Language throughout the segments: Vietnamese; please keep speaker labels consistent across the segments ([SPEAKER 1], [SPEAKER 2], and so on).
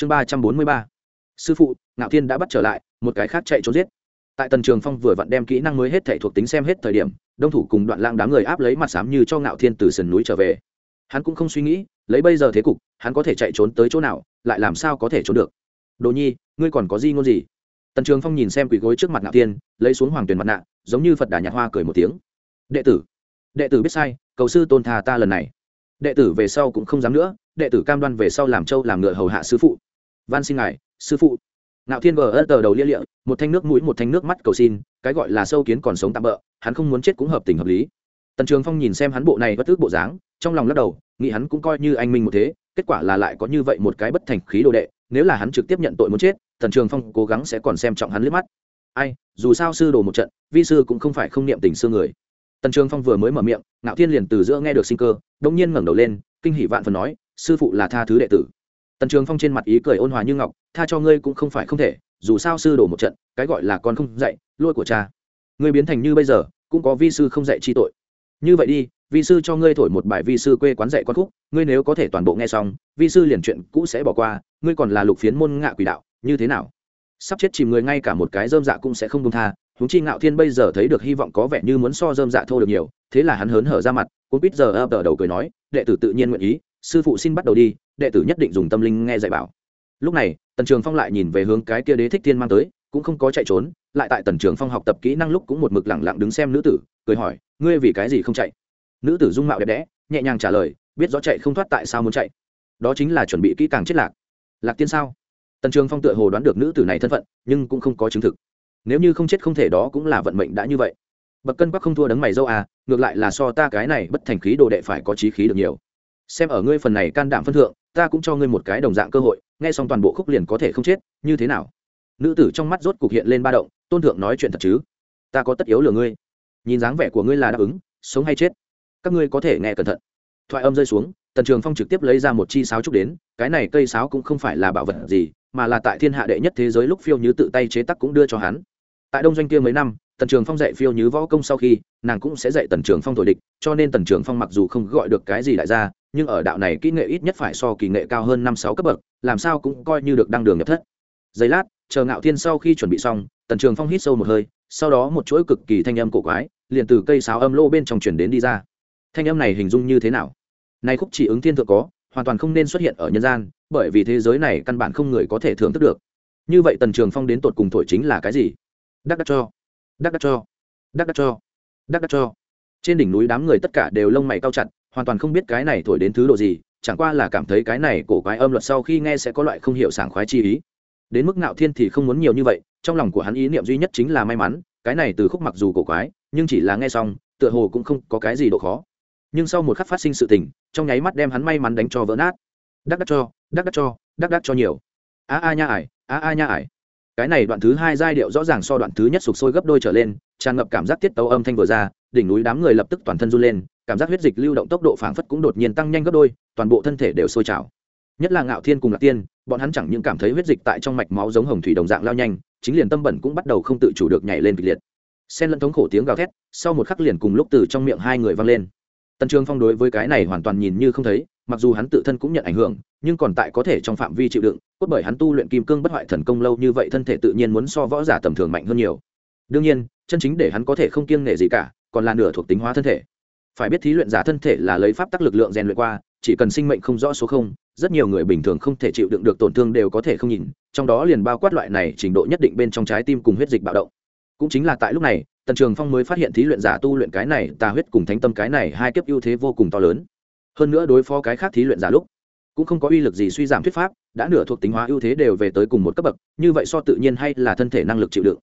[SPEAKER 1] chương ba trăm bốn mươi ba. Sư phụ, ngạo thiên đã bắt trở lại, một cái khác chạy trốn giết. Tại tần trường phong vừa vặn đem kỹ năng mới hết thể thuộc tính xem hết thời điểm, đông thủ cùng đoạn lang đám người áp lấy mặt xám như cho ngạo thiên từ sườn núi trở về. Hắn cũng không suy nghĩ, lấy bây giờ thế cục, hắn có thể chạy trốn tới chỗ nào, lại làm sao có thể trốn được. Đồ nhi, ngươi còn có gì ngôn gì? Tần trường phong nhìn xem quỳ gối trước mặt ngạo thiên, lấy xuống hoàng tuyền mặt nạ, giống như phật đà nhạc hoa cười một tiếng. Đệ tử đệ tử biết sai, cầu sư tôn thà ta lần này. Đệ tử về sau cũng không dám nữa, đệ tử cam đoan về sau làm trâu làm ngựa hầu hạ sư phụ van xin ngài, sư phụ. Ngạo thiên vờ ơ tờ đầu lia lịa, một thanh nước mũi, một thanh nước mắt cầu xin, cái gọi là sâu kiến còn sống tạm bỡ hắn không muốn chết cũng hợp tình hợp lý. Tần trường phong nhìn xem hắn bộ này bất ước bộ dáng, trong lòng lắc đầu, nghĩ hắn cũng coi như anh minh một thế, kết quả là lại có như vậy một cái bất thành khí đồ đệ, nếu là hắn trực tiếp nhận tội muốn chết, tần trường phong cố gắng sẽ còn xem trọng hắn liếc mắt. Ai, dù sao sư đồ một trận, vi sư cũng không phải không niệm tình sư người. Tần trường phong vừa mới mở miệng, ngạo thiên liền từ giữa nghe được sinh cơ đông nhiên ngẩng đầu lên, kinh hỷ vạn phần nói, sư phụ là tha thứ đệ tử tần trường phong trên mặt ý cười ôn hòa như ngọc, tha cho ngươi cũng không phải không thể, dù sao sư đổ một trận, cái gọi là con không dạy lôi của cha. Ngươi biến thành như bây giờ, cũng có vi sư không dạy chi tội. Như vậy đi, vi sư cho ngươi thổi một bài vi sư quê quán dạy con khúc, ngươi nếu có thể toàn bộ nghe xong, vi sư liền chuyện cũ sẽ bỏ qua, ngươi còn là lục phiến môn ngạ quỷ đạo, như thế nào? Sắp chết chìm người ngay cả một cái dơm dạ cũng sẽ không đông tha húng chi ngạo thiên bây giờ thấy được hy vọng có vẻ như muốn so dơm dạ thô được nhiều, thế là hắn hớn hở ra mặt cũng biết giờ ập đầu cười nói, đệ tử tự nhiên nguyện ý, sư phụ xin bắt đầu đi đệ tử nhất định dùng tâm linh nghe dạy bảo. Lúc này, tần trường phong lại nhìn về hướng cái kia đế thích thiên mang tới, cũng không có chạy trốn, lại tại tần trường phong học tập kỹ năng lúc cũng một mực lẳng lặng đứng xem nữ tử, cười hỏi, ngươi vì cái gì không chạy? Nữ tử dung mạo đẹp đẽ, nhẹ nhàng trả lời, biết rõ chạy không thoát tại sao muốn chạy? Đó chính là chuẩn bị kỹ càng chết lạc. Lạc tiên sao? Tần trường phong tựa hồ đoán được nữ tử này thân phận, nhưng cũng không có chứng thực. Nếu như không chết không thể đó cũng là vận mệnh đã như vậy. Bậc cân quắc không thua đấng mày dâu à ngược lại là so ta cái này bất thành khí đồ đệ phải có trí khí được nhiều. Xem ở ngươi phần này can đảm phân thượng ta cũng cho ngươi một cái đồng dạng cơ hội, nghe xong toàn bộ khúc liền có thể không chết, như thế nào? Nữ tử trong mắt rốt cục hiện lên ba động, tôn thượng nói chuyện thật chứ? Ta có tất yếu lừa ngươi. Nhìn dáng vẻ của ngươi là đáp ứng, sống hay chết? Các ngươi có thể nghe cẩn thận. Thoại âm rơi xuống, tần trường phong trực tiếp lấy ra một chi sáo trúc đến, cái này cây sáo cũng không phải là bảo vật gì, mà là tại thiên hạ đệ nhất thế giới lúc phiêu như tự tay chế tắc cũng đưa cho hắn. Tại đông doanh kia mấy năm tần trường phong dạy phiêu như võ công sau khi, nàng cũng sẽ dạy tần trường phong thổi địch, cho nên tần trường phong mặc dù không gọi được cái gì đại gia nhưng ở đạo này kỹ nghệ ít nhất phải so kỳ nghệ cao hơn năm sáu cấp bậc, làm sao cũng coi như được đăng đường nhập thất. Giây lát, chờ ngạo thiên sau khi chuẩn bị xong, tần trường phong hít sâu một hơi, sau đó một chuỗi cực kỳ thanh âm cổ quái, liền từ cây sáo âm lô bên trong chuyển đến đi ra. Thanh âm này hình dung như thế nào? Nay khúc chỉ ứng thiên thượng có, hoàn toàn không nên xuất hiện ở nhân gian, bởi vì thế giới này căn bản không người có thể thưởng thức được. Như vậy tần trường phong đến tột cùng thổi chính là cái gì? Đắc đắc cho đắc đắc cho. Đắc đắc cho. Đắc đắc cho. Trên đỉnh núi đám người tất cả đều lông mày cao chặt, hoàn toàn không biết cái này thổi đến thứ độ gì, chẳng qua là cảm thấy cái này cổ quái âm luật sau khi nghe sẽ có loại không hiểu sảng khoái chi ý. Đến mức ngạo thiên thì không muốn nhiều như vậy, trong lòng của hắn ý niệm duy nhất chính là may mắn, cái này từ khúc mặc dù cổ quái, nhưng chỉ là nghe xong, tựa hồ cũng không có cái gì độ khó. Nhưng sau một khắc phát sinh sự tình, trong nháy mắt đem hắn may mắn đánh cho vỡ nát. Đắc đắc cho, đắc đắc cho, đắc đắc cho nhiều. A a nha ải, a a nha ải cái này đoạn thứ hai giai điệu rõ ràng so đoạn thứ nhất sụp sôi gấp đôi trở lên, tràn ngập cảm giác tiết tấu âm thanh vừa ra, đỉnh núi đám người lập tức toàn thân run lên, cảm giác huyết dịch lưu động tốc độ phảng phất cũng đột nhiên tăng nhanh gấp đôi, toàn bộ thân thể đều sôi trào. Nhất là ngạo thiên cùng lạc tiên, bọn hắn chẳng những cảm thấy huyết dịch tại trong mạch máu giống hồng thủy đồng dạng lao nhanh, chính liền tâm bẩn cũng bắt đầu không tự chủ được nhảy lên kịch liệt. Xen lẫn thống khổ tiếng gào thét, sau một khắc liền cùng lúc từ trong miệng hai người vang lên. Tần trường phong đối với cái này hoàn toàn nhìn như không thấy mặc dù hắn tự thân cũng nhận ảnh hưởng, nhưng còn tại có thể trong phạm vi chịu đựng, cốt bởi hắn tu luyện kim cương bất hoại thần công lâu như vậy thân thể tự nhiên muốn so võ giả tầm thường mạnh hơn nhiều. Đương nhiên, chân chính để hắn có thể không kiêng nể gì cả, còn là nửa thuộc tính hóa thân thể. Phải biết thí luyện giả thân thể là lấy pháp tắc lực lượng rèn luyện qua, chỉ cần sinh mệnh không rõ số không, rất nhiều người bình thường không thể chịu đựng được tổn thương đều có thể không nhìn, trong đó liền bao quát loại này trình độ nhất định bên trong trái tim cùng huyết dịch bạo động. Cũng chính là tại lúc này, tần trường phong mới phát hiện thí luyện giả tu luyện cái này, tà huyết cùng thánh tâm cái này hai kiếp ưu thế vô cùng to lớn hơn nữa đối phó cái khác thí luyện giả lúc, cũng không có uy lực gì suy giảm thuyết pháp, đã nửa thuộc tính hóa ưu thế đều về tới cùng một cấp bậc, như vậy so tự nhiên hay là thân thể năng lực chịu đựng.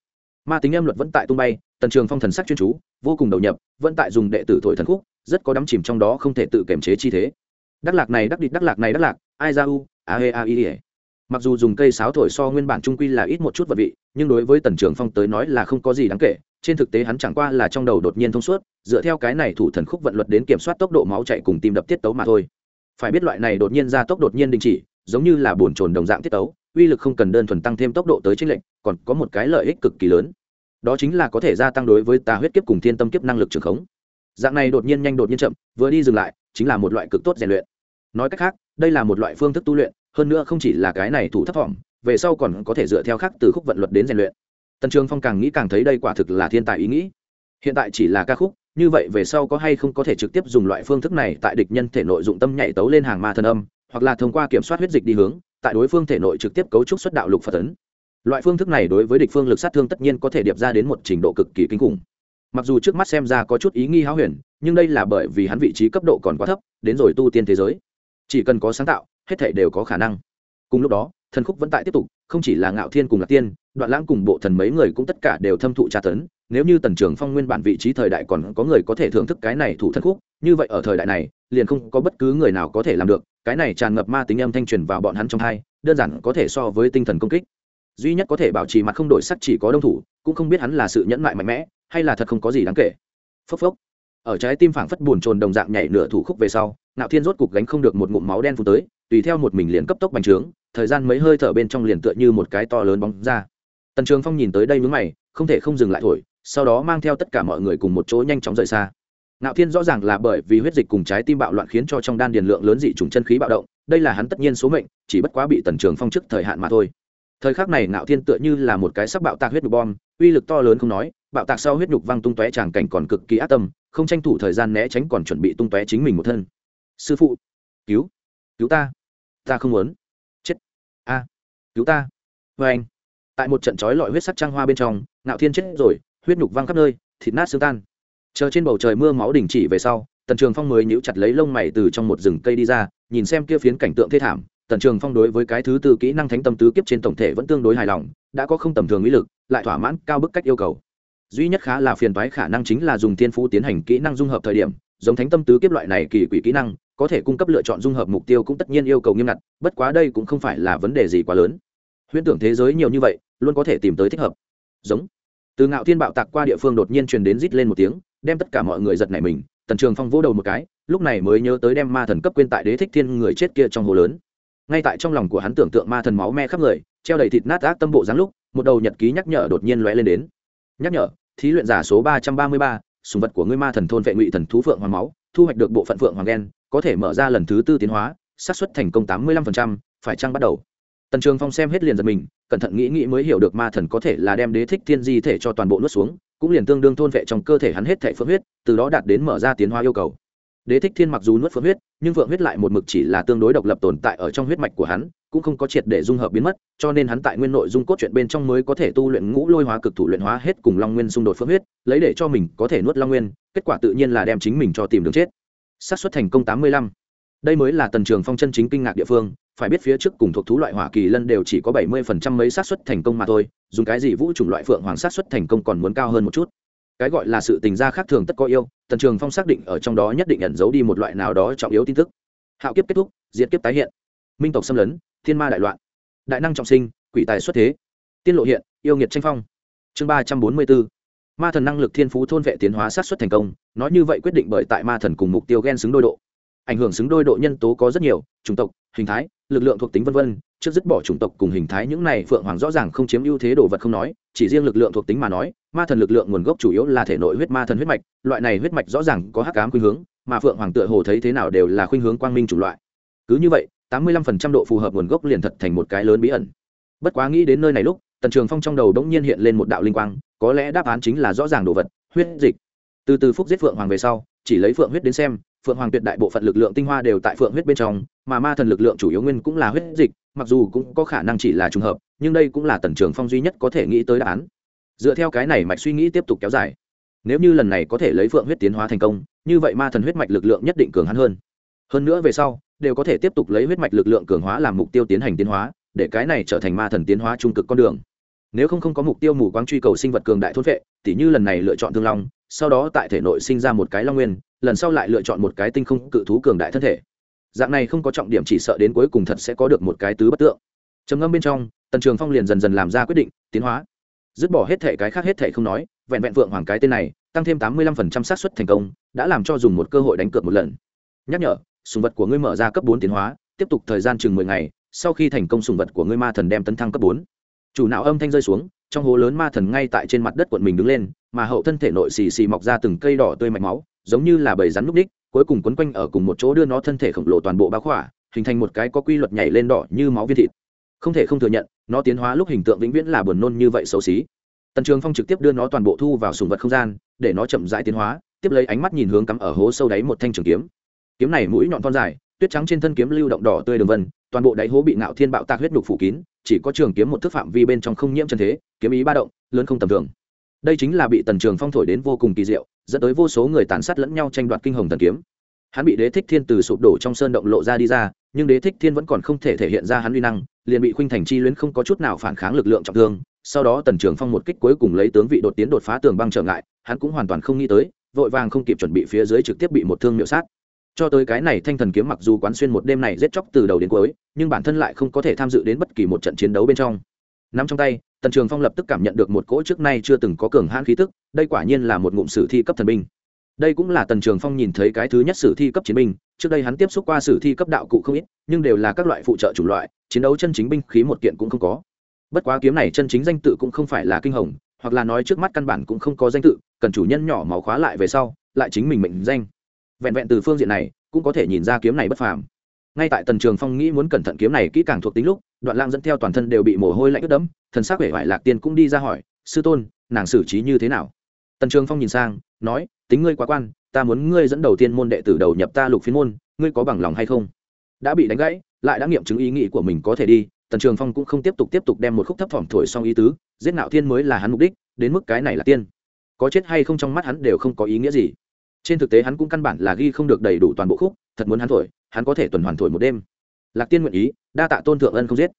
[SPEAKER 1] Ma tính âm luật vẫn tại tung bay, tần trường phong thần sắc chuyên chú, vô cùng đầu nhập, vẫn tại dùng đệ tử thổi thần khúc, rất có đắm chìm trong đó không thể tự kiềm chế chi thế. Đắc lạc này đắc địch, đắc lạc này đắc lạc, ai ra u, a he a i mặc dù dùng cây sáo thổi so nguyên bản trung quy là ít một chút vật vị, nhưng đối với tần trường phong tới nói là không có gì đáng kể trên thực tế hắn chẳng qua là trong đầu đột nhiên thông suốt, dựa theo cái này thủ thần khúc vận luật đến kiểm soát tốc độ máu chạy cùng tim đập tiết tấu mà thôi. Phải biết loại này đột nhiên ra tốc đột nhiên đình chỉ, giống như là bồn trồn đồng dạng tiết tấu, uy lực không cần đơn thuần tăng thêm tốc độ tới chính lệnh còn có một cái lợi ích cực kỳ lớn. Đó chính là có thể gia tăng đối với tà huyết kiếp cùng thiên tâm kiếp năng lực trường khống. Dạng này đột nhiên nhanh đột nhiên chậm, vừa đi dừng lại, chính là một loại cực tốt rèn luyện. Nói cách khác, đây là một loại phương thức tu luyện, hơn nữa không chỉ là cái này thủ thấp thỏm về sau còn có thể dựa theo khác từ khúc vận luật đến rèn luyện tần trường phong càng nghĩ càng thấy đây quả thực là thiên tài ý nghĩ. Hiện tại chỉ là ca khúc, như vậy về sau có hay không có thể trực tiếp dùng loại phương thức này tại địch nhân thể nội dụng tâm nhảy tấu lên hàng ma thần âm, hoặc là thông qua kiểm soát huyết dịch đi hướng, tại đối phương thể nội trực tiếp cấu trúc xuất đạo lục phật tấn loại phương thức này đối với địch phương lực sát thương tất nhiên có thể điệp ra đến một trình độ cực kỳ kinh khủng. Mặc dù trước mắt xem ra có chút ý nghi háo huyền, nhưng đây là bởi vì hắn vị trí cấp độ còn quá thấp, đến rồi tu tiên thế giới. Chỉ cần có sáng tạo, hết thể đều có khả năng cùng lúc đó, thần khúc vẫn tại tiếp tục, không chỉ là ngạo thiên cùng lạc tiên, đoạn lãng cùng bộ thần mấy người cũng tất cả đều thâm thụ tra tấn. Nếu như tần trường phong nguyên bản vị trí thời đại còn có người có thể thưởng thức cái này thủ thần khúc, như vậy ở thời đại này, liền không có bất cứ người nào có thể làm được. Cái này tràn ngập ma tính âm thanh truyền vào bọn hắn trong hai, đơn giản có thể so với tinh thần công kích. Duy nhất có thể bảo trì mặt không đổi sắc chỉ có đông thủ, cũng không biết hắn là sự nhẫn mại mạnh mẽ, hay là thật không có gì đáng kể. Phốc phốc. Ở trái tim phảng phất buồn trồn đồng dạng nhảy nửa thủ khúc về sau nạo thiên rốt cục gánh không được một ngụm máu đen phun tới, tùy theo một mình liền cấp tốc bành trướng, thời gian mấy hơi thở bên trong liền tựa như một cái to lớn bóng ra. Tần trường phong nhìn tới đây mướn mày, không thể không dừng lại thổi, sau đó mang theo tất cả mọi người cùng một chỗ nhanh chóng rời xa. Nạo thiên rõ ràng là bởi vì huyết dịch cùng trái tim bạo loạn khiến cho trong đan điền lượng lớn dị trùng chân khí bạo động, đây là hắn tất nhiên số mệnh, chỉ bất quá bị tần trường phong trước thời hạn mà thôi. Thời khắc này nạo thiên tựa như là một cái sắc bạo tạc huyết nhục bom, uy lực to lớn không nói, bạo tạc sau huyết nhục văng tung tóe tràng cảnh còn cực kỳ ác tâm, không tranh thủ thời gian né tránh còn chuẩn bị tung tóe chính mình một thân sư phụ. Cứu. Cứu ta. Ta không muốn. Chết. A. Cứu ta. Vê anh. Tại một trận trói lọi huyết sắc trang hoa bên trong, ngạo thiên chết rồi, huyết nhục văng khắp nơi, thịt nát xương tan. Chờ trên bầu trời mưa máu đình chỉ về sau, tần trường phong mới nhíu chặt lấy lông mày từ trong một rừng cây đi ra, nhìn xem kia phiến cảnh tượng thê thảm. Tần trường phong đối với cái thứ tư kỹ năng thánh tâm tứ kiếp trên tổng thể vẫn tương đối hài lòng, đã có không tầm thường ý lực, lại thỏa mãn cao bức cách yêu cầu. Duy nhất khá là phiền toái khả năng chính là dùng thiên phú tiến hành kỹ năng dung hợp thời điểm giống thánh tâm tứ kiếp loại này kỳ quỷ kỹ năng, có thể cung cấp lựa chọn dung hợp mục tiêu cũng tất nhiên yêu cầu nghiêm ngặt, bất quá đây cũng không phải là vấn đề gì quá lớn. Huyễn tưởng thế giới nhiều như vậy, luôn có thể tìm tới thích hợp. Giống. Từ ngạo thiên bạo tạc qua địa phương đột nhiên truyền đến rít lên một tiếng, đem tất cả mọi người giật nảy mình, tần trường phong vỗ đầu một cái, lúc này mới nhớ tới đem ma thần cấp quên tại đế thích thiên người chết kia trong hồ lớn. Ngay tại trong lòng của hắn tưởng tượng ma thần máu me khắp người, treo đầy thịt nát ác tâm bộ dáng lúc, một đầu nhật ký nhắc nhở đột nhiên lóe lên đến. Nhắc nhở, thí luyện giả số ba trăm ba mươi ba sùng vật của ngươi ma thần thôn vệ ngụy thần thú phượng hoàng máu, thu hoạch được bộ phận phượng hoàng đen có thể mở ra lần thứ tư tiến hóa, xác suất thành công tám mươi lăm phần trăm, phải chăng bắt đầu? Tần trường phong xem hết liền giật mình, cẩn thận nghĩ nghĩ mới hiểu được ma thần có thể là đem đế thích thiên di thể cho toàn bộ nuốt xuống, cũng liền tương đương thôn vệ trong cơ thể hắn hết thể phượng huyết, từ đó đạt đến mở ra tiến hóa yêu cầu. Đế thích thiên mặc dù nuốt phượng huyết, nhưng phượng huyết lại một mực chỉ là tương đối độc lập tồn tại ở trong huyết mạch của hắn cũng không có triệt để dung hợp biến mất, cho nên hắn tại nguyên nội dung cốt truyện bên trong mới có thể tu luyện ngũ lôi hóa cực thủ luyện hóa hết cùng long nguyên xung đột phượng huyết, lấy để cho mình có thể nuốt long nguyên, kết quả tự nhiên là đem chính mình cho tìm đường chết. Xác suất thành công tám mươi lăm. Đây mới là tần trường phong chân chính kinh ngạc địa phương, phải biết phía trước cùng thuộc thú loại hỏa kỳ lân đều chỉ có bảy mươi phần trăm mấy xác suất thành công mà thôi, dùng cái gì vũ chủng loại phượng hoàng xác suất thành công còn muốn cao hơn một chút. Cái gọi là sự tình gia khác thường tất có yêu, tần trường phong xác định ở trong đó nhất định ẩn giấu đi một loại nào đó trọng yếu tin tức. Hạo kiếp kết thúc, diệt kiếp tái hiện. Minh tộc xâm lấn thiên ma đại loạn, đại năng trọng sinh, quỷ tài xuất thế. Tiên lộ hiện, yêu nghiệt tranh phong. Chương ba trăm bốn mươi bốn. Ma thần năng lực thiên phú thôn vệ tiến hóa sát xuất thành công, nói như vậy quyết định bởi tại ma thần cùng mục tiêu ghen xứng đôi độ. Ảnh hưởng xứng đôi độ nhân tố có rất nhiều, chủng tộc, hình thái, lực lượng thuộc tính vân vân, trước dứt bỏ chủng tộc cùng hình thái những này phượng hoàng rõ ràng không chiếm ưu thế đồ vật không nói, chỉ riêng lực lượng thuộc tính mà nói, ma thần lực lượng nguồn gốc chủ yếu là thể nội huyết ma thần huyết mạch, loại này huyết mạch rõ ràng có hắc ám khuynh hướng, mà phượng hoàng tựa hồ thấy thế nào đều là khuynh hướng quang minh chủng loại. Cứ như vậy tám mươi lăm phần trăm độ phù hợp nguồn gốc liền thật thành một cái lớn bí ẩn. Bất quá nghĩ đến nơi này lúc, tần trường phong trong đầu đ n g nhiên hiện lên một đạo linh quang, có lẽ đáp án chính là rõ ràng đồ vật, huyết dịch. Từ từ phúc giết phượng hoàng về sau, chỉ lấy phượng huyết đến xem, phượng hoàng tuyệt đại bộ phận lực lượng tinh hoa đều tại phượng huyết bên trong, mà ma thần lực lượng chủ yếu nguyên cũng là huyết dịch, mặc dù cũng có khả năng chỉ là trùng hợp, nhưng đây cũng là tần trường phong duy nhất có thể nghĩ tới đáp án. Dựa theo cái này mạch suy nghĩ tiếp tục kéo dài. Nếu như lần này có thể lấy phượng huyết tiến hóa thành công, như vậy ma thần huyết mạch lực lượng nhất định cường hắn hơn. Hơn nữa về sau đều có thể tiếp tục lấy huyết mạch lực lượng cường hóa làm mục tiêu tiến hành tiến hóa, để cái này trở thành ma thần tiến hóa trung cực con đường. Nếu không không có mục tiêu mù quáng truy cầu sinh vật cường đại thôn vệ tỉ như lần này lựa chọn thương long, sau đó tại thể nội sinh ra một cái long nguyên, lần sau lại lựa chọn một cái tinh không cự thú cường đại thân thể. Dạng này không có trọng điểm chỉ sợ đến cuối cùng thật sẽ có được một cái tứ bất tượng. Trầm ngâm bên trong, tần trường phong liền dần dần làm ra quyết định, tiến hóa. Dứt bỏ hết thể cái khác hết thể không nói, vẹn vẹn vượng hoàng cái tên này, tăng thêm tám mươi lăm phần trăm xác suất thành công, đã làm cho dùng một cơ hội đánh cược một lần. Nhắc nhở sùng vật của ngươi mở ra cấp bốn tiến hóa, tiếp tục thời gian chừng mười ngày, sau khi thành công sùng vật của ngươi ma thần đem tấn thăng cấp bốn. Chủ não âm thanh rơi xuống, trong hố lớn ma thần ngay tại trên mặt đất quận mình đứng lên, mà hậu thân thể nội xì xì mọc ra từng cây đỏ tươi mạch máu, giống như là bầy rắn núp đích, cuối cùng quấn quanh ở cùng một chỗ đưa nó thân thể khổng lồ toàn bộ bá khỏa, hình thành một cái có quy luật nhảy lên đỏ như máu viên thịt. Không thể không thừa nhận, nó tiến hóa lúc hình tượng vĩnh viễn là buồn nôn như vậy xấu xí. Tần trường phong trực tiếp đưa nó toàn bộ thu vào sùng vật không gian, để nó chậm rãi tiến hóa, tiếp lấy ánh mắt nhìn hướng cắm ở hố sâu đáy một thanh trường kiếm kiếm này mũi nhọn thon dài, tuyết trắng trên thân kiếm lưu động đỏ tươi đường vân, toàn bộ đáy hố bị ngạo thiên bạo tạc huyết nhục phủ kín, chỉ có trường kiếm một thước phạm vi bên trong không nhiễm chân thế, kiếm ý ba động, lớn không tầm thường. Đây chính là bị tần trường phong thổi đến vô cùng kỳ diệu, dẫn tới vô số người tàn sát lẫn nhau tranh đoạt kinh hồng thần kiếm. Hắn bị đế thích thiên từ sụp đổ trong sơn động lộ ra đi ra, nhưng đế thích thiên vẫn còn không thể thể hiện ra hắn uy năng, liền bị khuynh thành chi luyến không có chút nào phản kháng lực lượng trọng thương. Sau đó tần trường phong một kích cuối cùng lấy tướng vị đột tiến đột phá tường băng trở ngại, hắn cũng hoàn toàn không nghĩ tới, vội vàng không kịp chuẩn bị phía dưới trực tiếp bị một thương miệu sát cho tới cái này thanh thần kiếm mặc dù quán xuyên một đêm này giết chóc từ đầu đến cuối, nhưng bản thân lại không có thể tham dự đến bất kỳ một trận chiến đấu bên trong. Nắm trong tay, tần trường phong lập tức cảm nhận được một cỗ trước nay chưa từng có cường hãn khí tức, đây quả nhiên là một ngụm sử thi cấp thần binh. Đây cũng là tần trường phong nhìn thấy cái thứ nhất sử thi cấp chiến binh, trước đây hắn tiếp xúc qua sử thi cấp đạo cụ không ít, nhưng đều là các loại phụ trợ chủng loại, chiến đấu chân chính binh khí một kiện cũng không có. Bất quá kiếm này chân chính danh tự cũng không phải là kinh hồng, hoặc là nói trước mắt căn bản cũng không có danh tự, cần chủ nhân nhỏ máu khóa lại về sau, lại chính mình mệnh danh vẹn vẹn từ phương diện này, cũng có thể nhìn ra kiếm này bất phàm. Ngay tại tần trường phong nghĩ muốn cẩn thận kiếm này kỹ càng thuộc tính lúc, đoạn lang dẫn theo toàn thân đều bị mồ hôi lạnh ướt đẫm, thần sắc vẻ vải lạc tiên cũng đi ra hỏi, sư tôn, nàng xử trí như thế nào? Tần trường phong nhìn sang, nói, tính ngươi quá quan, ta muốn ngươi dẫn đầu tiên môn đệ tử đầu nhập ta lục phiên môn, ngươi có bằng lòng hay không? Đã bị đánh gãy, lại đã nghiệm chứng ý nghĩ của mình có thể đi, tần trường phong cũng không tiếp tục tiếp tục đem một khúc thấp thỏm thổi xong ý tứ, giết nạo thiên mới là hắn mục đích, đến mức cái này là tiên. Có chết hay không trong mắt hắn đều không có ý nghĩa gì trên thực tế hắn cũng căn bản là ghi không được đầy đủ toàn bộ khúc, thật muốn hắn thổi, hắn có thể tuần hoàn thổi một đêm. Lạc tiên nguyện ý, đa tạ tôn thượng ân không giết.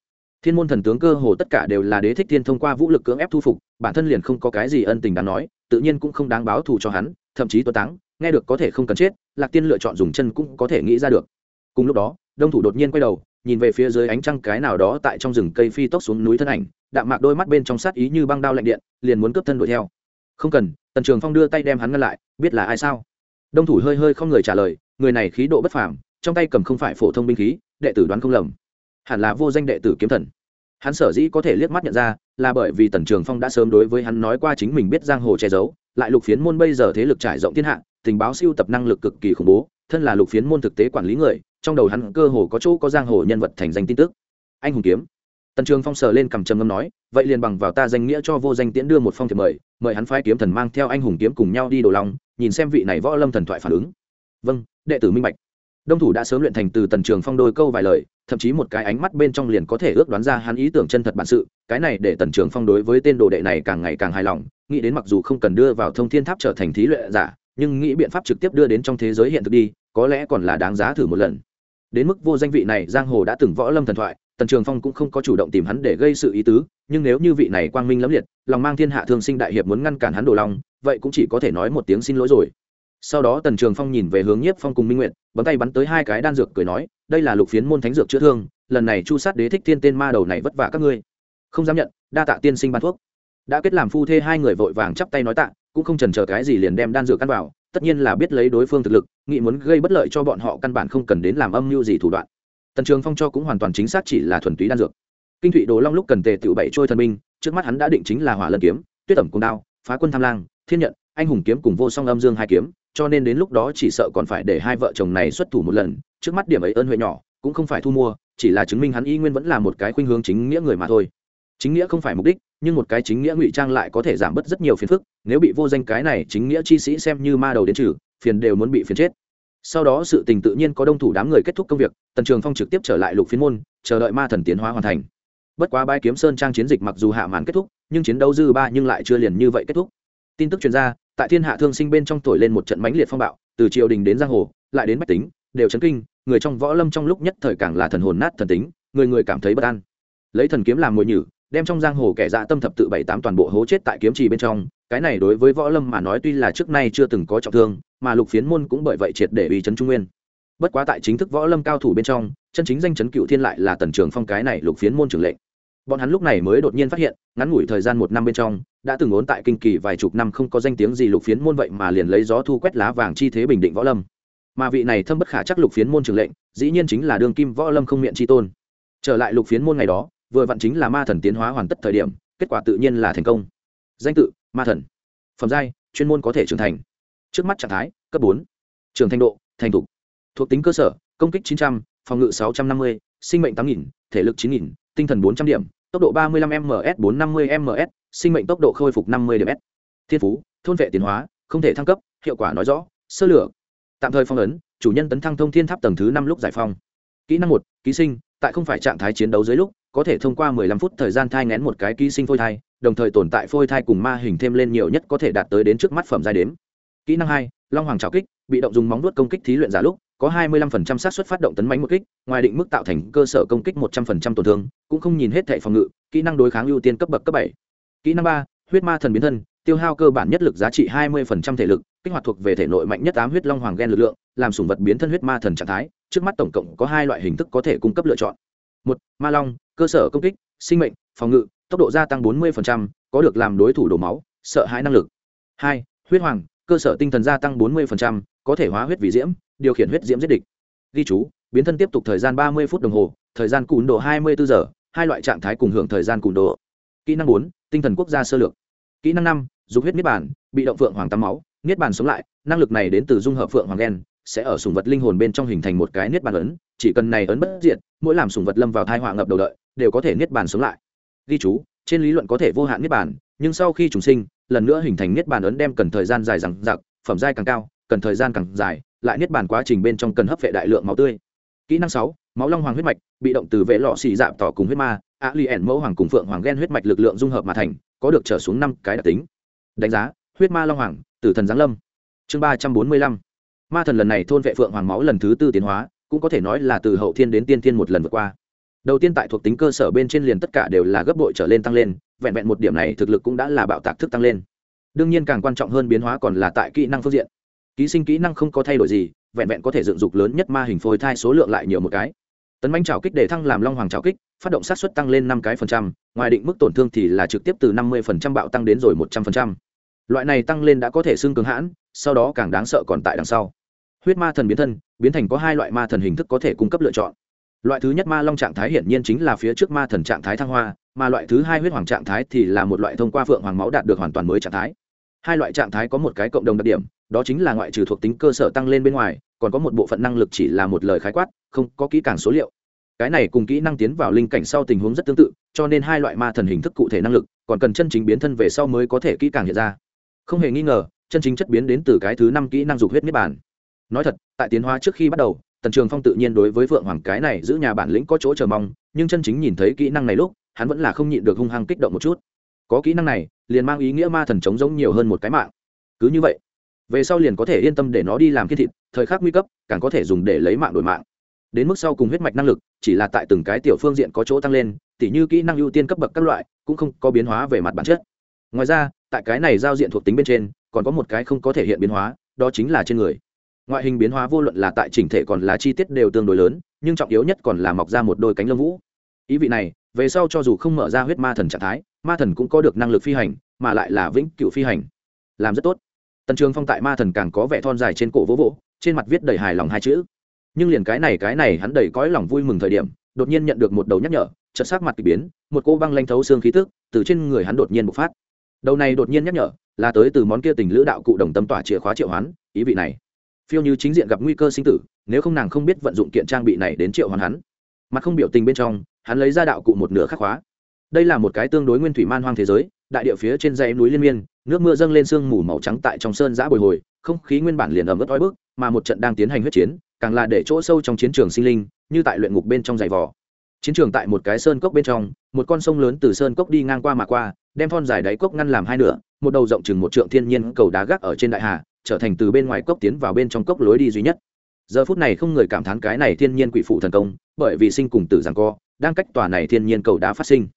[SPEAKER 1] Thiên môn thần tướng cơ hồ tất cả đều là đế thích thiên thông qua vũ lực cưỡng ép thu phục, bản thân liền không có cái gì ân tình đáng nói, tự nhiên cũng không đáng báo thù cho hắn, thậm chí tuấn táng, nghe được có thể không cần chết, lạc tiên lựa chọn dùng chân cũng có thể nghĩ ra được. Cùng lúc đó, đông thủ đột nhiên quay đầu, nhìn về phía dưới ánh trăng cái nào đó tại trong rừng cây phi tốc xuống núi thân ảnh, đạm mạc đôi mắt bên trong sát ý như băng đao lạnh điện, liền muốn cướp thân đuổi theo. Không cần, tần trường phong đưa tay đem hắn ngăn lại, biết là ai sao? Đông thủ hơi hơi không người trả lời, người này khí độ bất phàm, trong tay cầm không phải phổ thông binh khí, đệ tử đoán không lầm. Hẳn là vô danh đệ tử kiếm thần. Hắn sở dĩ có thể liếc mắt nhận ra, là bởi vì tần trường phong đã sớm đối với hắn nói qua chính mình biết giang hồ che giấu, lại lục phiến môn bây giờ thế lực trải rộng thiên hạ, tình báo siêu tập năng lực cực kỳ khủng bố, thân là lục phiến môn thực tế quản lý người, trong đầu hắn cơ hồ có chỗ có giang hồ nhân vật thành danh tin tức. Anh hùng kiếm. Tần trường phong sờ lên cầm trầm ngâm nói, vậy liền bằng vào ta danh nghĩa cho vô danh tiễn đưa một phong thiệp mời mời hắn phái kiếm thần mang theo anh hùng kiếm cùng nhau đi đồ lòng nhìn xem vị này võ lâm thần thoại phản ứng. Vâng đệ tử minh bạch. Đông thủ đã sớm luyện thành từ tần trường phong đôi câu vài lời, thậm chí một cái ánh mắt bên trong liền có thể ước đoán ra hắn ý tưởng chân thật bản sự, cái này để tần trường phong đối với tên đồ đệ này càng ngày càng hài lòng, nghĩ đến mặc dù không cần đưa vào thông thiên tháp trở thành thí luyện giả, nhưng nghĩ biện pháp trực tiếp đưa đến trong thế giới hiện thực đi, có lẽ còn là đáng giá thử một lần. Đến mức vô danh vị này, giang hồ đã từng võ lâm thần thoại, tần trường phong cũng không có chủ động tìm hắn để gây sự ý tứ, nhưng nếu như vị này quang minh lẫm liệt, lòng mang thiên hạ thương sinh đại hiệp muốn ngăn cản hắn đổ lòng vậy cũng chỉ có thể nói một tiếng xin lỗi rồi. Sau đó tần trường phong nhìn về hướng nhiếp phong cùng minh nguyện bấm tay bắn tới hai cái đan dược cười nói, đây là lục phiến môn thánh dược chữa thương, lần này chu sát đế thích thiên tên ma đầu này vất vả các ngươi. Không dám nhận, đa tạ tiên sinh ban thuốc. Đã kết làm phu thê hai người vội vàng chắp tay nói tạ, cũng không trần chờ cái gì liền đem đan dược căn vào, tất nhiên là biết lấy đối phương thực lực nghị muốn gây bất lợi cho bọn họ căn bản không cần đến làm âm mưu gì thủ đoạn. Tần trường phong cho cũng hoàn toàn chính xác chỉ là thuần túy đan dược. Kinh thụy đồ long lúc cần tề tự bảy trôi thần minh trước mắt hắn đã định chính là hỏa lân kiếm, tuyết ẩm cung đao, phá quân tham lang thiên nhận, anh hùng kiếm cùng vô song âm dương hai kiếm, cho nên đến lúc đó chỉ sợ còn phải để hai vợ chồng này xuất thủ một lần, trước mắt điểm ấy ơn huệ nhỏ, cũng không phải thu mua, chỉ là chứng minh hắn y nguyên vẫn là một cái khuynh hướng chính nghĩa người mà thôi. Chính nghĩa không phải mục đích, nhưng một cái chính nghĩa ngụy trang lại có thể giảm bớt rất nhiều phiền phức, nếu bị vô danh cái này chính nghĩa chi sĩ xem như ma đầu đến trừ, phiền đều muốn bị phiền chết. Sau đó sự tình tự nhiên có đông thủ đám người kết thúc công việc, tần trường phong trực tiếp trở lại lục phiên môn, chờ đợi ma thần tiến hóa hoàn thành. Bất quá bãi kiếm sơn trang chiến dịch mặc dù hạ màn kết thúc, nhưng chiến đấu dư ba nhưng lại chưa liền như vậy kết thúc tin tức chuyên gia tại thiên hạ thương sinh bên trong thổi lên một trận mãnh liệt phong bạo, từ triều đình đến giang hồ, lại đến bách tính, đều chấn kinh, người trong võ lâm trong lúc nhất thời càng là thần hồn nát thần tính, người người cảm thấy bất an. Lấy thần kiếm làm mồi nhử, đem trong giang hồ kẻ dạ tâm thập tự bảy tám toàn bộ hố chết tại kiếm trì bên trong, cái này đối với võ lâm mà nói tuy là trước nay chưa từng có trọng thương, mà lục phiến môn cũng bởi vậy triệt để uy chấn trung nguyên. Bất quá tại chính thức võ lâm cao thủ bên trong, chân chính danh chấn cựu thiên lại là tần trường phong cái này lục phiến môn trưởng lệnh bọn hắn lúc này mới đột nhiên phát hiện ngắn ngủi thời gian một năm bên trong đã từng ốn tại kinh kỳ vài chục năm không có danh tiếng gì lục phiến môn vậy mà liền lấy gió thu quét lá vàng chi thế bình định võ lâm. Mà vị này thâm bất khả chắc lục phiến môn trường lệnh dĩ nhiên chính là đương kim võ lâm không miệng chi tôn. Trở lại lục phiến môn ngày đó vừa vặn chính là ma thần tiến hóa hoàn tất thời điểm kết quả tự nhiên là thành công. Danh tự ma thần. Phẩm giai chuyên môn có thể trưởng thành. Trước mắt trạng thái cấp bốn. Trường thành độ thành thục. Thuộc tính cơ sở công kích chín trăm phòng ngự 650, sinh mệnh 8000, thể lực 9000, tinh thần 400 điểm, tốc độ 35 ms 450 ms sinh mệnh tốc độ khôi phục 50 điểm s. Thiên phú, thôn vệ tiến hóa, không thể thăng cấp, hiệu quả nói rõ, sơ lược. tạm thời phong ấn, chủ nhân tấn thăng thông thiên tháp tầng thứ năm lúc giải phong. Kỹ năng một, ký sinh. Tại không phải trạng thái chiến đấu dưới lúc, có thể thông qua 15 phút thời gian thai nghén một cái ký sinh phôi thai, đồng thời tồn tại phôi thai cùng ma hình thêm lên nhiều nhất có thể đạt tới đến trước mắt phẩm giai đếm. Kỹ năng hai, long hoàng trảo kích, bị động dùng móng vuốt công kích thí luyện giả lúc có 25% xác suất phát động tấn mãnh một kích ngoài định mức tạo thành cơ sở công kích 100% tổn thương cũng không nhìn hết thể phòng ngự kỹ năng đối kháng ưu tiên cấp bậc cấp bảy. Kỹ năng ba huyết ma thần biến thân tiêu hao cơ bản nhất lực giá trị 20% thể lực kích hoạt thuộc về thể nội mạnh nhất ám huyết long hoàng gen lực lượng làm sủng vật biến thân huyết ma thần trạng thái trước mắt tổng cộng có hai loại hình thức có thể cung cấp lựa chọn. Một ma long cơ sở công kích sinh mệnh phòng ngự tốc độ gia tăng 40%, có được làm đối thủ đổ máu sợ hãi năng lực. Hai huyết hoàng cơ sở tinh thần gia tăng 40%, có thể hóa huyết vì diễm điều khiển huyết diễm giết địch. Ghi chú biến thân tiếp tục thời gian 30 phút đồng hồ thời gian cùn độ 24 giờ hai loại trạng thái cùng hưởng thời gian cùn độ. Kỹ năng bốn tinh thần quốc gia sơ lược. Kỹ năng năm dục huyết niết bản bị động phượng hoàng tắm máu niết bản sống lại năng lực này đến từ dung hợp phượng hoàng gen sẽ ở sùng vật linh hồn bên trong hình thành một cái niết bản ấn chỉ cần này ấn bất diệt mỗi làm sùng vật lâm vào thai họa ngập đầu đợi đều có thể niết bản sống lại. Ghi chú trên lý luận có thể vô hạn niết bản, nhưng sau khi trùng sinh lần nữa hình thành niết bản ấn đem cần thời gian dài rằng giặc phẩm giai càng cao cần thời gian càng dài lại niết bàn quá trình bên trong cần hấp vệ đại lượng máu tươi. Kỹ năng sáu, máu long hoàng huyết mạch, bị động từ vệ lọ xì dạp tỏ cùng huyết ma, a li ẻn mẫu hoàng cùng phượng hoàng ghen huyết mạch lực lượng dung hợp mà thành, có được trở xuống năm cái đặc tính. Đánh giá, huyết ma long hoàng, tử thần giáng lâm. Chương ba trăm bốn mươi lăm. Ma thần lần này thôn vệ phượng hoàng máu lần thứ tư tiến hóa, cũng có thể nói là từ hậu thiên đến tiên thiên một lần vượt qua. Đầu tiên tại thuộc tính cơ sở bên trên liền tất cả đều là gấp bội trở lên tăng lên, vẹn vẹn một điểm này thực lực cũng đã là bạo tạc thức tăng lên. Đương nhiên càng quan trọng hơn biến hóa còn là tại kỹ năng phương diện ký sinh kỹ năng không có thay đổi gì, vẹn vẹn có thể dựng dục lớn nhất ma hình phôi thai số lượng lại nhiều một cái. Tấn bánh trào kích để thăng làm long hoàng trào kích, phát động sát xuất tăng lên năm cái phần trăm, ngoài định mức tổn thương thì là trực tiếp từ năm mươi phần trăm bạo tăng đến rồi một trăm phần trăm. Loại này tăng lên đã có thể xưng cường hãn, sau đó càng đáng sợ còn tại đằng sau. Huyết ma thần biến thân, biến thành có hai loại ma thần hình thức có thể cung cấp lựa chọn. Loại thứ nhất ma long trạng thái hiển nhiên chính là phía trước ma thần trạng thái thăng hoa, mà loại thứ hai huyết hoàng trạng thái thì là một loại thông qua phượng hoàng máu đạt được hoàn toàn mới trạng thái. Hai loại trạng thái có một cái cộng đồng đặc điểm đó chính là ngoại trừ thuộc tính cơ sở tăng lên bên ngoài, còn có một bộ phận năng lực chỉ là một lời khái quát, không có kỹ càng số liệu. Cái này cùng kỹ năng tiến vào linh cảnh sau tình huống rất tương tự, cho nên hai loại ma thần hình thức cụ thể năng lực, còn cần chân chính biến thân về sau mới có thể kỹ càng hiện ra. Không hề nghi ngờ, chân chính chất biến đến từ cái thứ năm kỹ năng dục huyết niết bản nói thật, tại tiến hóa trước khi bắt đầu, tần trường phong tự nhiên đối với phượng hoàng cái này giữ nhà bản lĩnh có chỗ chờ mong, nhưng chân chính nhìn thấy kỹ năng này lúc, hắn vẫn là không nhịn được hung hăng kích động một chút. Có kỹ năng này, liền mang ý nghĩa ma thần chống giống nhiều hơn một cái mạng. Cứ như vậy về sau liền có thể yên tâm để nó đi làm kiên thịt, thời khắc nguy cấp, càng có thể dùng để lấy mạng đổi mạng. Đến mức sau cùng huyết mạch năng lực, chỉ là tại từng cái tiểu phương diện có chỗ tăng lên, tỉ như kỹ năng ưu tiên cấp bậc các loại, cũng không có biến hóa về mặt bản chất. Ngoài ra, tại cái này giao diện thuộc tính bên trên, còn có một cái không có thể hiện biến hóa, đó chính là trên người. Ngoại hình biến hóa vô luận là tại chỉnh thể còn là chi tiết đều tương đối lớn, nhưng trọng yếu nhất còn là mọc ra một đôi cánh lông vũ. Ý vị này, về sau cho dù không mở ra huyết ma thần trạng thái, ma thần cũng có được năng lực phi hành, mà lại là vĩnh cựu phi hành. Làm rất tốt tần trường phong tại ma thần càng có vẻ thon dài trên cổ vỗ vỗ, trên mặt viết đầy hài lòng hai chữ. Nhưng liền cái này cái này, hắn đầy cõi lòng vui mừng thời điểm, đột nhiên nhận được một đầu nhắc nhở, chợt sắc mặt k ỳ biến, một cô băng lanh thấu xương khí tức từ trên người hắn đột nhiên bộc phát. Đầu này đột nhiên nhắc nhở, là tới từ món kia tình lữ đạo cụ đồng tâm tỏa chìa khóa triệu hoán, ý vị này. Phiêu như chính diện gặp nguy cơ sinh tử, nếu không nàng không biết vận dụng kiện trang bị này đến triệu hoán hắn. Mặt không biểu tình bên trong, hắn lấy ra đạo cụ một nửa khắc khóa. Đây là một cái tương đối nguyên thủy man hoang thế giới, đại địa phía trên dãy núi liên miên nước mưa dâng lên sương mù màu trắng tại trong sơn giã bồi hồi, không khí nguyên bản liền ẩm ướt oi bức, mà một trận đang tiến hành huyết chiến, càng là để chỗ sâu trong chiến trường sinh linh, như tại luyện ngục bên trong giày vò. Chiến trường tại một cái sơn cốc bên trong, một con sông lớn từ sơn cốc đi ngang qua mà qua, đem thon dài đáy cốc ngăn làm hai nửa, một đầu rộng chừng một trượng thiên nhiên cầu đá gác ở trên đại hà, trở thành từ bên ngoài cốc tiến vào bên trong cốc lối đi duy nhất. Giờ phút này không người cảm thán cái này thiên nhiên quỷ phụ thần công, bởi vì sinh cùng tử giảng co, đang cách tòa này thiên nhiên cầu đá phát sinh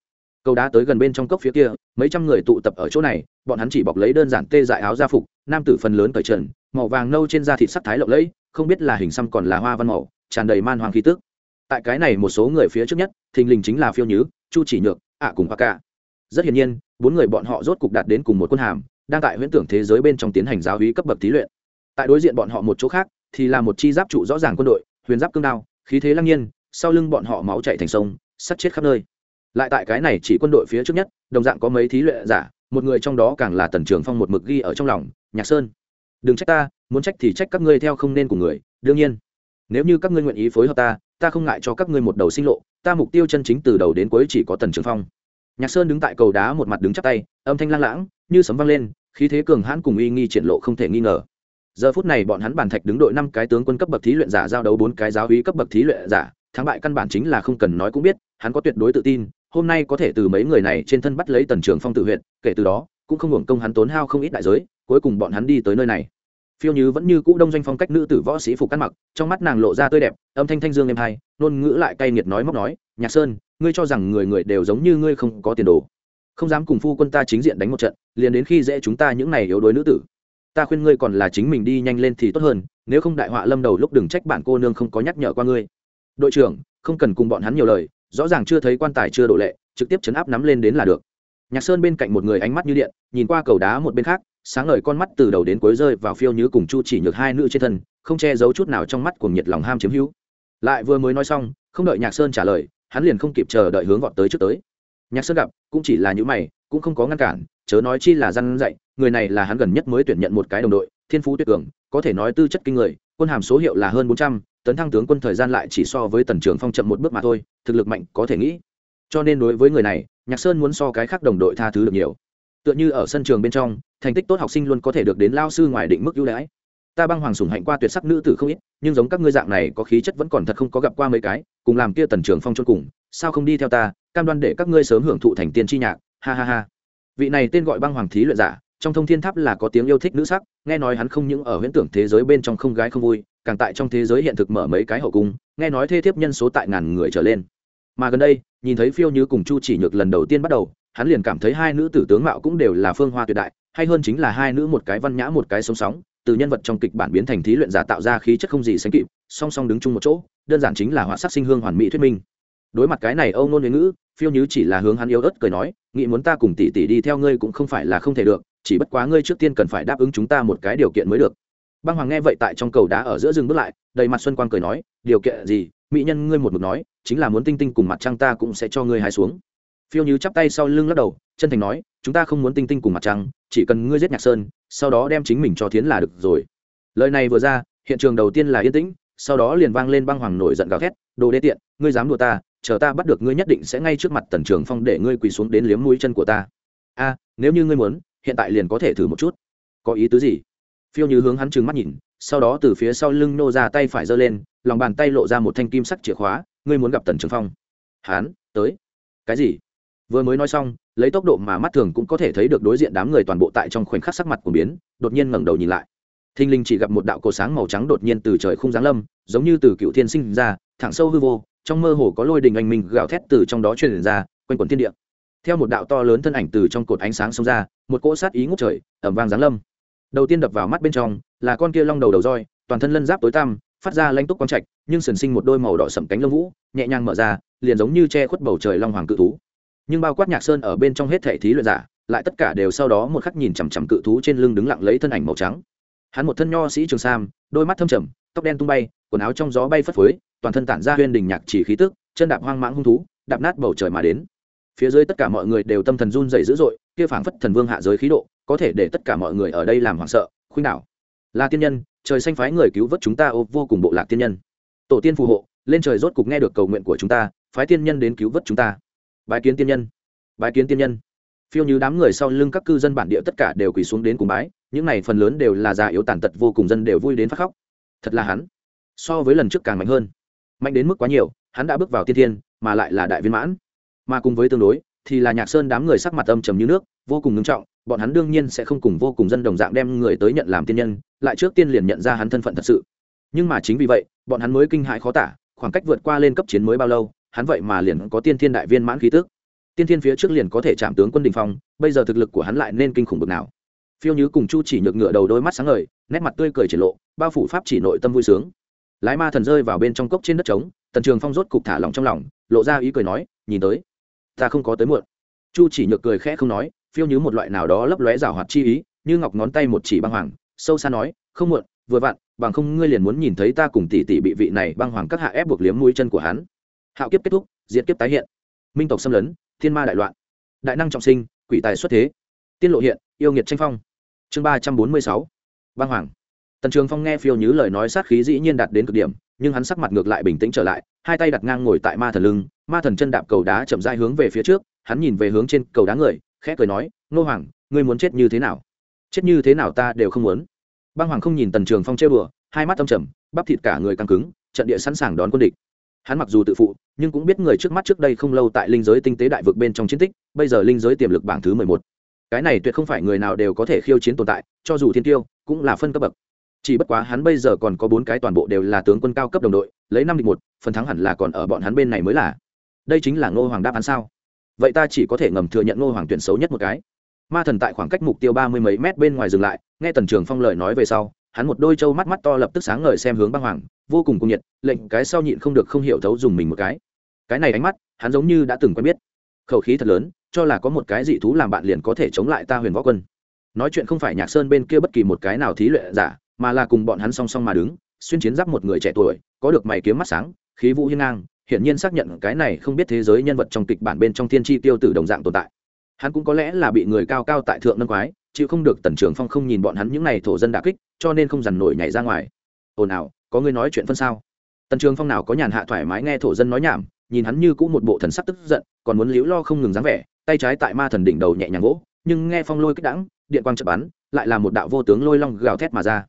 [SPEAKER 1] cầu đá tới gần bên trong cốc phía kia, mấy trăm người tụ tập ở chỗ này, bọn hắn chỉ bọc lấy đơn giản tê dại áo gia phục, nam tử phần lớn cởi trần, màu vàng nâu trên da thịt sắc thái lộng lẫy, không biết là hình xăm còn là hoa văn màu, tràn đầy man hoàng khí tức. Tại cái này một số người phía trước nhất, thình lình chính là phiêu nhứ, chu chỉ nhược, ạ cùng ca rất hiển nhiên, bốn người bọn họ rốt cục đạt đến cùng một quân hàm, đang tại huyễn tưởng thế giới bên trong tiến hành giáo hí cấp bậc thí luyện. Tại đối diện bọn họ một chỗ khác, thì là một chi giáp trụ rõ ràng quân đội, huyền giáp cương đao, khí thế lăng nhiên, sau lưng bọn họ máu chạy thành sông, sắt chết khắp nơi lại tại cái này chỉ quân đội phía trước nhất, đồng dạng có mấy thí luyện giả, một người trong đó càng là tần trường phong một mực ghi ở trong lòng, nhạc sơn, đừng trách ta, muốn trách thì trách các ngươi theo không nên của người, đương nhiên. Nếu như các ngươi nguyện ý phối hợp ta ta không ngại cho các ngươi một đầu sinh lộ, ta mục tiêu chân chính từ đầu đến cuối chỉ có tần trường phong. Nhạc sơn đứng tại cầu đá một mặt đứng chắp tay, âm thanh lang lãng, như sấm vang lên, khí thế cường hãn cùng uy nghi triển lộ không thể nghi ngờ. Giờ phút này bọn hắn bàn thạch đứng đội năm cái tướng quân cấp bậc thí luyện giả giao đấu bốn cái giáo hí cấp bậc thí luyện giả, thắng bại căn bản chính là không cần nói cũng biết, hắn có tuyệt đối tự tin hôm nay có thể từ mấy người này trên thân bắt lấy tần trường phong tự huyện, kể từ đó, cũng không hưởng công hắn tốn hao không ít đại giới, cuối cùng bọn hắn đi tới nơi này. Phiêu như vẫn như cũ đông doanh phong cách nữ tử võ sĩ phục cắt mặc, trong mắt nàng lộ ra tươi đẹp, âm thanh thanh dương êm hai, ngôn ngữ lại cay nghiệt nói móc nói, nhạc sơn, ngươi cho rằng người người đều giống như ngươi không có tiền đồ. Không dám cùng phu quân ta chính diện đánh một trận, liền đến khi dễ chúng ta những này yếu đuối nữ tử. Ta khuyên ngươi còn là chính mình đi nhanh lên thì tốt hơn, nếu không đại họa lâm đầu lúc đừng trách bạn cô nương không có nhắc nhở qua ngươi. Đội trưởng, không cần cùng bọn hắn nhiều lời rõ ràng chưa thấy quan tài chưa độ lệ, trực tiếp chấn áp nắm lên đến là được. Nhạc sơn bên cạnh một người ánh mắt như điện, nhìn qua cầu đá một bên khác, sáng ngời con mắt từ đầu đến cuối rơi vào phiêu như cùng chu chỉ nhược hai nữ trên thân, không che giấu chút nào trong mắt của nhiệt lòng ham chiếm hữu. Lại vừa mới nói xong, không đợi nhạc sơn trả lời, hắn liền không kịp chờ đợi hướng vọt tới trước tới. Nhạc sơn gặp, cũng chỉ là những mày, cũng không có ngăn cản, chớ nói chi là răn dạy, người này là hắn gần nhất mới tuyển nhận một cái đồng đội, thiên phú tuyệt cường, có thể nói tư chất kinh người quân hàm số hiệu là hơn bốn trăm, tấn thăng tướng quân thời gian lại chỉ so với tần trưởng phong chậm một bước mà thôi, thực lực mạnh có thể nghĩ. Cho nên đối với người này, nhạc sơn muốn so cái khác đồng đội tha thứ được nhiều. Tựa như ở sân trường bên trong, thành tích tốt học sinh luôn có thể được đến lao sư ngoài định mức ưu đãi. Ta băng hoàng sủng hạnh qua tuyệt sắc nữ tử không ít, nhưng giống các ngươi dạng này có khí chất vẫn còn thật không có gặp qua mấy cái, cùng làm kia tần trường phong chôn cùng, sao không đi theo ta, cam đoan để các ngươi sớm hưởng thụ thành tiên tri nhạc, ha ha ha. Vị này tên gọi băng hoàng thí luyện giả trong thông thiên tháp là có tiếng yêu thích nữ sắc, nghe nói hắn không những ở huyễn tưởng thế giới bên trong không gái không vui, càng tại trong thế giới hiện thực mở mấy cái hậu cung, nghe nói thê thiếp nhân số tại ngàn người trở lên. Mà gần đây, nhìn thấy phiêu như cùng chu chỉ nhược lần đầu tiên bắt đầu, hắn liền cảm thấy hai nữ tử tướng mạo cũng đều là phương hoa tuyệt đại, hay hơn chính là hai nữ một cái văn nhã một cái sống sóng, từ nhân vật trong kịch bản biến thành thí luyện giả tạo ra khí chất không gì sánh kịp, song song đứng chung một chỗ, đơn giản chính là họa sắc sinh hương hoàn mỹ thuyết minh. Đối mặt cái này âu nôn ngữ, phiêu như chỉ là hướng hắn yêu ớt cười nói nghĩ muốn ta cùng tỷ tỷ đi theo ngươi cũng không phải là không thể được chỉ bất quá ngươi trước tiên cần phải đáp ứng chúng ta một cái điều kiện mới được. Băng hoàng nghe vậy tại trong cầu đá ở giữa rừng bước lại, đầy mặt xuân quang cười nói, điều kiện gì? Mỹ nhân ngươi một mực nói, chính là muốn tinh tinh cùng mặt trăng ta cũng sẽ cho ngươi hai xuống. Phiêu như chắp tay sau lưng lắc đầu, chân thành nói, chúng ta không muốn tinh tinh cùng mặt trăng, chỉ cần ngươi giết nhạc sơn, sau đó đem chính mình cho thiến là được rồi. Lời này vừa ra, hiện trường đầu tiên là yên tĩnh, sau đó liền vang lên băng hoàng nổi giận gào thét, đồ đê tiện, ngươi dám đùa ta, chờ ta bắt được ngươi nhất định sẽ ngay trước mặt tần trường phong để ngươi quỳ xuống đến liếm mũi chân của ta. A, nếu như ngươi muốn hiện tại liền có thể thử một chút. Có ý tứ gì? Phiêu như hướng hắn trừng mắt nhìn sau đó từ phía sau lưng nô ra tay phải giơ lên lòng bàn tay lộ ra một thanh kim sắc chìa khóa ngươi muốn gặp tần trường phong? Hán, tới. Cái gì? Vừa mới nói xong lấy tốc độ mà mắt thường cũng có thể thấy được đối diện đám người toàn bộ tại trong khoảnh khắc sắc mặt của biến đột nhiên ngẩng đầu nhìn lại. Thinh linh chỉ gặp một đạo cổ sáng màu trắng đột nhiên từ trời không giáng lâm giống như từ cựu thiên sinh ra thẳng sâu hư vô trong mơ hồ có lôi đình anh minh gào thét từ trong đó truyền ra quanh quần thiên địa theo một đạo to lớn thân ảnh từ trong cột ánh sáng xông ra, một cỗ sát ý ngút trời ẩm vang giáng lâm. Đầu tiên đập vào mắt bên trong, là con kia long đầu đầu roi, toàn thân lân giáp tối tăm, phát ra lãnh túc quang trạch, nhưng sần sinh một đôi màu đỏ sẩm cánh lông vũ, nhẹ nhàng mở ra, liền giống như che khuất bầu trời long hoàng cự thú. Nhưng bao quát nhạc sơn ở bên trong hết thể thí luyện giả, lại tất cả đều sau đó một khắc nhìn chằm chằm cự thú trên lưng đứng lặng lấy thân ảnh màu trắng. Hắn một thân nho sĩ trường sam, đôi mắt thâm trầm, tóc đen tung bay, quần áo trong gió bay phất phới, toàn thân tản ra huyên đình nhạc chỉ khí tức, chân đạp hoang mãng hung thú, đạp nát bầu trời mà đến phía dưới tất cả mọi người đều tâm thần run dày dữ dội, kia phảng phất thần vương hạ giới khí độ, có thể để tất cả mọi người ở đây làm hoảng sợ, khuynh đảo. Là tiên nhân, trời xanh phái người cứu vớt chúng ta ô, vô cùng bộ lạc tiên nhân. Tổ tiên phù hộ, lên trời rốt cục nghe được cầu nguyện của chúng ta, phái tiên nhân đến cứu vớt chúng ta. Bái kiến tiên nhân, bái kiến tiên nhân. Phiêu như đám người sau lưng các cư dân bản địa tất cả đều quỳ xuống đến cùng bái, những này phần lớn đều là già yếu tàn tật vô cùng dân đều vui đến phát khóc. Thật là hắn. So với lần trước càng mạnh hơn. Mạnh đến mức quá nhiều, hắn đã bước vào tiên thiên, mà lại là đại viên mãn mà cùng với tương đối, thì là nhạc sơn đám người sắc mặt âm trầm như nước, vô cùng ngưng trọng, bọn hắn đương nhiên sẽ không cùng vô cùng dân đồng dạng đem người tới nhận làm tiên nhân, lại trước tiên liền nhận ra hắn thân phận thật sự. Nhưng mà chính vì vậy, bọn hắn mới kinh hãi khó tả, khoảng cách vượt qua lên cấp chiến mới bao lâu, hắn vậy mà liền có tiên thiên đại viên mãn khí tức. Tiên thiên phía trước liền có thể chạm tướng quân đình phong, bây giờ thực lực của hắn lại nên kinh khủng bực nào. Phiêu như cùng chu chỉ nhược ngựa đầu đôi mắt sáng ngời, nét mặt tươi cười triển lộ, bao phủ pháp chỉ nội tâm vui sướng. Lái ma thần rơi vào bên trong cốc trên đất trống, tần trường phong rốt cục thả lỏng trong lòng, lộ ra ý cười nói, nhìn tới ta không có tới muộn. Chu chỉ nhược cười khẽ không nói, phiêu như một loại nào đó lấp lóe rào hoạt chi ý, như ngọc ngón tay một chỉ băng hoàng, sâu xa nói, không muộn, vừa vặn, bằng không ngươi liền muốn nhìn thấy ta cùng tỷ tỷ bị vị này băng hoàng các hạ ép buộc liếm mũi chân của hắn. Hạo kiếp kết thúc, diệt kiếp tái hiện. Minh tộc xâm lấn, thiên ma đại loạn. Đại năng trọng sinh, quỷ tài xuất thế. Tiên lộ hiện, yêu nghiệt tranh phong. Chương ba trăm bốn mươi sáu, băng hoàng. Tần trường phong nghe phiêu nhứ lời nói sát khí dĩ nhiên đạt đến cực điểm nhưng hắn sắc mặt ngược lại bình tĩnh trở lại, hai tay đặt ngang ngồi tại ma thần lưng, ma thần chân đạp cầu đá chậm dai hướng về phía trước, hắn nhìn về hướng trên cầu đá người, khẽ cười nói nô hoàng, ngươi muốn chết như thế nào? Chết như thế nào ta đều không muốn. Băng hoàng không nhìn tần trường phong chơi bừa hai mắt âm trầm, bắp thịt cả người căng cứng, trận địa sẵn sàng đón quân địch. Hắn mặc dù tự phụ, nhưng cũng biết người trước mắt trước đây không lâu tại linh giới tinh tế đại vực bên trong chiến tích, bây giờ linh giới tiềm lực bảng thứ mười một. Cái này tuyệt không phải người nào đều có thể khiêu chiến tồn tại, cho dù thiên tiêu, cũng là phân cấp bậc chỉ bất quá hắn bây giờ còn có bốn cái toàn bộ đều là tướng quân cao cấp đồng đội, lấy năm địch một, phần thắng hẳn là còn ở bọn hắn bên này mới là. Đây chính là ngô hoàng đáp án sao? Vậy ta chỉ có thể ngầm thừa nhận ngô hoàng tuyển xấu nhất một cái. Ma thần tại khoảng cách mục tiêu ba mươi mấy mét bên ngoài dừng lại, nghe tần trường phong lời nói về sau, hắn một đôi trâu mắt mắt to lập tức sáng ngời xem hướng băng hoàng, vô cùng cung nhiệt, lệnh cái sau nhịn không được không hiểu thấu dùng mình một cái. Cái này ánh mắt, hắn giống như đã từng quen biết. Khẩu khí thật lớn, cho là có một cái dị thú làm bạn liền có thể chống lại ta huyền võ quân. Nói chuyện không phải nhạc sơn bên kia bất kỳ một cái nào thí luyện giả mà là cùng bọn hắn song song mà đứng, xuyên chiến giáp một người trẻ tuổi, có được mày kiếm mắt sáng, khí vũ hiên ngang, hiển nhiên xác nhận cái này không biết thế giới nhân vật trong kịch bản bên trong thiên tri tiêu tử đồng dạng tồn tại. Hắn cũng có lẽ là bị người cao cao tại thượng nâng quái, chịu không được tần trường phong không nhìn bọn hắn những n à y thổ dân đà kích, cho nên không dằn nổi nhảy ra ngoài. Ồn ào, có người nói chuyện phân sao? Tần trường phong nào có nhàn hạ thoải mái nghe thổ dân nói nhảm, nhìn hắn như cũng một bộ thần sắc tức giận, còn muốn liễu lo không ngừng dáng vẻ, tay trái tại ma thần đỉnh đầu nhẹ nhàng gỗ nhưng nghe phong lôi kích đãng, điện quang chập bắn, lại là một đạo vô tướng lôi long gào thét mà ra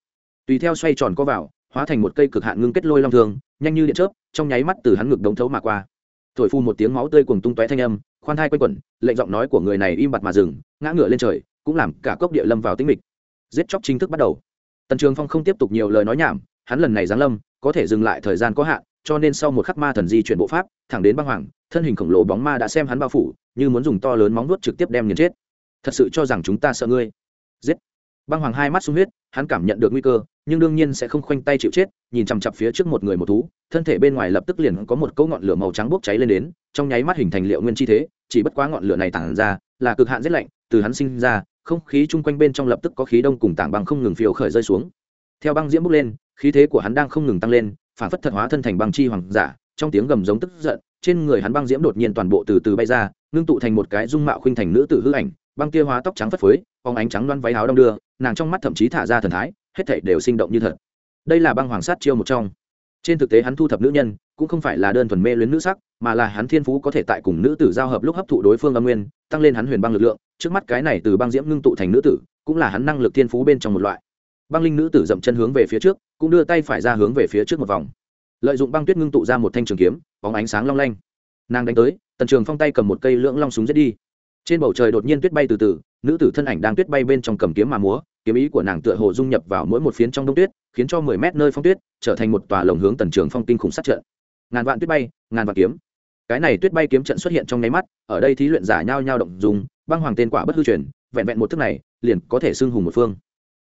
[SPEAKER 1] tùy theo xoay tròn có vào, hóa thành một cây cực hạn ngưng kết lôi long thường nhanh như điện chớp, trong nháy mắt từ hắn ngực đống thấu mà qua. Thổi phu một tiếng máu tươi cùng tung tóe thanh âm, khoan thai quanh quẩn, lệnh giọng nói của người này im bặt mà dừng, ngã ngựa lên trời, cũng làm cả cốc địa lâm vào tĩnh mịch. Giết chóc chính thức bắt đầu. Tần trường phong không tiếp tục nhiều lời nói nhảm, hắn lần này giáng lâm, có thể dừng lại thời gian có hạn, cho nên sau một khắc ma thần di chuyển bộ pháp, thẳng đến băng hoàng, thân hình khổng lồ bóng ma đã xem hắn bao phủ, như muốn dùng to lớn móng nuốt trực tiếp đem nghiền chết. Thật sự cho rằng chúng ta sợ ngươi. Giết. Băng hoàng hai mắt sung huyết, hắn cảm nhận được nguy cơ nhưng đương nhiên sẽ không khoanh tay chịu chết, nhìn chằm chặp phía trước một người một thú, thân thể bên ngoài lập tức liền có một cỗ ngọn lửa màu trắng bốc cháy lên đến, trong nháy mắt hình thành liệu nguyên chi thế, chỉ bất quá ngọn lửa này tản ra là cực hạn rét lạnh, từ hắn sinh ra, không khí chung quanh bên trong lập tức có khí đông cùng tảng băng không ngừng phiêu khởi rơi xuống. Theo băng diễm bốc lên, khí thế của hắn đang không ngừng tăng lên, phản phất thật hóa thân thành băng chi hoàng giả, trong tiếng gầm giống tức giận, trên người hắn băng diễm đột nhiên toàn bộ từ từ bay ra, ngưng tụ thành một cái dung mạo khuynh thành nữ tử hư ảnh, băng kia hóa tóc trắng phất phới, phóng ánh trắng loan váy áo đong đưa, nàng trong mắt thậm chí thả ra thần thái hết thảy đều sinh động như thật. Đây là băng hoàng sát chiêu một trong. Trên thực tế hắn thu thập nữ nhân, cũng không phải là đơn thuần mê luyến nữ sắc, mà là hắn thiên phú có thể tại cùng nữ tử giao hợp lúc hấp thụ đối phương âm nguyên, tăng lên hắn huyền băng lực lượng, trước mắt cái này từ băng diễm ngưng tụ thành nữ tử, cũng là hắn năng lực thiên phú bên trong một loại. Băng linh nữ tử dậm chân hướng về phía trước, cũng đưa tay phải ra hướng về phía trước một vòng. Lợi dụng băng tuyết ngưng tụ ra một thanh trường kiếm, bóng ánh sáng long lanh. Nàng đánh tới, tần trường phong tay cầm một cây lưỡng long súng giết đi. Trên bầu trời đột nhiên tuyết bay từ từ, nữ tử thân ảnh đang tuyết bay bên trong cầm kiếm mà múa kiếm ý của nàng tựa hồ dung nhập vào mỗi một phiến trong đông tuyết, khiến cho mười mét nơi phong tuyết trở thành một tòa lồng hướng tần trường phong kinh khủng sát trận. Ngàn vạn tuyết bay, ngàn vạn kiếm. Cái này tuyết bay kiếm trận xuất hiện trong nháy mắt, ở đây thí luyện giả nhao nhao động dùng, băng hoàng tên quả bất hư truyền, vẹn vẹn một thức này, liền có thể xưng hùng một phương.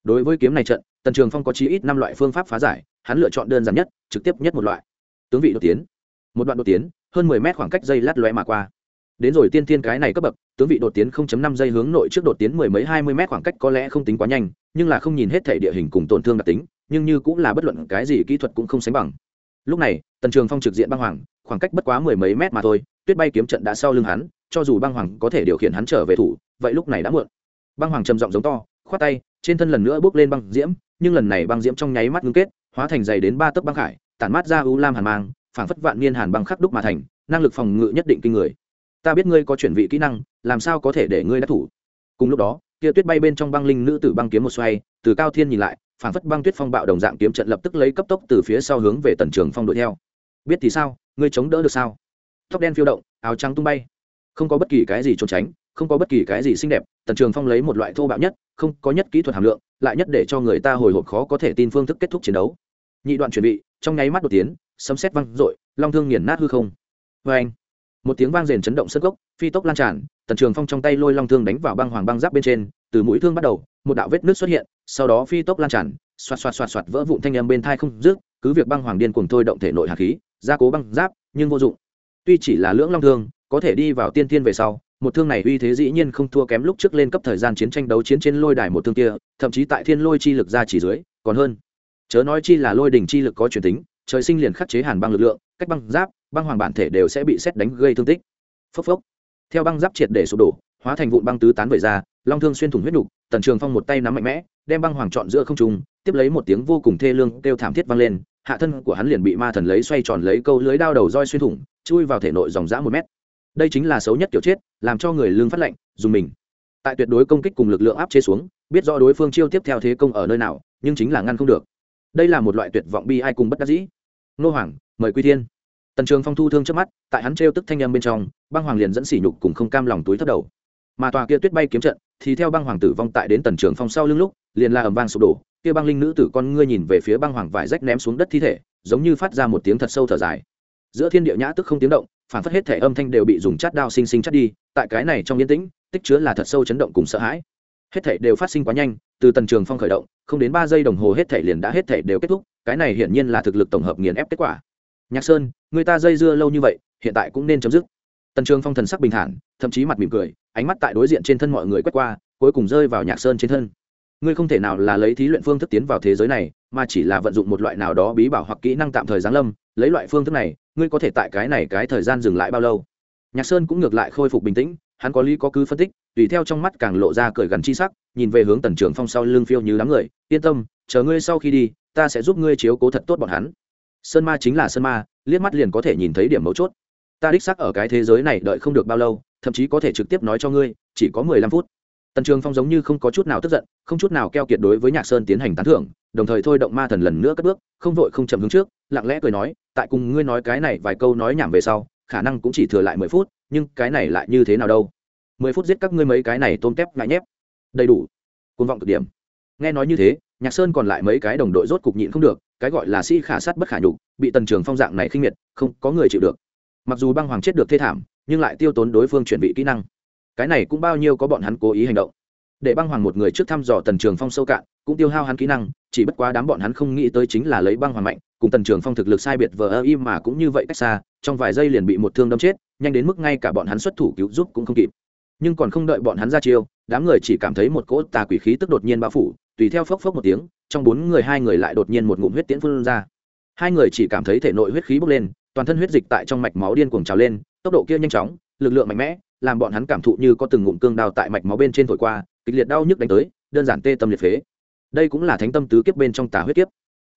[SPEAKER 1] Đối với kiếm này trận, tần trường phong có chí ít năm loại phương pháp phá giải, hắn lựa chọn đơn giản nhất, trực tiếp nhất một loại. Tướng vị đột tiến. Một đoạn đột tiến, hơn mười mét khoảng cách dây lát lóe mà qua đến rồi tiên tiên cái này cấp bậc, tướng vị đột tiến 0.5 giây hướng nội trước đột tiến mười mấy, hai mươi mét khoảng cách có lẽ không tính quá nhanh, nhưng là không nhìn hết thể địa hình cùng tổn thương đặc tính, nhưng như cũng là bất luận cái gì kỹ thuật cũng không sánh bằng. Lúc này, tần trường phong trực diện băng hoàng, khoảng cách bất quá mười mấy mét mà thôi, tuyết bay kiếm trận đã sau lưng hắn, cho dù băng hoàng có thể điều khiển hắn trở về thủ, vậy lúc này đã muộn. Băng hoàng trầm giọng giống to, khoát tay, trên thân lần nữa bước lên băng diễm, nhưng lần này băng diễm trong nháy mắt ngưng kết, hóa thành dày đến ba tấc băng khải, tản mát ra u lam hàn mang, phảng phất vạn niên hàn băng khắc đúc mà thành, năng lực phòng ngự nhất định kinh người ta biết ngươi có chuyển vị kỹ năng, làm sao có thể để ngươi đắc thủ? Cùng lúc đó, kia tuyết bay bên trong băng linh nữ tử băng kiếm một xoay, từ cao thiên nhìn lại, phảng phất băng tuyết phong bạo đồng dạng kiếm trận lập tức lấy cấp tốc từ phía sau hướng về tần trường phong đuổi theo. Biết thì sao, ngươi chống đỡ được sao? Tóc đen phiêu động, áo trắng tung bay. Không có bất kỳ cái gì trốn tránh, không có bất kỳ cái gì xinh đẹp, tần trường phong lấy một loại thô bạo nhất, không có nhất kỹ thuật hàm lượng, lại nhất để cho người ta hồi hộp khó có thể tin phương thức kết thúc chiến đấu. Nhị đoạn chuẩn bị, trong nháy mắt đột tiến, sấm xét văng r long thương nghiền nát hư không. Vê anh một tiếng vang rền chấn động sân gốc, phi tốc lan tràn, tần trường phong trong tay lôi long thương đánh vào băng hoàng băng giáp bên trên, từ mũi thương bắt đầu, một đạo vết nước xuất hiện, sau đó phi tốc lan tràn, xoạt xoạt xoạt xoạt vỡ vụn thanh âm bên thai không dứt, cứ việc băng hoàng điên cuồng thôi động thể nội hạt khí, gia cố băng giáp, nhưng vô dụng. Tuy chỉ là lưỡng long thương, có thể đi vào tiên tiên về sau, một thương này uy thế dĩ nhiên không thua kém lúc trước lên cấp thời gian chiến tranh đấu chiến trên lôi đài một thương kia, thậm chí tại thiên lôi chi lực ra chỉ dưới, còn hơn. Chớ nói chi là lôi đỉnh chi lực có truyền tính, trời sinh liền khắc chế hàn băng lực lượng, cách băng giáp băng hoàng bản thể đều sẽ bị xét đánh gây thương tích. Phốc phốc. Theo băng giáp triệt để sụp đổ, hóa thành vụn băng tứ tán về ra, long thương xuyên thủng huyết nhục, tần trường phong một tay nắm mạnh mẽ, đem băng hoàng chọn giữa không trung, tiếp lấy một tiếng vô cùng thê lương kêu thảm thiết vang lên, hạ thân của hắn liền bị ma thần lấy xoay tròn lấy câu lưới đao đầu roi xuyên thủng, chui vào thể nội dòng dã một mét. Đây chính là xấu nhất kiểu chết, làm cho người lương phát lệnh, dùng mình. Tại tuyệt đối công kích cùng lực lượng áp chế xuống, biết rõ đối phương chiêu tiếp theo thế công ở nơi nào, nhưng chính là ngăn không được. Đây là một loại tuyệt vọng bi ai cùng bất đắc dĩ. Nô hoàng, mời quy thiên tần trường phong thu thương trước mắt, tại hắn trêu tức thanh â m bên trong, băng hoàng liền dẫn sỉ nhục cùng không cam lòng túi thất đầu. Mà tòa kia tuyết bay kiếm trận, thì theo băng hoàng tử vong tại đến tần trường phong sau lưng lúc, liền la ầm vang sụp đổ. Kia băng linh nữ tử con ngươi nhìn về phía băng hoàng vải rách ném xuống đất thi thể, giống như phát ra một tiếng thật sâu thở dài. Giữa thiên địa nhã tức không tiếng động, phản phất hết thể âm thanh đều bị dùng chát đao xinh xinh chát đi, tại cái này trong yên tĩnh, tích chứa là thật sâu chấn động cùng sợ hãi. Hết thể đều phát sinh quá nhanh, từ tần trường phong khởi động, không đến ba giây đồng hồ hết thể liền đã hết thể đều kết thúc, cái này hiển nhiên là thực lực tổng hợp nghiền ép kết quả nhạc sơn, người ta dây dưa lâu như vậy, hiện tại cũng nên chấm dứt. Tần trường phong thần sắc bình thản, thậm chí mặt mỉm cười, ánh mắt tại đối diện trên thân mọi người quét qua, cuối cùng rơi vào nhạc sơn trên thân. Ngươi không thể nào là lấy thí luyện phương thức tiến vào thế giới này, mà chỉ là vận dụng một loại nào đó bí bảo hoặc kỹ năng tạm thời giáng lâm, lấy loại phương thức này, ngươi có thể tại cái này cái thời gian dừng lại bao lâu? Nhạc sơn cũng ngược lại khôi phục bình tĩnh, hắn có lý có cứ phân tích, tùy theo trong mắt càng lộ ra cởi gần chi sắc, nhìn về hướng tần trường phong sau lưng phiêu như đám người, yên tâm, chờ ngươi sau khi đi, ta sẽ giúp ngươi chiếu cố thật tốt bọn hắn sơn ma chính là sơn ma, liếc mắt liền có thể nhìn thấy điểm mấu chốt. Ta đích sắc ở cái thế giới này đợi không được bao lâu, thậm chí có thể trực tiếp nói cho ngươi, chỉ có mười lăm phút. Tần trường phong giống như không có chút nào tức giận, không chút nào keo kiệt đối với nhạc sơn tiến hành tán thưởng, đồng thời thôi động ma thần lần nữa cất bước, không vội không chậm hướng trước, lặng lẽ cười nói, tại cùng ngươi nói cái này vài câu nói nhảm về sau, khả năng cũng chỉ thừa lại mười phút, nhưng cái này lại như thế nào đâu? Mười phút giết các ngươi mấy cái này tôm tép ngại nhép. Đầy đủ. Côn vọng cực điểm. Nghe nói như thế, nhạc sơn còn lại mấy cái đồng đội rốt cục nhịn không được cái gọi là sĩ khả sát bất khả nhục, bị tần trường phong dạng này khinh miệt, không có người chịu được. Mặc dù băng hoàng chết được thê thảm, nhưng lại tiêu tốn đối phương chuẩn bị kỹ năng. Cái này cũng bao nhiêu có bọn hắn cố ý hành động. Để băng hoàng một người trước thăm dò tần trường phong sâu cạn, cũng tiêu hao hắn kỹ năng, chỉ bất quá đám bọn hắn không nghĩ tới chính là lấy băng hoàng mạnh, cùng tần trường phong thực lực sai biệt vờ ơ im mà cũng như vậy cách xa, trong vài giây liền bị một thương đâm chết, nhanh đến mức ngay cả bọn hắn xuất thủ cứu giúp cũng không kịp. Nhưng còn không đợi bọn hắn ra chiêu, đám người chỉ cảm thấy một cỗ tà quỷ khí tức đột nhiên bao phủ, tùy theo phốc phốc một tiếng trong bốn người hai người lại đột nhiên một ngụm huyết tiễn phun ra. Hai người chỉ cảm thấy thể nội huyết khí bốc lên, toàn thân huyết dịch tại trong mạch máu điên cuồng trào lên, tốc độ kia nhanh chóng, lực lượng mạnh mẽ, làm bọn hắn cảm thụ như có từng ngụm cương đao tại mạch máu bên trên thổi qua, kịch liệt đau nhức đánh tới, đơn giản tê tâm liệt phế. Đây cũng là thánh tâm tứ kiếp bên trong tà huyết kiếp.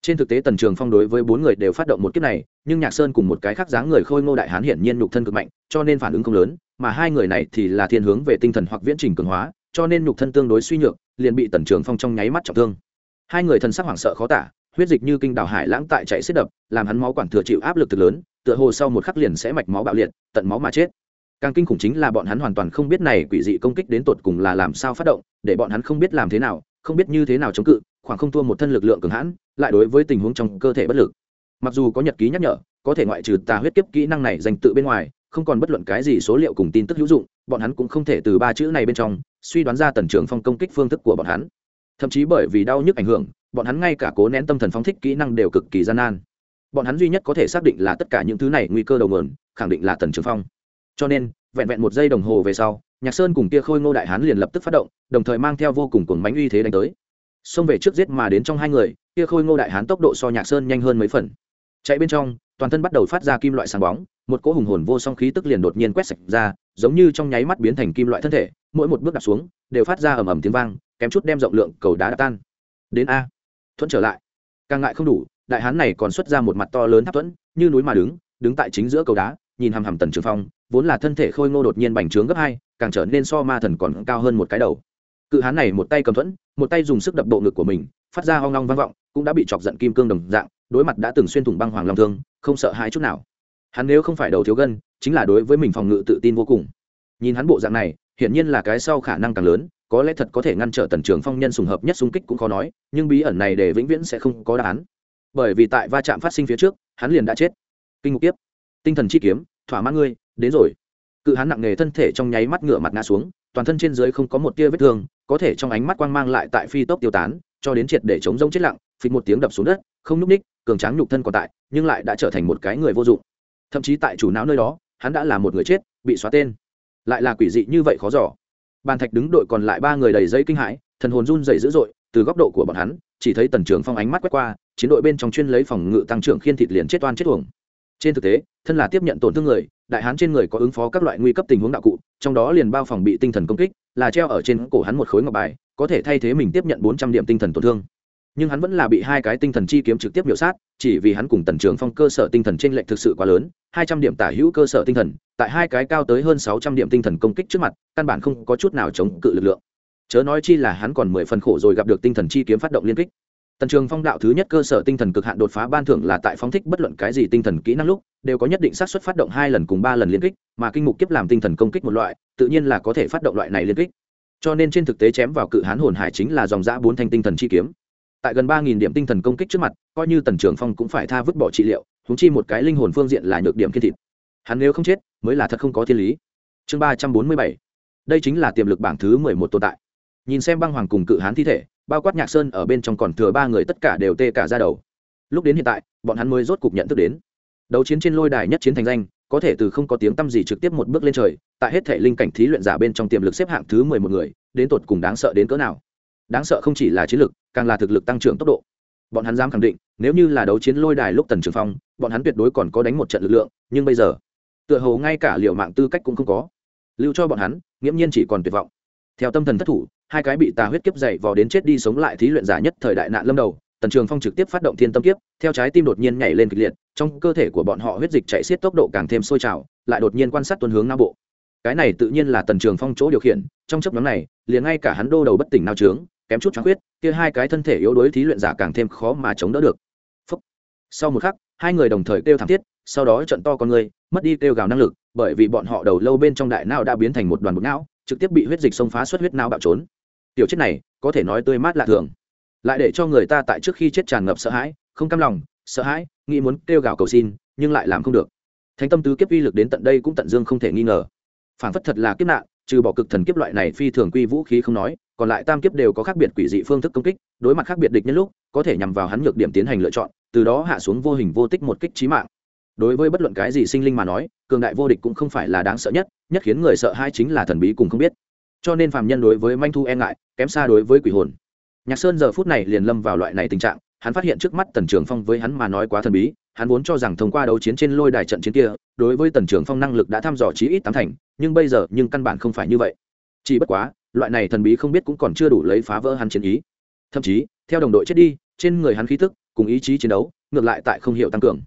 [SPEAKER 1] Trên thực tế tần trường phong đối với bốn người đều phát động một kiếp này, nhưng nhạc sơn cùng một cái khác dáng người khôi ngô đại hán hiển nhiên nhục thân cực mạnh, cho nên phản ứng không lớn, mà hai người này thì là thiên hướng về tinh thần hoặc viễn trình cường hóa, cho nên nhục thân tương đối suy nhược, liền bị tần trường phong trong nháy mắt trọng thương hai người thần sắc hoảng sợ khó tả, huyết dịch như kinh đào hải lãng tại chạy xếp đập, làm hắn máu quản thừa chịu áp lực thực lớn, tựa hồ sau một khắc liền sẽ mạch máu bạo liệt, tận máu mà chết. Càng kinh khủng chính là bọn hắn hoàn toàn không biết này quỷ dị công kích đến tột cùng là làm sao phát động, để bọn hắn không biết làm thế nào, không biết như thế nào chống cự, khoảng không thua một thân lực lượng cường hãn, lại đối với tình huống trong cơ thể bất lực. Mặc dù có nhật ký nhắc nhở, có thể ngoại trừ tà huyết kiếp kỹ năng này dành tự bên ngoài, không còn bất luận cái gì số liệu cùng tin tức hữu dụng, bọn hắn cũng không thể từ ba chữ này bên trong suy đoán ra tần trưởng phong công kích phương thức của bọn hắn thậm chí bởi vì đau nhức ảnh hưởng, bọn hắn ngay cả cố nén tâm thần phóng thích kỹ năng đều cực kỳ gian nan. Bọn hắn duy nhất có thể xác định là tất cả những thứ này nguy cơ đầu nguồn, khẳng định là tần trường phong. Cho nên, vẹn vẹn một giây đồng hồ về sau, nhạc sơn cùng kia khôi ngô đại hán liền lập tức phát động, đồng thời mang theo vô cùng cuồng bánh uy thế đánh tới. Xông về trước giết mà đến trong hai người, kia khôi ngô đại hán tốc độ so nhạc sơn nhanh hơn mấy phần. Chạy bên trong, toàn thân bắt đầu phát ra kim loại sáng bóng, một cỗ hùng hồn vô song khí tức liền đột nhiên quét sạch ra giống như trong nháy mắt biến thành kim loại thân thể, mỗi một bước đặt xuống, đều phát ra ầm ầm tiếng vang, kém chút đem rộng lượng cầu đá đã tan. Đến a. Thuận trở lại. Càng ngại không đủ, đại hán này còn xuất ra một mặt to lớn tháp thuẫn, như núi mà đứng đứng tại chính giữa cầu đá, nhìn hằm hằm tần trường phong, vốn là thân thể khôi ngô đột nhiên bành trướng gấp hai, càng trở nên so ma thần còn cao hơn một cái đầu. Cự hán này một tay cầm thuẫn, một tay dùng sức đập bộ ngực của mình, phát ra hoang long vang vọng, cũng đã bị chọc giận kim cương đồng dạng, đối mặt đã từng xuyên thủng băng hoàng long thương, không sợ hãi chút nào. Hắn nếu không phải đầu thiếu gân chính là đối với mình phòng ngự tự tin vô cùng. Nhìn hắn bộ dạng này, hiển nhiên là cái sau khả năng càng lớn, có lẽ thật có thể ngăn trở tần trường phong nhân sùng hợp nhất xung kích cũng khó nói, nhưng bí ẩn này để vĩnh viễn sẽ không có đáp án. Bởi vì tại va chạm phát sinh phía trước, hắn liền đã chết. Kinh ngục tiếp. Tinh thần chi kiếm, thỏa mãn ngươi, đến rồi. Cự hắn nặng nề thân thể trong nháy mắt ngựa mặt ngã xuống, toàn thân trên dưới không có một tia vết thương, có thể trong ánh mắt quang mang lại tại phi tốc tiêu tán, cho đến triệt để chống rông chết lặng, phịch một tiếng đập xuống đất, không nhúc ních cường tráng nhục thân còn tại, nhưng lại đã trở thành một cái người vô dụng. Thậm chí tại chủ não nơi đó hắn đã là một người chết, bị xóa tên. Lại là quỷ dị như vậy khó giỏ bàn thạch đứng đội còn lại ba người đầy dây kinh hãi, thần hồn run dày dữ dội, từ góc độ của bọn hắn, chỉ thấy tần trưởng phong ánh mắt quét qua, chiến đội bên trong chuyên lấy phòng ngự tăng trưởng khiên thịt liền chết oan chết tuồng trên thực tế, thân là tiếp nhận tổn thương người, đại hán trên người có ứng phó các loại nguy cấp tình huống đạo cụ, trong đó liền bao phòng bị tinh thần công kích, là treo ở trên cổ hắn một khối ngọc bài, có thể thay thế mình tiếp nhận bốn trăm điểm tinh thần tổn thương nhưng hắn vẫn là bị hai cái tinh thần chi kiếm trực tiếp miểu sát, chỉ vì hắn cùng tần trường phong cơ sở tinh thần t r ê n lệch thực sự quá lớn, hai trăm điểm tả hữu cơ sở tinh thần, tại hai cái cao tới hơn sáu trăm điểm tinh thần công kích trước mặt, căn bản không có chút nào chống cự lực lượng. Chớ nói chi là hắn còn mười phần khổ rồi gặp được tinh thần chi kiếm phát động liên kích. Tần trường phong đạo thứ nhất cơ sở tinh thần cực hạn đột phá ban thưởng là tại phóng thích bất luận cái gì tinh thần kỹ năng lúc, đều có nhất định xác suất phát động hai lần cùng ba lần liên kích, mà kinh mục kiếp làm tinh thần công kích một loại, tự nhiên là có thể phát động loại này liên kích. Cho nên trên thực tế chém vào cự hán hồn hải chính là dòng giã bốn thanh tinh thần chi kiếm tại gần ba nghìn điểm tinh thần công kích trước mặt, coi như tần trường phong cũng phải tha vứt bỏ trị liệu húng chi một cái linh hồn phương diện là nhược điểm kiên thịt. Hắn nếu không chết, mới là thật không có thiên lý. Chương ba trăm bốn mươi bảy. Đây chính là tiềm lực bảng thứ mười một tồn tại. Nhìn xem băng hoàng cùng cự hán thi thể, bao quát nhạc sơn ở bên trong còn thừa ba người tất cả đều tê cả ra đầu. Lúc đến hiện tại, bọn hắn mới rốt cục nhận thức đến. Đấu chiến trên lôi đài nhất chiến thành danh, có thể từ không có tiếng tăm gì trực tiếp một bước lên trời, tại hết thể linh cảnh thí luyện giả bên trong tiềm lực xếp hạng thứ mười một người, đến tột cùng đáng sợ đến cỡ nào? Đáng sợ không chỉ là chiến lực, càng là thực lực tăng trưởng tốc độ. Bọn hắn dám khẳng định, nếu như là đấu chiến lôi đài lúc tần trường phong, bọn hắn tuyệt đối còn có đánh một trận lực lượng, nhưng bây giờ, tựa hồ ngay cả liệu mạng tư cách cũng không có. Lưu cho bọn hắn, nghiễm nhiên chỉ còn tuyệt vọng. Theo tâm thần thất thủ, hai cái bị tà huyết kiếp dày vò đến chết đi sống lại thí luyện giả nhất thời đại nạn lâm đầu, tần trường phong trực tiếp phát động thiên tâm kiếp, theo trái tim đột nhiên nhảy lên kịch liệt, trong cơ thể của bọn họ huyết dịch chạy xiết tốc độ càng thêm sôi trào, lại đột nhiên quan sát tuần hướng nam bộ. Cái này tự nhiên là tần trường phong chỗ điều khiển, trong chấp nhóm này, liền ngay cả hắn đô đầu bất tỉnh nao trướng kém chút choáng huyết kia hai cái thân thể yếu đuối thí luyện giả càng thêm khó mà chống đỡ được. Phúc. sau một khắc, hai người đồng thời kêu thảm thiết, sau đó trận to con người, mất đi kêu gào năng lực, bởi vì bọn họ đầu lâu bên trong đại não đã biến thành một đoàn bột não, trực tiếp bị huyết dịch xông phá xuất huyết não bạo trốn. Tiểu chết này, có thể nói tươi mát lạ thường. Lại để cho người ta tại trước khi chết tràn ngập sợ hãi, không cam lòng, sợ hãi, nghĩ muốn kêu gào cầu xin, nhưng lại làm không được. Thánh tâm tứ kiếp uy lực đến tận đây cũng tận dương không thể nghi ngờ. Phản phất thật là kiếp nạn trừ bỏ cực thần kiếp loại này phi thường quy vũ khí không nói, còn lại tam kiếp đều có khác biệt quỷ dị phương thức công kích, đối mặt khác biệt địch nhân lúc, có thể nhằm vào hắn nhược điểm tiến hành lựa chọn, từ đó hạ xuống vô hình vô tích một kích trí mạng. Đối với bất luận cái gì sinh linh mà nói, cường đại vô địch cũng không phải là đáng sợ nhất nhất khiến người sợ hai chính là thần bí cùng không biết. Cho nên phàm nhân đối với manh thu e ngại, kém xa đối với quỷ hồn. Nhạc sơn giờ phút này liền lâm vào loại này tình trạng, hắn phát hiện trước mắt tần trường phong với hắn mà nói quá thần bí hắn vốn cho rằng thông qua đấu chiến trên lôi đài trận chiến kia, đối với tần trường phong năng lực đã thăm dò chí ít tám thành, nhưng bây giờ nhưng căn bản không phải như vậy. Chỉ bất quá, loại này thần bí không biết cũng còn chưa đủ lấy phá vỡ hắn chiến ý. Thậm chí, theo đồng đội chết đi, trên người hắn khí tức cùng ý chí chiến đấu, ngược lại tại không hiểu tăng cường.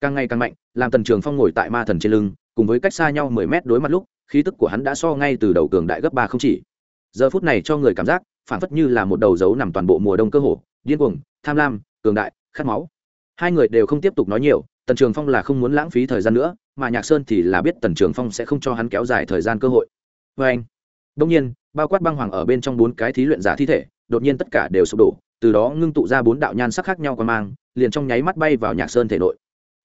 [SPEAKER 1] Càng ngày càng mạnh, làm tần trường phong ngồi tại ma thần trên lưng, cùng với cách xa nhau mười mét đối mặt lúc, khí tức của hắn đã so ngay từ đầu cường đại gấp ba không chỉ. Giờ phút này cho người cảm giác phản phất như là một đầu dấu nằm toàn bộ mùa đông cơ hồ, điên cuồng, tham lam, cường đại, khát máu hai người đều không tiếp tục nói nhiều, tần trường phong là không muốn lãng phí thời gian nữa, mà nhạc sơn thì là biết tần trường phong sẽ không cho hắn kéo dài thời gian cơ hội. Vê anh đông nhiên, bao quát băng hoàng ở bên trong bốn cái thí luyện giả thi thể, đột nhiên tất cả đều sụp đổ, từ đó ngưng tụ ra bốn đạo nhan sắc khác nhau qua mang, liền trong nháy mắt bay vào nhạc sơn thể nội.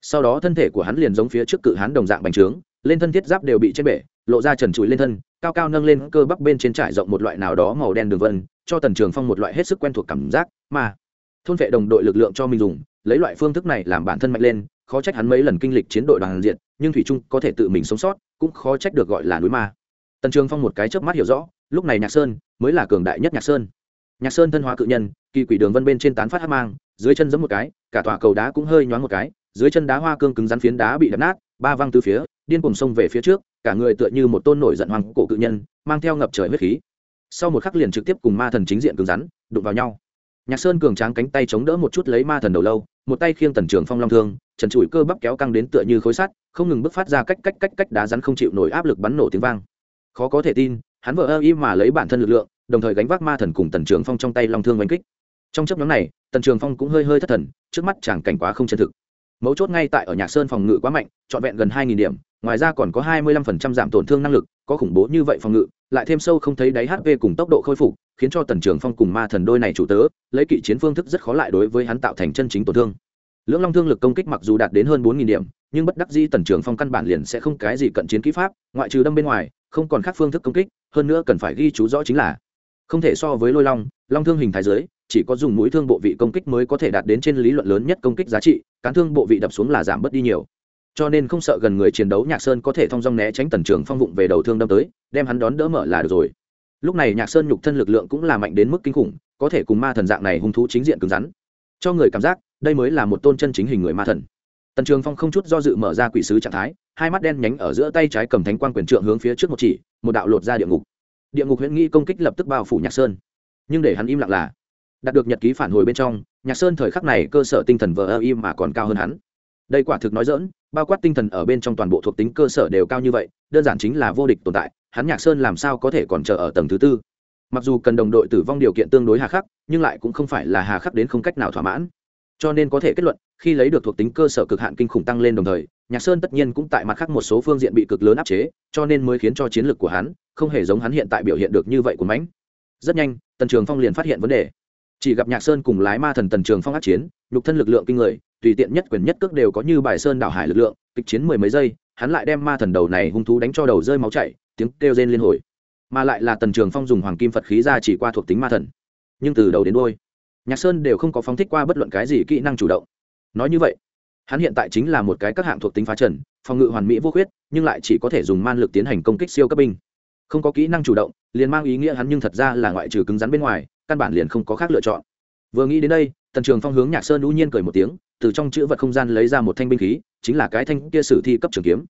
[SPEAKER 1] Sau đó thân thể của hắn liền giống phía trước cự hắn đồng dạng bành trướng, lên thân thiết giáp đều bị trên bể, lộ ra trần trụi lên thân, cao cao nâng lên cơ bắp bên trên trải rộng một loại nào đó màu đen đường vân, cho tần trường phong một loại hết sức quen thuộc cảm giác, mà thôn vệ đồng đội lực lượng cho mình dùng lấy loại phương thức này làm bản thân mạnh lên, khó trách hắn mấy lần kinh lịch chiến đội đoàn diện, nhưng thủy trung có thể tự mình sống sót, cũng khó trách được gọi là núi ma. Tần trường phong một cái chớp mắt hiểu rõ, lúc này nhạc sơn mới là cường đại nhất nhạc sơn. Nhạc sơn thân hóa cự nhân, kỳ quỷ đường vân bên trên tán phát hát mang, dưới chân giấm một cái, cả tòa cầu đá cũng hơi nhoáng một cái, dưới chân đá hoa cương cứng rắn phiến đá bị đập nát, ba văng từ phía, điên cùng sông về phía trước, cả người tựa như một tôn nổi giận hoàng cổ cự nhân, mang theo ngập trời huyết khí. Sau một khắc liền trực tiếp cùng ma thần chính diện cứng rắn, đụng vào nhau. Nhạc sơn cường tráng cánh tay chống đỡ một chút lấy ma thần đầu lâu một tay khiêng tần trường phong long thương, trần trụi cơ bắp kéo căng đến tựa như khối sắt, không ngừng bứt phát ra cách cách cách cách đá rắn không chịu nổi áp lực bắn nổ tiếng vang. Khó có thể tin, hắn vợ ơ y mà lấy bản thân lực lượng, đồng thời gánh vác ma thần cùng tần trường phong trong tay long thương oanh kích. Trong chấp nhóm này, tần trường phong cũng hơi hơi thất thần, trước mắt chàng cảnh quá không chân thực. Mấu chốt ngay tại ở nhạc sơn phòng ngự quá mạnh, trọn vẹn gần hai nghìn điểm, ngoài ra còn có hai mươi lăm phần trăm giảm tổn thương năng lực, có khủng bố như vậy phòng ngự, lại thêm sâu không thấy đáy hp cùng tốc độ khôi phục khiến cho tần trường phong cùng ma thần đôi này chủ tớ, lấy kỵ chiến phương thức rất khó lại đối với hắn tạo thành chân chính tổn thương. Lưỡng long thương lực công kích mặc dù đạt đến hơn bốn nghìn điểm, nhưng bất đắc di tần trường phong căn bản liền sẽ không cái gì cận chiến kỹ pháp, ngoại trừ đâm bên ngoài, không còn khác phương thức công kích, hơn nữa cần phải ghi chú rõ chính là không thể so với lôi long long thương hình thái giới chỉ có dùng mũi thương bộ vị công kích mới có thể đạt đến trên lý luận lớn nhất công kích giá trị, cán thương bộ vị đập xuống là giảm bớt đi nhiều. Cho nên không sợ gần người chiến đấu nhạc sơn có thể thông dong né tránh tần trường phong vụng về đầu thương đâm tới, đem hắn đón đỡ mở là được rồi lúc này nhạc sơn nhục thân lực lượng cũng là mạnh đến mức kinh khủng, có thể cùng ma thần dạng này hung thú chính diện cứng rắn. Cho người cảm giác, đây mới là một tôn chân chính hình người ma thần. Tần trường phong không chút do dự mở ra quỷ sứ trạng thái, hai mắt đen nhánh ở giữa tay trái cầm thánh quan quyền trượng hướng phía trước một chỉ, một đạo lột ra địa ngục. Địa ngục huyễn nghi công kích lập tức bao phủ nhạc sơn. Nhưng để hắn im lặng là, đạt được nhật ký phản hồi bên trong, nhạc sơn thời khắc này cơ sở tinh thần vờ ơ im mà còn cao hơn hắn. Đây quả thực nói dỡn bao quát tinh thần ở bên trong toàn bộ thuộc tính cơ sở đều cao như vậy, đơn giản chính là vô địch tồn tại, hắn nhạc sơn làm sao có thể còn chờ ở tầng thứ tư? Mặc dù cần đồng đội tử vong điều kiện tương đối hà khắc, nhưng lại cũng không phải là hà khắc đến không cách nào thỏa mãn. Cho nên có thể kết luận, khi lấy được thuộc tính cơ sở cực hạn kinh khủng tăng lên đồng thời, nhạc sơn tất nhiên cũng tại mặt khác một số phương diện bị cực lớn áp chế, cho nên mới khiến cho chiến lược của hắn không hề giống hắn hiện tại biểu hiện được như vậy của mãnh. Rất nhanh, tần trường phong liền phát hiện vấn đề. Chỉ gặp nhạc sơn cùng lái ma thần tần trường phong át chiến nhục thân lực lượng kinh người, tùy tiện nhất quyền nhất cước đều có như bài sơn đảo hải lực lượng, kịch chiến mười mấy giây, hắn lại đem ma thần đầu này hung thú đánh cho đầu rơi máu chảy, tiếng kêu rên liên hồi. Mà lại là tần trường phong dùng hoàng kim phật khí ra chỉ qua thuộc tính ma thần. Nhưng từ đầu đến đôi nhạc sơn đều không có phóng thích qua bất luận cái gì kỹ năng chủ động. Nói như vậy, hắn hiện tại chính là một cái các hạng thuộc tính phá trần, phòng ngự hoàn mỹ vô khuyết, nhưng lại chỉ có thể dùng man lực tiến hành công kích siêu cấp binh. Không có kỹ năng chủ động, liền mang ý nghĩa hắn nhưng thật ra là ngoại trừ cứng rắn bên ngoài, căn bản liền không có khác lựa chọn. Vừa nghĩ đến đây tần trường phong hướng nhạc sơn đũ nhiên cười một tiếng, từ trong chữ vật không gian lấy ra một thanh binh khí, chính là cái thanh kia sử thi cấp trường kiếm.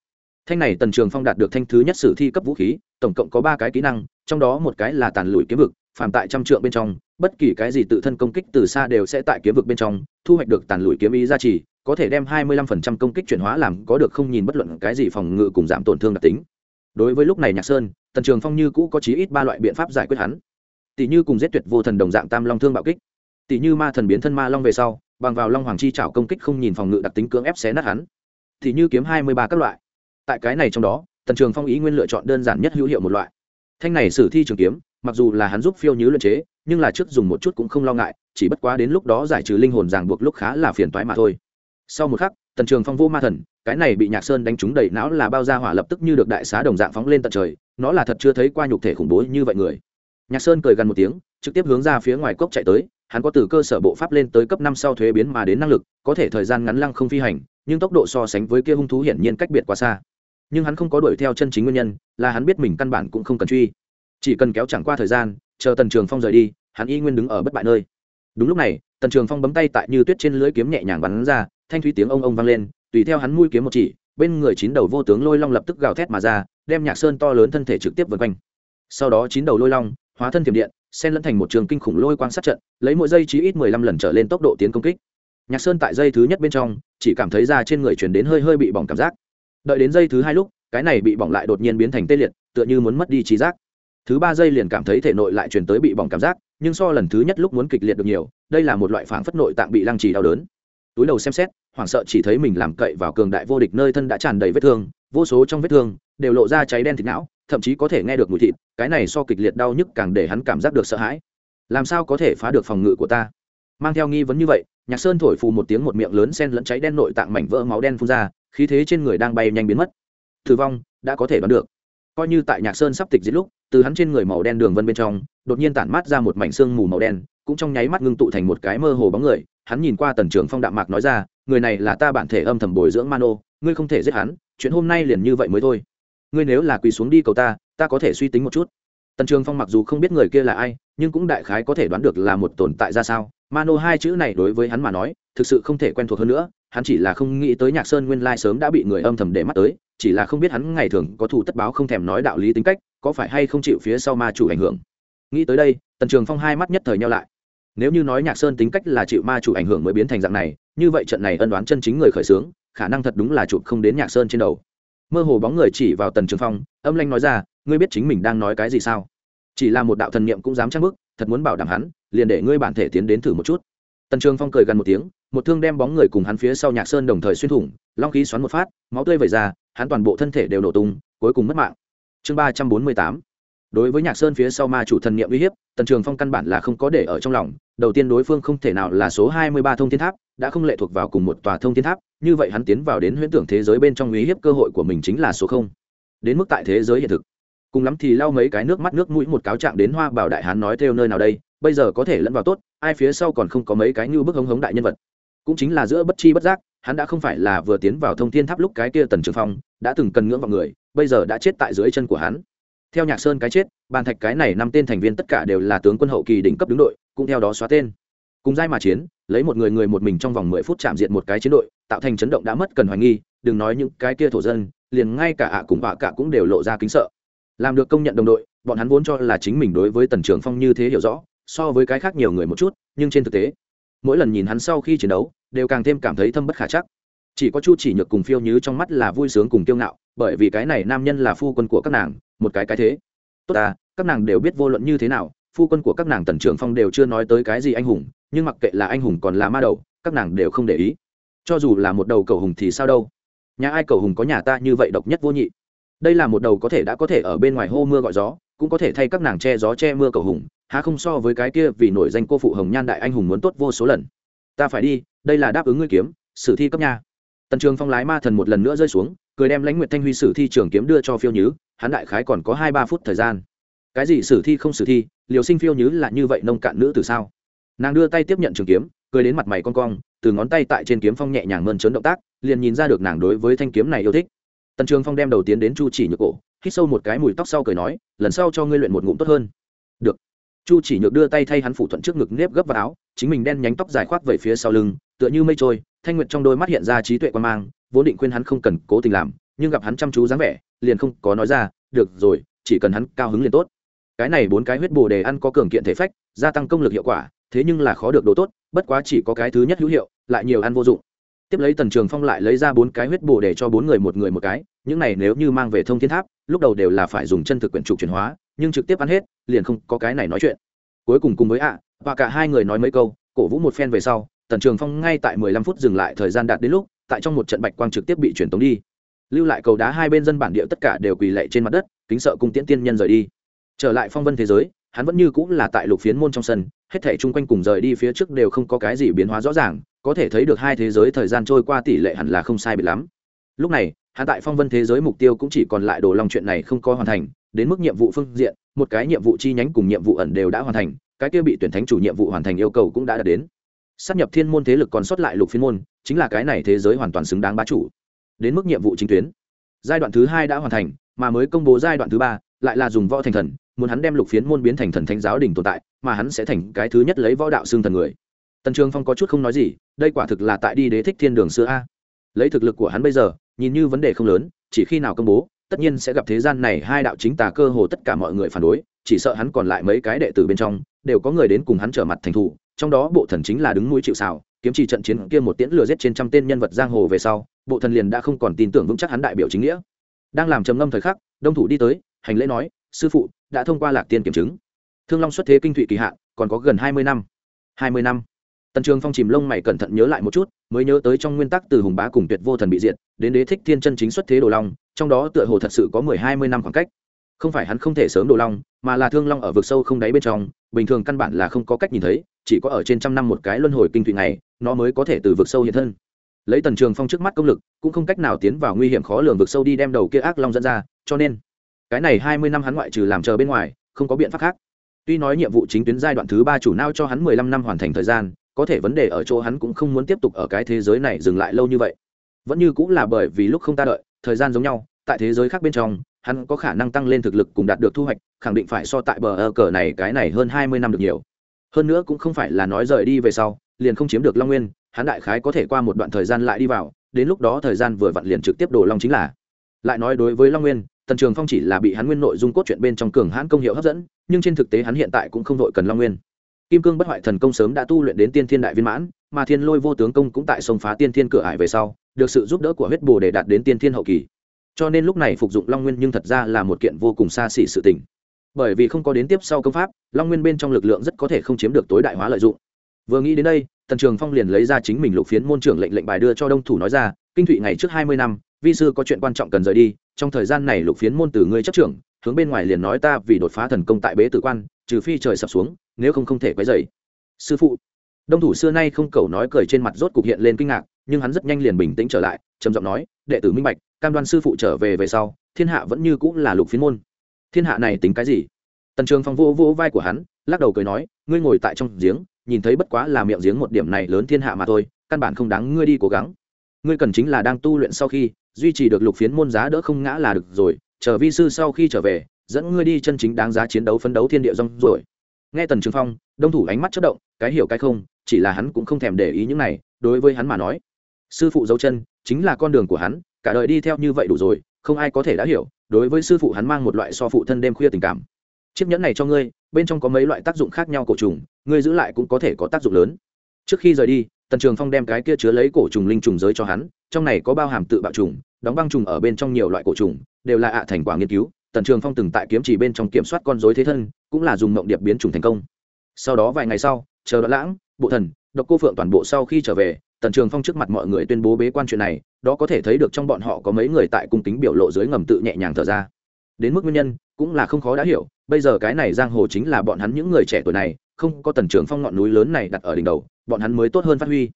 [SPEAKER 1] Thanh này tần trường phong đạt được thanh thứ nhất sử thi cấp vũ khí, tổng cộng có ba cái kỹ năng, trong đó một cái là tàn lùi kiếm vực, phàm tại trăm trượng bên trong, bất kỳ cái gì tự thân công kích từ xa đều sẽ tại kiếm vực bên trong, thu hoạch được tàn lùi kiếm ý gia trì có thể đem hai mươi lăm phần trăm công kích chuyển hóa làm có được không nhìn bất luận cái gì phòng ngự cùng giảm tổn thương đặc tính. Đối với lúc này nhạc sơn, tần trường phong như cũ có chí ít ba loại biện pháp giải quyết hắn. Tỷ như cùng giết tuyệt vô thần đồng dạng tam long thương bạo kích tỷ như ma thần biến thân ma long về sau, bằng vào long hoàng chi trảo công kích không nhìn phòng ngự đặc tính cưỡng ép xé nát hắn. Tỷ như kiếm hai mươi ba các loại. Tại cái này trong đó, tần trường phong ý nguyên lựa chọn đơn giản nhất hữu hiệu một loại. Thanh này sử thi trường kiếm, mặc dù là hắn giúp phiêu nhứ luyện chế, nhưng là trước dùng một chút cũng không lo ngại, chỉ bất quá đến lúc đó giải trừ linh hồn ràng buộc lúc khá là phiền toái mà thôi. Sau một khắc, tần trường phong vô ma thần, cái này bị nhạc sơn đánh trúng đầy não là bao gia hỏa lập tức như được đại xá đồng dạng phóng lên tận trời, nó là thật chưa thấy qua nhục thể khủng bố như vậy người. Nhạc sơn cười gần một tiếng, trực tiếp hướng ra phía ngoài cốc chạy tới hắn có từ cơ sở bộ pháp lên tới cấp năm sau thuế biến mà đến năng lực, có thể thời gian ngắn lăng không phi hành, nhưng tốc độ so sánh với kia hung thú hiển nhiên cách biệt quá xa. Nhưng hắn không có đuổi theo chân chính nguyên nhân, là hắn biết mình căn bản cũng không cần truy. Chỉ cần kéo chẳng qua thời gian, chờ tần trường phong rời đi, hắn y nguyên đứng ở bất bại nơi. Đúng lúc này, tần trường phong bấm tay tại như tuyết trên lưới kiếm nhẹ nhàng bắn ra, thanh thúy tiếng ông ông vang lên, tùy theo hắn mũi kiếm một chỉ, bên người chín đầu vô tướng lôi long lập tức gào thét mà ra, đem nhạc sơn to lớn thân thể trực tiếp vượt quanh. Sau đó chín đầu lôi long hóa thân thiểm điện xen lẫn thành một trường kinh khủng lôi quang sát trận, lấy mỗi giây chí ít mười lăm lần trở lên tốc độ tiến công kích. Nhạc sơn tại giây thứ nhất bên trong, chỉ cảm thấy da trên người chuyển đến hơi hơi bị bỏng cảm giác. Đợi đến giây thứ hai lúc, cái này bị bỏng lại đột nhiên biến thành tê liệt, tựa như muốn mất đi trí giác. Thứ ba giây liền cảm thấy thể nội lại chuyển tới bị bỏng cảm giác, nhưng so lần thứ nhất lúc muốn kịch liệt được nhiều, đây là một loại phản phất nội tạng bị lăng trì đau đớn. Túi đầu xem xét, hoảng sợ chỉ thấy mình làm cậy vào cường đại vô địch nơi thân đã tràn đầy vết thương, vô số trong vết thương đều lộ ra cháy đen thịt não thậm chí có thể nghe được mùi thịt, cái này so kịch liệt đau nhức càng để hắn cảm giác được sợ hãi. Làm sao có thể phá được phòng ngự của ta? Mang theo nghi vấn như vậy, nhạc sơn thổi phù một tiếng một miệng lớn sen lẫn cháy đen nội tạng mảnh vỡ máu đen phun ra, khí thế trên người đang bay nhanh biến mất. Thử vong, đã có thể đoán được. Coi như tại nhạc sơn sắp tịch giết lúc, từ hắn trên người màu đen đường vân bên trong, đột nhiên tản mát ra một mảnh xương mù màu đen, cũng trong nháy mắt ngưng tụ thành một cái mơ hồ bóng người, hắn nhìn qua tần trưởng phong đạm mạc nói ra, người này là ta bản thể âm thầm bồi dưỡng mano, ngươi không thể giết hắn, chuyện hôm nay liền như vậy mới thôi ngươi nếu là quỳ xuống đi cầu ta ta có thể suy tính một chút. Tần trường phong mặc dù không biết người kia là ai, nhưng cũng đại khái có thể đoán được là một tồn tại ra sao. Mano hai chữ này đối với hắn mà nói, thực sự không thể quen thuộc hơn nữa, hắn chỉ là không nghĩ tới nhạc sơn nguyên lai sớm đã bị người âm thầm để mắt tới, chỉ là không biết hắn ngày thường có thù tất báo không thèm nói đạo lý tính cách, có phải hay không chịu phía sau ma chủ ảnh hưởng. Nghĩ tới đây, tần trường phong hai mắt nhất thời nhau lại. Nếu như nói nhạc sơn tính cách là chịu ma chủ ảnh hưởng mới biến thành dạng này, như vậy trận này ân đoán chân chính người khởi xướng, khả năng thật đúng là chụp không đến nhạc sơn trên đầu mơ hồ bóng người chỉ vào tần trường phong, âm lanh nói ra, ngươi biết chính mình đang nói cái gì sao? Chỉ là một đạo thần niệm cũng dám trang bức thật muốn bảo đảm hắn, liền để ngươi bản thể tiến đến thử một chút. Tần trường phong cười gần một tiếng, một thương đem bóng người cùng hắn phía sau nhạc sơn đồng thời xuyên thủng, long khí xoắn một phát, máu tươi vẩy ra, hắn toàn bộ thân thể đều nổ tung, cuối cùng mất mạng. Chương ba trăm bốn mươi tám. Đối với nhạc sơn phía sau ma chủ thần niệm uy hiếp, tần trường phong căn bản là không có để ở trong lòng đầu tiên đối phương không thể nào là số hai mươi ba thông thiên tháp, đã không lệ thuộc vào cùng một tòa thông thiên tháp, như vậy hắn tiến vào đến huyễn tưởng thế giới bên trong uy hiếp cơ hội của mình chính là số không. Đến mức tại thế giới hiện thực. Cùng lắm thì lau mấy cái nước mắt nước mũi một cáo trạng đến hoa bảo đại hán nói theo nơi nào đây, bây giờ có thể lẫn vào tốt, ai phía sau còn không có mấy cái như bức hống hống đại nhân vật. Cũng chính là giữa bất chi bất giác, hắn đã không phải là vừa tiến vào thông thiên tháp lúc cái kia tần trường phong, đã từng cần ngưỡng vào người, bây giờ đã chết tại dưới chân của hắn. Theo nhạc sơn cái chết, bàn thạch cái này năm tên thành viên tất cả đều là tướng quân hậu kỳ đỉnh cấp đứng đội cũng theo đó xóa tên. Cùng giai mà chiến, lấy một người người một mình trong vòng mười phút chạm diện một cái chiến đội, tạo thành chấn động đã mất cần hoài nghi, đừng nói những cái kia thổ dân, liền ngay cả ạ cùng bạ cả cũng đều lộ ra kính sợ. Làm được công nhận đồng đội, bọn hắn vốn cho là chính mình đối với tần trường phong như thế hiểu rõ, so với cái khác nhiều người một chút, nhưng trên thực tế, mỗi lần nhìn hắn sau khi chiến đấu, đều càng thêm cảm thấy thâm bất khả chắc. Chỉ có chu chỉ nhược cùng phiêu nhứ trong mắt là vui sướng cùng kiêu ngạo, bởi vì cái này nam nhân là phu quân của các nàng, một cái cái thế. Tốt à các nàng đều biết vô luận như thế nào phu quân của các nàng tần trưởng phong đều chưa nói tới cái gì anh hùng, nhưng mặc kệ là anh hùng còn là ma đầu, các nàng đều không để ý. Cho dù là một đầu cầu hùng thì sao đâu? Nhà ai cầu hùng có nhà ta như vậy độc nhất vô nhị? Đây là một đầu có thể đã có thể ở bên ngoài hô mưa gọi gió, cũng có thể thay các nàng che gió che mưa cầu hùng, há không so với cái kia vì nổi danh cô phụ hồng nhan đại anh hùng muốn tốt vô số lần. Ta phải đi, đây là đáp ứng ngươi kiếm, sử thi cấp nha. Tần trường phong lái ma thần một lần nữa rơi xuống, cười đem lãnh nguyệt thanh huy sử thi trường kiếm đưa cho phiêu nhứ, hắn đại khái còn có hai ba phút thời gian cái gì sử thi không sử thi, liều sinh phiêu nhứ là như vậy nông cạn nữ từ sao? Nàng đưa tay tiếp nhận trường kiếm, cười đến mặt mày con cong, từ ngón tay tại trên kiếm phong nhẹ nhàng mơn trớn động tác, liền nhìn ra được nàng đối với thanh kiếm này yêu thích. Tần trường phong đem đầu tiến đến chu chỉ nhược cổ, hít sâu một cái mùi tóc sau cười nói, lần sau cho ngươi luyện một ngụm tốt hơn. Được. Chu chỉ nhược đưa tay thay hắn phủ thuận trước ngực nếp gấp vào áo, chính mình đen nhánh tóc dài khoác về phía sau lưng, tựa như mây trôi, thanh nguyệt trong đôi mắt hiện ra trí tuệ quan mang, vốn định khuyên hắn không cần cố tình làm, nhưng gặp hắn chăm chú dáng vẻ, liền không có nói ra, được rồi, chỉ cần hắn cao hứng liền tốt cái này bốn cái huyết bồ đề ăn có cường kiện thể phách, gia tăng công lực hiệu quả, thế nhưng là khó được đồ tốt, bất quá chỉ có cái thứ nhất hữu hiệu, lại nhiều ăn vô dụng. Tiếp lấy tần trường phong lại lấy ra bốn cái huyết bồ để cho bốn người một người một cái, những này nếu như mang về thông thiên tháp, lúc đầu đều là phải dùng chân thực quyển trục chuyển hóa, nhưng trực tiếp ăn hết, liền không có cái này nói chuyện. Cuối cùng cùng với ạ, và cả hai người nói mấy câu, cổ vũ một phen về sau, tần trường phong ngay tại mười lăm phút dừng lại thời gian đạt đến lúc, tại trong một trận bạch quang trực tiếp bị chuyển tống đi. Lưu lại cầu đá hai bên dân bản địa tất cả đều quỳ lệ trên mặt đất, kính sợ cung tiễn tiên nhân rời đi trở lại phong vân thế giới, hắn vẫn như cũng là tại lục phiến môn trong sân, hết thể chung quanh cùng rời đi phía trước đều không có cái gì biến hóa rõ ràng, có thể thấy được hai thế giới thời gian trôi qua tỷ lệ hẳn là không sai bị lắm. Lúc này, hắn tại phong vân thế giới mục tiêu cũng chỉ còn lại đồ lòng chuyện này không có hoàn thành, đến mức nhiệm vụ phương diện, một cái nhiệm vụ chi nhánh cùng nhiệm vụ ẩn đều đã hoàn thành, cái kia bị tuyển thánh chủ nhiệm vụ hoàn thành yêu cầu cũng đã đạt đến. Sắp nhập thiên môn thế lực còn sót lại lục phiên môn, chính là cái này thế giới hoàn toàn xứng đáng bá chủ. Đến mức nhiệm vụ chính tuyến. Giai đoạn thứ hai đã hoàn thành, mà mới công bố giai đoạn thứ ba, lại là dùng võ thành thần muốn hắn đem lục phiến môn biến thành thần thánh giáo đình tồn tại, mà hắn sẽ thành cái thứ nhất lấy võ đạo xương thần người. Tần trường phong có chút không nói gì, đây quả thực là tại đi đế thích thiên đường xưa a. Lấy thực lực của hắn bây giờ, nhìn như vấn đề không lớn, chỉ khi nào công bố, tất nhiên sẽ gặp thế gian này hai đạo chính tà cơ hồ tất cả mọi người phản đối, chỉ sợ hắn còn lại mấy cái đệ tử bên trong, đều có người đến cùng hắn trở mặt thành thủ, trong đó bộ thần chính là đứng núi chịu xào kiếm chỉ trận chiến kia một tiễn lừa giết trên trăm tên nhân vật giang hồ về sau, bộ thần liền đã không còn tin tưởng vững chắc hắn đại biểu chính nghĩa. Đang làm trầm ngâm thời khắc, đông thủ đi tới, hành lễ nói, sư phụ đã thông qua lạc tiên kiểm chứng. Thương long xuất thế kinh thụy kỳ hạn, còn có gần hai mươi năm. Hai mươi năm. Tần trường phong chìm lông mày cẩn thận nhớ lại một chút, mới nhớ tới trong nguyên tắc từ hùng bá cùng tuyệt vô thần bị diệt, đến đế thích thiên chân chính xuất thế đồ long, trong đó tựa hồ thật sự có mười hai mươi năm khoảng cách. Không phải hắn không thể sớm đồ long, mà là thương long ở vực sâu không đáy bên trong, bình thường căn bản là không có cách nhìn thấy, chỉ có ở trên trăm năm một cái luân hồi kinh thụy này, nó mới có thể từ vực sâu hiện thân. Lấy tần trường phong trước mắt công lực, cũng không cách nào tiến vào nguy hiểm khó lường vực sâu đi đem đầu kia ác long dẫn ra, cho nên cái này hai mươi năm hắn ngoại trừ làm chờ bên ngoài, không có biện pháp khác. Tuy nói nhiệm vụ chính tuyến giai đoạn thứ ba chủ nao cho hắn mười lăm năm hoàn thành thời gian, có thể vấn đề ở chỗ hắn cũng không muốn tiếp tục ở cái thế giới này dừng lại lâu như vậy. Vẫn như cũng là bởi vì lúc không ta đợi, thời gian giống nhau, tại thế giới khác bên trong, hắn có khả năng tăng lên thực lực cùng đạt được thu hoạch, khẳng định phải so tại bờ ơ cờ này cái này hơn hai mươi năm được nhiều. Hơn nữa cũng không phải là nói rời đi về sau, liền không chiếm được long nguyên, hắn đại khái có thể qua một đoạn thời gian lại đi vào, đến lúc đó thời gian vừa vặn liền trực tiếp đổ long chính là. Lại nói đối với long nguyên tần trường phong chỉ là bị hắn nguyên nội dung cốt truyện bên trong cường hãn công hiệu hấp dẫn, nhưng trên thực tế hắn hiện tại cũng không đội cần long nguyên. Kim cương bất hoại thần công sớm đã tu luyện đến tiên thiên đại viên mãn, mà thiên lôi vô tướng công cũng tại sông phá tiên thiên cửa ải về sau, được sự giúp đỡ của huyết bồ để đạt đến tiên thiên hậu kỳ. Cho nên lúc này phục dụng long nguyên nhưng thật ra là một kiện vô cùng xa xỉ sự tình. Bởi vì không có đến tiếp sau công pháp, long nguyên bên trong lực lượng rất có thể không chiếm được tối đại hóa lợi dụng. Vừa nghĩ đến đây, tần trường phong liền lấy ra chính mình lục phiến môn trưởng lệnh lệnh bài đưa cho đông thủ nói ra, kinh thụy ngày trước hai mươi năm, vi sư có chuyện quan trọng cần rời đi trong thời gian này lục phiến môn từ ngươi chấp trưởng, hướng bên ngoài liền nói ta vì đột phá thần công tại bế tử quan, trừ phi trời sập xuống, nếu không không thể quấy dày sư phụ. Đông thủ xưa nay không cầu nói cười trên mặt rốt cục hiện lên kinh ngạc, nhưng hắn rất nhanh liền bình tĩnh trở lại, trầm giọng nói, đệ tử minh bạch, cam đoan sư phụ trở về về sau, thiên hạ vẫn như cũng là lục phiến môn. Thiên hạ này tính cái gì? Tần trường phong vô vô vai của hắn, lắc đầu cười nói, ngươi ngồi tại trong giếng, nhìn thấy bất quá là miệng giếng một điểm này lớn thiên hạ mà thôi, căn bản không đáng ngươi đi cố gắng. Ngươi cần chính là đang tu luyện sau khi duy trì được lục phiến môn giá đỡ không ngã là được rồi, chờ vi sư sau khi trở về, dẫn ngươi đi chân chính đáng giá chiến đấu phấn đấu thiên địa rong rồi nghe tần trường phong, đông thủ ánh mắt chất động, cái hiểu cái không, chỉ là hắn cũng không thèm để ý những này, đối với hắn mà nói, sư phụ dấu chân chính là con đường của hắn, cả đời đi theo như vậy đủ rồi, không ai có thể đã hiểu, đối với sư phụ hắn mang một loại so phụ thân đêm khuya tình cảm. Chiếc nhẫn này cho ngươi, bên trong có mấy loại tác dụng khác nhau cổ trùng, ngươi giữ lại cũng có thể có tác dụng lớn. Trước khi rời đi, tần trường phong đem cái kia chứa lấy cổ trùng linh trùng giới cho hắn, trong này có bao hàm tự bạo trùng đóng băng trùng ở bên trong nhiều loại cổ trùng, đều là ạ thành quả nghiên cứu. Tần trường phong từng tại kiếm chỉ bên trong kiểm soát con dối thế thân, cũng là dùng mộng điệp biến trùng thành công. Sau đó vài ngày sau, chờ đoạn lãng, bộ thần, độc cô phượng toàn bộ sau khi trở về, tần trường phong trước mặt mọi người tuyên bố bế quan chuyện này, đó có thể thấy được trong bọn họ có mấy người tại cung kính biểu lộ dưới ngầm tự nhẹ nhàng thở ra. Đến mức nguyên nhân, cũng là không khó đã hiểu, bây giờ cái này giang hồ chính là bọn hắn những người trẻ tuổi này, không có tần trường phong ngọn núi lớn này đặt ở đỉnh đầu, bọn hắn mới tốt hơn phát huy.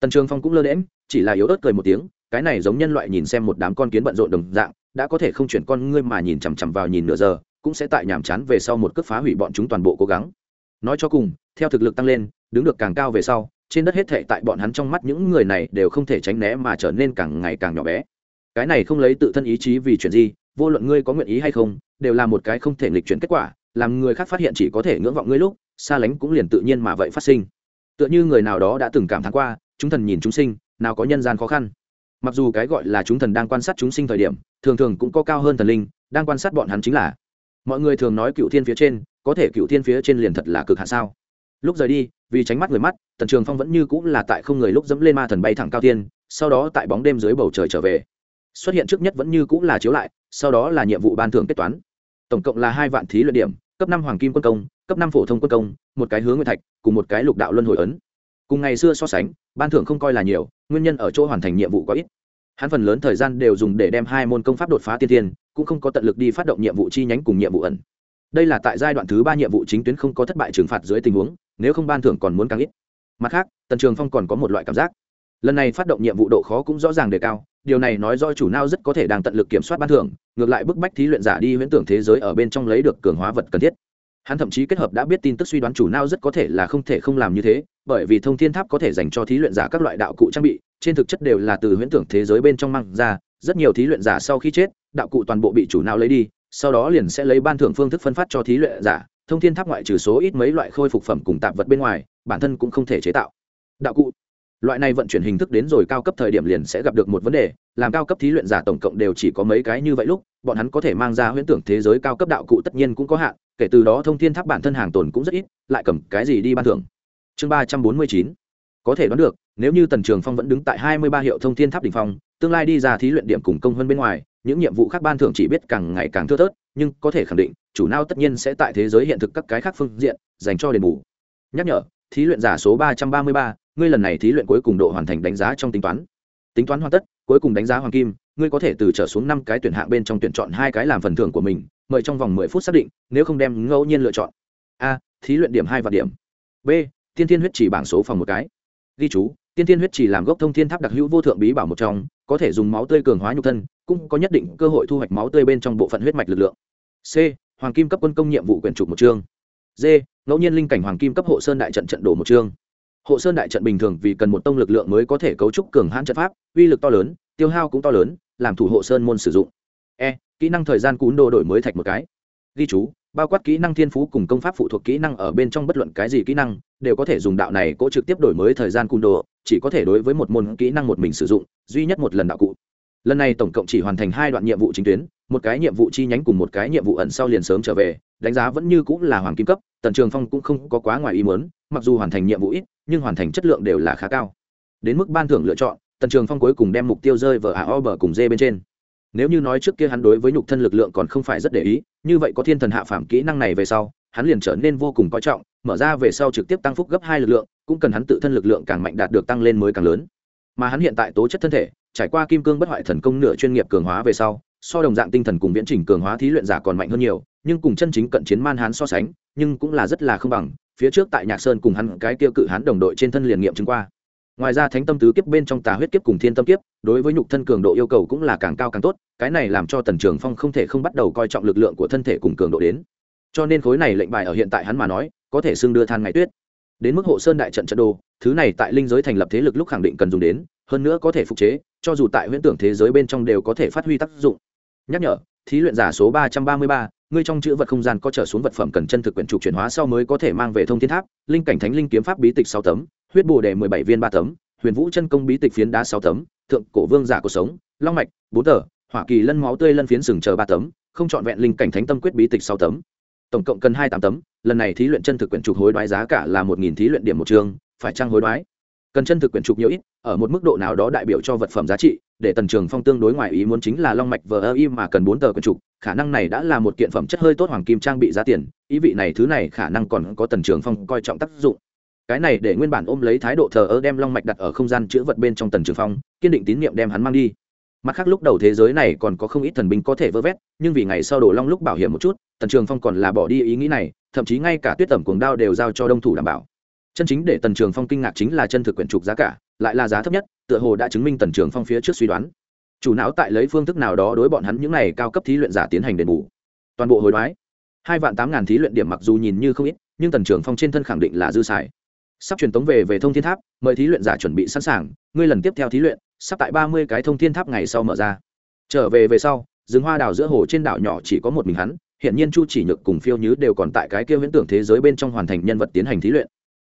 [SPEAKER 1] Tần trường phong cũng lơ đễm chỉ là yếu ớt cười một tiếng cái này giống nhân loại nhìn xem một đám con kiến bận rộn đồng dạng, đã có thể không chuyển con ngươi mà nhìn chằm chằm vào nhìn nửa giờ, cũng sẽ tại nhàm chán về sau một cước phá hủy bọn chúng toàn bộ cố gắng. Nói cho cùng, theo thực lực tăng lên, đứng được càng cao về sau, trên đất hết thệ tại bọn hắn trong mắt những người này đều không thể tránh né mà trở nên càng ngày càng nhỏ bé. Cái này không lấy tự thân ý chí vì chuyện gì, vô luận ngươi có nguyện ý hay không, đều là một cái không thể nghịch chuyển kết quả, làm người khác phát hiện chỉ có thể ngưỡng vọng ngươi lúc, xa lánh cũng liền tự nhiên mà vậy phát sinh. Tựa như người nào đó đã từng cảm thán qua, chúng thần nhìn chúng sinh, nào có nhân gian khó khăn mặc dù cái gọi là chúng thần đang quan sát chúng sinh thời điểm, thường thường cũng có cao hơn thần linh, đang quan sát bọn hắn chính là. Mọi người thường nói cựu thiên phía trên, có thể cựu thiên phía trên liền thật là cực hạ sao? Lúc rời đi, vì tránh mắt người mắt, tần trường phong vẫn như cũng là tại không người lúc dẫm lên ma thần bay thẳng cao tiên sau đó tại bóng đêm dưới bầu trời trở về. Xuất hiện trước nhất vẫn như cũng là chiếu lại, sau đó là nhiệm vụ ban thưởng kết toán. Tổng cộng là hai vạn thí luyện điểm, cấp năm hoàng kim quân công, cấp năm phổ thông quân công, một cái hướng nguyên thạch, cùng một cái lục đạo luân hồi ấn cùng ngày xưa so sánh, ban thưởng không coi là nhiều, nguyên nhân ở chỗ hoàn thành nhiệm vụ có ít. Hắn phần lớn thời gian đều dùng để đem hai môn công pháp đột phá tiên tiên cũng không có tận lực đi phát động nhiệm vụ chi nhánh cùng nhiệm vụ ẩn. Đây là tại giai đoạn thứ ba nhiệm vụ chính tuyến không có thất bại trừng phạt dưới tình huống, nếu không ban thưởng còn muốn càng ít. Mặt khác, tần trường phong còn có một loại cảm giác. Lần này phát động nhiệm vụ độ khó cũng rõ ràng đề cao, điều này nói do chủ nao rất có thể đang tận lực kiểm soát ban thưởng, ngược lại bức bách thí luyện giả đi huyễn tưởng thế giới ở bên trong lấy được cường hóa vật cần thiết hắn thậm chí kết hợp đã biết tin tức suy đoán chủ nao rất có thể là không thể không làm như thế, bởi vì thông thiên tháp có thể dành cho thí luyện giả các loại đạo cụ trang bị, trên thực chất đều là từ huyễn tưởng thế giới bên trong mang ra, rất nhiều thí luyện giả sau khi chết, đạo cụ toàn bộ bị chủ nao lấy đi, sau đó liền sẽ lấy ban thưởng phương thức phân phát cho thí luyện giả, thông thiên tháp ngoại trừ số ít mấy loại khôi phục phẩm cùng tạp vật bên ngoài, bản thân cũng không thể chế tạo. Đạo cụ. Loại này vận chuyển hình thức đến rồi cao cấp thời điểm liền sẽ gặp được một vấn đề, làm cao cấp thí luyện giả tổng cộng đều chỉ có mấy cái như vậy lúc, bọn hắn có thể mang ra huyễn tưởng thế giới cao cấp đạo cụ tất nhiên cũng có hạn kể từ đó thông thiên tháp bản thân hàng tồn cũng rất ít, lại cầm cái gì đi ban thưởng? Chương ba trăm bốn mươi chín. Có thể đoán được, nếu như tần trường phong vẫn đứng tại hai mươi ba hiệu thông thiên tháp đ ỉ n h phong, tương lai đi ra thí luyện điểm cùng công hơn bên ngoài, những nhiệm vụ khác ban thưởng chỉ biết càng ngày càng thưa thớt, nhưng có thể khẳng định, chủ nao tất nhiên sẽ tại thế giới hiện thực các cái khác phương diện, dành cho đền bù. Nhắc nhở, thí luyện giả số ba trăm ba mươi ba, ngươi lần này thí luyện cuối cùng độ hoàn thành đánh giá trong tính toán. Tính toán hoàn tất, cuối cùng đánh giá hoàng kim, ngươi có thể từ trở xuống năm cái tuyển hạng bên trong tuyển chọn hai cái làm phần thưởng của mình mời trong vòng mười phút xác định, nếu không đem ngẫu nhiên lựa chọn. A, thí luyện điểm hai vạn điểm. B, tiên thiên huyết chỉ bảng số phòng một cái. Ghi chú, tiên thiên huyết chỉ làm gốc thông thiên tháp đặc hữu vô thượng bí bảo một trong, có thể dùng máu tươi cường hóa nhục thân, cũng có nhất định cơ hội thu hoạch máu tươi bên trong bộ phận huyết mạch lực lượng. C, hoàng kim cấp quân công nhiệm vụ quyển trục một chương. D, ngẫu nhiên linh cảnh hoàng kim cấp hộ sơn đại trận trận đổ một chương. Hộ sơn đại trận bình thường vì cần một tông lực lượng mới có thể cấu trúc cường hãn trận pháp, uy lực to lớn, tiêu hao cũng to lớn, làm thủ hộ sơn môn sử dụng e kỹ năng thời gian cún đồ đổi mới thạch một cái. Ghi chú, bao quát kỹ năng thiên phú cùng công pháp phụ thuộc kỹ năng ở bên trong bất luận cái gì kỹ năng, đều có thể dùng đạo này cố trực tiếp đổi mới thời gian cún đồ, chỉ có thể đối với một môn kỹ năng một mình sử dụng, duy nhất một lần đạo cụ. Lần này tổng cộng chỉ hoàn thành hai đoạn nhiệm vụ chính tuyến, một cái nhiệm vụ chi nhánh cùng một cái nhiệm vụ ẩn sau liền sớm trở về, đánh giá vẫn như cũng là hoàng kim cấp, tần trường phong cũng không có quá ngoài ý muốn, mặc dù hoàn thành nhiệm vụ ít, nhưng hoàn thành chất lượng đều là khá cao. Đến mức ban thưởng lựa chọn, tần trường phong cuối cùng đem mục tiêu rơi vào a bờ cùng dê bên trên nếu như nói trước kia hắn đối với nhục thân lực lượng còn không phải rất để ý, như vậy có thiên thần hạ phàm kỹ năng này về sau, hắn liền trở nên vô cùng coi trọng, mở ra về sau trực tiếp tăng phúc gấp hai lực lượng, cũng cần hắn tự thân lực lượng càng mạnh đạt được tăng lên mới càng lớn. Mà hắn hiện tại tố chất thân thể, trải qua kim cương bất hoại thần công nửa chuyên nghiệp cường hóa về sau, so đồng dạng tinh thần cùng viễn trình cường hóa thí luyện giả còn mạnh hơn nhiều, nhưng cùng chân chính cận chiến man hắn so sánh, nhưng cũng là rất là không bằng, phía trước tại nhạc sơn cùng hắn cái tiêu cự hắn đồng đội trên thân liền nghiệm chứng qua ngoài ra thánh tâm tứ kiếp bên trong tà huyết kiếp cùng thiên tâm kiếp, đối với nhục thân cường độ yêu cầu cũng là càng cao càng tốt, cái này làm cho tần trường phong không thể không bắt đầu coi trọng lực lượng của thân thể cùng cường độ đến. Cho nên khối này lệnh bài ở hiện tại hắn mà nói, có thể xưng đưa than ngày tuyết. Đến mức hộ sơn đại trận trận đồ, thứ này tại linh giới thành lập thế lực lúc khẳng định cần dùng đến, hơn nữa có thể phục chế, cho dù tại huyễn tưởng thế giới bên trong đều có thể phát huy tác dụng. Nhắc nhở, thí luyện giả số ba trăm ba mươi ba, ngươi trong chữ vật không gian có trở xuống vật phẩm cần chân thực quyển trục chuyển hóa sau mới có thể mang về thông thiên tháp, linh cảnh thánh linh kiếm pháp bí tịch sáu tấm huyết bồ đề mười bảy viên ba tấm, huyền vũ chân công bí tịch phiến đá sáu tấm, thượng cổ vương giả cuộc sống, long mạch, bốn tờ, hỏa kỳ lân máu tươi lân phiến sừng chờ ba tấm, không trọn vẹn linh cảnh thánh tâm quyết bí tịch sáu tấm. Tổng cộng cần hai tám tấm, lần này thí luyện chân thực quyển trục hối đoái giá cả là một nghìn thí luyện điểm một trường phải trang hối đoái? Cần chân thực quyển trục nhiều ít, ở một mức độ nào đó đại biểu cho vật phẩm giá trị, để tần trường phong tương đối ngoài ý muốn chính là long mạch vờ ơ im mà cần bốn tờ quyển trục, khả năng này đã là một kiện phẩm chất hơi tốt hoàng kim trang bị giá tiền, ý vị này thứ này khả năng còn có tần trường phong coi trọng tác dụng cái này để nguyên bản ôm lấy thái độ thờ ơ đem long mạch đặt ở không gian chữ vật bên trong tần trường phong, kiên định tín nhiệm đem hắn mang đi. Mặt khác lúc đầu thế giới này còn có không ít thần binh có thể vơ vét, nhưng vì ngày sau đổ long lúc bảo hiểm một chút, tần trường phong còn là bỏ đi ý nghĩ này, thậm chí ngay cả tuyết tẩm cuồng đao đều giao cho đông thủ đảm bảo. Chân chính để tần trường phong kinh ngạc chính là chân thực quyển trục giá cả, lại là giá thấp nhất, tựa hồ đã chứng minh tần trường phong phía trước suy đoán. Chủ não tại lấy phương thức nào đó đối bọn hắn những này cao cấp thí luyện giả tiến hành đền bù. Toàn bộ hồi đoái. Hai vạn tám ngàn thí luyện điểm mặc dù nhìn như không ít, nhưng tần trường phong trên thân khẳng định là dư xài sắp truyền tống về về thông thiên tháp, mời thí luyện giả chuẩn bị sẵn sàng, ngươi lần tiếp theo thí luyện, sắp tại ba mươi cái thông thiên tháp ngày sau mở ra. Trở về về sau, rừng hoa đào giữa hồ trên đảo nhỏ chỉ có một mình hắn, hiện nhiên chu chỉ nhược cùng phiêu nhứ đều còn tại cái kia viễn tưởng thế giới bên trong hoàn thành nhân vật tiến hành thí luyện.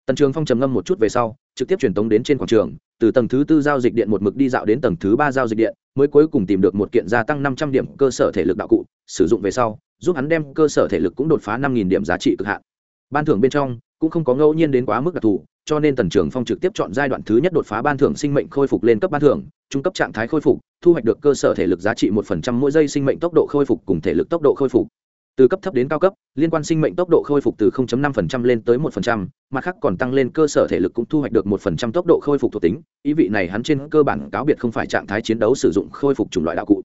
[SPEAKER 1] Tần trường phong trầm ngâm một chút về sau, trực tiếp truyền tống đến trên quảng trường, từ tầng thứ tư giao dịch điện một mực đi dạo đến tầng thứ ba giao dịch điện, mới cuối cùng tìm được một kiện gia tăng năm trăm điểm cơ sở thể lực đạo cụ, sử dụng về sau, giúp hắn đem cơ sở thể lực cũng đột phá năm nghìn điểm giá trị cực hạn. Ban thưởng bên trong cũng không có ngẫu nhiên đến quá mức đặc thù cho nên tần trưởng phong trực tiếp chọn giai đoạn thứ nhất đột phá ban thưởng sinh mệnh khôi phục lên cấp ban thưởng trung cấp trạng thái khôi phục thu hoạch được cơ sở thể lực giá trị một phần trăm mỗi giây sinh mệnh tốc độ khôi phục cùng thể lực tốc độ khôi phục. Từ cấp thấp đến cao cấp liên quan sinh mệnh tốc độ khôi phục từ 0.5% lên tới 1%, mặt khác còn tăng lên cơ sở thể lực cũng thu hoạch được 1% tốc độ khôi phục thuộc tính ý vị này hắn trên cơ bản cáo biệt không phải trạng thái chiến đấu sử dụng khôi phục chủng loại đạo cụ.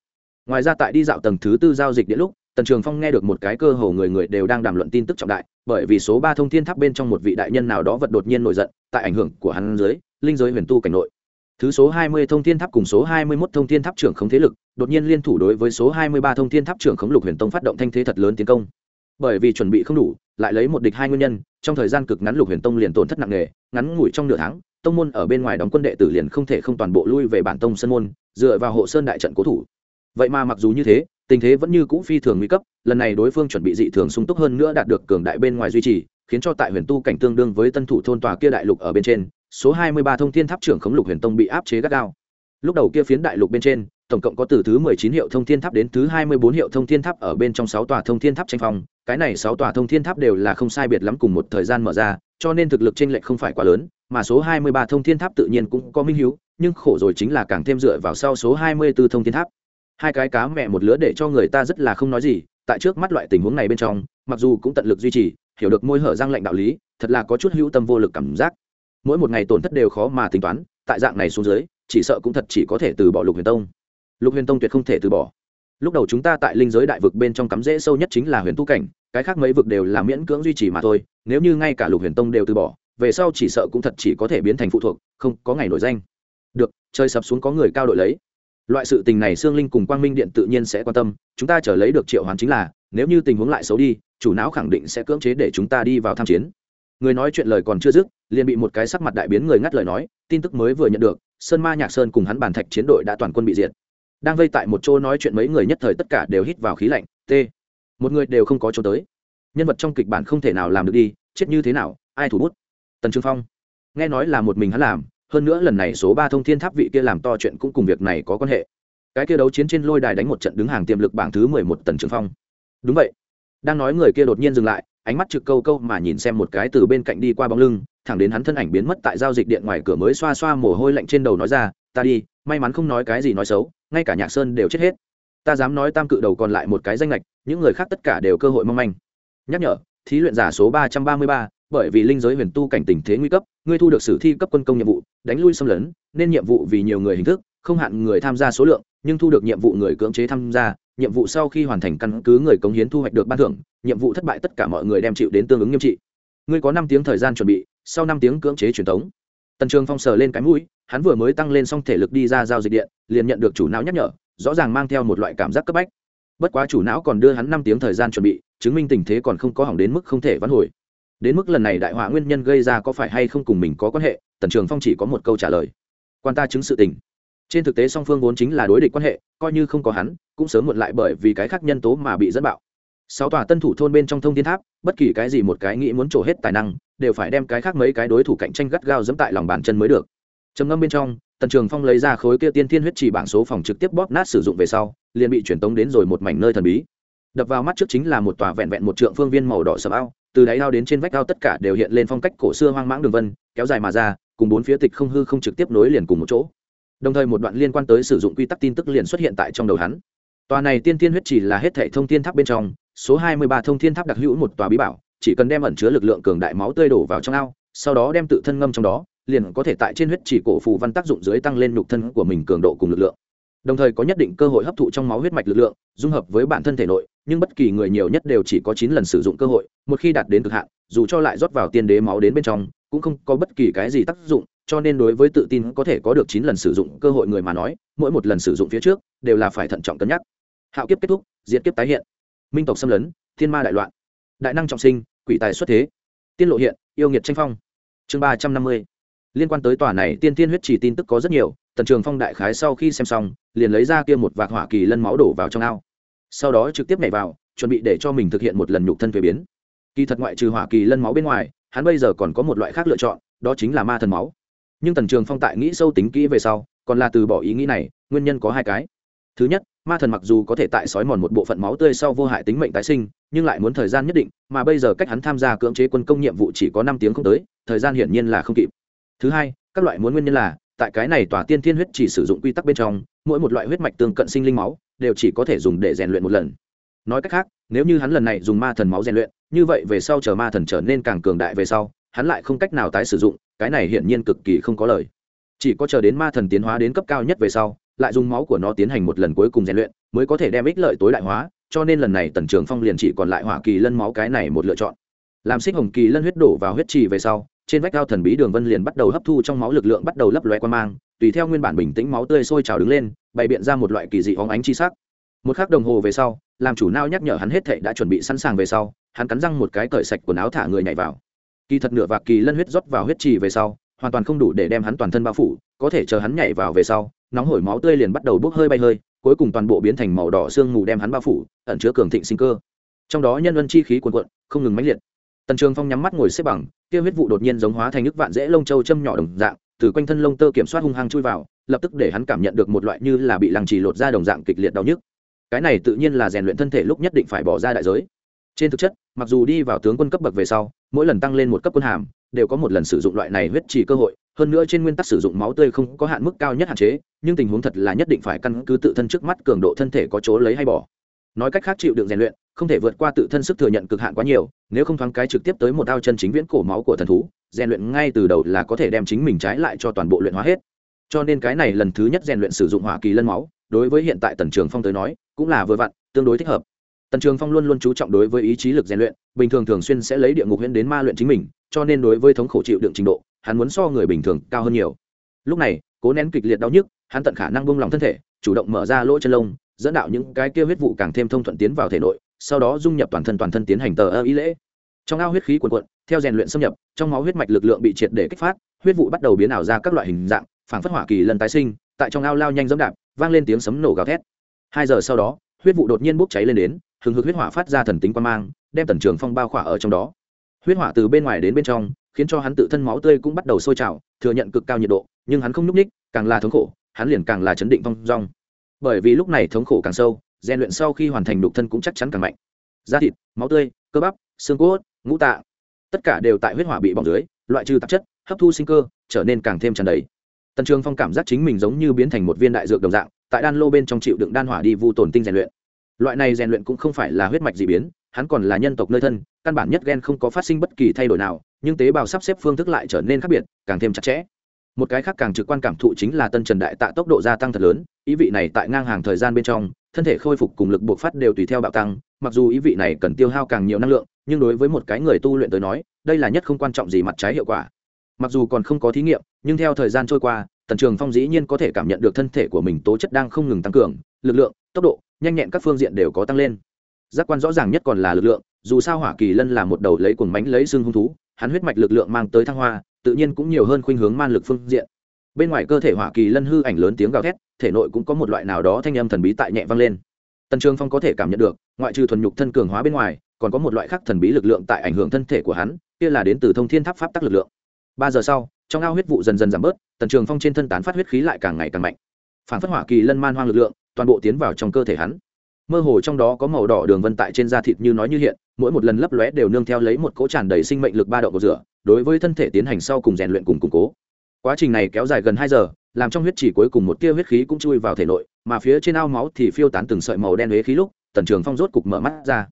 [SPEAKER 1] Ngoài ra tại đi dạo tầng thứ tư giao dịch điện lúc tần trường phong nghe được một cái cơ hồ người người đều đang đàm luận tin tức trọng đại, bởi vì số ba thông thiên tháp bên trong một vị đại nhân nào đó vật đột nhiên nổi giận, tại ảnh hưởng của hắn dưới, linh giới huyền tu cảnh nội. Thứ số hai mươi thông thiên tháp cùng số hai mươi 21 thông thiên tháp trưởng khống thế lực, đột nhiên liên thủ đối với số hai mươi ba thông thiên tháp trưởng khống lục huyền tông phát động thanh thế thật lớn tiến công. Bởi vì chuẩn bị không đủ, lại lấy một địch hai nguyên nhân, trong thời gian cực ngắn lục huyền tông liền tổn thất nặng nề, ngắn ngủi trong nửa tháng, tông môn ở bên ngoài đóng quân đệ tử liền không thể không toàn bộ lui về bản tông sơn môn, dựa vào hộ sơn đại trận cố thủ. Vậy mà mặc dù như thế tình thế vẫn như cũ phi thường nguy cấp, lần này đối phương chuẩn bị dị thường sung túc hơn nữa đạt được cường đại bên ngoài duy trì, khiến cho tại huyền tu cảnh tương đương với tân thủ thôn tòa kia đại lục ở bên trên, số hai mươi ba thông thiên tháp trưởng khống lục huyền tông bị áp chế gắt gao. Lúc đầu kia phiến đại lục bên trên, tổng cộng có từ thứ mười chín hiệu thông thiên tháp đến thứ hai mươi bốn hiệu thông thiên tháp ở bên trong sáu tòa thông thiên tháp tranh phong, cái này sáu tòa thông thiên tháp đều là không sai biệt lắm cùng một thời gian mở ra, cho nên thực lực chênh lệch không phải quá lớn, mà số hai mươi ba thông thiên tháp tự nhiên cũng có minh hiếu, nhưng khổ rồi chính là càng thêm dựa vào sau số hai mươi 24 thông thiên tháp hai cái cá mẹ một lứa để cho người ta rất là không nói gì, tại trước mắt loại tình huống này bên trong, mặc dù cũng tận lực duy trì, hiểu được môi hở răng lệnh đạo lý, thật là có chút hữu tâm vô lực cảm giác. Mỗi một ngày tổn thất đều khó mà tính toán, tại dạng này xuống dưới, chỉ sợ cũng thật chỉ có thể từ bỏ lục huyền tông. Lục huyền tông tuyệt không thể từ bỏ. Lúc đầu chúng ta tại linh giới đại vực bên trong cắm rễ sâu nhất chính là huyền tu cảnh, cái khác mấy vực đều là miễn cưỡng duy trì mà thôi, nếu như ngay cả lục huyền tông đều từ bỏ, về sau chỉ sợ cũng thật chỉ có thể biến thành phụ thuộc, không có ngày nổi danh. Được chơi sập xuống có người cao đội lấy loại sự tình này xương linh cùng quang minh điện tự nhiên sẽ quan tâm, chúng ta trở lấy được triệu hoàn chính là, nếu như tình huống lại xấu đi, chủ não khẳng định sẽ cưỡng chế để chúng ta đi vào tham chiến. Người nói chuyện lời còn chưa dứt, liền bị một cái sắc mặt đại biến người ngắt lời nói, tin tức mới vừa nhận được, sơn ma nhạc sơn cùng hắn bàn thạch chiến đội đã toàn quân bị diệt. Đang vây tại một chỗ nói chuyện mấy người nhất thời tất cả đều hít vào khí lạnh, t, một người đều không có chỗ tới. Nhân vật trong kịch bản không thể nào làm được đi, chết như thế nào, ai thủ bút? Tần trương phong. Nghe nói là một mình hắn làm hơn nữa lần này số ba thông thiên tháp vị kia làm to chuyện cũng cùng việc này có quan hệ. Cái kia đấu chiến trên lôi đài đánh một trận đứng hàng tiềm lực bảng thứ mười một tần trường phong. Đúng vậy. Đang nói người kia đột nhiên dừng lại, ánh mắt trực câu câu mà nhìn xem một cái từ bên cạnh đi qua bóng lưng, thẳng đến hắn thân ảnh biến mất tại giao dịch điện ngoài cửa mới xoa xoa mồ hôi lạnh trên đầu nói ra, ta đi, may mắn không nói cái gì nói xấu, ngay cả nhạc sơn đều chết hết. Ta dám nói tam cự đầu còn lại một cái danh lệch những người khác tất cả đều cơ hội mong manh. Nhắc nhở, thí luyện giả số ba trăm ba mươi ba bởi vì linh giới huyền tu cảnh tình thế nguy cấp, ngươi thu được sử thi cấp quân công nhiệm vụ, đánh lui xâm lấn, nên nhiệm vụ vì nhiều người hình thức, không hạn người tham gia số lượng, nhưng thu được nhiệm vụ người cưỡng chế tham gia, nhiệm vụ sau khi hoàn thành căn cứ người cống hiến thu hoạch được ban thưởng, nhiệm vụ thất bại tất cả mọi người đem chịu đến tương ứng nghiêm trị. Ngươi có năm tiếng thời gian chuẩn bị, sau năm tiếng cưỡng chế truyền thống tần trường phong sờ lên cái mũi, hắn vừa mới tăng lên xong thể lực đi ra giao dịch điện, liền nhận được chủ não nhắc nhở, rõ ràng mang theo một loại cảm giác cấp bách. Bất quá chủ não còn đưa hắn năm tiếng thời gian chuẩn bị, chứng minh tình thế còn không có hỏng đến mức không thể vãn hồi đến mức lần này đại họa nguyên nhân gây ra có phải hay không cùng mình có quan hệ, tần trường phong chỉ có một câu trả lời. Quan ta chứng sự tình. Trên thực tế song phương vốn chính là đối địch quan hệ, coi như không có hắn, cũng sớm muộn lại bởi vì cái khác nhân tố mà bị dẫn bạo. Sáu tòa tân thủ thôn bên trong thông thiên tháp, bất kỳ cái gì một cái nghĩ muốn trổ hết tài năng, đều phải đem cái khác mấy cái đối thủ cạnh tranh gắt gao dẫm tại lòng bàn chân mới được. Trầm ngâm bên trong, tần trường phong lấy ra khối kia tiên thiên huyết chỉ bảng số phòng trực tiếp bóp nát sử dụng về sau, liền bị truyền tống đến rồi một mảnh nơi thần bí. Đập vào mắt trước chính là một tòa vẹn vẹn một trượng phương viên màu đỏ sầm ao từ đáy ao đến trên vách ao tất cả đều hiện lên phong cách cổ xưa hoang mãng đường vân, kéo dài mà ra, cùng bốn phía tịch không hư không trực tiếp nối liền cùng một chỗ. Đồng thời một đoạn liên quan tới sử dụng quy tắc tin tức liền xuất hiện tại trong đầu hắn. Tòa này tiên tiên huyết chỉ là hết thệ thông thiên tháp bên trong, số hai mươi ba thông thiên tháp đặc hữu một tòa bí bảo, chỉ cần đem ẩn chứa lực lượng cường đại máu tươi đổ vào trong ao, sau đó đem tự thân ngâm trong đó, liền có thể tại trên huyết chỉ cổ phù văn tác dụng dưới tăng lên nhục thân của mình cường độ cùng lực lượng đồng thời có nhất định cơ hội hấp thụ trong máu huyết mạch lực lượng, dung hợp với bản thân thể nội, nhưng bất kỳ người nhiều nhất đều chỉ có chín lần sử dụng cơ hội, một khi đạt đến cực hạn, dù cho lại rót vào tiên đế máu đến bên trong, cũng không có bất kỳ cái gì tác dụng, cho nên đối với tự tin có thể có được chín lần sử dụng cơ hội người mà nói, mỗi một lần sử dụng phía trước, đều là phải thận trọng cân nhắc. Hạo kiếp kết thúc diễn kiếp tái hiện. Minh tộc xâm lấn, thiên ma đại loạn. Đại năng trọng sinh, quỷ tài xuất thế. Tiên lộ hiện, yêu nghiệt tranh phong. Chương ba trăm năm mươi. Liên quan tới tòa này, tiên tiên huyết chỉ tin tức có rất nhiều tần trường phong đại khái sau khi xem xong, liền lấy ra kia một vạc hỏa kỳ lân máu đổ vào trong ao. Sau đó trực tiếp nhảy vào, chuẩn bị để cho mình thực hiện một lần nhục thân thuế biến. Kỳ thật ngoại trừ hỏa kỳ lân máu bên ngoài, hắn bây giờ còn có một loại khác lựa chọn, đó chính là ma thần máu. Nhưng tần trường phong tại nghĩ sâu tính kỹ về sau, còn là từ bỏ ý nghĩ này, nguyên nhân có hai cái. Thứ nhất, ma thần mặc dù có thể tại sói mòn một bộ phận máu tươi sau vô hại tính mệnh tái sinh, nhưng lại muốn thời gian nhất định, mà bây giờ cách hắn tham gia cưỡng chế quân công nhiệm vụ chỉ có năm tiếng không tới, thời gian hiển nhiên là không kịp. Thứ hai, các loại muốn nguyên nhân là tại cái này tòa tiên thiên huyết chỉ sử dụng quy tắc bên trong, mỗi một loại huyết mạch tương cận sinh linh máu đều chỉ có thể dùng để rèn luyện một lần. Nói cách khác, nếu như hắn lần này dùng ma thần máu rèn luyện, như vậy về sau chờ ma thần trở nên càng cường đại về sau, hắn lại không cách nào tái sử dụng, cái này hiển nhiên cực kỳ không có lời. Chỉ có chờ đến ma thần tiến hóa đến cấp cao nhất về sau, lại dùng máu của nó tiến hành một lần cuối cùng rèn luyện, mới có thể đem ích lợi tối đại hóa, cho nên lần này tần trường phong liền chỉ còn lại hỏa kỳ lân máu cái này một lựa chọn. Làm xích hồng kỳ lân huyết đổ vào huyết trì về sau trên vách cao thần bí đường vân liền bắt đầu hấp thu trong máu lực lượng bắt đầu lấp loe qua mang, tùy theo nguyên bản bình tĩnh máu tươi sôi trào đứng lên, bày biện ra một loại kỳ dị óng ánh chi sắc. Một khắc đồng hồ về sau, làm chủ nao nhắc nhở hắn hết thệ đã chuẩn bị sẵn sàng về sau, hắn cắn răng một cái cởi sạch quần áo thả người nhảy vào. Kỳ thật nửa vạc kỳ lân huyết rót vào huyết trì về sau, hoàn toàn không đủ để đem hắn toàn thân bao phủ, có thể chờ hắn nhảy vào về sau, nóng hổi máu tươi liền bắt đầu bốc hơi bay hơi, cuối cùng toàn bộ biến thành màu đỏ sương mù đem hắn bao phủ, ẩn chứa cường thịnh sinh cơ. Trong đó nhân ân chi khí cuồn cuộn, không ngừng mãnh liệt tần trường phong nhắm mắt ngồi xếp bằng, kia huyết vụ đột nhiên giống hóa thành nước vạn dễ lông châu châm nhỏ đồng dạng, từ quanh thân lông tơ kiểm soát hung hăng chui vào, lập tức để hắn cảm nhận được một loại như là bị lăng trì lột ra đồng dạng kịch liệt đau nhức. Cái này tự nhiên là rèn luyện thân thể lúc nhất định phải bỏ ra đại giới. Trên thực chất, mặc dù đi vào tướng quân cấp bậc về sau, mỗi lần tăng lên một cấp quân hàm, đều có một lần sử dụng loại này huyết trì cơ hội, hơn nữa trên nguyên tắc sử dụng máu tươi không có hạn mức cao nhất hạn chế, nhưng tình huống thật là nhất định phải căn cứ tự thân trước mắt cường độ thân thể có chỗ lấy hay bỏ. Nói cách khác chịu đựng rèn luyện không thể vượt qua tự thân sức thừa nhận cực hạn quá nhiều, nếu không thoáng cái trực tiếp tới một ao chân chính viễn cổ máu của thần thú, rèn luyện ngay từ đầu là có thể đem chính mình trái lại cho toàn bộ luyện hóa hết. Cho nên cái này lần thứ nhất rèn luyện sử dụng hỏa kỳ lân máu, đối với hiện tại tần trường phong tới nói, cũng là vừa vặn, tương đối thích hợp. Tần trường phong luôn luôn chú trọng đối với ý chí lực rèn luyện, bình thường thường xuyên sẽ lấy địa ngục huyễn đến ma luyện chính mình, cho nên đối với thống khổ chịu đựng trình độ, hắn muốn so người bình thường cao hơn nhiều. Lúc này, cố nén kịch liệt đau nhức, hắn tận khả năng bông lòng thân thể, chủ động mở ra lỗ chân lông, dẫn đạo những cái kia huyết vụ càng thêm thông thuận tiến vào thể nội sau đó dung nhập toàn thân toàn thân tiến hành tờ ơ ý lễ. Trong ao huyết khí cuồn cuộn, theo rèn luyện xâm nhập, trong máu huyết mạch lực lượng bị triệt để kích phát, huyết vụ bắt đầu biến ảo ra các loại hình dạng phản phất hỏa kỳ lần tái sinh, tại trong ao lao nhanh dẫm đạp, vang lên tiếng sấm nổ gào thét. Hai giờ sau đó, huyết vụ đột nhiên bốc cháy lên đến, hừng hực huyết hỏa phát ra thần tính quan mang, đem tần trường phong bao khỏa ở trong đó. Huyết hỏa từ bên ngoài đến bên trong, khiến cho hắn tự thân máu tươi cũng bắt đầu sôi trào, thừa nhận cực cao nhiệt độ, nhưng hắn không nhúc ních càng là thống khổ, hắn liền càng là chấn định phong rong bởi vì lúc này thống khổ càng sâu rèn luyện sau khi hoàn thành đục thân cũng chắc chắn càng mạnh. Da thịt, máu tươi, cơ bắp, xương cốt, ngũ tạ tất cả đều tại huyết hỏa bị bỏng dưới, loại trừ tạp chất, hấp thu sinh cơ, trở nên càng thêm tràn đầy. Tần trường phong cảm giác chính mình giống như biến thành một viên đại dược đồng dạng, tại đan lô bên trong chịu đựng đan hỏa đi vu tổn tinh rèn luyện. Loại này rèn luyện cũng không phải là huyết mạch dị biến, hắn còn là nhân tộc nơi thân, căn bản nhất gen không có phát sinh bất kỳ thay đổi nào, nhưng tế bào sắp xếp phương thức lại trở nên khác biệt, càng thêm chặt chẽ. Một cái khác càng trực quan cảm thụ chính là tân trần đại tạ tốc độ gia tăng thật lớn, ý vị này tại ngang hàng thời gian bên trong thân thể khôi phục cùng lực buộc phát đều tùy theo bạo tăng, mặc dù ý vị này cần tiêu hao càng nhiều năng lượng, nhưng đối với một cái người tu luyện tới nói, đây là nhất không quan trọng gì mặt trái hiệu quả. Mặc dù còn không có thí nghiệm, nhưng theo thời gian trôi qua, tần trường phong dĩ nhiên có thể cảm nhận được thân thể của mình tố chất đang không ngừng tăng cường, lực lượng, tốc độ, nhanh nhẹn các phương diện đều có tăng lên. Giác quan rõ ràng nhất còn là lực lượng, dù sao hỏa kỳ lân là một đầu lấy cuồng mánh lấy xương hung thú, hắn huyết mạch lực lượng mang tới thăng hoa, tự nhiên cũng nhiều hơn khuynh hướng man lực phương diện bên ngoài cơ thể hỏa kỳ lân hư ảnh lớn tiếng gào thét, thể nội cũng có một loại nào đó thanh âm thần bí tại nhẹ vang lên. Tần trường phong có thể cảm nhận được, ngoại trừ thuần nhục thân cường hóa bên ngoài, còn có một loại khác thần bí lực lượng tại ảnh hưởng thân thể của hắn, kia là đến từ thông thiên tháp pháp tắc lực lượng. Ba giờ sau, trong ao huyết vụ dần dần giảm bớt, tần trường phong trên thân tán phát huyết khí lại càng ngày càng mạnh. Phản phất hỏa kỳ lân man hoang lực lượng, toàn bộ tiến vào trong cơ thể hắn. Mơ hồ trong đó có màu đỏ đường vân tại trên da thịt như nói như hiện, mỗi một lần lấp lóe đều nương theo lấy một cỗ tràn đầy sinh mệnh lực ba đậu của rửa, đối với thân thể tiến hành sau cùng rèn luyện cùng củng cố quá trình này kéo dài gần hai giờ, làm trong huyết chỉ cuối cùng một tia huyết khí cũng chui vào thể nội, mà phía trên ao máu thì phiêu tán từng sợi màu đen huế khí lúc, tần trường phong rốt cục mở mắt ra.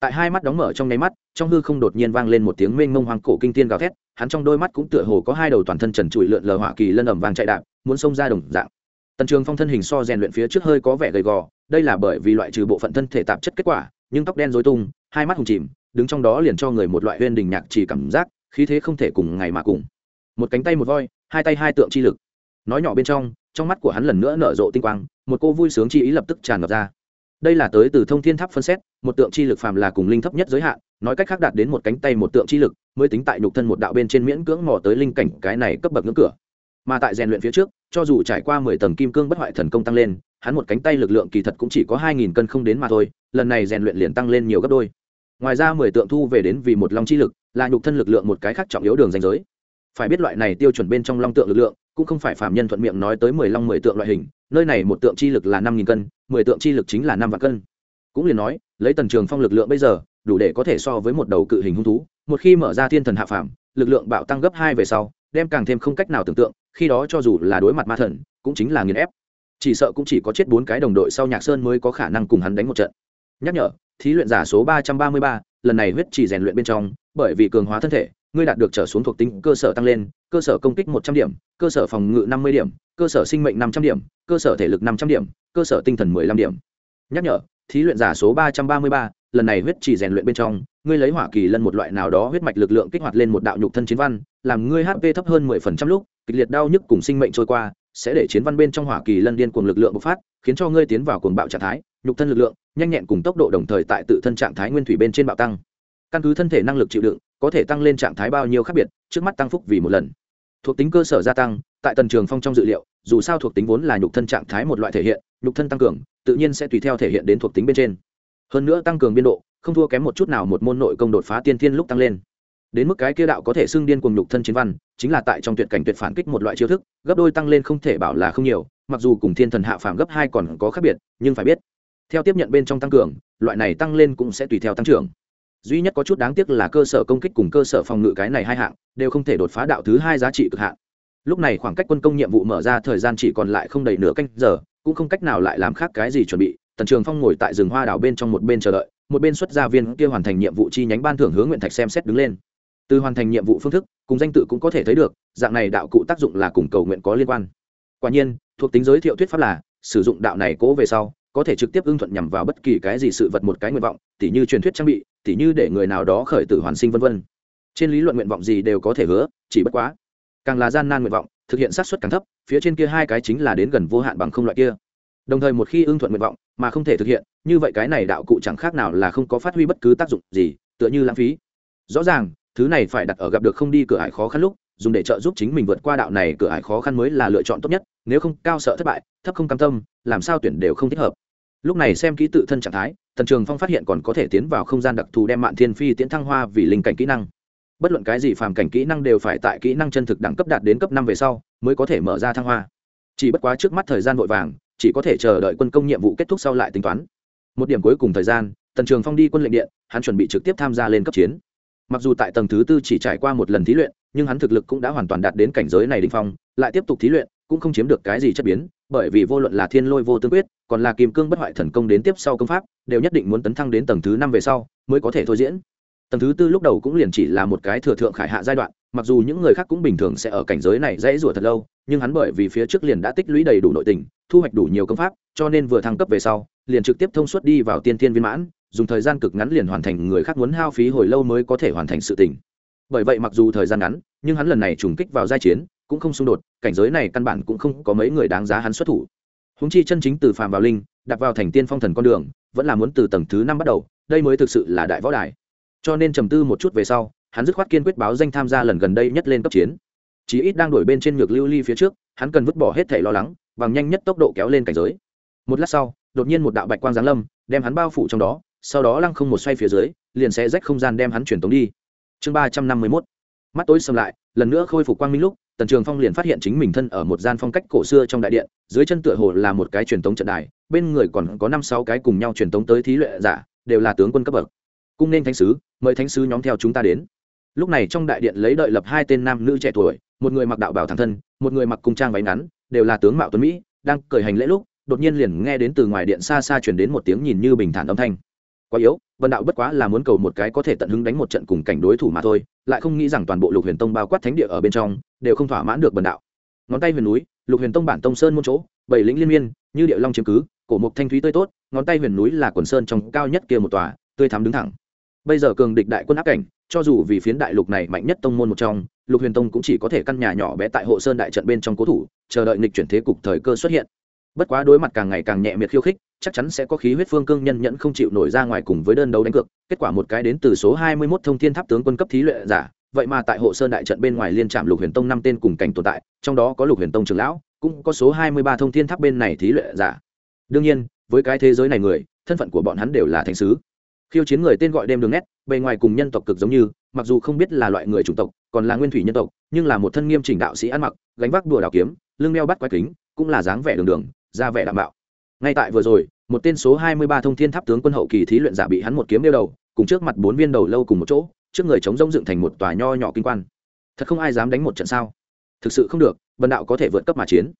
[SPEAKER 1] Tại hai mắt đóng mở trong nháy mắt, trong hư không đột nhiên vang lên một tiếng mênh mông hoàng cổ kinh tiên gào thét, hắn trong đôi mắt cũng tựa hồ có hai đầu toàn thân trần trụi lượn lờ hỏa kỳ lân ẩm vàng chạy đạp, muốn xông ra đồng dạng. Tần trường phong thân hình so rèn luyện phía trước hơi có vẻ gầy gò, đây là bởi vì loại trừ bộ phận thân thể tạp chất kết quả, nhưng tóc đen dối tung, hai mắt hùng chìm, đứng trong đó liền cho người một loại huyên đình nhạc chỉ cảm giác, khí thế không thể cùng ngày mà cùng. Một cánh tay một voi hai tay hai tượng chi lực. Nói nhỏ bên trong trong mắt của hắn lần nữa nở rộ tinh quang, một cô vui sướng chi ý lập tức tràn ngập ra. Đây là tới từ thông thiên tháp phân xét, một tượng chi lực phàm là cùng linh thấp nhất giới hạn, nói cách khác đạt đến một cánh tay một tượng chi lực, mới tính tại nhục thân một đạo bên trên miễn cưỡng mò tới linh cảnh cái này cấp bậc ngưỡng cửa. Mà tại rèn luyện phía trước, cho dù trải qua mười tầng kim cương bất hoại thần công tăng lên, hắn một cánh tay lực lượng kỳ thật cũng chỉ có hai nghìn cân không đến mà thôi, lần này rèn luyện liền tăng lên nhiều gấp đôi. Ngoài ra mười tượng thu về đến vì một long chi lực, là nhục thân lực lượng một cái khác trọng yếu đường danh giới phải biết loại này tiêu chuẩn bên trong long tượng lực lượng, cũng không phải phạm nhân thuận miệng nói tới mười long mười tượng loại hình, nơi này một tượng chi lực là năm nghìn cân, mười tượng chi lực chính là năm vạn cân. Cũng liền nói, lấy tần trường phong lực lượng bây giờ, đủ để có thể so với một đầu cự hình hung thú, một khi mở ra thiên thần hạ phàm, lực lượng bạo tăng gấp hai về sau, đem càng thêm không cách nào tưởng tượng, khi đó cho dù là đối mặt ma thần, cũng chính là nghiền ép. Chỉ sợ cũng chỉ có chết bốn cái đồng đội sau nhạc sơn mới có khả năng cùng hắn đánh một trận. Nhắc nhở, thí luyện giả số ba trăm ba mươi ba, lần này huyết chỉ rèn luyện bên trong, bởi vì cường hóa thân thể ngươi đạt được trở xuống thuộc tính cơ sở tăng lên, cơ sở công kích một trăm điểm, cơ sở phòng ngự năm mươi điểm, cơ sở sinh mệnh năm trăm điểm, cơ sở thể lực năm trăm điểm, cơ sở tinh thần mười lăm điểm. Nhắc nhở, thí luyện giả số ba trăm ba mươi ba, lần này huyết chỉ rèn luyện bên trong, ngươi lấy hỏa kỳ lân một loại nào đó huyết mạch lực lượng kích hoạt lên một đạo nhục thân chiến văn, làm ngươi hp thấp hơn mười phần trăm lúc, kịch liệt đau nhức cùng sinh mệnh trôi qua, sẽ để chiến văn bên trong hỏa kỳ lân điên cuồng lực lượng bộc phát, khiến cho ngươi tiến vào cuồng bạo trạng thái, nhục thân lực lượng, nhanh nhẹn cùng tốc độ đồng thời tại tự thân trạng thái nguyên thủy bên trên bạo tăng căn cứ thân thể năng lực chịu đựng, có thể tăng lên trạng thái bao nhiêu khác biệt, trước mắt tăng phúc vì một lần. Thuộc tính cơ sở gia tăng, tại tần trường phong trong dự liệu, dù sao thuộc tính vốn là nhục thân trạng thái một loại thể hiện, nhục thân tăng cường, tự nhiên sẽ tùy theo thể hiện đến thuộc tính bên trên. Hơn nữa tăng cường biên độ, không thua kém một chút nào một môn nội công đột phá tiên thiên lúc tăng lên. Đến mức cái kia đạo có thể xưng điên cùng nhục thân chiến văn, chính là tại trong tuyệt cảnh tuyệt phản kích một loại chiêu thức, gấp đôi tăng lên không thể bảo là không nhiều, mặc dù cùng thiên thần hạ phàm gấp hai còn có khác biệt, nhưng phải biết, theo tiếp nhận bên trong tăng cường, loại này tăng lên cũng sẽ tùy theo tăng trưởng duy nhất có chút đáng tiếc là cơ sở công kích cùng cơ sở phòng ngự cái này hai hạng đều không thể đột phá đạo thứ hai giá trị cực hạn. Lúc này khoảng cách quân công nhiệm vụ mở ra thời gian chỉ còn lại không đầy nửa canh giờ, cũng không cách nào lại làm khác cái gì chuẩn bị, tần trường phong ngồi tại rừng hoa đảo bên trong một bên chờ đợi, một bên xuất gia viên kia hoàn thành nhiệm vụ chi nhánh ban thưởng hướng nguyện thạch xem xét đứng lên. Từ hoàn thành nhiệm vụ phương thức, cùng danh tự cũng có thể thấy được, dạng này đạo cụ tác dụng là cùng cầu nguyện có liên quan. Quả nhiên, thuộc tính giới thiệu thuyết pháp là, sử dụng đạo này cố về sau, có thể trực tiếp ưng thuận nhằm vào bất kỳ cái gì sự vật một cái nguyện vọng, tỉ như truyền thuyết trang bị tỉ như để người nào đó khởi tử hoàn sinh vân vân. Trên lý luận nguyện vọng gì đều có thể hứa, chỉ bất quá, càng là gian nan nguyện vọng, thực hiện xác suất càng thấp, phía trên kia hai cái chính là đến gần vô hạn bằng không loại kia. Đồng thời một khi ưng thuận nguyện vọng mà không thể thực hiện, như vậy cái này đạo cụ chẳng khác nào là không có phát huy bất cứ tác dụng gì, tựa như lãng phí. Rõ ràng, thứ này phải đặt ở gặp được không đi cửa ải khó khăn lúc, dùng để trợ giúp chính mình vượt qua đạo này cửa ải khó khăn mới là lựa chọn tốt nhất, nếu không cao sợ thất bại, thấp không cam tâm, làm sao tuyển đều không thích hợp lúc này xem kỹ tự thân trạng thái, tần trường phong phát hiện còn có thể tiến vào không gian đặc thù đem mạn thiên phi tiến thăng hoa vì linh cảnh kỹ năng. Bất luận cái gì phàm cảnh kỹ năng đều phải tại kỹ năng chân thực đẳng cấp đạt đến cấp năm về sau, mới có thể mở ra thăng hoa. Chỉ bất quá trước mắt thời gian vội vàng, chỉ có thể chờ đợi quân công nhiệm vụ kết thúc sau lại tính toán. Một điểm cuối cùng thời gian, tần trường phong đi quân lệnh điện, hắn chuẩn bị trực tiếp tham gia lên cấp chiến. Mặc dù tại tầng thứ tư chỉ trải qua một lần thí luyện, nhưng hắn thực lực cũng đã hoàn toàn đạt đến cảnh giới này đình phong, lại tiếp tục thí luyện cũng không chiếm được cái gì chất biến, bởi vì vô luận là thiên lôi vô tương quyết, còn là kim cương bất hoại thần công đến tiếp sau công pháp, đều nhất định muốn tấn thăng đến tầng thứ năm về sau, mới có thể thôi diễn. Tầng thứ tư lúc đầu cũng liền chỉ là một cái thừa thượng khải hạ giai đoạn, mặc dù những người khác cũng bình thường sẽ ở cảnh giới này dễ rủa thật lâu, nhưng hắn bởi vì phía trước liền đã tích lũy đầy đủ nội tình, thu hoạch đủ nhiều công pháp, cho nên vừa thăng cấp về sau, liền trực tiếp thông suốt đi vào tiên thiên viên mãn, dùng thời gian cực ngắn liền hoàn thành người khác muốn hao phí hồi lâu mới có thể hoàn thành sự tình. Bởi vậy mặc dù thời gian ngắn, nhưng hắn lần này trùng kích vào giai chiến cũng không xung đột, cảnh giới này căn bản cũng không có mấy người đáng giá hắn xuất thủ. Húng chi chân chính từ phàm vào linh đặt vào thành tiên phong thần con đường, vẫn là muốn từ tầng thứ năm bắt đầu, đây mới thực sự là đại võ đài. Cho nên trầm tư một chút về sau, hắn dứt khoát kiên quyết báo danh tham gia lần gần đây nhất lên cấp chiến. Chí ít đang đổi bên trên ngược lưu ly phía trước, hắn cần vứt bỏ hết thể lo lắng, bằng nhanh nhất tốc độ kéo lên cảnh giới. Một lát sau, đột nhiên một đạo bạch quang giáng lâm, đem hắn bao phủ trong đó, sau đó lăng không một xoay phía dưới, liền sẽ rách không gian đem hắn chuyển tống đi. Chương ba trăm năm mươi mốt. Mắt tối xâm lại, lần nữa khôi phục quang minh lúc tần trường phong liền phát hiện chính mình thân ở một gian phong cách cổ xưa trong đại điện, dưới chân tựa hồ là một cái truyền tống trận đài, bên người còn có năm sáu cái cùng nhau truyền tống tới thí luyện giả, đều là tướng quân cấp bậc. Cung nên thánh sứ, mời thánh sứ nhóm theo chúng ta đến. Lúc này trong đại điện lấy đợi lập hai tên nam nữ trẻ tuổi, một người mặc đạo bảo thẳng thân, một người mặc cung trang váy ngắn, đều là tướng mạo tuấn mỹ, đang cởi hành lễ lúc, đột nhiên liền nghe đến từ ngoài điện xa xa chuyển đến một tiếng nhìn như bình thản âm thanh. Quá yếu, vân đạo bất quá là muốn cầu một cái có thể tận hứng đánh một trận cùng cảnh đối thủ mà thôi, lại không nghĩ rằng toàn bộ lục huyền tông bao quát thánh địa ở bên trong đều không thỏa mãn được bần đạo. Ngón tay huyền núi, lục huyền tông bản tông sơn môn chỗ, bảy lĩnh liên miên, như địa long chiếm cứ, cổ mục thanh thúy tươi tốt, ngón tay huyền núi là quần sơn trong cao nhất kia một tòa, tươi thắm đứng thẳng. Bây giờ cường địch đại quân áp cảnh, cho dù vì phiến đại lục này mạnh nhất tông môn một trong, lục huyền tông cũng chỉ có thể căn nhà nhỏ bé tại hộ sơn đại trận bên trong cố thủ, chờ đợi nghịch chuyển thế cục thời cơ xuất hiện. Bất quá đối mặt càng ngày càng nhẹ miệt khiêu khích, chắc chắn sẽ có khí huyết phương cương nhân nhẫn không chịu nổi ra ngoài cùng với đơn đấu đánh cược, kết quả một cái đến từ số hai mươi 21 thông thiên tháp tướng quân cấp thí luyện giả vậy mà tại hộ sơn đại trận bên ngoài liên trạm lục huyền tông năm tên cùng cảnh tồn tại, trong đó có lục huyền tông trường lão, cũng có số hai mươi ba thông thiên tháp bên này thí luyện giả. Đương nhiên, với cái thế giới này người, thân phận của bọn hắn đều là thánh sứ. Khiêu chiến người tên gọi đêm đường nét, bề ngoài cùng nhân tộc cực giống như, mặc dù không biết là loại người chủng tộc, còn là nguyên thủy nhân tộc, nhưng là một thân nghiêm chỉnh đạo sĩ ăn mặc, gánh vác đùa đào kiếm, lưng đeo bắt quái kính, cũng là dáng vẻ đường đường ra vẻ đảm bảo ngay tại vừa rồi, một tên số hai mươi ba thông thiên tháp tướng quân hậu kỳ thí luyện giả bị hắn một kiếm đeo đầu, cùng trước mặt bốn viên đầu lâu cùng một chỗ trước người chống rông dựng thành một tòa nho nhỏ kinh quan. Thật không ai dám đánh một trận sao? Thực sự không được bần đạo có thể vượt cấp mà chiến.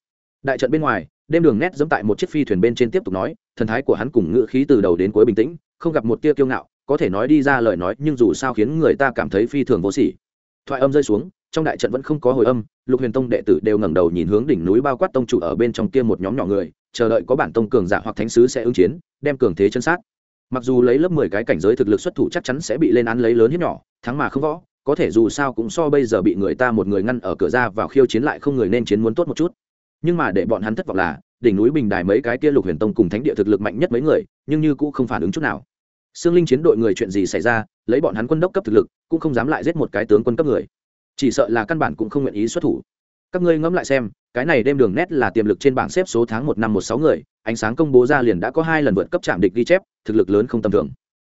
[SPEAKER 1] Đại trận bên ngoài, đêm đường nét dẫm tại một chiếc phi thuyền bên trên tiếp tục nói, thần thái của hắn cùng ngữ khí từ đầu đến cuối bình tĩnh, không gặp một tia kiêu ngạo, có thể nói đi ra lời nói, nhưng dù sao khiến người ta cảm thấy phi thường vô sỉ. Thoại âm rơi xuống, trong đại trận vẫn không có hồi âm, lục huyền tông đệ tử đều ngẩng đầu nhìn hướng đỉnh núi bao quát tông chủ ở bên trong kia một nhóm nhỏ người, chờ đợi có bản tông cường giả hoặc thánh sứ sẽ ứng chiến, đem cường thế chân sát mặc dù lấy lớp mười cái cảnh giới thực lực xuất thủ chắc chắn sẽ bị lên án lấy lớn hiếp nhỏ, thắng mà không võ, có thể dù sao cũng so bây giờ bị người ta một người ngăn ở cửa ra vào khiêu chiến lại không người nên chiến muốn tốt một chút. Nhưng mà để bọn hắn thất vọng là, đỉnh núi bình đài mấy cái kia lục huyền tông cùng thánh địa thực lực mạnh nhất mấy người, nhưng như cũng không phản ứng chút nào. Xương linh chiến đội người chuyện gì xảy ra, lấy bọn hắn quân đốc cấp thực lực, cũng không dám lại giết một cái tướng quân cấp người. Chỉ sợ là căn bản cũng không nguyện ý xuất thủ. Các ngươi ngẫm lại xem cái này đêm đường nét là tiềm lực trên bảng xếp số tháng một năm một sáu người, ánh sáng công bố ra liền đã có hai lần vượt cấp trạm địch ghi chép, thực lực lớn không tầm thường.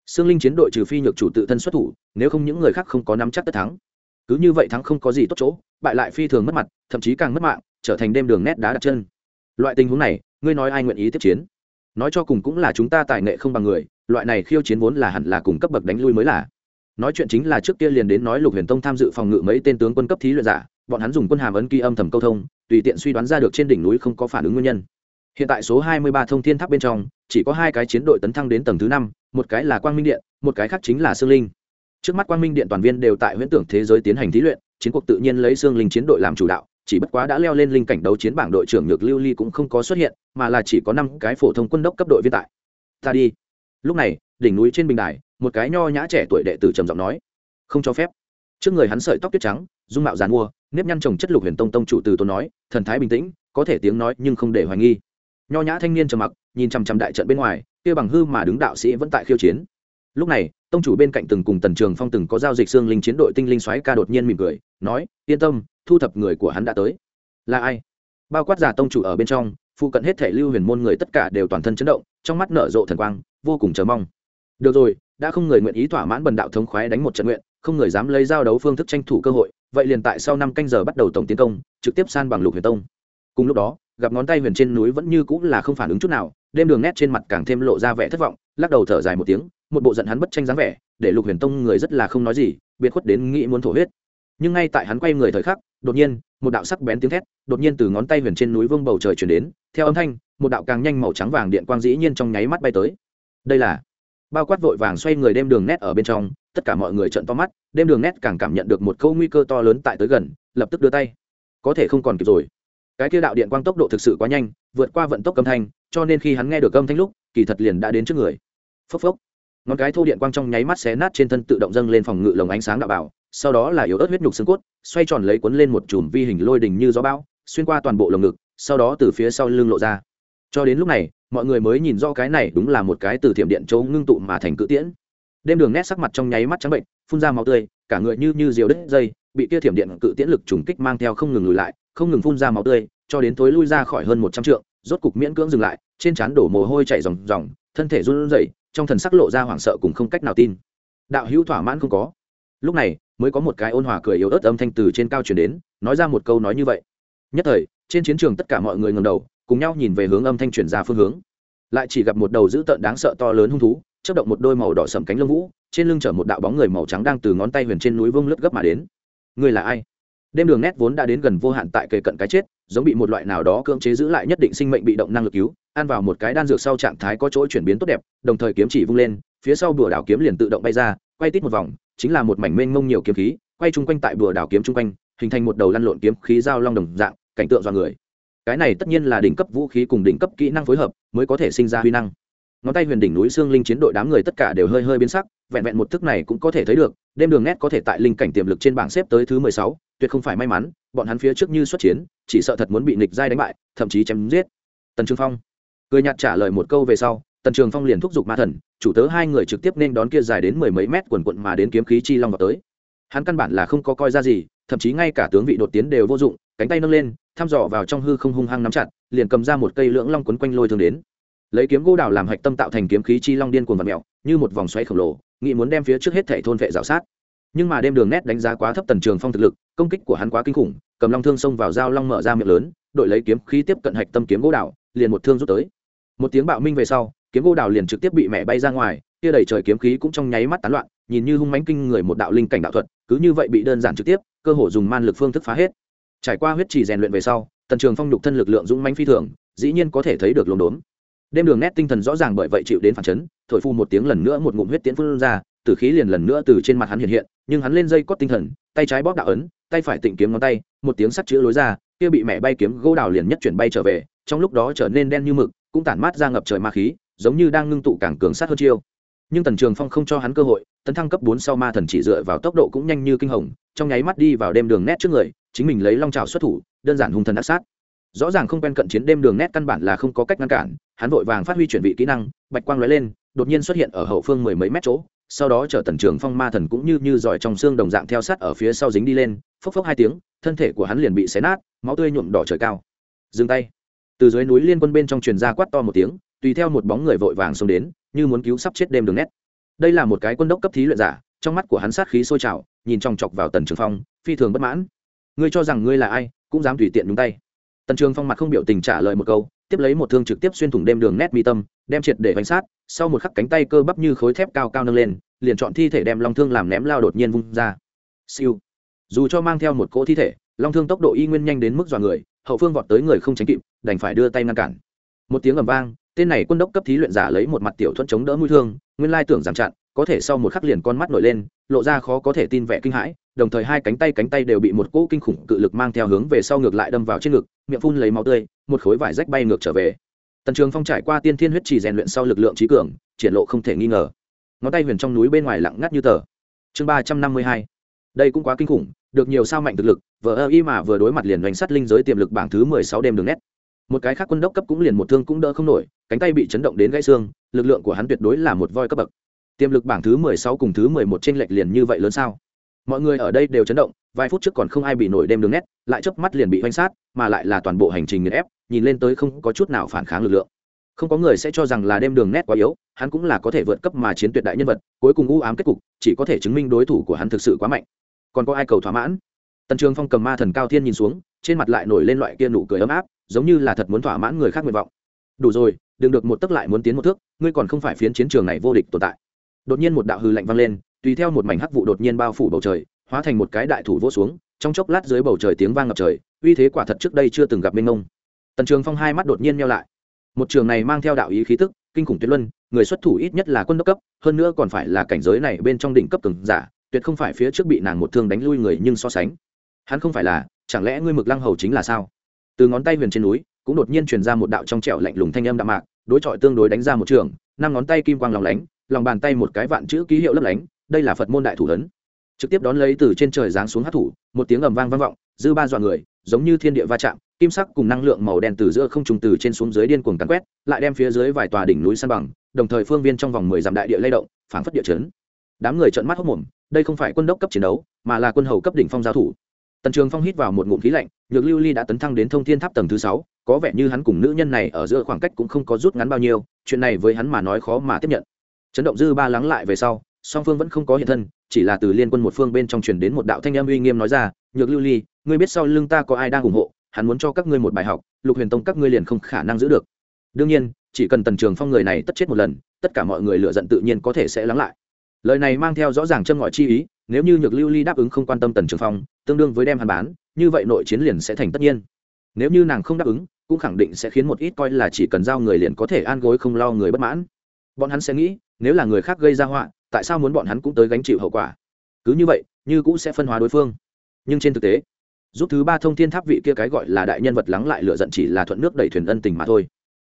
[SPEAKER 1] Xương linh chiến đội trừ phi nhược chủ tự thân xuất thủ, nếu không những người khác không có nắm chắc tất thắng. Cứ như vậy thắng không có gì tốt chỗ, bại lại phi thường mất mặt, thậm chí càng mất mạng, trở thành đêm đường nét đá đặt chân. Loại tình huống này, ngươi nói ai nguyện ý tiếp chiến? Nói cho cùng cũng là chúng ta tài nghệ không bằng người, loại này khiêu chiến vốn là hẳn là cùng cấp bậc đánh lui mới là nói chuyện chính là trước kia liền đến nói lục huyền tông tham dự phòng ngự mấy tên tướng quân cấp thí luyện giả, bọn hắn dùng quân hàm ấn ký âm thầm câu thông, tùy tiện suy đoán ra được trên đỉnh núi không có phản ứng nguyên nhân. Hiện tại số hai mươi ba thông thiên tháp bên trong, chỉ có hai cái chiến đội tấn thăng đến tầng thứ năm, một cái là quang minh điện, một cái khác chính là sương linh. Trước mắt quang minh điện toàn viên đều tại huyễn tưởng thế giới tiến hành thí luyện, chiến cuộc tự nhiên lấy sương linh chiến đội làm chủ đạo, chỉ bất quá đã leo lên linh cảnh đấu chiến bảng đội trưởng nhược lưu ly cũng không có xuất hiện, mà là chỉ có năm cái phổ thông quân đốc cấp đội viên tại. Ta đi. Lúc này, đỉnh núi trên bình đài một cái nho nhã trẻ tuổi đệ tử trầm giọng nói, không cho phép. Trước người hắn sợi tóc tuyết trắng, dung mạo dàn mua, nếp nhăn trồng chất lục huyền tông tông chủ từ tôn nói, thần thái bình tĩnh, có thể tiếng nói nhưng không để hoài nghi. Nho nhã thanh niên trầm mặc, nhìn chằm chằm đại trận bên ngoài, kia bằng hư mà đứng đạo sĩ vẫn tại khiêu chiến. Lúc này, tông chủ bên cạnh từng cùng tần trường phong từng có giao dịch xương linh chiến đội tinh linh xoáy ca đột nhiên mỉm cười, nói, yên tâm, thu thập người của hắn đã tới. Là ai? Bao quát giả tông chủ ở bên trong, phụ cận hết thể lưu huyền môn người tất cả đều toàn thân chấn động, trong mắt nở rộ thần quang, vô cùng chờ mong. Được rồi đã không người nguyện ý thỏa mãn bần đạo thống khoái đánh một trận nguyện, không người dám lấy giao đấu phương thức tranh thủ cơ hội, vậy liền tại sau năm canh giờ bắt đầu tổng tiến công, trực tiếp san bằng lục huyền tông. Cùng lúc đó, gặp ngón tay huyền trên núi vẫn như cũng là không phản ứng chút nào, đêm đường nét trên mặt càng thêm lộ ra vẻ thất vọng, lắc đầu thở dài một tiếng, một bộ giận hắn bất tranh dáng vẻ, để lục huyền tông người rất là không nói gì, biệt khuất đến nghĩ muốn thổ huyết. Nhưng ngay tại hắn quay người thời khắc, đột nhiên, một đạo sắc bén tiếng thét, đột nhiên từ ngón tay huyền trên núi vương bầu trời chuyển đến, theo âm thanh, một đạo càng nhanh màu trắng vàng điện quang dĩ nhiên trong nháy mắt bay tới. Đây là bao quát vội vàng xoay người đem đường nét ở bên trong, tất cả mọi người trận to mắt, đem đường nét càng cảm nhận được một câu nguy cơ to lớn tại tới gần, lập tức đưa tay. Có thể không còn kịp rồi. Cái kia đạo điện quang tốc độ thực sự quá nhanh, vượt qua vận tốc âm thanh, cho nên khi hắn nghe được âm thanh lúc, kỳ thật liền đã đến trước người. Phốc phốc. Ngón cái thô điện quang trong nháy mắt xé nát trên thân tự động dâng lên phòng ngự lồng ánh sáng đạo bảo, sau đó là yếu ớt huyết nhục xương cốt, xoay tròn lấy cuốn lên một chùm vi hình lôi đình như gió bão, xuyên qua toàn bộ lồng ngực, sau đó từ phía sau lưng lộ ra cho đến lúc này, mọi người mới nhìn do cái này đúng là một cái từ thiểm điện chỗ ngưng tụ mà thành cự tiễn. Đêm đường nét sắc mặt trong nháy mắt trắng bệnh, phun ra máu tươi, cả người như như diều đứt dây, bị kia thiểm điện cự tiễn lực trùng kích mang theo không ngừng lùi lại, không ngừng phun ra máu tươi, cho đến tối lui ra khỏi hơn một trăm trượng, rốt cục miễn cưỡng dừng lại, trên trán đổ mồ hôi chảy ròng ròng, thân thể run rẩy, trong thần sắc lộ ra hoảng sợ cùng không cách nào tin. Đạo hữu thỏa mãn không có. Lúc này, mới có một cái ôn hòa cười yếu ớt âm thanh từ trên cao chuyển đến, nói ra một câu nói như vậy. Nhất thời, trên chiến trường tất cả mọi người ngầm đầu cùng nhau nhìn về hướng âm thanh chuyển ra phương hướng. Lại chỉ gặp một đầu dữ tợn đáng sợ to lớn hung thú chất động một đôi màu đỏ sầm cánh lông vũ, trên lưng chở một đạo bóng người màu trắng đang từ ngón tay huyền trên núi vương lướt gấp mà đến. Người là ai? Đêm đường nét vốn đã đến gần vô hạn tại kề cận cái chết, giống bị một loại nào đó cưỡng chế giữ lại nhất định sinh mệnh bị động năng lực cứu, ăn vào một cái đan dược sau trạng thái có chỗ chuyển biến tốt đẹp, đồng thời kiếm chỉ vung lên, phía sau bùa đảo kiếm liền tự động bay ra, quay tít một vòng, chính là một mảnh mênh mông nhiều kiếm khí, quay chung quanh tại bùa đảo kiếm chung quanh, hình thành một đầu lăn lộn kiếm khí giao long đồng dạng, cảnh tượng do người cái này tất nhiên là đỉnh cấp vũ khí cùng đỉnh cấp kỹ năng phối hợp mới có thể sinh ra huy năng. Ngón tay huyền đỉnh núi xương linh chiến đội đám người tất cả đều hơi hơi biến sắc, vẹn vẹn một thức này cũng có thể thấy được, đêm đường nét có thể tại linh cảnh tiềm lực trên bảng xếp tới thứ mười sáu, tuyệt không phải may mắn, bọn hắn phía trước như xuất chiến, chỉ sợ thật muốn bị nịch giai đánh bại, thậm chí chém giết. Tần trường phong cười nhạt trả lời một câu về sau, tần trường phong liền thúc giục ma thần, chủ tớ hai người trực tiếp nên đón kia dài đến mười mấy mét quần quận mà đến kiếm khí chi long vào tới. Hắn căn bản là không có coi ra gì, thậm chí ngay cả tướng vị đột tiến đều vô dụng, cánh tay nâng lên thăm dò vào trong hư không hung hăng nắm chặt, liền cầm ra một cây lưỡng long quấn quanh lôi thương đến. Lấy kiếm gỗ đào làm hạch tâm tạo thành kiếm khí chi long điên cuồng vật mẹo như một vòng xoáy khổng lồ nghĩ muốn đem phía trước hết thể thôn vệ rào sát. Nhưng mà đêm đường nét đánh giá quá thấp tần trường phong thực lực, công kích của hắn quá kinh khủng, cầm long thương xông vào dao long mở ra miệng lớn, đội lấy kiếm khí tiếp cận hạch tâm kiếm gỗ đào, liền một thương rút tới. Một tiếng bạo minh về sau, kiếm gỗ đào liền trực tiếp bị mẹ bay ra ngoài, kia đẩy trời kiếm khí cũng trong nháy mắt tán loạn, nhìn như hung mãnh kinh người một đạo linh cảnh đạo thuật, cứ như vậy bị đơn giản trực tiếp, cơ hồ dùng man lực phương thức phá hết trải qua huyết trì rèn luyện về sau, tần trường phong nhục thân lực lượng dũng manh phi thường, dĩ nhiên có thể thấy được lồn đốn đêm đường nét tinh thần rõ ràng bởi vậy chịu đến phản chấn, thổi phu một tiếng lần nữa một ngụm huyết tiễn phun ra, tử khí liền lần nữa từ trên mặt hắn hiện hiện, nhưng hắn lên dây cót tinh thần, tay trái bóp đạo ấn, tay phải tịnh kiếm ngón tay, một tiếng sắt chữ lối ra, kia bị mẹ bay kiếm gỗ đào liền nhất chuyển bay trở về, trong lúc đó trở nên đen như mực, cũng tản mát ra ngập trời ma khí, giống như đang ngưng tụ càng cường sát hơn chiêu. Nhưng tần trường phong không cho hắn cơ hội, tấn thăng cấp bốn sau ma thần chỉ dựa vào tốc độ cũng nhanh như kinh hồng, trong nháy mắt đi vào đêm đường nét trước người chính mình lấy long trào xuất thủ, đơn giản hung thần ác sát. Rõ ràng không quen cận chiến đêm đường nét căn bản là không có cách ngăn cản, hắn vội vàng phát huy chuyển vị kỹ năng, bạch quang lóe lên, đột nhiên xuất hiện ở hậu phương mười mấy mét chỗ, sau đó chở tần trường phong ma thần cũng như như giỏi trong xương đồng dạng theo sát ở phía sau dính đi lên, phốc phốc hai tiếng, thân thể của hắn liền bị xé nát, máu tươi nhuộm đỏ trời cao. Dừng tay. Từ dưới núi liên quân bên trong truyền ra quát to một tiếng, tùy theo một bóng người vội vàng xông đến, như muốn cứu sắp chết đêm đường nét. Đây là một cái quân đốc cấp thí luyện giả, trong mắt của hắn sát khí sôi trào, nhìn chòng chọc vào tần trường phong, phi thường bất mãn ngươi cho rằng ngươi là ai, cũng dám tùy tiện nhúng tay. Tần trường phong mặt không biểu tình trả lời một câu, tiếp lấy một thương trực tiếp xuyên thủng đêm đường nét mi tâm, đem triệt để bánh sát, sau một khắc cánh tay cơ bắp như khối thép cao cao nâng lên, liền chọn thi thể đem long thương làm ném lao đột nhiên vung ra. Siêu. Dù cho mang theo một cỗ thi thể, long thương tốc độ y nguyên nhanh đến mức dọa người, hậu phương vọt tới người không tránh kịp, đành phải đưa tay ngăn cản. Một tiếng ầm vang, tên này quân đốc cấp thí luyện giả lấy một mặt tiểu thuẫn chống đỡ mũi thương, nguyên lai tưởng giảm chặn có thể sau một khắc liền con mắt nổi lên, lộ ra khó có thể tin vẻ kinh hãi, đồng thời hai cánh tay cánh tay đều bị một cỗ kinh khủng cự lực mang theo hướng về sau ngược lại đâm vào trên ngực, miệng phun lấy máu tươi, một khối vải rách bay ngược trở về. Tần trường phong trải qua tiên thiên huyết trì rèn luyện sau lực lượng trí cường, triển lộ không thể nghi ngờ. Ngón tay huyền trong núi bên ngoài lặng ngắt như tờ. Chương ba trăm năm mươi hai. Đây cũng quá kinh khủng, được nhiều sao mạnh thực lực vờ ơ y mà vừa đối mặt liền đánh sắt linh giới tiềm lực bảng thứ mười sáu đêm đường nét. Một cái khác quân đốc cấp cũng liền một thương cũng đỡ không nổi, cánh tay bị chấn động đến gãy xương, lực lượng của hắn tuyệt đối là một voi cấp bậc tiềm lực bảng thứ mười sáu cùng thứ mười một trên lệch liền như vậy lớn sao? Mọi người ở đây đều chấn động, vài phút trước còn không ai bị nổi đêm đường nét, lại chớp mắt liền bị hoành sát, mà lại là toàn bộ hành trình nghiền ép, nhìn lên tới không có chút nào phản kháng lực lượng. Không có người sẽ cho rằng là đêm đường nét quá yếu, hắn cũng là có thể vượt cấp mà chiến tuyệt đại nhân vật, cuối cùng u ám kết cục, chỉ có thể chứng minh đối thủ của hắn thực sự quá mạnh. Còn có ai cầu thỏa mãn? Tần trường phong cầm ma thần cao thiên nhìn xuống, trên mặt lại nổi lên loại kia nụ cười ấm áp, giống như là thật muốn thỏa mãn người khác nguyện vọng. Đủ rồi, đừng được một tấc lại muốn tiến một thước, ngươi còn không phải phiến chiến trường này vô địch tồn tại đột nhiên một đạo hư lạnh vang lên, tùy theo một mảnh hắc vụ đột nhiên bao phủ bầu trời, hóa thành một cái đại thủ vỗ xuống, trong chốc lát dưới bầu trời tiếng vang ngập trời, uy thế quả thật trước đây chưa từng gặp minh ông. tần trường phong hai mắt đột nhiên nhau lại. Một trường này mang theo đạo ý khí tức, kinh khủng tuyệt luân, người xuất thủ ít nhất là quân đốc cấp, hơn nữa còn phải là cảnh giới này bên trong đỉnh cấp từng giả, tuyệt không phải phía trước bị nàng một thương đánh lui người nhưng so sánh. Hắn không phải là, chẳng lẽ ngươi mực lăng hầu chính là sao? Từ ngón tay huyền trên núi, cũng đột nhiên truyền ra một đạo trong trẻo lạnh lùng thanh âm đạm mạc, đối chọi tương đối đánh ra một trường, năm ngón tay kim quang lòng lánh lòng bàn tay một cái vạn chữ ký hiệu lấp lánh, đây là phật môn đại thủ lớn. Trực tiếp đón lấy từ trên trời giáng xuống hát thủ, một tiếng ầm vang vang vọng, dư ba dọa người, giống như thiên địa va chạm, kim sắc cùng năng lượng màu đen từ giữa không trùng từ trên xuống dưới điên cuồng cắn quét, lại đem phía dưới vài tòa đỉnh núi san bằng, đồng thời phương viên trong vòng mười dặm đại địa lay động, phảng phất địa chấn. Đám người trợn mắt hốc mồm đây không phải quân đốc cấp chiến đấu, mà là quân hầu cấp đỉnh phong giao thủ. Tần trường phong hít vào một ngụm khí lạnh, nhược lưu ly đã tấn thăng đến thông thiên tháp tầng thứ sáu, có vẻ như hắn cùng nữ nhân này ở giữa khoảng cách cũng không có rút ngắn bao nhiêu, chuyện này với hắn mà nói khó mà tiếp nhận chấn động dư ba lắng lại về sau, song phương vẫn không có hiện thân, chỉ là từ liên quân một phương bên trong truyền đến một đạo thanh âm uy nghiêm nói ra, nhược lưu ly, ngươi biết sau lưng ta có ai đang ủng hộ, hắn muốn cho các ngươi một bài học, lục huyền tông các ngươi liền không khả năng giữ được. Đương nhiên, chỉ cần tần trường phong người này tất chết một lần, tất cả mọi người lựa giận tự nhiên có thể sẽ lắng lại. Lời này mang theo rõ ràng châm ngòi chi ý, nếu như nhược lưu ly đáp ứng không quan tâm tần trường phong, tương đương với đem hắn bán, như vậy nội chiến liền sẽ thành tất nhiên. Nếu như nàng không đáp ứng, cũng khẳng định sẽ khiến một ít coi là chỉ cần giao người liền có thể an gối không lo người bất mãn. Bọn hắn sẽ nghĩ nếu là người khác gây ra họa, tại sao muốn bọn hắn cũng tới gánh chịu hậu quả? Cứ như vậy, như cũng sẽ phân hóa đối phương. Nhưng trên thực tế, giúp thứ ba thông thiên tháp vị kia cái gọi là đại nhân vật lắng lại lựa giận chỉ là thuận nước đẩy thuyền ân tình mà thôi.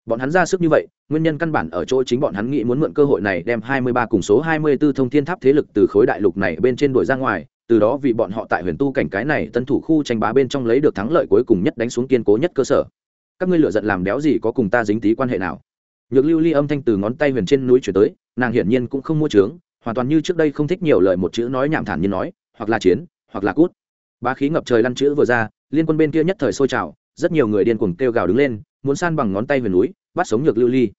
[SPEAKER 1] Bọn hắn ra sức như vậy, nguyên nhân căn bản ở chỗ chính bọn hắn nghĩ muốn mượn cơ hội này đem hai mươi ba cùng số hai mươi 24 thông thiên tháp thế lực từ khối đại lục này bên trên đuổi ra ngoài, từ đó vì bọn họ tại huyền tu cảnh cái này tân thủ khu tranh bá bên trong lấy được thắng lợi cuối cùng nhất đánh xuống kiên cố nhất cơ sở. Các ngươi lựa giận làm đéo gì có cùng ta dính tí quan hệ nào? Nhược lưu ly âm thanh từ ngón tay huyền trên núi chuyển tới nàng hiển nhiên cũng không mua trướng, hoàn toàn như trước đây không thích nhiều lời một chữ nói nhảm thản như nói, hoặc là chiến, hoặc là cút. Ba khí ngập trời lăn chữ vừa ra, liên quân bên kia nhất thời sôi trào, rất nhiều người điên cuồng kêu gào đứng lên, muốn san bằng ngón tay huyền núi, bắt sống nhược lưu ly.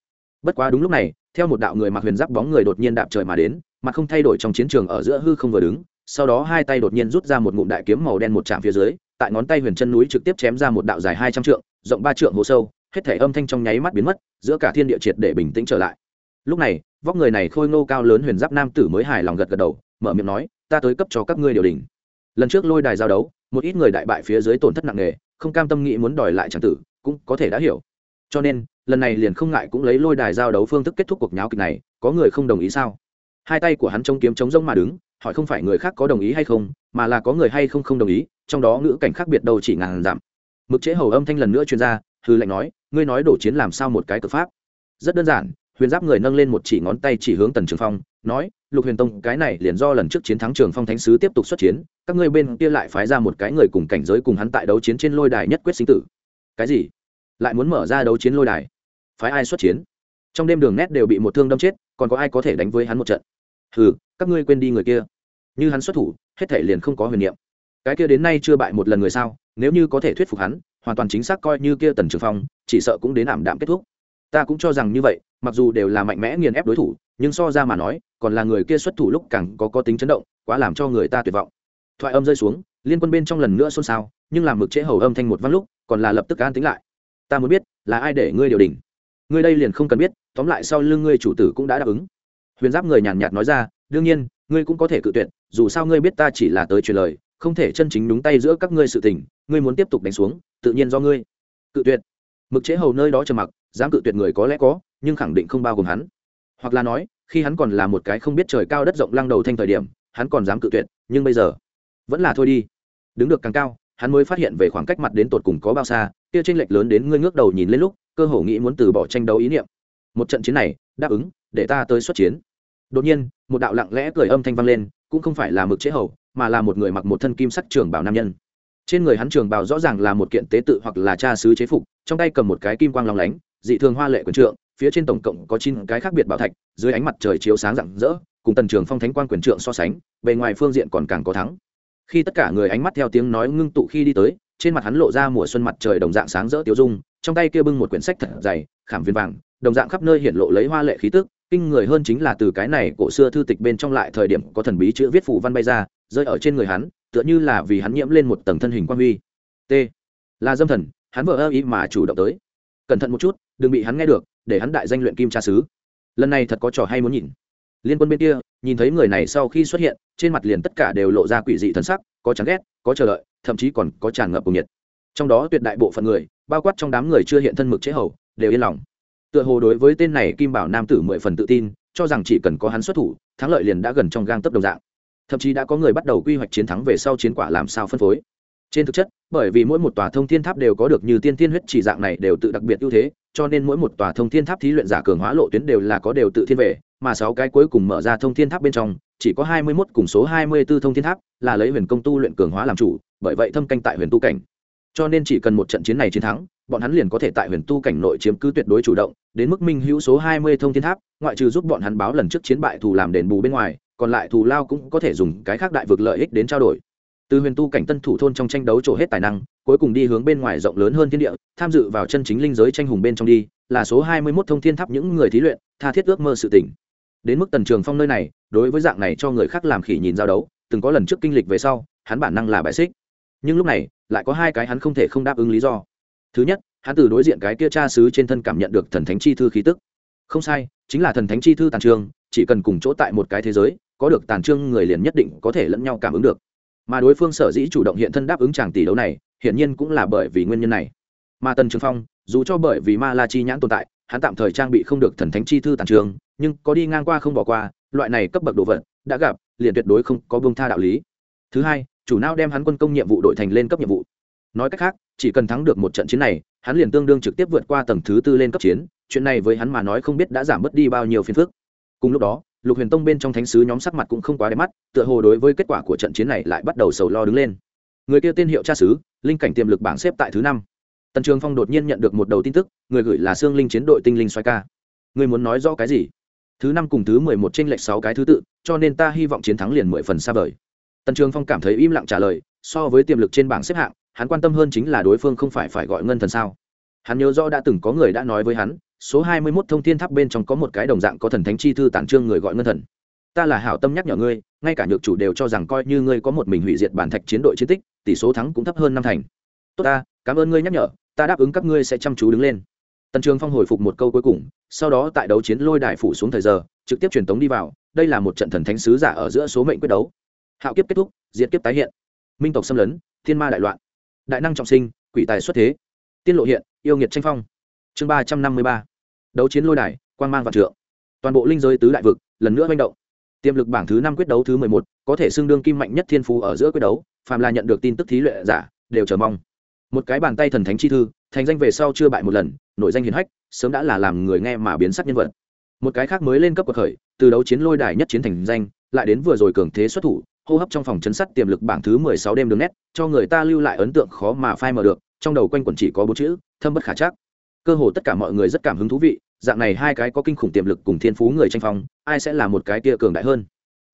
[SPEAKER 1] Bất quá đúng lúc này, theo một đạo người mặc huyền giáp bóng người đột nhiên đạp trời mà đến, mà không thay đổi trong chiến trường ở giữa hư không vừa đứng, sau đó hai tay đột nhiên rút ra một ngụm đại kiếm màu đen một trạm phía dưới, tại ngón tay huyền chân núi trực tiếp chém ra một đạo dài hai trăm trượng, rộng ba trượng hồ sâu, hết thể âm thanh trong nháy mắt biến mất, giữa cả thiên địa triệt để bình tĩnh trở lại lúc này, vóc người này khôi ngô cao lớn huyền giáp nam tử mới hài lòng gật gật đầu, mở miệng nói, ta tới cấp cho các ngươi điều đình. Lần trước lôi đài giao đấu, một ít người đại bại phía dưới tổn thất nặng nề, không cam tâm nghĩ muốn đòi lại tràng tử, cũng có thể đã hiểu. Cho nên, lần này liền không ngại cũng lấy lôi đài giao đấu phương thức kết thúc cuộc nháo kịch này, có người không đồng ý sao? Hai tay của hắn chống kiếm chống rông mà đứng, hỏi không phải người khác có đồng ý hay không, mà là có người hay không không đồng ý, trong đó ngữ cảnh khác biệt đâu chỉ ngàn giảm. Mực chế hầu âm thanh lần nữa chuyên gia hư lệnh nói, ngươi nói đổ chiến làm sao một cái cực pháp? Rất đơn giản huyền giáp người nâng lên một chỉ ngón tay chỉ hướng tần trường phong, nói, lục huyền tông, cái này liền do lần trước chiến thắng trường phong thánh sứ tiếp tục xuất chiến, các ngươi bên kia lại phái ra một cái người cùng cảnh giới cùng hắn tại đấu chiến trên lôi đài nhất quyết sinh tử. Cái gì? Lại muốn mở ra đấu chiến lôi đài? Phái ai xuất chiến? Trong đêm đường nét đều bị một thương đâm chết, còn có ai có thể đánh với hắn một trận? Hừ, các ngươi quên đi người kia. Như hắn xuất thủ, hết thể liền không có huyền niệm. Cái kia đến nay chưa bại một lần người sao, nếu như có thể thuyết phục hắn, hoàn toàn chính xác coi như kia tần trường phong, chỉ sợ cũng đến ảm đạm kết thúc ta cũng cho rằng như vậy, mặc dù đều là mạnh mẽ nghiền ép đối thủ, nhưng so ra mà nói, còn là người kia xuất thủ lúc càng có có tính chấn động, quá làm cho người ta tuyệt vọng. Thoại âm rơi xuống, liên quân bên trong lần nữa xôn xao, nhưng làm mực trễ hầu âm thanh một văng lúc, còn là lập tức an tính lại. Ta muốn biết, là ai để ngươi điều đình ngươi đây liền không cần biết, tóm lại sau lưng ngươi chủ tử cũng đã đáp ứng. Huyền giáp người nhàn nhạt nói ra, đương nhiên, ngươi cũng có thể cự tuyệt, dù sao ngươi biết ta chỉ là tới truyền lời, không thể chân chính đúng tay giữa các ngươi sự tình, ngươi muốn tiếp tục đánh xuống, tự nhiên do ngươi. Cự tuyệt. Mực chế hầu nơi đó trầm mặc dám cự tuyệt người có lẽ có, nhưng khẳng định không bao gồm hắn. Hoặc là nói, khi hắn còn là một cái không biết trời cao đất rộng lăng đầu thanh thời điểm, hắn còn dám cự tuyệt, nhưng bây giờ, vẫn là thôi đi. Đứng được càng cao, hắn mới phát hiện về khoảng cách mặt đến tột cùng có bao xa, kia tranh lệch lớn đến ngươi ngước đầu nhìn lên lúc, cơ hồ nghĩ muốn từ bỏ tranh đấu ý niệm. Một trận chiến này, đáp ứng, để ta tới xuất chiến. Đột nhiên, một đạo lặng lẽ cười âm thanh vang lên, cũng không phải là mực chế hầu, mà là một người mặc một thân kim sắc trường bảo nam nhân. Trên người hắn trường bảo rõ ràng là một kiện tế tự hoặc là cha sứ chế phục, trong tay cầm một cái kim quang long lánh dị thường hoa lệ quyền trượng, phía trên tổng cộng có chín cái khác biệt bảo thạch, dưới ánh mặt trời chiếu sáng rạng rỡ, cùng tần trường phong thánh quan quyền trượng so sánh, bề ngoài phương diện còn càng có thắng. Khi tất cả người ánh mắt theo tiếng nói ngưng tụ khi đi tới, trên mặt hắn lộ ra mùa xuân mặt trời đồng dạng sáng rỡ tiêu dung, trong tay kia bưng một quyển sách thật dày, khảm viên vàng, đồng dạng khắp nơi hiện lộ lấy hoa lệ khí tức, kinh người hơn chính là từ cái này cổ xưa thư tịch bên trong lại thời điểm có thần bí chữ viết phủ văn bay ra, rơi ở trên người hắn, tựa như là vì hắn nhiễm lên một tầng thân hình quan huy. T. Là dâm thần, hắn vợ ơ ý mà chủ động tới cẩn thận một chút, đừng bị hắn nghe được, để hắn đại danh luyện kim tra sứ lần này thật có trò hay muốn nhìn. Liên quân bên kia, nhìn thấy người này sau khi xuất hiện, trên mặt liền tất cả đều lộ ra quỷ dị thân sắc, có chán ghét, có chờ đợi, thậm chí còn có tràn ngập cùng nhiệt. Trong đó tuyệt đại bộ phận người, bao quát trong đám người chưa hiện thân mực chế hầu, đều yên lòng. Tựa hồ đối với tên này kim bảo nam tử mười phần tự tin, cho rằng chỉ cần có hắn xuất thủ, thắng lợi liền đã gần trong gang tấp đồng dạng. Thậm chí đã có người bắt đầu quy hoạch chiến thắng về sau chiến quả làm sao phân phối trên thực chất, bởi vì mỗi một tòa thông thiên tháp đều có được như tiên thiên huyết chỉ dạng này đều tự đặc biệt ưu thế, cho nên mỗi một tòa thông thiên tháp thí luyện giả cường hóa lộ tuyến đều là có đều tự thiên về, mà sáu cái cuối cùng mở ra thông thiên tháp bên trong, chỉ có hai mươi mốt cùng số hai mươi 24 thông thiên tháp là lấy huyền công tu luyện cường hóa làm chủ, bởi vậy thâm canh tại huyền tu cảnh. Cho nên chỉ cần một trận chiến này chiến thắng, bọn hắn liền có thể tại huyền tu cảnh nội chiếm cứ tuyệt đối chủ động, đến mức minh hữu số hai mươi thông thiên tháp, ngoại trừ giúp bọn hắn báo lần trước chiến bại thù làm đền bù bên ngoài, còn lại thù lao cũng có thể dùng cái khác đại vực lợi ích đến trao đổi từ huyền tu cảnh tân thủ thôn trong tranh đấu trổ hết tài năng, cuối cùng đi hướng bên ngoài rộng lớn hơn thiên địa, tham dự vào chân chính linh giới tranh hùng bên trong đi, là số hai mươi mốt thông thiên tháp những người thí luyện, tha thiết ước mơ sự tỉnh. Đến mức tần trường phong nơi này, đối với dạng này cho người khác làm khỉ nhìn giao đấu, từng có lần trước kinh lịch về sau, hắn bản năng là bại xích. Nhưng lúc này, lại có hai cái hắn không thể không đáp ứng lý do. Thứ nhất, hắn từ đối diện cái kia cha sứ trên thân cảm nhận được thần thánh chi thư khí tức. Không sai, chính là thần thánh chi thư tàn trương, chỉ cần cùng chỗ tại một cái thế giới, có được tàn trương người liền nhất định có thể lẫn nhau cảm ứng được mà đối phương sở dĩ chủ động hiện thân đáp ứng chàng tỷ đấu này, hiển nhiên cũng là bởi vì nguyên nhân này. Mà tần trường phong, dù cho bởi vì ma la chi nhãn tồn tại, hắn tạm thời trang bị không được thần thánh chi thư tàn trường, nhưng có đi ngang qua không bỏ qua, loại này cấp bậc đồ vật, đã gặp, liền tuyệt đối không có bông tha đạo lý. Thứ hai, chủ nào đem hắn quân công nhiệm vụ đội thành lên cấp nhiệm vụ. Nói cách khác, chỉ cần thắng được một trận chiến này, hắn liền tương đương trực tiếp vượt qua tầng thứ tư lên cấp chiến, chuyện này với hắn mà nói không biết đã giảm bớt đi bao nhiêu phiền phức. Cùng lúc đó lục huyền tông bên trong thánh sứ nhóm sắc mặt cũng không quá đẹp mắt, tựa hồ đối với kết quả của trận chiến này lại bắt đầu sầu lo đứng lên. Người kia tên hiệu cha sứ, linh cảnh tiềm lực bảng xếp tại thứ năm. Tần trường phong đột nhiên nhận được một đầu tin tức, người gửi là xương linh chiến đội tinh linh xoay ca. Người muốn nói rõ cái gì? Thứ năm cùng thứ mười một tranh lệch sáu cái thứ tự, cho nên ta hy vọng chiến thắng liền mười phần xa vời. Tần trường phong cảm thấy im lặng trả lời, so với tiềm lực trên bảng xếp hạng, hắn quan tâm hơn chính là đối phương không phải phải gọi ngân thần sao. Hắn nhớ rõ đã từng có người đã nói với hắn số hai mươi 21 thông thiên tháp bên trong có một cái đồng dạng có thần thánh chi thư tản trương người gọi ngân thần. Ta là hảo tâm nhắc nhở ngươi, ngay cả nhược chủ đều cho rằng coi như ngươi có một mình hủy diệt bản thạch chiến đội chiến tích, tỷ số thắng cũng thấp hơn năm thành. Tốt ta, cảm ơn ngươi nhắc nhở, ta đáp ứng các ngươi sẽ chăm chú đứng lên. Tần trường phong hồi phục một câu cuối cùng, sau đó tại đấu chiến lôi đài phủ xuống thời giờ, trực tiếp truyền tống đi vào, đây là một trận thần thánh sứ giả ở giữa số mệnh quyết đấu. Hạo kiếp kết thúc, diệt kiếp tái hiện. Minh tộc xâm lấn, thiên ma đại loạn. Đại năng trọng sinh, quỷ tài xuất thế. Tiên lộ hiện, yêu nghiệt tranh phong. Chương ba trăm năm mươi ba đấu chiến lôi đài quan g mang vạn trượng. Toàn bộ linh giới tứ đại vực, lần nữa manh động. Tiềm lực bảng thứ năm quyết đấu thứ mười một, có thể xưng đương kim mạnh nhất thiên phú ở giữa quyết đấu, phàm là nhận được tin tức thí luyện giả, đều chờ mong. Một cái bàn tay thần thánh chi thư, thành danh về sau chưa bại một lần nội danh hiền hách, sớm đã là làm người nghe mà biến sắc nhân vật. Một cái khác mới lên cấp cuộc khởi, từ đấu chiến lôi đài nhất chiến thành danh, lại đến vừa rồi cường thế xuất thủ, hô hấp trong phòng chấn sắt tiềm lực bảng thứ mười sáu đêm đường nét, cho người ta lưu lại ấn tượng khó mà phai mờ được, trong đầu quanh quẩn chỉ có bốn chữ, thâm bất khả chắc cơ hồ tất cả mọi người rất cảm hứng thú vị, dạng này hai cái có kinh khủng tiềm lực cùng thiên phú người tranh phong, ai sẽ là một cái kia cường đại hơn?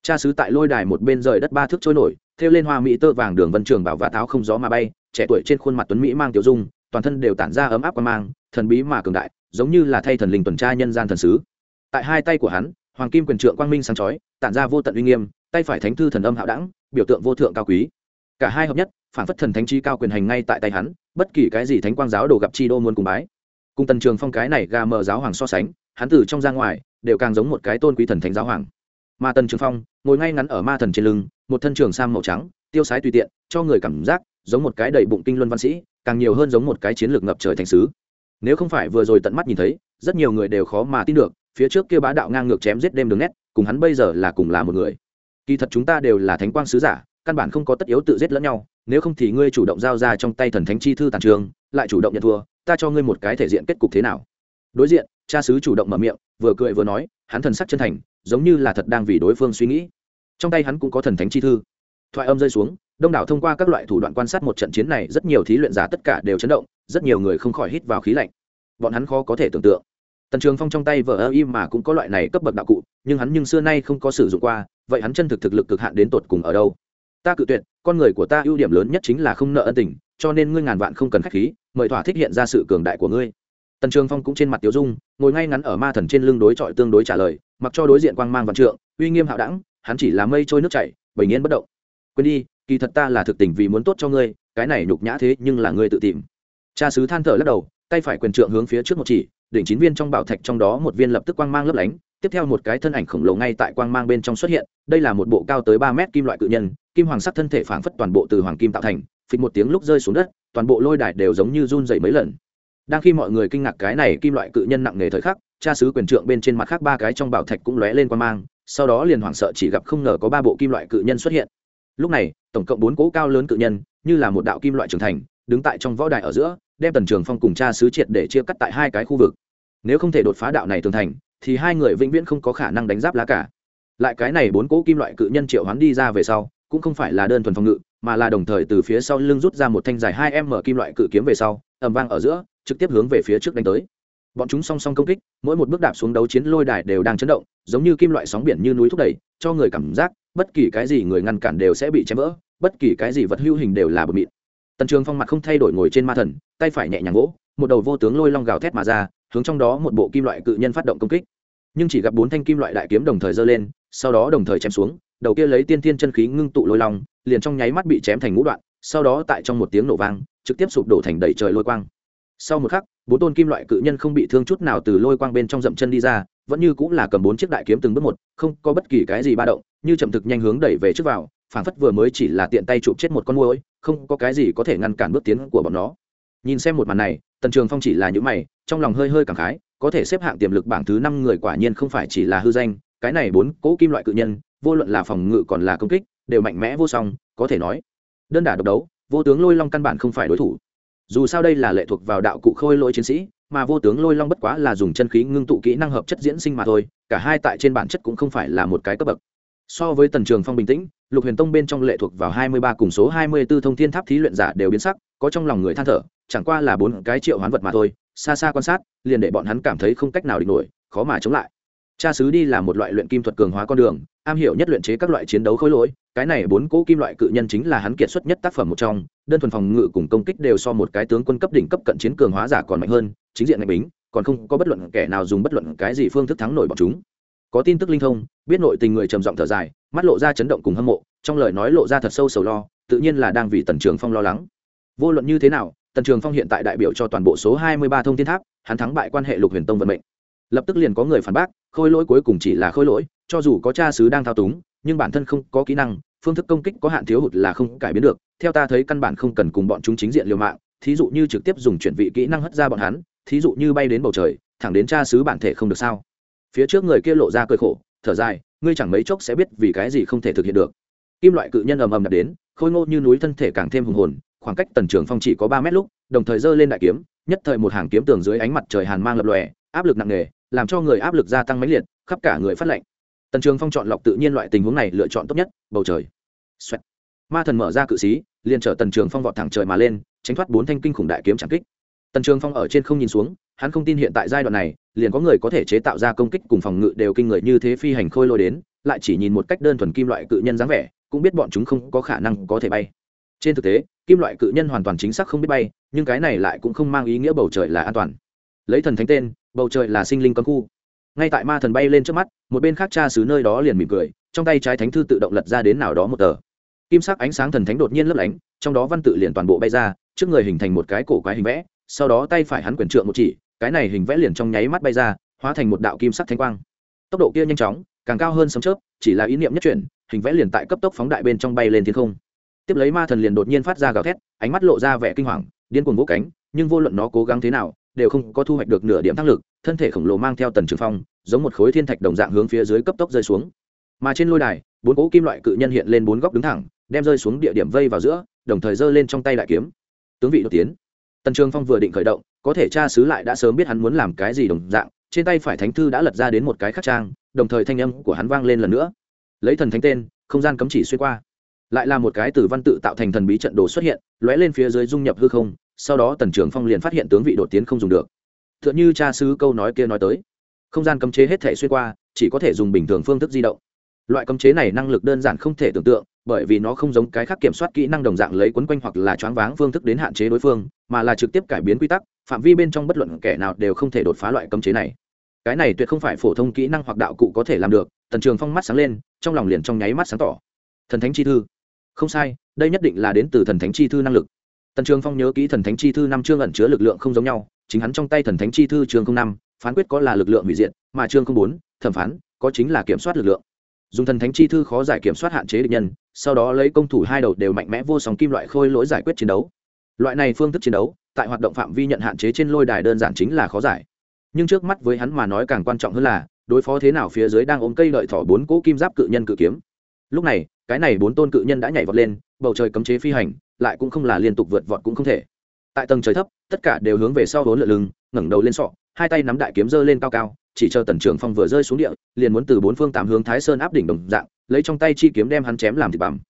[SPEAKER 1] Cha sứ tại lôi đài một bên rời đất ba thước trôi nổi, thêu lên hoa mỹ tơ vàng đường vân trường bảo vã tháo không gió mà bay, trẻ tuổi trên khuôn mặt tuấn mỹ mang tiểu dung, toàn thân đều tản ra ấm áp quan mang, thần bí mà cường đại, giống như là thay thần linh tuần tra nhân gian thần sứ. Tại hai tay của hắn, hoàng kim quyền trượng quang minh sáng chói, tản ra vô tận uy nghiêm, tay phải thánh thư thần âm hạo đẳng, biểu tượng vô thượng cao quý. Cả hai hợp nhất, phản phất thần thánh chi cao quyền hành ngay tại tay hắn, bất kỳ cái gì thánh quang giáo đồ gặp chi đô muôn cùng bái cùng tần trường phong cái này gà mờ giáo hoàng so sánh, hắn từ trong ra ngoài, đều càng giống một cái tôn quý thần thánh giáo hoàng. Mà tần trường phong, ngồi ngay ngắn ở ma thần trên lưng, một thân trường sam màu trắng, tiêu sái tùy tiện, cho người cảm giác giống một cái đầy bụng kinh luân văn sĩ, càng nhiều hơn giống một cái chiến lược ngập trời thành sứ. Nếu không phải vừa rồi tận mắt nhìn thấy, rất nhiều người đều khó mà tin được, phía trước kia bá đạo ngang ngược chém giết đêm đường nét, cùng hắn bây giờ là cùng là một người. Kỳ thật chúng ta đều là thánh quang sứ giả, căn bản không có tất yếu tự giết lẫn nhau, nếu không thì ngươi chủ động giao ra trong tay thần thánh chi thư tàn trường, lại chủ động nhận thua ta cho ngươi một cái thể diện kết cục thế nào? Đối diện, cha sứ chủ động mở miệng, vừa cười vừa nói, hắn thần sắc chân thành, giống như là thật đang vì đối phương suy nghĩ. Trong tay hắn cũng có thần thánh chi thư. Thoại âm rơi xuống, đông đảo thông qua các loại thủ đoạn quan sát một trận chiến này, rất nhiều thí luyện giả tất cả đều chấn động, rất nhiều người không khỏi hít vào khí lạnh. Bọn hắn khó có thể tưởng tượng. Tần trường phong trong tay vợ ơ im mà cũng có loại này cấp bậc đạo cụ, nhưng hắn nhưng xưa nay không có sử dụng qua, vậy hắn chân thực thực lực cực hạn đến tột cùng ở đâu? Ta cự tuyệt, con người của ta ưu điểm lớn nhất chính là không nợ ân tình, cho nên ngươi ngàn vạn không cần k h á c h khí mời thỏa thích hiện ra sự cường đại của ngươi. Tần trường phong cũng trên mặt tiểu dung, ngồi ngay ngắn ở ma thần trên lưng đối chọi tương đối trả lời, mặc cho đối diện quang mang văn trượng, uy nghiêm hạo đẳng, hắn chỉ là mây trôi nước chảy, bình yên bất động. Quên đi, kỳ thật ta là thực tình vì muốn tốt cho ngươi, cái này nhục nhã thế nhưng là ngươi tự tìm. Cha sứ than thở lắc đầu, tay phải quyền trượng hướng phía trước một chỉ, đỉnh chín viên trong bảo thạch trong đó một viên lập tức quang mang lấp lánh, tiếp theo một cái thân ảnh khổng lồ ngay tại quang mang bên trong xuất hiện, đây là một bộ cao tới ba mét kim loại cự nhân, kim hoàng sắc thân thể phảng phất toàn bộ từ hoàng kim tạo thành, phịch một tiếng lúc rơi xuống đất toàn bộ lôi đài đều giống như run dày mấy lần. Đang khi mọi người kinh ngạc cái này kim loại cự nhân nặng nề thời khắc, cha sứ quyền trượng bên trên mặt khác ba cái trong bảo thạch cũng lóe lên qua mang, sau đó liền hoảng sợ chỉ gặp không ngờ có ba bộ kim loại cự nhân xuất hiện. Lúc này, tổng cộng bốn cỗ cao lớn cự nhân, như là một đạo kim loại trưởng thành, đứng tại trong võ đài ở giữa, đem tần trường phong cùng cha sứ triệt để chia cắt tại hai cái khu vực. Nếu không thể đột phá đạo này tường thành, thì hai người vĩnh viễn không có khả năng đánh giáp lá cả. Lại cái này bốn cỗ kim loại cự nhân triệu hoán đi ra về sau, cũng không phải là đơn thuần phòng ngự mà là đồng thời từ phía sau lưng rút ra một thanh dài hai m kim loại cự kiếm về sau, ầm vang ở giữa, trực tiếp hướng về phía trước đánh tới. Bọn chúng song song công kích, mỗi một bước đạp xuống đấu chiến lôi đài đều đang chấn động, giống như kim loại sóng biển như núi thúc đẩy, cho người cảm giác bất kỳ cái gì người ngăn cản đều sẽ bị chém vỡ, bất kỳ cái gì vật hữu hình đều là bờ mịn. Tần trường phong mặt không thay đổi ngồi trên ma thần, tay phải nhẹ nhàng gỗ một đầu vô tướng lôi long gào thét mà ra, hướng trong đó một bộ kim loại cự nhân phát động công kích. Nhưng chỉ gặp bốn thanh kim loại đại kiếm đồng thời giơ lên, sau đó đồng thời chém xuống đầu kia lấy tiên thiên chân khí ngưng tụ lôi long, liền trong nháy mắt bị chém thành ngũ đoạn, sau đó tại trong một tiếng nổ vang, trực tiếp sụp đổ thành đầy trời lôi quang. Sau một khắc, bốn tôn kim loại cự nhân không bị thương chút nào từ lôi quang bên trong dậm chân đi ra, vẫn như cũng là cầm bốn chiếc đại kiếm từng bước một, không có bất kỳ cái gì ba động, như chậm thực nhanh hướng đẩy về trước vào, phảng phất vừa mới chỉ là tiện tay chụp chết một con môi không có cái gì có thể ngăn cản bước tiến của bọn nó. Nhìn xem một màn này, tần trường phong chỉ là những mày, trong lòng hơi hơi cảm khái, có thể xếp hạng tiềm lực bảng thứ năm người quả nhiên không phải chỉ là hư danh, cái này bốn cỗ kim loại cự nhân vô luận là phòng ngự còn là công kích, đều mạnh mẽ vô song, có thể nói, đơn đả độc đấu, vô tướng lôi long căn bản không phải đối thủ. Dù sao đây là lệ thuộc vào đạo cụ khôi lỗi chiến sĩ, mà vô tướng lôi long bất quá là dùng chân khí ngưng tụ kỹ năng hợp chất diễn sinh mà thôi, cả hai tại trên bản chất cũng không phải là một cái cấp bậc. So với tần trường phong bình tĩnh, lục huyền tông bên trong lệ thuộc vào hai mươi ba cùng số hai mươi b ố thông thiên tháp thí luyện giả đều biến sắc, có trong lòng người than thở, chẳng qua là bốn cái triệu hoán vật mà thôi, xa xa quan sát, liền để bọn hắn cảm thấy không cách nào địch nổi, khó mà chống lại cha sứ đi là một loại luyện kim thuật cường hóa con đường, am hiểu nhất luyện chế các loại chiến đấu khối lỗi, cái này bốn cỗ kim loại cự nhân chính là hắn kiệt xuất nhất tác phẩm một trong, đơn thuần phòng ngự cùng công kích đều so một cái tướng quân cấp đỉnh cấp cận chiến cường hóa giả còn mạnh hơn, chính diện ngạch bính, còn không có bất luận kẻ nào dùng bất luận cái gì phương thức thắng nổi bọn chúng. Có tin tức linh thông, biết nội tình người trầm giọng thở dài, mắt lộ ra chấn động cùng hâm mộ, trong lời nói lộ ra thật sâu sầu lo, tự nhiên là đang vì tần trường phong lo lắng. Vô luận như thế nào, tần trường phong hiện tại đại biểu cho toàn bộ số hai mươi ba thông thiên tháp, hắn thắng bại quan hệ lục huyền tông vận mệnh. Lập tức liền có người phản bác khôi lỗi cuối cùng chỉ là khôi lỗi, cho dù có cha sứ đang thao túng, nhưng bản thân không có kỹ năng, phương thức công kích có hạn thiếu hụt là không cải biến được. Theo ta thấy căn bản không cần cùng bọn chúng chính diện liều mạng, thí dụ như trực tiếp dùng chuyển vị kỹ năng hất ra bọn hắn, thí dụ như bay đến bầu trời, thẳng đến cha sứ bản thể không được sao? Phía trước người kia lộ ra cơi khổ, thở dài, ngươi chẳng mấy chốc sẽ biết vì cái gì không thể thực hiện được. Kim loại cự nhân ầm ầm đập đến, khôi ngô như núi thân thể càng thêm hùng hồn, khoảng cách tần trường phong chỉ có ba mét lúc, đồng thời giơ lên đại kiếm, nhất thời một hàng kiếm tường dưới ánh mặt trời hàn mang lập lòe, áp lực nặng nề làm cho người áp lực gia tăng mãnh liệt, khắp cả người phát lệnh tần trường phong chọn lọc tự nhiên loại tình huống này lựa chọn tốt nhất, bầu trời. Xoẹt. ma thần mở ra cự xí, liền chở tần trường phong vọt thẳng trời mà lên, tránh thoát bốn thanh kinh khủng đại kiếm chẳng kích. Tần trường phong ở trên không nhìn xuống, hắn không tin hiện tại giai đoạn này, liền có người có thể chế tạo ra công kích cùng phòng ngự đều kinh người như thế phi hành khôi lôi đến, lại chỉ nhìn một cách đơn thuần kim loại cự nhân dáng vẻ, cũng biết bọn chúng không có khả năng có thể bay. Trên thực tế, kim loại cự nhân hoàn toàn chính xác không biết bay, nhưng cái này lại cũng không mang ý nghĩa bầu trời là an toàn. Lấy thần thánh tên bầu trời là sinh linh cấm khu. Ngay tại ma thần bay lên trước mắt, một bên khác cha xứ nơi đó liền mỉm cười, trong tay trái thánh thư tự động lật ra đến nào đó một tờ. Kim sắc ánh sáng thần thánh đột nhiên lấp lánh, trong đó văn tự liền toàn bộ bay ra, trước người hình thành một cái cổ quái hình vẽ, sau đó tay phải hắn quyển trượng một chỉ, cái này hình vẽ liền trong nháy mắt bay ra, hóa thành một đạo kim sắc thanh quang. Tốc độ kia nhanh chóng, càng cao hơn sấm chớp, chỉ là ý niệm nhất chuyển, hình vẽ liền tại cấp tốc phóng đại bên trong bay lên thiên không. Tiếp lấy ma thần liền đột nhiên phát ra gào thét, ánh mắt lộ ra vẻ kinh hoàng, điên cuồng vỗ cánh, nhưng vô luận nó cố gắng thế nào đều không có thu hoạch được nửa điểm thăng lực, thân thể khổng lồ mang theo tần trường phong, giống một khối thiên thạch đồng dạng hướng phía dưới cấp tốc rơi xuống. Mà trên lôi đài, bốn cỗ kim loại cự nhân hiện lên bốn góc đứng thẳng, đem rơi xuống địa điểm vây vào giữa, đồng thời giơ lên trong tay đại kiếm. Tướng vị đột tiến. Tần trường phong vừa định khởi động, có thể cha xứ lại đã sớm biết hắn muốn làm cái gì đồng dạng, trên tay phải thánh thư đã lật ra đến một cái khắc trang, đồng thời thanh âm của hắn vang lên lần nữa. Lấy thần thánh tên, không gian cấm chỉ xuyên qua. Lại là một cái từ văn tự tạo thành thần bí trận đồ xuất hiện, lóe lên phía dưới dung nhập hư không sau đó tần trường phong liền phát hiện tướng vị đột tiến không dùng được. T h ư ợ n h ư cha sứ câu nói kia nói tới, không gian cấm chế hết thể xuyên qua, chỉ có thể dùng bình thường phương thức di động. Loại cấm chế này năng lực đơn giản không thể tưởng tượng, bởi vì nó không giống cái khác kiểm soát kỹ năng đồng dạng lấy quấn quanh hoặc là choáng váng phương thức đến hạn chế đối phương, mà là trực tiếp cải biến quy tắc, phạm vi bên trong bất luận kẻ nào đều không thể đột phá loại cấm chế này. Cái này tuyệt không phải phổ thông kỹ năng hoặc đạo cụ có thể làm được, tần trường phong mắt sáng lên, trong lòng liền trong nháy mắt sáng tỏ. Thần thánh chi thư. Không sai, đây nhất định là đến từ thần thánh chi thư năng lực tần trường phong nhớ kỹ thần thánh chi thư năm chương ẩn chứa lực lượng không giống nhau, chính hắn trong tay thần thánh chi thư chương năm, phán quyết có là lực lượng hủy diệt, mà chương bốn, thẩm phán, có chính là kiểm soát lực lượng. Dùng thần thánh chi thư khó giải kiểm soát hạn chế địch nhân, sau đó lấy công thủ hai đầu đều mạnh mẽ vô song kim loại khôi lỗi giải quyết chiến đấu. Loại này phương thức chiến đấu, tại hoạt động phạm vi nhận hạn chế trên lôi đài đơn giản chính là khó giải. Nhưng trước mắt với hắn mà nói càng quan trọng hơn là, đối phó thế nào phía dưới đang ôm cây lợi thỏ bốn cỗ kim giáp cự nhân cự kiếm. Lúc này, cái này bốn tôn cự nhân đã nhảy vọt lên, bầu trời cấm chế phi hành lại cũng không là liên tục vượt vọt cũng không thể. Tại tầng trời thấp, tất cả đều hướng về sau vốn lượn lưng ngẩng đầu lên sọ, hai tay nắm đại kiếm giơ lên cao cao, chỉ chờ tần trường phong vừa rơi xuống địa, liền muốn từ bốn phương tám hướng thái sơn áp đỉnh đồng dạng, lấy trong tay chi kiếm đem hắn chém làm thịt bằm.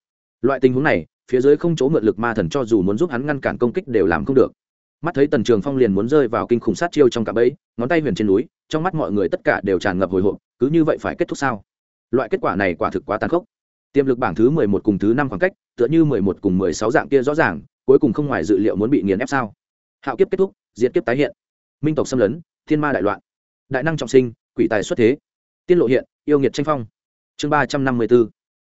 [SPEAKER 1] Loại tình huống này, phía dưới không chỗ mượn lực ma thần cho dù muốn giúp hắn ngăn cản công kích đều làm không được. Mắt thấy tần trường phong liền muốn rơi vào kinh khủng sát chiêu trong cạm ấy ngón tay huyền trên núi, trong mắt mọi người tất cả đều tràn ngập hồi hộp, cứ như vậy phải kết thúc sao? Loại kết quả này quả thực quá tàn khốc. Tiềm lực bảng thứ mười một cùng thứ năm khoảng cách tựa như mười một cùng mười sáu dạng kia rõ ràng, cuối cùng không ngoài dự liệu muốn bị nghiền ép sao? Hạo kiếp kết thúc, diệt kiếp tái hiện. Minh tộc xâm lấn, thiên ma đại loạn. Đại năng trọng sinh, quỷ tài xuất thế. Tiên lộ hiện, yêu nghiệt tranh phong. Chương ba trăm năm mươi b ố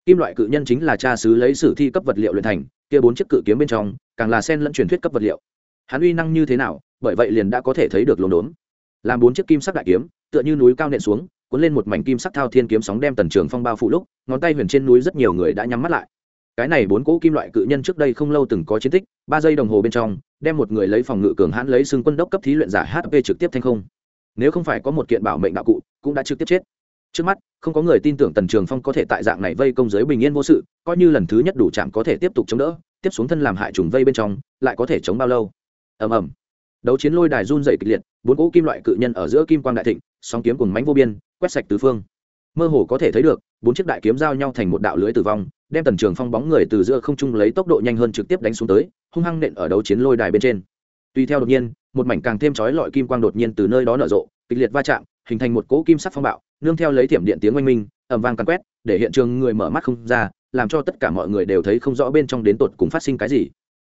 [SPEAKER 1] kim loại cự nhân chính là cha xứ lấy sử thi cấp vật liệu luyện thành, kia bốn chiếc cự kiếm bên trong, càng là sen lẫn truyền thuyết cấp vật liệu. Hắn uy năng như thế nào, bởi vậy liền đã có thể thấy được lốm đốn. Làm bốn chiếc kim sắc đại kiếm, tựa như núi cao nện xuống, cuốn lên một mảnh kim sắc thao thiên kiếm sóng đem tần trường phong bao phủ lúc, ngón tay huyền trên núi rất nhiều người đã nhắm mắt lại cái này bốn cỗ kim loại cự nhân trước đây không lâu từng có chiến tích, ba giây đồng hồ bên trong, đem một người lấy phòng ngự cường hãn lấy xưng quân đốc cấp thí luyện giả hp trực tiếp thanh không. Nếu không phải có một kiện bảo mệnh đạo cụ, cũng đã trực tiếp chết. Trước mắt, không có người tin tưởng tần trường phong có thể tại dạng này vây công giới bình yên vô sự, coi như lần thứ nhất đủ chạm có thể tiếp tục chống đỡ, tiếp xuống thân làm hại trùng vây bên trong, lại có thể chống bao lâu? Ầm ầm. Đấu chiến lôi đài run dày kịch liệt, bốn cỗ kim loại cự nhân ở giữa kim quang đại thịnh, sóng kiếm cùng mánh vô biên, quét sạch tứ phương mơ hồ có thể thấy được, bốn chiếc đại kiếm giao nhau thành một đạo lưới tử vong, đem tần trường phong bóng người từ giữa không trung lấy tốc độ nhanh hơn trực tiếp đánh xuống tới, hung hăng nện ở đấu chiến lôi đài bên trên. Tùy theo đột nhiên, một mảnh càng thêm chói lọi kim quang đột nhiên từ nơi đó nở rộ, kịch liệt va chạm, hình thành một cỗ kim sắc phong bạo, nương theo lấy thiểm điện tiếng oanh minh ẩm vang càn quét, để hiện trường người mở mắt không ra, làm cho tất cả mọi người đều thấy không rõ bên trong đến tột cùng phát sinh cái gì.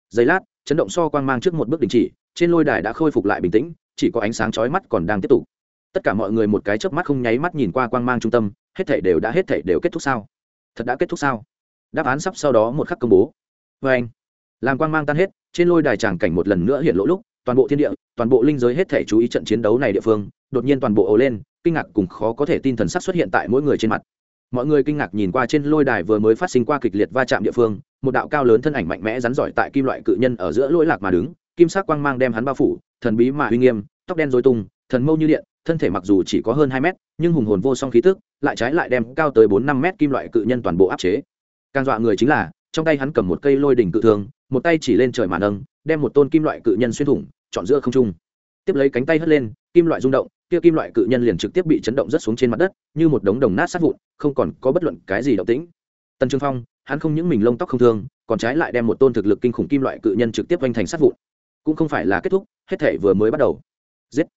[SPEAKER 1] Giây lát, chấn động so quang mang trước một bước đình chỉ, trên lôi đài đã khôi phục lại bình tĩnh, chỉ có ánh sáng chói mắt còn đang tiếp tục tất cả mọi người một cái chớp mắt không nháy mắt nhìn qua quang mang trung tâm, hết thảy đều đã hết thảy đều kết thúc sao? Thật đã kết thúc sao? Đáp án sắp sau đó một khắc công bố. Vê anh, làm quang mang tan hết, trên lôi đài tràng cảnh một lần nữa hiện lỗ lúc, toàn bộ thiên địa, toàn bộ linh giới hết thảy chú ý trận chiến đấu này địa phương, đột nhiên toàn bộ ồ lên, kinh ngạc cùng khó có thể tin thần sắc xuất hiện tại mỗi người trên mặt. Mọi người kinh ngạc nhìn qua trên lôi đài vừa mới phát sinh qua kịch liệt va chạm địa phương, một đạo cao lớn thân ảnh mạnh mẽ rắn giỏi tại kim loại cự nhân ở giữa lỗi lạc mà đứng, kim sắc quang mang đem hắn bao phủ, thần bí mà uy nghiêm, tóc đen dối tung, thần mâu như điện thân thể mặc dù chỉ có hơn hai mét, nhưng hùng hồn vô song khí tức lại trái lại đem cao tới bốn năm mét kim loại cự nhân toàn bộ áp chế. Càng dọa người chính là, trong tay hắn cầm một cây lôi đỉnh cự thường, một tay chỉ lên trời mà nâng, đem một tôn kim loại cự nhân xuyên thủng, chọn giữa không trung. Tiếp lấy cánh tay hất lên, kim loại rung động, kia kim loại cự nhân liền trực tiếp bị chấn động rất xuống trên mặt đất, như một đống đồng nát sát vụn, không còn có bất luận cái gì động tĩnh. Tần trương phong, hắn không những mình lông tóc không thương, còn trái lại đem một tôn thực lực kinh khủng kim loại cự nhân trực tiếp vanh thành sát vụn. Cũng không phải là kết thúc, hết thể vừa mới bắt đầu. Giết!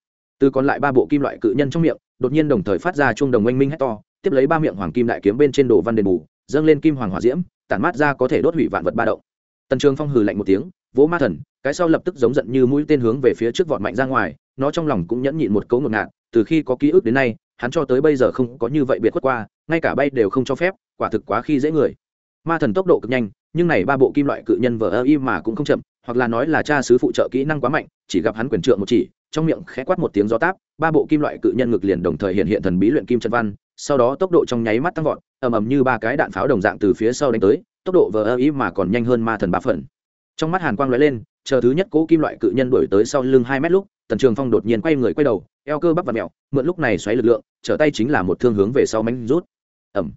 [SPEAKER 1] Từ còn lại ba bộ kim loại cự nhân trong miệng, đột nhiên đồng thời phát ra chuông đồng oanh minh hét to, tiếp lấy ba miệng hoàng kim đại kiếm bên trên đồ văn đền bù, dâng lên kim hoàng hỏa diễm, tản mát ra có thể đốt hủy vạn vật ba động. Tần trường phong hừ lạnh một tiếng, vỗ ma thần, cái sau lập tức giống giận như mũi tên hướng về phía trước vọt mạnh ra ngoài, nó trong lòng cũng nhẫn nhịn một cấu ngột ngạt, từ khi có ký ức đến nay, hắn cho tới bây giờ không có như vậy biệt khuất qua, ngay cả bay đều không cho phép, quả thực quá khi dễ người. Ma thần tốc độ cực nhanh, nhưng này ba bộ kim loại cự nhân vờ ơ y mà cũng không chậm, hoặc là nói là cha sứ phụ trợ kỹ năng quá mạnh, chỉ gặp hắn quyền trượng một chỉ trong miệng khẽ quát một tiếng gió táp, ba bộ kim loại cự nhân ngực liền đồng thời hiện hiện thần bí luyện kim chân văn, sau đó tốc độ trong nháy mắt tăng vọt, ầm ầm như ba cái đạn pháo đồng dạng từ phía sau đánh tới, tốc độ vờ ơ ý mà còn nhanh hơn ma thần ba phần. Trong mắt hàn quang lóe lên, chờ thứ nhất cố kim loại cự nhân đuổi tới sau lưng hai mét lúc, tần trường phong đột nhiên quay người quay đầu, eo cơ bắp và mẹo, mượn lúc này xoáy lực lượng, trở tay chính là một thương hướng về sau mánh rút. Ẩm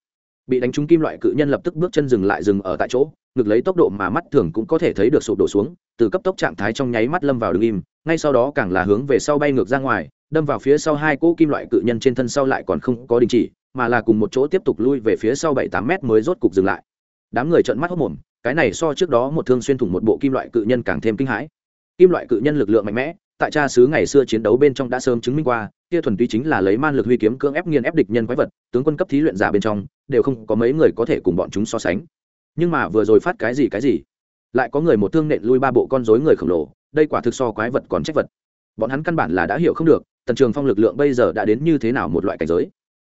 [SPEAKER 1] bị đánh trúng kim loại cự nhân lập tức bước chân dừng lại dừng ở tại chỗ, ngực lấy tốc độ mà mắt thường cũng có thể thấy được sụp đổ xuống, từ cấp tốc trạng thái trong nháy mắt lâm vào đường im, ngay sau đó càng là hướng về sau bay ngược ra ngoài, đâm vào phía sau hai cỗ kim loại cự nhân trên thân sau lại còn không có đình chỉ, mà là cùng một chỗ tiếp tục lui về phía sau bảy tám mét mới rốt cục dừng lại. Đám người trợn mắt hốc mồm, cái này so trước đó một thương xuyên thủng một bộ kim loại cự nhân càng thêm kinh hãi. Kim loại cự nhân lực lượng mạnh mẽ, tại cha xứ ngày xưa chiến đấu bên trong đã sớm chứng minh qua, kia thuần túy chính là lấy man lực huy kiếm cưỡng ép nghiền ép địch nhân quái vật, tướng quân cấp thí luyện giả bên trong đều không có mấy người có thể cùng bọn chúng so sánh. Nhưng mà vừa rồi phát cái gì cái gì, lại có người một thương nện lui ba bộ con rối người khổng lồ, đây quả thực so quái vật còn trách vật. Bọn hắn căn bản là đã hiểu không được, tần trường phong lực lượng bây giờ đã đến như thế nào một loại cảnh giới.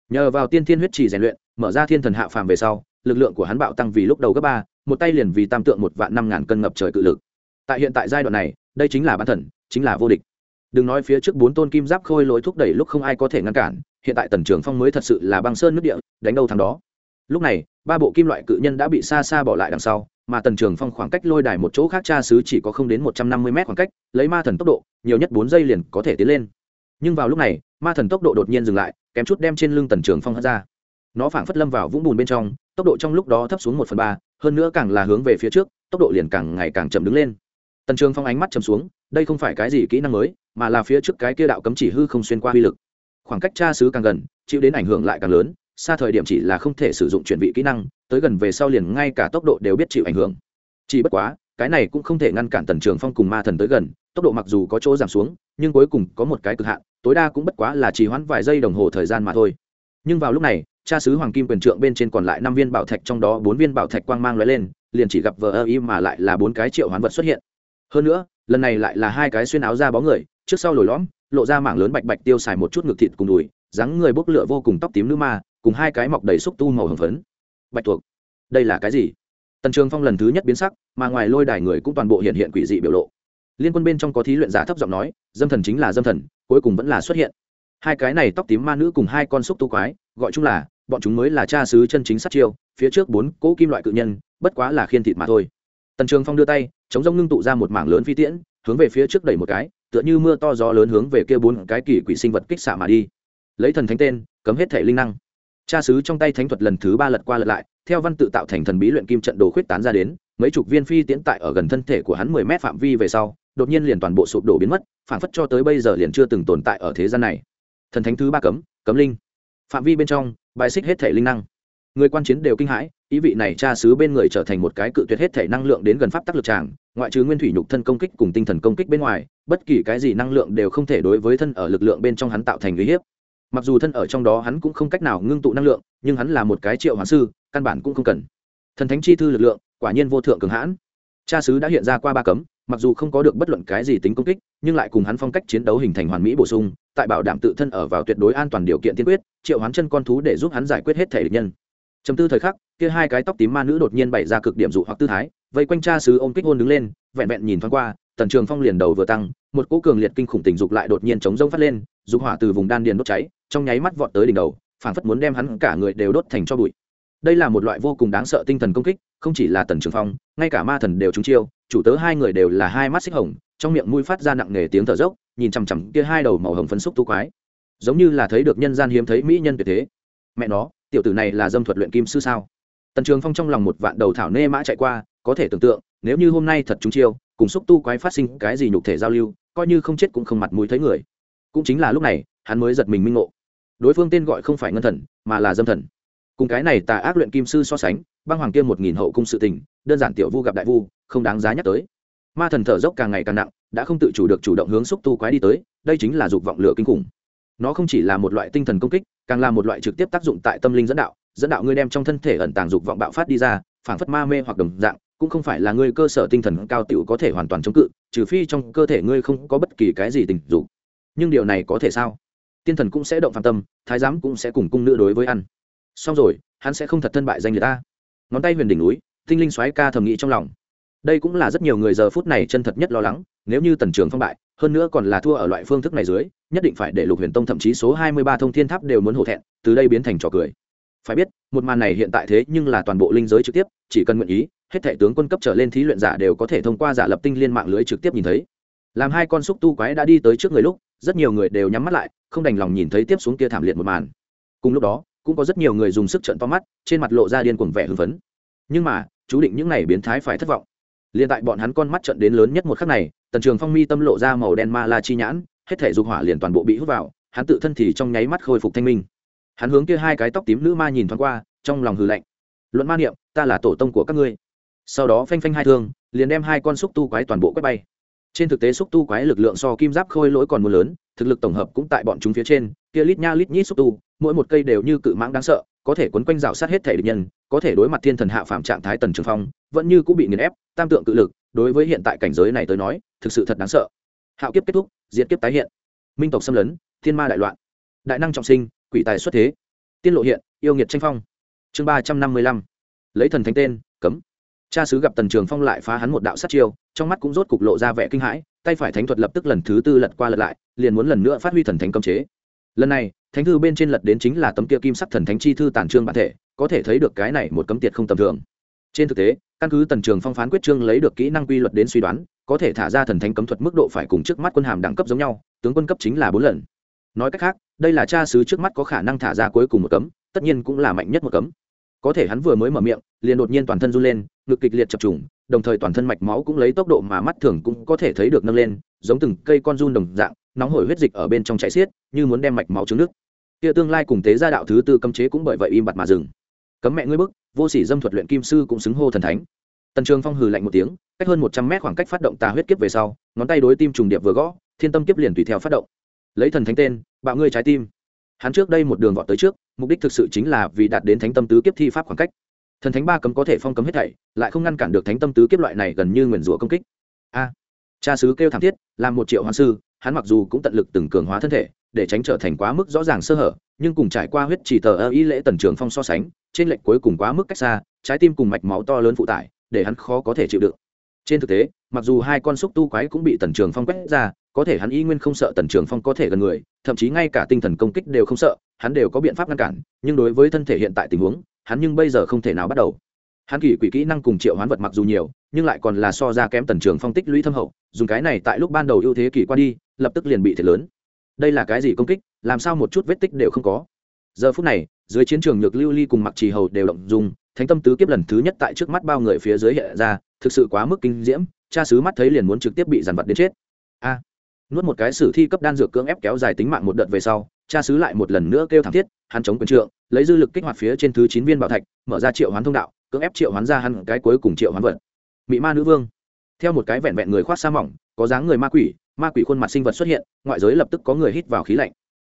[SPEAKER 1] Nhờ vào tiên thiên huyết trì rèn luyện, mở ra thiên thần hạ phàm về sau, lực lượng của hắn bạo tăng vì lúc đầu gấp ba, một tay liền vì tam tượng một vạn năm ngàn cân ngập trời cự lực. Tại hiện tại giai đoạn này, đây chính là bản thần, chính là vô địch. Đừng nói phía trước bốn tôn kim giáp khôi lối thúc đẩy lúc không ai có thể ngăn cản, hiện tại tần trường phong mới thật sự là băng sơn nước địa, đánh đâu thằng đó lúc này, ba bộ kim loại cự nhân đã bị xa xa bỏ lại đằng sau, mà tần trường phong khoảng cách lôi đài một chỗ khác cha xứ chỉ có không đến một trăm năm mươi mét khoảng cách, lấy ma thần tốc độ, nhiều nhất bốn giây liền có thể tiến lên. Nhưng vào lúc này, ma thần tốc độ đột nhiên dừng lại, kém chút đem trên lưng tần trường phong hất ra. Nó phảng phất lâm vào vũng bùn bên trong, tốc độ trong lúc đó thấp xuống một phần ba, hơn nữa càng là hướng về phía trước, tốc độ liền càng ngày càng chậm đứng lên. Tần trường phong ánh mắt chầm xuống, đây không phải cái gì kỹ năng mới, mà là phía trước cái kia đạo cấm chỉ hư không xuyên qua uy lực. Khoảng cách tra xứ càng gần, chịu đến ảnh hưởng lại càng lớn xa thời điểm chỉ là không thể sử dụng chuyển vị kỹ năng, tới gần về sau liền ngay cả tốc độ đều biết chịu ảnh hưởng. Chỉ bất quá, cái này cũng không thể ngăn cản tần trường phong cùng ma thần tới gần, tốc độ mặc dù có chỗ giảm xuống, nhưng cuối cùng có một cái cực hạn, tối đa cũng bất quá là chỉ hoãn vài giây đồng hồ thời gian mà thôi. Nhưng vào lúc này, cha sứ hoàng kim quyền trượng bên trên còn lại năm viên bảo thạch trong đó bốn viên bảo thạch quang mang lóe lên, liền chỉ gặp vờ ơ y mà lại là bốn cái triệu hoán vật xuất hiện. Hơn nữa, lần này lại là hai cái xuyên áo da bó người, trước sau lồi lõm, lộ ra mảng lớn bạch bạch tiêu xài một chút ngực thịt cùng đùi, dáng người bốc lửa vô cùng tóc tím nữ ma cùng hai cái mọc đầy xúc tu màu hồng phấn. Bạch tuộc. Đây là cái gì? Tần trường phong lần thứ nhất biến sắc, mà ngoài lôi đài người cũng toàn bộ hiện hiện quỷ dị biểu lộ. Liên quân bên trong có thí luyện giả thấp giọng nói, dâm thần chính là dâm thần, cuối cùng vẫn là xuất hiện. Hai cái này tóc tím ma nữ cùng hai con xúc tu quái, gọi chung là, bọn chúng mới là cha sứ chân chính sát chiêu, phía trước bốn cỗ kim loại cự nhân, bất quá là khiên thịt mà thôi. Tần trường phong đưa tay, chống rông ngưng tụ ra một mảng lớn phi tiễn, hướng về phía trước đẩy một cái, tựa như mưa to gió lớn hướng về kia bốn cái kỳ quỷ sinh vật kích xạ mà đi. Lấy thần thánh tên, cấm hết thể linh năng cha sứ trong tay thánh thuật lần thứ ba lật qua lật lại, theo văn tự tạo thành thần bí luyện kim trận đồ khuyết tán ra đến, mấy chục viên phi tiễn tại ở gần thân thể của hắn mười mét phạm vi về sau, đột nhiên liền toàn bộ sụp đổ biến mất, phản phất cho tới bây giờ liền chưa từng tồn tại ở thế gian này. Thần thánh thứ ba cấm cấm linh. Phạm vi bên trong, bài xích hết thể linh năng. Người quan chiến đều kinh hãi, ý vị này cha sứ bên người trở thành một cái cự tuyệt hết thể năng lượng đến gần pháp tắc lực tràng, ngoại trừ nguyên thủy nhục thân công kích cùng tinh thần công kích bên ngoài, bất kỳ cái gì năng lượng đều không thể đối với thân ở lực lượng bên trong hắn tạo thành uy hiếp mặc dù thân ở trong đó hắn cũng không cách nào ngưng tụ năng lượng, nhưng hắn là một cái triệu hoàng sư, căn bản cũng không cần. Thần thánh chi thư lực lượng, quả nhiên vô thượng cường hãn. Cha sứ đã hiện ra qua ba cấm, mặc dù không có được bất luận cái gì tính công kích, nhưng lại cùng hắn phong cách chiến đấu hình thành hoàn mỹ bổ sung, tại bảo đảm tự thân ở vào tuyệt đối an toàn điều kiện tiên quyết, triệu hoán chân con thú để giúp hắn giải quyết hết thể địch nhân. Chấm tư thời khắc, kia hai cái tóc tím ma nữ đột nhiên bày ra cực điểm dụ hoặc tư thái, vây quanh cha sứ ôm kích hôn đứng lên, vẹn vẹn nhìn thoáng qua, tần trường phong liền đầu vừa tăng, một cỗ cường liệt kinh khủng tình dục lại đột nhiên chống rông phát lên, dục hỏa từ vùng đan điền đốt cháy trong nháy mắt vọt tới đỉnh đầu, phảng phất muốn đem hắn cả người đều đốt thành cho bụi. Đây là một loại vô cùng đáng sợ tinh thần công kích, không chỉ là tần trường phong, ngay cả ma thần đều trúng chiêu, chủ tớ hai người đều là hai mắt xích hồng, trong miệng mũi phát ra nặng nề tiếng thở dốc, nhìn chằm chằm kia hai đầu màu hồng phấn xúc tu quái. Giống như là thấy được nhân gian hiếm thấy mỹ nhân tuyệt thế. Mẹ nó, tiểu tử này là dâm thuật luyện kim sư sao? Tần trường phong trong lòng một vạn đầu thảo nê mã chạy qua, có thể tưởng tượng, nếu như hôm nay thật trúng chiêu, cùng xúc tu quái phát sinh cái gì nhục thể giao lưu, coi như không chết cũng không mặt mũi thấy người. Cũng chính là lúc này hắn mới giật mình minh ngộ. Đối phương tên gọi không phải ngân thần, mà là dâm thần. Cùng cái này tà ác luyện kim sư so sánh, băng hoàng kia một nghìn hậu cung sự tình, đơn giản tiểu vu gặp đại vu, không đáng giá nhắc tới. Ma thần thở dốc càng ngày càng nặng, đã không tự chủ được chủ động hướng xúc tu quái đi tới, đây chính là dục vọng lửa kinh khủng. Nó không chỉ là một loại tinh thần công kích, càng là một loại trực tiếp tác dụng tại tâm linh dẫn đạo dẫn đạo ngươi đem trong thân thể ẩn tàng dục vọng bạo phát đi ra, phảng phất ma mê hoặc đồng dạng, cũng không phải là ngươi cơ sở tinh thần cao tiểu có thể hoàn toàn chống cự, trừ phi trong cơ thể ngươi không có bất kỳ cái gì tình dục. Nhưng điều này có thể sao? Tiên thần cũng sẽ động phạm tâm, thái giám cũng sẽ cùng cung nữ đối với ăn. Xong rồi, hắn sẽ không thật thân bại danh người ta. Ngón tay huyền đỉnh núi, tinh linh xoáy ca thầm nghĩ trong lòng. Đây cũng là rất nhiều người giờ phút này chân thật nhất lo lắng, nếu như tần trường phong bại, hơn nữa còn là thua ở loại phương thức này dưới, nhất định phải để lục huyền tông thậm chí số hai mươi ba thông thiên tháp đều muốn hổ thẹn, từ đây biến thành trò cười. Phải biết, một màn này hiện tại thế nhưng là toàn bộ linh giới trực tiếp, chỉ cần nguyện ý, hết thể tướng quân cấp trở lên thí luyện giả đều có thể thông qua giả lập tinh liên mạng lưới trực tiếp nhìn thấy. Làm hai con xúc tu quái đã đi tới trước người lúc rất nhiều người đều nhắm mắt lại, không đành lòng nhìn thấy tiếp xuống kia thảm liệt một màn. Cùng lúc đó, cũng có rất nhiều người dùng sức trận to mắt, trên mặt lộ ra điên cuồng vẻ hưng phấn. Nhưng mà, chú định những này biến thái phải thất vọng. Liền tại bọn hắn con mắt trận đến lớn nhất một khắc này, tần trường phong mi tâm lộ ra màu đen ma la chi nhãn, hết thể dục hỏa liền toàn bộ bị hút vào, hắn tự thân thì trong nháy mắt khôi phục thanh minh. Hắn hướng kia hai cái tóc tím nữ ma nhìn thoáng qua, trong lòng hư lạnh. Luận ma niệm, ta là tổ tông của các ngươi. Sau đó phanh phanh hai thương, liền đem hai con xúc tu quái toàn bộ quét bay trên thực tế xúc tu quái lực lượng so kim giáp khôi lỗi còn mưa lớn, thực lực tổng hợp cũng tại bọn chúng phía trên, kia lít nha lít nhít xúc tu, mỗi một cây đều như cự mãng đáng sợ, có thể quấn quanh rào sát hết thể địch nhân, có thể đối mặt thiên thần hạ phạm trạng thái tần trường phong, vẫn như cũng bị nghiền ép, tam tượng cự lực, đối với hiện tại cảnh giới này tới nói, thực sự thật đáng sợ. Hạo kiếp kết thúc diễn kiếp tái hiện. Minh tộc xâm lấn, thiên ma đại loạn. Đại năng trọng sinh, quỷ tài xuất thế. Tiên lộ hiện, yêu nghiệt tranh phong. Chương ba trăm năm mươi lăm. Lấy thần thánh tên, cấm cha sứ gặp tần trường phong lại phá hắn một đạo sát chiêu, trong mắt cũng rốt cục lộ ra vẻ kinh hãi, tay phải thánh thuật lập tức lần thứ tư lật qua lật lại, liền muốn lần nữa phát huy thần thánh cấm chế. Lần này, thánh thư bên trên lật đến chính là tấm kia kim sắc thần thánh chi thư tản trương bản thể, có thể thấy được cái này một cấm tiệt không tầm thường. Trên thực tế, căn cứ tần trường phong phán quyết trương lấy được kỹ năng quy luật đến suy đoán, có thể thả ra thần thánh cấm thuật mức độ phải cùng trước mắt quân hàm đẳng cấp giống nhau, tướng quân cấp chính là bốn lần. Nói cách khác, đây là cha sứ trước mắt có khả năng thả ra cuối cùng một cấm, tất nhiên cũng là mạnh nhất một cấm. Có thể hắn vừa mới mở miệng, liền đột nhiên toàn thân run lên ngực kịch liệt chập trùng, đồng thời toàn thân mạch máu cũng lấy tốc độ mà mắt thường cũng có thể thấy được nâng lên, giống từng cây con run đồng dạng, nóng hổi huyết dịch ở bên trong chảy xiết, như muốn đem mạch máu trứng nước. Kia tương lai cùng tế gia đạo thứ tư cấm chế cũng bởi vậy im bặt mà dừng. Cấm mẹ ngươi bức, vô sỉ dâm thuật luyện kim sư cũng xứng hô thần thánh. Tần trường phong hừ lạnh một tiếng, cách hơn một trăm mét khoảng cách phát động tà huyết kiếp về sau, ngón tay đối tim trùng điệp vừa gõ, thiên tâm kiếp liền tùy theo phát động. Lấy thần thánh tên, bạo ngươi trái tim. Hắn trước đây một đường vọt tới trước, mục đích thực sự chính là vì đạt đến thánh tâm tứ kiếp thi pháp khoảng cách thần thánh ba cấm có thể phong cấm hết thảy, lại không ngăn cản được thánh tâm tứ kiếp loại này gần như nguyền rủa công kích. A. Cha sứ kêu thảm thiết, làm một triệu hoán sư, hắn mặc dù cũng tận lực từng cường hóa thân thể, để tránh trở thành quá mức rõ ràng sơ hở, nhưng cùng trải qua huyết chỉ tờ ơ ý lễ tần trường phong so sánh, trên lệnh cuối cùng quá mức cách xa, trái tim cùng mạch máu to lớn phụ tải, để hắn khó có thể chịu đựng. Trên thực tế, mặc dù hai con xúc tu quái cũng bị tần trường phong quét ra, có thể hắn y nguyên không sợ tần trường phong có thể gần người, thậm chí ngay cả tinh thần công kích đều không sợ, hắn đều có biện pháp ngăn cản, nhưng đối với thân thể hiện tại tình huống hắn nhưng bây giờ không thể nào bắt đầu. Hắn kỳ quỷ kỹ năng cùng triệu hoán vật mặc dù nhiều, nhưng lại còn là so ra kém tần trường phong tích lũy thâm hậu, dùng cái này tại lúc ban đầu ưu thế kỳ qua đi, lập tức liền bị thiệt lớn. Đây là cái gì công kích, làm sao một chút vết tích đều không có? Giờ phút này, dưới chiến trường nhược lưu ly cùng mặc trì hầu đều động dùng thánh tâm tứ kiếp lần thứ nhất tại trước mắt bao người phía dưới hiện ra, thực sự quá mức kinh diễm, cha sứ mắt thấy liền muốn trực tiếp bị dàn vật đến chết. A! Nuốt một cái sử thi cấp đan dược cưỡng ép kéo dài tính mạng một đợt về sau cha sứ lại một lần nữa kêu thảm thiết, hắn chống quyền trượng, lấy dư lực kích hoạt phía trên thứ chín viên bảo thạch, mở ra triệu hoán thông đạo, cưỡng ép triệu hoán ra hắn cái cuối cùng triệu hoán vật. Mị ma nữ vương. Theo một cái vẹn vẹn người khoác sa mỏng, có dáng người ma quỷ ma quỷ khuôn mặt sinh vật xuất hiện, ngoại giới lập tức có người hít vào khí lạnh.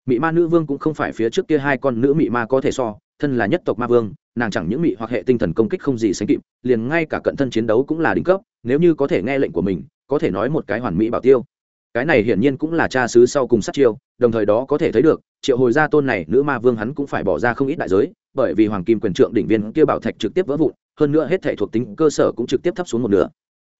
[SPEAKER 1] Mị ma nữ vương cũng không phải phía trước kia hai con nữ mị ma có thể so, thân là nhất tộc ma vương, nàng chẳng những mị hoặc hệ tinh thần công kích không gì sánh kịp, liền ngay cả cận thân chiến đấu cũng là đỉnh cấp, nếu như có thể nghe lệnh của mình, có thể nói một cái hoàn mỹ bảo tiêu cái này hiển nhiên cũng là cha sứ sau cùng sát chiêu, đồng thời đó có thể thấy được, triệu hồi gia tôn này nữ ma vương hắn cũng phải bỏ ra không ít đại giới, bởi vì hoàng kim quyền trượng đỉnh viên kia bảo thạch trực tiếp vỡ vụn, hơn nữa hết thể thuộc tính cơ sở cũng trực tiếp thấp xuống một nửa.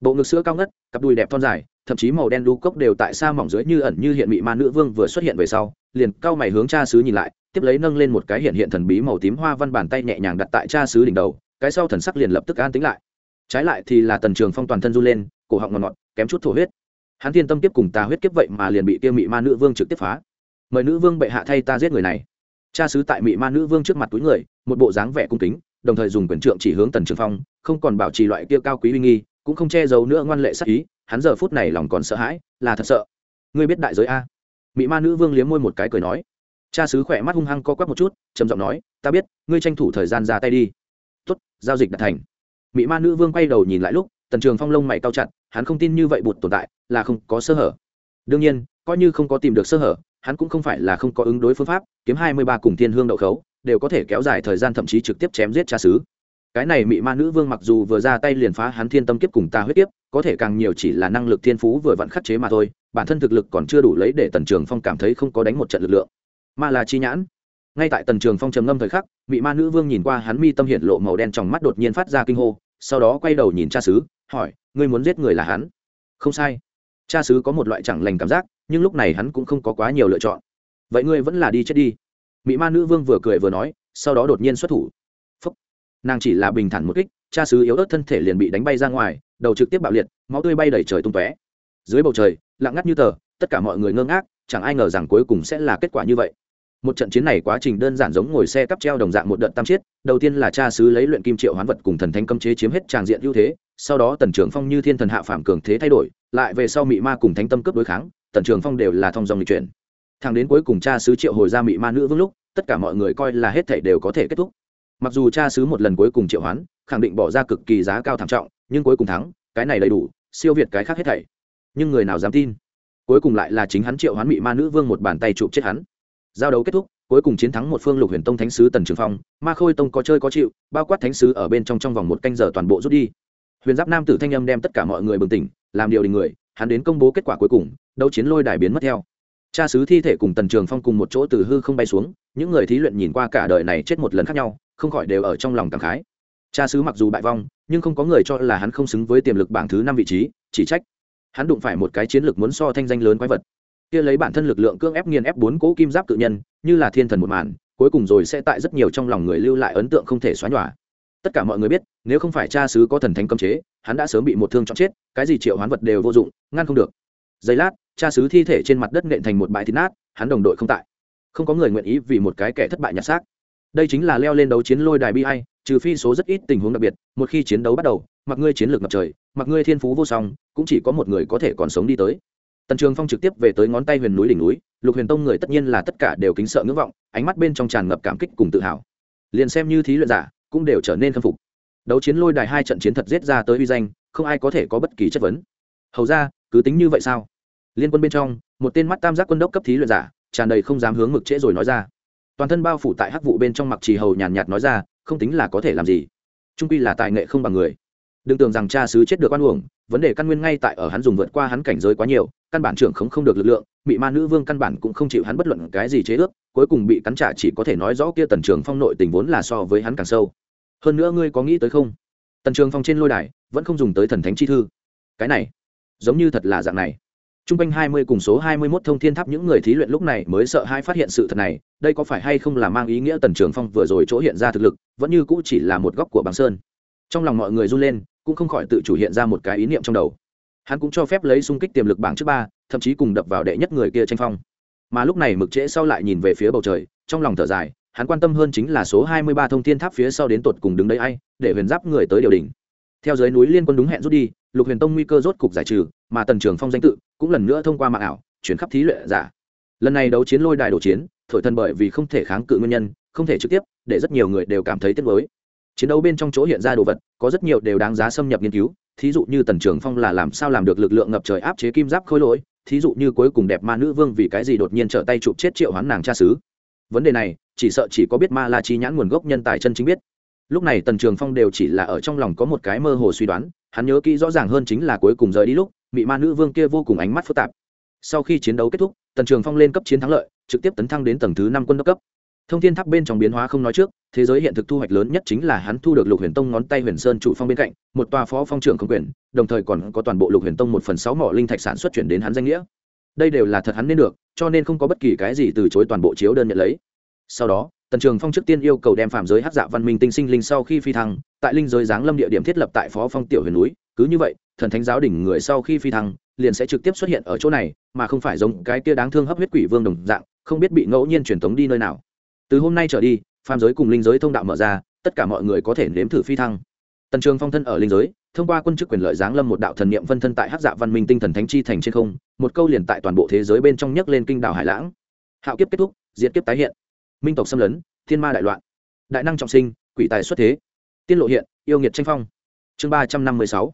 [SPEAKER 1] Bộ ngực sữa cao ngất, cặp đùi đẹp thon dài, thậm chí màu đen đu cốc đều tại xa mỏng dưới như ẩn như hiện mị ma nữ vương vừa xuất hiện về sau, liền cao mày hướng cha sứ nhìn lại, tiếp lấy nâng lên một cái hiện hiện thần bí màu tím hoa văn bàn tay nhẹ nhàng đặt tại cha sứ đỉnh đầu, cái sau thần sắc liền lập tức an tính lại. Trái lại thì là tần trường phong toàn thân run lên, cổ họng ngọt ngọt, kém chút thổ huyết hắn thiên tâm tiếp cùng ta huyết kiếp vậy mà liền bị tiêu mị ma nữ vương trực tiếp phá. Mời nữ vương bệ hạ thay ta giết người này. Cha sứ tại mị ma nữ vương trước mặt túi người, một bộ dáng vẻ cung kính, đồng thời dùng quyền trượng chỉ hướng tần trường phong, không còn bảo trì loại kia cao quý uy nghi, cũng không che giấu nữa ngoan lệ sắc ý, hắn giờ phút này lòng còn sợ hãi, là thật sợ. Ngươi biết đại giới a? Mị ma nữ vương liếm môi một cái cười nói. Cha sứ khỏe mắt hung hăng co quắp một chút, trầm giọng nói, ta biết, ngươi tranh thủ thời gian ra tay đi. Tuất giao dịch đã thành. Mị ma nữ vương quay đầu nhìn lại lúc tần trường phong lông mày cao chặt, hắn không tin như vậy bụt tồn tại, là không có sơ hở. Đương nhiên, coi như không có tìm được sơ hở, hắn cũng không phải là không có ứng đối phương pháp, kiếm hai mươi ba cùng thiên hương đậu khấu, đều có thể kéo dài thời gian thậm chí trực tiếp chém giết cha xứ. Cái này mị ma nữ vương mặc dù vừa ra tay liền phá hắn thiên tâm kiếp cùng ta huyết kiếp, có thể càng nhiều chỉ là năng lực thiên phú vừa vặn khắc chế mà thôi, bản thân thực lực còn chưa đủ lấy để tần trường phong cảm thấy không có đánh một trận lực lượng. Mà là chi nhãn. Ngay tại tần trường phong trầm ngâm thời khắc, mị ma nữ vương nhìn qua hắn mi tâm hiện lộ màu đen trong mắt đột nhiên phát ra kinh hô, sau đó quay đầu nhìn cha xứ hỏi, ngươi muốn giết người là hắn? Không sai. Cha xứ có một loại chẳng lành cảm giác, nhưng lúc này hắn cũng không có quá nhiều lựa chọn. Vậy ngươi vẫn là đi chết đi. Mỹ ma nữ vương vừa cười vừa nói, sau đó đột nhiên xuất thủ. Phúc. nàng chỉ là bình thản một kích, cha xứ yếu ớt thân thể liền bị đánh bay ra ngoài, đầu trực tiếp bạo liệt, máu tươi bay đầy trời tung tóe. Dưới bầu trời, lặng ngắt như tờ, tất cả mọi người ngơ ngác, chẳng ai ngờ rằng cuối cùng sẽ là kết quả như vậy. Một trận chiến này quá trình đơn giản giống ngồi xe cắp treo đồng dạng một đợt tam chiết, đầu tiên là cha sứ lấy luyện kim triệu hoán vật cùng thần thanh cấm chế chiếm hết tràng diện ưu thế sau đó tần trưởng phong như thiên thần hạ phạm cường thế thay đổi, lại về sau mị ma cùng thánh tâm cấp đối kháng, tần trường phong đều là thông dòng lịch chuyển. Thằng đến cuối cùng cha sứ triệu hồi ra mị ma nữ vương lúc, tất cả mọi người coi là hết thảy đều có thể kết thúc. Mặc dù cha sứ một lần cuối cùng triệu hoán, khẳng định bỏ ra cực kỳ giá cao thảm trọng, nhưng cuối cùng thắng, cái này đầy đủ, siêu việt cái khác hết thảy. Nhưng người nào dám tin? Cuối cùng lại là chính hắn triệu hoán mị ma nữ vương một bàn tay chụp chết hắn. Giao đấu kết thúc, cuối cùng chiến thắng một phương lục huyền tông thánh sứ tần trường phong, ma khôi tông có chơi có chịu, bao quát thánh sứ ở bên trong trong vòng một canh giờ toàn bộ rút đi huyền giáp nam tử thanh âm đem tất cả mọi người bừng tỉnh, làm điều đình người, hắn đến công bố kết quả cuối cùng, đấu chiến lôi đài biến mất theo. Cha sứ thi thể cùng tần trường phong cùng một chỗ từ hư không bay xuống, những người thí luyện nhìn qua cả đời này chết một lần khác nhau, không khỏi đều ở trong lòng cảm khái. Cha sứ mặc dù bại vong, nhưng không có người cho là hắn không xứng với tiềm lực bảng thứ năm vị trí, chỉ trách hắn đụng phải một cái chiến lược muốn so thanh danh lớn quái vật. Kia lấy bản thân lực lượng cưỡng ép nghiền ép bốn cỗ kim giáp cự nhân, như là thiên thần một màn, cuối cùng rồi sẽ tại rất nhiều trong lòng người lưu lại ấn tượng không thể xóa nhòa. Tất cả mọi người biết nếu không phải cha sứ có thần thánh cấm chế, hắn đã sớm bị một thương chọn chết, cái gì triệu hoán vật đều vô dụng, ngăn không được. Giây lát, cha sứ thi thể trên mặt đất nện thành một bãi thịt nát, hắn đồng đội không tại. Không có người nguyện ý vì một cái kẻ thất bại nhặt xác. Đây chính là leo lên đấu chiến lôi đài bi hay trừ phi số rất ít tình huống đặc biệt, một khi chiến đấu bắt đầu, mặc ngươi chiến lược ngập trời, mặc ngươi thiên phú vô song, cũng chỉ có một người có thể còn sống đi tới. Tần trường phong trực tiếp về tới ngón tay huyền núi đỉnh núi, lục huyền tông người tất nhiên là tất cả đều kính sợ ngưỡng vọng, ánh mắt bên trong tràn ngập cảm kích cùng tự hào. Liền xem như thí luyện giả, cũng đều trở nên khâm phục đấu chiến lôi đài hai trận chiến thật giết ra tới uy danh, không ai có thể có bất kỳ chất vấn. Hầu ra, cứ tính như vậy sao? Liên quân bên trong, một tên mắt tam giác quân đốc cấp thí luyện giả, tràn đầy không dám hướng mực trễ rồi nói ra. Toàn thân bao phủ tại hắc vụ bên trong mặc trì hầu nhàn nhạt nói ra, không tính là có thể làm gì. Trung quy là tài nghệ không bằng người. Đừng tưởng rằng cha sứ chết được oan uổng, vấn đề căn nguyên ngay tại ở hắn dùng vượt qua hắn cảnh giới quá nhiều, căn bản trưởng không không được lực lượng bị ma nữ vương căn bản cũng không chịu hắn bất luận cái gì chế ước, cuối cùng bị cắn trả chỉ có thể nói rõ kia tần trường phong nội tình vốn là so với hắn càng sâu hơn nữa ngươi có nghĩ tới không? Tần trường phong trên lôi đài vẫn không dùng tới thần thánh chi thư. Cái này, giống như thật là dạng này. T r u n g quanh hai mươi cùng số hai mươi mốt thông thiên tháp những người thí luyện lúc này mới sợ hai phát hiện sự thật này, đây có phải hay không là mang ý nghĩa tần trường phong vừa rồi chỗ hiện ra thực lực, vẫn như cũ chỉ là một góc của bằng sơn. Trong lòng mọi người run lên, cũng không khỏi tự chủ hiện ra một cái ý niệm trong đầu. Hắn cũng cho phép lấy xung kích tiềm lực bảng trước ba, thậm chí cùng đập vào đệ nhất người kia tranh phong. Mà lúc này mực trễ sau lại nhìn về phía bầu trời, trong lòng thở dài hắn quan tâm hơn chính là số hai mươi ba thông thiên tháp phía sau đến tột cùng đứng đấy ai, để huyền giáp người tới điều đình. Theo dưới núi liên quân đúng hẹn rút đi, lục huyền tông nguy cơ rốt cục giải trừ, mà tần trường phong danh tự cũng lần nữa thông qua mạng ảo, chuyển khắp thí luyện giả. Lần này đấu chiến lôi đài đổ chiến, thổi thần bởi vì không thể kháng cự nguyên nhân, không thể trực tiếp, để rất nhiều người đều cảm thấy tiếc nuối. Chiến đấu bên trong chỗ hiện ra đồ vật, có rất nhiều đều đáng giá xâm nhập nghiên cứu, thí dụ như tần trường phong là làm sao làm được lực lượng ngập trời áp chế kim giáp khối lỗi, thí dụ như cuối cùng đẹp ma nữ vương vì cái gì đột nhiên trở tay chụp chết triệu hoán nàng cha xứ. Vấn đề này chỉ sợ chỉ có biết ma la chi nhãn nguồn gốc nhân tài chân chính biết. Lúc này tần trường phong đều chỉ là ở trong lòng có một cái mơ hồ suy đoán, hắn nhớ kỹ rõ ràng hơn chính là cuối cùng rời đi lúc bị ma nữ vương kia vô cùng ánh mắt phức tạp. Sau khi chiến đấu kết thúc, tần trường phong lên cấp chiến thắng lợi, trực tiếp tấn thăng đến tầng thứ năm quân đốc cấp. Thông thiên tháp bên trong biến hóa không nói trước, thế giới hiện thực thu hoạch lớn nhất chính là hắn thu được lục huyền tông ngón tay huyền sơn chủ phong bên cạnh, một tòa phó phong trưởng không quyền, đồng thời còn có toàn bộ lục huyền tông một phần sáu mỏ linh thạch sản xuất chuyển đến hắn danh nghĩa. Đây đều là thật hắn nên được, cho nên không có bất kỳ cái gì từ chối toàn bộ chiếu đơn nhận lấy sau đó, tần trường phong trước tiên yêu cầu đem phạm giới hát dạ văn minh tinh sinh linh sau khi phi thăng, tại linh giới giáng lâm địa điểm thiết lập tại phó phong tiểu huyền núi. Cứ như vậy, thần thánh giáo đỉnh người sau khi phi thăng, liền sẽ trực tiếp xuất hiện ở chỗ này, mà không phải giống cái kia đáng thương hấp huyết quỷ vương đồng dạng, không biết bị ngẫu nhiên truyền tống đi nơi nào. Từ hôm nay trở đi phàm giới cùng linh giới thông đạo mở ra, tất cả mọi người có thể nếm thử phi thăng. Tần trường phong thân ở linh giới, thông qua quân chức quyền lợi giáng lâm một đạo thần niệm phân thân tại hát dạ văn minh tinh thần thánh chi thành trên không, một câu liền tại toàn bộ thế giới bên trong nhấc lên kinh đảo hải lãng. Hạo kiếp kết thúc diễn kiếp tái hiện minh tộc xâm lấn thiên ma đại loạn đại năng trọng sinh quỷ tài xuất thế tiên lộ hiện yêu nghiệt tranh phong. Chương ba trăm năm mươi sáu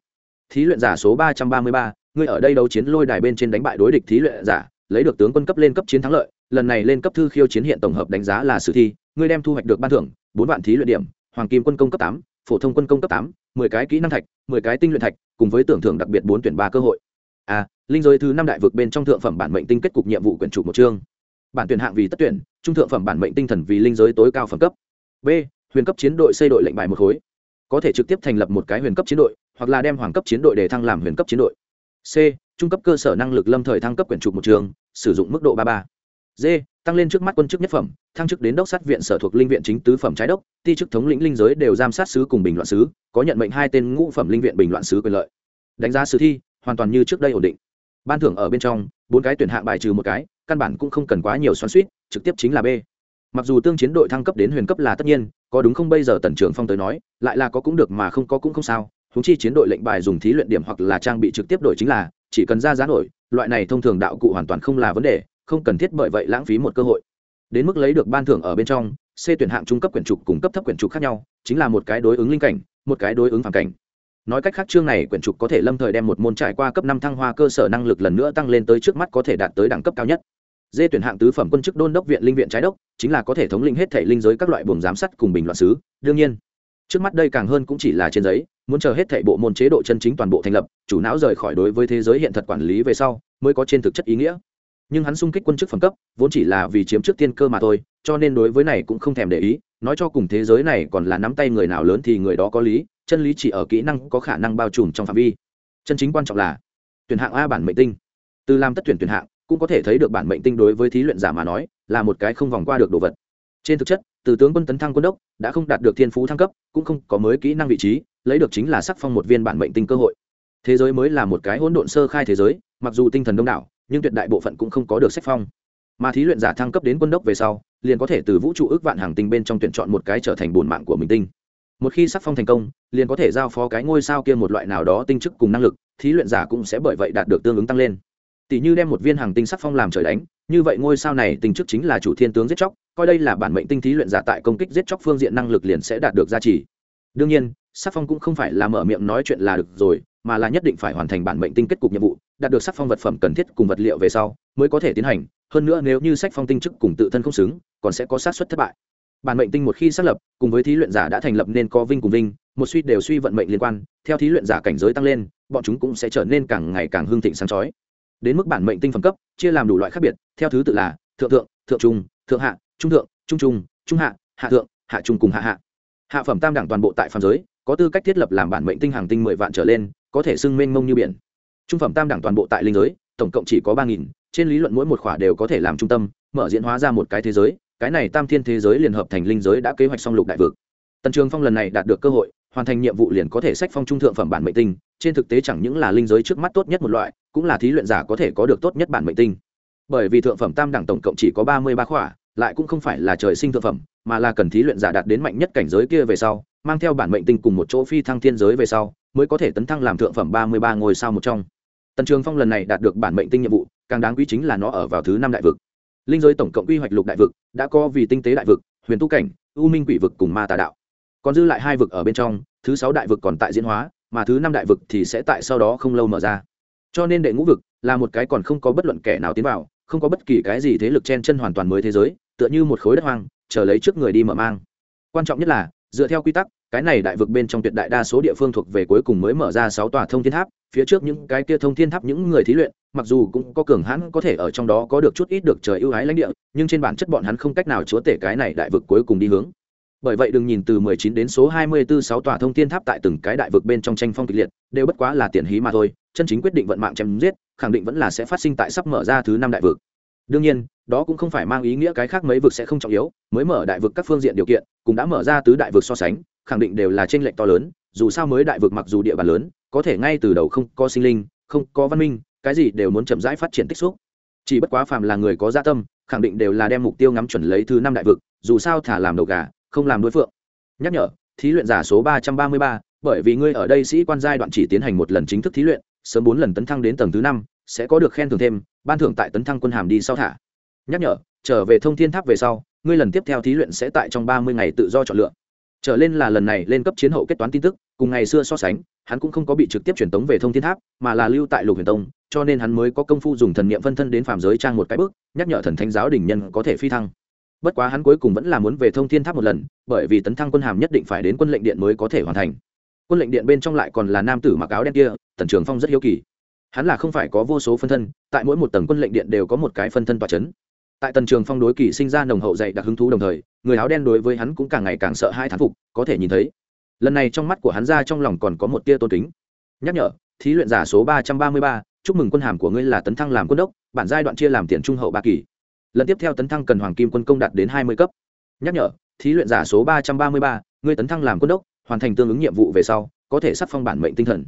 [SPEAKER 1] thí luyện giả số ba trăm ba mươi ba ngươi ở đây đấu chiến lôi đài bên trên đánh bại đối địch thí luyện giả lấy được tướng quân cấp lên cấp chiến thắng lợi lần này lên cấp thư khiêu chiến hiện tổng hợp đánh giá là sử thi ngươi đem thu hoạch được ban thưởng bốn vạn thí luyện điểm hoàng kim quân công cấp tám phổ thông quân công cấp tám mười cái kỹ năng thạch mười cái tinh luyện thạch cùng với tưởng thưởng đặc biệt bốn tuyển ba cơ hội. A à, linh giới thứ năm đại vực bên trong thượng phẩm bản mệnh tinh kết cục nhiệm vụ quyển chủ một chương. Bản tuyển hạng vì tất tuyển trung thượng phẩm bản mệnh tinh thần vì linh giới tối cao phẩm cấp. B, huyền cấp chiến đội xây đội lệnh bài một khối. Có thể trực tiếp thành lập một cái huyền cấp chiến đội, hoặc là đem hoàng cấp chiến đội để thăng làm huyền cấp chiến đội. C, trung cấp cơ sở năng lực lâm thời thăng cấp quyển trục một trường, sử dụng mức độ ba ba. D, tăng lên trước mắt quân chức nhất phẩm, thăng chức đến đốc sát viện sở thuộc linh viện chính tứ phẩm trái đốc, ti chức thống lĩnh linh giới đều giám sát sứ cùng bình loạn sứ, có nhận mệnh hai tên ngũ phẩm linh viện bình loạn sứ quyền lợi. Đánh giá sử thi, hoàn toàn như trước đây ổn định. Ban thưởng ở bên trong, bốn cái tuyển hạng bài trừ một cái căn bản cũng không cần quá nhiều xoắn suýt, trực tiếp chính là b. Mặc dù tương chiến đội thăng cấp đến huyền cấp là tất nhiên, có đúng không bây giờ tần trưởng phong tới nói, lại là có cũng được mà không có cũng không sao húng chi chiến đội lệnh bài dùng thí luyện điểm hoặc là trang bị trực tiếp đổi chính là, chỉ cần ra giá đổi. loại này thông thường đạo cụ hoàn toàn không là vấn đề, không cần thiết bởi vậy lãng phí một cơ hội. Đến mức lấy được ban thưởng ở bên trong, c tuyển hạng trung cấp quyển trục cùng cấp thấp quyển trục khác nhau, chính là một cái đối ứng linh cảnh, một cái đối ứng phản cảnh. Nói cách khác chương này quyển trục có thể lâm thời đem một môn trải qua cấp năm thăng hoa cơ sở năng lực lần nữa tăng lên tới trước mắt có thể đạt tới đẳng cấp cao nhất. Dê tuyển hạng tứ phẩm quân chức đôn đốc viện linh viện trái đốc, chính là có thể thống lĩnh hết thể linh giới các loại buồng giám sát cùng bình loạn sứ. Đương nhiên, trước mắt đây càng hơn cũng chỉ là trên giấy, muốn chờ hết thể bộ môn chế độ chân chính toàn bộ thành lập, chủ não rời khỏi đối với thế giới hiện thật quản lý về sau, mới có trên thực chất ý nghĩa. Nhưng hắn sung kích quân chức phẩm cấp, vốn chỉ là vì chiếm trước tiên cơ mà thôi, cho nên đối với này cũng không thèm để ý, nói cho cùng thế giới này còn là nắm tay người nào lớn thì người đó có lý, chân lý chỉ ở kỹ năng có khả năng bao trùm trong phạm vi. Chân chính quan trọng là tuyển hạng a bản mệnh tinh. Từ làm tất tuyển tuyển hạng cũng có thể thấy được bản mệnh tinh đối với thí luyện giả mà nói, là một cái không vòng qua được đồ vật. Trên thực chất, từ tướng quân tấn thăng quân đốc, đã không đạt được thiên phú thăng cấp, cũng không có mới kỹ năng vị trí, lấy được chính là sắc phong một viên bản mệnh tinh cơ hội. Thế giới mới là một cái hỗn độn sơ khai thế giới, mặc dù tinh thần đông đảo, nhưng tuyệt đại bộ phận cũng không có được sách phong. Mà thí luyện giả thăng cấp đến quân đốc về sau, liền có thể từ vũ trụ ước vạn hàng tinh bên trong tuyển chọn một cái trở thành bổn mạng của mình tinh. Một khi sắc phong thành công, liền có thể giao phó cái ngôi sao kia một loại nào đó tinh chức cùng năng lực, thí luyện giả cũng sẽ bởi vậy đạt được tương ứng tăng lên tỷ như đem một viên hàng tinh sắc phong làm trời đánh, như vậy ngôi sao này tình chức chính là chủ thiên tướng giết chóc, coi đây là bản mệnh tinh thí luyện giả tại công kích giết chóc phương diện năng lực liền sẽ đạt được gia trì đương nhiên, sắc phong cũng không phải là mở miệng nói chuyện là được rồi, mà là nhất định phải hoàn thành bản mệnh tinh kết cục nhiệm vụ, đạt được sắc phong vật phẩm cần thiết cùng vật liệu về sau mới có thể tiến hành. Hơn nữa nếu như sách phong tinh chức cùng tự thân không xứng, còn sẽ có sát xuất thất bại. Bản mệnh tinh một khi xác lập, cùng với thí luyện giả đã thành lập nên có vinh cùng vinh, một suy đều suy vận mệnh liên quan, theo thí luyện giả cảnh giới tăng lên, bọn chúng cũng sẽ trở nên càng ngày càng hương thịnh sáng chói đến mức bản mệnh tinh phẩm cấp, chia làm đủ loại khác biệt, theo thứ tự là thượng thượng thượng trung, thượng hạ, trung thượng, trung trung trung hạ hạ thượng, hạ trung cùng hạ hạ. Hạ phẩm tam đẳng toàn bộ tại phàm giới, có tư cách thiết lập làm bản mệnh tinh hàng tinh mười vạn trở lên, có thể xưng mênh mông như biển. Trung phẩm tam đẳng toàn bộ tại linh giới, tổng cộng chỉ có ba nghìn, trên lý luận mỗi một khỏa đều có thể làm trung tâm, mở diễn hóa ra một cái thế giới, cái này tam thiên thế giới liền hợp thành linh giới đã kế hoạch song lục đại vực. Tần trường phong lần này đạt được cơ hội hoàn thành nhiệm vụ liền có thể sách phong trung thượng phẩm bản mệnh tinh, trên thực tế chẳng những là linh giới trước mắt tốt nhất một loại, cũng là thí luyện giả có thể có được tốt nhất bản mệnh tinh. Bởi vì thượng phẩm tam đẳng tổng cộng chỉ có ba mươi ba khỏa, lại cũng không phải là trời sinh thượng phẩm, mà là cần thí luyện giả đạt đến mạnh nhất cảnh giới kia về sau, mang theo bản mệnh tinh cùng một chỗ phi thăng thiên giới về sau, mới có thể tấn thăng làm thượng phẩm ba mươi ba ngôi sao một trong. Tần trường phong lần này đạt được bản mệnh tinh nhiệm vụ, càng đáng quý chính là nó ở vào thứ năm đại vực. Linh giới tổng cộng quy hoạch lục đại vực, đã có vì tinh tế đại vực, huyền tu cảnh, u minh quỷ vực cùng ma tà đạo còn dư lại hai vực ở bên trong, thứ sáu đại vực còn tại diễn hóa, mà thứ năm đại vực thì sẽ tại sau đó không lâu mở ra. Cho nên đệ ngũ vực là một cái còn không có bất luận kẻ nào tiến vào, không có bất kỳ cái gì thế lực chen chân hoàn toàn mới thế giới, tựa như một khối đất hoang, chờ lấy trước người đi mở mang. Quan trọng nhất là, dựa theo quy tắc, cái này đại vực bên trong tuyệt đại đa số địa phương thuộc về cuối cùng mới mở ra sáu tòa thông thiên tháp, phía trước những cái kia thông thiên tháp những người thí luyện, mặc dù cũng có cường hãn, có thể ở trong đó có được chút ít được trời ưu ái lãnh địa, nhưng trên bản chất bọn hắn không cách nào chúa tể cái này đại vực cuối cùng đi hướng bởi vậy đừng nhìn từ 19 đến số 24 sáu tòa thông thiên tháp tại từng cái đại vực bên trong tranh phong kịch liệt, đều bất quá là tiền hí mà thôi, chân chính quyết định vận mạng chém giết, khẳng định vẫn là sẽ phát sinh tại sắp mở ra thứ năm đại vực. Đương nhiên, đó cũng không phải mang ý nghĩa cái khác mấy vực sẽ không trọng yếu, mới mở đại vực các phương diện điều kiện, cũng đã mở ra tứ đại vực so sánh, khẳng định đều là trên lệnh to lớn, dù sao mới đại vực mặc dù địa bàn lớn, có thể ngay từ đầu không có sinh linh, không có văn minh, cái gì đều muốn chậm rãi phát triển tích xúc. Chỉ bất quá phàm là người có gia tâm, khẳng định đều là đem mục tiêu ngắm chuẩn lấy thứ năm đại vực, dù sao thả làm đầu gà không làm đối phượng. Nhắc nhở, thí luyện giả số ba trăm ba mươi ba, bởi vì ngươi ở đây sĩ quan giai đoạn chỉ tiến hành một lần chính thức thí luyện, sớm bốn lần tấn thăng đến tầng thứ năm, sẽ có được khen thưởng thêm, ban thưởng tại tấn thăng quân hàm đi sau thả. Nhắc nhở, trở về thông thiên tháp về sau, ngươi lần tiếp theo thí luyện sẽ tại trong ba mươi ngày tự do chọn lựa. Trở lên là lần này lên cấp chiến hậu kết toán tin tức, cùng ngày xưa so sánh, hắn cũng không có bị trực tiếp truyền tống về thông thiên tháp, mà là lưu tại lục huyền tông, cho nên hắn mới có công phu dùng thần niệm phân thân đến phàm giới trang một cái bước, nhắc nhở thần thánh giáo đỉnh nhân có thể phi thăng bất quá hắn cuối cùng vẫn là muốn về thông thiên tháp một lần, bởi vì tấn thăng quân hàm nhất định phải đến quân lệnh điện mới có thể hoàn thành. Quân lệnh điện bên trong lại còn là nam tử mặc áo đen kia, tần trường phong rất hiếu kỳ. Hắn là không phải có vô số phân thân, tại mỗi một tầng quân lệnh điện đều có một cái phân thân tòa c h ấ n tại tần trường phong đối kỳ sinh ra nồng hậu dạy đặc hứng thú đồng thời, người áo đen đối với hắn cũng càng ngày càng sợ hai thán phục, có thể nhìn thấy. Lần này trong mắt của hắn ra trong lòng còn có một tia tôn kính. Nhắc nhở, thí luyện giả số ba trăm ba mươi ba, chúc mừng quân hàm của ngươi là tấn thăng làm quân đốc, bản giai đoạn chia làm tiền trung hậu ba kỳ lần tiếp theo tấn thăng cần hoàng kim quân công đạt đến hai mươi cấp. Nhắc nhở, thí luyện giả số ba trăm ba mươi ba, ngươi tấn thăng làm quân đốc, hoàn thành tương ứng nhiệm vụ về sau, có thể sắc phong bản mệnh tinh thần.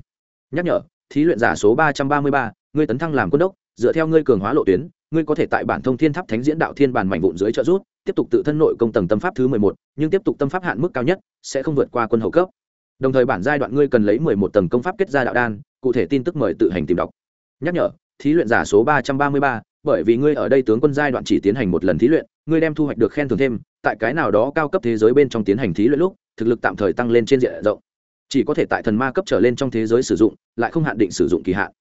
[SPEAKER 1] Nhắc nhở, thí luyện giả số ba trăm ba mươi ba, ngươi tấn thăng làm quân đốc, dựa theo ngươi cường hóa lộ tuyến, ngươi có thể tại bản thông thiên tháp thánh diễn đạo thiên bản mảnh vụn dưới trợ rút tiếp tục tự thân nội công tầng tâm pháp thứ mười một, nhưng tiếp tục tâm pháp hạn mức cao nhất, sẽ không vượt qua quân hậu cấp. Đồng thời bản giai đoạn ngươi cần lấy mười một tầng công pháp kết ra đạo đan, cụ thể tin tức mời tự hành tìm đọc. Nhắc nhở, thí luyện giả số ba trăm ba mươi ba bởi vì ngươi ở đây tướng quân giai đoạn chỉ tiến hành một lần thí luyện, ngươi đem thu hoạch được khen thưởng thêm, tại cái nào đó cao cấp thế giới bên trong tiến hành thí luyện lúc, thực lực tạm thời tăng lên trên diện rộng. Chỉ có thể tại thần ma cấp trở lên trong thế giới sử dụng, lại không hạn định sử dụng kỳ hạn.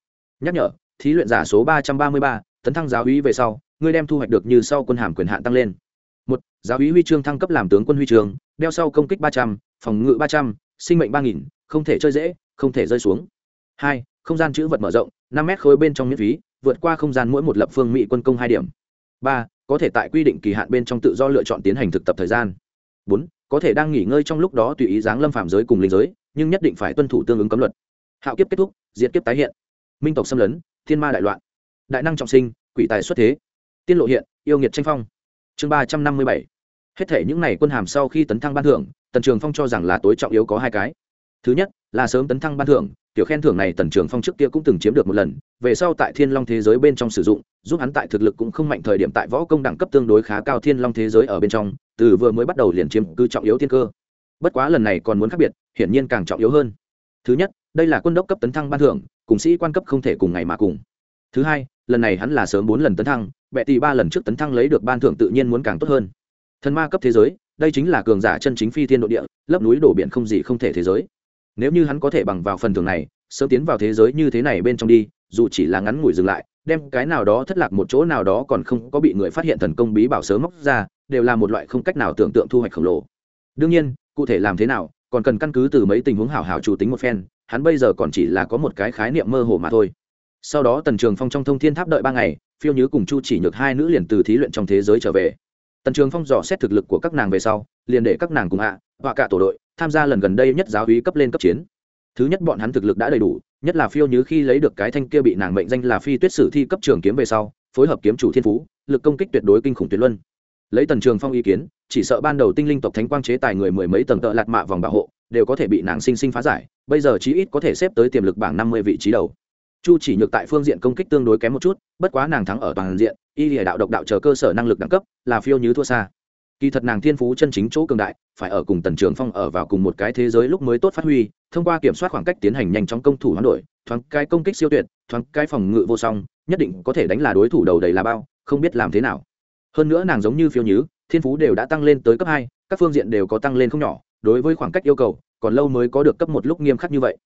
[SPEAKER 1] Nhắc nhở, thí luyện giả số ba trăm ba mươi ba, tấn thăng giáo úy về sau, ngươi đem thu hoạch được như sau quân hàm quyền hạn tăng lên. Một, giáo úy huy chương thăng cấp làm tướng quân huy chương, đeo sau công kích ba trăm, phòng ngự ba trăm, sinh mệnh ba nghìn, không thể chơi dễ, không thể rơi xuống. Hai, không gian chữ vật mở rộng, năm mét khối bên trong miễn phí vượt qua không gian mỗi một lập phương mỹ quân công hai điểm. Ba, có thể tại quy định kỳ hạn bên trong tự do lựa chọn tiến hành thực tập thời gian. Bốn, có thể đang nghỉ ngơi trong lúc đó tùy ý dáng lâm phạm giới cùng linh giới, nhưng nhất định phải tuân thủ tương ứng cấm luật. Hạo kiếp kết thúc, diệt kiếp tái hiện. Minh tộc xâm lấn, thiên ma đại loạn. Đại năng trọng sinh, quỷ tài xuất thế. Tiên lộ hiện, yêu nghiệt tranh phong. Chương ba trăm năm mươi bảy. Hết thể những n à y quân hàm sau khi tấn thăng ban thưởng, tần trường phong cho rằng là tối trọng yếu có hai cái. Thứ nhất, là sớm tấn thăng ban thưởng kiểu khen thưởng này tần trường phong trước kia cũng từng chiếm được một lần, về sau tại thiên long thế giới bên trong sử dụng, giúp hắn tại thực lực cũng không mạnh thời điểm tại võ công đẳng cấp tương đối khá cao thiên long thế giới ở bên trong, từ vừa mới bắt đầu liền chiếm cư trọng yếu thiên cơ. Bất quá lần này còn muốn khác biệt, hiển nhiên càng trọng yếu hơn. Thứ nhất, đây là quân đốc cấp tấn thăng ban thưởng, cùng sĩ quan cấp không thể cùng ngày mà cùng. Thứ hai, lần này hắn là sớm bốn lần tấn thăng, bệ tỷ ba lần trước tấn thăng lấy được ban thưởng tự nhiên muốn càng tốt hơn. Thần ma cấp thế giới, đây chính là cường giả chân chính phi thiên nội địa, lấp núi đổ biển không gì không thể thế giới nếu như hắn có thể bằng vào phần thưởng này sớm tiến vào thế giới như thế này bên trong đi dù chỉ là ngắn ngủi dừng lại đem cái nào đó thất lạc một chỗ nào đó còn không có bị người phát hiện thần công bí bảo sớm móc ra đều là một loại không cách nào tưởng tượng thu hoạch khổng lồ. Đương nhiên cụ thể làm thế nào còn cần căn cứ từ mấy tình huống hảo hảo chủ tính một phen hắn bây giờ còn chỉ là có một cái khái niệm mơ hồ mà thôi. Sau đó tần trường phong trong thông thiên tháp đợi ba ngày phiêu nhứ cùng chu chỉ nhược hai nữ liền từ thí luyện trong thế giới trở về. Tần trường phong dò xét thực lực của các nàng về sau liền để các nàng cùng hạ à, họa cả tổ đội tham gia lần gần đây nhất giáo hí cấp lên cấp chiến. Thứ nhất bọn hắn thực lực đã đầy đủ, nhất là phiêu như khi lấy được cái thanh kia bị nàng mệnh danh là phi tuyết sử thi cấp trường kiếm về sau, phối hợp kiếm chủ thiên phú, lực công kích tuyệt đối kinh khủng tuyệt luân. Lấy tần trường phong ý kiến, chỉ sợ ban đầu tinh linh tộc thánh quang chế tài người mười mấy tầng tợ lạt mạ vòng bảo hộ, đều có thể bị nàng sinh sinh phá giải, bây giờ chí ít có thể xếp tới tiềm lực bảng năm mươi vị trí đầu. Chu chỉ nhược tại phương diện công kích tương đối kém một chút, bất quá nàng thắng ở toàn diện, y lìa đạo độc đạo chờ cơ sở năng lực đẳng cấp, là phiêu như thua xa kỳ thật nàng thiên phú chân chính chỗ cường đại, phải ở cùng tần trường phong ở vào cùng một cái thế giới lúc mới tốt phát huy, thông qua kiểm soát khoảng cách tiến hành nhanh chóng công thủ hoán đổi, thoáng cái công kích siêu tuyệt, thoáng cái phòng ngự vô song, nhất định có thể đánh là đối thủ đầu đầy là bao, không biết làm thế nào. Hơn nữa nàng giống như phiêu nhứ, thiên phú đều đã tăng lên tới cấp hai, các phương diện đều có tăng lên không nhỏ, đối với khoảng cách yêu cầu, còn lâu mới có được cấp một lúc nghiêm khắc như vậy.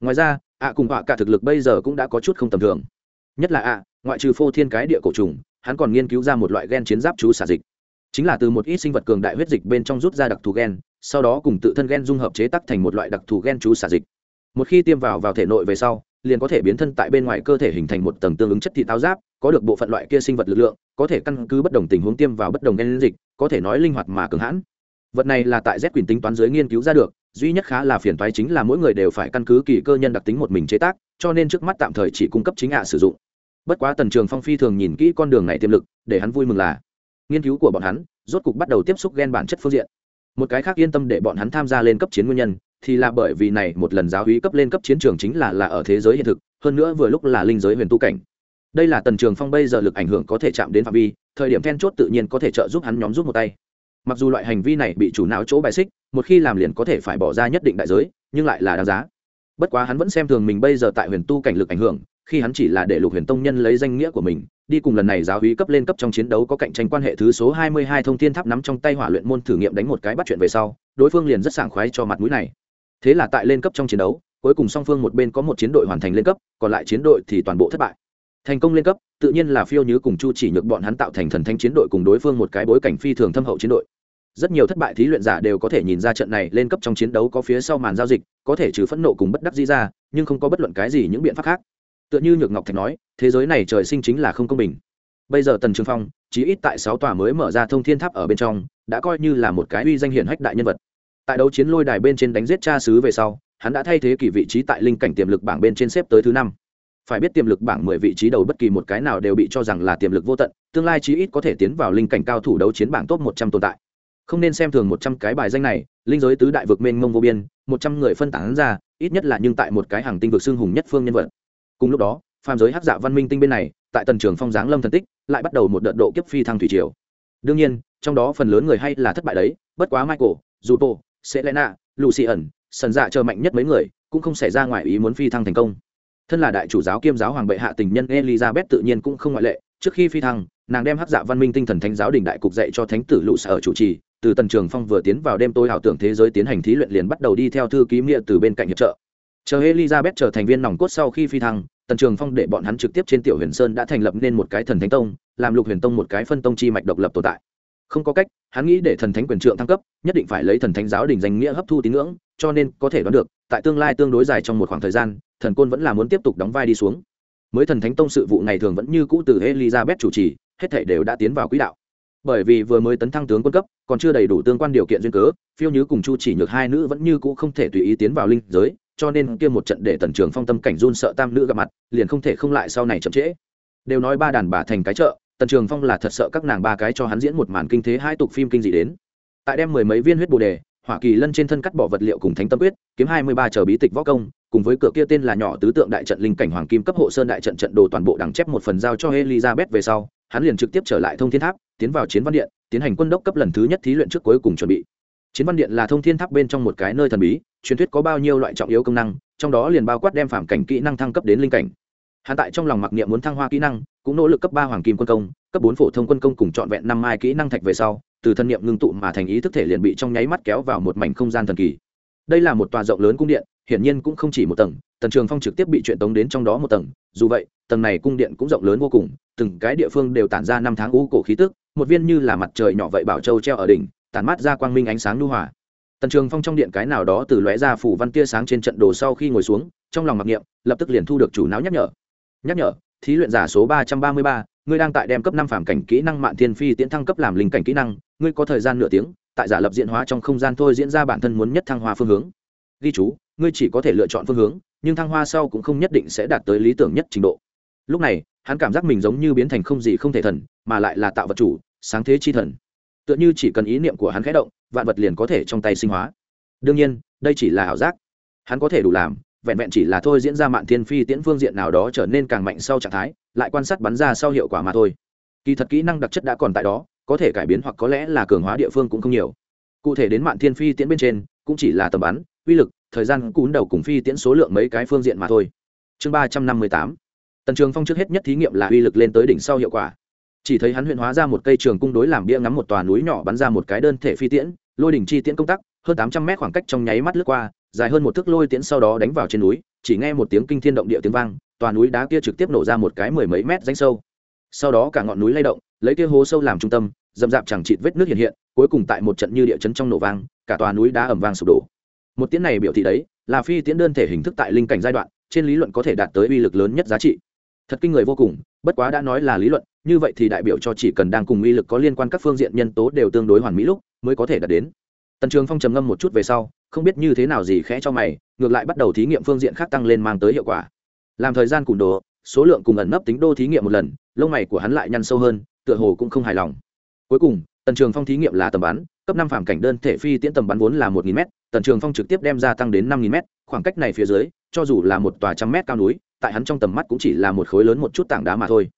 [SPEAKER 1] Ngoài ra, ạ cùng họa cả thực lực bây giờ cũng đã có chút không tầm thường. Nhất là ạ, ngoại trừ phô thiên cái địa cổ trùng, hắn còn nghiên cứu ra một loại gen chiến giáp chú xả dịch chính là từ một ít sinh vật cường đại huyết dịch bên trong rút ra đặc thù gen, sau đó cùng tự thân gen dung hợp chế tắc thành một loại đặc thù gen chú xả dịch. Một khi tiêm vào vào thể nội về sau, liền có thể biến thân tại bên ngoài cơ thể hình thành một tầng tương ứng chất thị táo giáp, có được bộ phận loại kia sinh vật lực lượng, có thể căn cứ bất đồng tình huống tiêm vào bất đồng gen dịch, có thể nói linh hoạt mà cường hãn. Vật này là tại z quyền tính toán dưới nghiên cứu ra được, duy nhất khá là phiền toái chính là mỗi người đều phải căn cứ kỳ cơ nhân đặc tính một mình chế tác, cho nên trước mắt tạm thời chỉ cung cấp chính ạ sử dụng. Bất quá tần trường phong phi thường nhìn kỹ con đường này tiềm lực, để hắn vui mừng là nghiên cứu của bọn hắn, rốt cục bắt đầu tiếp xúc gen bản chất phương diện. Một cái khác yên tâm để bọn hắn tham gia lên cấp chiến nguyên nhân, thì là bởi vì này một lần giáo hí cấp lên cấp chiến trường chính là là ở thế giới hiện thực, hơn nữa vừa lúc là linh giới huyền tu cảnh. Đây là tần trường phong bây giờ lực ảnh hưởng có thể chạm đến phạm vi, thời điểm then chốt tự nhiên có thể trợ giúp hắn nhóm rút một tay. Mặc dù loại hành vi này bị chủ não chỗ bài xích, một khi làm liền có thể phải bỏ ra nhất định đại giới, nhưng lại là đáng giá. Bất quá hắn vẫn xem thường mình bây giờ tại huyền tu cảnh lực ảnh hưởng khi hắn chỉ là để lục huyền tông nhân lấy danh nghĩa của mình, đi cùng lần này giáo hí cấp lên cấp trong chiến đấu có cạnh tranh quan hệ thứ số hai mươi hai thông thiên tháp nắm trong tay hỏa luyện môn thử nghiệm đánh một cái bắt chuyện về sau, đối phương liền rất sảng khoái cho mặt mũi này. Thế là tại lên cấp trong chiến đấu, cuối cùng song phương một bên có một chiến đội hoàn thành lên cấp, còn lại chiến đội thì toàn bộ thất bại. Thành công lên cấp, tự nhiên là phiêu như cùng chu chỉ nhược bọn hắn tạo thành thần thanh chiến đội cùng đối phương một cái bối cảnh phi thường thâm hậu chiến đội. Rất nhiều thất bại thí luyện giả đều có thể nhìn ra trận này lên cấp trong chiến đấu có phía sau màn giao dịch, có thể trừ phẫn nộ cùng bất đắc di ra, nhưng không có bất luận cái gì những biện pháp khác tựa như nhược ngọc thạch nói, thế giới này trời sinh chính là không công bình. Bây giờ tần trường phong chỉ ít tại sáu tòa mới mở ra thông thiên tháp ở bên trong, đã coi như là một cái uy danh hiển hách đại nhân vật. Tại đấu chiến lôi đài bên trên đánh giết cha xứ về sau, hắn đã thay thế kỳ vị trí tại linh cảnh tiềm lực bảng bên trên xếp tới thứ năm. Phải biết tiềm lực bảng mười vị trí đầu bất kỳ một cái nào đều bị cho rằng là tiềm lực vô tận, tương lai chí ít có thể tiến vào linh cảnh cao thủ đấu chiến bảng top một trăm tồn tại. Không nên xem thường một trăm cái bài danh này, linh giới tứ đại vực mênh mông vô biên, một trăm người phân tán ra, ít nhất là nhưng tại một cái hàng tinh vực xương hùng nhất phương nhân vật cùng lúc đó phàm giới hắc dạ văn minh tinh bên này tại tần trường phong giáng lâm thần tích lại bắt đầu một đợt độ kiếp phi thăng thủy triều. Đương nhiên trong đó phần lớn người hay là thất bại đấy bất quá michael juto selena ẩn, sần dạ chờ mạnh nhất mấy người cũng không xảy ra ngoài ý muốn phi thăng thành công. Thân là đại chủ giáo kiêm giáo hoàng bệ hạ tình nhân elizabeth tự nhiên cũng không ngoại lệ trước khi phi thăng nàng đem hắc dạ văn minh tinh thần thánh giáo đình đại cục dạy cho thánh tử lụ sở chủ trì từ tần trường phong vừa tiến vào đêm tôi ảo tưởng thế giới tiến hành thí luyện liền bắt đầu đi theo thư ký nghĩa từ bên cạnh hiệp trợ chờ elizabeth trở thành viên nòng cốt sau khi phi thăng, tần trường phong để bọn hắn trực tiếp trên tiểu huyền sơn đã thành lập nên một cái thần thánh tông, làm lục huyền tông một cái phân tông chi mạch độc lập tồn tại. Không có cách, hắn nghĩ để thần thánh quyền trượng thăng cấp, nhất định phải lấy thần thánh giáo đình danh nghĩa hấp thu tín ngưỡng, cho nên có thể đoán được, tại tương lai tương đối dài trong một khoảng thời gian, thần côn vẫn là muốn tiếp tục đóng vai đi xuống. Mới thần thánh tông sự vụ này thường vẫn như cũ từ elizabeth chủ trì, hết thể đều đã tiến vào quỹ đạo. Bởi vì vừa mới tấn thăng tướng quân cấp, còn chưa đầy đủ tương quan điều kiện duyên cớ, phiêu như cùng chu chỉ nhược hai nữ vẫn như cũ không thể tùy ý tiến vào linh giới cho nên kia một trận để tần trường phong tâm cảnh run sợ tam nữ gặp mặt, liền không thể không lại sau này chậm trễ. Đều nói ba đàn bà thành cái chợ, tần trường phong là thật sợ các nàng ba cái cho hắn diễn một màn kinh thế hai tục phim kinh dị đến. Tại đem mười mấy viên huyết bồ đề, hỏa kỳ lân trên thân cắt bỏ vật liệu cùng thánh tâm quyết, kiếm hai mươi ba chờ bí tịch võ công, cùng với cửa kia tên là nhỏ tứ tượng đại trận linh cảnh hoàng kim cấp hộ sơn đại trận trận đồ toàn bộ đằng chép một phần giao cho elizabeth về sau, hắn liền trực tiếp trở lại thông thiên tháp, tiến vào chiến văn điện, tiến hành quân đốc cấp lần thứ nhất thí luyện trước cuối cùng chuẩn bị chiến văn điện là thông thiên tháp bên trong một cái nơi thần bí, truyền thuyết có bao nhiêu loại trọng yếu công năng, trong đó liền bao quát đem phản cảnh kỹ năng thăng cấp đến linh cảnh. Hắn tại trong lòng mặc niệm muốn thăng hoa kỹ năng, cũng nỗ lực cấp ba hoàng kim quân công, cấp bốn phổ thông quân công cùng trọn vẹn năm mai kỹ năng thạch về sau, từ thân niệm ngưng tụ mà thành ý thức thể liền bị trong nháy mắt kéo vào một mảnh không gian thần kỳ. Đây là một tòa rộng lớn cung điện, hiển nhiên cũng không chỉ một tầng, tần trường phong trực tiếp bị chuyện tống đến trong đó một tầng. Dù vậy, tầng này cung điện cũng rộng lớn vô cùng, từng cái địa phương đều tản ra năm tháng u cổ khí tức, một viên như là mặt trời nhỏ vậy bảo châu treo ở đỉnh tản mát ra quang minh ánh sáng nhu hòa. Tần trường phong trong điện cái nào đó từ lóe ra phủ văn tia sáng trên trận đồ sau khi ngồi xuống, trong lòng mặc niệm, lập tức liền thu được chủ não nhắc nhở. Nhắc nhở, thí luyện giả số ba trăm ba mươi ba, ngươi đang tại đem cấp năm phản cảnh kỹ năng mạn thiên phi tiễn thăng cấp làm linh cảnh kỹ năng, ngươi có thời gian nửa tiếng, tại giả lập diễn hóa trong không gian thôi diễn ra bản thân muốn nhất thăng hoa phương hướng. Ghi chú, ngươi chỉ có thể lựa chọn phương hướng, nhưng thăng hoa sau cũng không nhất định sẽ đạt tới lý tưởng nhất trình độ. Lúc này, hắn cảm giác mình giống như biến thành không gì không thể thần, mà lại là tạo vật chủ, sáng thế chi thần tựa như chỉ cần ý niệm của hắn khẽ động, vạn vật liền có thể trong tay sinh hóa. Đương nhiên, đây chỉ là ảo giác. Hắn có thể đủ làm, vẹn vẹn chỉ là thôi diễn ra mạn thiên phi tiễn phương diện nào đó trở nên càng mạnh sau trạng thái, lại quan sát bắn ra sau hiệu quả mà thôi. Kỳ thật kỹ năng đặc chất đã còn tại đó, có thể cải biến hoặc có lẽ là cường hóa địa phương cũng không nhiều. Cụ thể đến mạn thiên phi tiễn bên trên, cũng chỉ là tầm bắn, uy lực, thời gian, cún đầu cùng phi tiễn số lượng mấy cái phương diện mà thôi. Chương ba trăm năm mươi tám. Tần trường phong trước hết nhất thí nghiệm là uy lực lên tới đỉnh sau hiệu quả chỉ thấy hắn huyện hóa ra một cây trường cung đối làm bia ngắm một tòa núi nhỏ bắn ra một cái đơn thể phi tiễn, lôi đỉnh chi tiễn công tác hơn tám trăm mét khoảng cách trong nháy mắt lướt qua, dài hơn một thước lôi tiễn sau đó đánh vào trên núi, chỉ nghe một tiếng kinh thiên động địa tiếng vang, tòa núi đá kia trực tiếp nổ ra một cái mười mấy mét danh sâu. Sau đó cả ngọn núi lay động, lấy kia hố sâu làm trung tâm, dầm dạp chẳng chịt vết nước hiện hiện, cuối cùng tại một trận như địa chấn trong nổ vang, cả tòa núi đá ẩm vang sụp đổ. Một tiễn này biểu thị đấy, là phi tiễn đơn thể hình thức tại linh cảnh giai đoạn, trên lý luận có thể đạt tới uy lực lớn nhất giá trị. Thật kinh người vô cùng, bất quá đã nói là lý luận như vậy thì đại biểu cho chỉ cần đang cùng uy lực có liên quan các phương diện nhân tố đều tương đối hoàn mỹ lúc, mới có thể đạt đến. Tần trường phong trầm ngâm một chút về sau, không biết như thế nào gì khẽ cho mày, ngược lại bắt đầu thí nghiệm phương diện khác tăng lên mang tới hiệu quả. Làm thời gian cùn đồ, số lượng cùng ẩn nấp tính đô thí nghiệm một lần, lông mày của hắn lại nhăn sâu hơn, tựa hồ cũng không hài lòng. Cuối cùng, tần trường phong thí nghiệm là tầm bắn, cấp năm phạm cảnh đơn thể phi tiễn tầm bắn vốn là một nghìn m tần trường phong trực tiếp đem ra tăng đến năm nghìn m khoảng cách này phía dưới, cho dù là một tòa trăm mét cao núi, tại hắn trong tầm mắt cũng chỉ là một khối lớn một chút tảng đá mà thôi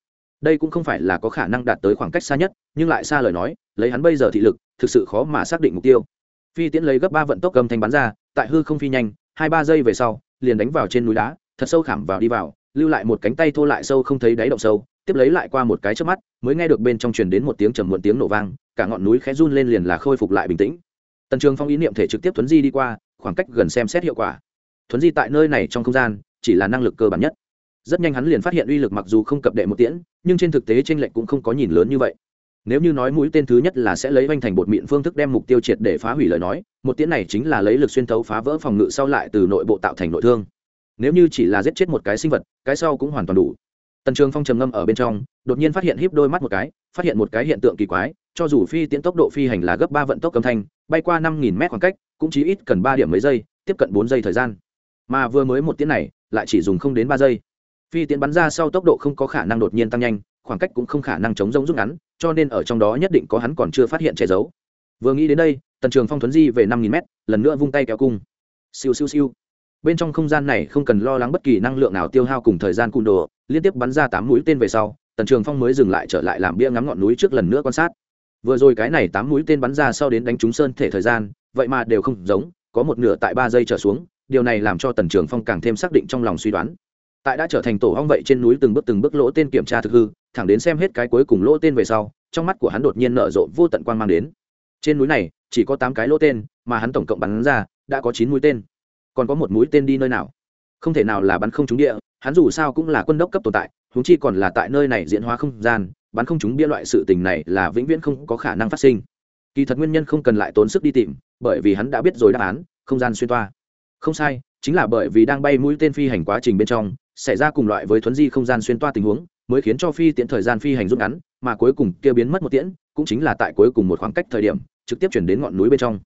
[SPEAKER 1] đây cũng không phải là có khả năng đạt tới khoảng cách xa nhất, nhưng lại xa lời nói, lấy hắn bây giờ thị lực, thực sự khó mà xác định mục tiêu. Phi tiễn lấy gấp ba vận tốc cầm thanh bắn ra, tại hư không phi nhanh, hai ba giây về sau, liền đánh vào trên núi đá, thật sâu khảm vào đi vào, lưu lại một cánh tay thô lại sâu không thấy đáy động sâu, tiếp lấy lại qua một cái trước mắt, mới nghe được bên trong truyền đến một tiếng trầm muộn tiếng nổ vang, cả ngọn núi khẽ run lên liền là khôi phục lại bình tĩnh. Tần trường phong ý niệm thể trực tiếp thuấn di đi qua, khoảng cách gần xem xét hiệu quả. Thuấn di tại nơi này trong không gian, chỉ là năng lực cơ bản nhất rất nhanh hắn liền phát hiện uy lực mặc dù không cập đệ một tiễn, nhưng trên thực tế t r ê n lệch cũng không có nhìn lớn như vậy. Nếu như nói mũi tên thứ nhất là sẽ lấy vanh thành bột mịn phương thức đem mục tiêu triệt để phá hủy lời nói, một tiễn này chính là lấy lực xuyên thấu phá vỡ phòng ngự sau lại từ nội bộ tạo thành nội thương. Nếu như chỉ là giết chết một cái sinh vật, cái sau cũng hoàn toàn đủ. Tần trường phong trầm ngâm ở bên trong, đột nhiên phát hiện híp đôi mắt một cái, phát hiện một cái hiện tượng kỳ quái, cho dù phi tiễn tốc độ phi hành là gấp ba vận tốc âm thanh, bay qua năm nghìn mét khoảng cách, cũng chỉ ít cần ba điểm mấy giây, tiếp cận bốn giây thời gian. Mà vừa mới một tiễn này, lại chỉ dùng không đến ba giây phi tiến bắn ra sau tốc độ không có khả năng đột nhiên tăng nhanh, khoảng cách cũng không khả năng chống rông rút ngắn, cho nên ở trong đó nhất định có hắn còn chưa phát hiện che giấu. Vừa nghĩ đến đây, tần trường phong thuấn di về năm nghìn mét, lần nữa vung tay kéo cung. Siêu siêu siêu. Bên trong không gian này không cần lo lắng bất kỳ năng lượng nào tiêu hao cùng thời gian cung đồ, liên tiếp bắn ra tám mũi tên về sau, tần trường phong mới dừng lại trở lại làm bia ngắm ngọn núi trước lần nữa quan sát. Vừa rồi cái này tám mũi tên bắn ra sau đến đánh trúng sơn thể thời gian, vậy mà đều không giống, có một nửa tại ba giây trở xuống, điều này làm cho tần trường phong càng thêm xác định trong lòng suy đoán tại đã trở thành tổ hong vậy trên núi từng bước từng bước lỗ tên kiểm tra thực hư, thẳng đến xem hết cái cuối cùng lỗ tên về sau, trong mắt của hắn đột nhiên nở rộ vô tận quan mang đến. Trên núi này, chỉ có tám cái lỗ tên, mà hắn tổng cộng bắn ra, đã có chín mũi tên. Còn có một mũi tên đi nơi nào? Không thể nào là bắn không trúng địa, hắn dù sao cũng là quân đốc cấp tồn tại, huống chi còn là tại nơi này diễn hóa không gian, bắn không trúng bia loại sự tình này là vĩnh viễn không có khả năng phát sinh. Kỳ thật nguyên nhân không cần lại tốn sức đi tìm, bởi vì hắn đã biết rồi đáp án, không gian xuyên toa. Không sai, chính là bởi vì đang bay mũi tên phi hành quá trình bên trong xảy ra cùng loại với thuấn di không gian xuyên toa tình huống, mới khiến cho phi tiễn thời gian phi hành rút ngắn, mà cuối cùng kia biến mất một tiễn, cũng chính là tại cuối cùng một khoảng cách thời điểm, trực tiếp chuyển đến ngọn núi bên trong.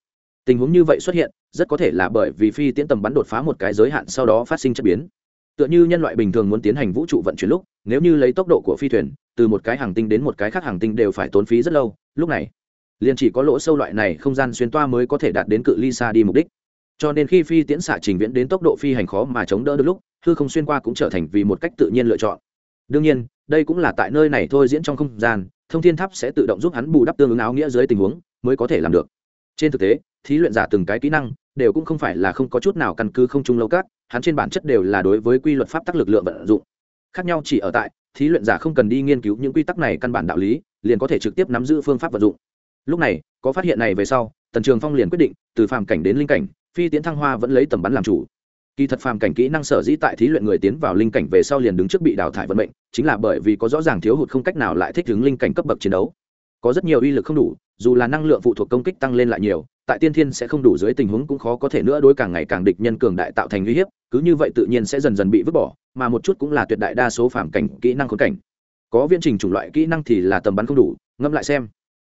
[SPEAKER 1] Tình huống như vậy xuất hiện, rất có thể là bởi vì phi tiễn tầm bắn đột phá một cái giới hạn sau đó phát sinh chất biến. Tựa như nhân loại bình thường muốn tiến hành vũ trụ vận chuyển lúc, nếu như lấy tốc độ của phi thuyền, từ một cái hàng tinh đến một cái khác hàng tinh đều phải tốn phí rất lâu, lúc này, liền chỉ có lỗ sâu loại này không gian xuyên toa mới có thể đạt đến cự ly xa đi mục đích. Cho nên khi phi tiễn xạ trình viễn đến tốc độ phi hành khó mà chống đỡ được lúc hư không xuyên qua cũng trở thành vì một cách tự nhiên lựa chọn. Đương nhiên, đây cũng là tại nơi này thôi diễn trong không gian, thông thiên tháp sẽ tự động giúp hắn bù đắp tương ứng áo nghĩa dưới tình huống mới có thể làm được. Trên thực tế, thí luyện giả từng cái kỹ năng đều cũng không phải là không có chút nào căn cứ không trung lâu cát hắn trên bản chất đều là đối với quy luật pháp tắc lực lượng vận dụng. Khác nhau chỉ ở tại, thí luyện giả không cần đi nghiên cứu những quy tắc này căn bản đạo lý, liền có thể trực tiếp nắm giữ phương pháp vận dụng. Lúc này, có phát hiện này về sau, tần trường phong liền quyết định, từ phàm cảnh đến linh cảnh, phi tiến thăng hoa vẫn lấy tầm bắn làm chủ kỳ thật phàm cảnh kỹ năng sở dĩ tại thí luyện người tiến vào linh cảnh về sau liền đứng trước bị đào thải vận mệnh, chính là bởi vì có rõ ràng thiếu hụt không cách nào lại thích ứng linh cảnh cấp bậc chiến đấu. Có rất nhiều uy lực không đủ, dù là năng lượng phụ thuộc công kích tăng lên lại nhiều, tại tiên thiên sẽ không đủ dưới tình huống cũng khó có thể nữa đối càng ngày càng địch nhân cường đại tạo thành uy hiếp, cứ như vậy tự nhiên sẽ dần dần bị vứt bỏ, mà một chút cũng là tuyệt đại đa số phàm cảnh kỹ năng khốn cảnh. Có viễn trình chủng loại kỹ năng thì là tầm bắn không đủ ngâm lại xem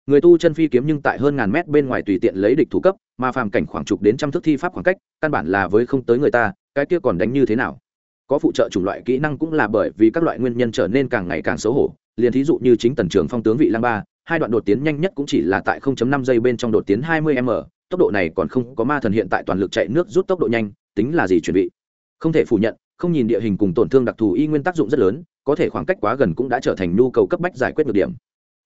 [SPEAKER 1] người tu chân phi kiếm nhưng tại hơn ngàn mét bên ngoài tùy tiện lấy địch thủ cấp, mà phàm cảnh khoảng chục đến trăm thước thi pháp khoảng cách, căn bản là với không tới người ta, cái kia còn đánh như thế nào? Có phụ trợ chủng loại kỹ năng cũng là bởi vì các loại nguyên nhân trở nên càng ngày càng xấu hổ, liền thí dụ như chính tần trường phong tướng vị lang ba, hai đoạn đột tiến nhanh nhất cũng chỉ là tại 0.5 giây bên trong đột tiến 20 m, tốc độ này còn không có ma thần hiện tại toàn lực chạy nước rút tốc độ nhanh, tính là gì chuẩn bị? Không thể phủ nhận, không nhìn địa hình cùng tổn thương đặc thù y nguyên tác dụng rất lớn, có thể khoảng cách quá gần cũng đã trở thành nhu cầu cấp bách giải quyết được điểm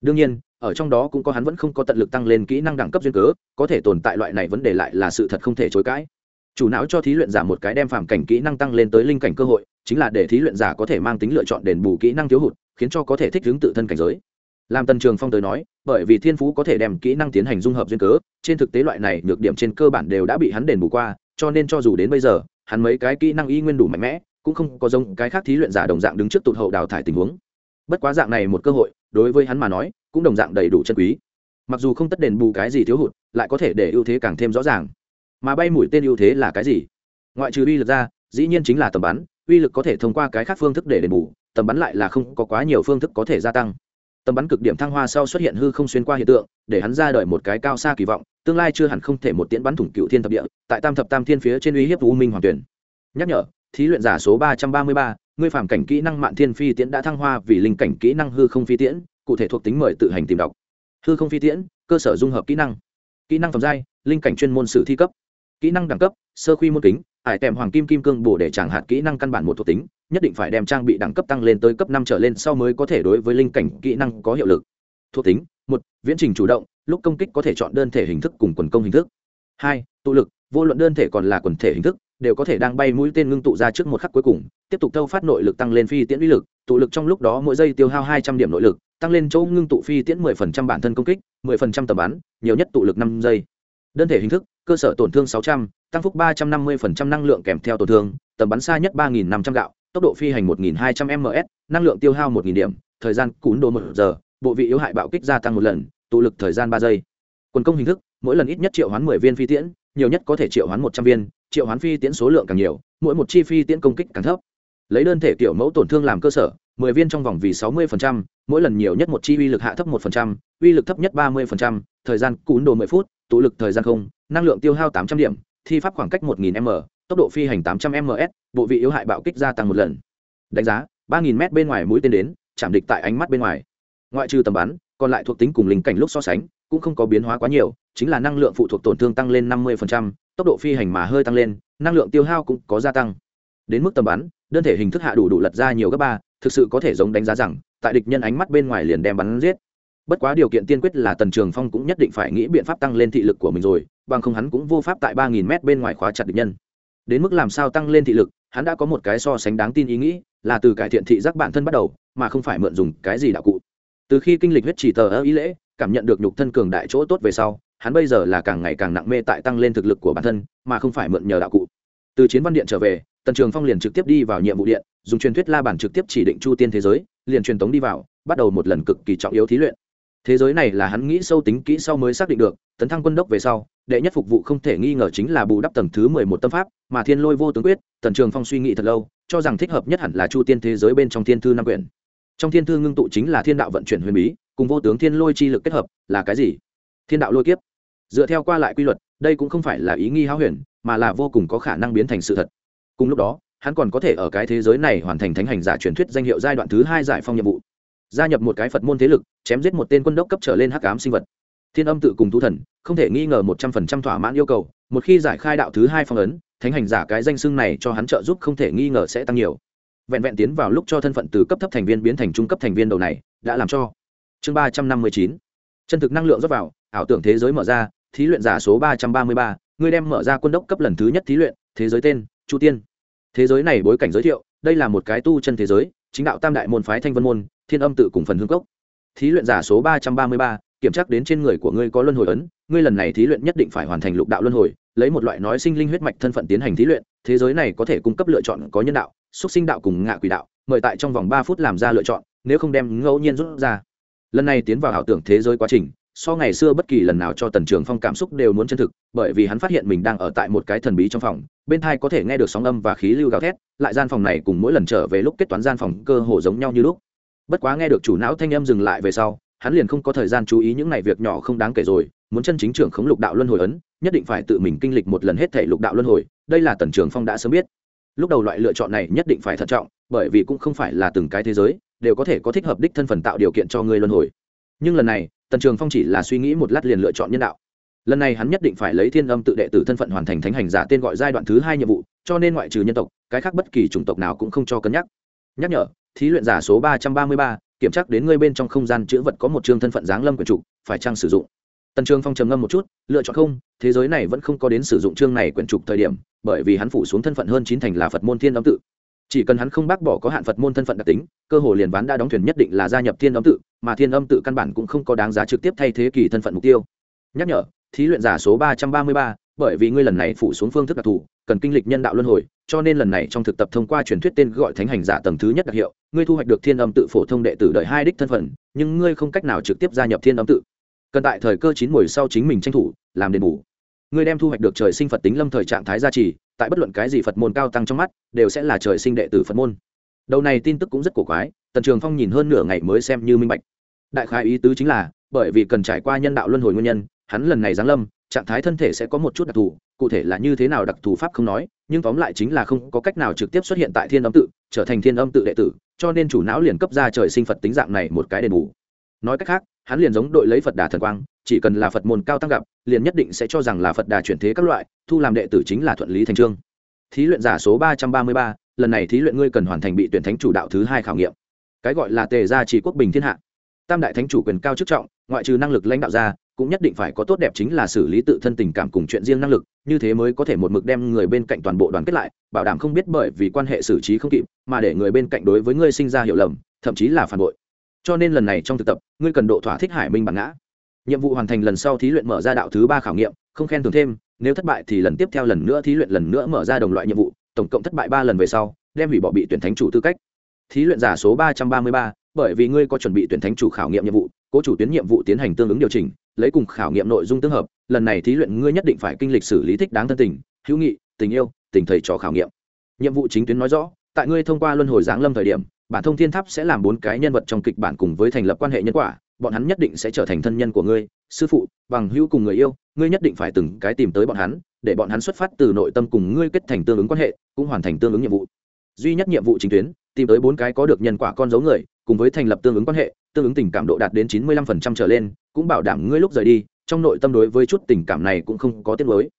[SPEAKER 1] đương nhiên, ở trong đó cũng có hắn vẫn không có tận lực tăng lên kỹ năng đẳng cấp duyên cớ, có thể tồn tại loại này vấn đề lại là sự thật không thể chối cãi. Chủ não cho thí luyện giả một cái đem phàm cảnh kỹ năng tăng lên tới linh cảnh cơ hội, chính là để thí luyện giả có thể mang tính lựa chọn đền bù kỹ năng thiếu hụt, khiến cho có thể thích ứng tự thân cảnh giới. Làm tần trường phong tới nói, bởi vì thiên phú có thể đem kỹ năng tiến hành dung hợp duyên cớ, trên thực tế loại này nhược điểm trên cơ bản đều đã bị hắn đền bù qua, cho nên cho dù đến bây giờ, hắn mấy cái kỹ năng y nguyên đủ mạnh mẽ, cũng không có giống cái khác thí luyện giả đồng dạng đứng trước tụt hậu đào thải tình huống bất quá dạng này một cơ hội, đối với hắn mà nói, cũng đồng dạng đầy đủ chân quý. Mặc dù không tất đền bù cái gì thiếu hụt, lại có thể để ưu thế càng thêm rõ ràng. Mà bay mũi tên ưu thế là cái gì? Ngoại trừ uy lực ra, dĩ nhiên chính là tầm bắn, uy lực có thể thông qua cái khác phương thức để đền bù, tầm bắn lại là không có quá nhiều phương thức có thể gia tăng. Tầm bắn cực điểm thăng hoa sau xuất hiện hư không xuyên qua hiện tượng, để hắn ra đời một cái cao xa kỳ vọng, tương lai chưa hẳn không thể một tiễn bắn thủng cựu thiên thập địa, tại tam thập tam thiên phía trên uy hiếp u minh hoàng tuyển. Nhắc nhở, thí luyện giả số ba trăm ba mươi ba ngươi phạm cảnh kỹ năng mạn thiên phi tiễn đã thăng hoa vì linh cảnh kỹ năng hư không phi tiễn, cụ thể thuộc tính mời tự hành tìm đọc. Hư không phi tiễn, cơ sở dung hợp kỹ năng. Kỹ năng phẩm giai, linh cảnh chuyên môn sử thi cấp. Kỹ năng đẳng cấp, sơ khuy môn kính, ải tèm hoàng kim kim cương bổ để chẳng hạt kỹ năng căn bản một thuộc tính, nhất định phải đem trang bị đẳng cấp tăng lên tới cấp năm trở lên sau mới có thể đối với linh cảnh kỹ năng có hiệu lực. Thuộc tính, một, viễn trình chủ động, lúc công kích có thể chọn đơn thể hình thức cùng quần công hình thức. Hai, tụ lực, vô luận đơn thể còn là quần thể hình thức đều có thể đang bay mũi tên ngưng tụ ra trước một khắc cuối cùng, tiếp tục thâu phát nội lực tăng lên phi tiễn uy lực, tụ lực trong lúc đó mỗi giây tiêu hao hai trăm điểm nội lực, tăng lên chỗ ngưng tụ phi tiễn mười phần trăm bản thân công kích, mười phần trăm tầm bắn, nhiều nhất tụ lực năm giây. Đơn thể hình thức, cơ sở tổn thương sáu trăm, tăng phúc ba trăm năm mươi phần trăm năng lượng kèm theo tổn thương, tầm bắn xa nhất ba nghìn năm trăm gạo, tốc độ phi hành một nghìn hai trăm ms năng lượng tiêu hao một nghìn điểm, thời gian cún đồ một giờ, bộ vị yếu hại bạo kích gia tăng một lần, tụ lực thời gian ba giây. Quần công hình thức, mỗi lần ít nhất triệu hoán mười viên phi tiễn, nhiều nhất có thể triệu hoán một trăm viên triệu hoán phi tiễn số lượng càng nhiều mỗi một chi phi tiễn công kích càng thấp. Lấy đơn thể kiểu mẫu tổn thương làm cơ sở mười viên trong vòng vì sáu mươi phần trăm, mỗi lần nhiều nhất một chi uy lực hạ thấp một phần trăm, uy lực thấp nhất ba mươi phần trăm, thời gian cún đồ mười phút tụ lực thời gian không năng lượng tiêu hao tám trăm điểm thi pháp khoảng cách một nghìn m tốc độ phi hành tám trăm ms bộ vị yếu hại bạo kích gia tăng một lần. Đánh giá ba nghìn m bên ngoài mũi tên đến chạm địch tại ánh mắt bên ngoài. Ngoại trừ tầm bắn còn lại thuộc tính cùng linh cảnh lúc so sánh cũng không có biến hóa quá nhiều chính là năng lượng phụ thuộc tổn thương tăng lên năm mươi tốc độ phi hành mà hơi tăng lên, năng lượng tiêu hao cũng có gia tăng. Đến mức tầm bắn, đơn thể hình thức hạ đủ đủ lật ra nhiều gấp ba, thực sự có thể giống đánh giá rằng, tại địch nhân ánh mắt bên ngoài liền đem bắn giết. Bất quá điều kiện tiên quyết là tần trường phong cũng nhất định phải nghĩ biện pháp tăng lên thị lực của mình rồi, bằng không hắn cũng vô pháp tại ba nghìn m bên ngoài khóa chặt địch nhân. Đến mức làm sao tăng lên thị lực, hắn đã có một cái so sánh đáng tin ý nghĩ, là từ cải thiện thị giác bản thân bắt đầu, mà không phải mượn dùng cái gì đạo cụ. Từ khi kinh lịch huyết chỉ tờ ơ ý lễ, cảm nhận được nhục thân cường đại chỗ tốt về sau hắn bây giờ là càng ngày càng nặng mê tại tăng lên thực lực của bản thân, mà không phải mượn nhờ đạo cụ. Từ chiến văn điện trở về, tần trường phong liền trực tiếp đi vào nhiệm vụ điện, dùng truyền thuyết la bản trực tiếp chỉ định chu tiên thế giới, liền truyền tống đi vào, bắt đầu một lần cực kỳ trọng yếu thí luyện. Thế giới này là hắn nghĩ sâu tính kỹ sau mới xác định được, tấn thăng quân đốc về sau, đệ nhất phục vụ không thể nghi ngờ chính là bù đắp tầng thứ mười một tâm pháp, mà thiên lôi vô tướng quyết, tần trường phong suy nghĩ thật lâu, cho rằng thích hợp nhất hẳn là chu tiên thế giới bên trong thiên thư năm quyển trong thiên thư ngưng tụ chính là thiên đạo vận chuyển huyền bí, cùng vô tướng thiên lôi chi lực kết hợp, là cái gì? Thiên đạo lôi kiếp. Dựa theo qua lại quy luật, đây cũng không phải là ý nghi háo huyền, mà là vô cùng có khả năng biến thành sự thật. Cùng lúc đó, hắn còn có thể ở cái thế giới này hoàn thành thánh hành giả truyền thuyết danh hiệu giai đoạn thứ hai giải phong nhiệm vụ. Gia nhập một cái phật môn thế lực, chém giết một tên quân đốc cấp trở lên hắc ám sinh vật. Thiên âm tự cùng thú thần, không thể nghi ngờ một trăm phần trăm thỏa mãn yêu cầu, một khi giải khai đạo thứ hai phong ấn, thánh hành giả cái danh xưng này cho hắn trợ giúp không thể nghi ngờ sẽ tăng nhiều. Vẹn vẹn tiến vào lúc cho thân phận từ cấp thấp thành viên biến thành trung cấp thành viên đầu này, đã làm cho. Chương ba trăm năm mươi chín. Chân thực năng lượng rót vào ảo tưởng thế giới mở ra, thí luyện giả số ba trăm ba mươi ba, ngươi đem mở ra quân đốc cấp lần thứ nhất thí luyện, thế giới tên, chu tiên. Thế giới này bối cảnh giới thiệu, đây là một cái tu chân thế giới, chính đạo tam đại môn phái thanh vân môn, thiên âm tự cùng phần hương cốc. Thí luyện giả số ba trăm ba mươi ba, kiểm tra đến trên người của ngươi có luân hồi ấn, ngươi lần này thí luyện nhất định phải hoàn thành lục đạo luân hồi, lấy một loại nói sinh linh huyết mạch thân phận tiến hành thí luyện, thế giới này có thể cung cấp lựa chọn có nhân đạo, xúc sinh đạo cùng ngạ quỷ đạo, mời tại trong vòng ba phút làm ra lựa chọn, nếu không đem ngẫu nhiên rút ra. Lần này tiến vào ảo tưởng thế giới quá trình so ngày xưa bất kỳ lần nào cho tần trường phong cảm xúc đều muốn chân thực, bởi vì hắn phát hiện mình đang ở tại một cái thần bí trong phòng, bên thai có thể nghe được sóng âm và khí lưu gào thét, lại gian phòng này cùng mỗi lần trở về lúc kết toán gian phòng cơ hồ giống nhau như lúc. Bất quá nghe được chủ não thanh âm dừng lại về sau, hắn liền không có thời gian chú ý những này việc nhỏ không đáng kể rồi, muốn chân chính trưởng khống lục đạo luân hồi ấn, nhất định phải tự mình kinh lịch một lần hết thể lục đạo luân hồi, đây là tần trường phong đã sớm biết. Lúc đầu loại lựa chọn này nhất định phải thận trọng, bởi vì cũng không phải là từng cái thế giới, đều có thể có thích hợp đích thân phần tạo điều kiện cho ngươi luân hồi. Nhưng lần này tần trường phong chỉ là suy nghĩ một lát liền lựa chọn nhân đạo. Lần này hắn nhất định phải lấy thiên âm tự đệ tử thân phận hoàn thành thánh hành giả tên gọi giai đoạn thứ hai nhiệm vụ, cho nên ngoại trừ nhân tộc, cái khác bất kỳ chủng tộc nào cũng không cho cân nhắc. Nhắc nhở, thí luyện giả số ba trăm ba mươi ba, kiểm tra đến ngươi bên trong không gian chữ vật có một chương thân phận giáng lâm quyền trục, phải trang sử dụng? Tần trường phong trầm ngâm một chút, lựa chọn không, thế giới này vẫn không có đến sử dụng chương này quyển trục thời điểm, bởi vì hắn phủ xuống thân phận hơn chín thành là phật môn thiên âm tự chỉ cần hắn không bác bỏ có hạn phật môn thân phận đặc tính, cơ hồ liền ván đã đóng thuyền nhất định là gia nhập thiên âm tự, mà thiên âm tự căn bản cũng không có đáng giá trực tiếp thay thế kỳ thân phận mục tiêu. Nhắc nhở, thí luyện giả số ba trăm ba mươi ba, bởi vì ngươi lần này phủ xuống phương thức đặc thù, cần kinh lịch nhân đạo luân hồi, cho nên lần này trong thực tập thông qua truyền thuyết tên gọi thánh hành giả tầng thứ nhất đặc hiệu, ngươi thu hoạch được thiên âm tự phổ thông đệ tử đợi hai đích thân phận, nhưng ngươi không cách nào trực tiếp gia nhập thiên âm tự. Cần tại thời cơ chín mùi sau chính mình tranh thủ, làm đền bù ngươi đem thu hoạch được trời sinh phật tính lâm thời trạng thái gia trì, tại bất luận cái gì phật môn cao tăng trong mắt, đều sẽ là trời sinh đệ tử phật môn. Đầu này tin tức cũng rất cổ quái, tần trường phong nhìn hơn nửa ngày mới xem như minh bạch. Đại khái ý tứ chính là, bởi vì cần trải qua nhân đạo luân hồi nguyên nhân, hắn lần này giáng lâm, trạng thái thân thể sẽ có một chút đặc thù, cụ thể là như thế nào đặc thù pháp không nói, nhưng tóm lại chính là không có cách nào trực tiếp xuất hiện tại thiên âm tự, trở thành thiên âm tự đệ tử, cho nên chủ não liền cấp ra trời sinh phật tính dạng này một cái đền bù. Nói cách khác, hắn liền giống đội lấy phật đà thần quang chỉ cần là phật môn cao tăng gặp, liền nhất định sẽ cho rằng là phật đà chuyển thế các loại, thu làm đệ tử chính là thuận lý thành trương. Thí luyện giả số ba trăm ba mươi ba, lần này thí luyện ngươi cần hoàn thành bị tuyển thánh chủ đạo thứ hai khảo nghiệm. Cái gọi là tề gia chỉ quốc bình thiên hạ. Tam đại thánh chủ quyền cao chức trọng, ngoại trừ năng lực lãnh đạo ra, cũng nhất định phải có tốt đẹp chính là xử lý tự thân tình cảm cùng chuyện riêng năng lực, như thế mới có thể một mực đem người bên cạnh toàn bộ đoàn kết lại, bảo đảm không biết bởi vì quan hệ xử trí không kịp, mà để người bên cạnh đối với ngươi sinh ra hiểu lầm, thậm chí là phản bội. Cho nên lần này trong thực tập, ngươi cần độ thỏa thích hải minh bản ngã nhiệm vụ hoàn thành lần sau thí luyện mở ra đạo thứ ba khảo nghiệm, không khen thưởng thêm, nếu thất bại thì lần tiếp theo lần nữa thí luyện lần nữa mở ra đồng loại nhiệm vụ, tổng cộng thất bại ba lần về sau, đem hủy bỏ bị tuyển thánh chủ tư cách. Thí luyện giả số ba trăm ba mươi ba, bởi vì ngươi có chuẩn bị tuyển thánh chủ khảo nghiệm nhiệm vụ, cố chủ tuyến nhiệm vụ tiến hành tương ứng điều chỉnh, lấy cùng khảo nghiệm nội dung tương hợp, lần này thí luyện ngươi nhất định phải kinh lịch xử lý thích đáng thân tình, hữu nghị, tình yêu, tình thầy trò khảo nghiệm. Nhiệm vụ chính tuyến nói rõ, tại ngươi thông qua luân hồi giáng lâm thời điểm, bản thông thiên tháp sẽ làm bốn cái nhân vật trong kịch bản cùng với thành lập quan hệ nhân quả bọn hắn nhất định sẽ trở thành thân nhân của ngươi, sư phụ, bằng hữu cùng người yêu, ngươi nhất định phải từng cái tìm tới bọn hắn, để bọn hắn xuất phát từ nội tâm cùng ngươi kết thành tương ứng quan hệ, cũng hoàn thành tương ứng nhiệm vụ. Duy nhất nhiệm vụ chính tuyến, tìm tới bốn cái có được nhân quả con dấu người, cùng với thành lập tương ứng quan hệ, tương ứng tình cảm độ đạt đến chín mươi lăm phần trăm trở lên, cũng bảo đảm ngươi lúc rời đi, trong nội tâm đối với chút tình cảm này cũng không có tiết mới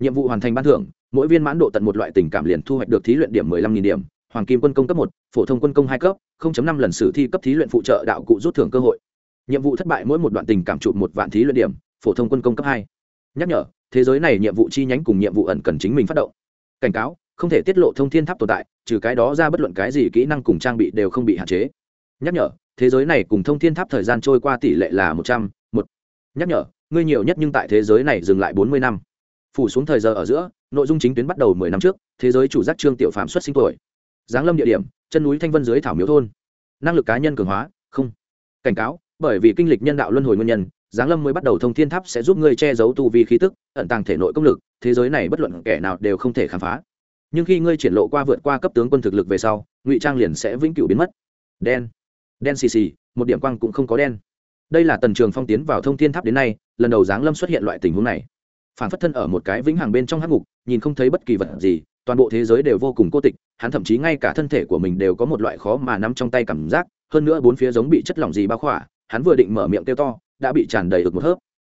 [SPEAKER 1] nhiệm vụ hoàn thành ban thưởng, mỗi viên mãn độ tận một loại tình cảm liền thu hoạch được thí luyện điểm mười lăm nghìn điểm, hoàng kim quân công cấp một, phổ thông quân công hai cấp năm lần sử thi cấp thí luyện phụ trợ đạo cụ rút thưởng cơ hội nhiệm vụ thất bại mỗi một đoạn tình cảm trụ một vạn thí luyện điểm, phổ thông quân công cấp hai. Nhắc nhở, thế giới này nhiệm vụ chi nhánh cùng nhiệm vụ ẩn cần chính mình phát động. Cảnh cáo, không thể tiết lộ thông thiên tháp tồn tại, trừ cái đó ra bất luận cái gì kỹ năng cùng trang bị đều không bị hạn chế. Nhắc nhở, thế giới này cùng thông thiên tháp thời gian trôi qua tỷ lệ là một trăm, một. Nhắc nhở, ngươi nhiều nhất nhưng tại thế giới này dừng lại bốn mươi năm. Phủ xuống thời giờ ở giữa, nội dung chính tuyến bắt đầu mười năm trước, thế giới chủ giác trương tiểu phạm xuất sinh tuổi. Giáng lâm địa điểm, chân núi thanh vân dưới thảo miếu thôn. Năng lực cá nhân cường hóa, không. Cảnh cáo bởi vì kinh lịch nhân đạo luân hồi nguyên nhân, giáng lâm mới bắt đầu thông thiên tháp sẽ giúp ngươi che giấu tu vi khí tức, ẩn tàng thể nội công lực, thế giới này bất luận kẻ nào đều không thể khám phá. Nhưng khi ngươi triển lộ qua vượt qua cấp tướng quân thực lực về sau, ngụy trang liền sẽ vĩnh cửu biến mất. Đen. Đen xì xì, một điểm quang cũng không có đen. Đây là tần trường phong tiến vào thông thiên tháp đến nay, lần đầu giáng lâm xuất hiện loại tình huống này. Phản phất thân ở một cái vĩnh hằng bên trong hắc ngục, nhìn không thấy bất kỳ vật gì, toàn bộ thế giới đều vô cùng cô tịch, hắn thậm chí ngay cả thân thể của mình đều có một loại khó mà nắm trong tay cảm giác, hơn nữa bốn phía giống bị chất lỏng gì bao khỏa hắn vừa định mở miệng kêu to, đã bị tràn đầy được một hớp.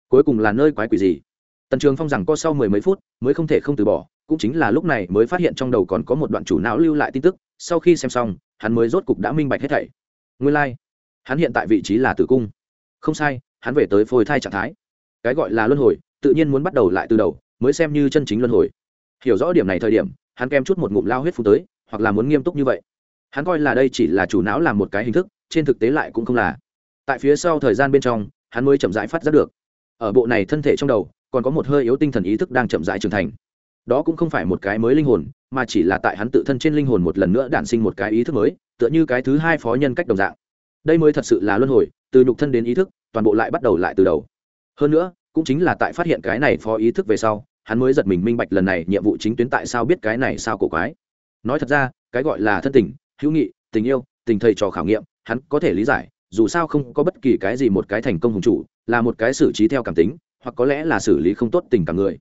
[SPEAKER 1] Cuối cùng là nơi quái quỷ gì? Tần trường phong rằng co sau mười mấy phút, mới không thể không từ bỏ, cũng chính là lúc này mới phát hiện trong đầu còn có một đoạn chủ não lưu lại tin tức, sau khi xem xong, hắn mới rốt cục đã minh bạch hết thảy. Nguyên lai、like. hắn hiện tại vị trí là tử cung. Không sai, hắn về tới phôi thai trạng thái. Cái gọi là luân hồi, tự nhiên muốn bắt đầu lại từ đầu, mới xem như chân chính luân hồi. Hiểu rõ điểm này thời điểm, hắn kem chút một ngụm lao huyết phú tới, hoặc là muốn nghiêm túc như vậy. Hắn coi là đây chỉ là chủ não làm một cái hình thức, trên thực tế lại cũng không là tại phía sau thời gian bên trong, hắn mới chậm rãi phát giác được. Ở bộ này thân thể trong đầu, còn có một hơi yếu tinh thần ý thức đang chậm rãi trưởng thành. Đó cũng không phải một cái mới linh hồn, mà chỉ là tại hắn tự thân trên linh hồn một lần nữa đản sinh một cái ý thức mới, tựa như cái thứ hai phó nhân cách đồng dạng. Đây mới thật sự là luân hồi, từ nhục thân đến ý thức, toàn bộ lại bắt đầu lại từ đầu. Hơn nữa, cũng chính là tại phát hiện cái này phó ý thức về sau, hắn mới giật mình minh bạch lần này nhiệm vụ chính tuyến tại sao biết cái này sao cổ quái. Nói thật ra, cái gọi là thân tình, hữu nghị, tình yêu, tình thầy trò khảo nghiệm, hắn có thể lý giải dù sao không có bất kỳ cái gì một cái thành công hùng chủ, là một cái xử trí theo cảm tính, hoặc có lẽ là xử lý không tốt tình cảm người.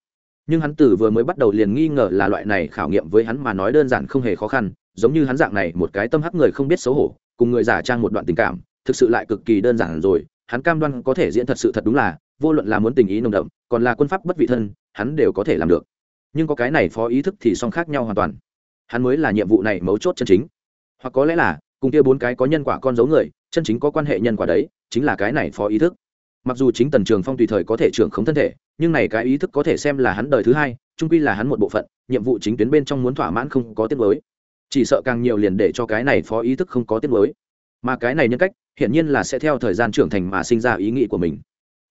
[SPEAKER 1] Nhưng hắn từ vừa mới bắt đầu liền nghi ngờ là loại này khảo nghiệm với hắn mà nói đơn giản không hề khó khăn, giống như hắn dạng này một cái tâm hắc người không biết xấu hổ, cùng người giả trang một đoạn tình cảm, thực sự lại cực kỳ đơn giản rồi, hắn cam đoan có thể diễn thật sự thật đúng là, vô luận là muốn tình ý nồng đậm, còn là quân pháp bất vị thân, hắn đều có thể làm được. Nhưng có cái này phó ý thức thì song khác nhau hoàn toàn. Hắn mới là nhiệm vụ này mấu chốt chân chính. Hoặc có lẽ là, cùng kia bốn cái có nhân quả con dấu người chân chính có quan hệ nhân quả đấy, chính là cái này phó ý thức. Mặc dù chính tần trường phong tùy thời có thể trưởng không thân thể, nhưng này cái ý thức có thể xem là hắn đời thứ hai trung quy là hắn một bộ phận, nhiệm vụ chính tuyến bên trong muốn thỏa mãn không có tiết mới chỉ sợ càng nhiều liền để cho cái này phó ý thức không có tiết mới mà cái này nhân cách, hiển nhiên là sẽ theo thời gian trưởng thành mà sinh ra ý nghĩ của mình.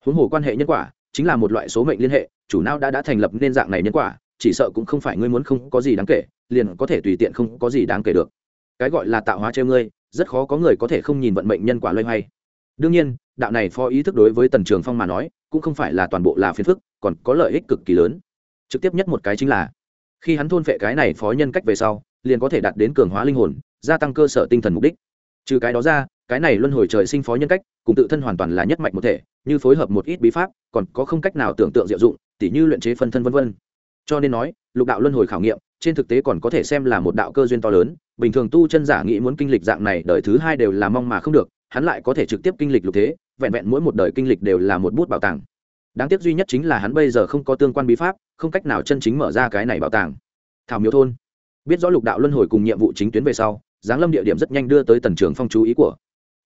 [SPEAKER 1] Huống hồ quan hệ nhân quả, chính là một loại số mệnh liên hệ, chủ não đã đã thành lập nên dạng này nhân quả, chỉ sợ cũng không phải ngươi muốn không có gì đáng kể, liền có thể tùy tiện không có gì đáng kể được. Cái gọi là tạo hóa treo ngươi rất khó có người có thể không nhìn vận mệnh nhân quả loay hoay. Đương nhiên, đạo này phó ý thức đối với tần trường phong mà nói, cũng không phải là toàn bộ là phiền phức, còn có lợi ích cực kỳ lớn. Trực tiếp nhất một cái chính là, khi hắn thôn phệ cái này phó nhân cách về sau, liền có thể đạt đến cường hóa linh hồn, gia tăng cơ sở tinh thần mục đích. Trừ cái đó ra, cái này luân hồi trời sinh phó nhân cách, cùng tự thân hoàn toàn là nhất mạch một thể, như phối hợp một ít bí pháp, còn có không cách nào tưởng tượng diệu dụng, tỉ như luyện chế phân thân vân vân. Cho nên nói, lục đạo luân hồi khảo nghiệm, trên thực tế còn có thể xem là một đạo cơ duyên to lớn bình thường tu chân giả nghĩ muốn kinh lịch dạng này, đời thứ hai đều là mong mà không được, hắn lại có thể trực tiếp kinh lịch lục thế, vẹn vẹn mỗi một đời kinh lịch đều là một bút bảo tàng. Đáng tiếc duy nhất chính là hắn bây giờ không có tương quan bí pháp, không cách nào chân chính mở ra cái này bảo tàng. Thảo miếu thôn. Biết rõ lục đạo luân hồi cùng nhiệm vụ chính tuyến về sau, giáng lâm địa điểm rất nhanh đưa tới tần trường phong chú ý của.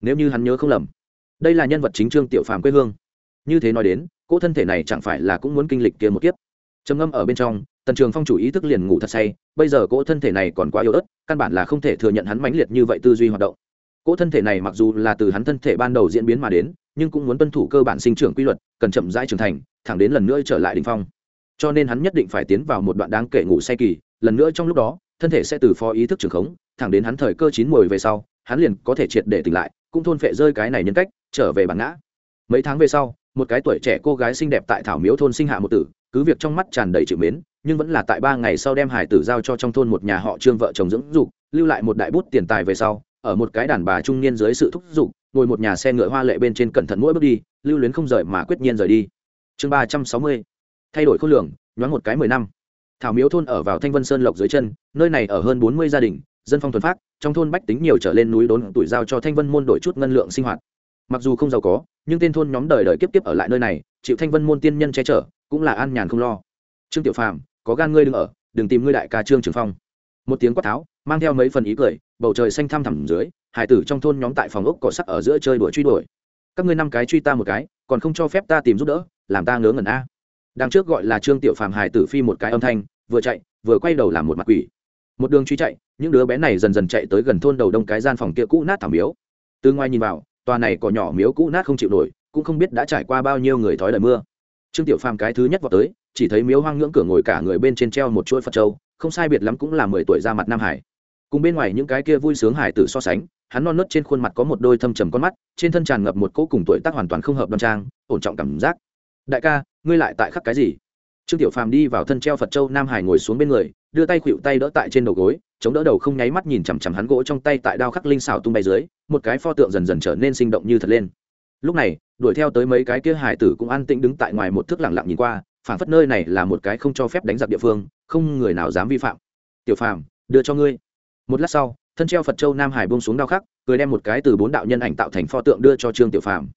[SPEAKER 1] Nếu như hắn nhớ không lầm, đây là nhân vật chính trương tiểu phàm quê hương. Như thế nói đến, cỗ thân thể này chẳng phải là cũng muốn kinh lịch kia một kiếp. Trầm ngâm ở bên trong tần trường phong chủ ý thức liền ngủ thật say, bây giờ cỗ thân thể này còn quá yếu ớt, căn bản là không thể thừa nhận hắn mãnh liệt như vậy tư duy hoạt động. Cỗ thân thể này mặc dù là từ hắn thân thể ban đầu diễn biến mà đến, nhưng cũng muốn tuân thủ cơ bản sinh trưởng quy luật, cần chậm rãi trưởng thành, thẳng đến lần nữa trở lại đình phong. Cho nên hắn nhất định phải tiến vào một đoạn đáng kể ngủ say kỳ, lần nữa trong lúc đó, thân thể sẽ từ phó ý thức trưởng khống, thẳng đến hắn thời cơ chín mùi về sau, hắn liền có thể triệt để tỉnh lại, cũng thôn phệ rơi cái này nhân cách, trở về bản ngã. Mấy tháng về sau, một cái tuổi trẻ cô gái xinh đẹp tại thảo miếu thôn sinh hạ một tử, cứ việc trong mắt tràn đầy chữ mến nhưng vẫn là tại ba ngày sau đem hải tử giao cho trong thôn một nhà họ trương vợ chồng dưỡng dục, lưu lại một đại bút tiền tài về sau, ở một cái đàn bà trung niên dưới sự thúc giục, ngồi một nhà xe ngựa hoa lệ bên trên cẩn thận mỗi bước đi, lưu luyến không rời mà quyết nhiên rời đi. Chương ba trăm sáu mươi, thay đổi khối lượng, nhoáng một cái mười năm. Thảo miếu thôn ở vào thanh vân sơn lộc dưới chân, nơi này ở hơn bốn mươi gia đình, dân phong thuần phát trong thôn bách tính nhiều trở lên núi đốn tuổi giao cho thanh vân môn đổi chút ngân lượng sinh hoạt. Mặc dù không giàu có, nhưng tên thôn nhóm đời đời kiếp kiếp ở lại nơi này, chịu thanh vân môn tiên nhân che chở, cũng là an nhàn không lo. Trương tiểu phàm có gan ngươi đừng ở, đừng tìm ngươi đại ca trương trường phong. Một tiếng quát tháo, mang theo mấy phần ý cười, bầu trời xanh thăm thẳm dưới, hải tử trong thôn nhóm tại phòng ốc cỏ sắc ở giữa chơi đuổi truy đuổi. Các ngươi năm cái truy ta một cái, còn không cho phép ta tìm giúp đỡ, làm ta ngớ ngẩn a. Đằng trước gọi là trương tiểu phàm hải tử phi một cái âm thanh, vừa chạy, vừa quay đầu làm một mặt quỷ. Một đường truy chạy, những đứa bé này dần dần chạy tới gần thôn đầu đông cái gian phòng kia cũ nát thảm miếu. Từ ngoài nhìn vào, tòa này có nhỏ miếu cũ nát không chịu nổi, cũng không biết đã trải qua bao nhiêu người thói đời mưa trương tiểu phàm cái thứ nhất vào tới, chỉ thấy miếu hoang ngưỡng cửa ngồi cả người bên trên treo một chuỗi phật trâu không sai biệt lắm cũng là mười tuổi ra mặt nam hải. Cùng bên ngoài những cái kia vui sướng hải tử so sánh, hắn non nớt trên khuôn mặt có một đôi thâm trầm con mắt, trên thân tràn ngập một cỗ cùng tuổi tác hoàn toàn không hợp đoan trang, ổn trọng cảm giác. Đại ca, ngươi lại tại khắc cái gì? Trương tiểu phàm đi vào thân treo phật châu nam hải ngồi xuống bên người, đưa tay khuỵu tay đỡ tại trên đầu gối, chống đỡ đầu không nháy mắt nhìn chằm chằm hắn gỗ trong tay tại đao khắc linh xào tung bay dưới, một cái pho tượng dần dần trở nên sinh động như thật lên lúc này, đuổi theo tới mấy cái kia hải tử cũng an tĩnh đứng tại ngoài một thước lẳng lặng nhìn qua phản phất nơi này là một cái không cho phép đánh giặc địa phương, không người nào dám vi phạm. Tiểu phàm, đưa cho ngươi. Một lát sau, thân treo phật châu nam hải bông xuống đao khắc, cười đem một cái từ bốn đạo nhân ảnh tạo thành pho tượng đưa cho trương tiểu phàm.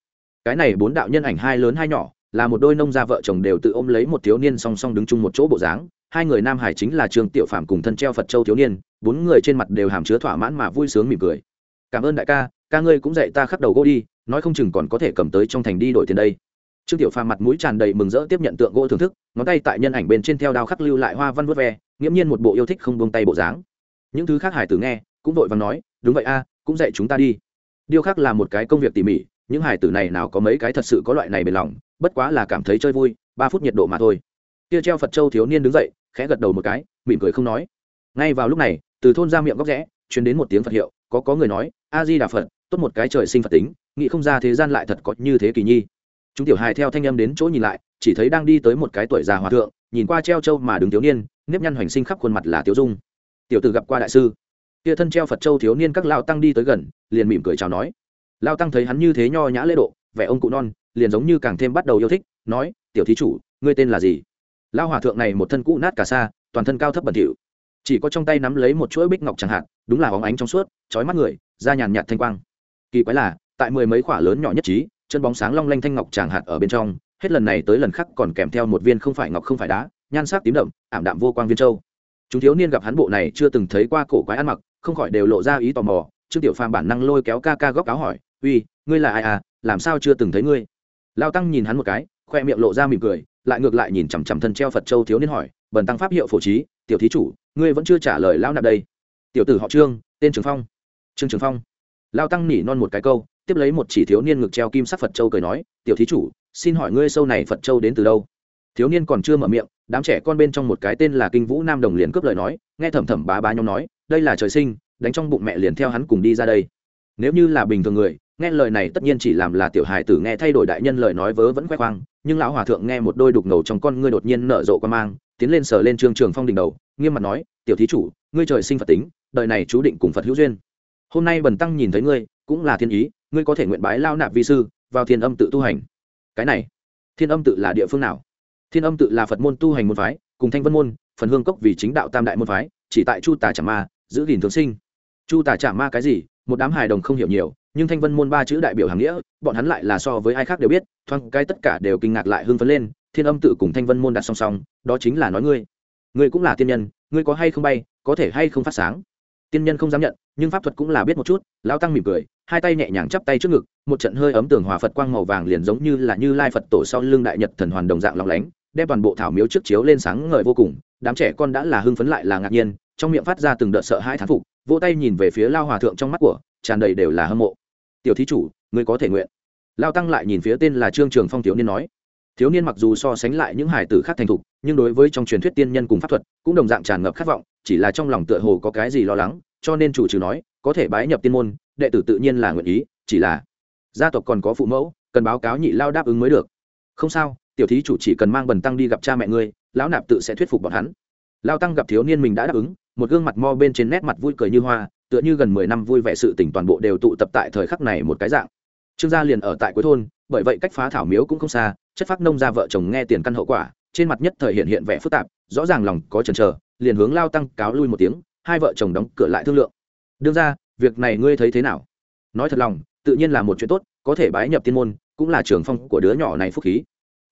[SPEAKER 1] Cái này bốn đạo nhân ảnh hai lớn hai nhỏ, là một đôi nông gia vợ chồng đều tự ôm lấy một thiếu niên song song đứng chung một chỗ bộ dáng. Hai người nam hải chính là trương tiểu phàm cùng thân treo phật châu thiếu niên, bốn người trên mặt đều hàm chứa thỏa mãn mà vui sướng mỉm cười. Cảm ơn đại ca ca ngươi cũng dạy ta khắc đầu gỗ đi nói không chừng còn có thể cầm tới trong thành đi đổi tiền đây. Trương tiểu phàm mặt mũi tràn đầy mừng rỡ tiếp nhận tượng gỗ thưởng thức, ngón tay tại nhân ảnh bên trên theo đao khắc lưu lại hoa văn vớt ve, nghiễm nhiên một bộ yêu thích không buông tay bộ dáng. Những thứ khác hải tử nghe, cũng vội vàng nói, đúng vậy a, cũng dạy chúng ta đi. Điêu khắc là một cái công việc tỉ mỉ, những hải tử này nào có mấy cái thật sự có loại này bền lòng, bất quá là cảm thấy chơi vui, ba phút nhiệt độ mà thôi. Kia treo phật châu thiếu niên đứng dậy, khẽ gật đầu một cái, mỉm cười không nói. Ngay vào lúc này, từ thôn ra miệng góc rẽ chuyến đến một tiếng phật hiệu, có có người nói, a di đà phật tốt một cái trời sinh phật tính, nghĩ không ra thế gian lại thật có như thế kỳ nhi. Chúng tiểu hài theo thanh âm đến chỗ nhìn lại, chỉ thấy đang đi tới một cái tuổi già hòa thượng, nhìn qua treo châu mà đứng thiếu niên, nếp nhăn hoành sinh khắp khuôn mặt là tiểu dung. Tiểu tử gặp qua đại sư. Kia thân treo phật châu thiếu niên các lao tăng đi tới gần, liền mỉm cười chào nói. Lao tăng thấy hắn như thế nho nhã lễ độ, vẻ ông cụ non, liền giống như càng thêm bắt đầu yêu thích, nói, tiểu thí chủ, ngươi tên là gì? Lao hòa thượng này một thân cũ nát cả xa, toàn thân cao thấp bẩn thỉu. Chỉ có trong tay nắm lấy một chuỗi bích ngọc chẳng hạn, đúng là bóng ánh trong suốt trói mắt người, da nhàn nhạt thanh quang kỳ quái là, tại mười mấy khoả lớn nhỏ nhất trí, chân bóng sáng long lanh thanh ngọc tràng hạt ở bên trong, hết lần này tới lần khác còn kèm theo một viên không phải ngọc không phải đá, nhan sắc tím đậm, ảm đạm vô quang viên châu. Chúng thiếu niên gặp hắn bộ này chưa từng thấy qua cổ quái ăn mặc, không khỏi đều lộ ra ý tò mò, trương tiểu phàm bản năng lôi kéo ca ca góc áo hỏi, uy, ngươi là ai à? Làm sao chưa từng thấy ngươi? Lao tăng nhìn hắn một cái, khoe miệng lộ ra mỉm cười, lại ngược lại nhìn chằm chằm thân treo phật châu thiếu niên hỏi, bần tăng pháp hiệu phổ trí, tiểu thí chủ, ngươi vẫn chưa trả lời lao nạp đây? Tiểu tử họ trương, tên trường phong. Trương trường phong lao tăng nỉ non một cái câu, tiếp lấy một chỉ thiếu niên ngực treo kim sắc phật châu cười nói, tiểu thí chủ, xin hỏi ngươi sâu này phật châu đến từ đâu? Thiếu niên còn chưa mở miệng, đám trẻ con bên trong một cái tên là kinh vũ nam đồng liền cướp lời nói, nghe thầm thầm bá bá nhóm nói, đây là trời sinh, đánh trong bụng mẹ liền theo hắn cùng đi ra đây. Nếu như là bình thường người, nghe lời này tất nhiên chỉ làm là tiểu hài tử nghe thay đổi đại nhân lời nói vớ vẫn khoe khoang, nhưng lão hòa thượng nghe một đôi đục ngầu trong con ngươi đột nhiên nở rộ qua mang, tiến lên sờ lên trương trường phong đỉnh đầu, nghiêm mặt nói, tiểu thí chủ, ngươi trời sinh phật tính, đời này chú định cùng phật hữu duyên hôm nay bần tăng nhìn thấy ngươi, cũng là thiên ý, ngươi có thể nguyện bái lao nạp vi sư, vào thiên âm tự tu hành. Cái này, thiên âm tự là địa phương nào? Thiên âm tự là phật môn tu hành môn phái, cùng thanh vân môn, phần hương cốc vì chính đạo tam đại môn phái, chỉ tại chu tà trả ma, giữ gìn thường sinh. Chu tà trả ma cái gì? Một đám hài đồng không hiểu nhiều, nhưng thanh vân môn ba chữ đại biểu hàng nghĩa, bọn hắn lại là so với ai khác đều biết, thoáng cái tất cả đều kinh ngạc lại hưng phấn lên, thiên âm tự cùng thanh vân môn đặt song song, đó chính là nói ngươi. Ngươi cũng là tiên nhân, ngươi có hay không bay, có thể hay không phát sáng? Tiên nhân không dám nhận, nhưng pháp thuật cũng là biết một chút, lão tăng mỉm cười, hai tay nhẹ nhàng chắp tay trước ngực, một trận hơi ấm tường hòa phật quang màu vàng liền giống như là như lai phật tổ sau lưng đại nhật thần hoàn đồng dạng lóng lánh, đem toàn bộ thảo miếu trước chiếu lên sáng ngời vô cùng, đám trẻ con đã là hưng phấn lại là ngạc nhiên, trong miệng phát ra từng đợt sợ hai thán phục, vỗ tay nhìn về phía lao hòa thượng trong mắt của, tràn đầy đều là hâm mộ. Tiểu thí chủ, ngươi có thể nguyện. Lao tăng lại nhìn phía tên là trương trường phong thiếu niên nói. Thiếu niên mặc dù so sánh lại những hải tử khác thành thục, nhưng đối với trong truyền thuyết tiên nhân cùng pháp thuật, cũng đồng dạng tràn ngập khát vọng, chỉ là trong lòng tựa hồ có cái gì lo lắng cho nên chủ trừ nói, có thể bái nhập tiên môn, đệ tử tự nhiên là nguyện ý, chỉ là gia tộc còn có phụ mẫu, cần báo cáo nhị lao đáp ứng mới được. Không sao, tiểu thí chủ chỉ cần mang bần tăng đi gặp cha mẹ ngươi, lão nạp tự sẽ thuyết phục bọn hắn. Lao tăng gặp thiếu niên mình đã đáp ứng, một gương mặt mo bên trên nét mặt vui cười như hoa, tựa như gần mười năm vui vẻ sự tỉnh toàn bộ đều tụ tập tại thời khắc này một cái dạng. Trương gia liền ở tại cuối thôn, bởi vậy cách phá thảo miếu cũng không xa, chất phác nông gia vợ chồng nghe tiền căn hậu quả, trên mặt nhất thời hiện hiện vẻ phức tạp, rõ ràng lòng có chần chờ, liền hướng lao tăng cáo lui một tiếng hai vợ chồng đóng cửa lại thương lượng. Đương ra việc này ngươi thấy thế nào? Nói thật lòng, tự nhiên là một chuyện tốt, có thể bái nhập tiên môn, cũng là trường phong của đứa nhỏ này phúc khí.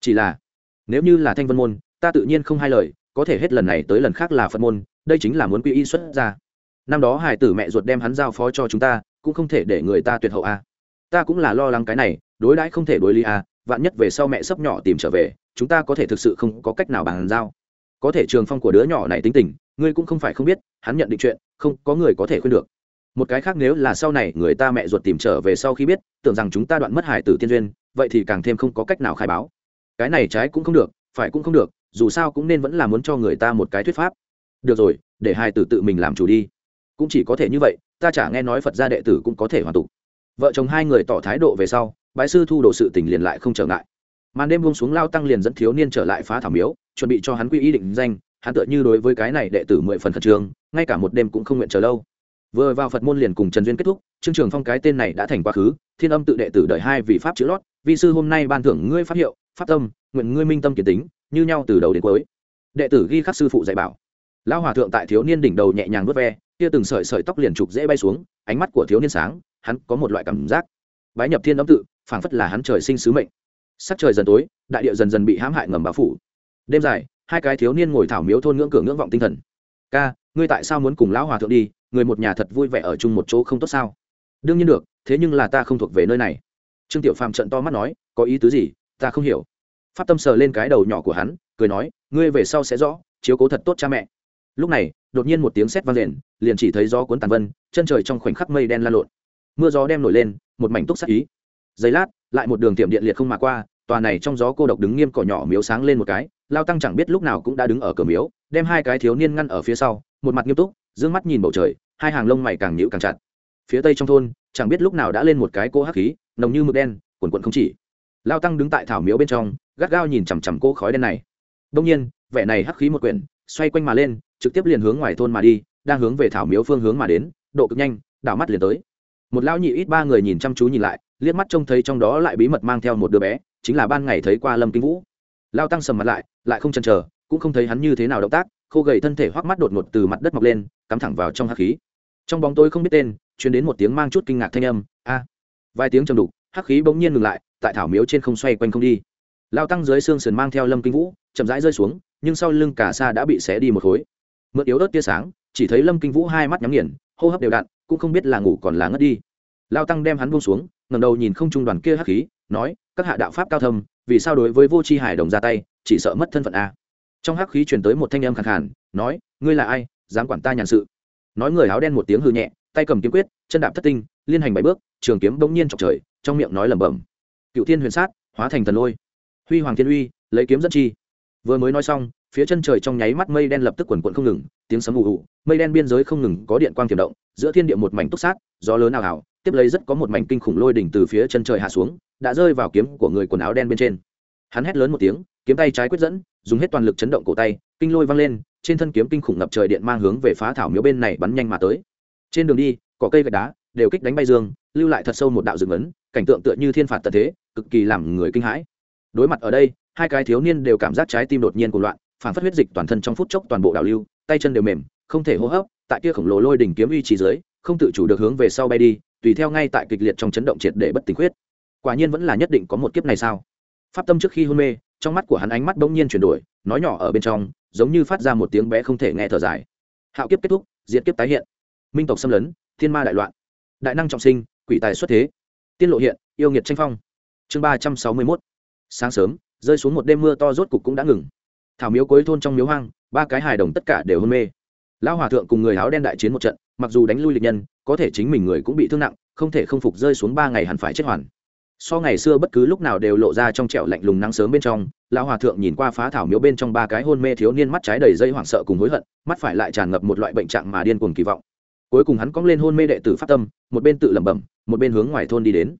[SPEAKER 1] Chỉ là, nếu như là thanh vân môn, ta tự nhiên không hai lời, có thể hết lần này tới lần khác là phật môn, đây chính là muốn quy y xuất ra năm đó hải tử mẹ ruột đem hắn giao phó cho chúng ta, cũng không thể để người ta tuyệt hậu a. Ta cũng là lo lắng cái này, đối đãi không thể đối lý a, vạn nhất về sau mẹ sắp nhỏ tìm trở về, chúng ta có thể thực sự không có cách nào bàn giao có thể trường phong của đứa nhỏ này tính tình, ngươi cũng không phải không biết, hắn nhận định chuyện, không có người có thể khuyên được. Một cái khác nếu là sau này người ta mẹ ruột tìm trở về sau khi biết, tưởng rằng chúng ta đoạn mất hải tử tiên duyên, vậy thì càng thêm không có cách nào khai báo. Cái này trái cũng không được, phải cũng không được, dù sao cũng nên vẫn là muốn cho người ta một cái thuyết pháp. Được rồi, để hai tử tự mình làm chủ đi. Cũng chỉ có thể như vậy, ta chả nghe nói phật gia đệ tử cũng có thể hoàn tục vợ chồng hai người tỏ thái độ về sau, bái sư thu đồ sự tình liền lại không trở ngại. Màn đêm buông xuống lao tăng liền dẫn thiếu niên trở lại phá thảo miếu chuẩn bị cho hắn quy ý định danh, hắn tựa như đối với cái này đệ tử mười phần khẩn trương, ngay cả một đêm cũng không nguyện chờ lâu. Vừa vào phật môn liền cùng trần duyên kết thúc, trương trường phong cái tên này đã thành quá khứ, thiên âm tự đệ tử đợi hai vì pháp chữ lót, vi sư hôm nay ban thưởng ngươi pháp hiệu, pháp tâm, nguyện ngươi minh tâm kiến tính như nhau từ đầu đến cuối. Đệ tử ghi khắc sư phụ dạy bảo. Lão hòa thượng tại thiếu niên đỉnh đầu nhẹ nhàng vớt ve, kia từng sợi sợi tóc liền trục dễ bay xuống, ánh mắt của thiếu niên sáng, hắn có một loại cảm giác. Bái nhập thiên âm tự, phảng phất là hắn trời sinh sứ mệnh. Sắc trời dần tối, đại địa dần dần bị hãm hại ngầm báo phủ đêm dài, hai cái thiếu niên ngồi thảo miếu thôn ngưỡng cửa ngưỡng vọng tinh thần. Ca, ngươi tại sao muốn cùng lão hòa thượng đi? Người một nhà thật vui vẻ ở chung một chỗ không tốt sao? Đương nhiên được, thế nhưng là ta không thuộc về nơi này. Trương tiểu phàm trận to mắt nói, có ý tứ gì? Ta không hiểu. Phát tâm sờ lên cái đầu nhỏ của hắn, cười nói, ngươi về sau sẽ rõ, chiếu cố thật tốt cha mẹ. Lúc này, đột nhiên một tiếng sét vang rền liền chỉ thấy gió cuốn tàn vân, chân trời trong khoảnh khắc mây đen lan lộn. Mưa gió đem nổi lên, một mảnh túc sắc ý. Giây lát, lại một đường tiệm điện liệt không mà qua tòa này trong gió cô độc đứng nghiêm cỏ nhỏ miếu sáng lên một cái, lao tăng chẳng biết lúc nào cũng đã đứng ở cửa miếu, đem hai cái thiếu niên ngăn ở phía sau, một mặt nghiêm túc d mắt nhìn bầu trời, hai hàng lông mày càng nhịu càng chặt. Phía tây trong thôn, chẳng biết lúc nào đã lên một cái cô hắc khí, nồng như mực đen, quần quận không chỉ. Lao tăng đứng tại thảo miếu bên trong, gắt gao nhìn chằm chằm cô khói đen này. Đông nhiên, vẻ này hắc khí một quyển, xoay quanh mà lên, trực tiếp liền hướng ngoài thôn mà đi, đang hướng về thảo miếu phương hướng mà đến, độ cực nhanh, đảo mắt liền tới. Một lão nhị ít ba người nhìn chăm chú nhìn lại, liếc mắt trông thấy trong đó lại bí mật mang theo một đứa bé chính là ban ngày thấy qua lâm kinh vũ. Lao tăng sầm mặt lại lại không chần chờ, cũng không thấy hắn như thế nào động tác, khô gầy thân thể hoắc mắt đột ngột từ mặt đất mọc lên, cắm thẳng vào trong hắc khí. Trong bóng tối không biết tên chuyển đến một tiếng mang chút kinh ngạc thanh âm, a! Vài tiếng trầm đục, hắc khí bỗng nhiên ngừng lại, tại thảo miếu trên không xoay quanh không đi. Lao tăng dưới xương sườn mang theo lâm kinh vũ, chậm rãi rơi xuống, nhưng sau lưng cả xa đã bị xé đi một khối. Mượn yếu ớt tia sáng, chỉ thấy lâm kinh vũ hai mắt nhắm nghiền, hô hấp đều đặn, cũng không biết là ngủ còn là ngất đi. Lao tăng đem hắn buông xuống ngầm đầu nhìn không trung đoàn kia hắc khí nói, các hạ đạo pháp cao thâm, vì sao đối với vô c h i hải đồng ra tay, chỉ sợ mất thân phận a? Trong hắc khí truyền tới một thanh âm khẳng hẳn nói, ngươi là ai, dám quản ta nhàn sự? Nói người áo đen một tiếng hư nhẹ, tay cầm kiếm quyết, chân đạp thất tinh, liên hành bảy bước, trường kiếm bỗng nhiên chọc trời, trong miệng nói lẩm bẩm. Cựu thiên huyền sát, hóa thành thần lôi. Huy hoàng thiên uy, lấy kiếm dẫn chi. Vừa mới nói xong, phía chân trời trong nháy mắt mây đen lập tức quần quận không ngừng, tiếng sấm ù ù, mây đen biên giới không ngừng có điện quang tiềm động, giữa thiên địa một mảnh túc sát, gió lớn ảo ảo tiếp lấy rất có một mảnh kinh khủng lôi đỉnh từ phía chân trời hạ xuống đã rơi vào kiếm của người quần áo đen bên trên. Hắn hét lớn một tiếng, kiếm tay trái quyết dẫn, dùng hết toàn lực chấn động cổ tay, kinh lôi văng lên, trên thân kiếm kinh khủng ngập trời điện mang hướng về phá thảo miếu bên này bắn nhanh mà tới. Trên đường đi, cỏ cây gạch đá đều kích đánh bay dương, lưu lại thật sâu một đạo rừng ấn, cảnh tượng tựa như thiên phạt tật thế, cực kỳ làm người kinh hãi. Đối mặt ở đây, hai cái thiếu niên đều cảm giác trái tim đột nhiên của loạn, phản phát huyết dịch toàn thân trong phút chốc toàn bộ đảo lưu, tay chân đều mềm, không thể hô hấp, tại kia khổng lồ lôi đỉnh kiếm uy trì dưới, không tự chủ được hướng về sau bay đi, tùy theo ngay tại kịch liệt trong chấn động triệt để bất tỉnh huyết quả nhiên vẫn là nhất định có một kiếp này sao? Pháp tâm trước khi hôn mê, trong mắt của hắn ánh mắt bỗng nhiên chuyển đổi, nói nhỏ ở bên trong, giống như phát ra một tiếng bé không thể nghe thở dài. Hạo kiếp kết thúc diễn kiếp tái hiện. Minh tộc xâm lấn, thiên ma đại loạn. Đại năng trọng sinh, quỷ tài xuất thế. Tiên lộ hiện, yêu nghiệt tranh phong. Chương ba trăm sáu mươi mốt. Sáng sớm, rơi xuống một đêm mưa to rốt cục cũng đã ngừng. Thảo miếu cuối thôn trong miếu hoang, ba cái hài đồng tất cả đều hôn mê. Lão hòa thượng cùng người áo đen đại chiến một trận, mặc dù đánh lui lịch nhân, có thể chính mình người cũng bị thương nặng, không thể không phục rơi xuống ba ngày hẳn phải chết hoàn so ngày xưa bất cứ lúc nào đều lộ ra trong trẻo lạnh lùng nắng sớm bên trong, lão hòa thượng nhìn qua phá thảo miếu bên trong ba cái hôn mê thiếu niên mắt trái đầy dây hoảng sợ cùng hối hận, mắt phải lại tràn ngập một loại bệnh trạng mà điên cuồng kỳ vọng. Cuối cùng hắn cóng lên hôn mê đệ tử phát tâm, một bên tự lẩm bẩm, một bên hướng ngoài thôn đi đến.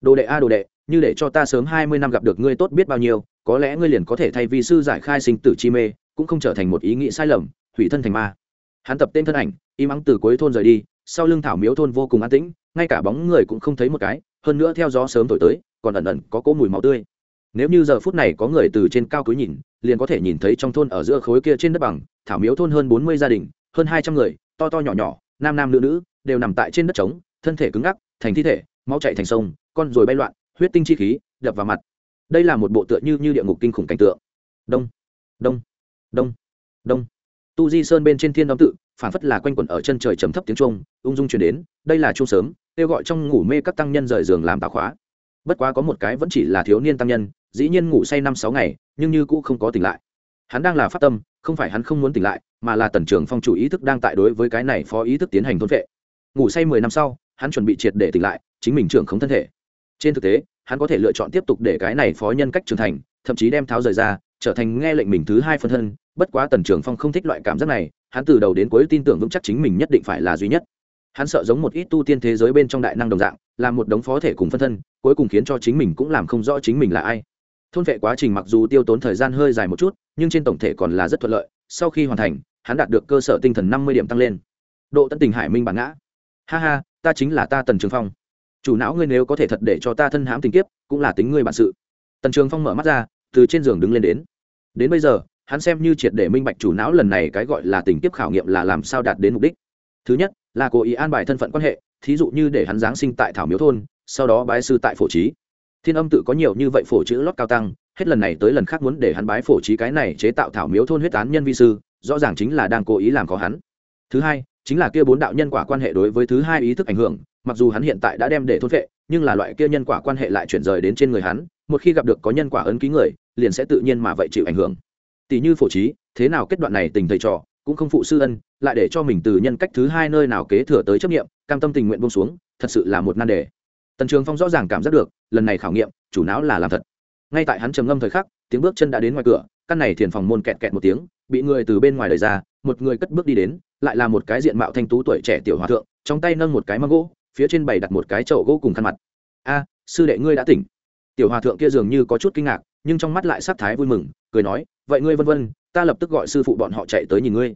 [SPEAKER 1] Đồ đệ a, đồ đệ, như để cho ta sớm hai mươi năm gặp được ngươi tốt biết bao nhiêu, có lẽ ngươi liền có thể thay vì sư giải khai sinh tử chi mê, cũng không trở thành một ý nghĩ sai lầm, hủy thân thành ma. Hắn tập tên thân ảnh, im ắng từ cuối thôn rời đi, sau lưng thảo miếu thôn vô cùng an tĩnh, ngay cả bóng người cũng không thấy một cái hơn nữa theo gió sớm thổi tới, còn ẩn ẩn có cỗ mùi máu tươi. Nếu như giờ phút này có người từ trên cao cúi nhìn, liền có thể nhìn thấy trong thôn ở giữa khối kia trên đất bằng, thảo miếu thôn hơn bốn mươi gia đình, hơn hai trăm người, to to nhỏ nhỏ, nam nam nữ nữ, đều nằm tại trên đất trống, thân thể cứng ngắc, thành thi thể, máu chạy thành sông, con rồi bay loạn, huyết tinh chi khí, đập vào mặt. Đây là một bộ tựa như như địa ngục kinh khủng cảnh tượng. Đông đông đông đông. Tu di sơn bên trên thiên đóng tự phản phất là quanh quẩn ở chân trời trầm thấp tiếng trung ung dung chuyển đến, đây là chung sớm kêu gọi trong ngủ mê các tăng nhân rời giường làm tà khóa. Bất quá có một cái vẫn chỉ là thiếu niên tăng nhân, dĩ nhiên ngủ say năm sáu ngày, nhưng như cũ không có tỉnh lại. Hắn đang là phát tâm, không phải hắn không muốn tỉnh lại, mà là tần trường phong chủ ý thức đang tại đối với cái này phó ý thức tiến hành thôn vệ. Ngủ say mười năm sau, hắn chuẩn bị triệt để tỉnh lại, chính mình trưởng không thân thể. Trên thực tế, hắn có thể lựa chọn tiếp tục để cái này phó nhân cách trưởng thành, thậm chí đem tháo rời ra, trở thành nghe lệnh mình thứ hai phân thân. Bất quá tần trường phong không thích loại cảm giác này, hắn từ đầu đến cuối tin tưởng vững chắc chính mình nhất định phải là duy nhất hắn sợ giống một ít tu tiên thế giới bên trong đại năng đồng dạng làm một đống phó thể cùng phân thân, cuối cùng khiến cho chính mình cũng làm không rõ chính mình là ai. Thôn vệ quá trình mặc dù tiêu tốn thời gian hơi dài một chút, nhưng trên tổng thể còn là rất thuận lợi. Sau khi hoàn thành, hắn đạt được cơ sở tinh thần năm mươi điểm tăng lên. Độ tận tình hải minh bản ngã. Ha ha, ta chính là ta tần trường phong. Chủ não ngươi nếu có thể thật để cho ta thân hãm tình kiếp, cũng là tính ngươi bản sự. Tần trường phong mở mắt ra, từ trên giường đứng lên đến. Đến bây giờ, hắn xem như triệt để minh bạch chủ não lần này cái gọi là tình kiếp khảo nghiệm là làm sao đạt đến mục đích. Thứ nhất là cố ý an bài thân phận quan hệ, thí dụ như để hắn giáng sinh tại thảo miếu thôn, sau đó bái sư tại phổ trí. Thiên âm tự có nhiều như vậy phổ chữ lót cao tăng, hết lần này tới lần khác muốn để hắn bái phổ trí cái này chế tạo thảo miếu thôn huyết án nhân vi sư, rõ ràng chính là đang cố ý làm khó hắn. Thứ hai, chính là kia bốn đạo nhân quả quan hệ đối với thứ hai ý thức ảnh hưởng, mặc dù hắn hiện tại đã đem để thôn vệ, nhưng là loại kia nhân quả quan hệ lại chuyển rời đến trên người hắn, một khi gặp được có nhân quả ấn ký người, liền sẽ tự nhiên mà vậy chịu ảnh hưởng. Tỷ như phổ trí, thế nào kết đoạn này tình thầy trò, cũng không phụ sư ân lại để cho mình từ nhân cách thứ hai nơi nào kế thừa tới chấp nghiệm, cam tâm tình nguyện bông xuống, thật sự là một nan đề. Tần trường phong rõ ràng cảm giác được, lần này khảo nghiệm, chủ não là làm thật. Ngay tại hắn trầm ngâm thời khắc, tiếng bước chân đã đến ngoài cửa, căn này thiền phòng môn kẹt kẹt một tiếng, bị người từ bên ngoài đời ra, một người cất bước đi đến, lại là một cái diện mạo thanh tú tuổi trẻ tiểu hòa thượng, trong tay nâng một cái mâm gỗ, phía trên bày đặt một cái chậu gỗ cùng khăn mặt. A, sư đệ ngươi đã tỉnh. Tiểu hòa thượng kia dường như có chút kinh ngạc, nhưng trong mắt lại sắc thái vui mừng, cười nói, vậy ngươi vân vân, ta lập tức gọi sư phụ bọn họ chạy tới nhìn ngươi.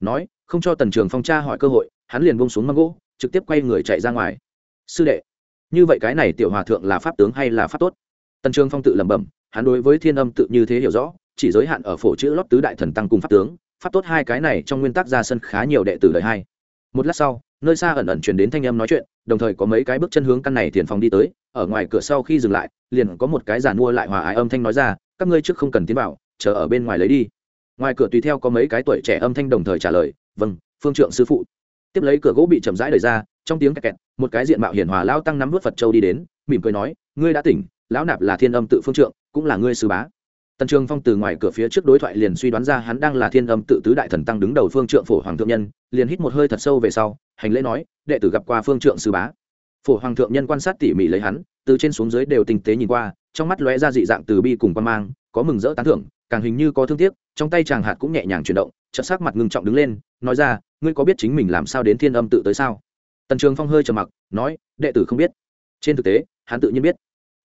[SPEAKER 1] Nói không cho tần trường phong tra hỏi cơ hội, hắn liền bông xuống mâm gỗ, trực tiếp quay người chạy ra ngoài. Sư đệ, như vậy cái này tiểu hòa thượng là pháp tướng hay là pháp tốt? Tần trường phong tự lẩm bẩm, hắn đối với thiên âm tự như thế hiểu rõ, chỉ giới hạn ở phổ chữ lót tứ đại thần tăng cùng pháp tướng, pháp tốt hai cái này trong nguyên tắc ra sân khá nhiều đệ tử đời hai. Một lát sau, nơi xa ẩn ẩn chuyển đến thanh âm nói chuyện, đồng thời có mấy cái bước chân hướng căn này tiền phòng đi tới, ở ngoài cửa sau khi dừng lại, liền có một cái giàn mua lại hòa ái âm thanh nói ra, các ngươi trước không cần tiến vào, chờ ở bên ngoài lấy đi. Ngoài cửa tùy theo có mấy cái tuổi trẻ âm thanh đồng thời trả lời vâng phương trượng sư phụ. Tiếp lấy cửa gỗ bị chậm rãi đẩy ra, trong tiếng kẹt kẹt, một cái diện mạo hiền hòa lao tăng nắm vớt phật châu đi đến, mỉm cười nói, ngươi đã tỉnh, lão nạp là thiên âm tự phương trượng, cũng là ngươi sư bá. Tần trường phong từ ngoài cửa phía trước đối thoại liền suy đoán ra hắn đang là thiên âm tự tứ đại thần tăng đứng đầu phương trượng phổ hoàng thượng nhân, liền hít một hơi thật sâu về sau, hành lễ nói, đệ tử gặp qua phương trượng sư bá. Phổ hoàng thượng nhân quan sát tỉ mỉ lấy hắn, từ trên xuống dưới đều tinh tế nhìn qua, trong mắt lóe ra dị dạng từ bi cùng quan mang, có mừng rỡ tán thưởng, càng hình như có thương tiếc, trong tay chàng hạt cũng nhẹ nhàng chuyển động chợt sắc mặt ngưng trọng đứng lên, nói ra, ngươi có biết chính mình làm sao đến thiên âm tự tới sao? Tần trường phong hơi trầm mặc, nói, đệ tử không biết. Trên thực tế, hắn tự nhiên biết.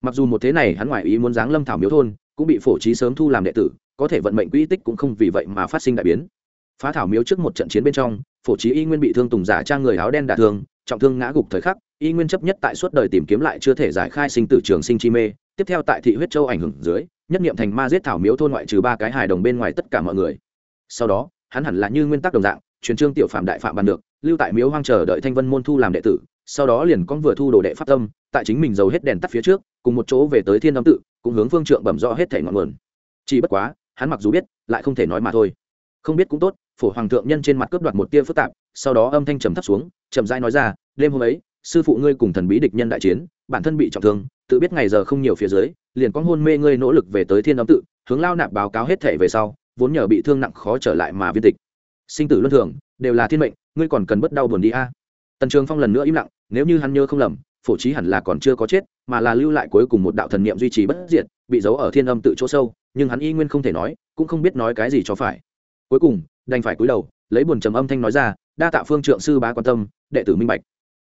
[SPEAKER 1] Mặc dù một thế này hắn ngoại ý muốn giáng lâm thảo miếu thôn, cũng bị phổ trí sớm thu làm đệ tử, có thể vận mệnh quỹ tích cũng không vì vậy mà phát sinh đại biến. Phá thảo miếu trước một trận chiến bên trong, phổ trí y nguyên bị thương tùng giả trang người áo đen đả thương, trọng thương ngã gục thời khắc, y nguyên chấp nhất tại suốt đời tìm kiếm lại chưa thể giải khai sinh tử trường sinh chi mê, tiếp theo tại thị huyết châu ảnh hưởng dưới, nhất nghiệm thành ma giết thảo miếu thôn ngoại trừ ba cái hài đồng bên ngoài tất cả mọi người. Sau đó hắn hẳn là như nguyên tắc đồng dạng, truyền trương tiểu phạm đại phạm bàn được, lưu tại miếu hoang chờ đợi thanh vân môn thu làm đệ tử, sau đó liền con vừa thu đồ đệ pháp tâm, tại chính mình giàu hết đèn tắt phía trước, cùng một chỗ về tới thiên âm tự, cũng hướng phương trượng bẩm rõ hết thể ngọn nguồn. Chỉ bất quá, hắn mặc dù biết, lại không thể nói mà thôi. Không biết cũng tốt, phổ hoàng thượng nhân trên mặt cướp đoạt một tia phức tạp, sau đó âm thanh trầm thấp xuống, chậm rãi nói ra, đêm hôm ấy, sư phụ ngươi cùng thần bí địch nhân đại chiến, bản thân bị trọng thương, tự biết ngày giờ không nhiều phía dưới, liền con hôn mê ngươi nỗ lực về tới thiên âm tự, hướng lao nạp báo cáo hết thể về sau vốn nhờ bị thương nặng khó trở lại mà viên tịch. Sinh tử luân thường, đều là thiên mệnh, ngươi còn cần bất đau buồn đi a. Tần trường phong lần nữa im lặng, nếu như hắn nhớ không lầm, phổ trí hẳn là còn chưa có chết, mà là lưu lại cuối cùng một đạo thần niệm duy trì bất diệt, bị giấu ở thiên âm tự chỗ sâu, nhưng hắn y nguyên không thể nói, cũng không biết nói cái gì cho phải. Cuối cùng, đành phải cúi đầu, lấy buồn trầm âm thanh nói ra, đa tạ phương trượng sư bá quan tâm, đệ tử minh bạch.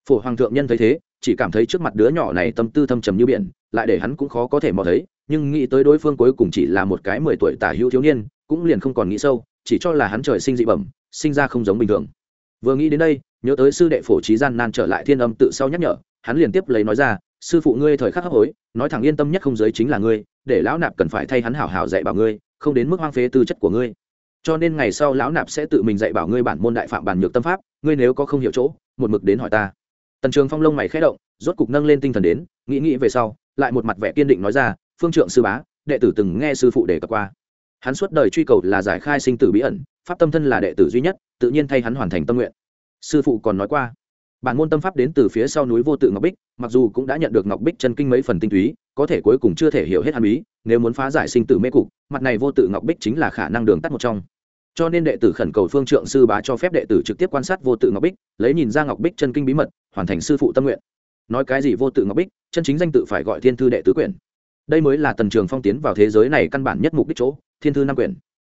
[SPEAKER 1] Phổ hoàng thượng nhân thấy thế, chỉ cảm thấy trước mặt đứa nhỏ này tâm tư thâm trầm như biển, lại để hắn cũng khó có thể mò thấy, nhưng nghĩ tới đối phương cuối cùng chỉ là một cái mười tuổi tả hữu thiếu niên cũng liền không còn nghĩ sâu, chỉ cho là hắn trời sinh dị bẩm, sinh ra không giống bình thường. Vừa nghĩ đến đây, nhớ tới sư đệ phổ trí gian nan trở lại thiên âm tự sau nhắc nhở, hắn liền tiếp lấy nói ra, sư phụ ngươi thời khắc hấp hối, nói thẳng yên tâm nhất không giới chính là ngươi, để lão nạp cần phải thay hắn hảo hảo dạy bảo ngươi, không đến mức hoang phế tư chất của ngươi. Cho nên ngày sau lão nạp sẽ tự mình dạy bảo ngươi bản môn đại phạm bản nhược tâm pháp, ngươi nếu có không hiểu chỗ, một mực đến hỏi ta. Tần trường phong lông mày khẽ động, rốt cục nâng lên tinh thần đến, nghĩ nghĩ về sau, lại một mặt vẻ kiên định nói ra, phương trượng sư bá, đệ tử từng nghe sư phụ đề cập qua hắn suốt đời truy cầu là giải khai sinh tử bí ẩn, pháp tâm thân là đệ tử duy nhất, tự nhiên thay hắn hoàn thành tâm nguyện. Sư phụ còn nói qua, bản môn tâm pháp đến từ phía sau núi vô tự ngọc bích, mặc dù cũng đã nhận được ngọc bích chân kinh mấy phần tinh túy, có thể cuối cùng chưa thể hiểu hết hàm ý, nếu muốn phá giải sinh tử mê cục, mặt này vô tự ngọc bích chính là khả năng đường tắt một trong. Cho nên đệ tử khẩn cầu phương trượng sư bá cho phép đệ tử trực tiếp quan sát vô tự ngọc bích, lấy nhìn ra ngọc bích chân kinh bí mật, hoàn thành sư phụ tâm nguyện. Nói cái gì vô tự ngọc bích, chân chính danh tự phải gọi thiên thư đệ tứ quyển. Đây mới là tần trường phong tiến vào thế giới này căn bản nhất mục đích chỗ thiên thư năm quyển.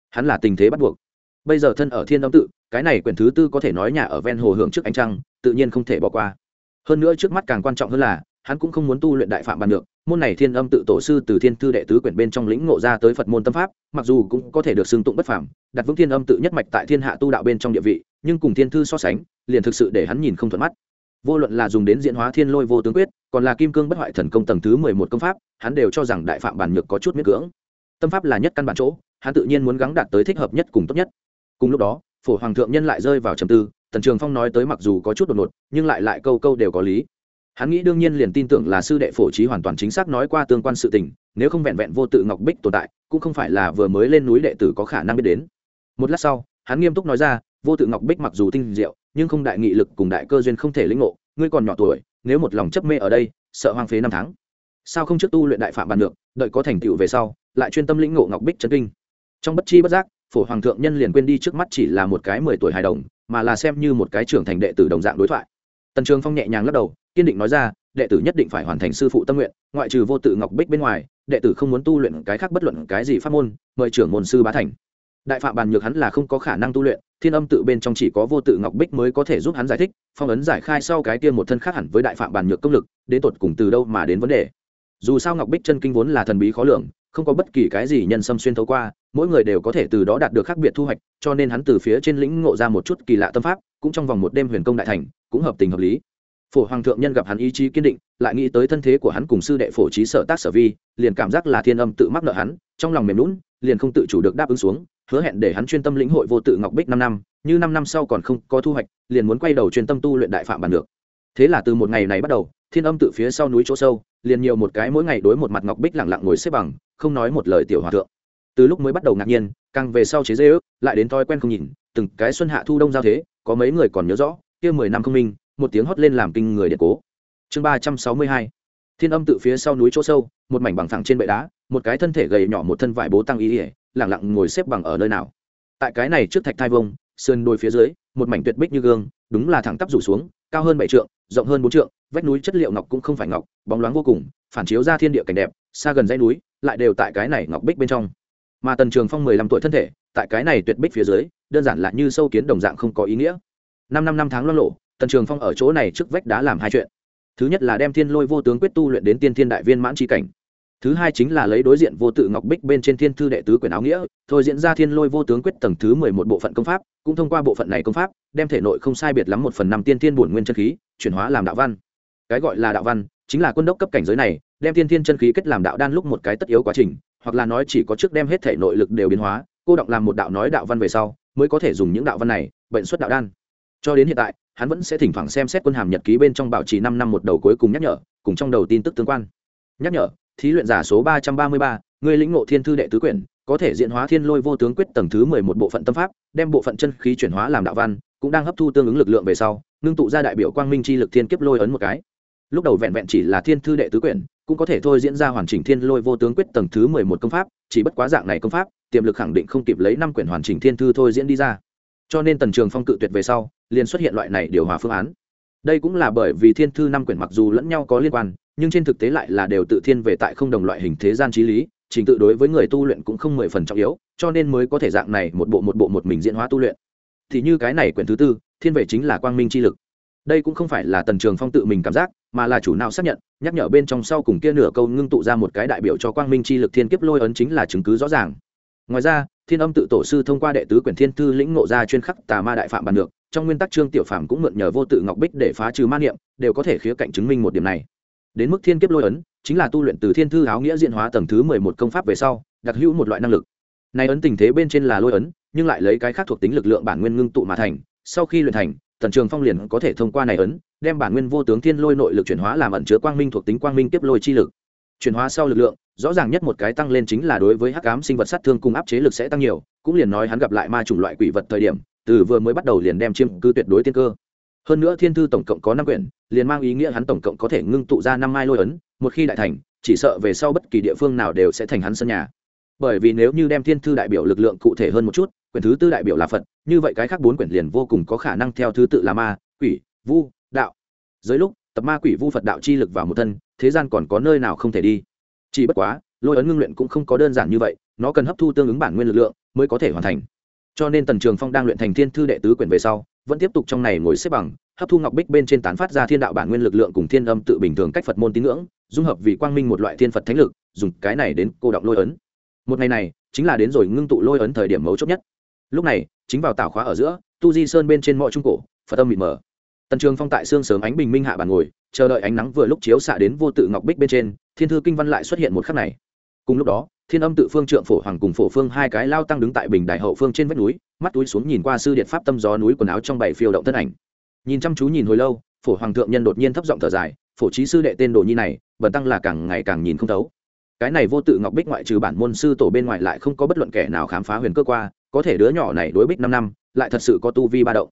[SPEAKER 1] Hắn là tình thế bắt buộc. Bây giờ thân ở thiên đông tự, cái này quyển thứ tư có thể nói nhà ở ven hồ hưởng trước ánh trăng, tự nhiên không thể bỏ qua. Hơn nữa trước mắt càng quan trọng hơn là, hắn cũng không muốn tu luyện đại phạm bàn được. Môn này thiên âm tự tổ sư từ thiên thư đệ tứ quyển bên trong lĩnh ngộ ra tới phật môn tâm pháp, mặc dù cũng có thể được xưng tụng bất phàm, đặt vững thiên âm tự nhất mạch tại thiên hạ tu đạo bên trong địa vị, nhưng cùng thiên thư so sánh, liền thực sự để hắn nhìn không thuận mắt. Vô luận là dùng đến diễn hóa thiên lôi vô tướng quyết, còn là kim cương bất hoại thần công tầng thứ mười một công pháp, hắn đều cho rằng đại phạm bản nhược có chút miễn cưỡng tâm pháp là nhất căn bản chỗ, hắn tự nhiên muốn gắng đạt tới thích hợp nhất cùng tốt nhất. Cùng lúc đó, phổ hoàng thượng nhân lại rơi vào trầm tư, tần trường phong nói tới mặc dù có chút đột ngột, nhưng lại lại câu câu đều có lý. Hắn nghĩ đương nhiên liền tin tưởng là sư đệ phổ trí hoàn toàn chính xác nói qua tương quan sự tình, nếu không vẹn vẹn vô tự ngọc bích tồn tại, cũng không phải là vừa mới lên núi đệ tử có khả năng biết đến. Một lát sau, hắn nghiêm túc nói ra, vô tự ngọc bích mặc dù tinh diệu, nhưng không đại nghị lực cùng đại cơ duyên không thể lĩnh ngộ, ngươi còn nhỏ tuổi, nếu một lòng chấp mê ở đây, sợ hoang phế năm tháng. Sao không trước tu luyện đại phạm bàn được, đợi có thành tựu về sau lại chuyên tâm lĩnh ngộ ngọc bích chân kinh. Trong bất chi bất giác, phổ hoàng thượng nhân liền quên đi trước mắt chỉ là một cái mười tuổi hài đồng, mà là xem như một cái trưởng thành đệ tử đồng dạng đối thoại. Tần trường phong nhẹ nhàng lắc đầu, kiên định nói ra, đệ tử nhất định phải hoàn thành sư phụ tâm nguyện, ngoại trừ vô tự ngọc bích bên ngoài, đệ tử không muốn tu luyện cái khác bất luận cái gì pháp môn, mời trưởng môn sư bá thành. Đại phạm bàn nhược hắn là không có khả năng tu luyện, thiên âm tự bên trong chỉ có vô tự ngọc bích mới có thể giúp hắn giải thích, phong ấn giải khai sau cái tiên một thân khác hẳn với đại phạm bàn nhược công lực, đến tột cùng từ đâu mà đến vấn đề. Dù sao ngọc bích chân kinh vốn là thần bí khó lường không có bất kỳ cái gì nhân xâm xuyên thấu qua, mỗi người đều có thể từ đó đạt được khác biệt thu hoạch, cho nên hắn từ phía trên lĩnh ngộ ra một chút kỳ lạ tâm pháp, cũng trong vòng một đêm huyền công đại thành, cũng hợp tình hợp lý. Phổ hoàng thượng nhân gặp hắn ý chí kiên định, lại nghĩ tới thân thế của hắn cùng sư đệ phổ trí sở tác sở vi, liền cảm giác là thiên âm tự mắc nợ hắn, trong lòng mềm lún liền không tự chủ được đáp ứng xuống, hứa hẹn để hắn chuyên tâm lĩnh hội vô tự ngọc bích năm năm, như năm năm sau còn không có thu hoạch, liền muốn quay đầu chuyên tâm tu luyện đại phạm bản được. Thế là từ một ngày này bắt đầu, thiên âm tự phía sau núi chỗ sâu liền nhiều một cái mỗi ngày đối một mặt ngọc bích lẳng lặng ngồi xếp bằng, không nói một lời tiểu hòa thượng. Từ lúc mới bắt đầu ngạc nhiên, càng về sau chế dễ ước, lại đến thói quen không nhìn, từng cái xuân hạ thu đông giao thế, có mấy người còn nhớ rõ, kia mười năm không minh, một tiếng hót lên làm kinh người điện cố. Chương ba trăm sáu mươi hai, thiên âm tự phía sau núi chỗ sâu, một mảnh bằng thẳng trên bệ đá, một cái thân thể gầy nhỏ một thân vải bố tăng ý ỉa lẳng lặng ngồi xếp bằng ở nơi nào. Tại cái này trước thạch thai vông, sườn đôi phía dưới, một mảnh tuyệt bích như gương, đúng là thẳng tắp rủ xuống cao hơn bảy trượng, rộng hơn bốn trượng, vách núi chất liệu ngọc cũng không phải ngọc, bóng loáng vô cùng, phản chiếu ra thiên địa cảnh đẹp, xa gần dãy núi, lại đều tại cái này ngọc bích bên trong. Mà tần trường phong mười lăm tuổi thân thể, tại cái này tuyệt bích phía dưới, đơn giản là như sâu kiến đồng dạng không có ý nghĩa. Năm năm năm tháng lo lộ, tần trường phong ở chỗ này trước vách đá làm hai chuyện. Thứ nhất là đem thiên lôi vô tướng quyết tu luyện đến tiên thiên đại viên mãn tri cảnh thứ hai chính là lấy đối diện vô tự ngọc bích bên trên thiên thư đệ tứ quyển áo nghĩa, thôi diễn ra thiên lôi vô tướng quyết tầng thứ mười một bộ phận công pháp, cũng thông qua bộ phận này công pháp, đem thể nội không sai biệt lắm một phần năm tiên thiên bổn nguyên chân khí, chuyển hóa làm đạo văn. Cái gọi là đạo văn, chính là quân đốc cấp cảnh giới này, đem tiên thiên chân khí kết làm đạo đan lúc một cái tất yếu quá trình, hoặc là nói chỉ có trước đem hết thể nội lực đều biến hóa, cô động làm một đạo nói đạo văn về sau, mới có thể dùng những đạo văn này, bệnh xuất đạo đan. Cho đến hiện tại, hắn vẫn sẽ thỉnh thoảng xem xét quân hàm nhật ký bên trong bảo trì năm năm một đầu cuối cùng nhắc nhở, cùng trong đầu tin tức tương quan. Nhắc nhở thí luyện giả số ba trăm ba mươi ba, người lĩnh ngộ thiên thư đệ tứ quyển, có thể diễn hóa thiên lôi vô tướng quyết tầng thứ mười một bộ phận tâm pháp, đem bộ phận chân khí chuyển hóa làm đạo văn, cũng đang hấp thu tương ứng lực lượng về sau, ngưng tụ ra đại biểu quang minh chi lực thiên kiếp lôi ấn một cái. Lúc đầu vẹn vẹn chỉ là thiên thư đệ tứ quyển, cũng có thể thôi diễn ra hoàn chỉnh thiên lôi vô tướng quyết tầng thứ mười một công pháp, chỉ bất quá dạng này công pháp, tiềm lực khẳng định không kịp lấy năm quyển hoàn chỉnh thiên thư thôi diễn đi ra. Cho nên tần trường phong cự tuyệt về sau, liền xuất hiện loại này điều hòa phương án đây cũng là bởi vì thiên thư năm quyển mặc dù lẫn nhau có liên quan, nhưng trên thực tế lại là đều tự thiên về tại không đồng loại hình thế gian trí lý, trình tự đối với người tu luyện cũng không mười phần trọng yếu, cho nên mới có thể dạng này một bộ một bộ một mình diễn hóa tu luyện. Thì như cái này quyển thứ tư, thiên về chính là quang minh chi lực. Đây cũng không phải là tần trường phong tự mình cảm giác, mà là chủ nào xác nhận, nhắc nhở bên trong sau cùng kia nửa câu ngưng tụ ra một cái đại biểu cho quang minh chi lực thiên kiếp lôi ấn chính là chứng cứ rõ ràng. Ngoài ra, thiên âm tự tổ sư thông qua đệ tứ quyển thiên thư lĩnh ngộ ra chuyên khắc tà ma đại phạm bàn được trong nguyên tắc trương tiểu phạm cũng mượn nhờ vô tự ngọc bích để phá trừ ma niệm, đều có thể khía cạnh chứng minh một điểm này. Đến mức thiên kiếp lôi ấn, chính là tu luyện từ thiên thư áo nghĩa diện hóa tầng thứ mười một công pháp về sau, đặc hữu một loại năng lực. Này ấn tình thế bên trên là lôi ấn, nhưng lại lấy cái khác thuộc tính lực lượng bản nguyên ngưng tụ mà thành, sau khi luyện thành, tần trường phong liền có thể thông qua này ấn, đem bản nguyên vô tướng thiên lôi nội lực chuyển hóa làm ẩn chứa quang minh thuộc tính quang minh kiếp lôi chi lực. Chuyển hóa sau lực lượng, rõ ràng nhất một cái tăng lên chính là đối với hắc ám sinh vật sát thương cùng áp chế lực sẽ tăng nhiều, cũng liền nói hắn gặp lại ma chủng loại quỷ vật thời điểm từ vừa mới bắt đầu liền đem chiêm cư tuyệt đối tiên cơ. Hơn nữa thiên thư tổng cộng có năm quyển, liền mang ý nghĩa hắn tổng cộng có thể ngưng tụ ra năm mai lôi ấn, một khi đại thành, chỉ sợ về sau bất kỳ địa phương nào đều sẽ thành hắn sân nhà. Bởi vì nếu như đem thiên thư đại biểu lực lượng cụ thể hơn một chút, quyển thứ tư đại biểu là phật, như vậy cái khác bốn quyển liền vô cùng có khả năng theo thứ tự là ma, quỷ, vu, đạo. Dưới lúc, tập ma, quỷ, vu, phật đạo chi lực vào một thân, thế gian còn có nơi nào không thể đi? Chỉ bất quá, lôi ấn ngưng luyện cũng không có đơn giản như vậy, nó cần hấp thu tương ứng bản nguyên lực lượng mới có thể hoàn thành cho nên tần trường phong đang luyện thành thiên thư đệ tứ quyển về sau, vẫn tiếp tục trong này ngồi xếp bằng, hấp thu ngọc bích bên trên tán phát ra thiên đạo bản nguyên lực lượng cùng thiên âm tự bình thường cách phật môn tín ngưỡng, dung hợp vì quang minh một loại thiên phật thánh lực, dùng cái này đến cô động lôi ấn. Một ngày này, chính là đến rồi ngưng tụ lôi ấn thời điểm mấu chốt nhất. Lúc này, chính vào tảo khóa ở giữa, tu di sơn bên trên mọi trung cổ, phật âm mịt mờ. Tần trường phong tại xương sớm ánh bình minh hạ bàn ngồi, chờ đợi ánh nắng vừa lúc chiếu xạ đến vô tự ngọc bích bên trên, thiên thư kinh văn lại xuất hiện một khắc này cùng lúc đó, thiên âm tự phương trượng phổ hoàng cùng phổ phương hai cái lao tăng đứng tại bình đại hậu phương trên vách núi, mắt túi xuống nhìn qua sư điện pháp tâm gió núi quần áo trong bảy phiêu động thân ảnh. Nhìn chăm chú nhìn hồi lâu, phổ hoàng thượng nhân đột nhiên thấp giọng thở dài, phổ trí sư đệ tên đồ nhi này, bần tăng là càng ngày càng nhìn không thấu. Cái này vô tự ngọc bích ngoại trừ bản môn sư tổ bên ngoài lại không có bất luận kẻ nào khám phá huyền cơ qua, có thể đứa nhỏ này đối bích năm năm, lại thật sự có tu vi ba động.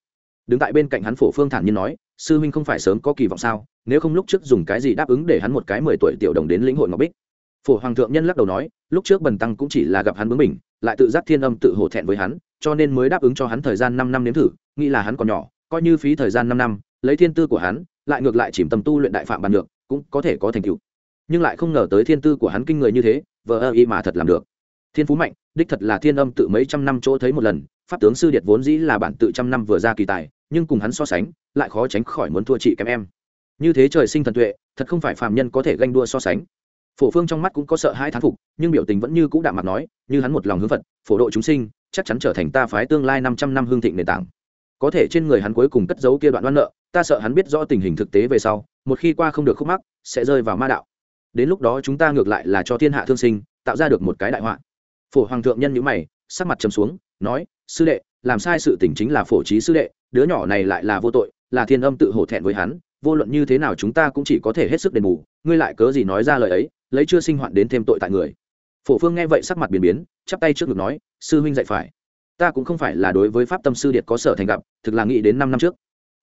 [SPEAKER 1] Đứng tại bên cạnh hắn phổ phương thản nhiên nói, sư huynh không phải sớm có kỳ vọng sao? Nếu không lúc trước dùng cái gì đáp ứng để hắn một cái mười tuổi tiểu đồng đến lĩnh hội ngọc bích? Phổ hoàng thượng nhân lắc đầu nói, lúc trước bần tăng cũng chỉ là gặp hắn bướng mình lại tự giác thiên âm tự hổ thẹn với hắn, cho nên mới đáp ứng cho hắn thời gian năm năm nếm thử, nghĩ là hắn còn nhỏ, coi như phí thời gian năm năm, lấy thiên tư của hắn, lại ngược lại chìm tâm tu luyện đại phạm bàn được cũng có thể có thành tựu. Nhưng lại không ngờ tới thiên tư của hắn kinh người như thế, vờ ơ y mà thật làm được. Thiên phú mạnh, đích thật là thiên âm tự mấy trăm năm chỗ thấy một lần, pháp tướng sư điệt vốn dĩ là bản tự trăm năm vừa ra kỳ tài, nhưng cùng hắn so sánh, lại khó tránh khỏi muốn thua chị kém em. Như thế trời sinh thần tuệ, thật không phải phàm nhân có thể ganh đua so sánh phổ phương trong mắt cũng có sợ hai thán phục, nhưng biểu tình vẫn như cũ đạm mặt nói, như hắn một lòng hướng phật, phổ độ chúng sinh, chắc chắn trở thành ta phái tương lai năm trăm năm hương thịnh nền tảng. Có thể trên người hắn cuối cùng cất giấu kia đoạn oan nợ, ta sợ hắn biết rõ tình hình thực tế về sau, một khi qua không được khúc mắc, sẽ rơi vào ma đạo. Đến lúc đó chúng ta ngược lại là cho thiên hạ thương sinh, tạo ra được một cái đại họa. Phổ hoàng thượng nhân nhữ mày, sắc mặt trầm xuống, nói, sư đệ, làm sai sự tình chính là phổ trí sư đệ, đứa nhỏ này lại là vô tội, là thiên âm tự hổ thẹn với hắn vô luận như thế nào chúng ta cũng chỉ có thể hết sức đền bù, ngươi lại cớ gì nói ra lời ấy, lấy chưa sinh hoạn đến thêm tội tại người. Phổ phương nghe vậy sắc mặt biến biến, chắp tay trước ngực nói, sư huynh dạy phải. Ta cũng không phải là đối với pháp tâm sư điệt có sở thành gặp, thực là nghĩ đến năm năm trước.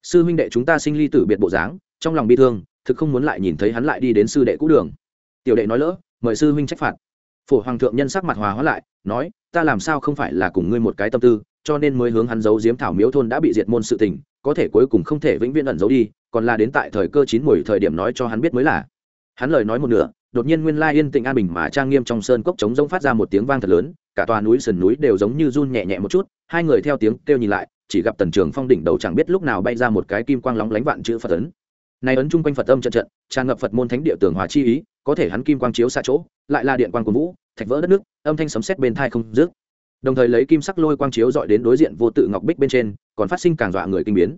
[SPEAKER 1] Sư huynh đệ chúng ta sinh ly tử biệt bộ dáng, trong lòng bi thương, thực không muốn lại nhìn thấy hắn lại đi đến sư đệ cũ đường. Tiểu đệ nói lỡ, mời sư huynh trách phạt. Phổ hoàng thượng nhân sắc mặt hòa hóa lại, nói, ta làm sao không phải là cùng ngươi một cái tâm tư, cho nên mới hướng hắn giấu diếm thảo miếu thôn đã bị diệt môn sự tình, có thể cuối cùng không thể vĩnh viễn ẩn giấu đi còn là đến tại thời cơ chín mùi thời điểm nói cho hắn biết mới là. Hắn lời nói một nửa, đột nhiên nguyên lai yên tĩnh an bình mà trang nghiêm trong sơn cốc trống rỗng phát ra một tiếng vang thật lớn, cả tòa núi sườn núi đều giống như run nhẹ nhẹ một chút, hai người theo tiếng kêu nhìn lại, chỉ gặp tần trường phong đỉnh đầu chẳng biết lúc nào bay ra một cái kim quang lóng lánh vạn chữ phật ấn. Này ấn chung quanh phật âm trận trận, tràn ngập phật môn thánh địa tường hòa chi ý, có thể hắn kim quang chiếu xa chỗ, lại là điện quang của vũ, thạch vỡ đất nước, âm thanh sấm sét bên thai không dứt. Đồng thời lấy kim sắc lôi quang chiếu dọi đến đối diện vô tự ngọc bích bên trên, còn phát sinh càng dọa người kinh biến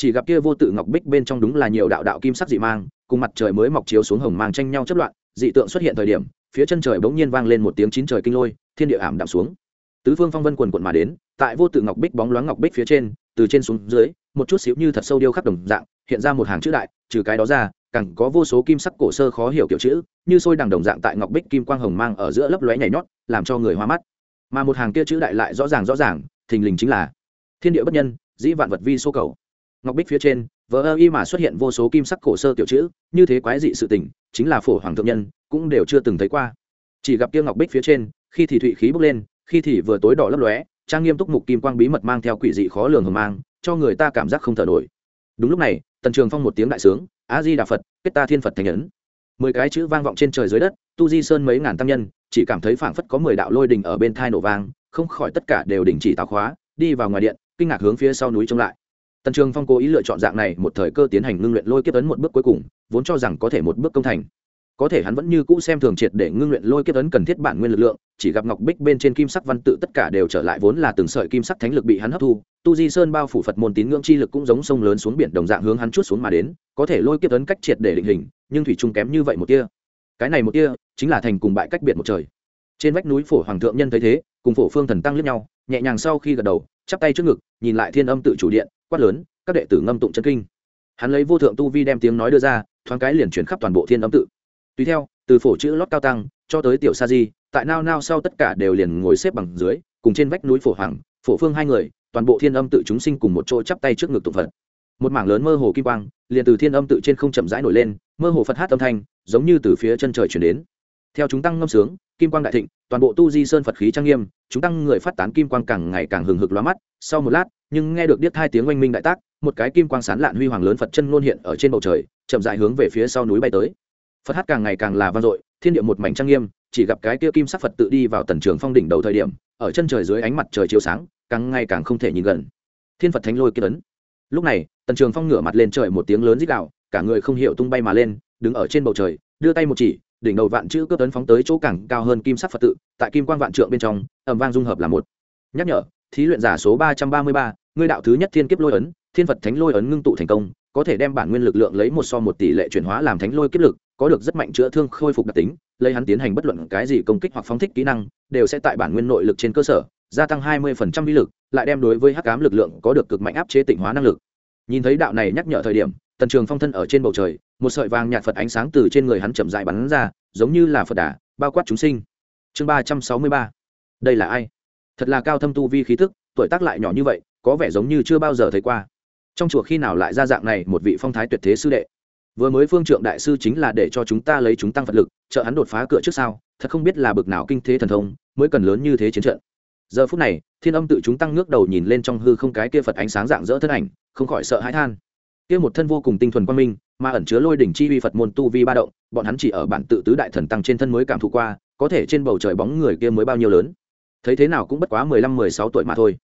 [SPEAKER 1] chỉ gặp kia vô tự ngọc bích bên trong đúng là nhiều đạo đạo kim sắc dị mang, cùng mặt trời mới mọc chiếu xuống hồng mang tranh nhau chất loạn, dị tượng xuất hiện thời điểm, phía chân trời bỗng nhiên vang lên một tiếng chín trời kinh lôi, thiên địa ảm đạm xuống. Tứ phương phong vân quần quận mà đến, tại vô tự ngọc bích bóng loáng ngọc bích phía trên, từ trên xuống dưới, một chút xíu như thật sâu điêu khắc đồng dạng, hiện ra một hàng chữ đại, trừ cái đó ra, càng có vô số kim sắc cổ sơ khó hiểu kiểu chữ, như sôi đằng đồng dạng tại ngọc bích kim quang hồng mang ở giữa lấp lóe nhảy nhót, làm cho người hoa mắt. Mà một hàng kia chữ đại lại rõ ràng rõ ràng, thình lình chính là thiên địa bất nhân, dĩ vạn vật vi số cầu ngọc bích phía trên vỡ ơ y mà xuất hiện vô số kim sắc cổ sơ tiểu chữ, như thế quái dị sự tình, chính là phổ hoàng thượng nhân, cũng đều chưa từng thấy qua. Chỉ gặp kia ngọc bích phía trên, khi thì thụy khí bốc lên, khi thì vừa tối đỏ lấp lóe, trang nghiêm túc mục kim quang bí mật mang theo quỷ dị khó lường hờ mang, cho người ta cảm giác không thở nổi. Đúng lúc này, tần trường phong một tiếng đại sướng, a di đà phật, kết ta thiên phật thành ấn mười cái chữ vang vọng trên trời dưới đất, tu di sơn mấy ngàn tăng nhân, chỉ cảm thấy phảng phất có mười đạo lôi đình ở bên thai nổ vang, không khỏi tất cả đều đình chỉ tào khóa, đi vào ngoài điện, kinh ngạc hướng phía sau núi trông lại tần trường phong cố ý lựa chọn dạng này một thời cơ tiến hành ngưng luyện lôi kiếp ấn một bước cuối cùng, vốn cho rằng có thể một bước công thành. Có thể hắn vẫn như cũ xem thường triệt để ngưng luyện lôi kiếp ấn cần thiết bản nguyên lực lượng, chỉ gặp ngọc bích bên trên kim sắc văn tự tất cả đều trở lại vốn là từng sợi kim sắc thánh lực bị hắn hấp thu, tu di sơn bao phủ phật môn tín ngưỡng chi lực cũng giống sông lớn xuống biển đồng dạng hướng hắn chút xuống mà đến, có thể lôi kiếp ấn cách triệt để định hình, nhưng thủy trung kém như vậy một tia. Cái này một tia chính là thành cùng bại cách biệt một trời. Trên vách núi phổ hoàng thượng nhân thấy thế, cùng phổ phương thần tăng liếc nhau, nhẹ nhàng sau khi gật đầu, chắp tay trước ngực, nhìn lại thiên âm tự chủ điện quát lớn, các đệ tử ngâm tụng chân kinh. Hắn lấy vô thượng tu vi đem tiếng nói đưa ra, thoáng cái liền chuyển khắp toàn bộ thiên âm tự. Tùy theo, từ phổ chữ lót cao tăng, cho tới tiểu sa di, tại nao nao sau tất cả đều liền ngồi xếp bằng dưới, cùng trên vách núi phổ hoàng, phổ phương hai người, toàn bộ thiên âm tự chúng sinh cùng một chỗ chắp tay trước ngực tụng phật. Một mảng lớn mơ hồ kim quang, liền từ thiên âm tự trên không chậm rãi nổi lên, mơ hồ phật hát âm thanh, giống như từ phía chân trời chuyển đến. Theo chúng tăng ngâm sướng, kim quang đại thịnh, toàn bộ tu di sơn phật khí trang nghiêm, chúng tăng người phát tán kim quang càng ngày càng hừng hực lóa mắt, sau một lát nhưng nghe được điếc hai tiếng oanh minh đại tác, một cái kim quang sán lạn huy hoàng lớn phật chân ngôn hiện ở trên bầu trời, chậm dại hướng về phía sau núi bay tới. Phật hát càng ngày càng là vang dội, thiên địa một mảnh trang nghiêm, chỉ gặp cái kia kim sắc phật tự đi vào tần trường phong đỉnh đầu thời điểm, ở chân trời dưới ánh mặt trời chiếu sáng, càng ngày càng không thể nhìn gần. Thiên phật thánh lôi kết ấn. Lúc này, tần trường phong ngửa mặt lên trời một tiếng lớn rít đạo cả người không hiểu tung bay mà lên, đứng ở trên bầu trời, đưa tay một chỉ, đỉnh đầu vạn chữ cướp tấn phóng tới chỗ càng cao hơn kim sắc phật tự, tại kim quang vạn trượng bên trong ẩm vang dung hợp là một. Nhắc nhở, thí luyện giả số ba trăm ba mươi ba ngươi đạo thứ nhất thiên kiếp lôi ấn, thiên phật thánh lôi ấn ngưng tụ thành công, có thể đem bản nguyên lực lượng lấy một so một tỷ lệ chuyển hóa làm thánh lôi kiếp lực, có được rất mạnh chữa thương khôi phục đặc tính, lấy hắn tiến hành bất luận cái gì công kích hoặc phóng thích kỹ năng, đều sẽ tại bản nguyên nội lực trên cơ sở, gia tăng hai mươi phần trăm vi lực, lại đem đối với hắc ám lực lượng có được cực mạnh áp chế tịnh hóa năng lực. Nhìn thấy đạo này nhắc nhở thời điểm, tần trường phong thân ở trên bầu trời, một sợi vàng nhạt phật ánh sáng từ trên người hắn chậm dại bắn ra, giống như là phật đà, bao quát chúng sinh. Chương ba trăm sáu mươi ba. Đây là ai? Thật là cao thâm tu vi khí thức tuổi tác lại nhỏ như vậy có vẻ giống như chưa bao giờ thấy qua. Trong chùa khi nào lại ra dạng này một vị phong thái tuyệt thế sư đệ? Vừa mới phương trượng đại sư chính là để cho chúng ta lấy chúng tăng phật lực, trợ hắn đột phá cửa trước sau thật không biết là bực nào kinh thế thần thông, mới cần lớn như thế chiến trận. Giờ phút này, thiên âm tự chúng tăng ngước đầu nhìn lên trong hư không cái kia phật ánh sáng dạng dỡ thân ảnh, không khỏi sợ hãi than. Kia một thân vô cùng tinh thuần quan minh, mà ẩn chứa lôi đỉnh chi vi phật môn tu vi ba động, bọn hắn chỉ ở bản tự tứ đại thần tăng trên thân mới cảm thụ qua, có thể trên bầu trời bóng người kia mới bao nhiêu lớn. Thấy thế nào cũng bất quá mười lăm, mười sáu tuổi mà thôi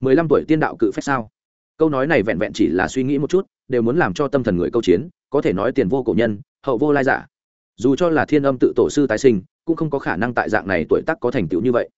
[SPEAKER 1] mười lăm tuổi tiên đạo cự phép sao? Câu nói này vẹn vẹn chỉ là suy nghĩ một chút, đều muốn làm cho tâm thần người câu chiến, có thể nói tiền vô cổ nhân, hậu vô lai giả. Dù cho là thiên âm tự tổ sư tái sinh, cũng không có khả năng tại dạng này tuổi tác có thành tựu như vậy.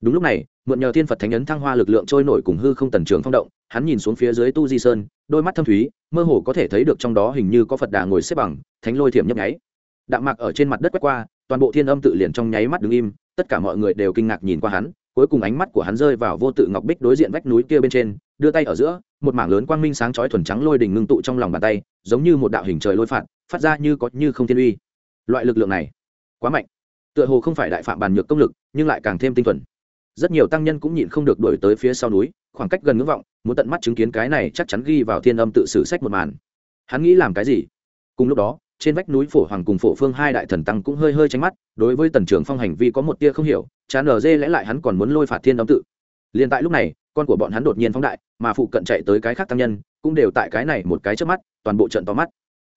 [SPEAKER 1] Đúng lúc này, mượn nhờ thiên phật thánh ấn thăng hoa lực lượng trôi nổi cùng hư không tần trường phong động, hắn nhìn xuống phía dưới tu di sơn, đôi mắt thâm thúy, mơ hồ có thể thấy được trong đó hình như có phật đà ngồi xếp bằng, thánh lôi thiểm nhấp nháy. Đạm mạc ở trên mặt đất quét qua, toàn bộ thiên âm tự liền trong nháy mắt đứng im, tất cả mọi người đều kinh ngạc nhìn qua hắn cuối cùng ánh mắt của hắn rơi vào vô tự ngọc bích đối diện vách núi kia bên trên, đưa tay ở giữa, một mảng lớn quang minh sáng chói thuần trắng lôi đỉnh ngưng tụ trong lòng bàn tay, giống như một đạo hình trời lôi phạt, phát ra như có như không thiên uy. Loại lực lượng này, quá mạnh. Tựa hồ không phải đại phạm bàn nhược công lực, nhưng lại càng thêm tinh thuần. Rất nhiều tăng nhân cũng nhịn không được đổi tới phía sau núi, khoảng cách gần ngưỡng vọng, muốn tận mắt chứng kiến cái này chắc chắn ghi vào thiên âm tự sử sách một màn. Hắn nghĩ làm cái gì? Cùng lúc đó trên vách núi phổ hoàng cùng phổ phương hai đại thần tăng cũng hơi hơi tránh mắt, đối với tần trưởng phong hành vi có một tia không hiểu, chán ở dê lẽ lại hắn còn muốn lôi phạt thiên đóng tự. Liền tại lúc này, con của bọn hắn đột nhiên phóng đại, mà phụ cận chạy tới cái khác tăng nhân, cũng đều tại cái này một cái trước mắt, toàn bộ trận to mắt.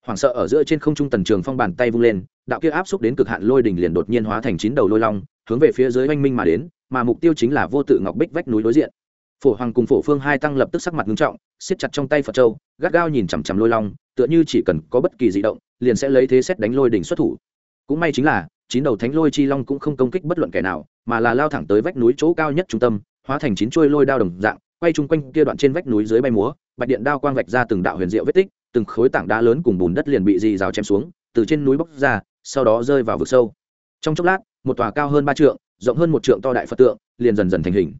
[SPEAKER 1] Hoảng sợ ở giữa trên không trung tần trường phong bàn tay vung lên, đạo kia áp xúc đến cực hạn lôi đỉnh liền đột nhiên hóa thành chín đầu lôi long, hướng về phía dưới oanh minh mà đến, mà mục tiêu chính là vô tự ngọc bích vách núi đối diện. Phổ hoàng cùng phổ phương hai tăng lập tức sắc mặt nghiêm trọng, siết chặt trong tay phật châu, gắt gao nhìn chằm chằm lôi long tựa như chỉ cần có bất kỳ di động, liền sẽ lấy thế xét đánh lôi đỉnh xuất thủ. Cũng may chính là, chín đầu thánh lôi chi long cũng không công kích bất luận kẻ nào, mà là lao thẳng tới vách núi chỗ cao nhất trung tâm, hóa thành chín chuôi lôi đao đồng dạng, quay chung quanh kia đoạn trên vách núi dưới bay múa, bạch điện đao quang vạch ra từng đạo huyền diệu vết tích, từng khối tảng đá lớn cùng bùn đất liền bị dì rào chém xuống, từ trên núi bốc ra, sau đó rơi vào vực sâu. Trong chốc lát, một tòa cao hơn ba trượng, rộng hơn một trượng to đại phật tượng, liền dần dần thành hình.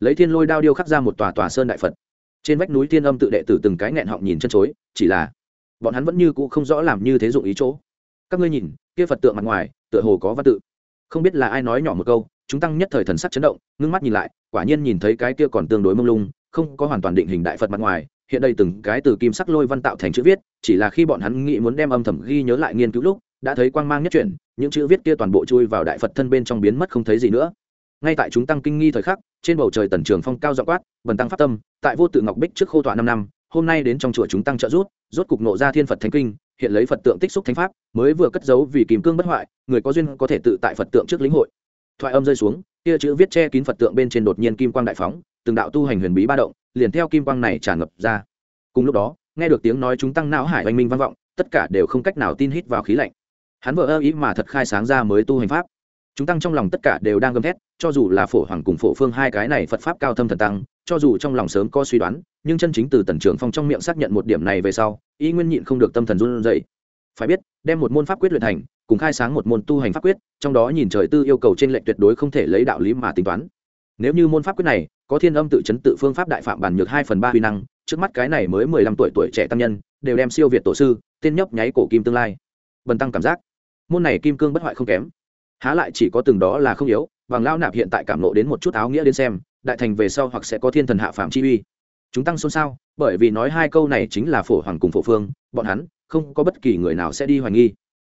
[SPEAKER 1] Lấy thiên lôi đao điêu khắc ra một tòa tòa sơn đại phật. Trên vách núi thiên âm tự đệ tử từng cái nghẹn họng nhìn chân chối, chỉ là bọn hắn vẫn như cũ không rõ làm như thế dụng ý chỗ. Các ngươi nhìn, kia phật tượng mặt ngoài, tựa hồ có văn tự. Không biết là ai nói nhỏ một câu, chúng tăng nhất thời thần sắc chấn động, ngưng mắt nhìn lại, quả nhiên nhìn thấy cái kia còn tương đối mông lung, không có hoàn toàn định hình đại phật mặt ngoài, hiện đây từng cái từ kim sắc lôi văn tạo thành chữ viết, chỉ là khi bọn hắn nghĩ muốn đem âm thầm ghi nhớ lại nghiên cứu lúc, đã thấy quang mang nhất chuyển, những chữ viết kia toàn bộ chui vào đại phật thân bên trong biến mất không thấy gì nữa. Ngay tại chúng tăng kinh nghi thời khắc, trên bầu trời tần trường phong cao dọ quát vần tăng pháp tâm, tại vô tự ngọc bích trước khô tọa năm năm hôm nay đến trong chùa chúng tăng trợ rút rốt cục nộ ra thiên phật thánh kinh, hiện lấy phật tượng tích xúc thánh pháp, mới vừa cất giấu vì kìm cương bất hoại, người có duyên có thể tự tại phật tượng trước lĩnh hội. Thoại âm rơi xuống, kia chữ viết che kín phật tượng bên trên đột nhiên kim quang đại phóng, từng đạo tu hành huyền bí ba động, liền theo kim quang này tràn ngập ra. Cùng lúc đó, nghe được tiếng nói chúng tăng não hải oanh minh vang vọng, tất cả đều không cách nào tin hít vào khí lạnh. Hắn vợ ơ ý mà thật khai sáng ra mới tu hành pháp chúng tăng trong lòng tất cả đều đang gầm thét, cho dù là phổ hoàng cùng phổ phương hai cái này phật pháp cao thâm thần tăng, cho dù trong lòng sớm có suy đoán, nhưng chân chính từ tần trưởng phong trong miệng xác nhận một điểm này về sau, y nguyên nhịn không được tâm thần run dậy phải biết, đem một môn pháp quyết luyện thành, cùng khai sáng một môn tu hành pháp quyết, trong đó nhìn trời tư yêu cầu trên lệnh tuyệt đối không thể lấy đạo lý mà tính toán. Nếu như môn pháp quyết này, có thiên âm tự chấn tự phương pháp đại phạm bản nhược hai phần ba huy năng, trước mắt cái này mới mười lăm tuổi tuổi trẻ tăng nhân, đều đem siêu việt tổ sư, tên nhóc nháy cổ kim tương lai. Bần tăng cảm giác, môn này kim cương bất hoại không kém há lại chỉ có từng đó là không yếu, bằng lao nạp hiện tại cảm nộ đến một chút áo nghĩa đến xem, đại thành về sau hoặc sẽ có thiên thần hạ phạm chi uy. Chúng tăng xôn xao, bởi vì nói hai câu này chính là phổ hoàng cùng phổ phương, bọn hắn không có bất kỳ người nào sẽ đi hoài nghi.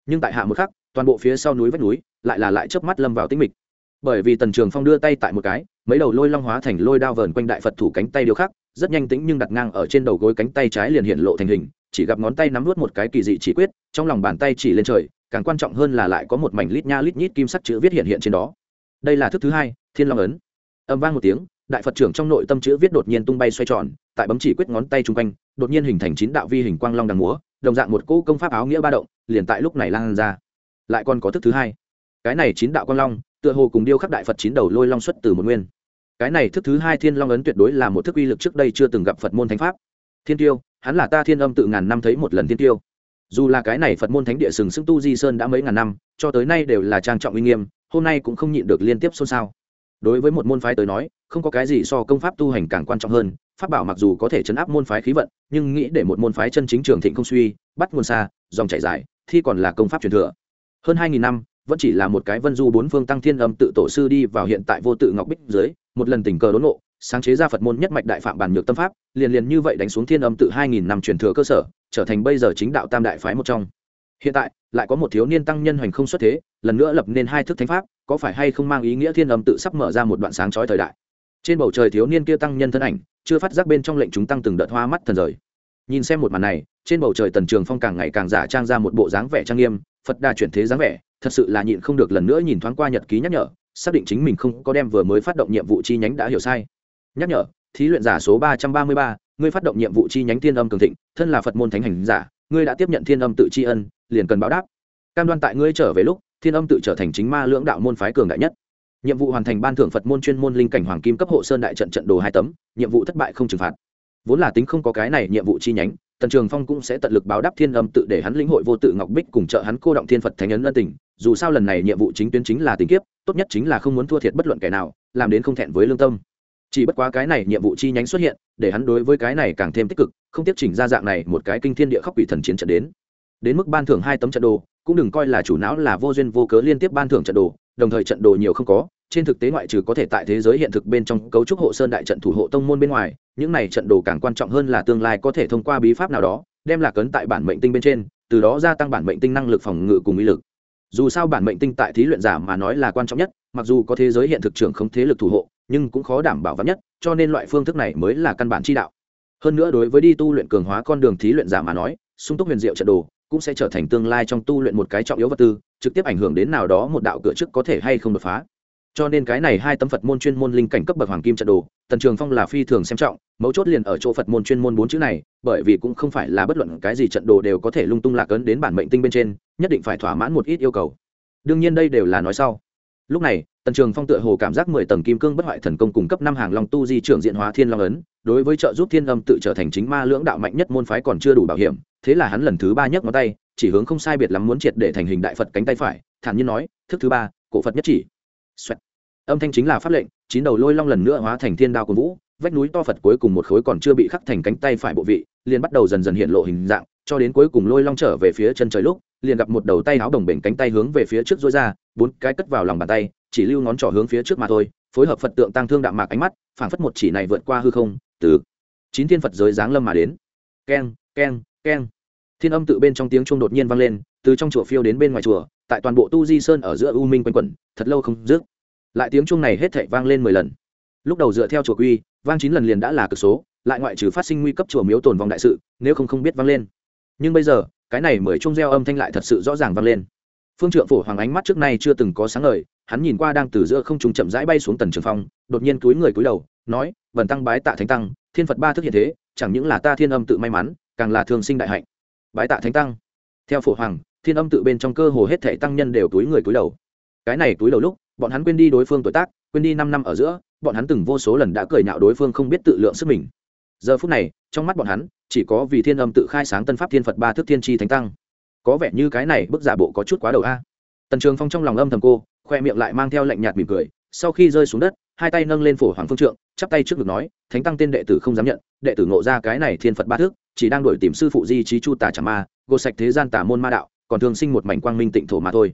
[SPEAKER 1] Nhưng tại hạ một khắc, toàn bộ phía sau núi vách núi lại là lại chớp mắt lâm vào tĩnh mịch. Bởi vì tần trường phong đưa tay tại một cái, mấy đầu lôi long hóa thành lôi đao vờn quanh đại phật thủ cánh tay điêu khắc, rất nhanh tĩnh nhưng đặt ngang ở trên đầu gối cánh tay trái liền hiện lộ thành hình, chỉ gặp ngón tay nắm nuốt một cái kỳ dị chỉ quyết, trong lòng bàn tay chỉ lên trời càng quan trọng hơn là lại có một mảnh lít nha lít nhít kim sắc chữ viết hiện hiện trên đó. Đây là thức thứ hai, thiên long ấn. Âm vang một tiếng, đại phật trưởng trong nội tâm chữ viết đột nhiên tung bay xoay tròn, tại bấm chỉ quyết ngón tay chung quanh, đột nhiên hình thành chín đạo vi hình quang long đằng múa, đồng dạng một cỗ công pháp áo nghĩa ba động, liền tại lúc này lan ra. Lại còn có thức thứ hai. Cái này chín đạo quang long, tựa hồ cùng điêu khắc đại phật chín đầu lôi long xuất từ một nguyên. Cái này thức thứ hai thiên long ấn tuyệt đối là một thức uy lực trước đây chưa từng gặp phật môn thánh pháp. Thiên tiêu, hắn là ta thiên âm tự ngàn năm thấy một lần thiên tiêu dù là cái này phật môn thánh địa sừng sững tu di sơn đã mấy ngàn năm, cho tới nay đều là trang trọng uy nghiêm, hôm nay cũng không nhịn được liên tiếp xôn xao. Đối với một môn phái tới nói, không có cái gì so công pháp tu hành càng quan trọng hơn, pháp bảo mặc dù có thể chấn áp môn phái khí vận, nhưng nghĩ để một môn phái chân chính trường thịnh không suy, bắt nguồn xa, dòng chảy dài, thì còn là công pháp truyền thừa. Hơn hai nghìn năm, vẫn chỉ là một cái vân du bốn phương tăng thiên âm tự tổ sư đi vào hiện tại vô tự ngọc bích dưới một lần tình cờ đốn ngộ sáng chế ra phật môn nhất mạch đại phạm bản nhược tâm pháp, liền liền như vậy đánh xuống thiên âm tự hai nghìn năm truyền thừa cơ sở, trở thành bây giờ chính đạo tam đại phái một trong. Hiện tại, lại có một thiếu niên tăng nhân hoành không xuất thế, lần nữa lập nên hai thức thánh pháp, có phải hay không mang ý nghĩa thiên âm tự sắp mở ra một đoạn sáng chói thời đại? Trên bầu trời thiếu niên kia tăng nhân thân ảnh, chưa phát giác bên trong lệnh chúng tăng từng đợt hoa mắt thần rời. Nhìn xem một màn này, trên bầu trời tần trường phong càng ngày càng giả trang ra một bộ dáng vẻ trang nghiêm, phật đa chuyển thế dáng vẻ, thật sự là nhịn không được lần nữa nhìn thoáng qua nhật ký nhắc nhở, xác định chính mình không có đem vừa mới phát động nhiệm vụ chi nhánh đã hiểu sai nhắc nhở, thí luyện giả số ba trăm ba mươi ba, ngươi phát động nhiệm vụ chi nhánh thiên âm cường thịnh, thân là phật môn thánh hành giả, ngươi đã tiếp nhận thiên âm tự tri ân, liền cần báo đáp. Cam đoan tại ngươi trở về lúc, thiên âm tự trở thành chính ma lưỡng đạo môn phái cường đại nhất. Nhiệm vụ hoàn thành ban thưởng phật môn chuyên môn linh cảnh hoàng kim cấp hộ sơn đại trận trận đồ hai tấm, nhiệm vụ thất bại không trừng phạt. Vốn là tính không có cái này nhiệm vụ chi nhánh, tần trường phong cũng sẽ tận lực báo đáp thiên âm tự để hắn lĩnh hội vô tự ngọc bích cùng trợ hắn cô động thiên phật thánh ấn ân tình, dù sao lần này nhiệm vụ chính tuyến chính là tình kiếp, tốt nhất chính là không muốn thua thiệt bất luận kẻ nào, làm đến không thẹn với lương tâm chỉ bất quá cái này nhiệm vụ chi nhánh xuất hiện, để hắn đối với cái này càng thêm tích cực, không tiếp chỉnh ra dạng này một cái kinh thiên địa khóc quỷ thần chiến trận đến. Đến mức ban thưởng hai tấm trận đồ, cũng đừng coi là chủ não là vô duyên vô cớ liên tiếp ban thưởng trận đồ, đồng thời trận đồ nhiều không có, trên thực tế ngoại trừ có thể tại thế giới hiện thực bên trong cấu trúc hộ sơn đại trận thủ hộ tông môn bên ngoài, những này trận đồ càng quan trọng hơn là tương lai có thể thông qua bí pháp nào đó, đem lạc ấn tại bản mệnh tinh bên trên, từ đó gia tăng bản mệnh tinh năng lực phòng ngự cùng ý lực. Dù sao bản mệnh tinh tại thí luyện giả mà nói là quan trọng nhất, mặc dù có thế giới hiện thực trưởng không thế lực thủ hộ nhưng cũng khó đảm bảo vắn nhất, cho nên loại phương thức này mới là căn bản chi đạo. Hơn nữa đối với đi tu luyện cường hóa con đường thí luyện giả mà nói, sung túc huyền diệu trận đồ cũng sẽ trở thành tương lai trong tu luyện một cái trọng yếu vật tư, trực tiếp ảnh hưởng đến nào đó một đạo cửa trước có thể hay không đột phá. Cho nên cái này hai tấm phật môn chuyên môn linh cảnh cấp bậc hoàng kim trận đồ, tần trường phong là phi thường xem trọng, mấu chốt liền ở chỗ phật môn chuyên môn bốn chữ này, bởi vì cũng không phải là bất luận cái gì trận đồ đều có thể lung tung lạc ấn đến bản mệnh tinh bên trên, nhất định phải thỏa mãn một ít yêu cầu. Đương nhiên đây đều là nói sau lúc này, tần trường phong tựa hồ cảm giác mười tầng kim cương bất hoại thần công cung cấp năm hàng long tu di trưởng diện hóa thiên long ấn, đối với trợ giúp thiên âm tự trở thành chính ma lưỡng đạo mạnh nhất môn phái còn chưa đủ bảo hiểm, thế là hắn lần thứ ba nhấc ngón tay, chỉ hướng không sai biệt lắm muốn triệt để thành hình đại phật cánh tay phải, thản nhiên nói, thức thứ ba, cổ phật nhất chỉ Xoẹt. âm thanh chính là pháp lệnh, chín đầu lôi long lần nữa hóa thành thiên đao của vũ, vách núi to phật cuối cùng một khối còn chưa bị khắc thành cánh tay phải bộ vị, liền bắt đầu dần dần hiện lộ hình dạng, cho đến cuối cùng lôi long trở về phía chân trời lúc, liền gặp một đầu tay áo đồng bể cánh tay hướng về phía trước dối ra bốn cái cất vào lòng bàn tay, chỉ lưu ngón trỏ hướng phía trước mà thôi, phối hợp phật tượng tăng thương đạm mạc ánh mắt, phảng phất một chỉ này vượt qua hư không, từ chín thiên phật giới giáng lâm mà đến. Keng keng keng. Thiên âm tự bên trong tiếng chuông đột nhiên vang lên, từ trong chùa phiêu đến bên ngoài chùa, tại toàn bộ tu di sơn ở giữa u minh quanh quẩn, thật lâu không dứt. Lại tiếng chuông này hết thảy vang lên mười lần. Lúc đầu dựa theo chùa quy, vang chín lần liền đã là cực số, lại ngoại trừ phát sinh nguy cấp chùa miếu tồn vong đại sự, nếu không không biết vang lên. Nhưng bây giờ, cái này mười chuông reo âm thanh lại thật sự rõ ràng vang lên phương trượng phổ hoàng ánh mắt trước nay chưa từng có sáng ngời, hắn nhìn qua đang từ giữa không trung chậm rãi bay xuống tần trường phong, đột nhiên túi người cúi đầu, nói vần tăng bái tạ thánh tăng, thiên phật ba thức hiện thế, chẳng những là ta thiên âm tự may mắn, càng là thường sinh đại hạnh. Bái tạ thánh tăng. Theo phổ hoàng, thiên âm tự bên trong cơ hồ hết thể tăng nhân đều túi người cúi đầu. Cái này túi đầu lúc, bọn hắn quên đi đối phương tuổi tác, quên đi năm năm ở giữa, bọn hắn từng vô số lần đã cười nhạo đối phương không biết tự lượng sức mình. Giờ phút này, trong mắt bọn hắn, chỉ có vì thiên âm tự khai sáng tân pháp thiên phật ba thức thiên tri thánh tăng có vẻ như cái này bức giả bộ có chút quá đầu a. Tần trường phong trong lòng âm thầm cô khoe miệng lại mang theo lạnh nhạt mỉm cười sau khi rơi xuống đất hai tay nâng lên phổ hoàng phương trượng chắp tay trước ngực nói thánh tăng tên đệ tử không dám nhận đệ tử ngộ ra cái này thiên phật ba thước, chỉ đang đổi tìm sư phụ di trí chu tà trả ma gột sạch thế gian tà môn ma đạo còn thường sinh một mảnh quang minh tịnh thổ mà thôi.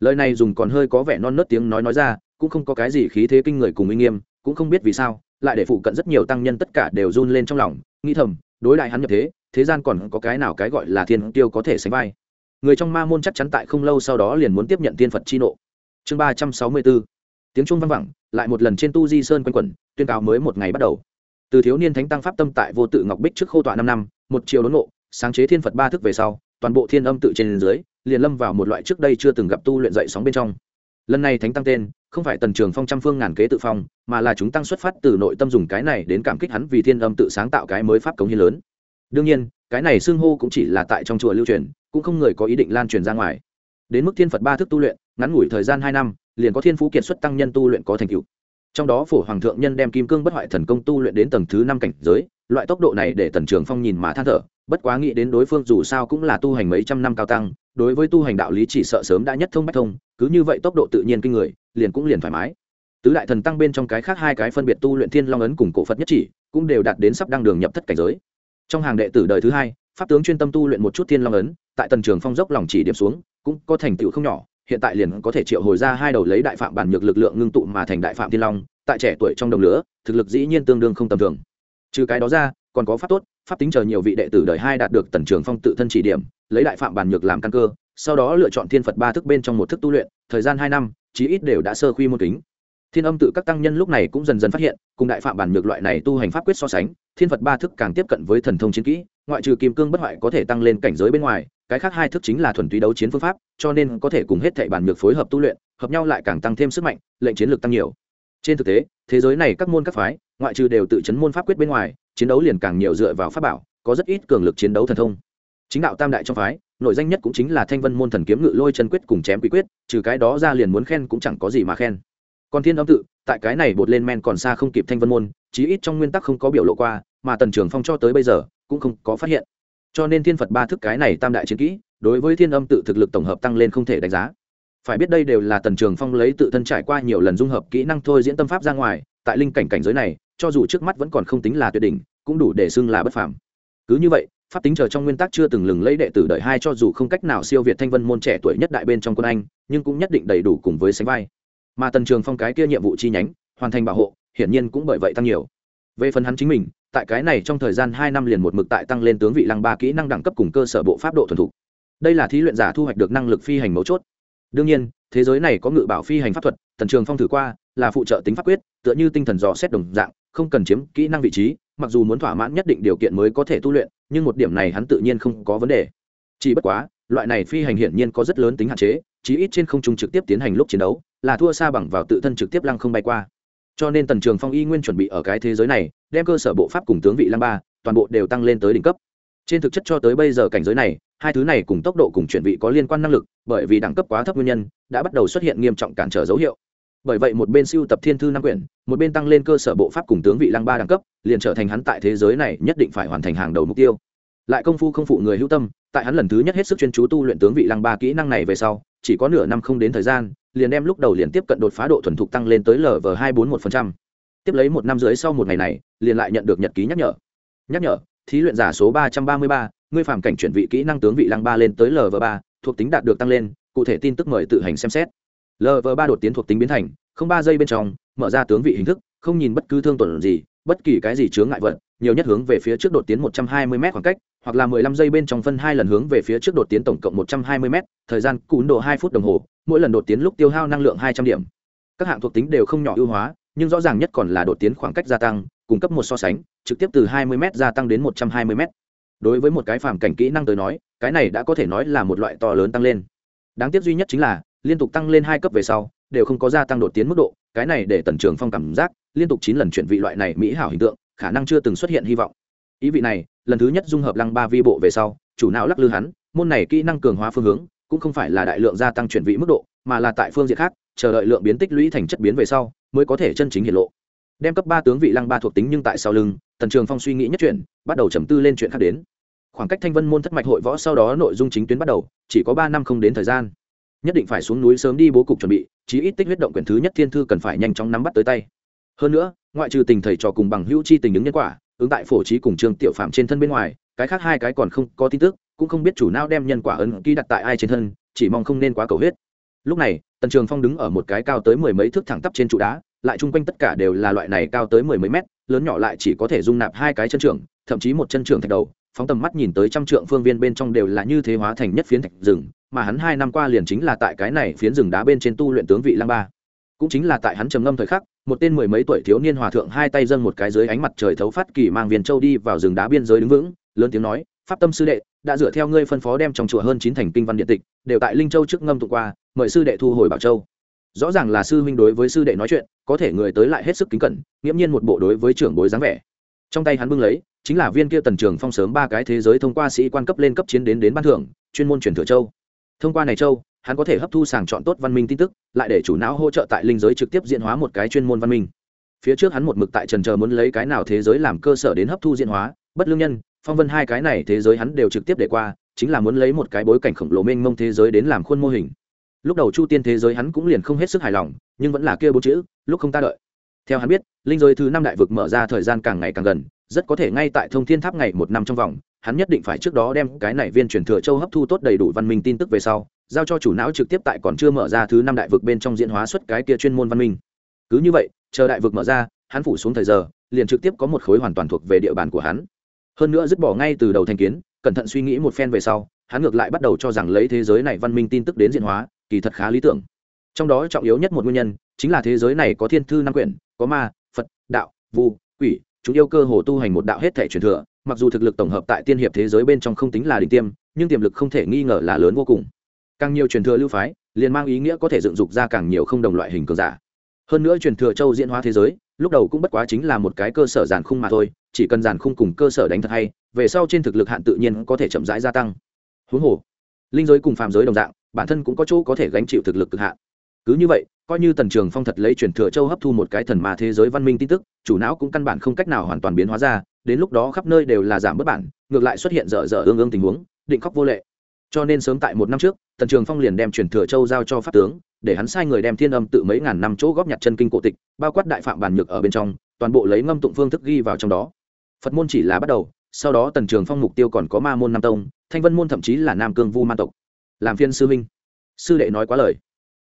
[SPEAKER 1] Lời này dùng còn hơi có vẻ non nớt tiếng nói nói ra cũng không có cái gì khí thế kinh người cùng uy nghiêm cũng không biết vì sao lại để phụ cận rất nhiều tăng nhân tất cả đều run lên trong lòng nghĩ thầm đối đại hắn nhập thế thế gian còn có cái nào cái gọi là thiên tiêu có thể sánh vai? Người trong ma môn chắc chắn tại không lâu sau đó liền muốn tiếp nhận tiên phật chi nộ. Chương ba trăm sáu mươi bốn. Tiếng trung vang vẳng, lại một lần trên tu di sơn quanh quẩn, tuyên cáo mới một ngày bắt đầu. Từ thiếu niên thánh tăng pháp tâm tại vô tự ngọc bích trước khâu tọa năm năm, một chiều đốn ngộ, sáng chế thiên phật ba thức về sau, toàn bộ thiên âm tự trên dưới, liền lâm vào một loại trước đây chưa từng gặp tu luyện dậy sóng bên trong. Lần này thánh tăng tên, không phải tần trường phong trăm phương ngàn kế tự phong, mà là chúng tăng xuất phát từ nội tâm dùng cái này đến cảm kích hắn vì thiên âm tự sáng tạo cái mới pháp cống hiến lớn. Đương nhiên, cái này xưng hô cũng chỉ là tại trong chùa lưu truyền cũng không người có ý định lan truyền ra ngoài. Đến mức thiên phật ba thức tu luyện, ngắn ngủi thời gian hai năm, liền có thiên phú kiệt xuất tăng nhân tu luyện có thành tựu. Trong đó phổ hoàng thượng nhân đem kim cương bất hoại thần công tu luyện đến tầng thứ năm cảnh giới, loại tốc độ này để tần trường phong nhìn mà than thở, bất quá nghĩ đến đối phương dù sao cũng là tu hành mấy trăm năm cao tăng, đối với tu hành đạo lý chỉ sợ sớm đã nhất thông bách thông, cứ như vậy tốc độ tự nhiên kinh người, liền cũng liền thoải mái. Tứ đại thần tăng bên trong cái khác hai cái phân biệt tu luyện thiên long ấn cùng cổ phật nhất chỉ, cũng đều đạt đến sắp đăng đường nhập thất cảnh giới. Trong hàng đệ tử đời thứ hai pháp tướng chuyên tâm tu luyện một chút thiên long ấn, tại tần trường phong dốc lòng chỉ điểm xuống, cũng có thành tựu không nhỏ, hiện tại liền có thể triệu hồi ra hai đầu lấy đại phạm bản nhược lực lượng ngưng tụ mà thành đại phạm thiên long, tại trẻ tuổi trong đồng lửa, thực lực dĩ nhiên tương đương không tầm thường. Trừ cái đó ra, còn có pháp tốt, pháp tính chờ nhiều vị đệ tử đời hai đạt được tần trường phong tự thân chỉ điểm, lấy đại phạm bản nhược làm căn cơ, sau đó lựa chọn thiên phật ba thức bên trong một thức tu luyện, thời gian hai năm, chí ít đều đã sơ khuy môn kính. Thiên âm tự các tăng nhân lúc này cũng dần dần phát hiện, cùng đại phạm bản nhược loại này tu hành pháp quyết so sánh, thiên phật ba thức càng tiếp cận với thần thông chiến kỹ ngoại trừ kim cương bất hoại có thể tăng lên cảnh giới bên ngoài, cái khác hai thức chính là thuần túy đấu chiến phương pháp, cho nên có thể cùng hết thảy bản nhược phối hợp tu luyện, hợp nhau lại càng tăng thêm sức mạnh, lệnh chiến lược tăng nhiều. Trên thực tế, thế giới này các môn các phái, ngoại trừ đều tự chấn môn pháp quyết bên ngoài, chiến đấu liền càng nhiều dựa vào pháp bảo, có rất ít cường lực chiến đấu thần thông. Chính đạo tam đại trong phái nội danh nhất cũng chính là thanh vân môn thần kiếm ngự lôi chân quyết cùng chém quý quyết, trừ cái đó ra liền muốn khen cũng chẳng có gì mà khen. Còn thiên âm tự, tại cái này bột lên men còn xa không kịp thanh vân môn, chí ít trong nguyên tắc không có biểu lộ qua, mà tần trường phong cho tới bây giờ cũng không có phát hiện. Cho nên thiên phật ba thức cái này tam đại chiến kỹ, đối với thiên âm tự thực lực tổng hợp tăng lên không thể đánh giá. Phải biết đây đều là tần trường phong lấy tự thân trải qua nhiều lần dung hợp kỹ năng thôi diễn tâm pháp ra ngoài, tại linh cảnh cảnh giới này, cho dù trước mắt vẫn còn không tính là tuyệt đỉnh, cũng đủ để xưng là bất phàm. Cứ như vậy, pháp tính chờ trong nguyên tắc chưa từng lừng lấy đệ tử đợi hai cho dù không cách nào siêu việt thanh vân môn trẻ tuổi nhất đại bên trong quân anh, nhưng cũng nhất định đầy đủ cùng với sánh vai. Mà tần trường phong cái kia nhiệm vụ chi nhánh, hoàn thành bảo hộ, hiển nhiên cũng bởi vậy tăng nhiều. Về phần hắn chính mình tại cái này trong thời gian hai năm liền một mực tại tăng lên tướng vị lăng ba kỹ năng đẳng cấp cùng cơ sở bộ pháp độ thuần thục. Đây là thí luyện giả thu hoạch được năng lực phi hành mấu chốt. Đương nhiên, thế giới này có ngự bảo phi hành pháp thuật, tần trường phong thử qua, là phụ trợ tính pháp quyết, tựa như tinh thần dò xét đồng dạng, không cần chiếm kỹ năng vị trí, mặc dù muốn thỏa mãn nhất định điều kiện mới có thể tu luyện, nhưng một điểm này hắn tự nhiên không có vấn đề. Chỉ bất quá, loại này phi hành hiển nhiên có rất lớn tính hạn chế, chí ít trên không trung trực tiếp tiến hành lúc chiến đấu, là thua xa bằng vào tự thân trực tiếp lăng không bay qua. Cho nên tần trường phong y nguyên chuẩn bị ở cái thế giới này đem cơ sở bộ pháp cùng tướng vị lăng ba, toàn bộ đều tăng lên tới đỉnh cấp. Trên thực chất cho tới bây giờ cảnh giới này, hai thứ này cùng tốc độ cùng chuyển vị có liên quan năng lực, bởi vì đẳng cấp quá thấp nguyên nhân, đã bắt đầu xuất hiện nghiêm trọng cản trở dấu hiệu. Bởi vậy một bên siêu tập thiên thư năm quyển, một bên tăng lên cơ sở bộ pháp cùng tướng vị lăng ba đẳng cấp, liền trở thành hắn tại thế giới này nhất định phải hoàn thành hàng đầu mục tiêu. Lại công phu không phụ người hữu tâm, tại hắn lần thứ nhất hết sức chuyên chú tu luyện tướng vị lăng ba kỹ năng này về sau, chỉ có nửa năm không đến thời gian, liền đem lúc đầu liền tiếp cận đột phá độ thuần thục tăng lên tới lv hai bốn một tiếp lấy một năm dưới sau một ngày này, liền lại nhận được nhật ký nhắc nhở. Nhắc nhở, thí luyện giả số ba trăm ba mươi ba, ngươi phạm cảnh chuyển vị kỹ năng tướng vị lăng ba lên tới lv ba, thuộc tính đạt được tăng lên, cụ thể tin tức mời tự hành xem xét. Lv ba đột tiến thuộc tính biến thành, không ba giây bên trong, mở ra tướng vị hình thức, không nhìn bất cứ thương tổn gì, bất kỳ cái gì chướng ngại vật, nhiều nhất hướng về phía trước đột tiến một trăm hai mươi m khoảng cách, hoặc là mười lăm giây bên trong phân hai lần hướng về phía trước đột tiến tổng cộng một trăm hai mươi m thời gian cún độ hai phút đồng hồ, mỗi lần đột tiến lúc tiêu hao năng lượng hai trăm điểm. Các hạng thuộc tính đều không nhỏ ưu hóa nhưng rõ ràng nhất còn là đột tiến khoảng cách gia tăng cung cấp một so sánh, trực tiếp từ hai mươi m gia tăng đến một trăm hai mươi m đối với một cái phàm cảnh kỹ năng tới nói, cái này đã có thể nói là một loại to lớn tăng lên. Đáng tiếc duy nhất chính là, liên tục tăng lên hai cấp về sau, đều không có gia tăng đột tiến mức độ, cái này để tần trường phong cảm giác, liên tục chín lần chuyển vị loại này mỹ hảo hình tượng, khả năng chưa từng xuất hiện hy vọng. Ý vị này, lần thứ nhất dung hợp lăng ba vi bộ về sau, chủ não lắc lư hắn, môn này kỹ năng cường hóa phương hướng, cũng không phải là đại lượng gia tăng chuyển vị mức độ, mà là tại phương diện khác, chờ đợi lượng biến tích lũy thành chất biến về sau mới có thể chân chính hiện lộ. Đem cấp ba tướng vị lăng ba thuộc tính nhưng tại sau lưng, tần trường phong suy nghĩ nhất chuyện, bắt đầu trầm tư lên chuyện khác đến. Khoảng cách thanh vân môn thất mạch hội võ sau đó nội dung chính tuyến bắt đầu, chỉ có ba năm không đến thời gian. Nhất định phải xuống núi sớm đi bố cục chuẩn bị, chí ít tích huyết động quyển thứ nhất thiên thư cần phải nhanh chóng nắm bắt tới tay. Hơn nữa, ngoại trừ tình thầy trò cùng bằng hữu chi tình ứng nhân quả, ứng tại phổ trí cùng trương tiểu phạm trên thân bên ngoài, cái khác hai cái còn không có tin tức, cũng không biết chủ nào đem nhân quả ấn ký đặt tại ai trên thân, chỉ mong không nên quá cầu huyết lúc này, tần trường phong đứng ở một cái cao tới mười mấy thước thẳng tắp trên trụ đá, lại chung quanh tất cả đều là loại này cao tới mười mấy mét, lớn nhỏ lại chỉ có thể dung nạp hai cái chân trường, thậm chí một chân trường thạch đầu, phóng tầm mắt nhìn tới trăm trượng phương viên bên trong đều là như thế hóa thành nhất phiến thạch rừng, mà hắn hai năm qua liền chính là tại cái này phiến rừng đá bên trên tu luyện tướng vị lăng ba. Cũng chính là tại hắn trầm ngâm thời khắc, một tên mười mấy tuổi thiếu niên hòa thượng hai tay dâng một cái dưới ánh mặt trời thấu phát kỳ mang viên châu đi vào rừng đá biên giới đứng vững, lớn tiếng nói, pháp tâm sư đệ, đã dựa theo ngươi phân phó đem trong chùa hơn chín thành kinh văn điện tịch, đều tại linh châu trước ngâm tụ qua mời sư đệ thu hồi bảo châu. Rõ ràng là sư huynh đối với sư đệ nói chuyện, có thể người tới lại hết sức kính cẩn, nghiễm nhiên một bộ đối với trưởng bối dáng vẻ. Trong tay hắn bưng lấy, chính là viên kia tần trường phong sớm ba cái thế giới thông qua sĩ quan cấp lên cấp chiến đến đến ban thưởng, chuyên môn truyền thừa châu. Thông qua này châu, hắn có thể hấp thu sàng chọn tốt văn minh tin tức, lại để chủ não hỗ trợ tại linh giới trực tiếp diễn hóa một cái chuyên môn văn minh. Phía trước hắn một mực tại trần chờ muốn lấy cái nào thế giới làm cơ sở đến hấp thu diễn hóa, bất lương nhân, phong vân hai cái này thế giới hắn đều trực tiếp để qua, chính là muốn lấy một cái bối cảnh khổng lồ mênh mông thế giới đến làm khuôn mô hình lúc đầu chu tiên thế giới hắn cũng liền không hết sức hài lòng, nhưng vẫn là kia bốn chữ, lúc không ta đợi. Theo hắn biết, linh giới thứ năm đại vực mở ra thời gian càng ngày càng gần, rất có thể ngay tại thông thiên tháp ngày một năm trong vòng, hắn nhất định phải trước đó đem cái này viên truyền thừa châu hấp thu tốt đầy đủ văn minh tin tức về sau, giao cho chủ não trực tiếp tại còn chưa mở ra thứ năm đại vực bên trong diễn hóa xuất cái kia chuyên môn văn minh. Cứ như vậy, chờ đại vực mở ra, hắn phủ xuống thời giờ, liền trực tiếp có một khối hoàn toàn thuộc về địa bàn của hắn. Hơn nữa dứt bỏ ngay từ đầu thành kiến, cẩn thận suy nghĩ một phen về sau, hắn ngược lại bắt đầu cho rằng lấy thế giới này văn minh tin tức đến diễn hóa kỳ thật khá lý tưởng. Trong đó trọng yếu nhất một nguyên nhân chính là thế giới này có thiên thư năm quyển, có ma, phật, đạo, vu, quỷ, chúng yêu cơ hồ tu hành một đạo hết thể truyền thừa, mặc dù thực lực tổng hợp tại tiên hiệp thế giới bên trong không tính là đỉnh tiêm, nhưng tiềm lực không thể nghi ngờ là lớn vô cùng. Càng nhiều truyền thừa lưu phái, liền mang ý nghĩa có thể dựng dục ra càng nhiều không đồng loại hình cường giả. Hơn nữa truyền thừa châu diễn hóa thế giới, lúc đầu cũng bất quá chính là một cái cơ sở giàn khung mà thôi, chỉ cần giàn khung cùng cơ sở đánh thật hay, về sau trên thực lực hạn tự nhiên có thể chậm rãi gia tăng. Huống hồ, linh giới cùng phàm giới đồng dạng bản thân cũng có chỗ có thể gánh chịu thực lực cực hạn. Cứ như vậy, coi như tần trường phong thật lấy truyền thừa châu hấp thu một cái thần ma thế giới văn minh tin tức, chủ não cũng căn bản không cách nào hoàn toàn biến hóa ra, đến lúc đó khắp nơi đều là giảm bất bản, ngược lại xuất hiện dở dở ương ương tình huống, định khóc vô lệ. Cho nên sớm tại một năm trước, tần trường phong liền đem truyền thừa châu giao cho pháp tướng, để hắn sai người đem thiên âm tự mấy ngàn năm chỗ góp nhặt chân kinh cổ tịch, bao quát đại phạm bản nhược ở bên trong, toàn bộ lấy ngâm tụng phương thức ghi vào trong đó. Phật môn chỉ là bắt đầu, sau đó tần trường phong mục tiêu còn có ma môn nam tông, thanh vân môn thậm chí là nam cương vu man tộc làm phiên sư minh sư đệ nói quá lời.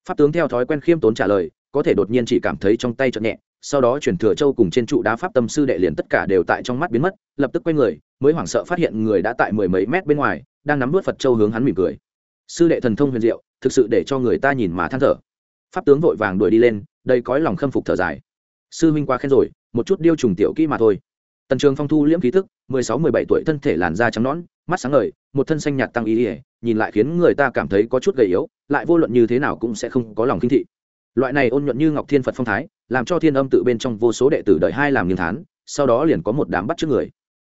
[SPEAKER 1] Pháp tướng theo thói quen khiêm tốn trả lời, có thể đột nhiên chỉ cảm thấy trong tay chợt nhẹ, sau đó chuyển thừa châu cùng trên trụ đá pháp tâm sư đệ liền tất cả đều tại trong mắt biến mất, lập tức quay người, mới hoảng sợ phát hiện người đã tại mười mấy mét bên ngoài, đang nắm vớt phật châu hướng hắn mỉm cười. Sư đệ thần thông huyền diệu, thực sự để cho người ta nhìn mà than thở. Pháp tướng vội vàng đuổi đi lên đây cõi lòng khâm phục thở dài. Sư huynh quá khen rồi, một chút điêu trùng tiểu kỹ mà thôi tần trường phong thu liễm khí thức mười sáu, mười bảy tuổi thân thể làn da trắng nõn, mắt sáng ngời, một thân xanh nhạt tăng ý ỉa nhìn lại khiến người ta cảm thấy có chút gầy yếu, lại vô luận như thế nào cũng sẽ không có lòng kinh thị. Loại này ôn nhuận như ngọc thiên phật phong thái, làm cho thiên âm tự bên trong vô số đệ tử đợi hai làm nghiêng thán, sau đó liền có một đám bắt trước người.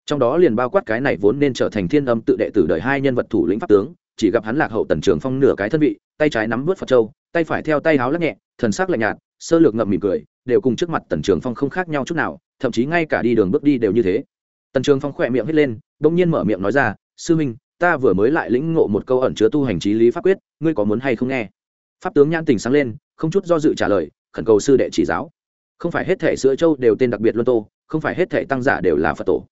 [SPEAKER 1] Trong đó liền bao quát cái này vốn nên trở thành thiên âm tự đệ tử đợi hai nhân vật thủ lĩnh pháp tướng, chỉ gặp hắn lạc hậu tần trường phong nửa cái thân vị, tay trái nắm vớt phật châu, tay phải theo tay háo lắc nhẹ thần sắc lạnh nhạt, sơ lược ngậm mỉm cười, đều cùng trước mặt tần trường phong không khác nhau chút nào, thậm chí ngay cả đi đường bước đi đều như thế. Tần trường phong khỏe miệng hết lên đ ỗ n g nhiên mở miệng nói ra, sư huynh ta vừa mới lại lĩnh ngộ một câu ẩn chứa tu hành trí lý pháp quyết, ngươi có muốn hay không nghe? Pháp tướng nhãn tình sáng lên, không chút do dự trả lời, khẩn cầu sư đệ chỉ giáo. Không phải hết thể sữa châu đều tên đặc biệt luân tô, không phải hết thể tăng giả đều là phật tổ.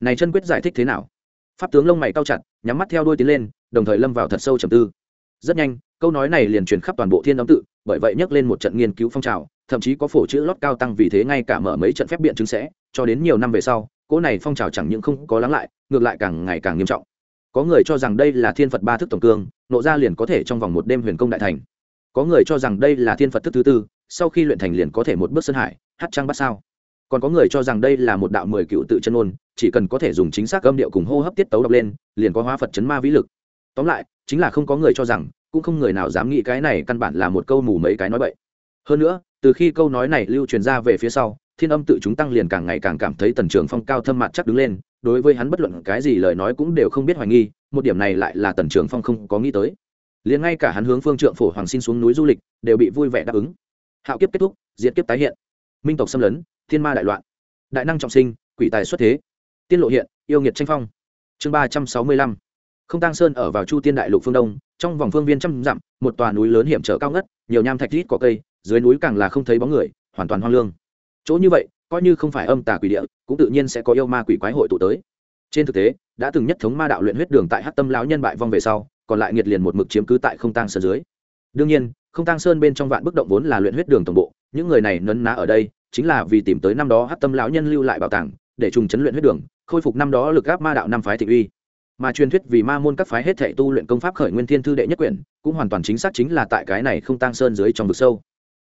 [SPEAKER 1] Này chân quyết giải thích thế nào? Pháp tướng lông mày cao chặt, nhắm mắt theo đuôi tiến lên, đồng thời lâm vào thật sâu trầm tư rất nhanh, câu nói này liền truyền khắp toàn bộ thiên âm tự, bởi vậy nhắc lên một trận nghiên cứu phong trào, thậm chí có phổ chữ lót cao tăng vì thế ngay cả mở mấy trận phép biện chứng sẽ, cho đến nhiều năm về sau, cỗ này phong trào chẳng những không có lắng lại, ngược lại càng ngày càng nghiêm trọng. Có người cho rằng đây là thiên phật ba thức tổng cương, nộ ra liền có thể trong vòng một đêm huyền công đại thành. Có người cho rằng đây là thiên phật thức thứ tư, sau khi luyện thành liền có thể một bước sân hải, hát trăng bắt sao. Còn có người cho rằng đây là một đạo mười cựu tự chân ôn, chỉ cần có thể dùng chính xác âm điệu cùng hô hấp tiết tấu đọc lên, liền có hóa phật chấn ma vĩ lực. Tóm lại chính là không có người cho rằng, cũng không người nào dám nghĩ cái này căn bản là một câu mù mấy cái nói bậy. Hơn nữa, từ khi câu nói này lưu truyền ra về phía sau, thiên âm tự chúng tăng liền càng ngày càng cảm thấy tần trường phong cao thâm mặt chắc đứng lên, đối với hắn bất luận cái gì lời nói cũng đều không biết hoài nghi, một điểm này lại là tần trường phong không có nghĩ tới. Liền ngay cả hắn hướng phương trượng phổ hoàng xin xuống núi du lịch, đều bị vui vẻ đáp ứng. Hạo kiếp kết thúc, diệt kiếp tái hiện. Minh tộc xâm lấn, thiên ma đại loạn. Đại năng trọng sinh, quỷ tài xuất thế. Tiên lộ hiện, yêu nghiệt tranh phong. Chương ba trăm sáu mươi lăm không tăng sơn ở vào chu tiên đại lục phương đông, trong vòng phương viên trăm dặm, một tòa núi lớn hiểm trở cao ngất, nhiều nham thạch rít có cây, dưới núi càng là không thấy bóng người, hoàn toàn hoang lương. Chỗ như vậy, coi như không phải âm tà quỷ địa, cũng tự nhiên sẽ có yêu ma quỷ quái hội tụ tới. Trên thực tế, đã từng nhất thống ma đạo luyện huyết đường tại hát tâm lão nhân bại vong về sau, còn lại nghiệt liền một mực chiếm cứ tại không tăng sơn dưới. Đương nhiên, không tăng sơn bên trong vạn bức động vốn là luyện huyết đường tổng bộ, những người này nấn ná ở đây, chính là vì tìm tới năm đó hát tâm lão nhân lưu lại bảo tàng, để trùng chấn luyện huyết đường, khôi phục năm đó lực gáp ma đạo năm phái thị uy mà truyền thuyết vì ma môn các phái hết thệ tu luyện công pháp khởi nguyên thiên thư đệ nhất quyển, cũng hoàn toàn chính xác chính là tại cái này không tăng sơn dưới trong vực sâu.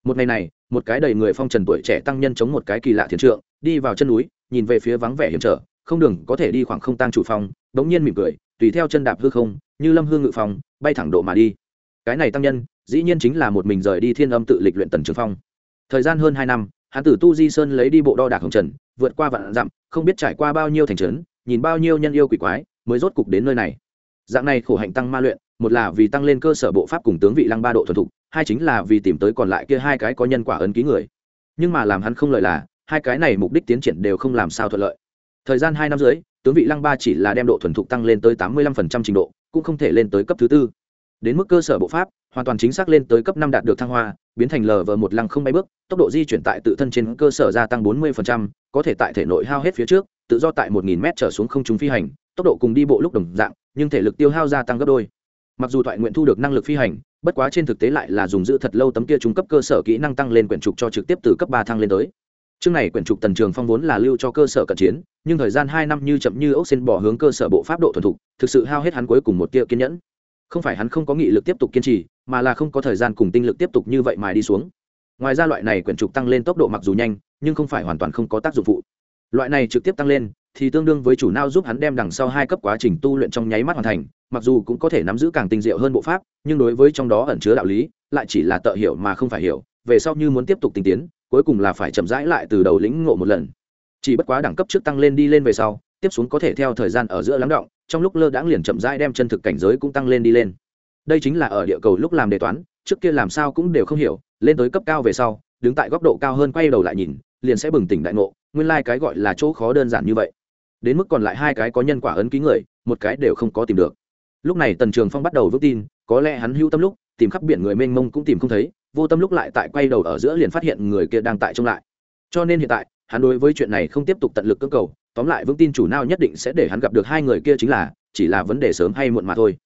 [SPEAKER 1] Một ngày này, một cái đầy người phong trần tuổi trẻ tăng nhân chống một cái kỳ lạ thiền trượng, đi vào chân núi, nhìn về phía vắng vẻ hiểm trở, không đường có thể đi khoảng không tăng chủ phong bỗng nhiên mỉm cười, tùy theo chân đạp hư không, như lâm hương ngự phong bay thẳng độ mà đi. Cái này tăng nhân, dĩ nhiên chính là một mình rời đi thiên âm tự lịch luyện tần trường phong. Thời gian hơn hai năm hán tử tu di sơn lấy đi bộ đo đạc hồng trần, vượt qua vạn dặm, không biết trải qua bao nhiêu thành trấn, nhìn bao nhiêu nhân yêu quỷ quái mới rốt cục đến nơi này. Dạng này khổ hạnh tăng ma luyện một là vì tăng lên cơ sở bộ pháp cùng tướng vị lăng ba độ thuần thục hai chính là vì tìm tới còn lại kia hai cái có nhân quả ấn ký người. Nhưng mà làm hắn không lợi là hai cái này mục đích tiến triển đều không làm sao thuận lợi. Thời gian hai năm dưới tướng vị lăng ba chỉ là đem độ thuần thục tăng lên tới tám mươi lăm phần trăm trình độ cũng không thể lên tới cấp thứ tư. Đến mức cơ sở bộ pháp hoàn toàn chính xác lên tới cấp năm đạt được thăng hoa biến thành lờ vờ một lăng không bay bước tốc độ di chuyển tại tự thân trên cơ sở gia tăng bốn mươi phần trăm, có thể tại thể nội hao hết phía trước tự do tại một nghìn m trở xuống không trung phi hành tốc độ cùng đi bộ lúc đồng dạng, nhưng thể lực tiêu hao gia tăng gấp đôi. Mặc dù thoại nguyện thu được năng lực phi hành, bất quá trên thực tế lại là dùng giữ thật lâu tấm kia trung cấp cơ sở kỹ năng tăng lên quyển trục cho trực tiếp từ cấp ba thăng lên tới. Trước này quyển trục tần trường phong vốn là lưu cho cơ sở cận chiến, nhưng thời gian hai năm như chậm như ốc xin bỏ hướng cơ sở bộ pháp độ thuần thục, thực sự hao hết hắn cuối cùng một tia kiên nhẫn. Không phải hắn không có nghị lực tiếp tục kiên trì, mà là không có thời gian cùng tinh lực tiếp tục như vậy mà đi xuống. Ngoài ra loại này quyển trục tăng lên tốc độ mặc dù nhanh, nhưng không phải hoàn toàn không có tác dụng phụ. Loại này trực tiếp tăng lên thì tương đương với chủ nao giúp hắn đem đằng sau hai cấp quá trình tu luyện trong nháy mắt hoàn thành, mặc dù cũng có thể nắm giữ càng tinh diệu hơn bộ pháp, nhưng đối với trong đó ẩn chứa đạo lý, lại chỉ là tự hiểu mà không phải hiểu, về sau như muốn tiếp tục tinh tiến, cuối cùng là phải chậm rãi lại từ đầu lĩnh ngộ một lần. Chỉ bất quá đẳng cấp trước tăng lên đi lên về sau, tiếp xuống có thể theo thời gian ở giữa lắng động, trong lúc lơ đãng liền chậm rãi đem chân thực cảnh giới cũng tăng lên đi lên. Đây chính là ở địa cầu lúc làm đề toán, trước kia làm sao cũng đều không hiểu, lên tới cấp cao về sau, đứng tại góc độ cao hơn quay đầu lại nhìn, liền sẽ bừng tỉnh đại ngộ, nguyên lai、like、cái gọi là chỗ khó đơn giản như vậy đến mức còn lại hai cái có nhân quả ấn ký người, một cái đều không có tìm được. Lúc này tần trường phong bắt đầu vững tin, có lẽ hắn hưu tâm lúc, tìm khắp biển người mênh mông cũng tìm không thấy, vô tâm lúc lại tại quay đầu ở giữa liền phát hiện người kia đang tại trông lại. Cho nên hiện tại, hắn đối với chuyện này không tiếp tục tận lực cơ cầu, tóm lại vững tin chủ nào nhất định sẽ để hắn gặp được hai người kia chính là, chỉ là vấn đề sớm hay muộn mà thôi.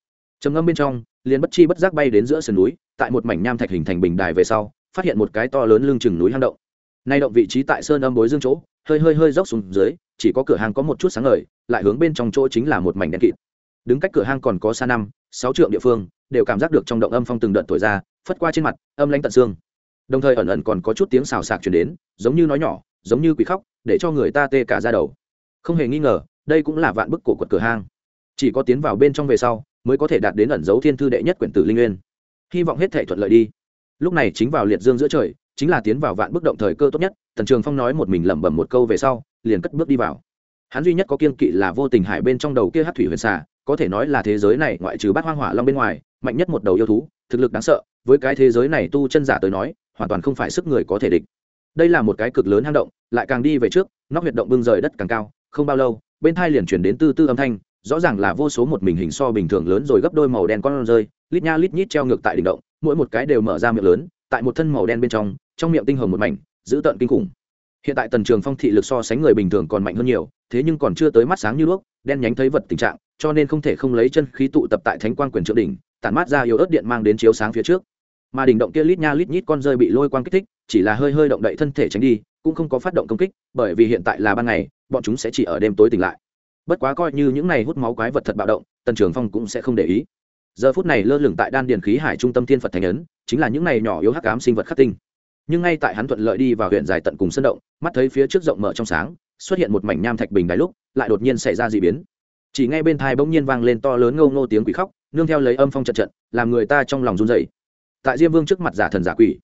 [SPEAKER 1] Trầm ngâm bên trong, liền bất chi bất giác bay đến giữa sườn núi, tại một mảnh nham thạch hình thành bình đài về sau, phát hiện một cái to lớn lưng chừng núi hang động. Nay động vị trí tại sơn âm bối dương chỗ, hơi hơi hơi dốc xuống dưới chỉ có cửa hàng có một chút sáng ngời, lại hướng bên trong chỗ chính là một mảnh đen kịt. Đứng cách cửa hang còn có xa năm, sáu trượng địa phương, đều cảm giác được trong động âm phong từng đợt thổi ra, phất qua trên mặt, âm lãnh tận xương. Đồng thời ẩn ẩn còn có chút tiếng xào xạc chuyển đến, giống như nói nhỏ, giống như quỷ khóc, để cho người ta tê cả ra đầu. Không hề nghi ngờ, đây cũng là vạn bức cổ quật cửa hang. Chỉ có tiến vào bên trong về sau, mới có thể đạt đến ẩn dấu thiên thư đệ nhất quyển tử linh nguyên. Hy vọng hết thể thuận lợi đi. Lúc này chính vào liệt dương giữa trời, chính là tiến vào vạn bức động thời cơ tốt nhất, tần trường phong nói một mình lẩm bẩm một câu về sau liền cất bước đi vào. Hắn duy nhất có kiên kỵ là vô tình hải bên trong đầu kia hát thủy huyền xà, có thể nói là thế giới này ngoại trừ bát hoang hỏa long bên ngoài, mạnh nhất một đầu yêu thú, thực lực đáng sợ, với cái thế giới này tu chân giả tới nói, hoàn toàn không phải sức người có thể địch. Đây là một cái cực lớn hang động, lại càng đi về trước nóc huyệt động bưng rời đất càng cao, không bao lâu, bên thai liền chuyển đến tư tư âm thanh, rõ ràng là vô số một mình hình so bình thường lớn rồi gấp đôi màu đen con rơi, lít nha lít nhít treo ngược tại đỉnh động, mỗi một cái đều mở ra miệng lớn, tại một thân màu đen bên trong trong miệng tinh hồng một mảnh giữ tợn kinh khủng hiện tại tần trường phong thị lực so sánh người bình thường còn mạnh hơn nhiều, thế nhưng còn chưa tới mắt sáng như đuốc, đen nhánh thấy vật tình trạng, cho nên không thể không lấy chân khí tụ tập tại thánh quang quyền trượng đỉnh, tản mát ra yếu ớt điện mang đến chiếu sáng phía trước. Mà đỉnh động kia lít nha lít nhít con rơi bị lôi quang kích thích, chỉ là hơi hơi động đậy thân thể tránh đi, cũng không có phát động công kích, bởi vì hiện tại là ban ngày, bọn chúng sẽ chỉ ở đêm tối tỉnh lại. Bất quá coi như những này hút máu quái vật thật bạo động, tần trường phong cũng sẽ không để ý. Giờ phút này lơ lửng tại đan điền khí hải trung tâm thiên phật thành ấn, chính là những này nhỏ yếu hắc ám sinh vật khắc tinh nhưng ngay tại hắn thuận lợi đi vào huyện dài tận cùng sân động, mắt thấy phía trước rộng mở trong sáng, xuất hiện một mảnh nham thạch bình đáy lúc, lại đột nhiên xảy ra d ị biến. Chỉ ngay bên thai bỗng nhiên vang lên to lớn ngâu ngô tiếng quỷ khóc, nương theo lấy âm phong trận trận, làm người ta trong lòng run dày tại diêm vương trước mặt giả thần giả quỷ,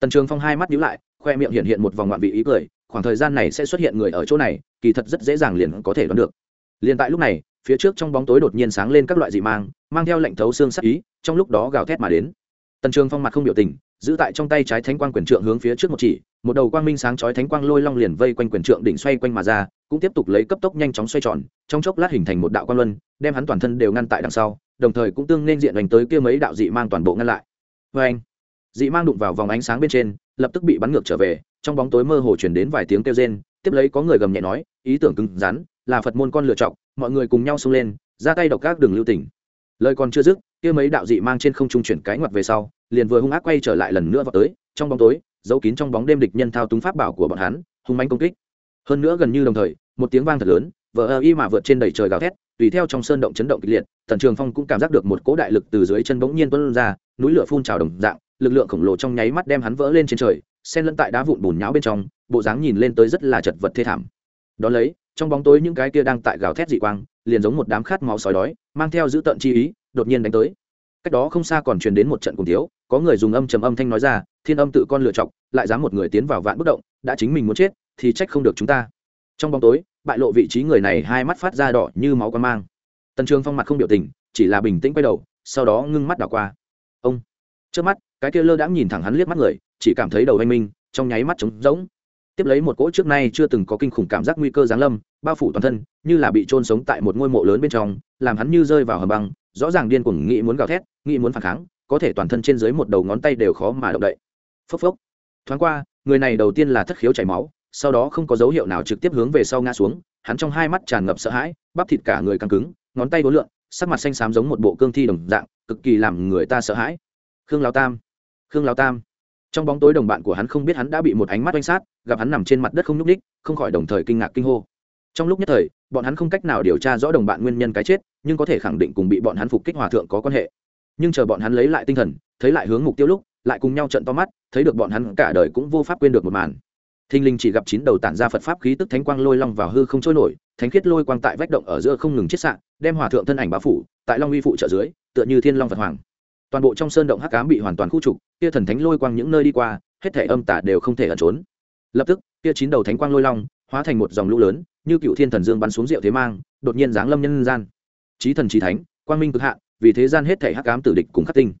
[SPEAKER 1] tần trường phong hai mắt nhíu lại, khoe miệng hiện hiện một vòng ngoạn vị ý cười, khoảng thời gian này sẽ xuất hiện người ở chỗ này, kỳ thật rất dễ dàng liền có thể đoán được. Liền tại lúc này, phía trước trong bóng tối đột nhiên sáng lên các loại dị mang mang theo lệnh thấu xương sắc ý, trong lúc đó gào thét mà đến. Tần trường phong mặt không biểu tình giữ tại trong tay trái thánh quang quyền trượng hướng phía trước một chỉ, một đầu quang minh sáng chói thánh quang lôi long liền vây quanh quyền trượng đỉnh xoay quanh mà ra, cũng tiếp tục lấy cấp tốc nhanh chóng xoay tròn, trong chốc lát hình thành một đạo quang luân, đem hắn toàn thân đều ngăn tại đằng sau, đồng thời cũng tương nên diện đánh tới kia mấy đạo dị mang toàn bộ ngăn lại. Vê anh, dị mang đụng vào vòng ánh sáng bên trên, lập tức bị bắn ngược trở về, trong bóng tối mơ hồ chuyển đến vài tiếng kêu rên, tiếp lấy có người gầm nhẹ nói, ý tưởng cứng rắn, là phật môn con lựa chọc mọi người cùng nhau xông lên, ra tay độc các đường lưu tỉnh lời còn chưa dứt, kia mấy đạo dị mang trên không trung chuyển cái ngoặt về sau liền vừa hung ác quay trở lại lần nữa vào tới, trong bóng tối, giấu kín trong bóng đêm địch nhân thao túng pháp bảo của bọn hắn, hung manh công kích. Hơn nữa gần như đồng thời, một tiếng vang thật lớn vỡ ơ y mà vượt trên đầy trời gào thét, tùy theo trong sơn động chấn động kịch liệt thần trường phong cũng cảm giác được một cỗ đại lực từ dưới chân bỗng nhiên tuân ra, núi lửa phun trào đồng dạng, lực lượng khổng lồ trong nháy mắt đem hắn vỡ lên trên trời, xen lẫn tại đá vụn bùn nhão bên trong, bộ dáng nhìn lên tới rất là chật vật thê thảm. Đón lấy, trong bóng tối những cái kia đang tại gào thét dị quang, liền giống một đám khát máu sói đói, mang theo dữ tợn chi ý, đột nhiên đánh tới cách đó không xa còn truyền đến một trận cùng thiếu, có người dùng âm trầm âm thanh nói ra, thiên âm tự con lựa chọc, lại dám một người tiến vào vạn bất động, đã chính mình muốn chết thì trách không được chúng ta. Trong bóng tối, bại lộ vị trí người này hai mắt phát ra đỏ như máu con mang. Tần trường phong mặt không biểu tình, chỉ là bình tĩnh quay đầu, sau đó ngưng mắt đảo qua. Ông! Trước mắt, cái kia lơ đãng nhìn thẳng hắn liếc mắt người, chỉ cảm thấy đầu anh minh, trong nháy mắt trống rỗng. Tiếp lấy một cỗ trước nay chưa từng có kinh khủng cảm giác nguy cơ giáng lâm, bao phủ toàn thân, như là bị trôn sống tại một ngôi mộ lớn bên trong, làm hắn như rơi vào hầm băng rõ ràng điên cuồng nghĩ muốn gào thét, nghĩ muốn phản kháng, có thể toàn thân trên dưới một đầu ngón tay đều khó mà động đậy. Phốc phốc. Thoáng qua, người này đầu tiên là thất khiếu chảy máu, sau đó không có dấu hiệu nào trực tiếp hướng về sau ngã xuống, hắn trong hai mắt tràn ngập sợ hãi, bắp thịt cả người căng cứng, ngón tay vốn lượn, sắc mặt xanh xám giống một bộ cương thi đồng dạng, cực kỳ làm người ta sợ hãi. Khương lao tam. Khương lao tam. Trong bóng tối đồng bạn của hắn không biết hắn đã bị một ánh mắt oanh sát, gặp hắn nằm trên mặt đất không nhúc ních không khỏi đồng thời kinh ngạc kinh hô. Trong lúc nhất thời, bọn hắn không cách nào điều tra rõ đồng bạn nguyên nhân cái chết nhưng có thể khẳng định cùng bị bọn hắn phục kích hòa thượng có quan hệ. Nhưng chờ bọn hắn lấy lại tinh thần, thấy lại hướng mục tiêu lúc, lại cùng nhau trận to mắt, thấy được bọn hắn cả đời cũng vô pháp quên được một màn. Thinh linh chỉ gặp chín đầu tản ra phật pháp khí tức thánh quang lôi long vào hư không trôi nổi, thánh khiết lôi quang tại vách động ở giữa không ngừng chiết xạ, đem hòa thượng thân ảnh bao phủ, tại long uy phụ trợ dưới, tựa như thiên long phật hoàng. Toàn bộ trong sơn động hắc cám bị hoàn toàn khu trục, kia thần thánh lôi quang những nơi đi qua, hết thể âm tả đều không thể ẩn trốn. Lập tức, kia chín đầu thánh quang lôi long, hóa thành một dòng lũ lớn, như cựu thiên thần dương bắn xuống rượu thế mang, đột nhiên giáng lâm nhân gian trí thần trí thánh, quang minh cực hạ vì thế gian hết thể hắc ám tử địch cùng khắc tinh.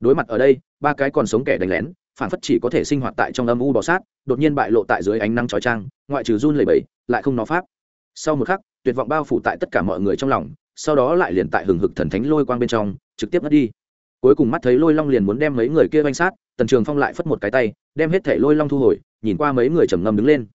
[SPEAKER 1] Đối mặt ở đây, ba cái còn sống kẻ đánh lén, phản phất chỉ có thể sinh hoạt tại trong âm u bọ sát, đột nhiên bại lộ tại dưới ánh nắng chói trang ngoại trừ run lẩy bẩy, lại không nó pháp. Sau một khắc, tuyệt vọng bao phủ tại tất cả mọi người trong lòng, sau đó lại liền tại hừng hực thần thánh lôi quang bên trong, trực tiếp mất đi. Cuối cùng mắt thấy lôi long liền muốn đem mấy người kia banh sát, tần trường phong lại phất một cái tay, đem hết thể lôi long thu hồi, nhìn qua mấy người trầm ngâm đứng lên.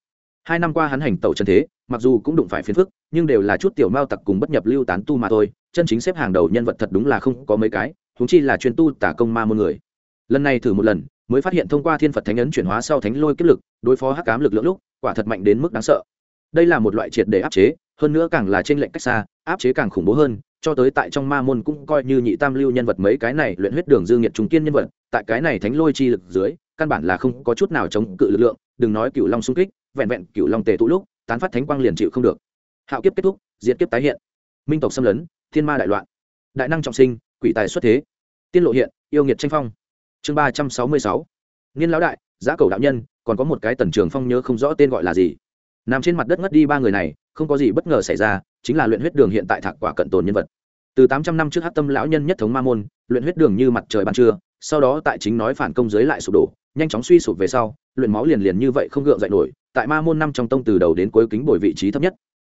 [SPEAKER 1] Hai năm qua hắn hành tẩu chân thế mặc dù cũng đụng phải phiền phức, nhưng đều là chút tiểu mao tặc cùng bất nhập lưu tán tu mà thôi, chân chính xếp hàng đầu nhân vật thật đúng là không có mấy cái húng chi là chuyên tu tả công ma môn người. Lần này thử một lần, mới phát hiện thông qua thiên phật thánh ấn chuyển hóa sau thánh lôi kết lực, đối phó hắc cám lực lượng lúc, quả thật mạnh đến mức đáng sợ. Đây là một loại triệt để áp chế, hơn nữa càng là trên lệnh cách xa, áp chế càng khủng bố hơn, cho tới tại trong ma môn cũng coi như nhị tam lưu nhân vật mấy cái này luyện huyết đường dương nhiệt trung kiên nhân vật, tại cái này thánh lôi chi lực dưới căn bản là không có chút nào chống cự lực lượng, đừng nói cựu long xung kích, vẹn vẹn cựu long tề tụ lúc, tán phát thánh quang liền chịu không được. Hạo kiếp kết thúc diễn kiếp tái hiện. Minh tộc xâm lấn, thiên ma đại loạn. Đại năng trọng sinh, quỷ tài xuất thế. Tiên lộ hiện, yêu nghiệt tranh phong. Chương ba trăm sáu mươi sáu. Niên lão đại giá cầu đạo nhân, còn có một cái tần trường phong nhớ không rõ tên gọi là gì. Nằm trên mặt đất ngất đi ba người này, không có gì bất ngờ xảy ra, chính là luyện huyết đường hiện tại thạc quả cận tồn nhân vật từ tám trăm năm trước hát tâm lão nhân nhất thống ma môn, luyện huyết đường như mặt trời ban trưa, sau đó tại chính nói phản công giới lại sụp đổ, nhanh chóng suy sụp về sau, luyện máu liền liền như vậy không gượng dậy nổi, tại ma môn năm trong tông từ đầu đến cuối kính bồi vị trí thấp nhất.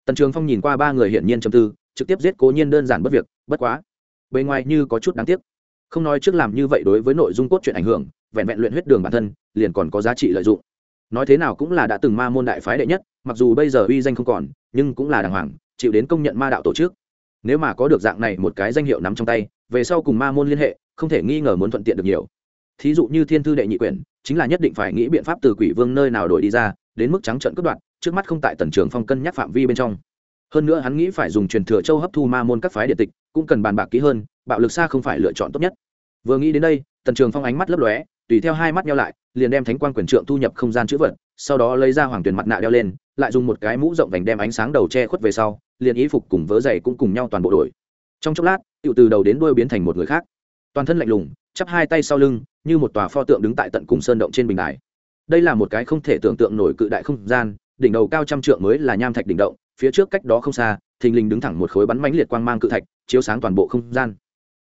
[SPEAKER 1] Tần trường phong nhìn qua ba người hiển nhiên châm tư, trực tiếp giết cố nhiên đơn giản bất việc, bất quá. Bề ngoài như có chút đáng tiếc. Không nói trước làm như vậy đối với nội dung cốt truyện ảnh hưởng, vẹn vẹn luyện huyết đường bản thân, liền còn có giá trị lợi dụng. Nói thế nào cũng là đã từng ma môn đại phái đệ nhất, mặc dù bây giờ uy danh không còn, nhưng cũng là đàng hoàng, chịu đến công nhận ma đạo tổ chức nếu mà có được dạng này một cái danh hiệu nắm trong tay, về sau cùng ma môn liên hệ, không thể nghi ngờ muốn thuận tiện được nhiều. Thí dụ như thiên thư đệ nhị quyển, chính là nhất định phải nghĩ biện pháp từ quỷ vương nơi nào đổi đi ra, đến mức trắng trận cướp đoạt, trước mắt không tại tần trường phong cân nhắc phạm vi bên trong. Hơn nữa hắn nghĩ phải dùng truyền thừa châu hấp thu ma môn các phái điện tịch, cũng cần bàn bạc kỹ hơn, bạo lực xa không phải lựa chọn tốt nhất. Vừa nghĩ đến đây, tần trường phong ánh mắt lấp lóe, tùy theo hai mắt nhau lại, liền đem thánh quan quyền trượng thu nhập không gian chữ vật sau đó lấy ra hoàng tuyển mặt nạ đeo lên, lại dùng một cái mũ rộng vành đem ánh sáng đầu che khuất về sau, liền ý phục cùng vớ giày cũng cùng nhau toàn bộ đổi. Trong chốc lát tự từ đầu đến đuôi biến thành một người khác. Toàn thân lạnh lùng, chắp hai tay sau lưng, như một tòa pho tượng đứng tại tận cùng sơn động trên bình đài. Đây là một cái không thể tưởng tượng nổi cự đại không gian, đỉnh đầu cao trăm trượng mới là nham thạch đỉnh động, phía trước cách đó không xa, thình lình đứng thẳng một khối bắn mãnh liệt quang mang cự thạch, chiếu sáng toàn bộ không gian.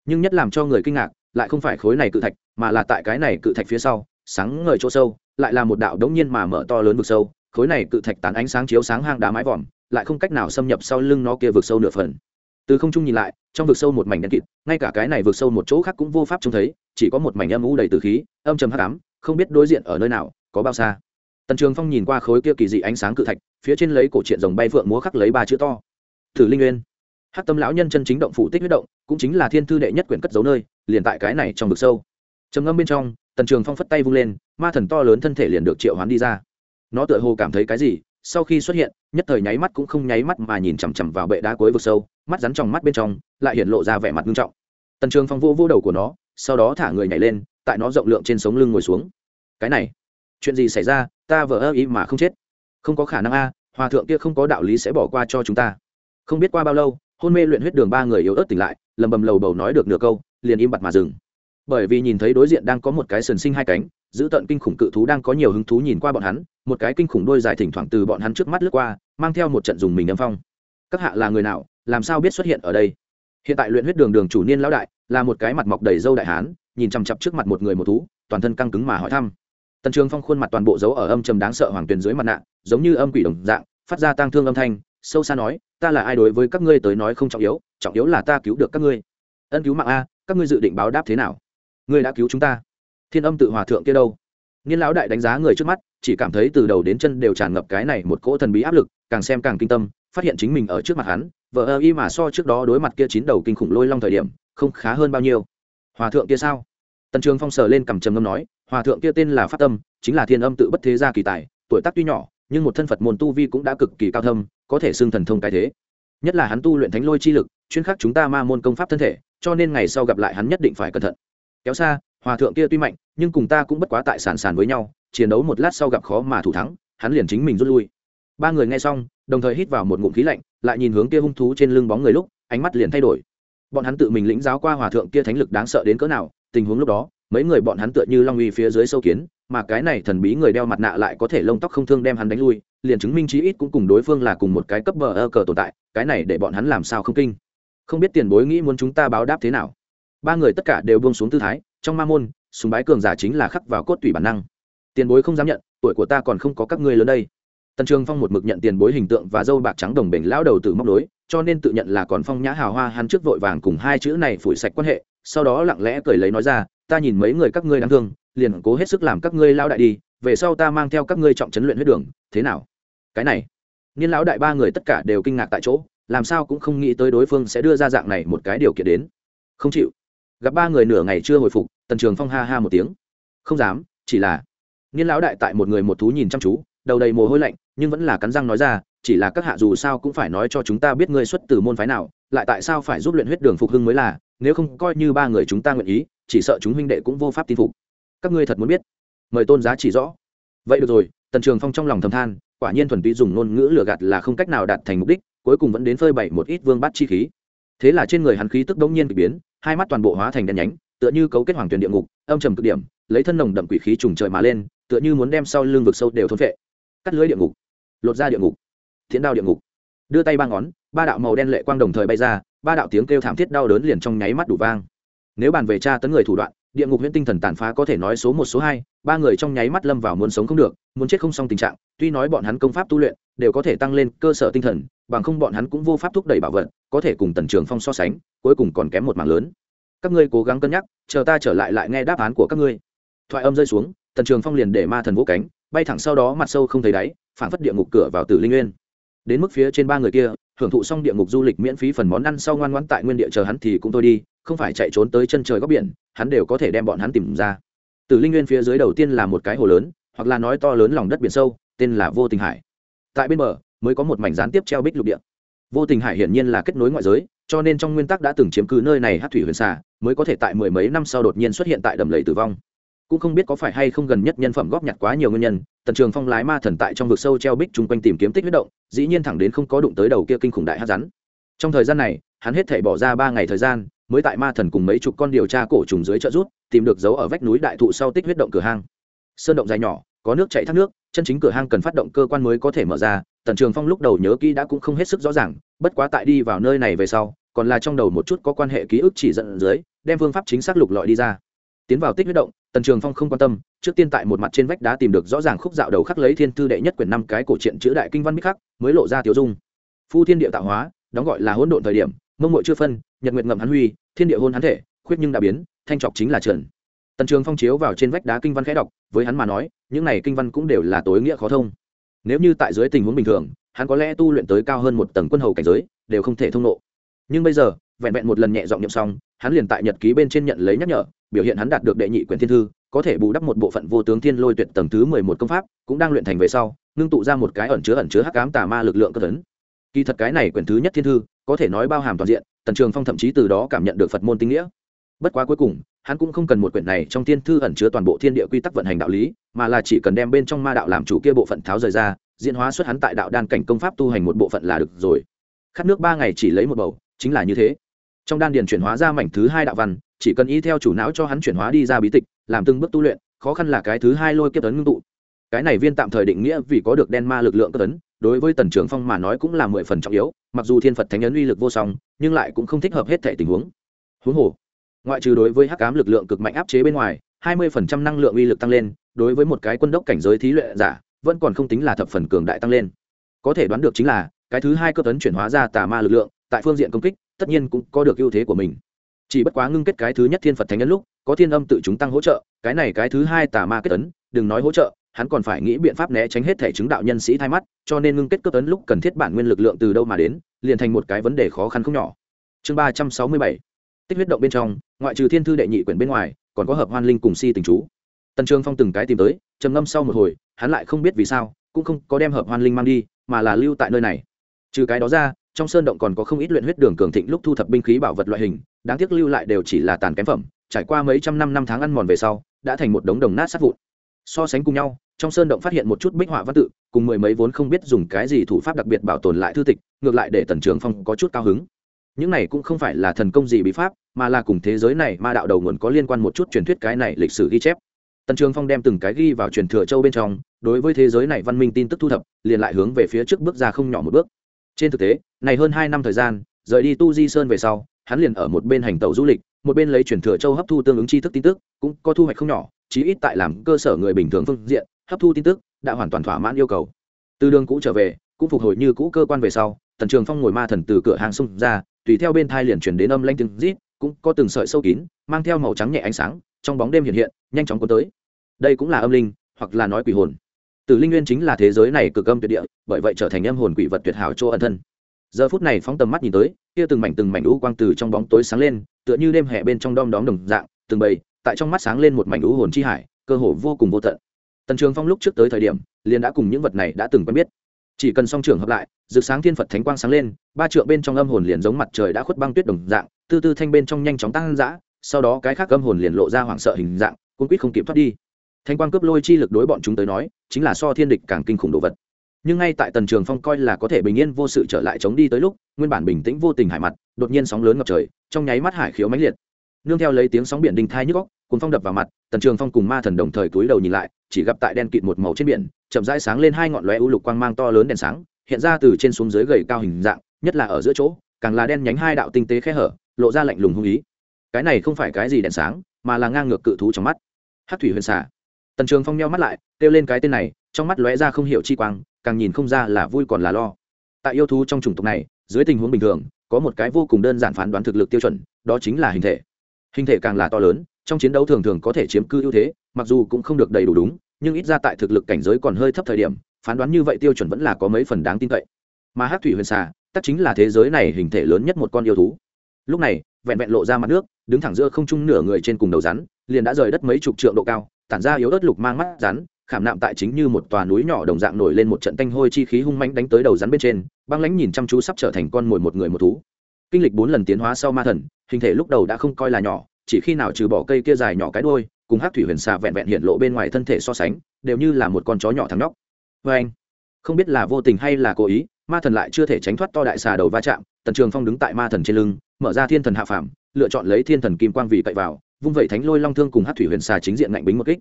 [SPEAKER 1] Nhưng nhất làm cho người kinh ngạc, lại không phải khối này cự thạch, mà là tại cái này cự thạch phía sau sáng ngời chỗ sâu, lại là một đạo đống nhiên mà mở to lớn vực sâu. Khối này cự thạch tán ánh sáng chiếu sáng hang đá mái vòm, lại không cách nào xâm nhập sau lưng nó kia vực sâu nửa phần. Từ không trung nhìn lại, trong vực sâu một mảnh đen kịt, ngay cả cái này vực sâu một chỗ khác cũng vô pháp trông thấy, chỉ có một mảnh âm u đầy từ khí, âm trầm hắc ám, không biết đối diện ở nơi nào, có bao xa. Tần trường phong nhìn qua khối kia kỳ dị ánh sáng cự thạch, phía trên lấy cổ truyện rồng bay phượng múa khắc lấy ba chữ to. Thử linh nguyên. Hắc tâm lão nhân chân chính động phụ tích huyết động, cũng chính là thiên thư đệ nhất quyển cất giấu nơi, liền tại cái này trong vực sâu. Trầm ngâm bên trong tần trường phong phất tay vung lên, ma thần to lớn thân thể liền được triệu hoán đi ra. Nó tựa hồ cảm thấy cái gì, sau khi xuất hiện, nhất thời nháy mắt cũng không nháy mắt mà nhìn chằm chằm vào bệ đá cuối vực sâu, mắt rắn trong mắt bên trong, lại hiện lộ ra vẻ mặt nghiêm trọng. Tần trường phong vô vô đầu của nó, sau đó thả người nhảy lên, tại nó rộng lượng trên sống lưng ngồi xuống. Cái này, chuyện gì xảy ra, ta vỡ ơ ý mà không chết. Không có khả năng a, hòa thượng kia không có đạo lý sẽ bỏ qua cho chúng ta. Không biết qua bao lâu, hôn mê luyện huyết đường ba người yếu ớt tỉnh lại, lầm bầm lầu bầu nói được nửa câu, liền im bặt mà dừng bởi vì nhìn thấy đối diện đang có một cái sườn sinh hai cánh, giữ tận kinh khủng cự thú đang có nhiều hứng thú nhìn qua bọn hắn, một cái kinh khủng đôi dài thỉnh thoảng từ bọn hắn trước mắt lướt qua, mang theo một trận dùng mình âm phong. Các hạ là người nào, làm sao biết xuất hiện ở đây? Hiện tại luyện huyết đường đường chủ niên lão đại, là một cái mặt mọc đầy dâu đại hán, nhìn chằm chặp trước mặt một người một thú, toàn thân căng cứng mà hỏi thăm. Tần trường phong khuôn mặt toàn bộ dấu ở âm trầm đáng sợ hoàng tuyền dưới mặt nạ, giống như âm quỷ đồng dạng, phát ra tang thương âm thanh, sâu xa nói, ta là ai đối với các ngươi tới nói không trọng yếu trọng yếu là ta cứu được các ngươi. Ân cứu mạng a, các ngươi dự định báo đáp thế nào? Ngươi đã cứu chúng ta. Thiên âm tự hòa thượng kia đâu? Niên lão đại đánh giá người trước mắt, chỉ cảm thấy từ đầu đến chân đều tràn ngập cái này một cỗ thần bí áp lực, càng xem càng kinh tâm, phát hiện chính mình ở trước mặt hắn vợ ơ y mà so trước đó đối mặt kia chín đầu kinh khủng lôi long thời điểm, không khá hơn bao nhiêu. Hòa thượng kia sao? Tần trường phong sờ lên cằm trầm ngâm nói, hòa thượng kia tên là phát tâm, chính là thiên âm tự bất thế gia kỳ tài, tuổi tác tuy nhỏ, nhưng một thân phật môn tu vi cũng đã cực kỳ cao thâm, có thể xưng thần thông cái thế. Nhất là hắn tu luyện thánh lôi chi lực, chuyên khắc chúng ta ma môn công pháp thân thể, cho nên ngày sau gặp lại hắn nhất định phải cẩn thận kéo xa, hòa thượng kia tuy mạnh, nhưng cùng ta cũng bất quá tại sàn sàn với nhau, chiến đấu một lát sau gặp khó mà thủ thắng, hắn liền chính mình rút lui. Ba người nghe xong, đồng thời hít vào một ngụm khí lạnh, lại nhìn hướng kia hung thú trên lưng bóng người lúc, ánh mắt liền thay đổi. Bọn hắn tự mình lĩnh giáo qua hòa thượng kia thánh lực đáng sợ đến cỡ nào, tình huống lúc đó, mấy người bọn hắn tựa như long uy phía dưới sâu kiến, mà cái này thần bí người đeo mặt nạ lại có thể lông tóc không thương đem hắn đánh lui, liền chứng minh chí ít cũng cùng đối phương là cùng một cái cấp bờ ơ cờ tồn tại, cái này để bọn hắn làm sao không kinh. Không biết tiền bối nghĩ muốn chúng ta báo đáp thế nào? Ba người tất cả đều buông xuống tư thái, trong ma môn súng bái cường giả chính là khắc vào cốt tủy bản năng. Tiền bối không dám nhận, tuổi của ta còn không có các ngươi lớn đây. Tần trường phong một mực nhận tiền bối hình tượng và dâu bạc trắng đồng bình lão đầu từ móc đối cho nên tự nhận là còn phong nhã hào hoa hắn trước vội vàng cùng hai chữ này phủi sạch quan hệ, sau đó lặng lẽ cười lấy nói ra, ta nhìn mấy người các ngươi đáng thương, liền cố hết sức làm các ngươi lao đại đi, về sau ta mang theo các ngươi trọng chấn luyện huyết đường, thế nào? Cái này, niên lão đại ba người tất cả đều kinh ngạc tại chỗ, làm sao cũng không nghĩ tới đối phương sẽ đưa ra dạng này một cái điều kiện đến. Không chịu gặp ba người nửa ngày chưa hồi phục, tần trường phong ha ha một tiếng. Không dám, chỉ là niên lão đại tại một người một thú nhìn chăm chú, đầu đầy mồ hôi lạnh, nhưng vẫn là cắn răng nói ra, chỉ là các hạ dù sao cũng phải nói cho chúng ta biết ngươi xuất từ môn phái nào, lại tại sao phải giúp luyện huyết đường phục hưng mới là, nếu không coi như ba người chúng ta nguyện ý, chỉ sợ chúng huynh đệ cũng vô pháp tin phục. Các ngươi thật muốn biết. Mời tôn giá chỉ rõ. Vậy được rồi, tần trường phong trong lòng thầm than, quả nhiên thuần túy dùng ngôn ngữ lừa gạt là không cách nào đạt thành mục đích, cuối cùng vẫn đến phơi bày một ít vương bát chi khí thế là trên người hắn khí tức đống nhiên bị biến, hai mắt toàn bộ hóa thành đen nhánh, tựa như cấu kết hoàng tuyển địa ngục, âm trầm cực điểm, lấy thân nồng đậm quỷ khí trùng trời mà lên, tựa như muốn đem sau lưng vực sâu đều thôn vệ cắt lưới địa ngục, lột ra địa ngục, thiện đao địa ngục. Đưa tay ba ngón, ba đạo màu đen lệ quang đồng thời bay ra, ba đạo tiếng kêu thảm thiết đau đớn liền trong nháy mắt đủ vang. Nếu bàn về tra tấn người thủ đoạn, địa ngục huyễn tinh thần tàn phá có thể nói số một, số hai, ba người trong nháy mắt lâm vào muốn sống không được, muốn chết không xong tình trạng, tuy nói bọn hắn công pháp tu luyện đều có thể tăng lên cơ sở tinh thần bằng không bọn hắn cũng vô pháp thúc đẩy bảo vật, có thể cùng tần trường phong so sánh, cuối cùng còn kém một mảng lớn. Các ngươi cố gắng cân nhắc, chờ ta trở lại lại nghe đáp án của các ngươi. Thoại âm rơi xuống, tần trường phong liền để ma thần vỗ cánh, bay thẳng sau đó mặt sâu không thấy đáy, phản phất địa ngục cửa vào tử linh nguyên. Đến mức phía trên ba người kia, hưởng thụ xong địa ngục du lịch miễn phí phần món ăn sau ngoan ngoãn tại nguyên địa chờ hắn thì cũng thôi đi, không phải chạy trốn tới chân trời góc biển, hắn đều có thể đem bọn hắn tìm ra. Tử linh nguyên phía dưới đầu tiên là một cái hồ lớn, hoặc là nói to lớn lòng đất biển sâu, tên là vô tình hải. Tại bên bờ mới có một mảnh gián tiếp treo bích lục địa. Vô tình hải hiển nhiên là kết nối ngoại giới, cho nên trong nguyên tắc đã từng chiếm cứ nơi này hát thủy huyền xà, mới có thể tại mười mấy năm sau đột nhiên xuất hiện tại đầm lầy tử vong. Cũng không biết có phải hay không gần nhất nhân phẩm góp nhặt quá nhiều nguyên nhân, tần trường phong lái ma thần tại trong vực sâu treo bích chung quanh tìm kiếm tích huyết động, dĩ nhiên thẳng đến không có đụng tới đầu kia kinh khủng đại hát rắn. Trong thời gian này, hắn hết thể bỏ ra ba ngày thời gian, mới tại ma thần cùng mấy chục con điều tra cổ trùng dưới trợ rút tìm được dấu ở vách núi đại thụ sau tích huyết động cửa hang. Sơn động dài nhỏ, có nước chạy thác nước, chân chính cửa hang cần phát động cơ quan mới có thể mở ra tần trường phong lúc đầu nhớ kỹ đã cũng không hết sức rõ ràng, bất quá tại đi vào nơi này về sau, còn là trong đầu một chút có quan hệ ký ức chỉ dẫn dưới, đem phương pháp chính xác lục lọi đi ra. Tiến vào tích huyết động, tần trường phong không quan tâm, trước tiên tại một mặt trên vách đá tìm được rõ ràng khúc dạo đầu khắc lấy thiên thư đệ nhất quyển năm cái cổ truyện chữ đại kinh văn bích khắc, mới lộ ra tiểu dung. Phu thiên địa tạo hóa, đóng gọi là hỗn độn thời điểm, mông mội chưa phân, nhật nguyệt ngậm hắn huy, thiên địa hôn hắn thể, khuyết nhưng đã biến, thanh trọc chính là trần. Tần trường phong chiếu vào trên vách đá kinh văn khẽ đọc, với hắn mà nói, những này kinh văn cũng đều là tối nghĩa khó thông nếu như tại dưới tình huống bình thường, hắn có lẽ tu luyện tới cao hơn một tầng quân hầu cảnh giới, đều không thể thông nộ. Nhưng bây giờ, vẹn vẹn một lần nhẹ giọng nhậm xong, hắn liền tại nhật ký bên trên nhận lấy nhắc nhở, biểu hiện hắn đạt được đệ nhị quyền thiên thư, có thể bù đắp một bộ phận vô tướng thiên lôi tuyệt tầng thứ mười một công pháp, cũng đang luyện thành về sau, ngưng tụ ra một cái ẩn chứa ẩn chứa hắc ám tà ma lực lượng cơ tấn. Kỳ thật cái này quyển thứ nhất thiên thư, có thể nói bao hàm toàn diện, tần trường phong thậm chí từ đó cảm nhận được phật môn tinh nghĩa bất quá cuối cùng, hắn cũng không cần một quyển này trong thiên thư ẩn chứa toàn bộ thiên địa quy tắc vận hành đạo lý, mà là chỉ cần đem bên trong ma đạo làm chủ kia bộ phận tháo rời ra, diễn hóa xuất hắn tại đạo đan cảnh công pháp tu hành một bộ phận là được rồi. Khát nước ba ngày chỉ lấy một bầu, chính là như thế. Trong đan điền chuyển hóa ra mảnh thứ hai đạo văn, chỉ cần y theo chủ não cho hắn chuyển hóa đi ra bí tịch, làm từng bước tu luyện, khó khăn là cái thứ hai lôi kiếp tấn ngưng tụ. Cái này viên tạm thời định nghĩa vì có được đen ma lực lượng cơ tấn đối với tần trường phong mà nói cũng là mười phần trọng yếu, mặc dù thiên phật thánh ấn uy lực vô song, nhưng lại cũng không thích hợp hết thể tình huống. Huống hồ ngoại trừ đối với hắc ám lực lượng cực mạnh áp chế bên ngoài, hai mươi phần trăm năng lượng uy lực tăng lên, đối với một cái quân đốc cảnh giới thí luyện giả, vẫn còn không tính là thập phần cường đại tăng lên. Có thể đoán được chính là, cái thứ hai cơ tấn chuyển hóa ra tà ma lực lượng, tại phương diện công kích, tất nhiên cũng có được ưu thế của mình. Chỉ bất quá ngưng kết cái thứ nhất thiên phật thánh nhân lúc, có thiên âm tự chúng tăng hỗ trợ, cái này cái thứ hai tà ma kết tấn, đừng nói hỗ trợ, hắn còn phải nghĩ biện pháp né tránh hết thể chứng đạo nhân sĩ thay mắt, cho nên ngưng kết cấp tấn lúc cần thiết bản nguyên lực lượng từ đâu mà đến, liền thành một cái vấn đề khó khăn không nhỏ. Chương ba trăm sáu mươi bảy. Tích huyết động bên trong ngoại trừ thiên thư đệ nhị quyển bên ngoài, còn có hợp hoan linh cùng si tình chú. Tần trường phong từng cái tìm tới, trầm ngâm sau một hồi, hắn lại không biết vì sao, cũng không có đem hợp hoan linh mang đi, mà là lưu tại nơi này. Trừ cái đó ra, trong sơn động còn có không ít luyện huyết đường cường thịnh lúc thu thập binh khí bảo vật loại hình, đáng tiếc lưu lại đều chỉ là tàn kém phẩm, trải qua mấy trăm năm năm tháng ăn mòn về sau, đã thành một đống đồng nát sát vụn. So sánh cùng nhau, trong sơn động phát hiện một chút bích họa văn tự, cùng mười mấy vốn không biết dùng cái gì thủ pháp đặc biệt bảo tồn lại thư tịch, ngược lại để tần trường phong có chút cao hứng. Những này cũng không phải là thần công gì bí pháp mà là cùng thế giới này ma đạo đầu nguồn có liên quan một chút truyền thuyết cái này lịch sử ghi chép. Tần trường phong đem từng cái ghi vào truyền thừa châu bên trong, đối với thế giới này văn minh tin tức thu thập, liền lại hướng về phía trước bước ra không nhỏ một bước. Trên thực tế, này hơn hai năm thời gian, rời đi tu di sơn về sau, hắn liền ở một bên hành tàu du lịch, một bên lấy truyền thừa châu hấp thu tương ứng tri thức tin tức, cũng có thu hoạch không nhỏ, chí ít tại làm cơ sở người bình thường phương diện, hấp thu tin tức đã hoàn toàn thỏa mãn yêu cầu. Từ đường cũ trở về, cũng phục hồi như cũ cơ quan về sau, tần trường phong ngồi ma thần từ cửa hàng xung ra, tùy theo bên thai liền chuyển đến âm lanh tiếng rít cũng có từng sợi sâu kín, mang theo màu trắng nhẹ ánh sáng, trong bóng đêm hiện hiện, nhanh chóng cuốn tới. Đây cũng là âm linh, hoặc là nói quỷ hồn. Tử linh nguyên chính là thế giới này cực âm tuyệt địa, bởi vậy trở thành âm hồn quỷ vật tuyệt hảo chỗ ẩn thân. Giờ phút này phóng tầm mắt nhìn tới, kia từng mảnh từng mảnh u quang từ trong bóng tối sáng lên, tựa như đêm hè bên trong đom đóm đồng dạng, từng bầy, tại trong mắt sáng lên một mảnh u hồn chi hải, cơ hồ vô cùng vô tận. Tần trường phong lúc trước tới thời điểm, liền đã cùng những vật này đã từng quen biết. Chỉ cần song trường hợp lại, rực sáng thiên phật thánh quang sáng lên, ba trượng bên trong âm hồn liền giống mặt trời đã khuất băng tuyết đồng dạng tư tư thanh bên trong nhanh chóng tăng dã, sau đó cái khác âm hồn liền lộ ra hoảng sợ hình dạng, cuốn quýt không kịp thoát đi. Thanh quang cướp lôi chi lực đối bọn chúng tới nói, chính là so thiên địch càng kinh khủng đồ vật. Nhưng ngay tại tần trường phong coi là có thể bình yên vô sự trở lại chống đi tới lúc, nguyên bản bình tĩnh vô tình hải mặt, đột nhiên sóng lớn ngập trời, trong nháy mắt hải khiếu mãnh liệt. Nương theo lấy tiếng sóng biển đinh thai nhức góc cuốn phong đập vào mặt, tần trường phong cùng ma thần đồng thời cúi đầu nhìn lại, chỉ gặp tại đen kịt một màu trên biển, chậm rãi sáng lên hai ngọn lóe u lục quang mang to lớn đèn sáng, hiện ra từ trên xuống dưới gầy cao hình dạng, nhất là ở giữa chỗ, càng là đen nhánh hai đạo tinh tế khe hở lộ ra lạnh lùng hung ý. Cái này không phải cái gì đèn sáng, mà là ngang ngược cự thú trong mắt. Hát thủy huyền xả tần trường phong nheo mắt lại, kêu lên cái tên này, trong mắt lóe ra không hiểu chi quang, càng nhìn không ra là vui còn là lo. Tại yêu thú trong chủng tộc này, dưới tình huống bình thường, có một cái vô cùng đơn giản phán đoán thực lực tiêu chuẩn, đó chính là hình thể. Hình thể càng là to lớn, trong chiến đấu thường thường có thể chiếm cư ưu thế, mặc dù cũng không được đầy đủ đúng, nhưng ít ra tại thực lực cảnh giới còn hơi thấp thời điểm, phán đoán như vậy tiêu chuẩn vẫn là có mấy phần đáng tin cậy. Mà hát thủy huyền xà tất chính là thế giới này hình thể lớn nhất một con yêu thú lúc này, vẹn vẹn lộ ra mặt nước, đứng thẳng giữa không trung nửa người trên cùng đầu rắn, liền đã rời đất mấy chục trượng độ cao, tản ra yếu ớt lục mang mắt rắn, khảm nạm tại chính như một tòa núi nhỏ đồng dạng nổi lên một trận tanh hôi chi khí hung mãnh đánh tới đầu rắn bên trên, băng lãnh nhìn chăm chú sắp trở thành con mồi một người một thú. Kinh lịch bốn lần tiến hóa sau ma thần, hình thể lúc đầu đã không coi là nhỏ, chỉ khi nào trừ bỏ cây kia dài nhỏ cái đôi cùng hát thủy huyền xà vẹn vẹn hiện lộ bên ngoài thân thể so sánh, đều như là một con chó nhỏ thắng nhóc. Vê anh, không biết là vô tình hay là cố ý, ma thần lại chưa thể tránh thoát to đại xà đầu va chạm, tần trường phong đứng tại ma thần trên lưng mở ra thiên thần hạ phàm, lựa chọn lấy thiên thần kim quang vì cậy vào, vung vẩy thánh lôi long thương cùng hát thủy huyền xà chính diện ngạnh bính một kích.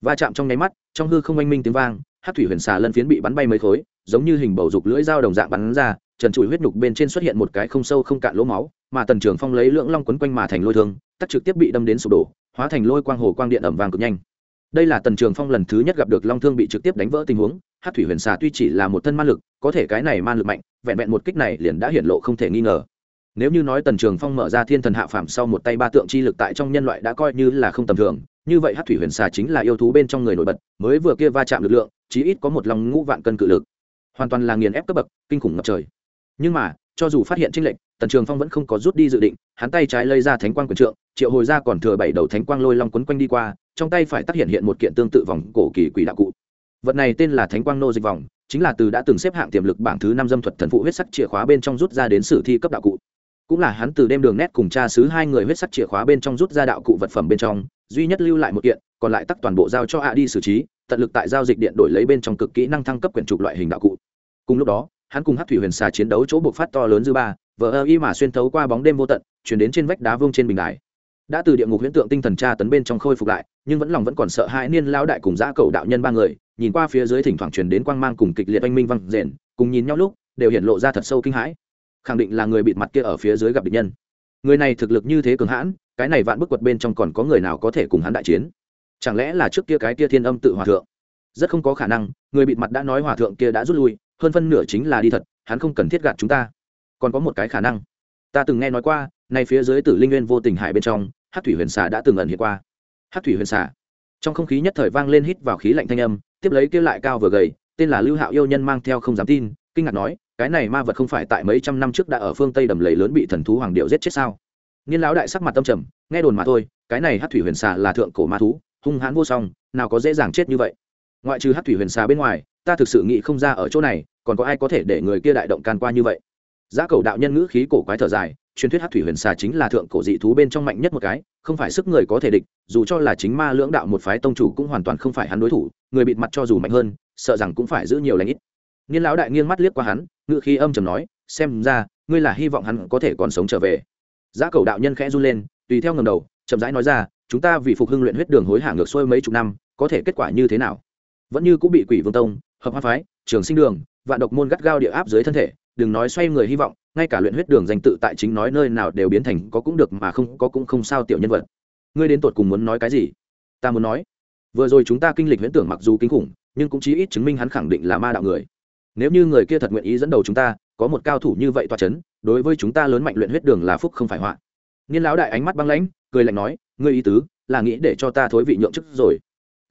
[SPEAKER 1] Va chạm trong nháy mắt, trong hư không oanh minh tiếng vang, hát thủy huyền xà lân phiến bị bắn bay mấy khối, giống như hình bầu dục lưỡi dao đồng dạng bắn ra, trần trụi huyết nhục bên trên xuất hiện một cái không sâu không cạn lỗ máu, mà tần trường phong lấy lưỡng long quấn quanh mà thành lôi thương, tắt trực tiếp bị đâm đến sụp đổ, hóa thành lôi quang hồ quang điện ẩm vàng cực nhanh. Đây là tần trường phong lần thứ nhất gặp được long thương bị trực tiếp đánh vỡ tình huống, hát thủy huyền xà tuy chỉ là một thân man lực, có thể cái này man lực mạnh, vẹn vẹn một kích này liền đã hiển lộ không thể nghi ngờ nếu như nói tần trường phong mở ra thiên thần hạ phàm sau một tay ba tượng chi lực tại trong nhân loại đã coi như là không tầm thường, như vậy hát thủy huyền xà chính là yêu thú bên trong người nổi bật, mới vừa kia va chạm lực lượng, chí ít có một lòng ngũ vạn cân cự lực. Hoàn toàn là nghiền ép cấp bậc, kinh khủng ngập trời. Nhưng mà, cho dù phát hiện trinh lệnh tần trường phong vẫn không có rút đi dự định, hắn tay trái lây ra thánh quang quần trượng, triệu hồi ra còn thừa bảy đầu thánh quang lôi long quấn quanh đi qua, trong tay phải tác hiện hiện một kiện tương tự vòng cổ kỳ quỷ đạo cụ. Vật này tên là thánh quang nô dịch vòng, chính là từ đã từng xếp hạng tiềm lực bảng thứ năm dâm thuật thần phụ huyết sắc chìa khóa bên trong rút ra đến sử thi cấp đạo cụ cũng là hắn từ đêm đường nét cùng cha xứ hai người huyết sắc chìa khóa bên trong rút ra đạo cụ vật phẩm bên trong, duy nhất lưu lại một kiện, còn lại tắt toàn bộ giao cho a đi xử trí, tận lực tại giao dịch điện đổi lấy bên trong cực kỹ năng thăng cấp quyển trục loại hình đạo cụ. Cùng lúc đó, hắn cùng hát thủy huyền xà chiến đấu chỗ buộc phát to lớn dư ba, vờ ơ y mà xuyên thấu qua bóng đêm vô tận, chuyển đến trên vách đá vương trên bình đài. Đã từ địa ngục huyễn tượng tinh thần tra tấn bên trong khôi phục lại, nhưng vẫn lòng vẫn còn sợ hãi niên lao đại cùng giã cầu đạo nhân ba người, nhìn qua phía dưới thỉnh thoảng truyền đến quang mang cùng kịch liệt oanh minh văng rền cùng nhìn nhau lúc, đều hiện lộ ra thật sâu kinh hãi khẳng định là người bịt mặt kia ở phía dưới gặp địch nhân. Người này thực lực như thế cường hãn, cái này vạn bức quật bên trong còn có người nào có thể cùng hắn đại chiến? Chẳng lẽ là trước kia cái kia thiên âm tự hòa thượng? Rất không có khả năng, người bịt mặt đã nói hòa thượng kia đã rút lui, hơn phân nửa chính là đi thật, hắn không cần thiết gạt chúng ta. Còn có một cái khả năng. Ta từng nghe nói qua, nay phía dưới tử linh nguyên vô tình hải bên trong hát thủy huyền xà đã từng ẩn hiện qua. Hát thủy huyền xà. Trong không khí nhất thời vang lên hít vào khí lạnh thanh âm, tiếp lấy kêu lại cao vừa gầy, tên là lưu hạo yêu nhân mang theo không dám tin, kinh ngạc nói cái này ma vật không phải tại mấy trăm năm trước đã ở phương tây đầm lầy lớn bị thần thú hoàng điệu giết chết sao? Niên lão đại sắc mặt tâm trầm, nghe đồn mà thôi, cái này hát thủy huyền xà là thượng cổ ma thú, hung hãn vô song, nào có dễ dàng chết như vậy. Ngoại trừ hát thủy huyền xà bên ngoài, ta thực sự nghĩ không ra ở chỗ này, còn có ai có thể để người kia đại động can qua như vậy? Giá cầu đạo nhân ngữ khí cổ quái thở dài, truyền thuyết hát thủy huyền xà chính là thượng cổ dị thú bên trong mạnh nhất một cái, không phải sức người có thể địch, dù cho là chính ma lưỡng đạo một phái tông chủ cũng hoàn toàn không phải hắn đối thủ, người bịt mặt cho dù mạnh hơn, sợ rằng cũng phải giữ nhiều lãnh ít. Niên lão đại nghiêng mắt liếc qua hắn ngự khí âm trầm nói, xem ra, ngươi là hy vọng hắn có thể còn sống trở về. Giá cầu đạo nhân khẽ run lên, tùy theo ngầm đầu, chậm rãi nói ra, chúng ta vì phục hưng luyện huyết đường hối hả ngược xuôi mấy chục năm, có thể kết quả như thế nào? Vẫn như cũng bị quỷ vương tông, hợp hoa phái, trường sinh đường, vạn độc môn gắt gao địa áp dưới thân thể, đừng nói xoay người hy vọng, ngay cả luyện huyết đường danh tự tại chính nói nơi nào đều biến thành có cũng được mà không có cũng không sao tiểu nhân vật. Ngươi đến tột cùng muốn nói cái gì? Ta muốn nói. Vừa rồi chúng ta kinh lịch huyễn tưởng mặc dù kinh khủng, nhưng cũng chí ít chứng minh hắn khẳng định là ma đạo người nếu như người kia thật nguyện ý dẫn đầu chúng ta, có một cao thủ như vậy toa c h ấ n đối với chúng ta lớn mạnh luyện huyết đường là phúc không phải họa. Niên lão đại ánh mắt băng lãnh, cười lạnh nói, ngươi ý tứ là nghĩ để cho ta thối vị nhượng chức rồi.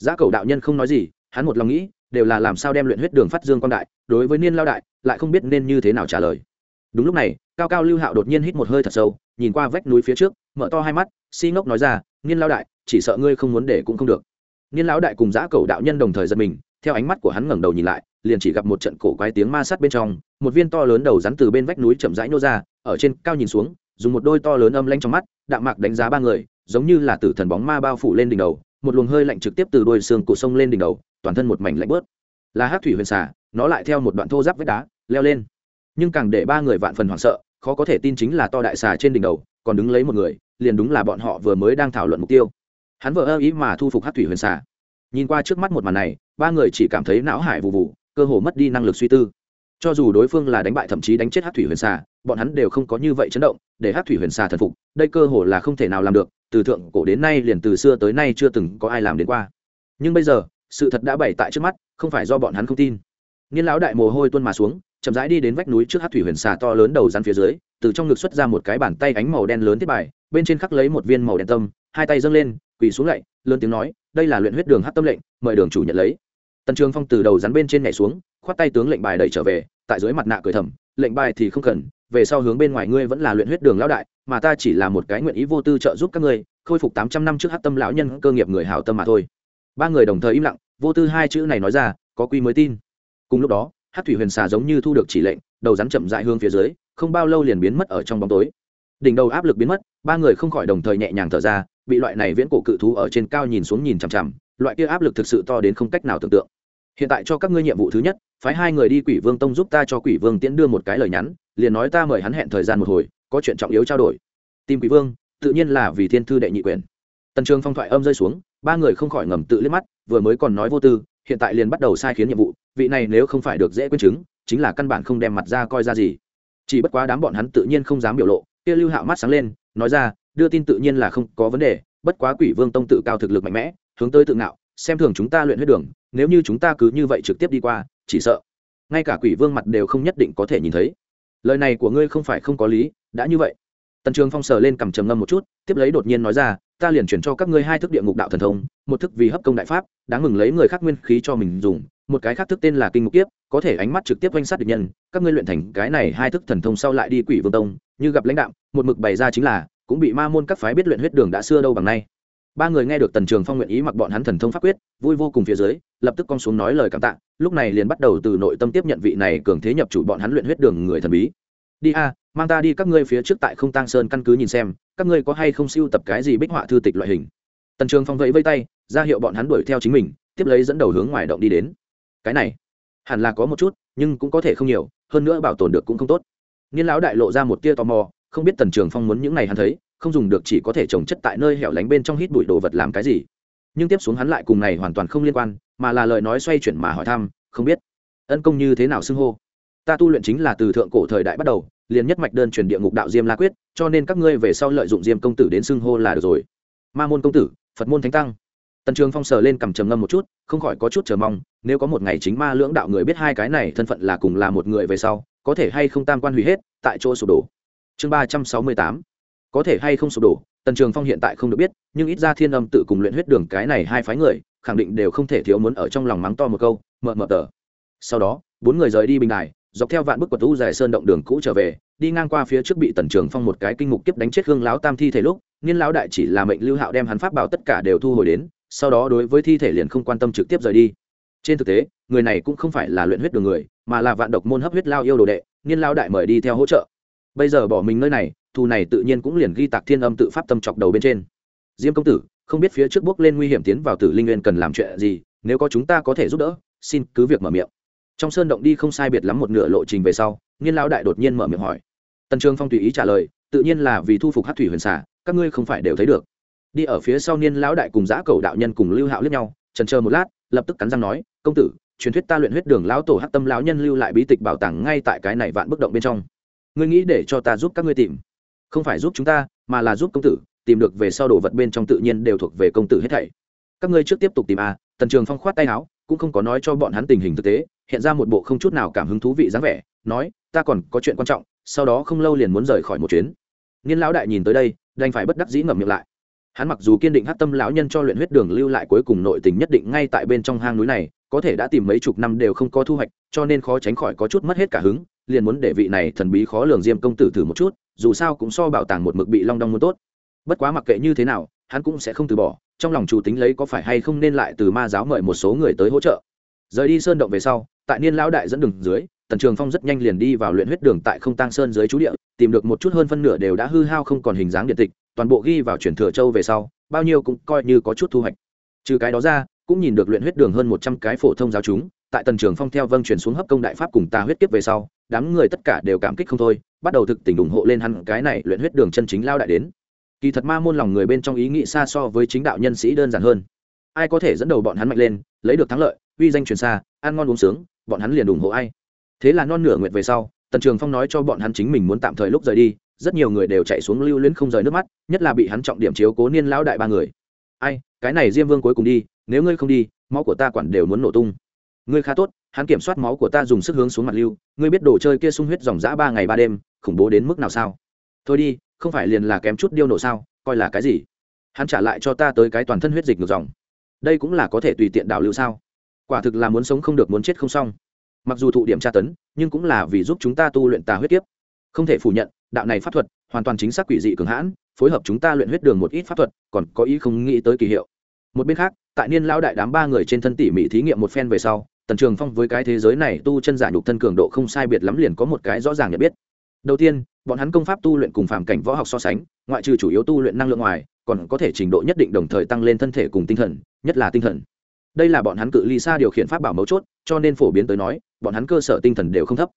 [SPEAKER 1] Giá cầu đạo nhân không nói gì, hắn một lòng nghĩ, đều là làm sao đem luyện huyết đường phát dương quan đại, đối với niên lao đại, lại không biết nên như thế nào trả lời. Đúng lúc này, cao cao lưu hạo đột nhiên hít một hơi thật sâu, nhìn qua vách núi phía trước, mở to hai mắt, si ngốc nói ra, niên lao đại, chỉ sợ ngươi không muốn để cũng không được. Niên lão đại cùng giã cầu đạo nhân đồng thời giật mình, theo ánh mắt của hắn ngẩng đầu nhìn lại liền chỉ gặp một trận cổ quái tiếng ma sát bên trong, một viên to lớn đầu rắn từ bên vách núi chậm rãi nô ra, ở trên cao nhìn xuống, dùng một đôi to lớn âm lanh trong mắt, đạm mạc đánh giá ba người, giống như là tử thần bóng ma bao phủ lên đỉnh đầu, một luồng hơi lạnh trực tiếp từ đôi xương cổ sông lên đỉnh đầu, toàn thân một mảnh lạnh bớt. Là hát thủy huyền xả nó lại theo một đoạn thô giáp vách đá, leo lên. Nhưng càng để ba người vạn phần hoảng sợ, khó có thể tin chính là to đại xà trên đỉnh đầu, còn đứng lấy một người, liền đúng là bọn họ vừa mới đang thảo luận mục tiêu. Hắn vợ ơ ý mà thu phục hát thủy huyền xà. Nhìn qua trước mắt một màn này, ba người chỉ cảm thấy não hải vụ vụ cơ hồ mất đi năng lực suy tư. Cho dù đối phương là đánh bại thậm chí đánh chết hát thủy huyền xà, bọn hắn đều không có như vậy chấn động, để hát thủy huyền xà thần phục, đây cơ hồ là không thể nào làm được, từ thượng cổ đến nay liền từ xưa tới nay chưa từng có ai làm đến qua. Nhưng bây giờ, sự thật đã bày tại trước mắt, không phải do bọn hắn không tin. Nghiên lão đại mồ hôi tuôn mà xuống, chậm rãi đi đến vách núi trước hát thủy huyền xà to lớn đầu rắn phía dưới, từ trong ngực xuất ra một cái bàn tay ánh màu đen lớn thiết bài, bên trên khắc lấy một viên màu đen tâm, hai tay dâng lên, quỳ xuống lạy, lớn tiếng nói, đây là luyện huyết đường hát tâm lệnh, mời đường chủ nhận lấy tần trường phong từ đầu rắn bên trên nhảy xuống, khoát tay tướng lệnh bài đẩy trở về, tại dưới mặt nạ cười thầm, lệnh bài thì không cần, về sau hướng bên ngoài ngươi vẫn là luyện huyết đường lão đại, mà ta chỉ là một cái nguyện ý vô tư trợ giúp các ngươi, khôi phục tám trăm năm trước hát tâm lão nhân cơ nghiệp người hảo tâm mà thôi. Ba người đồng thời im lặng, vô tư hai chữ này nói ra, có quy mới tin. Cùng lúc đó hát thủy huyền xà giống như thu được chỉ lệnh, đầu rắn chậm dại hướng phía dưới, không bao lâu liền biến mất ở trong bóng tối. Đỉnh đầu áp lực biến mất, ba người không khỏi đồng thời nhẹ nhàng thở ra, bị loại này viễn cổ cự thú ở trên cao nhìn xuống nhìn chằm chằm, loại kia áp lực thực sự to đến không cách nào tưởng tượng hiện tại cho các ngươi nhiệm vụ thứ nhất, phái hai người đi quỷ vương tông giúp ta cho quỷ vương tiễn đưa một cái lời nhắn, liền nói ta mời hắn hẹn thời gian một hồi, có chuyện trọng yếu trao đổi. Tìm quỷ vương, tự nhiên là vì thiên thư đệ nhị quyền. Tần trường phong thoại âm rơi xuống, ba người không khỏi ngầm tự liếc mắt, vừa mới còn nói vô tư, hiện tại liền bắt đầu sai khiến nhiệm vụ, vị này nếu không phải được dễ quên chứng, chính là căn bản không đem mặt ra coi ra gì. Chỉ bất quá đám bọn hắn tự nhiên không dám biểu lộ, kia lưu hạo mắt sáng lên, nói ra, đưa tin tự nhiên là không có vấn đề, bất quá quỷ vương tông tự cao thực lực mạnh mẽ, hướng tới tự ngạo, xem thường chúng ta luyện huyết đường nếu như chúng ta cứ như vậy trực tiếp đi qua, chỉ sợ ngay cả quỷ vương mặt đều không nhất định có thể nhìn thấy. Lời này của ngươi không phải không có lý, đã như vậy. Tần trường phong sờ lên cầm trầm ngâm một chút, tiếp lấy đột nhiên nói ra, ta liền chuyển cho các ngươi hai thức địa ngục đạo thần thông, một thức vì hấp công đại pháp, đáng mừng lấy người khác nguyên khí cho mình dùng, một cái khác thức tên là kinh ngục kiếp, có thể ánh mắt trực tiếp quanh sát địch nhân, các ngươi luyện thành cái này hai thức thần thông sau lại đi quỷ vương tông, như gặp lãnh đạo, một mực bày ra chính là, cũng bị ma môn các phái biết luyện huyết đường đã xưa đâu bằng nay ba người nghe được tần trường phong nguyện ý mặc bọn hắn thần thông pháp quyết, vui vô cùng phía dưới, lập tức con xuống nói lời cảm tạ, lúc này liền bắt đầu từ nội tâm tiếp nhận vị này cường thế nhập chủ bọn hắn luyện huyết đường người thần bí. Đi a, mang ta đi các ngươi phía trước tại không tang sơn căn cứ nhìn xem, các ngươi có hay không siêu tập cái gì bích họa thư tịch loại hình. Tần trường phong vẫy vây tay, ra hiệu bọn hắn đuổi theo chính mình, tiếp lấy dẫn đầu hướng ngoài động đi đến. Cái này, hẳn là có một chút, nhưng cũng có thể không nhiều, hơn nữa bảo tồn được cũng không tốt. Niên lão đại lộ ra một tia tò mò, không biết tần trường phong muốn những này hắn thấy không dùng được chỉ có thể trồng chất tại nơi hẻo lánh bên trong hít bụi đồ vật làm cái gì. Nhưng tiếp xuống hắn lại cùng này hoàn toàn không liên quan, mà là lời nói xoay chuyển mà hỏi thăm, không biết. Ân công như thế nào xưng hô? Ta tu luyện chính là từ thượng cổ thời đại bắt đầu, liền nhất mạch đơn truyền địa ngục đạo diêm la quyết, cho nên các ngươi về sau lợi dụng diêm công tử đến xưng hô là được rồi. Ma môn công tử, phật môn thánh tăng. Tần trường phong sờ lên cầm trầm ngâm một chút, không khỏi có chút chờ mong, nếu có một ngày chính ma lưỡng đạo người biết hai cái này thân phận là cùng là một người về sau, có thể hay không tam quan hủy hết, tại chỗ sụp đổ. Chương ba trăm sáu mươi tám có thể hay không sụp đổ, tần trường phong hiện tại không được biết, nhưng ít ra thiên âm tự cùng luyện huyết đường cái này hai phái người, khẳng định đều không thể thiếu muốn ở trong lòng mắng to một câu mờ mờ tờ. Sau đó, bốn người rời đi bình đài, dọc theo vạn bức quật u dài sơn động đường cũ trở về, đi ngang qua phía trước bị tần trường phong một cái kinh mục kiếp đánh chết hương láo tam thi thể lúc, niên lão đại chỉ là mệnh lưu hạo đem hắn pháp bảo tất cả đều thu hồi đến, sau đó đối với thi thể liền không quan tâm trực tiếp rời đi. Trên thực tế, người này cũng không phải là luyện huyết đường người, mà là vạn độc môn hấp huyết lao yêu đồ đệ, niên lao đại mời đi theo hỗ trợ. Bây giờ bỏ mình nơi này thù này tự nhiên cũng liền ghi tạc thiên âm tự pháp tâm chọc đầu bên trên. Diêm công tử, không biết phía trước bước lên nguy hiểm tiến vào tử linh nguyên cần làm chuyện gì, nếu có chúng ta có thể giúp đỡ, xin cứ việc mở miệng. Trong sơn động đi không sai biệt lắm một nửa lộ trình về sau, nghiên lão đại đột nhiên mở miệng hỏi. Tần trường phong tùy ý trả lời, tự nhiên là vì thu phục hát thủy huyền xả các ngươi không phải đều thấy được. Đi ở phía sau niên lão đại cùng giã cầu đạo nhân cùng lưu hạo lướt nhau trần chờ một lát, lập tức cắn răng nói, công tử, truyền thuyết ta luyện huyết đường lão tổ hát tâm lão nhân lưu lại bí tịch bảo tàng ngay tại cái này vạn bức động bên trong. Ngươi nghĩ để cho ta giúp các ngươi tìm không phải giúp chúng ta, mà là giúp công tử, tìm được về sau đồ vật bên trong tự nhiên đều thuộc về công tử hết thảy. Các ngươi trước tiếp tục tìm a, tần trường phong khoát tay áo, cũng không có nói cho bọn hắn tình hình thực tế, hiện ra một bộ không chút nào cảm hứng thú vị dáng vẻ, nói, ta còn có chuyện quan trọng, sau đó không lâu liền muốn rời khỏi một chuyến. Niên lão đại nhìn tới đây, đành phải bất đắc dĩ ngậm miệng lại. Hắn mặc dù kiên định hát tâm lão nhân cho luyện huyết đường lưu lại cuối cùng nội tình nhất định ngay tại bên trong hang núi này, có thể đã tìm mấy chục năm đều không có thu hoạch, cho nên khó tránh khỏi có chút mất hết cả hứng liền muốn để vị này thần bí khó lường diêm công tử thử một chút, dù sao cũng so bảo tàng một mực bị long đong muốn tốt. Bất quá mặc kệ như thế nào, hắn cũng sẽ không từ bỏ, trong lòng chủ tính lấy có phải hay không nên lại từ ma giáo mời một số người tới hỗ trợ. Rời đi sơn động về sau, tại niên lão đại dẫn đường dưới, tần trường phong rất nhanh liền đi vào luyện huyết đường tại không tăng sơn dưới chú địa, tìm được một chút hơn phân nửa đều đã hư hao không còn hình dáng điện tịch, toàn bộ ghi vào chuyển thừa châu về sau, bao nhiêu cũng coi như có chút thu hoạch. Trừ cái đó ra, cũng nhìn được luyện huyết đường hơn một trăm cái phổ thông giáo chúng, tại tần trường phong theo vâng chuyển xuống hấp công đại pháp cùng ta huyết kiếp về sau đám người tất cả đều cảm kích không thôi, bắt đầu thực tình ủng hộ lên hắn cái này luyện huyết đường chân chính lao đại đến. Kỳ thật ma môn lòng người bên trong ý nghĩ xa so với chính đạo nhân sĩ đơn giản hơn. Ai có thể dẫn đầu bọn hắn mạnh lên, lấy được thắng lợi, uy danh truyền xa, ăn ngon uống sướng, bọn hắn liền ủng hộ ai. Thế là non nửa nguyện về sau, tần trường phong nói cho bọn hắn chính mình muốn tạm thời lúc rời đi, rất nhiều người đều chạy xuống lưu luyến không rời nước mắt, nhất là bị hắn trọng điểm chiếu cố niên lão đại ba người. Ai, cái này diêm vương cuối cùng đi, nếu ngươi không đi, máu của ta quản đều muốn nổ tung ngươi khá tốt, hắn kiểm soát máu của ta dùng sức hướng xuống mặt lưu, ngươi biết đồ chơi kia sung huyết dòng dã ba ngày ba đêm, khủng bố đến mức nào sao? Thôi đi, không phải liền là kém chút điêu nổ sao, coi là cái gì? Hắn trả lại cho ta tới cái toàn thân huyết dịch ngược dòng. Đây cũng là có thể tùy tiện đảo lưu sao? Quả thực là muốn sống không được muốn chết không xong. Mặc dù thụ điểm tra tấn, nhưng cũng là vì giúp chúng ta tu luyện tà huyết kiếp. không thể phủ nhận, đạo này pháp thuật, hoàn toàn chính xác quỷ dị cường hãn, phối hợp chúng ta luyện huyết đường một ít pháp thuật, còn có ý không nghĩ tới kỳ hiệu. Một bên khác, tại niên lão đại đám ba người trên thân tỉ mỉ thí nghiệm một phen về sau tần trường phong với cái thế giới này tu chân giả nhục thân cường độ không sai biệt lắm liền có một cái rõ ràng nhận biết. Đầu tiên, bọn hắn công pháp tu luyện cùng phàm cảnh võ học so sánh, ngoại trừ chủ yếu tu luyện năng lượng ngoài, còn có thể trình độ nhất định đồng thời tăng lên thân thể cùng tinh thần, nhất là tinh thần. Đây là bọn hắn cự ly xa điều khiển pháp bảo mấu chốt, cho nên phổ biến tới nói, bọn hắn cơ sở tinh thần đều không thấp.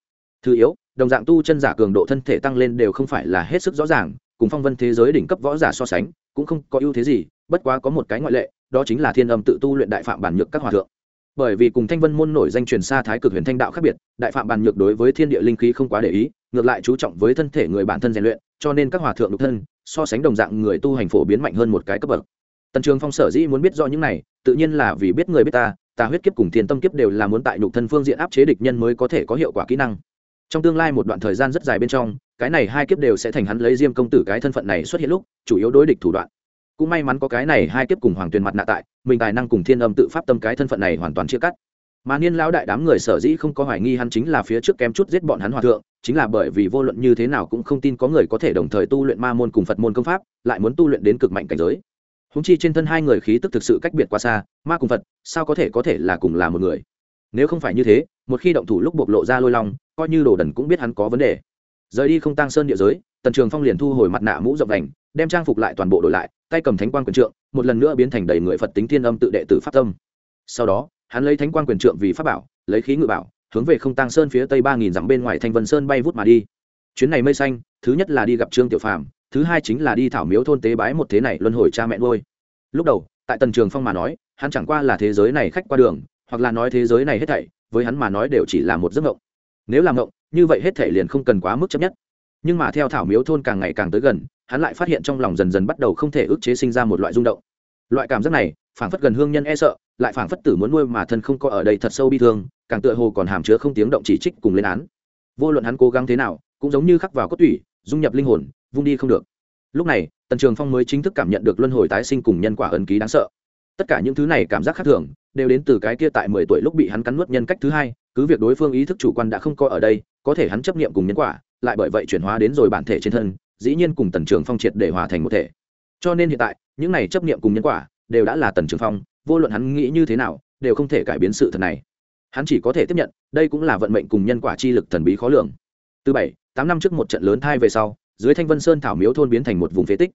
[SPEAKER 1] Thứ yếu, đồng dạng tu chân giả cường độ thân thể tăng lên đều không phải là hết sức rõ ràng, cùng phong vân thế giới đỉnh cấp võ giả so sánh, cũng không có ưu thế gì, bất quá có một cái ngoại lệ, đó chính là thiên âm tự tu luyện đại phạm bản nhược các hòa thượng bởi vì cùng thanh vân môn nổi danh truyền xa thái cực huyền thanh đạo khác biệt, đại phạm bàn nhược đối với thiên địa linh khí không quá để ý, ngược lại chú trọng với thân thể người bản thân rèn luyện, cho nên các hòa thượng độc thân, so sánh đồng dạng người tu hành phổ biến mạnh hơn một cái cấp bậc. Tần trường phong sở dĩ muốn biết rõ những này, tự nhiên là vì biết người biết ta ta huyết kiếp cùng thiên tâm kiếp đều là muốn tại nhục thân phương diện áp chế địch nhân mới có thể có hiệu quả kỹ năng. Trong tương lai một đoạn thời gian rất dài bên trong, cái này hai kiếp đều sẽ thành hắn lấy diêm công tử cái thân phận này xuất hiện lúc, chủ yếu đối địch thủ đoạn cũng may mắn có cái này hai kiếp cùng hoàng tuyền mặt nạ tại, mình tài năng cùng thiên âm tự pháp tâm cái thân phận này hoàn toàn chia cắt. Mà niên lão đại đám người sở dĩ không có hoài nghi hắn chính là phía trước kém chút giết bọn hắn hòa thượng, chính là bởi vì vô luận như thế nào cũng không tin có người có thể đồng thời tu luyện ma môn cùng phật môn công pháp, lại muốn tu luyện đến cực mạnh cảnh giới. Húng chi trên thân hai người khí tức thực sự cách biệt quá xa, ma cùng phật, sao có thể có thể là cùng là một người? Nếu không phải như thế, một khi động thủ lúc bộc lộ ra lôi long, coi như đồ đần cũng biết hắn có vấn đề. Rời đi không tăng sơn địa giới, tần trường phong liền thu hồi mặt nạ mũ rộng đành đem trang phục lại toàn bộ đổi lại, tay cầm thánh quan quyền trượng, một lần nữa biến thành đầy người phật tính thiên âm tự đệ tử pháp tâm. Sau đó, hắn lấy thánh quan quyền trượng vì pháp bảo, lấy khí ngự bảo, hướng về không tăng sơn phía tây ba nghìn dặm bên ngoài thành vân sơn bay vút mà đi. Chuyến này mây xanh, thứ nhất là đi gặp trương tiểu phàm, thứ hai chính là đi thảo miếu thôn tế bái một thế này luân hồi cha mẹ nuôi. Lúc đầu, tại tần trường phong mà nói, hắn chẳng qua là thế giới này khách qua đường, hoặc là nói thế giới này hết thảy, với hắn mà nói đều chỉ là một giấc mộng. Nếu làm mộng, như vậy hết thảy liền không cần quá mức chấp nhất. Nhưng mà theo thảo miếu thôn càng ngày càng tới gần hắn lại phát hiện trong lòng dần dần bắt đầu không thể ức chế sinh ra một loại rung động. Loại cảm giác này, phảng phất gần hương nhân e sợ, lại phảng phất tử muốn nuôi mà thân không có ở đây thật sâu bi thương, càng tựa hồ còn hàm chứa không tiếng động chỉ trích cùng lên án. Vô luận hắn cố gắng thế nào, cũng giống như khắc vào cốt tủy, dung nhập linh hồn, vung đi không được. Lúc này, tần trường phong mới chính thức cảm nhận được luân hồi tái sinh cùng nhân quả ấn ký đáng sợ. Tất cả những thứ này cảm giác khác thường, đều đến từ cái kia tại mười tuổi lúc bị hắn cắn nuốt nhân cách thứ hai, cứ việc đối phương ý thức chủ quan đã không có ở đây, có thể hắn chấp niệm cùng nhân quả, lại bởi vậy chuyển hóa đến rồi bản thể trên thân dĩ nhiên cùng tần trường phong triệt để hòa thành một thể. Cho nên hiện tại, những này chấp niệm cùng nhân quả, đều đã là tần trường phong, vô luận hắn nghĩ như thế nào, đều không thể cải biến sự thật này. Hắn chỉ có thể tiếp nhận, đây cũng là vận mệnh cùng nhân quả chi lực thần bí khó lường. Từ bảy, tám năm trước một trận lớn thai về sau, dưới thanh vân sơn thảo miếu thôn biến thành một vùng phế tích.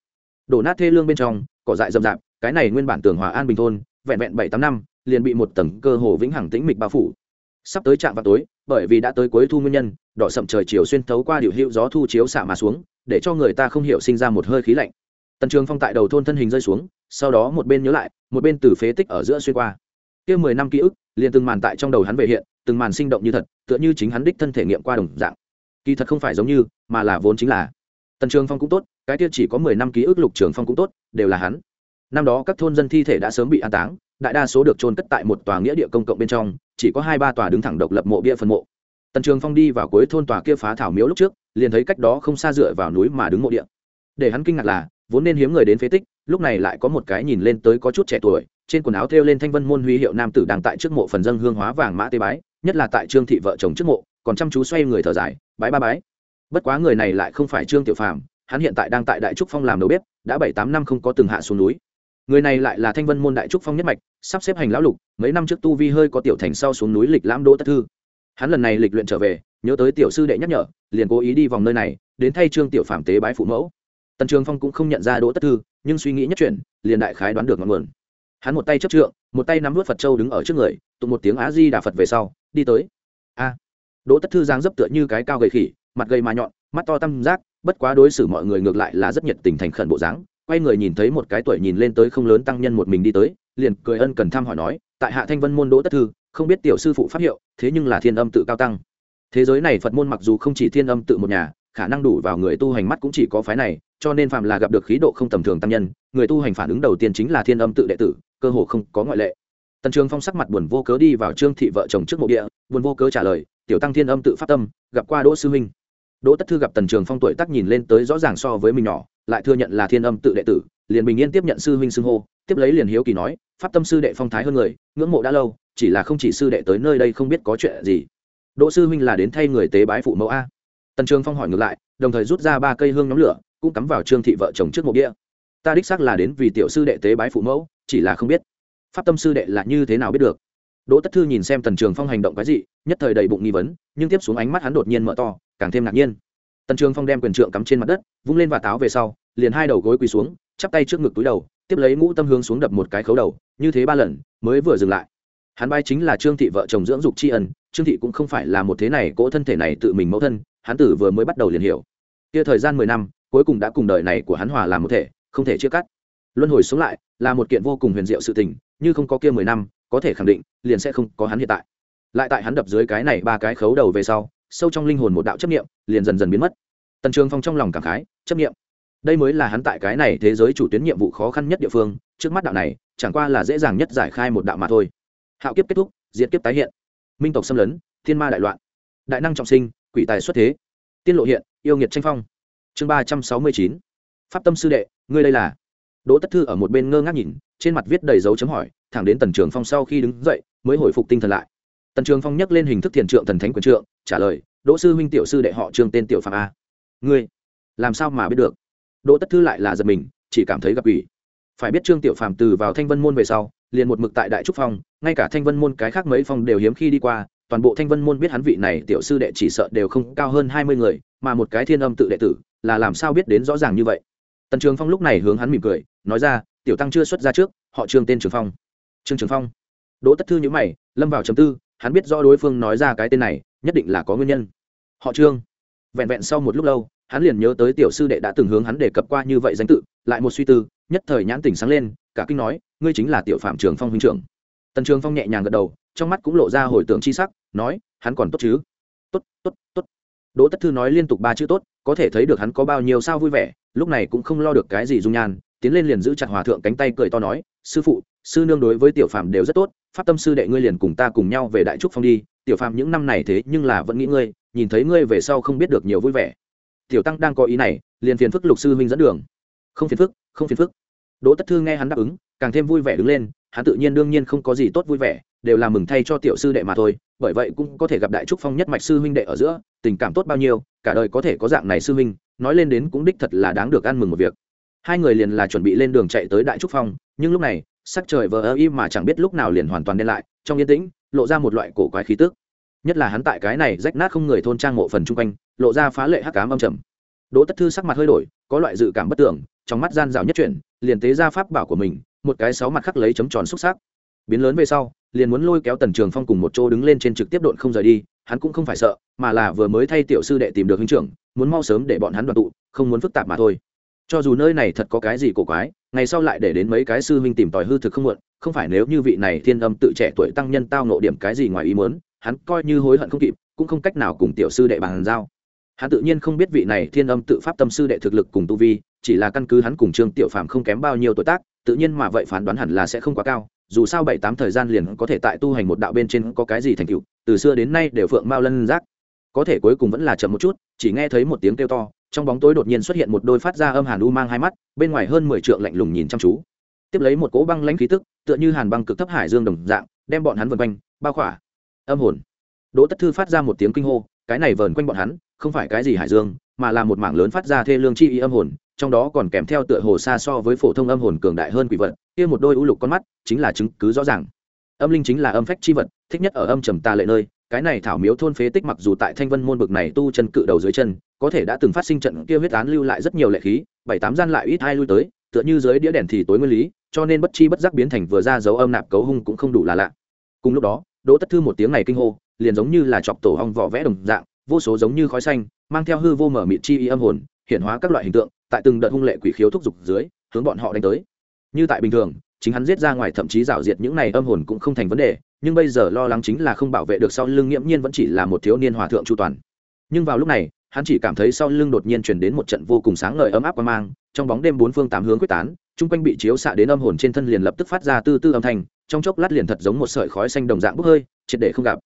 [SPEAKER 1] Đổ nát thê lương bên trong, cỏ dại rậm rạp, cái này nguyên bản tường hòa an bình thôn, vẹn vẹn bảy, tám năm, liền bị một tầng cơ hồ vĩnh hằng tĩnh mịch bao phủ. Sắp tới trạm vào tối, bởi vì đã tới cuối thu nguyên nhân, đỏ sậm trời chiều xuyên thấu qua điệu hiệu gió thu chiếu xạ mà xuống để cho người ta không hiểu sinh ra một hơi khí lạnh. Tần trường phong tại đầu thôn thân hình rơi xuống, sau đó một bên nhớ lại, một bên từ phế tích ở giữa xuyên qua. Kia mười năm ký ức, liền từng màn tại trong đầu hắn về hiện, từng màn sinh động như thật, tựa như chính hắn đích thân thể nghiệm qua đồng dạng. Kỳ thật không phải giống như, mà là vốn chính là. Tần trường phong cũng tốt, cái kia chỉ có mười năm ký ức lục trường phong cũng tốt, đều là hắn. Năm đó các thôn dân thi thể đã sớm bị an táng, đại đa số được trôn cất tại một tòa nghĩa địa công cộng bên trong, chỉ có hai ba tòa đứng thẳng độc lập mộ bia phần mộ tần trường phong đi vào cuối thôn tòa kia phá thảo miếu lúc trước, liền thấy cách đó không xa dựa vào núi mà đứng mộ địa. Để hắn kinh ngạc là, vốn nên hiếm người đến phế tích, lúc này lại có một cái nhìn lên tới có chút trẻ tuổi, trên quần áo thêu lên thanh vân môn huy hiệu nam tử đang tại trước mộ phần dân hương hóa vàng mã tê bái, nhất là tại trương thị vợ chồng trước mộ, còn chăm chú xoay người thở dài, bái ba bái. Bất quá người này lại không phải trương tiểu phàm, hắn hiện tại đang tại đại trúc phong làm đầu bếp, đã bảy tám năm không có từng hạ xuống núi. Người này lại là thanh vân môn đại trúc phong nhất mạch, sắp xếp hành lão lục, mấy năm trước tu vi hơi có tiểu thành sau xuống núi lịch lãm đỗ tất thư hắn lần này lịch luyện trở về, nhớ tới tiểu sư đệ nhắc nhở, liền cố ý đi vòng nơi này, đến thay trương tiểu phàm tế bái phụ mẫu. Tần trường phong cũng không nhận ra đỗ tất thư, nhưng suy nghĩ nhất chuyển, liền đại khái đoán được ngọn nguồn. Hắn một tay chấp trượng, một tay nắm vớt phật châu đứng ở trước người, tụng một tiếng á di đà phật về sau, đi tới. A. Đỗ tất thư giang dấp tựa như cái cao gầy khỉ, mặt gầy mà nhọn, mắt to tăm giác, bất quá đối xử mọi người ngược lại là rất nhiệt tình thành khẩn bộ dáng. Quay người nhìn thấy một cái tuổi nhìn lên tới không lớn tăng nhân một mình đi tới, liền cười ân cần thăm hỏi nói tại hạ thanh vân môn đỗ tất thư, không biết tiểu sư phụ pháp hiệu, thế nhưng là thiên âm tự cao tăng. Thế giới này phật môn mặc dù không chỉ thiên âm tự một nhà, khả năng đủ vào người tu hành mắt cũng chỉ có phái này, cho nên phạm là gặp được khí độ không tầm thường tăng nhân, người tu hành phản ứng đầu tiên chính là thiên âm tự đệ tử, cơ hồ không có ngoại lệ. Tần trường phong sắc mặt buồn vô cớ đi vào trương thị vợ chồng trước mộ địa, buồn vô cớ trả lời, tiểu tăng thiên âm tự phát tâm, gặp qua đỗ sư huynh. Đỗ tất thư gặp tần trường phong tuổi tác nhìn lên tới rõ ràng so với mình nhỏ lại thừa nhận là thiên âm tự đệ tử, liền bình yên tiếp nhận sư huynh xưng hô, tiếp lấy liền hiếu kỳ nói, pháp tâm sư đệ phong thái hơn người, ngưỡng mộ đã lâu, chỉ là không chỉ sư đệ tới nơi đây không biết có chuyện gì. Đỗ sư huynh là đến thay người tế bái phụ mẫu a. Tần trường phong hỏi ngược lại, đồng thời rút ra ba cây hương nhóm lửa, cũng cắm vào trương thị vợ chồng trước mộ đĩa ta đích xác là đến vì tiểu sư đệ tế bái phụ mẫu, chỉ là không biết pháp tâm sư đệ là như thế nào biết được. Đỗ tất thư nhìn xem tần trường phong hành động cái gì nhất thời đầy bụng nghi vấn, nhưng tiếp xuống ánh mắt hắn đột nhiên mở to, càng thêm ngạc nhiên tần trường phong đem quyền trượng cắm trên mặt đất, vung lên và táo về sau, liền hai đầu gối quỳ xuống, chắp tay trước ngực túi đầu, tiếp lấy ngũ tâm hướng xuống đập một cái khấu đầu, như thế ba lần, mới vừa dừng lại. Hắn bay chính là trương thị vợ chồng dưỡng dục tri ân, trương thị cũng không phải là một thế này, cỗ thân thể này tự mình mẫu thân, hắn tử vừa mới bắt đầu liền hiểu. Kia thời gian mười năm, cuối cùng đã cùng đời này của hắn hòa làm một thể, không thể chia cắt. Luân hồi sống lại là một kiện vô cùng huyền diệu sự tình, như không có kia mười năm, có thể khẳng định, liền sẽ không có hắn hiện tại. Lại tại hắn đập dưới cái này ba cái khấu đầu về sau sâu trong linh hồn một đạo chấp niệm, liền dần dần biến mất. Tần trường phong trong lòng cảm khái, chấp niệm. Đây mới là hắn tại cái này thế giới chủ tuyến nhiệm vụ khó khăn nhất địa phương, trước mắt đạo này, chẳng qua là dễ dàng nhất giải khai một đạo mà thôi. Hạo kiếp kết thúc, diệt kiếp tái hiện. Minh tộc xâm lấn, thiên ma đại loạn. Đại năng trọng sinh, quỷ tài xuất thế. Tiên lộ hiện, yêu nghiệt tranh phong. Chương ba trăm sáu mươi chín. Pháp tâm sư đệ, ngươi đây là? Đỗ tất thư ở một bên ngơ ngác nhìn, trên mặt viết đầy dấu chấm hỏi, thẳng đến tần trường phong sau khi đứng dậy, mới hồi phục tinh thần lại. Tần trường phong nhắc lên hình thức thiền trượng thần thánh quyền trượng trả lời, đỗ sư huynh tiểu sư đệ họ trương tên tiểu phạm a. Ngươi, làm sao mà biết được? Đỗ tất thư lại là giật mình, chỉ cảm thấy gặp ủy phải biết trương tiểu phàm từ vào thanh vân môn về sau, liền một mực tại đại trúc phong, ngay cả thanh vân môn cái khác mấy phong đều hiếm khi đi qua, toàn bộ thanh vân môn biết hắn vị này tiểu sư đệ chỉ sợ đều không cao hơn hai mươi người, mà một cái thiên âm tự đệ tử, là làm sao biết đến rõ ràng như vậy? Tần trường phong lúc này hướng hắn mỉm cười, nói ra, tiểu tăng chưa xuất ra trước, họ trương tên trường phong. Trương trường phong? Đỗ tất thư nhữ mày, lâm vào chấm tư, hắn biết rõ đối phương nói ra cái tên này nhất định là có nguyên nhân. Họ trương, vẹn vẹn sau một lúc lâu, hắn liền nhớ tới tiểu sư đệ đã từng hướng hắn đề cập qua như vậy danh tự, lại một suy tư, nhất thời nhãn tỉnh sáng lên, cả kinh nói, ngươi chính là tiểu phạm trường phong huynh trưởng. Tần trường phong nhẹ nhàng gật đầu, trong mắt cũng lộ ra hồi tưởng c h i sắc, nói, hắn còn tốt chứ? Tốt tốt tốt. Đỗ tất thư nói liên tục ba chữ tốt có thể thấy được hắn có bao nhiêu sao vui vẻ, lúc này cũng không lo được cái gì dung nhan, tiến lên liền giữ chặt hòa thượng cánh tay cười to nói, sư phụ, sư nương đối với tiểu phạm đều rất tốt, pháp tâm sư đệ ngươi liền cùng ta cùng nhau về đại trúc phong đi tiểu phàm những năm này thế nhưng là vẫn nghĩ ngươi, nhìn thấy ngươi về sau không biết được nhiều vui vẻ. Tiểu tăng đang có ý này, liền phiền phức lục sư huynh dẫn đường. Không phiền phức, không phiền phức. Đỗ tất thư nghe hắn đáp ứng, càng thêm vui vẻ đứng lên, hắn tự nhiên đương nhiên không có gì tốt vui vẻ, đều là mừng thay cho tiểu sư đệ mà thôi, bởi vậy cũng có thể gặp đại trúc phong nhất mạch sư huynh đệ ở giữa, tình cảm tốt bao nhiêu, cả đời có thể có dạng này sư huynh, nói lên đến cũng đích thật là đáng được ăn mừng một việc. Hai người liền là chuẩn bị lên đường chạy tới đại trúc phong, nhưng lúc này, sắc trời vờ ơ y mà chẳng biết lúc nào liền hoàn toàn đen lại, trong yên tĩnh lộ ra một loại cổ quái khí tức. Nhất là hắn tại cái này rách nát không người thôn trang mộ phần chung quanh, lộ ra phá lệ hắc cám âm trầm. Đỗ tất thư sắc mặt hơi đổi, có loại dự cảm bất tưởng trong mắt gian rào nhất chuyển, liền tế ra pháp bảo của mình, một cái sáu mặt khắc lấy chấm tròn xúc xác biến lớn về sau, liền muốn lôi kéo tần trường phong cùng một chỗ đứng lên trên trực tiếp độn không rời đi, hắn cũng không phải sợ, mà là vừa mới thay tiểu sư đệ tìm được huynh trưởng, muốn mau sớm để bọn hắn đoàn tụ, không muốn phức tạp mà thôi cho dù nơi này thật có cái gì cổ quái, ngày sau lại để đến mấy cái sư huynh tìm tòi hư thực không muộn, không phải nếu như vị này thiên âm tự trẻ tuổi tăng nhân tao nộ điểm cái gì ngoài ý muốn, hắn coi như hối hận không kịp, cũng không cách nào cùng tiểu sư đệ bàn giao. Hắn tự nhiên không biết vị này thiên âm tự pháp tâm sư đệ thực lực cùng tu vi, chỉ là căn cứ hắn cùng trương tiểu phàm không kém bao nhiêu tuổi tác, tự nhiên mà vậy phán đoán hẳn là sẽ không quá cao, dù sao bảy tám thời gian liền có thể tại tu hành một đạo bên trên có cái gì thành tựu, từ xưa đến nay đều phượng mao lân giác. Có thể cuối cùng vẫn là chậm một chút, chỉ nghe thấy một tiếng kêu to trong bóng tối đột nhiên xuất hiện một đôi phát ra âm hàn u mang hai mắt, bên ngoài hơn mười trượng lạnh lùng nhìn chăm chú. Tiếp lấy một cỗ băng lãnh khí tức, tựa như hàn băng cực thấp hải dương đồng dạng, đem bọn hắn vần quanh, bao khỏa. Âm hồn. Đỗ tất thư phát ra một tiếng kinh hô, cái này vờn quanh bọn hắn, không phải cái gì hải dương, mà là một mảng lớn phát ra thê lương chi ý âm hồn, trong đó còn kèm theo tựa hồ xa so với phổ thông âm hồn cường đại hơn quỷ vật, kia một đôi u lục con mắt, chính là chứng cứ rõ ràng. Âm linh chính là âm phách chi vật, thích nhất ở âm trầm ta lệ nơi, cái này thảo miếu thôn phế tích mặc dù tại thanh vân môn bực này tu chân cự đầu dưới chân có thể đã từng phát sinh trận kia huyết án lưu lại rất nhiều lệ khí, bảy tám gian lại ít hai lui tới, tựa như dưới đĩa đèn thì tối nguyên lý, cho nên bất chi bất giác biến thành vừa ra dấu âm nạp cấu hung cũng không đủ là lạ. Cùng lúc đó, đỗ tất thư một tiếng này kinh hô, liền giống như là chọc tổ hong vỏ vẽ đồng dạng, vô số giống như khói xanh, mang theo hư vô mở mịt chi ý âm hồn, hiện hóa các loại hình tượng, tại từng đợt hung lệ quỷ khiếu thúc giục dưới, hướng bọn họ đánh tới. Như tại bình thường, chính hắn giết ra ngoài thậm chí rảo diệt những này âm hồn cũng không thành vấn đề, nhưng bây giờ lo lắng chính là không bảo vệ được sau lưng nghiễm nhiên vẫn chỉ là một thiếu niên hòa thượng chu toàn. Nhưng vào lúc này hắn chỉ cảm thấy sau lưng đột nhiên chuyển đến một trận vô cùng sáng ngời ấm áp qua mang, trong bóng đêm bốn phương tám hướng quyết tán, chung quanh bị chiếu xạ đến âm hồn trên thân liền lập tức phát ra tư tư âm thanh, trong chốc lát liền thật giống một sợi khói xanh đồng dạng bốc hơi, triệt để không gặp.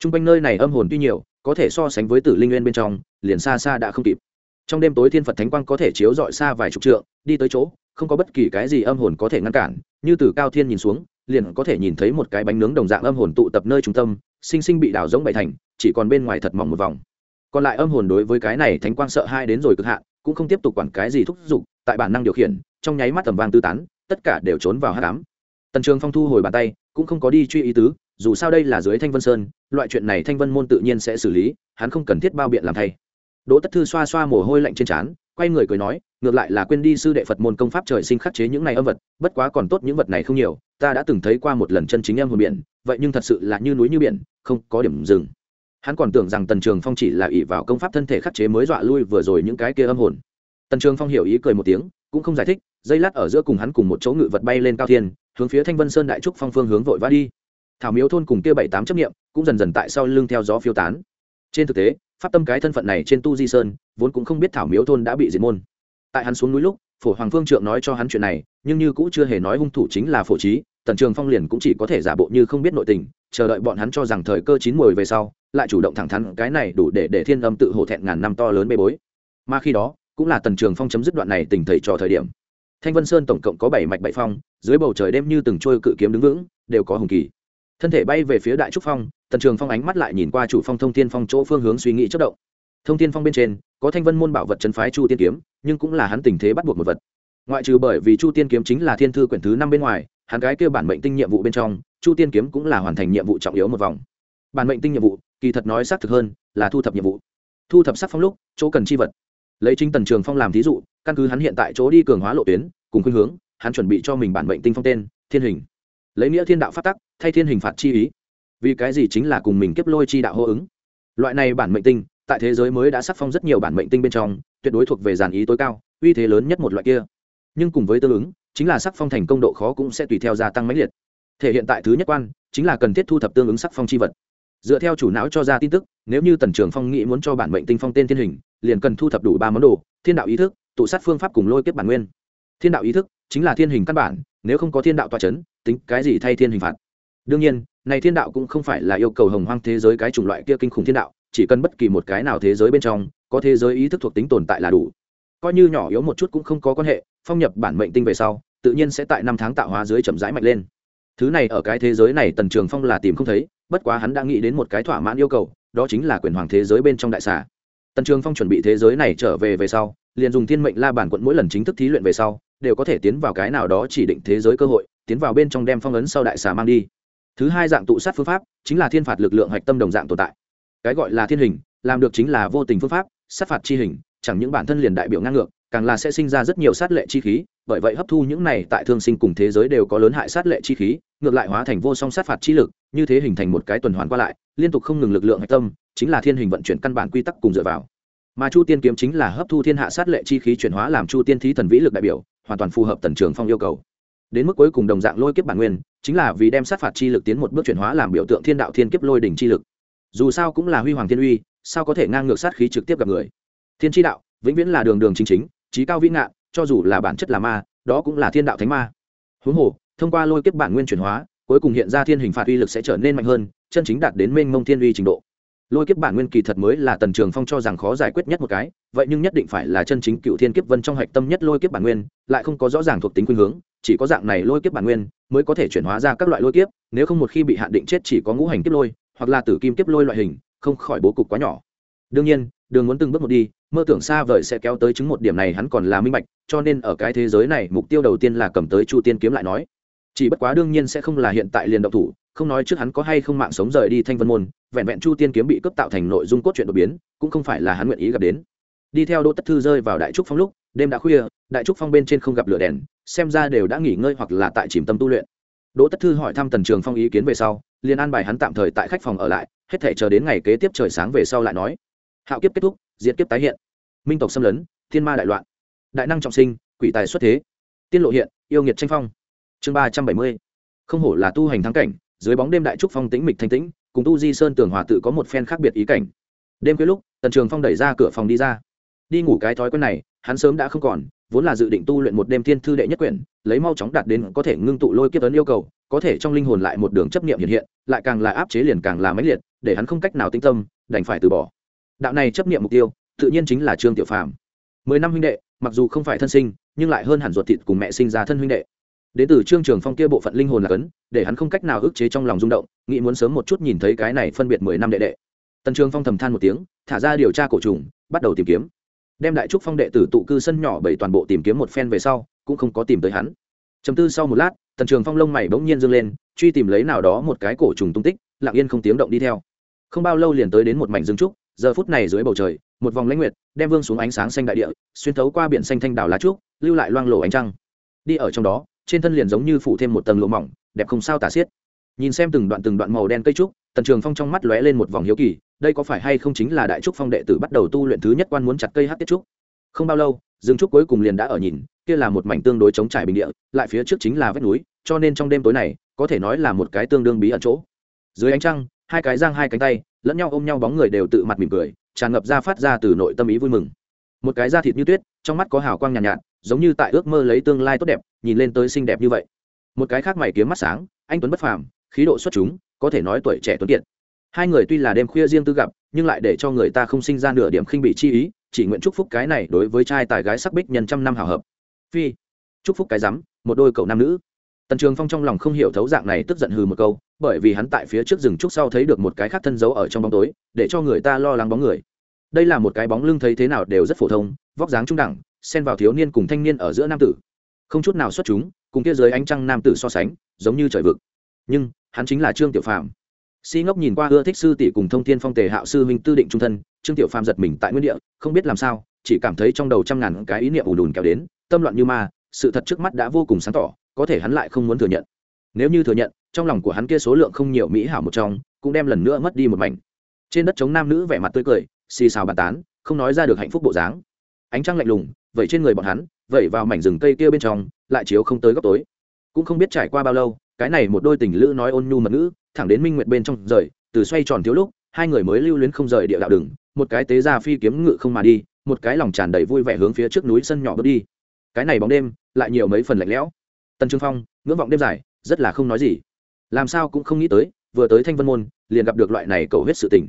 [SPEAKER 1] Chung quanh nơi này âm hồn tuy nhiều, có thể so sánh với tử linh nguyên bên trong, liền xa xa đã không kịp. Trong đêm tối thiên phật thánh quang có thể chiếu dọi xa vài chục trượng, đi tới chỗ, không có bất kỳ cái gì âm hồn có thể ngăn cản, như từ cao thiên nhìn xuống, liền có thể nhìn thấy một cái bánh nướng đồng dạng âm hồn tụ tập nơi trung tâm sinh sinh bị đảo giống bậy thành, chỉ còn bên ngoài thật mỏng một vòng còn lại âm hồn đối với cái này thánh quang sợ hai đến rồi cực hạn, cũng không tiếp tục quản cái gì thúc giục, tại bản năng điều khiển, trong nháy mắt tầm vang tư tán, tất cả đều trốn vào hát đám tần trường phong thu hồi bàn tay, cũng không có đi truy ý tứ, dù sao đây là dưới thanh vân sơn, loại chuyện này thanh vân môn tự nhiên sẽ xử lý, hắn không cần thiết bao biện làm thay. Đỗ tất thư xoa xoa mồ hôi lạnh trên trán, quay người cười nói, ngược lại là quên đi sư đệ phật môn công pháp trời sinh khắc chế những này âm vật, bất quá còn tốt những vật này không nhiều, ta đã từng thấy qua một lần chân chính em hồn biển, vậy nhưng thật sự là như núi như biển, không có điểm dừng hắn còn tưởng rằng tần trường phong chỉ là ỷ vào công pháp thân thể khắc chế mới dọa lui vừa rồi những cái kia âm hồn. Tần trường phong hiểu ý cười một tiếng, cũng không giải thích, dây lát ở giữa cùng hắn cùng một chỗ ngự vật bay lên cao thiên, hướng phía thanh vân sơn đại trúc phong phương hướng vội vã đi. Thảo miếu thôn cùng kia bảy tám chấp nghiệm cũng dần dần tại sau lưng theo gió phiêu tán. Trên thực tế, pháp tâm cái thân phận này trên tu di sơn, vốn cũng không biết thảo miếu thôn đã bị diệt môn. Tại hắn xuống núi lúc, phổ hoàng phương trượng nói cho hắn chuyện này, nhưng như cũng chưa hề nói hung thủ chính là phổ trí tần trường phong liền cũng chỉ có thể giả bộ như không biết nội tình, chờ đợi bọn hắn cho rằng thời cơ chín mùi về sau, lại chủ động thẳng thắn cái này đủ để để thiên âm tự hổ thẹn ngàn năm to lớn bê bối. Mà khi đó, cũng là tần trường phong chấm dứt đoạn này tình thầy trò thời điểm. Thanh vân sơn tổng cộng có bảy mạch bảy phong, dưới bầu trời đêm như từng trôi cự kiếm đứng vững, đều có hùng kỳ. Thân thể bay về phía đại trúc phong, tần trường phong ánh mắt lại nhìn qua chủ phong thông tiên phong chỗ phương hướng suy nghĩ chất động. Thông tiên phong bên trên, có thanh vân môn bảo vật chân phái chu tiên kiếm, nhưng cũng là hắn tình thế bắt buộc một vật. Ngoại trừ bởi vì chu tiên kiếm chính là thiên thư quyển thứ năm bên ngoài hắn cái kia bản mệnh tinh nhiệm vụ bên trong, chu tiên kiếm cũng là hoàn thành nhiệm vụ trọng yếu một vòng. Bản mệnh tinh nhiệm vụ, kỳ thật nói xác thực hơn, là thu thập nhiệm vụ. Thu thập sắc phong lúc, chỗ cần chi vật. Lấy chính tần trường phong làm thí dụ, căn cứ hắn hiện tại chỗ đi cường hóa lộ tuyến, cùng khuyên hướng, hắn chuẩn bị cho mình bản mệnh tinh phong tên, thiên hình. Lấy nghĩa thiên đạo phát tắc, thay thiên hình phạt chi ý. Vì cái gì chính là cùng mình kiếp lôi chi đạo hô ứng? Loại này bản mệnh tinh, tại thế giới mới đã sắc phong rất nhiều bản mệnh tinh bên trong, tuyệt đối thuộc về giàn ý tối cao, uy thế lớn nhất một loại kia. Nhưng cùng với tương ứng chính là sắc phong thành công độ khó cũng sẽ tùy theo gia tăng mãnh liệt. Thể hiện tại thứ nhất quan, chính là cần thiết thu thập tương ứng sắc phong chi vật. Dựa theo chủ não cho ra tin tức, nếu như tần trường phong nghĩ muốn cho bản mệnh tinh phong tên thiên hình, liền cần thu thập đủ ba món đồ, thiên đạo ý thức, tụ sát phương pháp cùng lôi kết bản nguyên. Thiên đạo ý thức chính là thiên hình căn bản, nếu không có thiên đạo toa c h ấ n tính cái gì thay thiên hình phạt? Đương nhiên, này thiên đạo cũng không phải là yêu cầu hồng hoang thế giới cái chủng loại kia kinh khủng thiên đạo, chỉ cần bất kỳ một cái nào thế giới bên trong, có thế giới ý thức thuộc tính tồn tại là đủ. Coi như nhỏ yếu một chút cũng không có quan hệ phong nhập bản mệnh tinh về sau, tự nhiên sẽ tại năm tháng tạo hóa dưới chậm rãi mạnh lên. Thứ này ở cái thế giới này tần trường phong là tìm không thấy, bất quá hắn đã nghĩ đến một cái thỏa mãn yêu cầu, đó chính là quyền hoàng thế giới bên trong đại xà. Tần trường phong chuẩn bị thế giới này trở về về sau, liền dùng thiên mệnh la bản quận mỗi lần chính thức thí luyện về sau, đều có thể tiến vào cái nào đó chỉ định thế giới cơ hội, tiến vào bên trong đem phong ấn sau đại xà mang đi. Thứ hai dạng tụ sát phương pháp, chính là thiên phạt lực lượng hạch tâm đồng dạng tồn tại. Cái gọi là thiên hình, làm được chính là vô tình phương pháp, sát phạt chi hình, chẳng những bản thân liền đại biểu ngang ngược càng là sẽ sinh ra rất nhiều sát lệ chi khí, bởi vậy hấp thu những này tại thương sinh cùng thế giới đều có lớn hại sát lệ chi khí, ngược lại hóa thành vô song sát phạt chi lực, như thế hình thành một cái tuần hoàn qua lại, liên tục không ngừng lực lượng hạch tâm, chính là thiên hình vận chuyển căn bản quy tắc cùng dựa vào. Mà chu tiên kiếm chính là hấp thu thiên hạ sát lệ chi khí chuyển hóa làm chu tiên thí thần vĩ lực đại biểu, hoàn toàn phù hợp tần trường phong yêu cầu. Đến mức cuối cùng đồng dạng lôi kiếp bản nguyên, chính là vì đem sát phạt chi lực tiến một bước chuyển hóa làm biểu tượng thiên đạo thiên kiếp lôi đỉnh chi lực. Dù sao cũng là huy hoàng thiên uy, sao có thể ngang ngược sát khí trực tiếp gặp người? Thiên tri đạo, vĩnh viễn là đường đường chính chính trí cao vĩ ngạn cho dù là bản chất là ma, đó cũng là thiên đạo thánh ma. Huống hồ, thông qua lôi kiếp bản nguyên chuyển hóa, cuối cùng hiện ra thiên hình phạt uy lực sẽ trở nên mạnh hơn, chân chính đạt đến mênh mông thiên uy trình độ. Lôi kiếp bản nguyên kỳ thật mới là tần trường phong cho rằng khó giải quyết nhất một cái, vậy nhưng nhất định phải là chân chính cựu thiên kiếp vân trong hạch tâm nhất lôi kiếp bản nguyên, lại không có rõ ràng thuộc tính khuynh hướng, chỉ có dạng này lôi kiếp bản nguyên mới có thể chuyển hóa ra các loại lôi kiếp, nếu không một khi bị hạn định chết chỉ có ngũ hành kiếp lôi, hoặc là tử kim kiếp lôi loại hình, không khỏi bố cục quá nhỏ. Đương nhiên, đường muốn từng bước một đi mơ tưởng xa vời sẽ kéo tới chứng một điểm này hắn còn là minh bạch, cho nên ở cái thế giới này, mục tiêu đầu tiên là cầm tới chu tiên kiếm lại nói. Chỉ bất quá đương nhiên sẽ không là hiện tại liền động thủ, không nói trước hắn có hay không mạng sống rời đi thanh vân môn, vẹn vẹn chu tiên kiếm bị cấp tạo thành nội dung cốt truyện đột biến, cũng không phải là hắn nguyện ý gặp đến. Đi theo đỗ tất thư rơi vào đại trúc phong lúc, đêm đã khuya, đại trúc phong bên trên không gặp lửa đèn, xem ra đều đã nghỉ ngơi hoặc là tại chìm tâm tu luyện. Đỗ tất thư hỏi thăm tần trường phong ý kiến về sau, liền an bài hắn tạm thời tại khách phòng ở lại, hết thể chờ đến ngày kế tiếp trời sáng về sau lại nói. Hạo kiếp kết thúc diễn kiếp tái hiện. Minh tộc xâm lấn, thiên ma đại loạn. Đại năng trọng sinh, quỷ tài xuất thế. Tiên lộ hiện, yêu nghiệt tranh phong. Chương ba trăm bảy mươi. Không hổ là tu hành thắng cảnh, dưới bóng đêm đại trúc phong tĩnh mịch thanh tĩnh, cùng tu di sơn tường hòa tự có một phen khác biệt ý cảnh. Đêm khuya lúc, tần trường phong đẩy ra cửa phòng đi ra. Đi ngủ cái thói quen này, hắn sớm đã không còn, vốn là dự định tu luyện một đêm thiên thư đệ nhất quyển, lấy mau chóng đạt đến có thể ngưng tụ lôi kiếp ấn yêu cầu, có thể trong linh hồn lại một đường chấp niệm hiện hiện, lại càng là áp chế liền càng là mãnh liệt, để hắn không cách nào tinh tâm, đành phải từ bỏ đạo này chấp niệm mục tiêu, tự nhiên chính là trương tiểu phàm. Mười năm huynh đệ, mặc dù không phải thân sinh, nhưng lại hơn hẳn ruột thịt cùng mẹ sinh ra thân huynh đệ. Đến từ trương trường phong kia bộ phận linh hồn là cấn, để hắn không cách nào ức chế trong lòng rung động, nghĩ muốn sớm một chút nhìn thấy cái này phân biệt mười năm đệ đệ. Tần trường phong thầm than một tiếng, thả ra điều tra cổ trùng, bắt đầu tìm kiếm. Đem đại trúc phong đệ tử tụ cư sân nhỏ bảy toàn bộ tìm kiếm một phen về sau, cũng không có tìm tới hắn. Chấm tư sau một lát, tần trường phong lông mày bỗng nhiên dâng lên, truy tìm lấy nào đó một cái cổ trùng tung tích, lặng yên không tiếng động đi theo. Không bao lâu liền tới đến một mảnh rừng trúc giờ phút này dưới bầu trời, một vòng lãnh nguyệt đem vương xuống ánh sáng xanh đại địa, xuyên thấu qua biển xanh thanh đào lá trúc, lưu lại loang lổ ánh trăng. Đi ở trong đó, trên thân liền giống như phủ thêm một tầng lỗ mỏng, đẹp không sao tả xiết. Nhìn xem từng đoạn từng đoạn màu đen cây trúc, tần trường phong trong mắt lóe lên một vòng hiếu kỳ, đây có phải hay không chính là đại trúc phong đệ tử bắt đầu tu luyện thứ nhất quan muốn chặt cây hát tiết trúc? Không bao lâu, rừng trúc cuối cùng liền đã ở nhìn, kia là một mảnh tương đối chống trải bình địa, lại phía trước chính là vách núi, cho nên trong đêm tối này, có thể nói là một cái tương đương bí ẩn chỗ. Dưới ánh trăng, hai cái giang hai cánh tay lẫn nhau ôm nhau bóng người đều tự mặt mỉm cười tràn ngập ra phát ra từ nội tâm ý vui mừng. Một cái da thịt như tuyết trong mắt có hào quang nhàn nhạt, nhạt giống như tại ước mơ lấy tương lai tốt đẹp nhìn lên tới xinh đẹp như vậy. Một cái khác mày kiếm mắt sáng anh tuấn bất phàm khí độ xuất chúng có thể nói tuổi trẻ tuấn kiệt. Hai người tuy là đêm khuya riêng tư gặp nhưng lại để cho người ta không sinh ra nửa điểm khinh bị chi ý chỉ nguyện chúc phúc cái này đối với trai tài gái sắc bích nhân trăm năm hào hợp. Phi chúc phúc cái rắm một đôi cậu nam nữ. Tần trường phong trong lòng không hiểu thấu dạng này tức giận hừ một câu bởi vì hắn tại phía trước rừng trúc sau thấy được một cái khác thân giấu ở trong bóng tối, để cho người ta lo lắng bóng người. Đây là một cái bóng lưng thấy thế nào đều rất phổ thông, vóc dáng trung đẳng, xen vào thiếu niên cùng thanh niên ở giữa nam tử. Không chút nào xuất chúng, cùng kia dưới ánh trăng nam tử so sánh, giống như trời vực. Nhưng, hắn chính là trương tiểu phàm. Si ngốc nhìn qua ưa thích sư tỷ cùng thông thiên phong tề hạo sư huynh tư định trung thân, trương tiểu phàm giật mình tại nguyên địa, không biết làm sao, chỉ cảm thấy trong đầu trăm ngàn cái ý niệm ùn ùn kéo đến, tâm loạn như ma, sự thật trước mắt đã vô cùng sáng tỏ, có thể hắn lại không muốn thừa nhận. Nếu như thừa nhận trong lòng của hắn kia số lượng không nhiều mỹ hảo một trong, cũng đem lần nữa mất đi một mảnh. Trên đất chống nam nữ vẻ mặt tươi cười, xì xào bàn tán, không nói ra được hạnh phúc bộ dáng. Ánh trăng lạnh lùng, vậy trên người bọn hắn vẩy vào mảnh rừng cây kia bên trong, lại chiếu không tới góc tối. Cũng không biết trải qua bao lâu, cái này một đôi tình lữ nói ôn nhu mật ngữ, thẳng đến minh nguyệt bên trong rời, từ xoay tròn thiếu lúc, hai người mới lưu luyến không rời địa đạo đường, một cái tế ra phi kiếm ngự không mà đi, một cái lòng tràn đầy vui vẻ hướng phía trước núi sân nhỏ bước đi. Cái này bóng đêm, lại nhiều mấy phần lạnh lẽo. Tần trương phong, ngưỡng vọng đêm dài, rất là không nói gì làm sao cũng không nghĩ tới, vừa tới thanh vân môn, liền gặp được loại này cầu hết sự tình.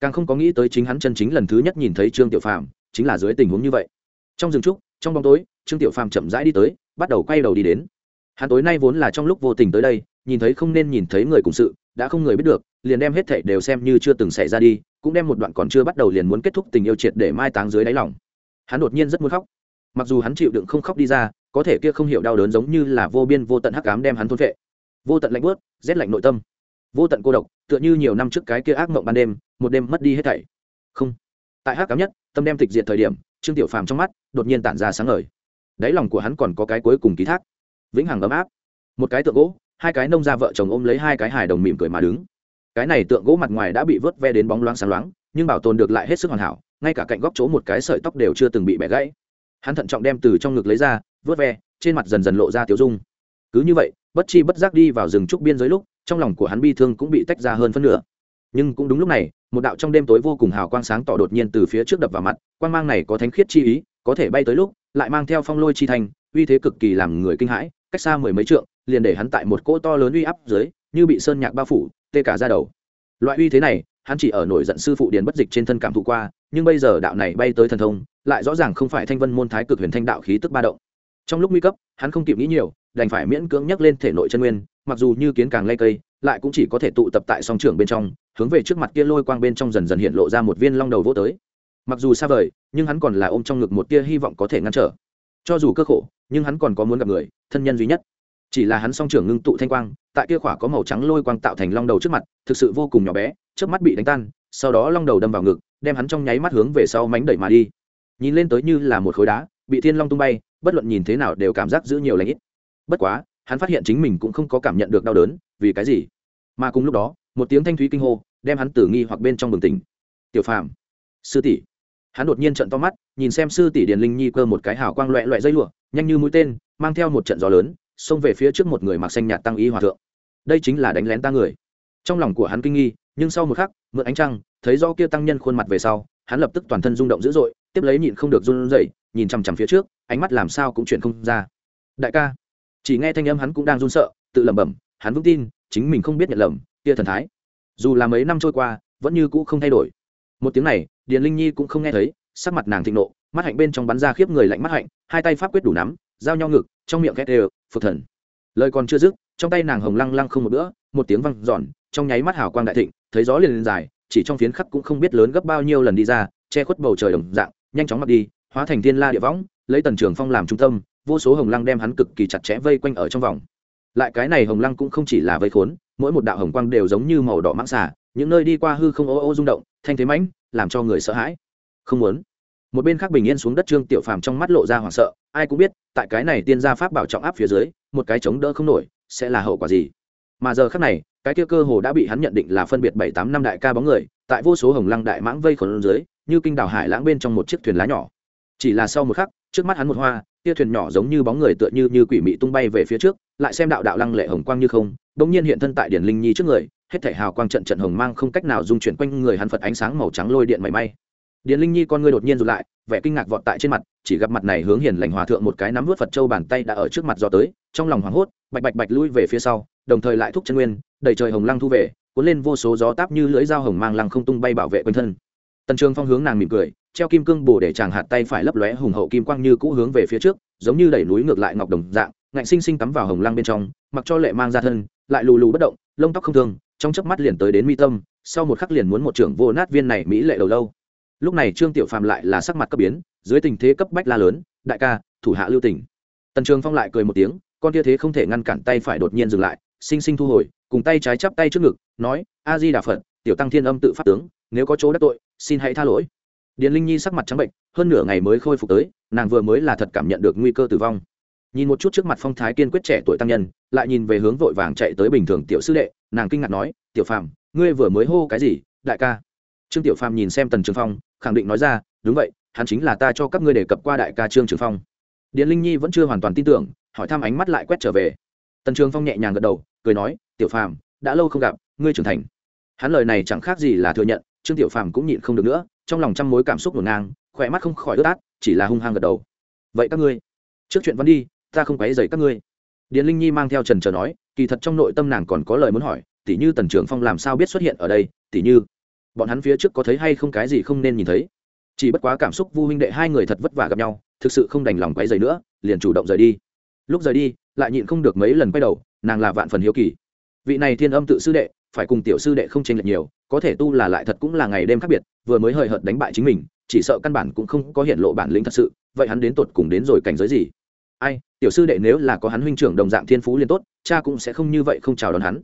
[SPEAKER 1] Càng không có nghĩ tới chính hắn chân chính lần thứ nhất nhìn thấy trương tiểu phàm, chính là dưới tình huống như vậy. Trong rừng trúc, trong bóng tối, trương tiểu phàm chậm rãi đi tới, bắt đầu quay đầu đi đến. Hắn tối nay vốn là trong lúc vô tình tới đây, nhìn thấy không nên nhìn thấy người cùng sự, đã không người biết được, liền đem hết thảy đều xem như chưa từng xảy ra đi, cũng đem một đoạn còn chưa bắt đầu liền muốn kết thúc tình yêu triệt để mai táng dưới đáy lòng. Hắn đột nhiên rất muốn khóc. Mặc dù hắn chịu đựng không khóc đi ra, có thể kia không hiểu đau đớn giống như là vô biên vô tận hắc ám đem hắn thôn vệ vô tận lạnh bớt rét lạnh nội tâm. Vô tận cô độc, tựa như nhiều năm trước cái kia ác mộng ban đêm, một đêm mất đi hết thảy. Không. Tại hắc cám nhất, tâm đem tịch diệt thời điểm, trương tiểu phàm trong mắt đột nhiên tản ra sáng ngời. Đáy lòng của hắn còn có cái cuối cùng ký thác. Vĩnh hằng ấm áp. Một cái tượng gỗ, hai cái nông gia vợ chồng ôm lấy hai cái hài đồng mỉm cười mà đứng. Cái này tượng gỗ mặt ngoài đã bị vớt ve đến bóng loáng sáng loáng, nhưng bảo tồn được lại hết sức hoàn hảo, ngay cả cạnh góc chỗ một cái sợi tóc đều chưa từng bị bẻ gãy. Hắn thận trọng đem từ trong ngực lấy ra, vớt ve, trên mặt dần dần lộ ra tiếu dung. Cứ như vậy bất chi bất giác đi vào rừng trúc biên giới lúc, trong lòng của hắn bi thương cũng bị tách ra hơn phân nửa. Nhưng cũng đúng lúc này, một đạo trong đêm tối vô cùng hào quang sáng tỏ đột nhiên từ phía trước đập vào mặt, quang mang này có thánh khiết chi ý, có thể bay tới lúc, lại mang theo phong lôi chi thành, uy thế cực kỳ làm người kinh hãi, cách xa mười mấy trượng, liền để hắn tại một cỗ to lớn uy áp dưới, như bị sơn nhạc bao phủ, tê cả ra đầu. Loại uy thế này, hắn chỉ ở nổi giận sư phụ điền bất dịch trên thân cảm thụ qua, nhưng bây giờ đạo này bay tới thần thông, lại rõ ràng không phải thanh vân môn thái cực huyền thanh đạo khí tức ba động. Trong lúc nguy cấp, hắn không kịp nghĩ nhiều đành phải miễn cưỡng nhắc lên thể nội chân nguyên, mặc dù như kiến càng lây cây, lại cũng chỉ có thể tụ tập tại song trưởng bên trong, hướng về trước mặt kia lôi quang bên trong dần dần hiện lộ ra một viên long đầu vô tới. Mặc dù xa vời, nhưng hắn còn là ôm trong ngực một tia hy vọng có thể ngăn trở. Cho dù cơ khổ, nhưng hắn còn có muốn gặp người, thân nhân duy nhất. Chỉ là hắn song trưởng ngưng tụ thanh quang, tại kia khỏa có màu trắng lôi quang tạo thành long đầu trước mặt, thực sự vô cùng nhỏ bé trước mắt bị đánh tan, sau đó long đầu đâm vào ngực, đem hắn trong nháy mắt hướng về sau mánh đẩy mà đi. Nhìn lên tới như là một khối đá, bị thiên long tung bay, bất luận nhìn thế nào đều cảm giác giữ nhiều lãnh ít bất quá, hắn phát hiện chính mình cũng không có cảm nhận được đau đớn, vì cái gì? Mà cùng lúc đó, một tiếng thanh thúy kinh hô đem hắn tử nghi hoặc bên trong bừng tỉnh. Tiểu phàm, sư tỷ. Hắn đột nhiên trận to mắt, nhìn xem sư tỷ điền linh nhi cơ một cái hào quang loẹ loẹ dây lụa, nhanh như mũi tên, mang theo một trận gió lớn, xông về phía trước một người mặc xanh nhạt tăng y hòa thượng. Đây chính là đánh lén ta người. Trong lòng của hắn kinh nghi, nhưng sau một khắc, mượn ánh trăng, thấy do kia tăng nhân khuôn mặt về sau, hắn lập tức toàn thân rung động dữ dội, tiếp lấy nhịn không được run rẩy, nhìn chằm chằm phía trước, ánh mắt làm sao cũng chuyển không ra. Đại ca chỉ nghe thanh âm hắn cũng đang run sợ, tự lẩm bẩm, hắn vững tin, chính mình không biết nhận lầm, kia thần thái. Dù là mấy năm trôi qua, vẫn như cũ không thay đổi. Một tiếng này, điền linh nhi cũng không nghe thấy, sắc mặt nàng thịnh nộ, mắt hạnh bên trong bắn ra khiếp người lạnh mắt hạnh, hai tay pháp quyết đủ nắm, giao nhau ngực, trong miệng ghét đều, phật thần. Lời còn chưa dứt, trong tay nàng hồng lăng lăng không một bữa, một tiếng văng giòn trong nháy mắt hào quang đại thịnh, thấy gió liền lên dài, chỉ trong phiến khắc cũng không biết lớn gấp bao nhiêu lần đi ra, che khuất bầu trời đồng dạng, nhanh chóng mặc đi, hóa thành thiên la địa võng, lấy tần trường phong làm trung tâm vô số hồng lăng đem hắn cực kỳ chặt chẽ vây quanh ở trong vòng. Lại cái này hồng lăng cũng không chỉ là vây khốn, mỗi một đạo hồng quang đều giống như màu đỏ mãng xà, những nơi đi qua hư không ô ô rung động, thanh thế mãnh, làm cho người sợ hãi. Không muốn. Một bên khác bình yên xuống đất trương tiểu phàm trong mắt lộ ra hoảng sợ, ai cũng biết, tại cái này tiên gia pháp bảo trọng áp phía dưới, một cái chống đỡ không nổi, sẽ là hậu quả gì? Mà giờ khác này, cái kia cơ hồ đã bị hắn nhận định là phân biệt bảy tám năm đại ca bóng người, tại vô số hồng lăng đại mãng vây khổn dưới, như kinh đảo hải lãng bên trong một chiếc thuyền lá nhỏ. Chỉ là sau một khắc, trước mắt hắn một hoa kia thuyền nhỏ giống như bóng người tựa như như quỷ mị tung bay về phía trước, lại xem đạo đạo lăng lệ hồng quang như không bỗng nhiên hiện thân tại điển linh nhi trước người, hết thể hào quang trận trận hồng mang không cách nào dung chuyển quanh người hắn phật ánh sáng màu trắng lôi điện mảy may. Điển linh nhi con ngươi đột nhiên rụt lại, vẻ kinh ngạc vọt tại trên mặt, chỉ gặp mặt này hướng hiền lành hòa thượng một cái nắm vớt phật châu bàn tay đã ở trước mặt do tới, trong lòng hoảng hốt, bạch bạch bạch lui về phía sau, đồng thời lại thúc chân nguyên, đầy trời hồng lăng thu về, cuốn lên vô số gió táp như lưỡi dao hồng mang lăng không tung bay bảo vệ quanh thân. Tần trường phong hướng nàng mỉm cười treo kim cương bổ để chàng hạt tay phải lấp lóe hùng hậu kim quang như cũ hướng về phía trước, giống như đẩy núi ngược lại ngọc đồng dạng, ngạnh sinh sinh cắm vào hồng lăng bên trong, mặc cho lệ mang ra thân, lại lù lù bất động, lông tóc không thương, trong chớp mắt liền tới đến mi tâm, sau một khắc liền muốn một trưởng vô nát viên này mỹ lệ đầu lâu. Lúc này trương tiểu phàm lại là sắc mặt cấp biến, dưới tình thế cấp bách la lớn, đại ca, thủ hạ lưu tỉnh tần trường phong lại cười một tiếng, con tia thế không thể ngăn cản tay phải đột nhiên dừng lại, sinh sinh thu hồi, cùng tay trái chắp tay trước ngực, nói, a di đà phật, tiểu tăng thiên âm tự pháp tướng, nếu có chỗ đắc tội, xin hãy tha lỗi điền linh nhi sắc mặt trắng bệnh, hơn nửa ngày mới khôi phục tới, nàng vừa mới là thật cảm nhận được nguy cơ tử vong. Nhìn một chút trước mặt phong thái kiên quyết trẻ tuổi tăng nhân, lại nhìn về hướng vội vàng chạy tới bình thường tiểu sư đệ, nàng kinh ngạc nói, tiểu phàm, ngươi vừa mới hô cái gì, đại ca? Trương tiểu phàm nhìn xem tần trường phong, khẳng định nói ra, đúng vậy, hắn chính là ta cho các ngươi đề cập qua đại ca trương trường phong. Điền linh nhi vẫn chưa hoàn toàn tin tưởng, hỏi thăm ánh mắt lại quét trở về. Tần trường phong nhẹ nhàng gật đầu, cười nói, tiểu phàm, đã lâu không gặp, ngươi trưởng thành. Hắn lời này chẳng khác gì là thừa nhận, trương tiểu phàm cũng nhịn không được nữa trong lòng trăm mối cảm xúc ngổn ngang, khỏe mắt không khỏi ướt át, chỉ là hung hăng gật đầu. Vậy các ngươi, trước chuyện vẫn đi, ta không quấy dày các ngươi. Điền linh nhi mang theo trần trờ nói, kỳ thật trong nội tâm nàng còn có lời muốn hỏi tỉ như tần trường phong làm sao biết xuất hiện ở đây? Tỉ như, bọn hắn phía trước có thấy hay không cái gì không nên nhìn thấy? Chỉ bất quá cảm xúc vu huynh đệ hai người thật vất vả gặp nhau, thực sự không đành lòng quấy dày nữa, liền chủ động rời đi. Lúc rời đi, lại nhịn không được mấy lần quay đầu, nàng là vạn phần hiếu kỳ. Vị này thiên âm tự sư đệ phải cùng tiểu sư đệ không tranh lệch nhiều, có thể tu là lại thật cũng là ngày đêm khác biệt, vừa mới hời hợt đánh bại chính mình, chỉ sợ căn bản cũng không có hiện lộ bản lĩnh thật sự, vậy hắn đến tột cùng đến rồi cảnh giới gì? Ai, tiểu sư đệ nếu là có hắn huynh trưởng đồng dạng thiên phú liền tốt, cha cũng sẽ không như vậy không chào đón hắn.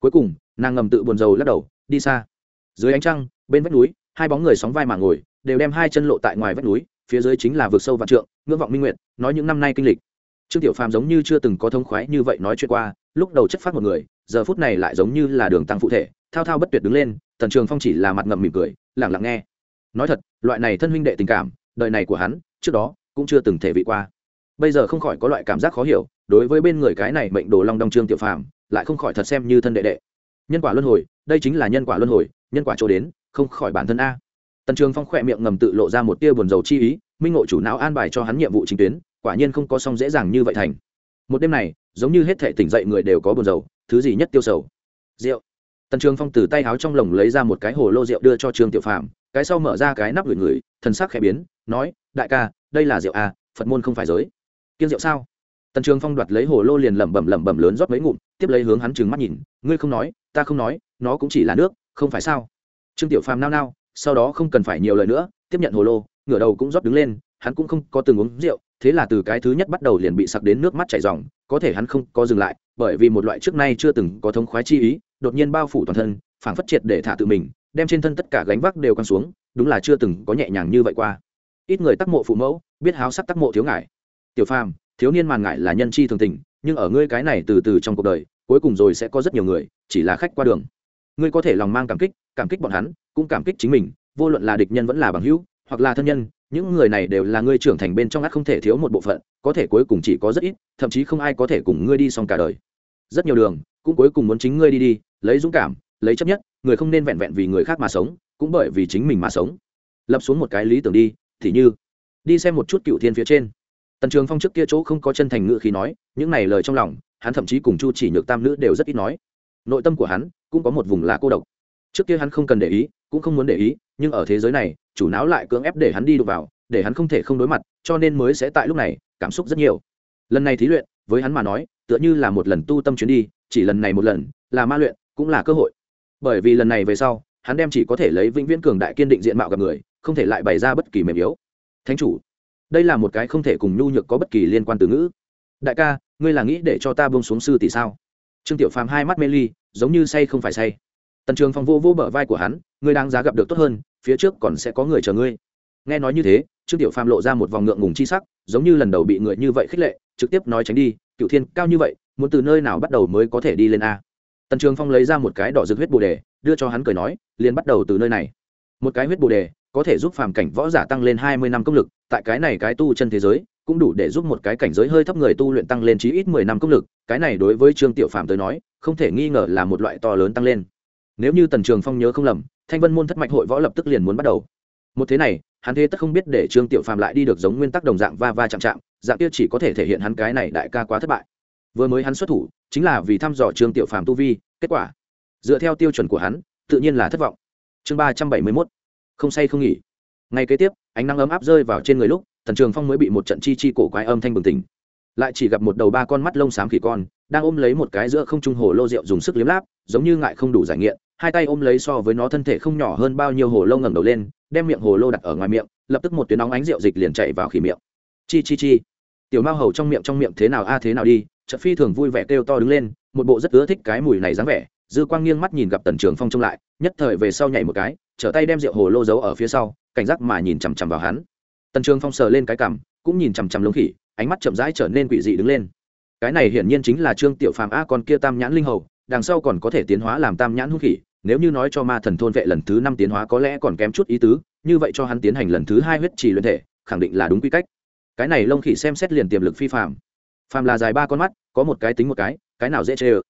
[SPEAKER 1] Cuối cùng, nàng ngầm tự buồn rầu lắc đầu, đi xa. Dưới ánh trăng, bên vách núi, hai bóng người sóng vai mà ngồi, đều đem hai chân lộ tại ngoài vách núi, phía dưới chính là vực sâu vạn trượng, ngưỡng vọng minh nguyện nói những năm nay kinh lịch. Trương tiểu phàm giống như chưa từng có thông khoái như vậy nói chuyện qua, lúc đầu chất phát một người giờ phút này lại giống như là đường tăng phụ thể, thao thao bất tuyệt đứng lên, tần trường phong chỉ là mặt ngậm mỉm cười lẳng lặng nghe. Nói thật, loại này thân huynh đệ tình cảm, đời này của hắn, trước đó, cũng chưa từng thể vị qua. Bây giờ không khỏi có loại cảm giác khó hiểu, đối với bên người cái này mệnh đồ long đong trương tiểu phàm, lại không khỏi thật xem như thân đệ đệ. Nhân quả luân hồi, đây chính là nhân quả luân hồi, nhân quả chỗ đến, không khỏi bản thân a. Tần trường phong khỏe miệng ngầm tự lộ ra một tia buồn dầu chi ý, minh ngộ chủ não an bài cho hắn nhiệm vụ chính tuyến, quả nhiên không có xong dễ dàng như vậy thành. Một đêm này, giống như hết thể tỉnh dậy người đều có buồn rầu thứ gì nhất tiêu sầu? Rượu. Tần trường phong từ tay áo trong lồng lấy ra một cái hồ lô rượu đưa cho trương tiểu phàm, cái sau mở ra cái nắp gửi người, thần sắc khẽ biến, nói, đại ca, đây là rượu à phật môn không phải giới. Kiên rượu sao? Tần trường phong đoạt lấy hồ lô liền lẩm bẩm lẩm bẩm lớn rót mấy ngụm, tiếp lấy hướng hắn trừng mắt nhìn, ngươi không nói, ta không nói, nó cũng chỉ là nước, không phải sao? Trương tiểu phàm nao nao, sau đó không cần phải nhiều lời nữa, tiếp nhận hồ lô, ngửa đầu cũng rót đứng lên, hắn cũng không có từng uống rượu, thế là từ cái thứ nhất bắt đầu liền bị sặc đến nước mắt chảy ròng, có thể hắn không có dừng lại bởi vì một loại trước nay chưa từng có thống khoái chi ý, đột nhiên bao phủ toàn thân, phảng phất triệt để thả tự mình, đem trên thân tất cả gánh vác đều căng xuống, đúng là chưa từng có nhẹ nhàng như vậy qua. Ít người tắc mộ phụ mẫu, biết háo sắc tắc mộ thiếu ngại. Tiểu phàm, thiếu niên màn ngại là nhân chi thường tình, nhưng ở ngươi cái này từ từ trong cuộc đời, cuối cùng rồi sẽ có rất nhiều người, chỉ là khách qua đường. Ngươi có thể lòng mang cảm kích cảm kích bọn hắn, cũng cảm kích chính mình, vô luận là địch nhân vẫn là bằng hữu, hoặc là thân nhân những người này đều là ngươi trưởng thành bên trong ắt không thể thiếu một bộ phận, có thể cuối cùng chỉ có rất ít, thậm chí không ai có thể cùng ngươi đi xong cả đời. Rất nhiều đường, cũng cuối cùng muốn chính ngươi đi đi, lấy dũng cảm, lấy chấp nhất, người không nên vẹn vẹn vì người khác mà sống, cũng bởi vì chính mình mà sống. Lập xuống một cái lý tưởng đi, thì như, đi xem một chút cựu thiên phía trên. Tần trường phong trước kia chỗ không có chân thành ngự khi nói, những này lời trong lòng, hắn thậm chí cùng chu chỉ nhược tam nữ đều rất ít nói. Nội tâm của hắn cũng có một vùng là cô độc. Trước kia hắn không cần để ý, cũng không muốn để ý, nhưng ở thế giới này chủ não lại cưỡng ép để hắn đi đụng vào, để hắn không thể không đối mặt, cho nên mới sẽ tại lúc này, cảm xúc rất nhiều. Lần này thí luyện, với hắn mà nói, tựa như là một lần tu tâm chuyến đi, chỉ lần này một lần, là ma luyện, cũng là cơ hội. Bởi vì lần này về sau, hắn đem chỉ có thể lấy vĩnh viễn cường đại kiên định diện mạo gặp người, không thể lại bày ra bất kỳ mềm yếu. Thánh chủ, đây là một cái không thể cùng nhu nhược có bất kỳ liên quan từ ngữ. Đại ca, ngươi là nghĩ để cho ta bông xuống sư tỷ sao? Trương tiểu phàm hai mắt mê ly, giống như say không phải say. Tần trường phong vô vô bờ vai của hắn, ngươi đang giá gặp được tốt hơn phía trước còn sẽ có người chờ ngươi. Nghe nói như thế, trương tiểu phàm lộ ra một vòng ngượng ngùng chi sắc, giống như lần đầu bị người như vậy khích lệ, trực tiếp nói tránh đi cựu thiên, cao như vậy, muốn từ nơi nào bắt đầu mới có thể đi lên a? Tần trường phong lấy ra một cái đỏ rực huyết bồ đề, đưa cho hắn cười nói, liền bắt đầu từ nơi này. Một cái huyết bồ đề, có thể giúp phàm cảnh võ giả tăng lên hai mươi năm công lực, tại cái này cái tu chân thế giới, cũng đủ để giúp một cái cảnh giới hơi thấp người tu luyện tăng lên chí ít mười năm công lực, cái này đối với trương tiểu phàm tới nói, không thể nghi ngờ là một loại to lớn tăng lên. Nếu như tần trường phong nhớ không lầm thanh vân môn thất mạch hội võ lập tức liền muốn bắt đầu. Một thế này, hắn thế tất không biết để trương tiểu phàm lại đi được giống nguyên tắc đồng dạng va va chạm chạm, dạng kia chỉ có thể thể hiện hắn cái này đại ca quá thất bại. Vừa mới hắn xuất thủ, chính là vì thăm dò trương tiểu phàm tu vi, kết quả, dựa theo tiêu chuẩn của hắn, tự nhiên là thất vọng. Chương ba trăm bảy mươi mốt, không say không nghỉ. Ngay kế tiếp, ánh nắng ấm áp rơi vào trên người lúc thần trường phong mới bị một trận chi chi cổ quái âm thanh bừng tỉnh. Lại chỉ gặp một đầu ba con mắt lông xám khỉ con, đang ôm lấy một cái giữa không trung hồ lô rượu dùng sức liếm láp, giống như ngại không đủ giải nghiện hai tay ôm lấy so với nó thân thể không nhỏ hơn bao nhiêu hồ lô ngẩng đầu lên, đem miệng hồ lô đặt ở ngoài miệng, lập tức một tuyến nóng ánh rượu dịch liền chạy vào khỉ miệng. Chi chi chi. Tiểu mao hầu trong miệng trong miệng thế nào a à thế nào đi, chợt phi thường vui vẻ kêu to đứng lên, một bộ rất ưa thích cái mùi này dáng vẻ, dư quang nghiêng mắt nhìn gặp tần trường phong trông lại, nhất thời về sau nhảy một cái, trở tay đem rượu hồ lô giấu ở phía sau, cảnh giác mà nhìn chằm chằm vào hắn. Tần trường phong sờ lên cái cằm, cũng nhìn chằm chằm lông khỉ, ánh mắt chậm rãi trở nên quỷ dị đứng lên. Cái này hiển nhiên chính là trương tiểu phàm a con kia tam nhãn linh hầu, đằng sau còn có thể tiến hóa làm tam nhãn hung khỉ nếu như nói cho ma thần thôn vệ lần thứ năm tiến hóa có lẽ còn kém chút ý tứ, như vậy cho hắn tiến hành lần thứ hai huyết trì luyện thể, khẳng định là đúng quy cách. Cái này lông khỉ xem xét liền tiềm lực phi phàm. Phàm là dài ba con mắt, có một cái tính một cái cái nào dễ chê ơ.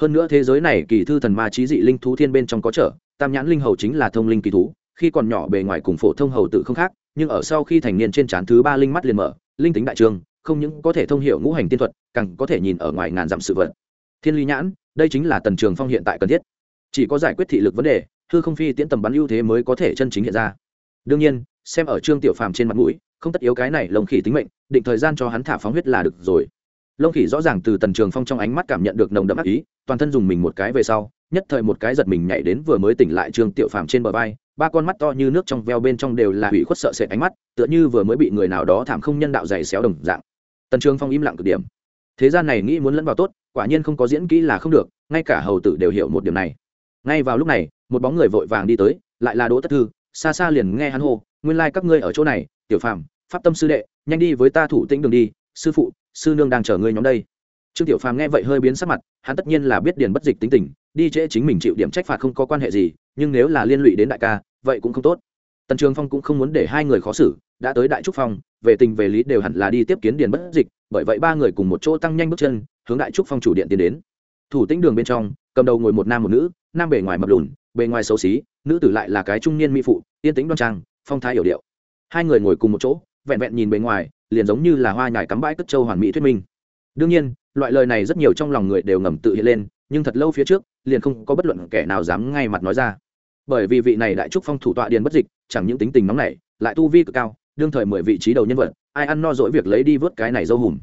[SPEAKER 1] Hơn nữa thế giới này kỳ thư thần ma trí dị linh thú thiên bên trong có trở, tam nhãn linh hầu chính là thông linh kỳ thú, khi còn nhỏ bề ngoài cùng phổ thông hầu tự không khác, nhưng ở sau khi thành niên trên trán thứ ba linh mắt liền mở, linh tính đại trường, không những có thể thông hiểu ngũ hành tiên thuật, càng có thể nhìn ở ngoài ngàn dặm sự vật. Thiên lý nhãn, đây chính là tần trường phong hiện tại cần thiết chỉ có giải quyết thị lực vấn đề, hư không phi tiễn tầm bắn ưu thế mới có thể chân chính hiện ra. Đương nhiên, xem ở trương tiểu phàm trên mặt mũi, không tất yếu cái này lông khỉ tính mệnh, định thời gian cho hắn thả phóng huyết là được rồi. Lông khỉ rõ ràng từ tần trường phong trong ánh mắt cảm nhận được nồng đậm ác ý, toàn thân dùng mình một cái về sau, nhất thời một cái giật mình nhảy đến vừa mới tỉnh lại trương tiểu phàm trên bờ vai, ba con mắt to như nước trong veo bên trong đều là hủy khuất sợ sệt ánh mắt, tựa như vừa mới bị người nào đó thảm không nhân đạo dày xéo đồng dạng. Tần trường phong im lặng cực điểm. Thế gian này nghĩ muốn lẫn vào tốt, quả nhiên không có diễn kỹ là không được, ngay cả hầu tử đều hiểu một điểm này ngay vào lúc này, một bóng người vội vàng đi tới, lại là đỗ tất thư, xa xa liền nghe hắn hô, nguyên lai、like、các ngươi ở chỗ này, tiểu phàm, pháp tâm sư đệ, nhanh đi với ta thủ tĩnh đường đi, sư phụ, sư nương đang chờ ngươi nhóm đây. Trương tiểu phàm nghe vậy hơi biến sắc mặt, hắn tất nhiên là biết điền bất dịch tính tình, đi trễ chính mình chịu điểm trách phạt không có quan hệ gì, nhưng nếu là liên lụy đến đại ca, vậy cũng không tốt. Tần trường phong cũng không muốn để hai người khó xử, đã tới đại trúc phong, về tình về lý đều hẳn là đi tiếp kiến điền bất dịch, bởi vậy ba người cùng một chỗ tăng nhanh bước chân, hướng đại trúc phong chủ điện tiến đến thủ tĩnh đường bên trong, cầm đầu ngồi một nam một nữ, nam bề ngoài mập lùn, bề ngoài xấu xí, nữ tử lại là cái trung niên mỹ phụ, yên tĩnh đoan trang, phong thái hiểu điệu. Hai người ngồi cùng một chỗ, vẹn vẹn nhìn bề ngoài, liền giống như là hoa nhài cắm bãi cất châu hoàn mỹ thuyết minh. Đương nhiên, loại lời này rất nhiều trong lòng người đều ngầm tự hiện lên, nhưng thật lâu phía trước, liền không có bất luận kẻ nào dám ngay mặt nói ra. Bởi vì vị này đại trúc phong thủ tọa điền bất dịch, chẳng những tính tình nóng nảy, lại tu vi cực cao, đương thời mười vị trí đầu nhân vật, ai ăn no dỗi việc lấy đi vớt cái này dâu hùm.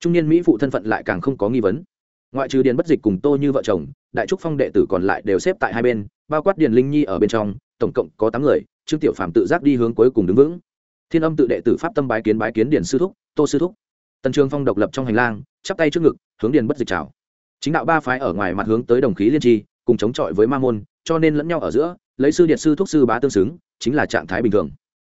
[SPEAKER 1] Trung niên mỹ phụ thân phận lại càng không có nghi vấn ngoại trừ điền bất dịch cùng tô như vợ chồng, đại trúc phong đệ tử còn lại đều xếp tại hai bên, bao quát điền linh nhi ở bên trong, tổng cộng có tám người, trương tiểu phạm tự giác đi hướng cuối cùng đứng vững. Thiên âm tự đệ tử pháp tâm bái kiến bái kiến điền sư thúc, tô sư thúc. Tần trường phong độc lập trong hành lang, chắp tay trước ngực, hướng điền bất dịch chào. Chính đạo ba phái ở ngoài mặt hướng tới đồng khí liên tri, cùng chống chọi với ma môn, cho nên lẫn nhau ở giữa, lấy sư điện sư thúc sư bá tương xứng, chính là trạng thái bình thường.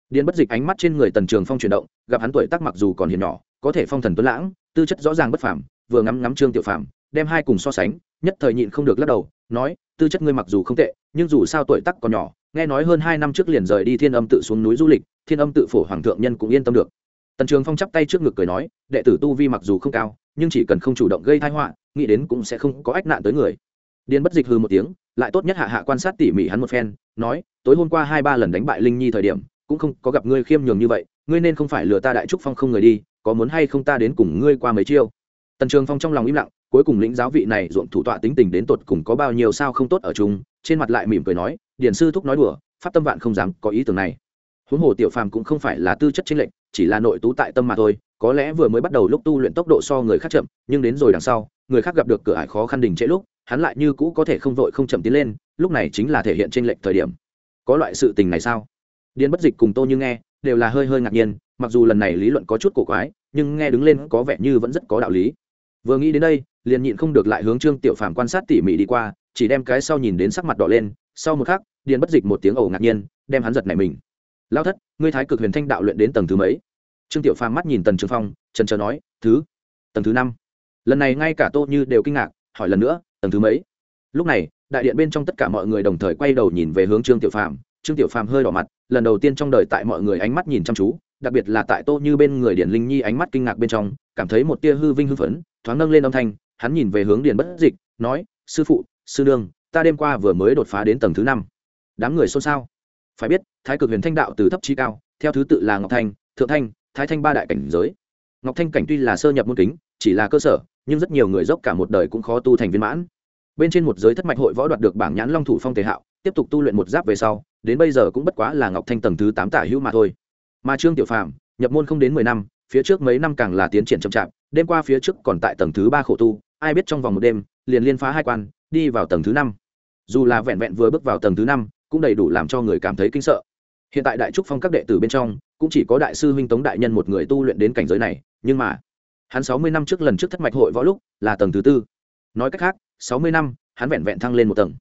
[SPEAKER 1] Điền bất dịch ánh mắt trên người tần trường phong chuyển động, gặp hắn tuổi tác mặc dù còn hiền nhỏ, có thể phong thần tuấn lãng, tư chất rõ ràng bất phàm, vừa ngắm ngắm trương tiểu phàm đem hai cùng so sánh, nhất thời nhịn không được lắc đầu, nói, tư chất ngươi mặc dù không tệ, nhưng dù sao tuổi tác còn nhỏ, nghe nói hơn hai năm trước liền rời đi thiên âm tự xuống núi du lịch, thiên âm tự phổ hoàng thượng nhân cũng yên tâm được. Tần trường phong chắp tay trước ngực cười nói, đệ tử tu vi mặc dù không cao, nhưng chỉ cần không chủ động gây thai họa, nghĩ đến cũng sẽ không có ách nạn tới người. Điền bất dịch hư một tiếng, lại tốt nhất hạ hạ quan sát tỉ mỉ hắn một phen, nói, tối hôm qua hai ba lần đánh bại linh nhi thời điểm, cũng không có gặp ngươi khiêm nhường như vậy, ngươi nên không phải lừa ta đại trúc phong không người đi, có muốn hay không ta đến cùng ngươi qua mấy chiêu? Tần trường phong trong lòng im lặng cuối cùng lĩnh giáo vị này ruộng thủ tọa tính tình đến tột cùng có bao nhiêu sao không tốt ở chung, trên mặt lại mỉm cười nói điển sư thúc nói đùa, pháp tâm vạn không dám có ý tưởng này. Huống hồ tiểu phàm cũng không phải là tư chất chính lệnh chỉ là nội tú tại tâm mà thôi, có lẽ vừa mới bắt đầu lúc tu luyện tốc độ so người khác chậm, nhưng đến rồi đằng sau, người khác gặp được cửa ải khó khăn đình trễ lúc, hắn lại như cũ có thể không vội không chậm tiến lên, lúc này chính là thể hiện trên lệnh thời điểm. Có loại sự tình này sao? Điền bất dịch cùng tô như nghe, đều là hơi hơi ngạc nhiên, mặc dù lần này lý luận có chút cổ quái, nhưng nghe đứng lên có vẻ như vẫn rất có đạo lý. Vừa nghĩ đến đây liền nhịn không được lại hướng trương tiểu phàm quan sát tỉ mỉ đi qua, chỉ đem cái sau nhìn đến sắc mặt đỏ lên, sau một khắc, điền bất dịch một tiếng ẩu ngạc nhiên, đem hắn giật này mình. Lao thất, ngươi thái cực huyền thanh đạo luyện đến tầng thứ mấy? Trương tiểu phàm mắt nhìn tần trường phong, trần trờ nói, thứ, tầng thứ năm. Lần này ngay cả tô như đều kinh ngạc, hỏi lần nữa, tầng thứ mấy? Lúc này, đại điện bên trong tất cả mọi người đồng thời quay đầu nhìn về hướng trương tiểu phàm. Trương tiểu phàm hơi đỏ mặt, lần đầu tiên trong đời tại mọi người ánh mắt nhìn chăm chú, đặc biệt là tại tô như bên người điển linh nhi ánh mắt kinh ngạc bên trong, cảm thấy một tia hư vinh hư phấn, thoáng nâng lên âm thanh hắn nhìn về hướng điền bất dịch, nói, sư phụ, sư nương, ta đêm qua vừa mới đột phá đến tầng thứ năm. Đám người xôn xao. Phải biết, thái cực huyền thanh đạo từ thấp trí cao, theo thứ tự là ngọc thanh, thượng thanh, thái thanh ba đại cảnh giới. Ngọc thanh cảnh tuy là sơ nhập môn kính, chỉ là cơ sở, nhưng rất nhiều người dốc cả một đời cũng khó tu thành viên mãn. Bên trên một giới thất mạch hội võ đoạt được bảng nhãn long thủ phong tề hạo, tiếp tục tu luyện một giáp về sau, đến bây giờ cũng bất quá là ngọc thanh tầng thứ tám tả hữu mà thôi. Mà trương tiểu phàm, nhập môn không đến mười năm, phía trước mấy năm càng là tiến triển chậm chạp, đêm qua phía trước còn tại tầng thứ ba khổ tu ai biết trong vòng một đêm, liền liên phá hai quan, đi vào tầng thứ năm. Dù là vẹn vẹn vừa bước vào tầng thứ năm, cũng đầy đủ làm cho người cảm thấy kinh sợ. Hiện tại đại trúc phong các đệ tử bên trong, cũng chỉ có đại sư huynh tống đại nhân một người tu luyện đến cảnh giới này, nhưng mà, hắn sáu mươi năm trước lần trước thất mạch hội võ lúc, là tầng thứ tư. Nói cách khác, sáu mươi năm, hắn vẹn vẹn thăng lên một tầng.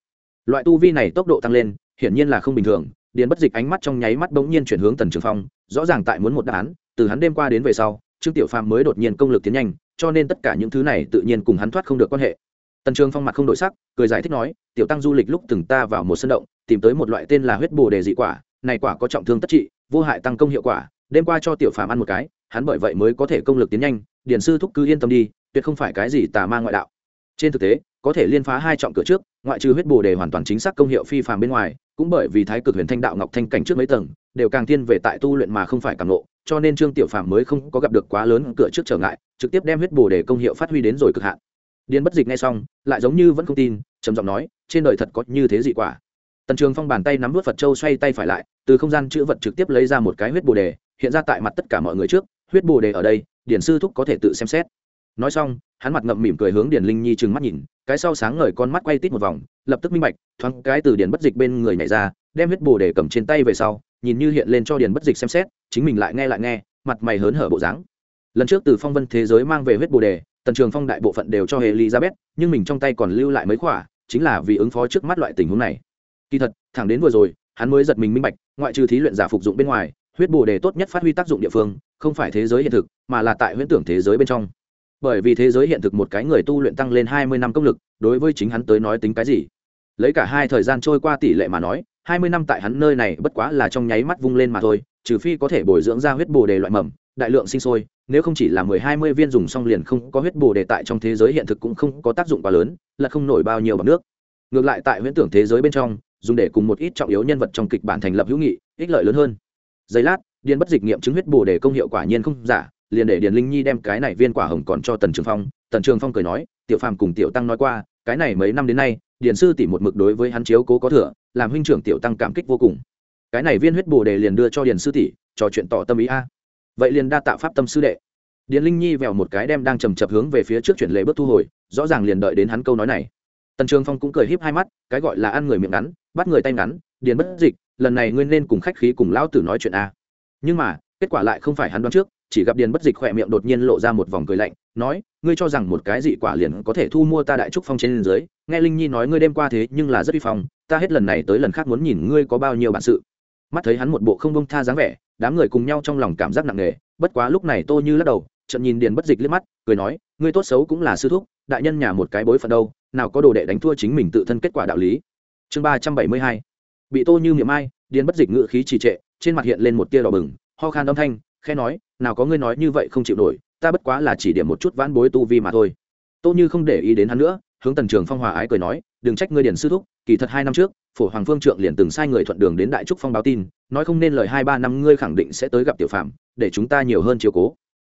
[SPEAKER 1] Loại tu vi này tốc độ tăng lên, hiển nhiên là không bình thường, điền bất dịch ánh mắt trong nháy mắt bỗng nhiên chuyển hướng tần trường phong, rõ ràng tại muốn một đáp án, từ hắn đêm qua đến về sau, trương tiểu phàm mới đột nhiên công lực tiến nhanh cho nên tất cả những thứ này tự nhiên cùng hắn thoát không được quan hệ. Tần trường phong mặt không đổi sắc, cười giải thích nói, tiểu tăng du lịch lúc từng ta vào một sân động, tìm tới một loại tên là huyết bồ đề dị quả, này quả có trọng thương tất trị, vô hại tăng công hiệu quả, đêm qua cho tiểu phàm ăn một cái, hắn bởi vậy mới có thể công lực tiến nhanh, điền sư thúc cứ yên tâm đi, tuyệt không phải cái gì tà ma ngoại đạo. Trên thực tế, có thể liên phá hai trọng cửa trước, ngoại trừ huyết bồ đề hoàn toàn chính xác công hiệu phi phàm bên ngoài, cũng bởi vì thái cực huyền thanh đạo ngọc thanh cảnh trước mấy tầng, đều càng tiên về tại tu luyện mà không phải càng nộ cho nên trương tiểu phàm mới không có gặp được quá lớn cửa trước trở ngại, trực tiếp đem huyết bồ để công hiệu phát huy đến rồi cực hạn. Điền bất dịch ngay xong, lại giống như vẫn không tin, trầm giọng nói, trên đời thật có như thế dị quả. Tần trường phong bàn tay nắm vớt phật châu xoay tay phải lại, từ không gian chữ vật trực tiếp lấy ra một cái huyết bồ đề, hiện ra tại mặt tất cả mọi người trước, huyết bồ đề ở đây điển sư thúc có thể tự xem xét. Nói xong, hắn mặt ngậm mỉm cười hướng điển linh nhi trừng mắt nhìn, cái sau sáng ngời con mắt quay tít một vòng, lập tức minh bạch, thoáng cái từ điển bất dịch bên người nhảy ra đem huyết bồ đề cầm trên tay về sau, nhìn như hiện lên cho điền bất dịch xem xét, chính mình lại nghe lại nghe, mặt mày hớn hở bộ dáng. Lần trước từ phong vân thế giới mang về huyết bồ đề, tần trường phong đại bộ phận đều cho elizabeth, nhưng mình trong tay còn lưu lại mấy khỏa, chính là vì ứng phó trước mắt loại tình huống này. Kỳ thật, thẳng đến vừa rồi, hắn mới giật mình minh bạch, ngoại trừ thí luyện giả phục dụng bên ngoài, huyết bồ đề tốt nhất phát huy tác dụng địa phương, không phải thế giới hiện thực, mà là tại huyễn tưởng thế giới bên trong. Bởi vì thế giới hiện thực một cái người tu luyện tăng lên hai mươi năm công lực, đối với chính hắn tới nói tính cái gì? Lấy cả hai thời gian trôi qua tỷ lệ mà nói, hai mươi năm tại hắn nơi này bất quá là trong nháy mắt vung lên mà thôi, trừ phi có thể bồi dưỡng ra huyết bồ đề loại mầm, đại lượng sinh sôi, nếu không chỉ là mười hai mươi viên dùng xong liền không có huyết bồ đề tại trong thế giới hiện thực cũng không có tác dụng quá lớn, là không nổi bao nhiêu bằng nước. Ngược lại tại huyễn tưởng thế giới bên trong, dùng để cùng một ít trọng yếu nhân vật trong kịch bản thành lập hữu nghị, ích lợi lớn hơn. Giây lát, điền bất dịch nghiệm chứng huyết bồ đề công hiệu quả nhiên không giả, liền để điền linh nhi đem cái này viên quả hồng còn cho tần trường phong. Tần trường phong cười nói, tiểu phàm cùng tiểu tăng nói qua, cái này mấy năm đến nay điền sư tỷ một mực đối với hắn chiếu cố có thừa, làm huynh trưởng tiểu tăng cảm kích vô cùng. Cái này viên huyết bồ đề liền đưa cho điền sư tỷ, trò chuyện tỏ tâm ý a. Vậy liền đa tạ pháp tâm sư đệ. Điền linh nhi vèo một cái đem đang chầm chập hướng về phía trước chuyển lệ bước thu hồi, rõ ràng liền đợi đến hắn câu nói này. Tần trường phong cũng cười híp hai mắt, cái gọi là ăn người miệng ngắn, bắt người tay ngắn, điền bất dịch, lần này ngươi nên cùng khách khí cùng lão tử nói chuyện a. Nhưng mà, kết quả lại không phải hắn đoán trước chỉ gặp điền bất dịch khỏe miệng đột nhiên lộ ra một vòng cười lạnh, nói, ngươi cho rằng một cái dị quả liền có thể thu mua ta đại trúc phong trên dưới? Nghe linh nhi nói ngươi đêm qua thế nhưng là rất vi phong, ta hết lần này tới lần khác muốn nhìn ngươi có bao nhiêu bản sự. Mắt thấy hắn một bộ không bông tha dáng vẻ, đám người cùng nhau trong lòng cảm giác nặng nề, bất quá lúc này tô như lắc đầu trận nhìn điền bất dịch liếc mắt, cười nói, ngươi tốt xấu cũng là sư thúc, đại nhân nhà một cái bối phận đâu, nào có đồ đệ đánh thua chính mình tự thân kết quả đạo lý. Chương ba trăm bảy mươi hai. Bị tô như miệng ai, điền bất dịch ngự khí trì trệ, trên mặt hiện lên một tia đỏ bừng, ho khan âm thanh khe nói, nào có ngươi nói như vậy không chịu nổi, ta bất quá là chỉ điểm một chút vãn bối tu vi mà thôi. Tô như không để ý đến hắn nữa, hướng tần trường phong hòa ái cười nói, đừng trách ngươi điền sư thúc, kỳ thật hai năm trước, phổ hoàng phương trượng liền từng sai người thuận đường đến đại trúc phong báo tin, nói không nên lời hai ba năm ngươi khẳng định sẽ tới gặp tiểu phạm để chúng ta nhiều hơn chiều cố.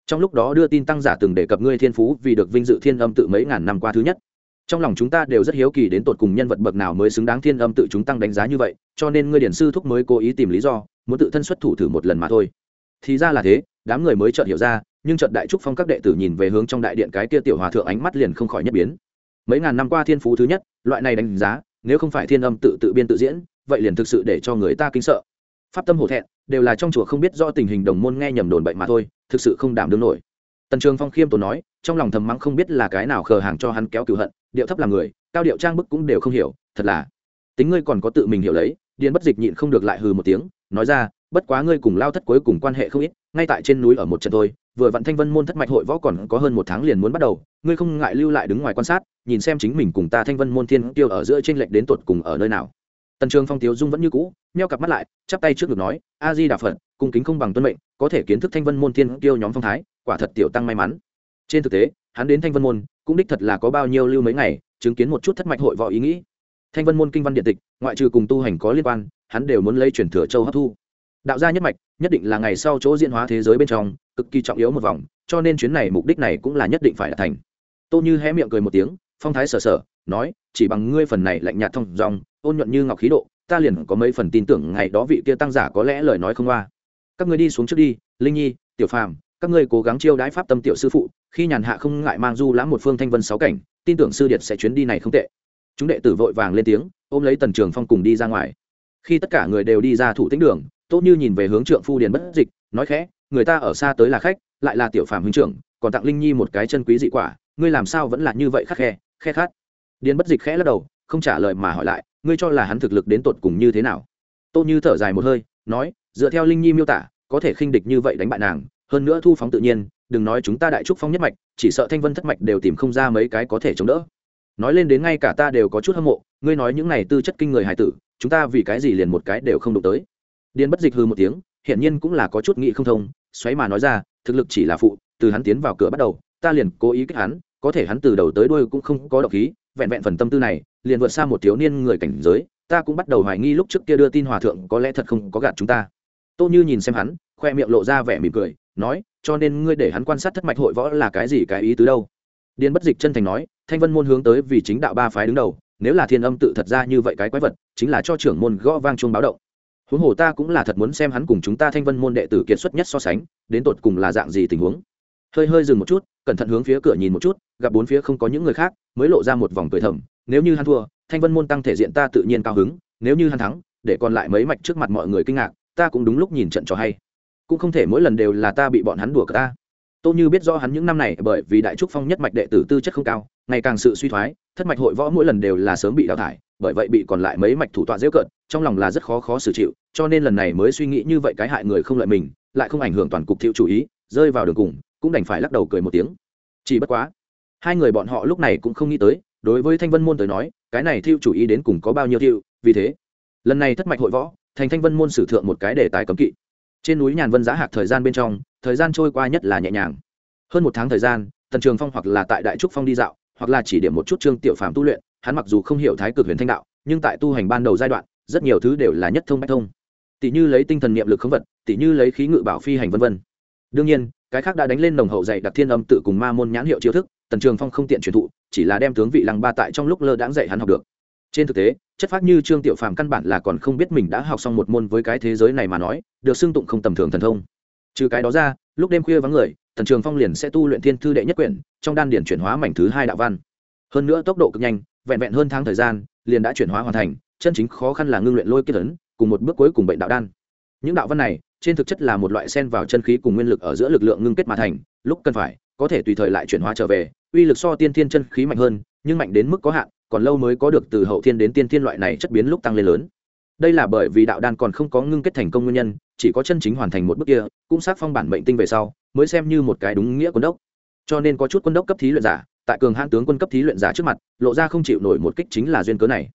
[SPEAKER 1] Trong lúc đó đưa tin tăng giả từng đề cập ngươi thiên phú vì được vinh dự thiên âm tự mấy ngàn năm qua thứ nhất. Trong lòng chúng ta đều rất hiếu kỳ đến tột cùng nhân vật bậc nào mới xứng đáng thiên âm tự chúng tăng đánh giá như vậy, cho nên ngươi điển sư thúc mới cố ý tìm lý do, muốn tự thân xuất thủ thử một lần mà thôi thì ra là thế, đám người mới chợt hiểu ra, nhưng trận đại trúc phong các đệ tử nhìn về hướng trong đại điện cái kia tiểu hòa thượng ánh mắt liền không khỏi nhất biến. Mấy ngàn năm qua thiên phú thứ nhất, loại này đánh giá, nếu không phải thiên âm tự tự biên tự diễn, vậy liền thực sự để cho người ta kính sợ. Pháp tâm hổ thẹn, đều là trong chùa không biết do tình hình đồng môn nghe nhầm đồn bệnh mà thôi, thực sự không đảm đương nổi. Tần trường phong khiêm tốn nói, trong lòng thầm mắng không biết là cái nào khờ hàng cho hắn kéo cựu hận, điệu thấp là người, cao điệu trang bức cũng đều không hiểu, thật là. Tính ngươi còn có tự mình hiểu lấy, điền bất dịch nhịn không được lại hừ một tiếng, nói ra bất quá ngươi cùng lao thất cuối cùng quan hệ không ít, ngay tại trên núi ở một trận thôi, vừa vặn thanh vân môn thất mạch hội võ còn có hơn một tháng liền muốn bắt đầu, ngươi không ngại lưu lại đứng ngoài quan sát, nhìn xem chính mình cùng ta thanh vân môn thiên tiêu ở giữa t r ê n lệch đến tột cùng ở nơi nào. Tần trường phong, tiếu dung vẫn như cũ meo cặp mắt lại, chắp tay trước ngực nói, a di đà phật, cung kính không bằng tuân mệnh, có thể kiến thức thanh vân môn thiên tiêu nhóm phong thái, quả thật tiểu tăng may mắn. Trên thực tế, hắn đến thanh vân môn, cũng đích thật là có bao nhiêu lưu mấy ngày, chứng kiến một chút thất mạch hội võ ý nghĩ. Thanh vân môn kinh văn điện tịch, ngoại trừ cùng tu hành có liên quan, hắn đều muốn lấy chuyển thừa châu hấp thu đạo gia nhất mạch, nhất định là ngày sau chỗ diễn hóa thế giới bên trong, cực kỳ trọng yếu một vòng, cho nên chuyến này mục đích này cũng là nhất định phải đạt thành. Tô như hé miệng cười một tiếng, phong thái sờ sờ, nói, chỉ bằng ngươi phần này lạnh nhạt thông dòng ôn nhuận như ngọc khí độ, ta liền có mấy phần tin tưởng ngày đó vị kia tăng giả có lẽ lời nói không qua. Các ngươi đi xuống trước đi, linh nhi, tiểu phàm, các ngươi cố gắng chiêu đãi pháp tâm tiểu sư phụ, khi nhàn hạ không ngại mang du lãm một phương thanh vân sáu cảnh, tin tưởng sư điệt sẽ chuyến đi này không tệ. Chúng đệ tử vội vàng lên tiếng, ôm lấy tần trường phong cùng đi ra ngoài. Khi tất cả người đều đi ra thủ tĩnh đường tô như nhìn về hướng trượng phu điền bất dịch, nói khẽ, người ta ở xa tới là khách, lại là tiểu phàm huynh trưởng, còn tặng linh nhi một cái chân quý dị quả, ngươi làm sao vẫn là như vậy khắc khe khe khát? Điền bất dịch khẽ lắc đầu, không trả lời mà hỏi lại, ngươi cho là hắn thực lực đến tột cùng như thế nào? Tô như thở dài một hơi, nói, dựa theo linh nhi miêu tả, có thể khinh địch như vậy đánh bại nàng, hơn nữa thu phóng tự nhiên, đừng nói chúng ta đại trúc phong nhất mạch, chỉ sợ thanh vân thất mạch đều tìm không ra mấy cái có thể chống đỡ. Nói lên đến ngay cả ta đều có chút hâm mộ, ngươi nói những này tư chất kinh người hải tử, chúng ta vì cái gì liền một cái đều không đụng tới? Điền bất dịch hư một tiếng, hiển nhiên cũng là có chút nghị không thông, xoáy mà nói ra, thực lực chỉ là phụ, từ hắn tiến vào cửa bắt đầu, ta liền cố ý kích hắn, có thể hắn từ đầu tới đuôi cũng không có động khí, vẹn vẹn phần tâm tư này, liền vượt xa một thiếu niên người cảnh giới, ta cũng bắt đầu hoài nghi lúc trước kia đưa tin hòa thượng có lẽ thật không có gạt chúng ta. Tô như nhìn xem hắn, khoe miệng lộ ra vẻ mỉm cười, nói, cho nên ngươi để hắn quan sát thất mạch hội võ là cái gì, cái ý tứ đâu? Điền bất dịch chân thành nói, thanh vân môn hướng tới vì chính đạo ba phái đứng đầu, nếu là thiên âm tự thật ra như vậy cái quái vật, chính là cho trưởng môn gõ vang chuông báo động huống hồ ta cũng là thật muốn xem hắn cùng chúng ta thanh vân môn đệ tử kiệt xuất nhất so sánh, đến tột cùng là dạng gì tình huống. Hơi hơi dừng một chút, cẩn thận hướng phía cửa nhìn một chút, gặp bốn phía không có những người khác, mới lộ ra một vòng cười thầm, nếu như hắn thua, thanh vân môn tăng thể diện ta tự nhiên cao hứng, nếu như hắn thắng, để còn lại mấy mạch trước mặt mọi người kinh ngạc, ta cũng đúng lúc nhìn trận cho hay. Cũng không thể mỗi lần đều là ta bị bọn hắn đùa cả ta. Tô như biết rõ hắn những năm này bởi vì đại trúc phong nhất mạch đệ tử tư chất không cao, ngày càng sự suy thoái, thất mạch hội võ mỗi lần đều là sớm bị đào thải bởi vậy bị còn lại mấy mạch thủ tọa dễ cận trong lòng là rất khó khó xử chịu, cho nên lần này mới suy nghĩ như vậy cái hại người không lợi mình, lại không ảnh hưởng toàn cục thiệu chủ ý, rơi vào đường cùng, cũng đành phải lắc đầu cười một tiếng. Chỉ bất quá, hai người bọn họ lúc này cũng không nghĩ tới, đối với thanh vân môn tới nói, cái này thiệu chủ ý đến cùng có bao nhiêu thiệu, vì thế, lần này thất mạch hội võ, thành thanh vân môn sử thượng một cái đề tài cấm kỵ. Trên núi nhàn vân giá hạc thời gian bên trong, thời gian trôi qua nhất là nhẹ nhàng. Hơn một tháng thời gian, tần trường phong hoặc là tại đại trúc phong đi dạo, hoặc là chỉ điểm một chút trương tiểu phàm tu luyện hắn mặc dù không hiểu thái cực huyền thanh đạo, nhưng tại tu hành ban đầu giai đoạn, rất nhiều thứ đều là nhất thông bách thông. Tỷ như lấy tinh thần niệm lực khống vật, tỷ như lấy khí ngự bảo phi hành vân vân. Đương nhiên, cái khác đã đánh lên nồng hậu dạy đặc thiên âm tự cùng ma môn nhãn hiệu chiêu thức, tần trường phong không tiện truyền thụ, chỉ là đem tướng vị lăng ba tại trong lúc lơ đãng dạy hắn học được. Trên thực tế, chất phát như trương tiểu phàm căn bản là còn không biết mình đã học xong một môn với cái thế giới này mà nói, được xưng tụng không tầm thường thần thông. Trừ cái đó ra, lúc đêm khuya vắng người, tần trường phong liền sẽ tu luyện thiên thư đệ nhất quyển, trong đan điển chuyển hóa mảnh thứ hai đạo văn. Hơn nữa tốc độ cực nhanh vẹn vẹn hơn tháng thời gian, liền đã chuyển hóa hoàn thành, chân chính khó khăn là ngưng luyện lôi kết ấn, cùng một bước cuối cùng bệnh đạo đan. Những đạo văn này, trên thực chất là một loại sen vào chân khí cùng nguyên lực ở giữa lực lượng ngưng kết mà thành, lúc cần phải, có thể tùy thời lại chuyển hóa trở về, uy lực so tiên thiên chân khí mạnh hơn, nhưng mạnh đến mức có hạn, còn lâu mới có được từ hậu thiên đến tiên thiên loại này chất biến lúc tăng lên lớn. Đây là bởi vì đạo đan còn không có ngưng kết thành công nguyên nhân, chỉ có chân chính hoàn thành một bước kia, cũng sát phong bản mệnh tinh về sau, mới xem như một cái đúng nghĩa quân đốc. Cho nên có chút quân đốc cấp thí luyện giả tại cường hãn tướng quân cấp thí luyện giả trước mặt, lộ ra không chịu nổi một kích chính là duyên cớ này.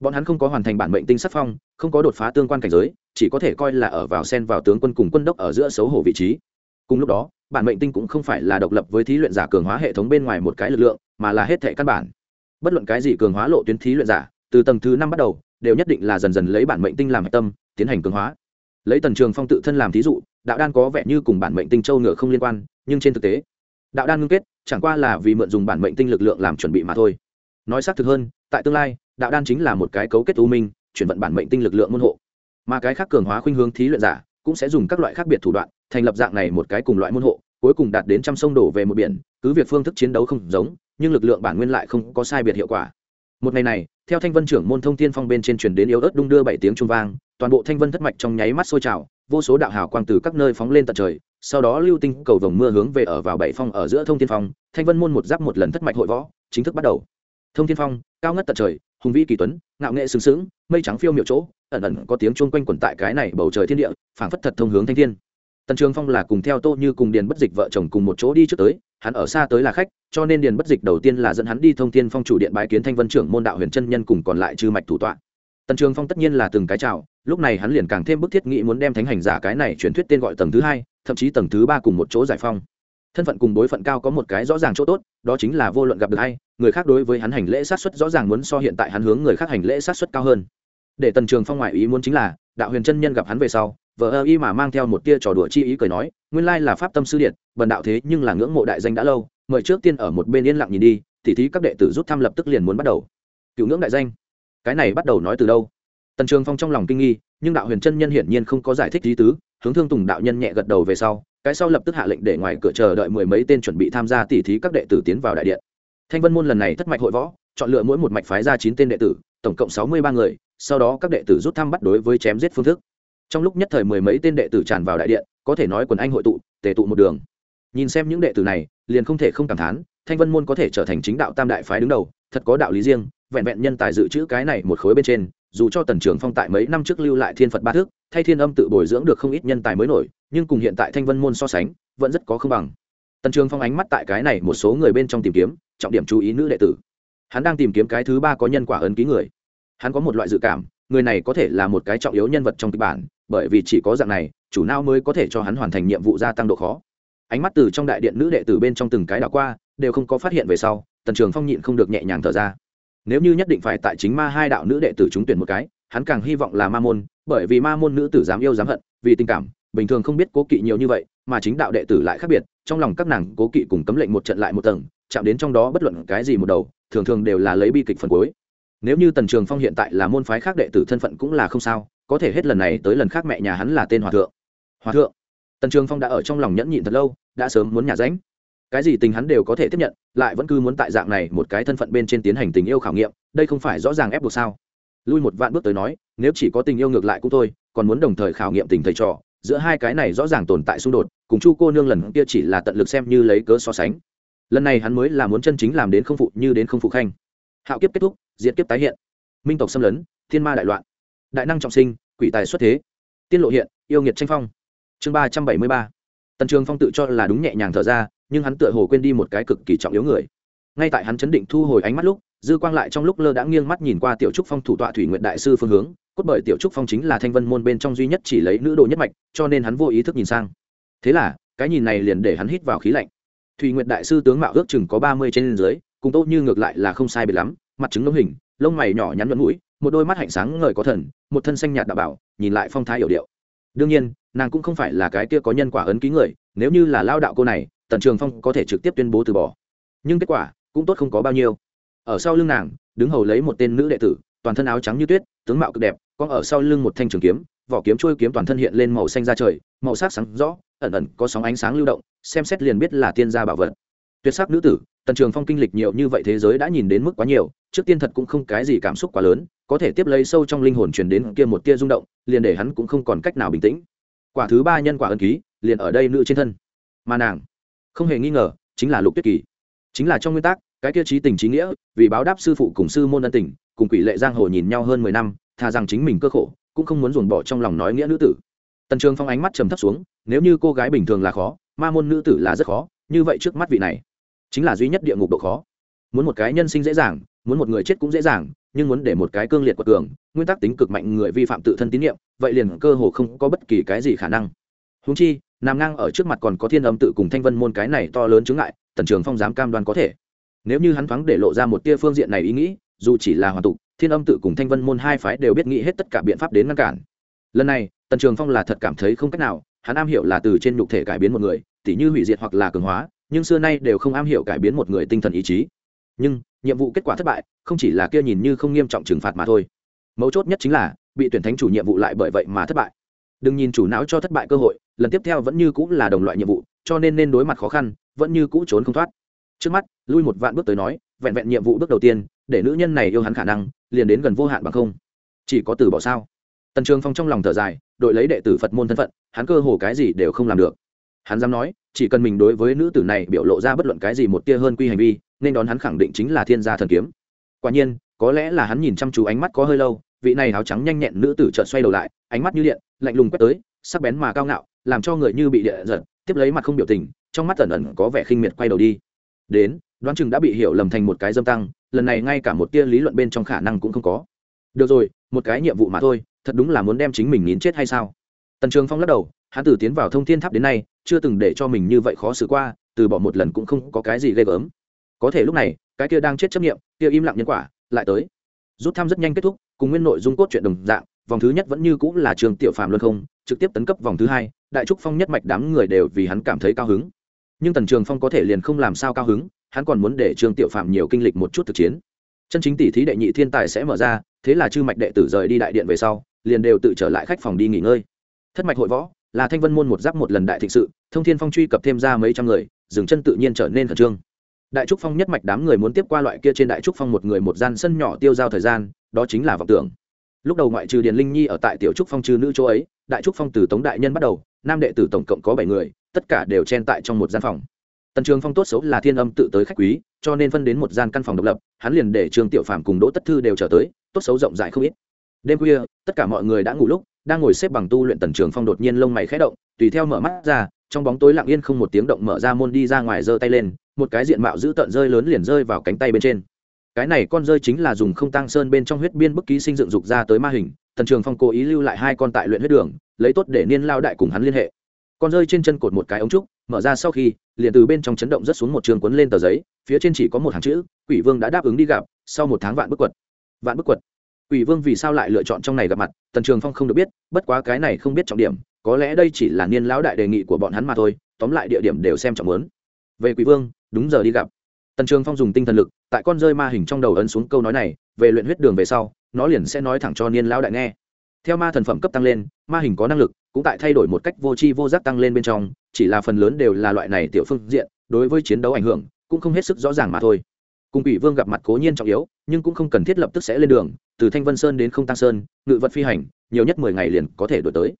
[SPEAKER 1] Bọn hắn không có hoàn thành bản mệnh tinh sắc phong, không có đột phá tương quan cảnh giới, chỉ có thể coi là ở vào sen vào tướng quân cùng quân đốc ở giữa xấu hổ vị trí. Cùng lúc đó, bản mệnh tinh cũng không phải là độc lập với thí luyện giả cường hóa hệ thống bên ngoài một cái lực lượng, mà là hết thể căn bản. Bất luận cái gì cường hóa lộ tuyến thí luyện giả, từ tầng thứ năm bắt đầu, đều nhất định là dần dần lấy bản mệnh tinh làm tâm, tiến hành cường hóa. Lấy tần trường phong tự thân làm thí dụ, đạo đan có vẻ như cùng bản mệnh tinh châu ngựa không liên quan, nhưng trên thực tế, đạo đan ngưng kết chẳng qua là vì mượn dùng bản mệnh tinh lực lượng làm chuẩn bị mà thôi. Nói xác thực hơn, tại tương lai, đạo đan chính là một cái cấu kết u minh, chuyển vận bản mệnh tinh lực lượng môn hộ. Mà cái khác cường hóa khuynh hướng thí luyện giả cũng sẽ dùng các loại khác biệt thủ đoạn, thành lập dạng này một cái cùng loại môn hộ, cuối cùng đạt đến trăm sông đổ về một biển, cứ việc phương thức chiến đấu không giống, nhưng lực lượng bản nguyên lại không có sai biệt hiệu quả. Một ngày này theo thanh vân trưởng môn thông tiên phong bên trên truyền đến yếu ớt đung đưa bảy tiếng trung vang, toàn bộ thanh vân thất mạch trong nháy mắt sôi trào, vô số đạo hào quang từ các nơi phóng lên tận trời, sau đó lưu tinh cầu vồng mưa hướng về ở vào bảy phong ở giữa thông tiên phong, thanh vân môn một giáp một lần thất mạch hội võ, chính thức bắt đầu. Thông tiên phong, cao ngất tận trời, hùng vĩ kỳ tuấn, ngạo nghệ sừng sững, mây trắng phiêu miệu chỗ, ẩn ẩn có tiếng chuông quanh quẩn tại cái này bầu trời thiên địa, phảng phất thật thông hướng thanh thiên. Tần trường phong là cùng theo tô như cùng điền bất dịch vợ chồng cùng một chỗ đi trước tới hắn ở xa tới là khách, cho nên điền bất dịch đầu tiên là dẫn hắn đi thông tiên phong chủ điện bái kiến thanh vân trưởng môn đạo huyền chân nhân cùng còn lại chư mạch thủ tọa. Tần trường phong tất nhiên là từng cái chào, lúc này hắn liền càng thêm bức thiết nghĩ muốn đem thánh hành giả cái này truyền thuyết tên gọi tầng thứ hai, thậm chí tầng thứ ba cùng một chỗ giải phong. Thân phận cùng đối phận cao có một cái rõ ràng chỗ tốt, đó chính là vô luận gặp được hay người khác đối với hắn hành lễ sát xuất rõ ràng muốn so hiện tại hắn hướng người khác hành lễ sát xuất cao hơn. Để tần trường phong ngoại ý muốn chính là, đạo huyền chân nhân gặp hắn về sau vợ ơ y mà mang theo một tia trò đùa chi ý cười nói, nguyên lai là pháp tâm sư điện, bần đạo thế nhưng là ngưỡng mộ đại danh đã lâu, mời trước tiên ở một bên yên lặng nhìn đi, tỉ thí các đệ tử rút thăm lập tức liền muốn bắt đầu. Cựu ngưỡng đại danh. Cái này bắt đầu nói từ đâu? Tần trường phong trong lòng kinh nghi, nhưng đạo huyền chân nhân hiển nhiên không có giải thích lý tứ, hướng thương tùng đạo nhân nhẹ gật đầu về sau, cái sau lập tức hạ lệnh để ngoài cửa chờ đợi mười mấy tên chuẩn bị tham gia tỉ thí các đệ tử tiến vào đại điện. Thanh vân môn lần này thất mạch hội võ, chọn lựa mỗi một mạch phái ra chín tên đệ tử, tổng cộng sáu mươi ba người, sau đó các đệ tử rút thăm bắt đối với chém giết phương thức trong lúc nhất thời mười mấy tên đệ tử tràn vào đại điện, có thể nói quần anh hội tụ, tề tụ một đường. Nhìn xem những đệ tử này, liền không thể không cảm thán, thanh vân môn có thể trở thành chính đạo tam đại phái đứng đầu, thật có đạo lý riêng, vẹn vẹn nhân tài dự trữ cái này một khối bên trên, dù cho tần trường phong tại mấy năm trước lưu lại thiên phật ba thước thay thiên âm tự bồi dưỡng được không ít nhân tài mới nổi, nhưng cùng hiện tại thanh vân môn so sánh, vẫn rất có không bằng. Tần trường phong ánh mắt tại cái này một số người bên trong tìm kiếm, trọng điểm chú ý nữ đệ tử. Hắn đang tìm kiếm cái thứ ba có nhân quả ấn ký người. Hắn có một loại dự cảm, người này có thể là một cái trọng yếu nhân vật trong kịch bản bởi vì chỉ có dạng này, chủ não mới có thể cho hắn hoàn thành nhiệm vụ gia tăng độ khó. Ánh mắt từ trong đại điện nữ đệ tử bên trong từng cái đảo qua, đều không có phát hiện về sau, tần trường phong nhịn không được nhẹ nhàng thở ra. Nếu như nhất định phải tại chính ma hai đạo nữ đệ tử trúng tuyển một cái, hắn càng hy vọng là ma môn, bởi vì ma môn nữ tử dám yêu dám hận, vì tình cảm, bình thường không biết cố kỵ nhiều như vậy, mà chính đạo đệ tử lại khác biệt, trong lòng các nàng cố kỵ cùng cấm lệnh một trận lại một tầng, chạm đến trong đó bất luận cái gì một đầu, thường thường đều là lấy bi kịch phần cuối. Nếu như tần trường phong hiện tại là môn phái khác đệ tử thân phận cũng là không sao có thể hết lần này tới lần khác mẹ nhà hắn là tên hòa thượng. Hòa thượng? Tần trường phong đã ở trong lòng nhẫn nhịn thật lâu, đã sớm muốn nhà ránh. Cái gì tình hắn đều có thể tiếp nhận, lại vẫn cứ muốn tại dạng này một cái thân phận bên trên tiến hành tình yêu khảo nghiệm, đây không phải rõ ràng ép buộc sao? Lui một vạn bước tới nói, nếu chỉ có tình yêu ngược lại cũng thôi, còn muốn đồng thời khảo nghiệm tình thầy trò, giữa hai cái này rõ ràng tồn tại xung đột, cùng chu cô nương lần kia chỉ là tận lực xem như lấy cớ so sánh. Lần này hắn mới là muốn chân chính làm đến không phụ như đến không phụ khanh. Hạo kiếp kết thúc diễn kiếp tái hiện. Minh tộc xâm lấn, thiên ma đại loạn đại năng trọng sinh, quỷ tài xuất thế. Tiên lộ hiện, yêu nghiệt tranh phong. Chương ba trăm bảy mươi ba. Tần trường phong tự cho là đúng nhẹ nhàng thở ra, nhưng hắn tựa hồ quên đi một cái cực kỳ trọng yếu người. Ngay tại hắn chấn định thu hồi ánh mắt lúc, dư quang lại trong lúc lơ đã nghiêng mắt nhìn qua tiểu trúc phong thủ tọa thủy nguyện đại sư phương hướng, cốt bởi tiểu trúc phong chính là thanh vân môn bên trong duy nhất chỉ lấy nữ đồ nhất mạch, cho nên hắn vô ý thức nhìn sang. Thế là, cái nhìn này liền để hắn hít vào khí lạnh. Thủy nguyện đại sư tướng mạo ước chừng có ba mươi trên dưới, cùng tốt như ngược lại là không sai biệt lắm, mặt trứng lông hình, lông mày nhỏ nhắn luận mũi một đôi mắt hạnh sáng ngời có thần, một thân xanh nhạt đạo bảo, nhìn lại phong thái hiểu điệu. Đương nhiên, nàng cũng không phải là cái kia có nhân quả ấn ký người, nếu như là lao đạo cô này, tần trường phong có thể trực tiếp tuyên bố từ bỏ. Nhưng kết quả cũng tốt không có bao nhiêu. Ở sau lưng nàng, đứng hầu lấy một tên nữ đệ tử, toàn thân áo trắng như tuyết, tướng mạo cực đẹp còn ở sau lưng một thanh trường kiếm, vỏ kiếm trôi kiếm toàn thân hiện lên màu xanh da trời, màu sắc sáng rõ, ẩn ẩn có sóng ánh sáng lưu động, xem xét liền biết là tiên gia bảo vật. Tuyệt sắc nữ tử, tần trường phong kinh lịch nhiều như vậy thế giới đã nhìn đến mức quá nhiều, trước tiên thật cũng không cái gì cảm xúc quá lớn có thể tiếp lấy sâu trong linh hồn truyền đến kia một tia rung động, liền để hắn cũng không còn cách nào bình tĩnh. Quả thứ ba nhân quả ân ký, liền ở đây nữ trên thân. Mà nàng, không hề nghi ngờ, chính là lục tuyết kỳ. Chính là trong nguyên tắc, cái kia trí tình trí nghĩa, vì báo đáp sư phụ cùng sư môn ân tình, cùng quỷ lệ giang hồ nhìn nhau hơn mười năm, thà rằng chính mình cơ khổ, cũng không muốn dồn bỏ trong lòng nói nghĩa nữ tử. Tần trường phong ánh mắt trầm thấp xuống, nếu như cô gái bình thường là khó, ma môn nữ tử là rất khó, như vậy trước mắt vị này, chính là duy nhất địa ngục độ khó. Muốn một cái nhân sinh dễ dàng, muốn một người chết cũng dễ dàng nhưng muốn để một cái cương liệt quật cường, nguyên tắc tính cực mạnh người vi phạm tự thân tín nhiệm, vậy liền cơ hồ không có bất kỳ cái gì khả năng. Húng chi nằm ngang ở trước mặt còn có thiên âm tự cùng thanh vân môn cái này to lớn chứng ngại, tần trường phong dám cam đoan có thể. Nếu như hắn thoáng để lộ ra một tia phương diện này ý nghĩ, dù chỉ là hoàn tục, thiên âm tự cùng thanh vân môn hai phái đều biết nghĩ hết tất cả biện pháp đến ngăn cản. Lần này, tần trường phong là thật cảm thấy không cách nào, hắn am hiểu là từ trên nhục thể cải biến một người, tỉ như hủy diệt hoặc là cường hóa, nhưng xưa nay đều không am hiểu cải biến một người tinh thần ý chí nhưng nhiệm vụ kết quả thất bại không chỉ là kia nhìn như không nghiêm trọng trừng phạt mà thôi. Mấu chốt nhất chính là bị tuyển thánh chủ nhiệm vụ lại bởi vậy mà thất bại. Đừng nhìn chủ não cho thất bại cơ hội, lần tiếp theo vẫn như cũng là đồng loại nhiệm vụ, cho nên nên đối mặt khó khăn, vẫn như cũ trốn không thoát. Trước mắt, lui một vạn bước tới nói, vẹn vẹn nhiệm vụ bước đầu tiên, để nữ nhân này yêu hắn khả năng liền đến gần vô hạn bằng không. Chỉ có từ bỏ sao? Tần trường phong trong lòng thở dài, đội lấy đệ tử phật môn thân phận, hắn cơ hồ cái gì đều không làm được. Hắn dám nói, chỉ cần mình đối với nữ tử này biểu lộ ra bất luận cái gì một tia hơn quy hành vi nên đón hắn khẳng định chính là thiên gia thần kiếm. Quả nhiên, có lẽ là hắn nhìn chăm chú ánh mắt có hơi lâu, vị này áo trắng nhanh nhẹn nữ tử chợt xoay đầu lại, ánh mắt như điện, lạnh lùng quét tới, sắc bén mà cao ngạo, làm cho người như bị địa giật, tiếp lấy mặt không biểu tình, trong mắt ẩn ẩn có vẻ khinh miệt quay đầu đi. Đến, đoán chừng đã bị hiểu lầm thành một cái dâm tăng, lần này ngay cả một tia lý luận bên trong khả năng cũng không có. Được rồi, một cái nhiệm vụ mà thôi, thật đúng là muốn đem chính mình nín chết hay sao? Tần trường phong lắc đầu, hắn từ tiến vào thông thiên tháp đến nay, chưa từng để cho mình như vậy khó xử qua, từ bỏ một lần cũng không có cái gì ghê gớm có thể lúc này, cái kia đang chết chấp nghiệm, kia im lặng nhân quả, lại tới. Rút thăm rất nhanh kết thúc, cùng nguyên nội dung cốt truyện đồng dạng, vòng thứ nhất vẫn như cũng là trường tiểu phàm luân không, trực tiếp tấn cấp vòng thứ hai, đại trúc phong nhất mạch đám người đều vì hắn cảm thấy cao hứng. Nhưng tần trường phong có thể liền không làm sao cao hứng, hắn còn muốn để trường tiểu phạm nhiều kinh lịch một chút thực chiến. Chân chính tỷ thí đệ nhị thiên tài sẽ mở ra, thế là chư mạch đệ tử rời đi đại điện về sau, liền đều tự trở lại khách phòng đi nghỉ ngơi. Thất mạch hội võ, là thanh vân môn một giáp một lần đại thịnh sự, thông thiên phong truy cập thêm ra mấy trăm người, dừng chân tự nhiên trở nên khẩn trương đại trúc phong nhất mạch đám người muốn tiếp qua loại kia trên đại trúc phong một người một gian sân nhỏ tiêu giao thời gian, đó chính là vọng tưởng. Lúc đầu ngoại trừ điền linh nhi ở tại tiểu trúc phong trừ nữ chỗ ấy, đại trúc phong từ tống đại nhân bắt đầu, nam đệ tử tổng cộng có bảy người, tất cả đều chen tại trong một gian phòng. Tần trường phong tốt xấu là thiên âm tự tới khách quý, cho nên phân đến một gian căn phòng độc lập, hắn liền để Trường tiểu phạm cùng đỗ tất thư đều trở tới, tốt xấu rộng rãi không ít. Đêm khuya, tất cả mọi người đã ngủ lúc, đang ngồi xếp bằng tu luyện tần trường phong đột nhiên lông mày khẽ động, tùy theo mở mắt ra trong bóng tối lặng yên không một tiếng động mở ra môn đi ra ngoài giơ tay lên, một cái diện mạo dữ tợn rơi lớn liền rơi vào cánh tay bên trên. Cái này con rơi chính là dùng không tăng sơn bên trong huyết biên bức ký sinh dựng dục ra tới ma hình, tần trường phong cố ý lưu lại hai con tại luyện huyết đường, lấy tốt để niên lao đại cùng hắn liên hệ. Con rơi trên chân cột một cái ống trúc, mở ra sau khi, liền từ bên trong chấn động rất xuống một trường cuốn lên tờ giấy, phía trên chỉ có một hàng chữ, quỷ vương đã đáp ứng đi gặp, sau một tháng vạn bức quật. Vạn bức quật. Quỷ vương vì sao lại lựa chọn trong này gặp mặt, tần trường phong không được biết, bất quá cái này không biết trọng điểm có lẽ đây chỉ là niên lão đại đề nghị của bọn hắn mà thôi, tóm lại địa điểm đều xem trọng lớn về quỷ vương, đúng giờ đi gặp. Tần trường phong dùng tinh thần lực, tại con rơi ma hình trong đầu ấn xuống câu nói này, về luyện huyết đường về sau, nó liền sẽ nói thẳng cho niên lão đại nghe. Theo ma thần phẩm cấp tăng lên, ma hình có năng lực, cũng tại thay đổi một cách vô tri vô giác tăng lên bên trong, chỉ là phần lớn đều là loại này tiểu phương diện, đối với chiến đấu ảnh hưởng, cũng không hết sức rõ ràng mà thôi. Cùng quỷ vương gặp mặt cố nhiên trọng yếu, nhưng cũng không cần thiết lập tức sẽ lên đường, từ thanh vân sơn đến không tăng sơn, ngự vật phi hành, nhiều nhất mười ngày liền có thể đổi tới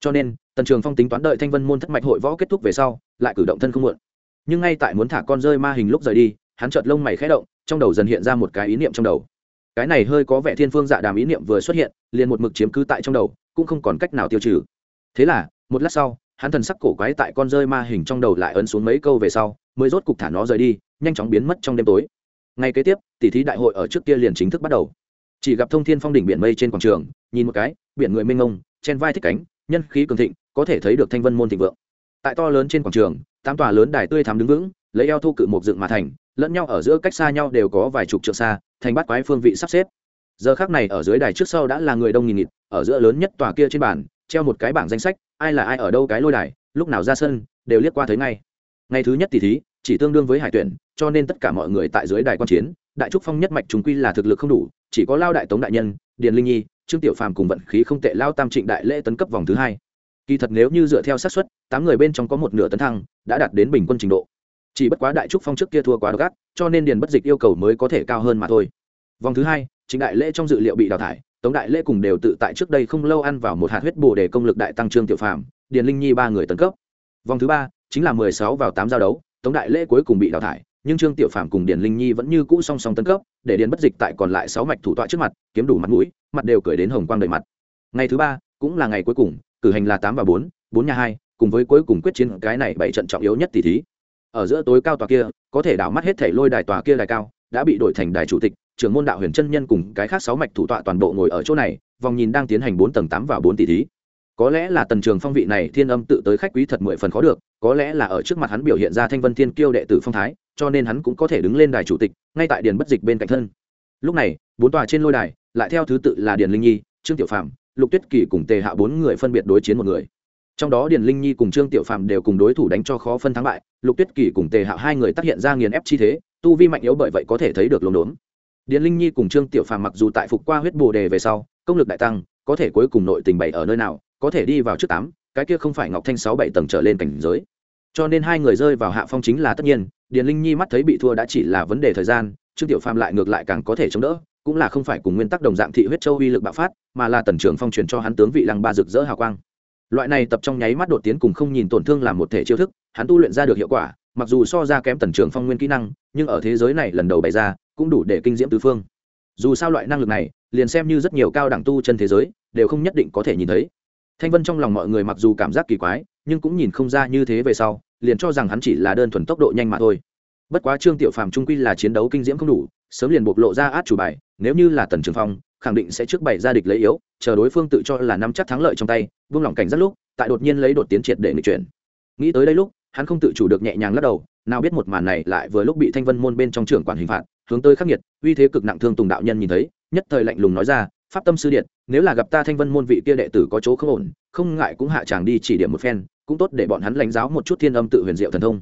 [SPEAKER 1] cho nên tần trường phong tính toán đợi thanh vân môn thất mạch hội võ kết thúc về sau lại cử động thân không muộn nhưng ngay tại muốn thả con rơi ma hình lúc rời đi hắn chợt lông mày khẽ động trong đầu dần hiện ra một cái ý niệm trong đầu. Cái này hơi có vẻ thiên phương dạ đàm ý niệm vừa xuất hiện liền một mực chiếm cứ tại trong đầu cũng không còn cách nào tiêu trừ. Thế là một lát sau hắn thần sắc cổ quái tại con rơi ma hình trong đầu lại ấn xuống mấy câu về sau mới rốt cục thả nó rời đi nhanh chóng biến mất trong đêm tối. Ngay kế tiếp tỷ thí đại hội ở trước kia liền chính thức bắt đầu. Chỉ gặp thông thiên phong đỉnh biển mây trên quảng trường nhìn một cái biển người mênh ngông, chen vai thích cánh nhân khí cường thịnh, có thể thấy được thanh vân môn thịnh vượng. Tại to lớn trên quảng trường, tám tòa lớn đài tươi thắm đứng vững, lấy eo thu cự một dựng mà thành, lẫn nhau ở giữa cách xa nhau đều có vài chục trượng xa, thành bát quái phương vị sắp xếp. Giờ khác này ở dưới đài trước sau đã là người đông nghìn nghịt, ở giữa lớn nhất tòa kia trên bàn, treo một cái bảng danh sách, ai là ai ở đâu cái lôi đài, lúc nào ra sân, đều liếc qua thấy ngay. Ngày thứ nhất tỷ thí, chỉ chỉ tương đương với hải tuyển, cho nên tất cả mọi người tại dưới đài quan chiến, đại trúc phong nhất mạch chúng quy là thực lực không đủ, chỉ có lao đại tống đại nhân, điền linh nhi trương tiểu phàm cùng vận khí không tệ lao tam trịnh đại lễ tấn cấp vòng thứ hai. Kỳ thật nếu như dựa theo xác suất, tám người bên trong có một nửa tấn thăng, đã đạt đến bình quân trình độ. Chỉ bất quá đại trúc phong trước kia thua quá gắt cho nên điền bất dịch yêu cầu mới có thể cao hơn mà thôi. Vòng thứ hai, trịnh đại lễ trong dự liệu bị đào thải, tống đại lễ cùng đều tự tại trước đây không lâu ăn vào một hạt huyết bồ để công lực đại tăng trương tiểu phàm, điền linh nhi ba người tấn cấp. Vòng thứ ba, chính là mười sáu vào tám giao đấu, tống đại lễ cuối cùng bị đào thải nhưng trương tiểu phàm cùng điền linh nhi vẫn như cũ song song tân cấp, để điền bất dịch tại còn lại sáu mạch thủ tọa trước mặt, kiếm đủ mặt mũi, mặt đều cười đến hồng quang đầy mặt. Ngày thứ ba, cũng là ngày cuối cùng, cử hành là tám và bốn bốn nhà hai, cùng với cuối cùng quyết chiến cái này bảy trận trọng yếu nhất tỷ thí. Ở giữa tối cao tòa kia, có thể đảo mắt hết thể lôi đài tòa kia đài cao, đã bị đổi thành đài chủ tịch, trưởng môn đạo huyền chân nhân cùng cái khác sáu mạch thủ tọa toàn bộ ngồi ở chỗ này, vòng nhìn đang tiến hành bốn tầng tám và bốn tỷ thí. Có lẽ là tần trường phong vị này thiên âm tự tới khách quý thật mười phần khó được, có lẽ là ở trước mặt hắn biểu hiện ra thanh vân thiên kiêu đệ tử phong thái cho nên hắn cũng có thể đứng lên đài chủ tịch, ngay tại điền bất dịch bên cạnh thân. Lúc này, bốn tòa trên lôi đài, lại theo thứ tự là điền linh nhi, trương tiểu phạm lục tuyết kỳ cùng tề hạ bốn người phân biệt đối chiến một người. Trong đó điền linh nhi cùng trương tiểu phạm đều cùng đối thủ đánh cho khó phân thắng bại, lục tuyết kỳ cùng tề hạ hai người tác hiện ra nghiền ép chi thế, tu vi mạnh yếu bởi vậy có thể thấy được lồn đốn. Điền linh nhi cùng trương tiểu phạm mặc dù tại phục qua huyết bồ đề về sau, công lực đại tăng, có thể cuối cùng nội tình bày ở nơi nào, có thể đi vào trước tám, cái kia không phải ngọc thanh sáu bảy tầng trở lên cảnh giới. Cho nên hai người rơi vào hạ phong chính là tất nhiên điền linh nhi mắt thấy bị thua đã chỉ là vấn đề thời gian, trương tiểu phàm lại ngược lại càng có thể chống đỡ, cũng là không phải cùng nguyên tắc đồng dạng thị huyết châu uy lực bạo phát, mà là tần trưởng phong truyền cho hắn tướng vị lăng ba rực rỡ hào quang. Loại này tập trong nháy mắt đột tiến cùng không nhìn tổn thương làm một thể chiêu thức, hắn tu luyện ra được hiệu quả, mặc dù so ra kém tần trưởng phong nguyên kỹ năng, nhưng ở thế giới này lần đầu bày ra, cũng đủ để kinh diễm tứ phương. Dù sao loại năng lực này, liền xem như rất nhiều cao đẳng tu chân thế giới, đều không nhất định có thể nhìn thấy. Thanh vân trong lòng mọi người mặc dù cảm giác kỳ quái, nhưng cũng nhìn không ra như thế về sau liền cho rằng hắn chỉ là đơn thuần tốc độ nhanh mà thôi. Bất quá trương tiểu phàm trung quy là chiến đấu kinh diễm không đủ, sớm liền bộc lộ ra át chủ bài, nếu như là tần trường phong, khẳng định sẽ trước bày ra địch lấy yếu, chờ đối phương tự cho là nắm chắc thắng lợi trong tay vương lòng cảnh rất lúc, tại đột nhiên lấy đột tiến triệt để nghịch chuyển. Nghĩ tới đây lúc, hắn không tự chủ được nhẹ nhàng lắc đầu, nào biết một màn này lại vừa lúc bị thanh vân môn bên trong trưởng quản hình phạt, hướng tới khắc nghiệt, uy thế cực nặng thương tùng đạo nhân nhìn thấy, nhất thời lạnh lùng nói ra, pháp tâm sư điện, nếu là gặp ta thanh vân môn vị kia đệ tử có chỗ không ổn, không ngại cũng hạ chàng đi chỉ điểm một phen cũng tốt để bọn hắn lãnh giáo một chút thiên âm tự huyền diệu thần thông.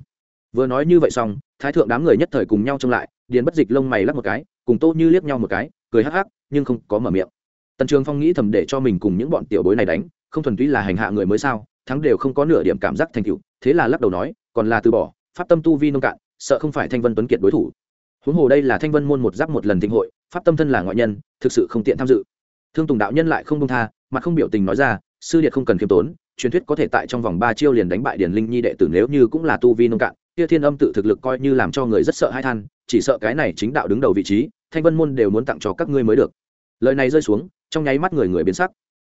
[SPEAKER 1] Vừa nói như vậy xong, thái thượng đám người nhất thời cùng nhau trông lại, điền bất dịch lông mày lắc một cái, cùng tô như liếc nhau một cái, cười hắc hắc, nhưng không có mở miệng. Tần trường phong nghĩ thầm để cho mình cùng những bọn tiểu bối này đánh, không thuần túy là hành hạ người mới sao, thắng đều không có nửa điểm cảm giác thành tựu, thế là lắc đầu nói, còn là từ bỏ, pháp tâm tu vi nông cạn, sợ không phải thanh vân tuấn kiệt đối thủ. Huống hồ đây là thanh vân môn một giáp một lần thịnh hội, pháp tâm thân là ngoại nhân, thực sự không tiện tham dự. Thương tùng đạo nhân lại không công tha, mặt không biểu tình nói ra, sư điệt không cần khiêm tốn truyền thuyết có thể tại trong vòng ba chiêu liền đánh bại điển linh nhi đệ tử nếu như cũng là tu vi nông cạn. Kia thiên âm tự thực lực coi như làm cho người rất sợ hai than, chỉ sợ cái này chính đạo đứng đầu vị trí, thanh vân môn đều muốn tặng cho các ngươi mới được. Lời này rơi xuống, trong nháy mắt người người biến sắc.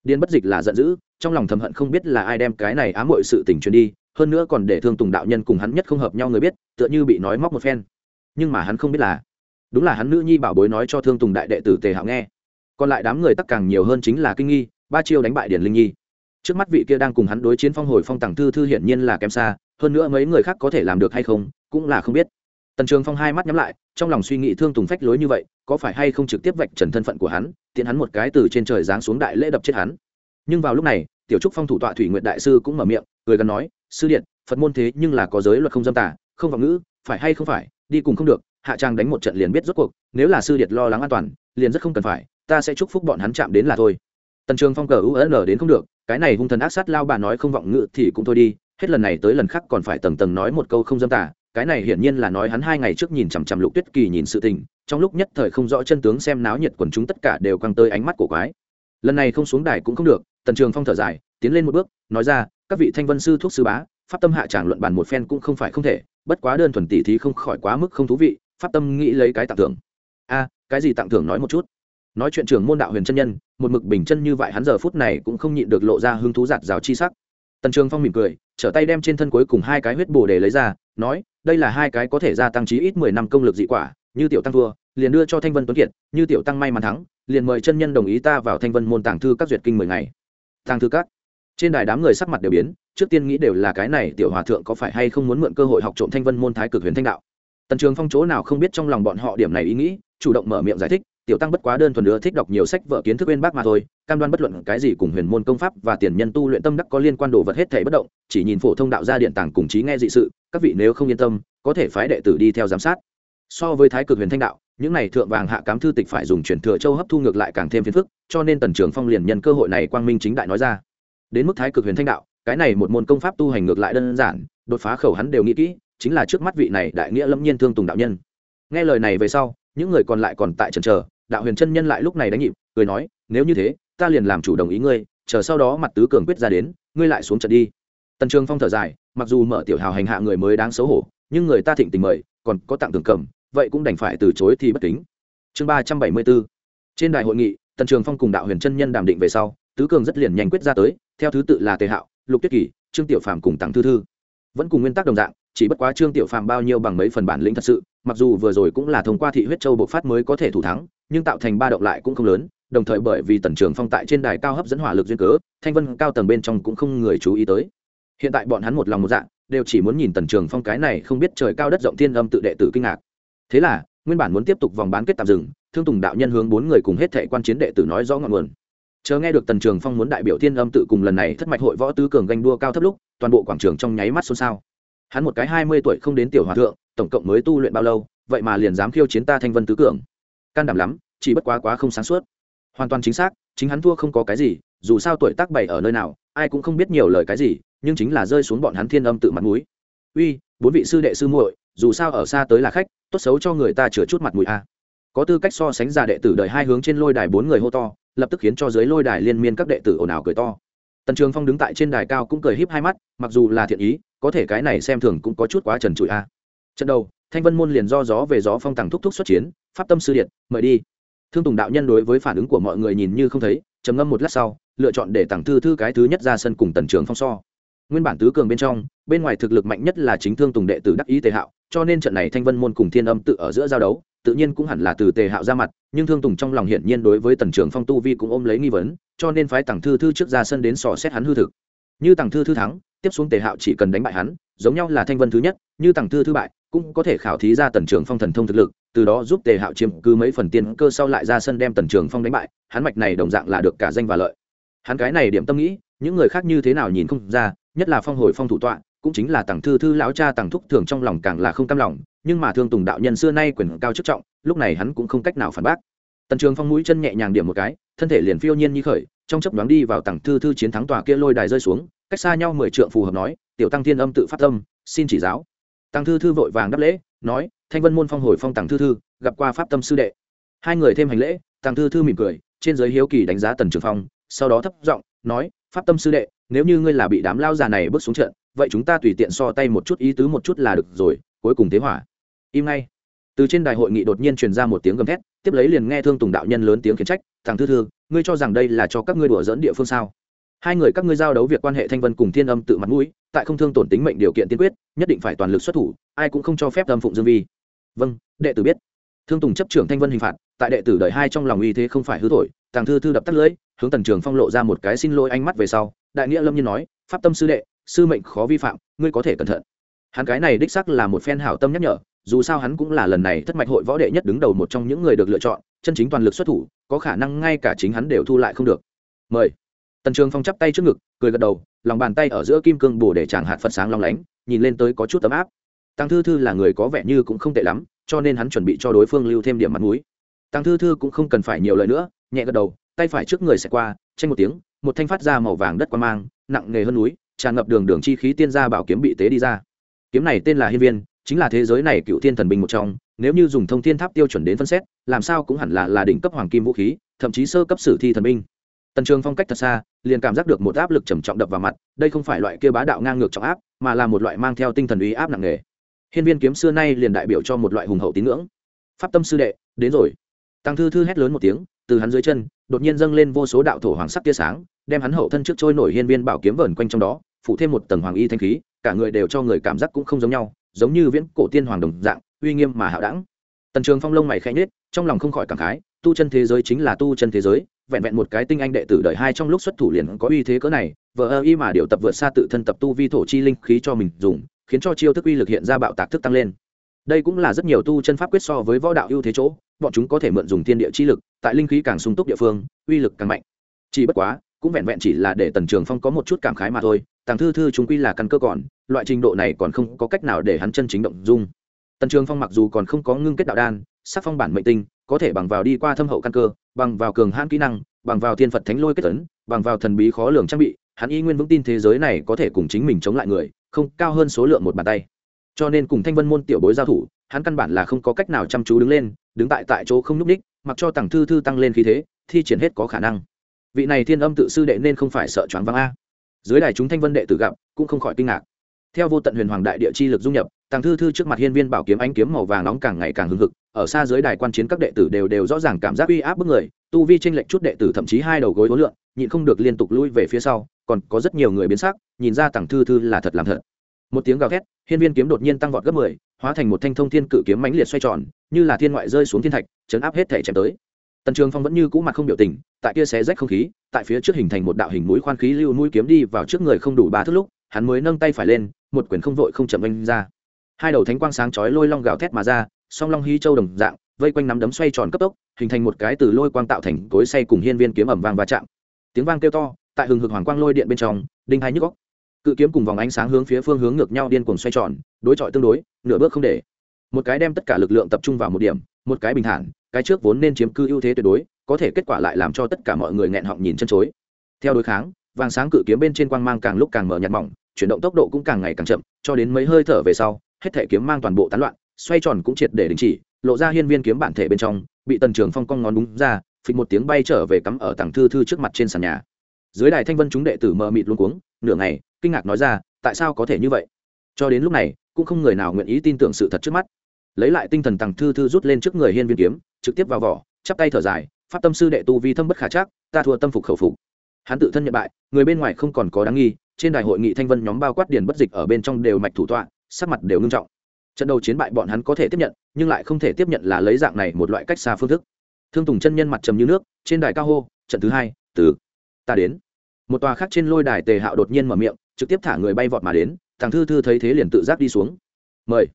[SPEAKER 1] Điên bất dịch là giận dữ, trong lòng thầm hận không biết là ai đem cái này ám muội sự tình truyền đi, hơn nữa còn để thương tùng đạo nhân cùng hắn nhất không hợp nhau người biết, tựa như bị nói móc một phen. Nhưng mà hắn không biết là, đúng là hắn nữ nhi bảo bối nói cho thương tùng đại đệ tử tề hạo nghe. Còn lại đám người tắc càng nhiều hơn chính là kinh nghi, ba chiêu đánh bại điển linh nhi trước mắt vị kia đang cùng hắn đối chiến phong hồi phong tàng thư thư hiển nhiên là kém xa, hơn nữa mấy người khác có thể làm được hay không, cũng là không biết. Tần trường phong hai mắt nhắm lại, trong lòng suy nghĩ thương tùng phách lối như vậy, có phải hay không trực tiếp vạch trần thân phận của hắn, tiện hắn một cái từ trên trời giáng xuống đại lễ đập chết hắn. Nhưng vào lúc này, tiểu trúc phong thủ tọa thủy nguyện đại sư cũng mở miệng, cười gần nói, sư điện, phật môn thế nhưng là có giới luật không dâm tả không vọng ngữ, phải hay không phải, đi cùng không được, hạ trang đánh một trận liền biết rốt cuộc, nếu là sư điện lo lắng an toàn, liền rất không cần phải, ta sẽ chúc phúc bọn hắn chạm đến là thôi. Tần trường phong cờ ul đến không được cái này hung thần ác sát lao bà nói không vọng ngự thì cũng thôi đi, hết lần này tới lần khác còn phải tầng tầng nói một câu không dâm tả cái này hiển nhiên là nói hắn hai ngày trước nhìn chằm chằm lục tuyết kỳ nhìn sự tình, trong lúc nhất thời không rõ chân tướng xem náo nhiệt quần chúng tất cả đều căng tới ánh mắt của quái. Lần này không xuống đài cũng không được, tần trường phong thở dài, tiến lên một bước, nói ra, các vị thanh vân sư thuốc sư bá, pháp tâm hạ tràng luận bàn một phen cũng không phải không thể, bất quá đơn thuần tỷ thí không khỏi quá mức không thú vị, pháp tâm nghĩ lấy cái tặng thưởng. A, cái gì tặng thưởng nói một chút? Nói chuyện trường môn đạo huyền chân nhân, một mực bình chân như vậy hắn giờ phút này cũng không nhịn được lộ ra hứng thú giạt rào chi sắc. Tần trường phong mỉm cười, trở tay đem trên thân cuối cùng hai cái huyết bồ để lấy ra, nói, đây là hai cái có thể gia tăng trí ít mười năm công lực dị quả, như tiểu tăng thua, liền đưa cho thanh vân tuấn kiệt, như tiểu tăng may mắn thắng, liền mời chân nhân đồng ý ta vào thanh vân môn tàng thư các duyệt kinh mười ngày. Tàng thư các. Trên đài đám người sắc mặt đều biến, trước tiên nghĩ đều là cái này tiểu hòa thượng có phải hay không muốn mượn cơ hội học trộm thanh vân môn thái cực huyền thanh đạo. Tần trường phong chỗ nào không biết trong lòng bọn họ điểm này ý nghĩ, chủ động mở miệng giải thích tiểu tăng bất quá đơn thuần nữa thích đọc nhiều sách vợ kiến thức bên bác mà thôi, cam đoan bất luận cái gì cùng huyền môn công pháp và tiền nhân tu luyện tâm đắc có liên quan đồ vật hết thể bất động, chỉ nhìn phổ thông đạo gia điện tàng cùng trí nghe dị sự, các vị nếu không yên tâm, có thể phái đệ tử đi theo giám sát. So với thái cực huyền thanh đạo, những này thượng vàng hạ cám thư tịch phải dùng chuyển thừa châu hấp thu ngược lại càng thêm phiền phức, cho nên tần trường phong liền nhân cơ hội này quang minh chính đại nói ra. Đến mức thái cực huyền thanh đạo, cái này một môn công pháp tu hành ngược lại đơn giản, đột phá khẩu hắn đều nghĩ kỹ, chính là trước mắt vị này đại nghĩa lâm nhiên thương tùng đạo nhân. Nghe lời này về sau, những người còn lại còn tại trần chờ đạo huyền chân nhân lại lúc này đánh nhịp, cười nói, nếu như thế, ta liền làm chủ đồng ý ngươi, chờ sau đó mặt tứ cường quyết ra đến, ngươi lại xuống trận đi. Tần trường phong thở dài, mặc dù mở tiểu hào hành hạ người mới đáng xấu hổ, nhưng người ta thịnh tình mời, còn có tặng tưởng cầm, vậy cũng đành phải từ chối thì bất kính. Chương ba trăm bảy mươi bốn, trên đại hội nghị, tần trường phong cùng đạo huyền chân nhân đàm định về sau, tứ cường rất liền nhanh quyết ra tới, theo thứ tự là tề hạo, lục tuyết kỳ trương tiểu phàm cùng tặng thư thư. Vẫn cùng nguyên tắc đồng dạng, chỉ bất quá trương tiểu phàm bao nhiêu bằng mấy phần bản lĩnh thật sự mặc dù vừa rồi cũng là thông qua thị huyết châu bộ phát mới có thể thủ thắng, nhưng tạo thành ba động lại cũng không lớn, đồng thời bởi vì tần trường phong tại trên đài cao hấp dẫn hỏa lực duyên cớ, thanh vân cao tầng bên trong cũng không người chú ý tới. Hiện tại bọn hắn một lòng một dạng đều chỉ muốn nhìn tần trường phong cái này không biết trời cao đất rộng thiên âm tự đệ tử kinh ngạc. Thế là, nguyên bản muốn tiếp tục vòng bán kết tạm dừng, thương tùng đạo nhân hướng bốn người cùng hết thệ quan chiến đệ tử nói rõ ngọn nguồn. Chờ nghe được tần trường phong muốn đại biểu thiên âm tự cùng lần này thất mạch hội võ tứ cường ganh đua cao thấp lúc, toàn bộ quảng trường trong nháy mắt xôn xao. Hắn một cái hai mươi tuổi không đến tiểu hòa thượng tổng cộng mới tu luyện bao lâu, vậy mà liền dám khiêu chiến ta thanh vân tứ cường. Can đảm lắm, chỉ bất quá quá không sáng suốt. Hoàn toàn chính xác, chính hắn thua không có cái gì, dù sao tuổi tác bảy ở nơi nào, ai cũng không biết nhiều lời cái gì, nhưng chính là rơi xuống bọn hắn thiên âm tự mặt mũi. Uy, bốn vị sư đệ sư muội, dù sao ở xa tới là khách, tốt xấu cho người ta chừa chút mặt mũi a. Có tư cách so sánh già đệ tử đợi hai hướng trên lôi đài bốn người hô to, lập tức khiến cho dưới lôi đài liên miên các đệ tử ồn ào cười to. Tần trường phong đứng tại trên đài cao cũng cười híp hai mắt, mặc dù là thiện ý, có thể cái này xem thường cũng có chút quá trần trụi a trận đầu, thanh vân môn liền do gió về gió phong tàng thúc thúc xuất chiến, pháp tâm sư điện, mời đi. Thương tùng đạo nhân đối với phản ứng của mọi người nhìn như không thấy, trầm ngâm một lát sau, lựa chọn để tặng thư thư cái thứ nhất ra sân cùng tần trường phong so. Nguyên bản tứ cường bên trong, bên ngoài thực lực mạnh nhất là chính thương tùng đệ tử đắc ý tề hạo, cho nên trận này thanh vân môn cùng thiên âm tự ở giữa giao đấu, tự nhiên cũng hẳn là từ tề hạo ra mặt, nhưng thương tùng trong lòng hiển nhiên đối với tần trường phong tu vi cũng ôm lấy nghi vấn, cho nên phái tặng thư thư trước ra sân đến sò xét hắn hư thực. Như tặng thư thư thắng, tiếp xuống tề hạo chỉ cần đánh bại hắn, giống nhau là thanh vân thứ nhất, như tặng thư thư bại cũng có thể khảo thí ra tần trường phong thần thông thực lực, từ đó giúp tề hạo chiếm cứ mấy phần tiền cơ sau lại ra sân đem tần trường phong đánh bại, hắn mạch này đồng dạng là được cả danh và lợi. Hắn cái này điểm tâm nghĩ, những người khác như thế nào nhìn không ra, nhất là phong hồi phong thủ tọa, cũng chính là tàng thư thư lão cha tàng thúc thường trong lòng càng là không cam lòng, nhưng mà thương tùng đạo nhân xưa nay quyền cao chức trọng, lúc này hắn cũng không cách nào phản bác. Tần trường phong mũi chân nhẹ nhàng điểm một cái, thân thể liền phiêu nhiên như khởi, trong chấp đoán đi vào tàng thư thư chiến thắng tòa kia lôi đài rơi xuống, cách xa nhau mười trượng phù hợp nói, tiểu tăng thiên âm tự phát tâm, xin chỉ giáo tăng thư thư vội vàng đáp lễ, nói, thanh vân môn phong hồi phong tàng thư thư, gặp qua pháp tâm sư đệ. Hai người thêm hành lễ tàng thư thư mỉm cười, trên giới hiếu kỳ đánh giá tần trường phong, sau đó thấp giọng, nói, pháp tâm sư đệ, nếu như ngươi là bị đám lao già này bước xuống trận, vậy chúng ta tùy tiện so tay một chút ý tứ một chút là được rồi, cuối cùng thế hỏa im ngay. Từ trên đài hội nghị đột nhiên truyền ra một tiếng gầm thét, tiếp lấy liền nghe thương tùng đạo nhân lớn tiếng khiển trách thằng thư thư, ngươi cho rằng đây là cho các ngươi đùa dỡn địa phương sao? Hai người các ngươi giao đấu việc quan hệ thanh vân cùng thiên âm tự mặt mũi tại không thương tổn tính mệnh điều kiện tiên quyết, nhất định phải toàn lực xuất thủ, ai cũng không cho phép âm phụng dương vi. Vâng đệ tử biết. Thương tùng chấp trưởng thanh vân hình phạt, tại đệ tử đợi hai trong lòng uy thế không phải hư thổi, tàng thư thư đập tắt lưỡi, hướng tần trường phong lộ ra một cái xin lỗi ánh mắt về sau, đại nghĩa lâm nhiên nói, pháp tâm sư đệ, sư mệnh khó vi phạm, ngươi có thể cẩn thận. Hắn cái này đích sắc là một phen hảo tâm nhắc nhở, dù sao hắn cũng là lần này thất mạch hội võ đệ nhất đứng đầu một trong những người được lựa chọn, chân chính toàn lực xuất thủ, có khả năng ngay cả chính hắn đều thu lại không được. Mời. Tần trường phong chắp tay trước ngực, cười gật đầu lòng bàn tay ở giữa kim cương bổ để chàng hạt phật sáng long lánh, nhìn lên tới có chút ấm áp. Tăng thư thư là người có vẻ như cũng không tệ lắm, cho nên hắn chuẩn bị cho đối phương lưu thêm điểm mặt mũi. Tăng thư thư cũng không cần phải nhiều lời nữa, nhẹ gật đầu, tay phải trước người sẽ qua, tranh một tiếng, một thanh phát ra màu vàng đất quan mang, nặng nề hơn núi, tràn ngập đường đường chi khí tiên gia bảo kiếm bị tế đi ra. Kiếm này tên là hiên viên, chính là thế giới này cựu thiên thần binh một trong, nếu như dùng thông thiên tháp tiêu chuẩn đến phân xét, làm sao cũng hẳn là là đỉnh cấp hoàng kim vũ khí, thậm chí sơ cấp sử thi thần binh tần trường phong cách thật xa, liền cảm giác được một áp lực trầm trọng đập vào mặt, đây không phải loại kia bá đạo ngang ngược trọng áp, mà là một loại mang theo tinh thần uy áp nặng nề. Hiên viên kiếm xưa nay liền đại biểu cho một loại hùng hậu tín ngưỡng. Pháp tâm sư đệ, đến rồi. Tăng thư thư hét lớn một tiếng, từ hắn dưới chân, đột nhiên dâng lên vô số đạo thổ hoàng sắc tia sáng, đem hắn hậu thân trước trôi nổi hiên viên bảo kiếm vờn quanh trong đó, phụ thêm một tầng hoàng y thanh khí, cả người đều cho người cảm giác cũng không giống nhau, giống như viễn cổ tiên hoàng đồng dạng, uy nghiêm mà hạo đẳng. Tần trường phong lông mày khẽ nhết trong lòng không khỏi cảm khái, tu chân thế giới chính là tu chân thế giới vẹn vẹn một cái tinh anh đệ tử đời hai trong lúc xuất thủ liền có uy thế cỡ này vợ ơ y mà điều tập vượt xa tự thân tập tu vi thổ chi linh khí cho mình dùng, khiến cho chiêu thức uy lực hiện ra bạo tạc thức tăng lên. Đây cũng là rất nhiều tu chân pháp quyết so với võ đạo ưu thế chỗ, bọn chúng có thể mượn dùng thiên địa chi lực, tại linh khí càng sung túc địa phương, uy lực càng mạnh. Chỉ bất quá, cũng vẹn vẹn chỉ là để tần trường phong có một chút cảm khái mà thôi, tàng thư thư chúng quy là căn cơ còn, loại trình độ này còn không có cách nào để hắn chân chính động dung. Tần trường phong mặc dù còn không có ngưng kết đạo đan sắc phong bản mệnh tinh, có thể bằng vào đi qua thâm hậu căn cơ, bằng vào cường hãn kỹ năng, bằng vào thiên phật thánh lôi kết tấn, bằng vào thần bí khó lường trang bị, hắn y nguyên vững tin thế giới này có thể cùng chính mình chống lại người, không cao hơn số lượng một bàn tay. Cho nên cùng thanh vân môn tiểu bối giao thủ, hắn căn bản là không có cách nào chăm chú đứng lên, đứng tại tại chỗ không n ú c ních mặc cho tặng thư thư tăng lên khí thế, thi triển hết có khả năng. Vị này thiên âm tự sư đệ nên không phải sợ choáng váng a. Dưới đài chúng thanh vân đệ tử gặp, cũng không khỏi kinh ngạc. Theo vô tận huyền hoàng đại địa chi lực dung nhập tàng thư thư trước mặt hiên viên bảo kiếm ánh kiếm màu vàng nóng càng ngày càng hưng hực ở xa dưới đài quan chiến các đệ tử đều đều rõ ràng cảm giác uy áp bức người, tu vi tranh lệch chút đệ tử thậm chí hai đầu gối hối lượng nhịn không được liên tục lui về phía sau, còn có rất nhiều người biến sắc, nhìn ra tàng thư thư là thật làm thật. Một tiếng gào thét, hiên viên kiếm đột nhiên tăng vọt gấp mười, hóa thành một thanh thông thiên cự kiếm mãnh liệt xoay tròn, như là thiên ngoại rơi xuống thiên thạch, chấn áp hết thể chém tới. Tần trường phong vẫn như cũ mặt không biểu tình, tại kia xé rách không khí, tại phía trước hình thành một đạo hình mũi khoan khí lưu mũi kiếm đi vào trước người không đủ ba thước lúc, hắn mới nâng tay phải lên, một quyển không vội không chậm anh ra. Hai đầu thánh quang sáng chói lôi long gào thét mà ra song long hy châu đồng dạng, vây quanh nắm đấm xoay tròn cấp tốc, hình thành một cái từ lôi quang tạo thành cối say cùng hiên viên kiếm ẩm vang va chạm. Tiếng vang kêu to, tại hừng hực hoàng quang lôi điện bên trong, đinh hai nhức góc. Cự kiếm cùng vòng ánh sáng hướng phía phương hướng ngược nhau điên cuồng xoay tròn, đối chọi tương đối, nửa bước không để. Một cái đem tất cả lực lượng tập trung vào một điểm, một cái bình thản, cái trước vốn nên chiếm cư ưu thế tuyệt đối, có thể kết quả lại làm cho tất cả mọi người nghẹn họng nhìn chân chối. Theo đối kháng, vàng sáng cự kiếm bên trên quang mang càng lúc càng mở nhạt mỏng, chuyển động tốc độ cũng càng ngày càng chậm, cho đến mấy hơi thở về sau, hết thể kiếm mang toàn bộ tán loạn xoay tròn cũng triệt để đình chỉ, lộ ra hiên viên kiếm bản thể bên trong, bị tần trường phong cong ngón đúng ra, phịch một tiếng bay trở về cắm ở tảng thư thư trước mặt trên sàn nhà. Dưới đài thanh vân chúng đệ tử mờ mịt luôn cuống, nửa ngày, kinh ngạc nói ra, tại sao có thể như vậy? Cho đến lúc này, cũng không người nào nguyện ý tin tưởng sự thật trước mắt. Lấy lại tinh thần tàng thư thư rút lên trước người hiên viên kiếm, trực tiếp vào vỏ, chắp tay thở dài, pháp tâm sư đệ tu vi thâm bất khả chắc, ta thua tâm phục khẩu phục. Hắn tự thân nhận bại, người bên ngoài không còn có đáng nghi, trên đài hội nghị thanh vân nhóm bao quát điền bất dịch ở bên trong đều mạch thủ tọa, sắc mặt đều ngưng trọng trận đầu chiến bại bọn hắn có thể tiếp nhận, nhưng lại không thể tiếp nhận là lấy dạng này một loại cách xa phương thức. Thương tùng chân nhân mặt trầm như nước, trên đài cao hô, trận thứ hai, từ ta đến. Một tòa khác trên lôi đài tề hạo đột nhiên mở miệng, trực tiếp thả người bay vọt mà đến, thằng thư thư thấy thế liền tự giác đi xuống. Mời.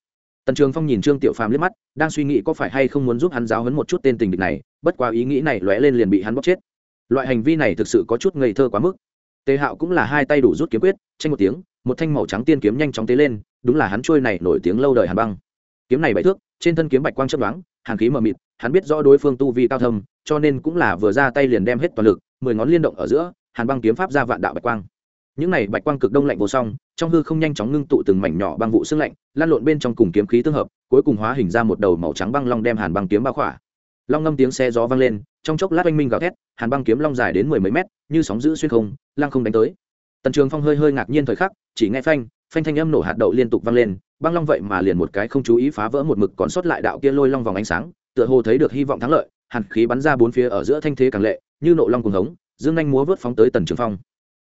[SPEAKER 1] Tần trường phong nhìn trương tiểu phàm liếc mắt, đang suy nghĩ có phải hay không muốn giúp hắn giáo hấn một chút tên tình địch này, bất qua ý nghĩ này lóe lên liền bị hắn bóc chết. Loại hành vi này thực sự có chút ngây thơ quá mức. Tề hạo cũng là hai tay đủ rút kiếm quyết, tranh một tiếng, một thanh màu trắng tiên kiếm nhanh chóng tế lên đúng là hắn trôi này nổi tiếng lâu đời hàn băng. Kiếm này bảy thước, trên thân kiếm bạch quang chấp đoán hàn khí mờ mịt, hắn biết rõ đối phương tu vi cao thâm, cho nên cũng là vừa ra tay liền đem hết toàn lực, mười ngón liên động ở giữa, hàn băng kiếm pháp ra vạn đạo bạch quang. Những này bạch quang cực đông lạnh vô song, trong hư không nhanh chóng ngưng tụ từng mảnh nhỏ băng vụ xương lạnh, lan lộn bên trong cùng kiếm khí tương hợp, cuối cùng hóa hình ra một đầu màu trắng băng long đem hàn băng kiếm bao khỏa. Long ngâm tiếng xe gió vang lên, trong chốc lát oanh minh gào thét, hàn băng kiếm long dài đến mười mấy mét, như sóng giữ xuyên không, lăng không đánh tới. Tần trường phong hơi hơi ngạc nhiên thời khắc, chỉ nghe phanh phanh thanh âm nổ hạt đậu liên tục vang lên, băng long vậy mà liền một cái không chú ý phá vỡ một mực còn sót lại đạo kia lôi long vòng ánh sáng, tựa hồ thấy được hy vọng thắng lợi, hàn khí bắn ra bốn phía ở giữa thanh thế càng lệ, như nộ long cùng hống, dương anh múa vớt phóng tới tần trường phong.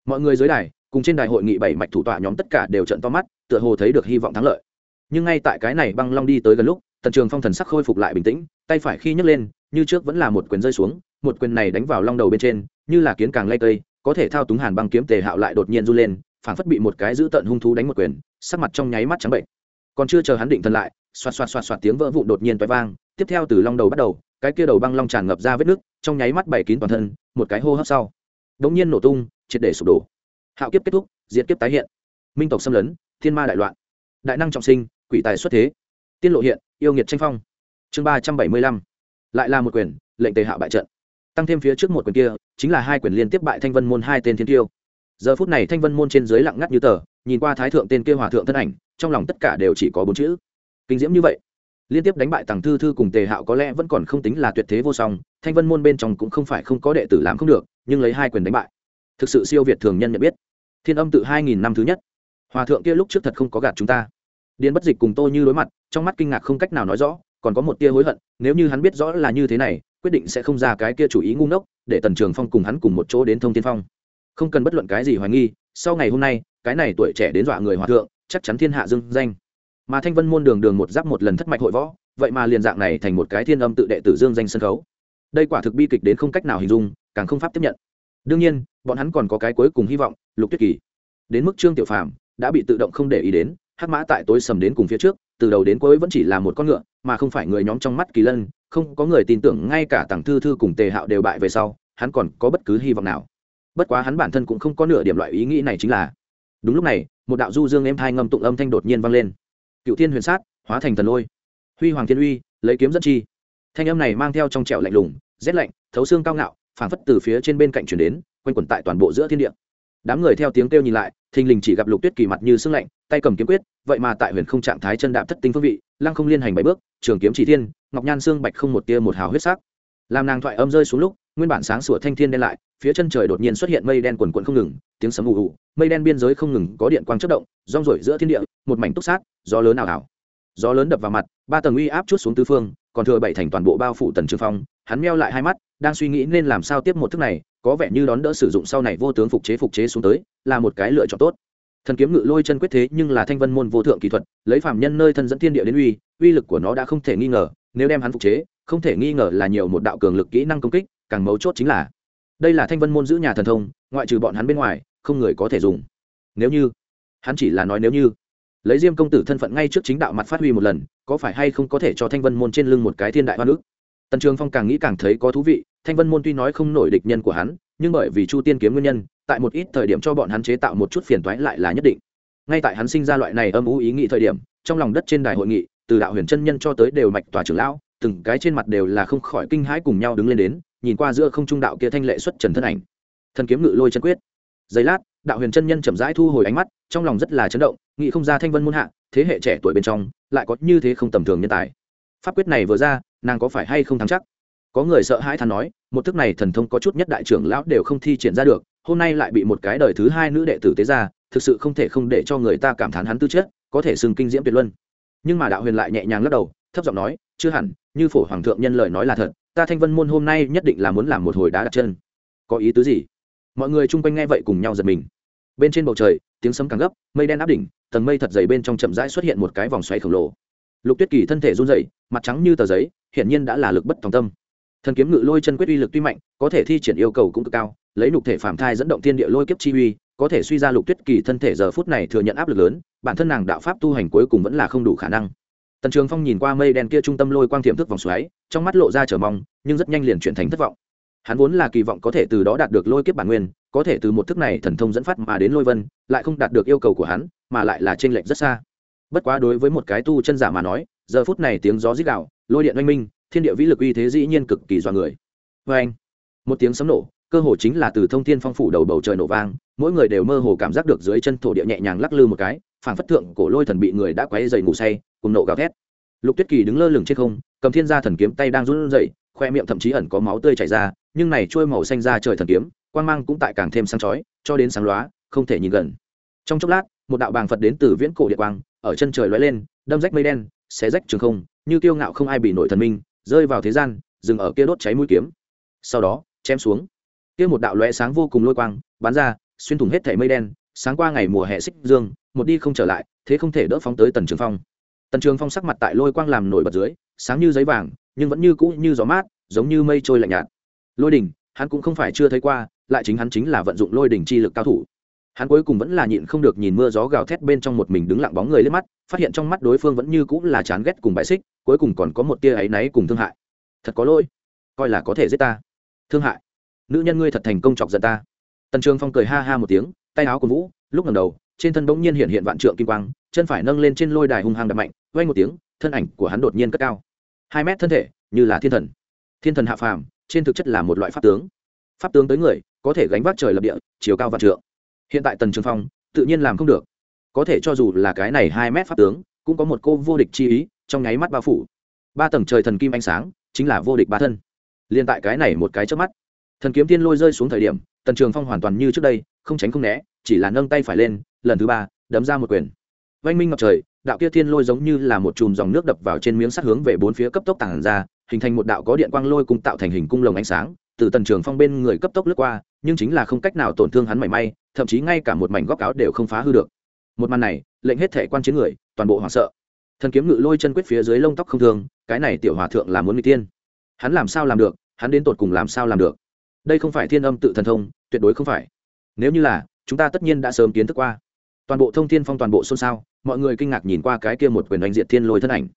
[SPEAKER 1] Mọi người dưới đài, cùng trên đài hội nghị bảy mạch thủ tọa nhóm tất cả đều trận to mắt, tựa hồ thấy được hy vọng thắng lợi. Nhưng ngay tại cái này băng long đi tới gần lúc, tần trường phong thần sắc khôi phục lại bình tĩnh, tay phải khi nhấc lên, như trước vẫn là một quyền rơi xuống, một quyền này đánh vào long đầu bên trên, như là kiến càng lay cây, có thể thao túng hàn băng kiếm tề hạo lại đột nhiên run lên phảng phất bị một cái giữ tận hung thú đánh một quyền, sắc mặt trong nháy mắt trắng bệnh. Còn chưa chờ hắn định thần lại, xoạt xoạt xoạt xoạt tiếng vỡ vụn đột nhiên toái vang, tiếp theo từ long đầu bắt đầu, cái kia đầu băng long tràn ngập ra vết nước trong nháy mắt bảy kín toàn thân, một cái hô hấp sau. Đống nhiên nổ tung, triệt để sụp đổ. Hạo kiếp kết thúc, diệt kiếp tái hiện. Minh tộc xâm lấn, thiên ma đại loạn. Đại năng trọng sinh, quỷ tài xuất thế. Tiên lộ hiện, yêu nghiệt tranh phong. Chương ba trăm bảy mươi lăm. Lại là một quyền, lệnh tề hạ bại trận. Tăng thêm phía trước một quyền kia, chính là hai quyền liên tiếp bại thanh vân môn hai tên thiên tiêu giờ phút này thanh vân môn trên dưới lặng ngắt như tờ, nhìn qua thái thượng tên kia hòa thượng thân ảnh, trong lòng tất cả đều chỉ có bốn chữ. Kinh diễm như vậy. Liên tiếp đánh bại tàng thư thư cùng tề hạo có lẽ vẫn còn không tính là tuyệt thế vô song, thanh vân môn bên trong cũng không phải không có đệ tử làm không được, nhưng lấy hai quyền đánh bại. Thực sự siêu việt thường nhân nhận biết. Thiên âm tự hai nghìn năm thứ nhất. Hòa thượng kia lúc trước thật không có gạt chúng ta. Điền bất dịch cùng tôi như đối mặt, trong mắt kinh ngạc không cách nào nói rõ, còn có một tia hối hận, nếu như hắn biết rõ là như thế này, quyết định sẽ không ra cái kia chủ ý ngu ngốc, để tần trường phong cùng hắn cùng một chỗ đến thông tiên phong không cần bất luận cái gì hoài nghi, sau ngày hôm nay, cái này tuổi trẻ đến dọa người hòa thượng, chắc chắn thiên hạ dưng danh. Mà thanh vân môn đường đường một giáp một lần thất mạch hội võ, vậy mà liền dạng này thành một cái thiên âm tự đệ tử dương danh sân khấu. Đây quả thực bi kịch đến không cách nào hình dung, càng không pháp tiếp nhận. Đương nhiên, bọn hắn còn có cái cuối cùng hy vọng, lục tuyết kỳ. Đến mức trương tiểu phàm đã bị tự động không để ý đến, hắc mã tại tối sầm đến cùng phía trước, từ đầu đến cuối vẫn chỉ là một con ngựa, mà không phải người nhóm trong mắt kỳ lân, không có người tin tưởng ngay cả tàng thư thư cùng tề hạo đều bại về sau, hắn còn có bất cứ hy vọng nào bất quá hắn bản thân cũng không có nửa điểm loại ý nghĩ này chính là. Đúng lúc này, một đạo du dương êm thai ngâm tụng âm thanh đột nhiên vang lên. Cựu thiên huyền sát, hóa thành thần lôi. Huy hoàng thiên uy, lấy kiếm dẫn chi. Thanh âm này mang theo trong trẻo lạnh lùng, rét lạnh, thấu xương cao ngạo, phảng phất từ phía trên bên cạnh chuyển đến, quanh quẩn tại toàn bộ giữa thiên địa. Đám người theo tiếng kêu nhìn lại, thình lình chỉ gặp lục tuyết kỳ mặt như sưng lạnh, tay cầm kiếm quyết, vậy mà tại huyền không trạng thái chân đạm thất tinh phương vị, lăng không liên hành bảy bước, trường kiếm chỉ thiên, ngọc nhan xương bạch không một tia một hào huyết sắc làm nàng thoại âm rơi xuống lúc, nguyên bản sáng sủa thanh thiên đen lại, phía chân trời đột nhiên xuất hiện mây đen quần quận không ngừng, tiếng sấm ù ù, mây đen biên giới không ngừng có điện quang chất động, rong rổi giữa thiên địa, một mảnh túc sát, gió lớn ảo ảo. Gió lớn đập vào mặt, ba tầng uy áp chút xuống tứ phương, còn thừa bảy thành toàn bộ bao phủ tần trường phong, hắn meo lại hai mắt, đang suy nghĩ nên làm sao tiếp một thức này, có vẻ như đón đỡ sử dụng sau này vô tướng phục chế phục chế xuống tới, là một cái lựa chọn tốt. Thần kiếm ngự lôi chân quyết thế nhưng là thanh vân môn vô thượng kỹ thuật, lấy phạm nhân nơi thân dẫn thiên địa đến uy uy lực của nó đã không thể nghi ngờ, nếu đem hắn phục chế không thể nghi ngờ là nhiều một đạo cường lực kỹ năng công kích, càng mấu chốt chính là, đây là thanh vân môn giữ nhà thần thông, ngoại trừ bọn hắn bên ngoài, không người có thể dùng. Nếu như, hắn chỉ là nói nếu như, lấy diêm công tử thân phận ngay trước chính đạo mặt phát huy một lần, có phải hay không có thể cho thanh vân môn trên lưng một cái thiên đại hoa nước? Tần trường phong càng nghĩ càng thấy có thú vị, thanh vân môn tuy nói không nổi địch nhân của hắn, nhưng bởi vì chu tiên kiếm nguyên nhân, tại một ít thời điểm cho bọn hắn chế tạo một chút phiền toái lại là nhất định. Ngay tại hắn sinh ra loại này âm ú ý nghĩ thời điểm, trong lòng đất trên đài hội nghị, từ đạo huyền chân nhân cho tới đều mạch tòa trưởng lão từng cái trên mặt đều là không khỏi kinh hãi cùng nhau đứng lên đến, nhìn qua giữa không trung đạo kia thanh lệ xuất trần thân ảnh. Thần kiếm ngự lôi chân quyết. Giây lát, đạo huyền chân nhân chậm rãi thu hồi ánh mắt, trong lòng rất là chấn động, nghĩ không ra thanh vân muôn hạ, thế hệ trẻ tuổi bên trong, lại có như thế không tầm thường nhân tài. Pháp quyết này vừa ra, nàng có phải hay không thắng chắc? Có người sợ hãi than nói, một thức này thần thông có chút nhất đại trưởng lão đều không thi triển ra được, hôm nay lại bị một cái đời thứ hai nữ đệ tử tế ra, thực sự không thể không để cho người ta cảm thán hắn tư chất, có thể xưng kinh diễm tuyệt luân. Nhưng mà đạo huyền lại nhẹ nhàng lắc đầu thấp giọng nói chưa hẳn như phổ hoàng thượng nhân lời nói là thật ta thanh vân môn hôm nay nhất định là muốn làm một hồi đá đặt chân. Có ý tứ gì? Mọi người chung quanh nghe vậy cùng nhau giật mình. Bên trên bầu trời tiếng sấm càng gấp mây đen áp đỉnh tầng mây thật dày bên trong chậm rãi xuất hiện một cái vòng xoáy khổng lồ. Lục tuyết kỳ thân thể run rẩy, mặt trắng như tờ giấy hiển nhiên đã là lực bất tòng tâm. Thần kiếm ngự lôi chân quyết uy lực tuy mạnh có thể thi triển yêu cầu cũng cực cao lấy lục thể phạm thai dẫn động thiên địa lôi kiếp chi uy có thể suy ra lục tuyết kỳ thân thể giờ phút này thừa nhận áp lực lớn bản thân nàng đạo pháp tu hành cuối cùng vẫn là không đủ khả năng tần trường phong nhìn qua mây đen kia trung tâm lôi quang tiềm thức vòng xoáy, trong mắt lộ ra chờ mong, nhưng rất nhanh liền chuyển thành thất vọng. Hắn vốn là kỳ vọng có thể từ đó đạt được lôi kiếp bản nguyên, có thể từ một thức này thần thông dẫn phát mà đến lôi vân, lại không đạt được yêu cầu của hắn, mà lại là t r ê n lệch rất xa. Bất quá đối với một cái tu chân giả mà nói, giờ phút này tiếng gió rít đạo lôi điện oanh minh, thiên địa vĩ lực uy thế dĩ nhiên cực kỳ do người. Vê anh, một tiếng sấm nổ, cơ hồ chính là từ thông thiên phong phủ đầu bầu trời nổ vang, mỗi người đều mơ hồ cảm giác được dưới chân thổ địa nhẹ nhàng lắc lư một cái phản phất thượng cổ lôi thần bị người đã quấy dày ngủ say, cùng nộ gào thét. Lục tuyết kỳ đứng lơ lửng trên không, cầm thiên gia thần kiếm tay đang run rẩy, khoe miệng thậm chí ẩn có máu tươi chảy ra, nhưng này trôi màu xanh ra trời thần kiếm, quang mang cũng tại càng thêm sáng chói, cho đến sáng lóa, không thể nhìn gần. Trong chốc lát, một đạo bàng phật đến từ viễn cổ địa quang, ở chân trời lóe lên, đâm rách mây đen, xé rách trường không, như kiêu ngạo không ai bị nổi thần minh, rơi vào thế gian, dừng ở kia đốt cháy mũi kiếm. Sau đó, chém xuống. Kia một đạo lóe sáng vô cùng lôi quang, bắn ra, xuyên thủng hết thảy mây đen, sáng qua ngày mùa hè xích dương một đi không trở lại, thế không thể đỡ phóng tới tần trường phong. Tần trường phong sắc mặt tại lôi quang làm nổi bật dưới, sáng như giấy vàng, nhưng vẫn như cũ như gió mát, giống như mây trôi lạnh nhạt. Lôi đỉnh, hắn cũng không phải chưa thấy qua, lại chính hắn chính là vận dụng lôi đỉnh chi lực cao thủ. Hắn cuối cùng vẫn là nhịn không được nhìn mưa gió gào thét bên trong một mình đứng lặng bóng người lên mắt, phát hiện trong mắt đối phương vẫn như cũng là chán ghét cùng bãi xích, cuối cùng còn có một tia áy náy cùng thương hại. Thật có lỗi, coi là có thể giết ta. Thương hại. Nữ nhân ngươi thật thành công chọc giận ta. Tần trường phong cười ha ha một tiếng tay áo của vũ, lúc ngầm đầu, trên thân bỗng nhiên hiện hiện vạn trượng kim quang, chân phải nâng lên trên lôi đài hung hăng đập mạnh vay một tiếng, thân ảnh của hắn đột nhiên cất cao. Hai mét thân thể, như là thiên thần. Thiên thần hạ phàm, trên thực chất là một loại pháp tướng. Pháp tướng tới người, có thể gánh vác trời lập địa, chiều cao vạn trượng. Hiện tại tần trường phong, tự nhiên làm không được. Có thể cho dù là cái này hai mét pháp tướng, cũng có một cô vô địch chi ý, trong nháy mắt bao phủ. Ba tầng trời thần kim ánh sáng, chính là vô địch ba thân. Liên tại cái này một cái trước mắt thần kiếm tiên lôi rơi xuống thời điểm tần trường phong hoàn toàn như trước đây không tránh không né chỉ là nâng tay phải lên lần thứ ba đấm ra một quyền. Vanh minh ngập trời đạo kia thiên lôi giống như là một chùm dòng nước đập vào trên miếng sắt hướng về bốn phía cấp tốc tản ra hình thành một đạo có điện quang lôi cùng tạo thành hình cung lồng ánh sáng từ tần trường phong bên người cấp tốc lướt qua nhưng chính là không cách nào tổn thương hắn mảy may thậm chí ngay cả một mảnh góc áo đều không phá hư được. Một màn này lệnh hết thể quan chiến người toàn bộ hoảng sợ. Thần kiếm ngự lôi chân quyết phía dưới lông tóc không thường, cái này tiểu hòa thượng là muốn người tiên. Hắn làm sao làm được hắn đến tột cùng làm sao làm được? Đây không phải thiên âm tự thần thông, tuyệt đối không phải. Nếu như là, chúng ta tất nhiên đã sớm kiến thức qua. Toàn bộ thông thiên phong toàn bộ xôn xao, mọi người kinh ngạc nhìn qua cái kia một quyền đánh diệt thiên lôi thân ảnh.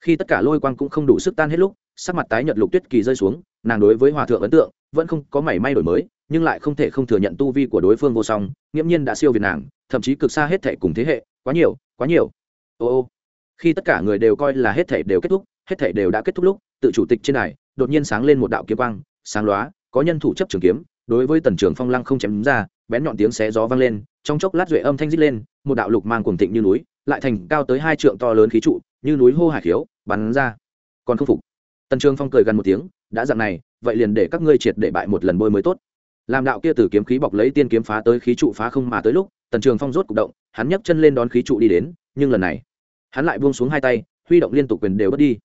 [SPEAKER 1] Khi tất cả lôi quang cũng không đủ sức tan hết lúc, sắc mặt tái nhợt lục tuyết kỳ rơi xuống, nàng đối với hòa thượng ấn tượng vẫn không có mảy may đổi mới, nhưng lại không thể không thừa nhận tu vi của đối phương vô song, nghiễm nhiên đã siêu việt nàng, thậm chí cực xa hết thể cùng thế hệ, quá nhiều quá nhiều. Ô ô. Khi tất cả người đều coi là hết thể đều kết thúc, hết thể đều đã kết thúc lúc, tự chủ tịch trên này đột nhiên sáng lên một đạo kiếm quang, sáng lóa có nhân thủ chấp trường kiếm, đối với tần trường phong lăng không chém ra, bén nhọn tiếng xé gió vang lên, trong chốc lát duệ âm thanh rít lên, một đạo lục mang cuồng thịnh như núi, lại thành cao tới hai trượng to lớn khí trụ, như núi hô hải khiếu, bắn ra. Còn không phục. Tần trường phong cười gần một tiếng, đã dặn này, vậy liền để các ngươi triệt để bại một lần bôi mới tốt. Làm đạo kia từ kiếm khí bọc lấy tiên kiếm phá tới khí trụ phá không mà tới lúc, tần trường phong rốt cục động, hắn nhấc chân lên đón khí trụ đi đến, nhưng lần này, hắn lại buông xuống hai tay, huy động liên tục quyền đều bất đi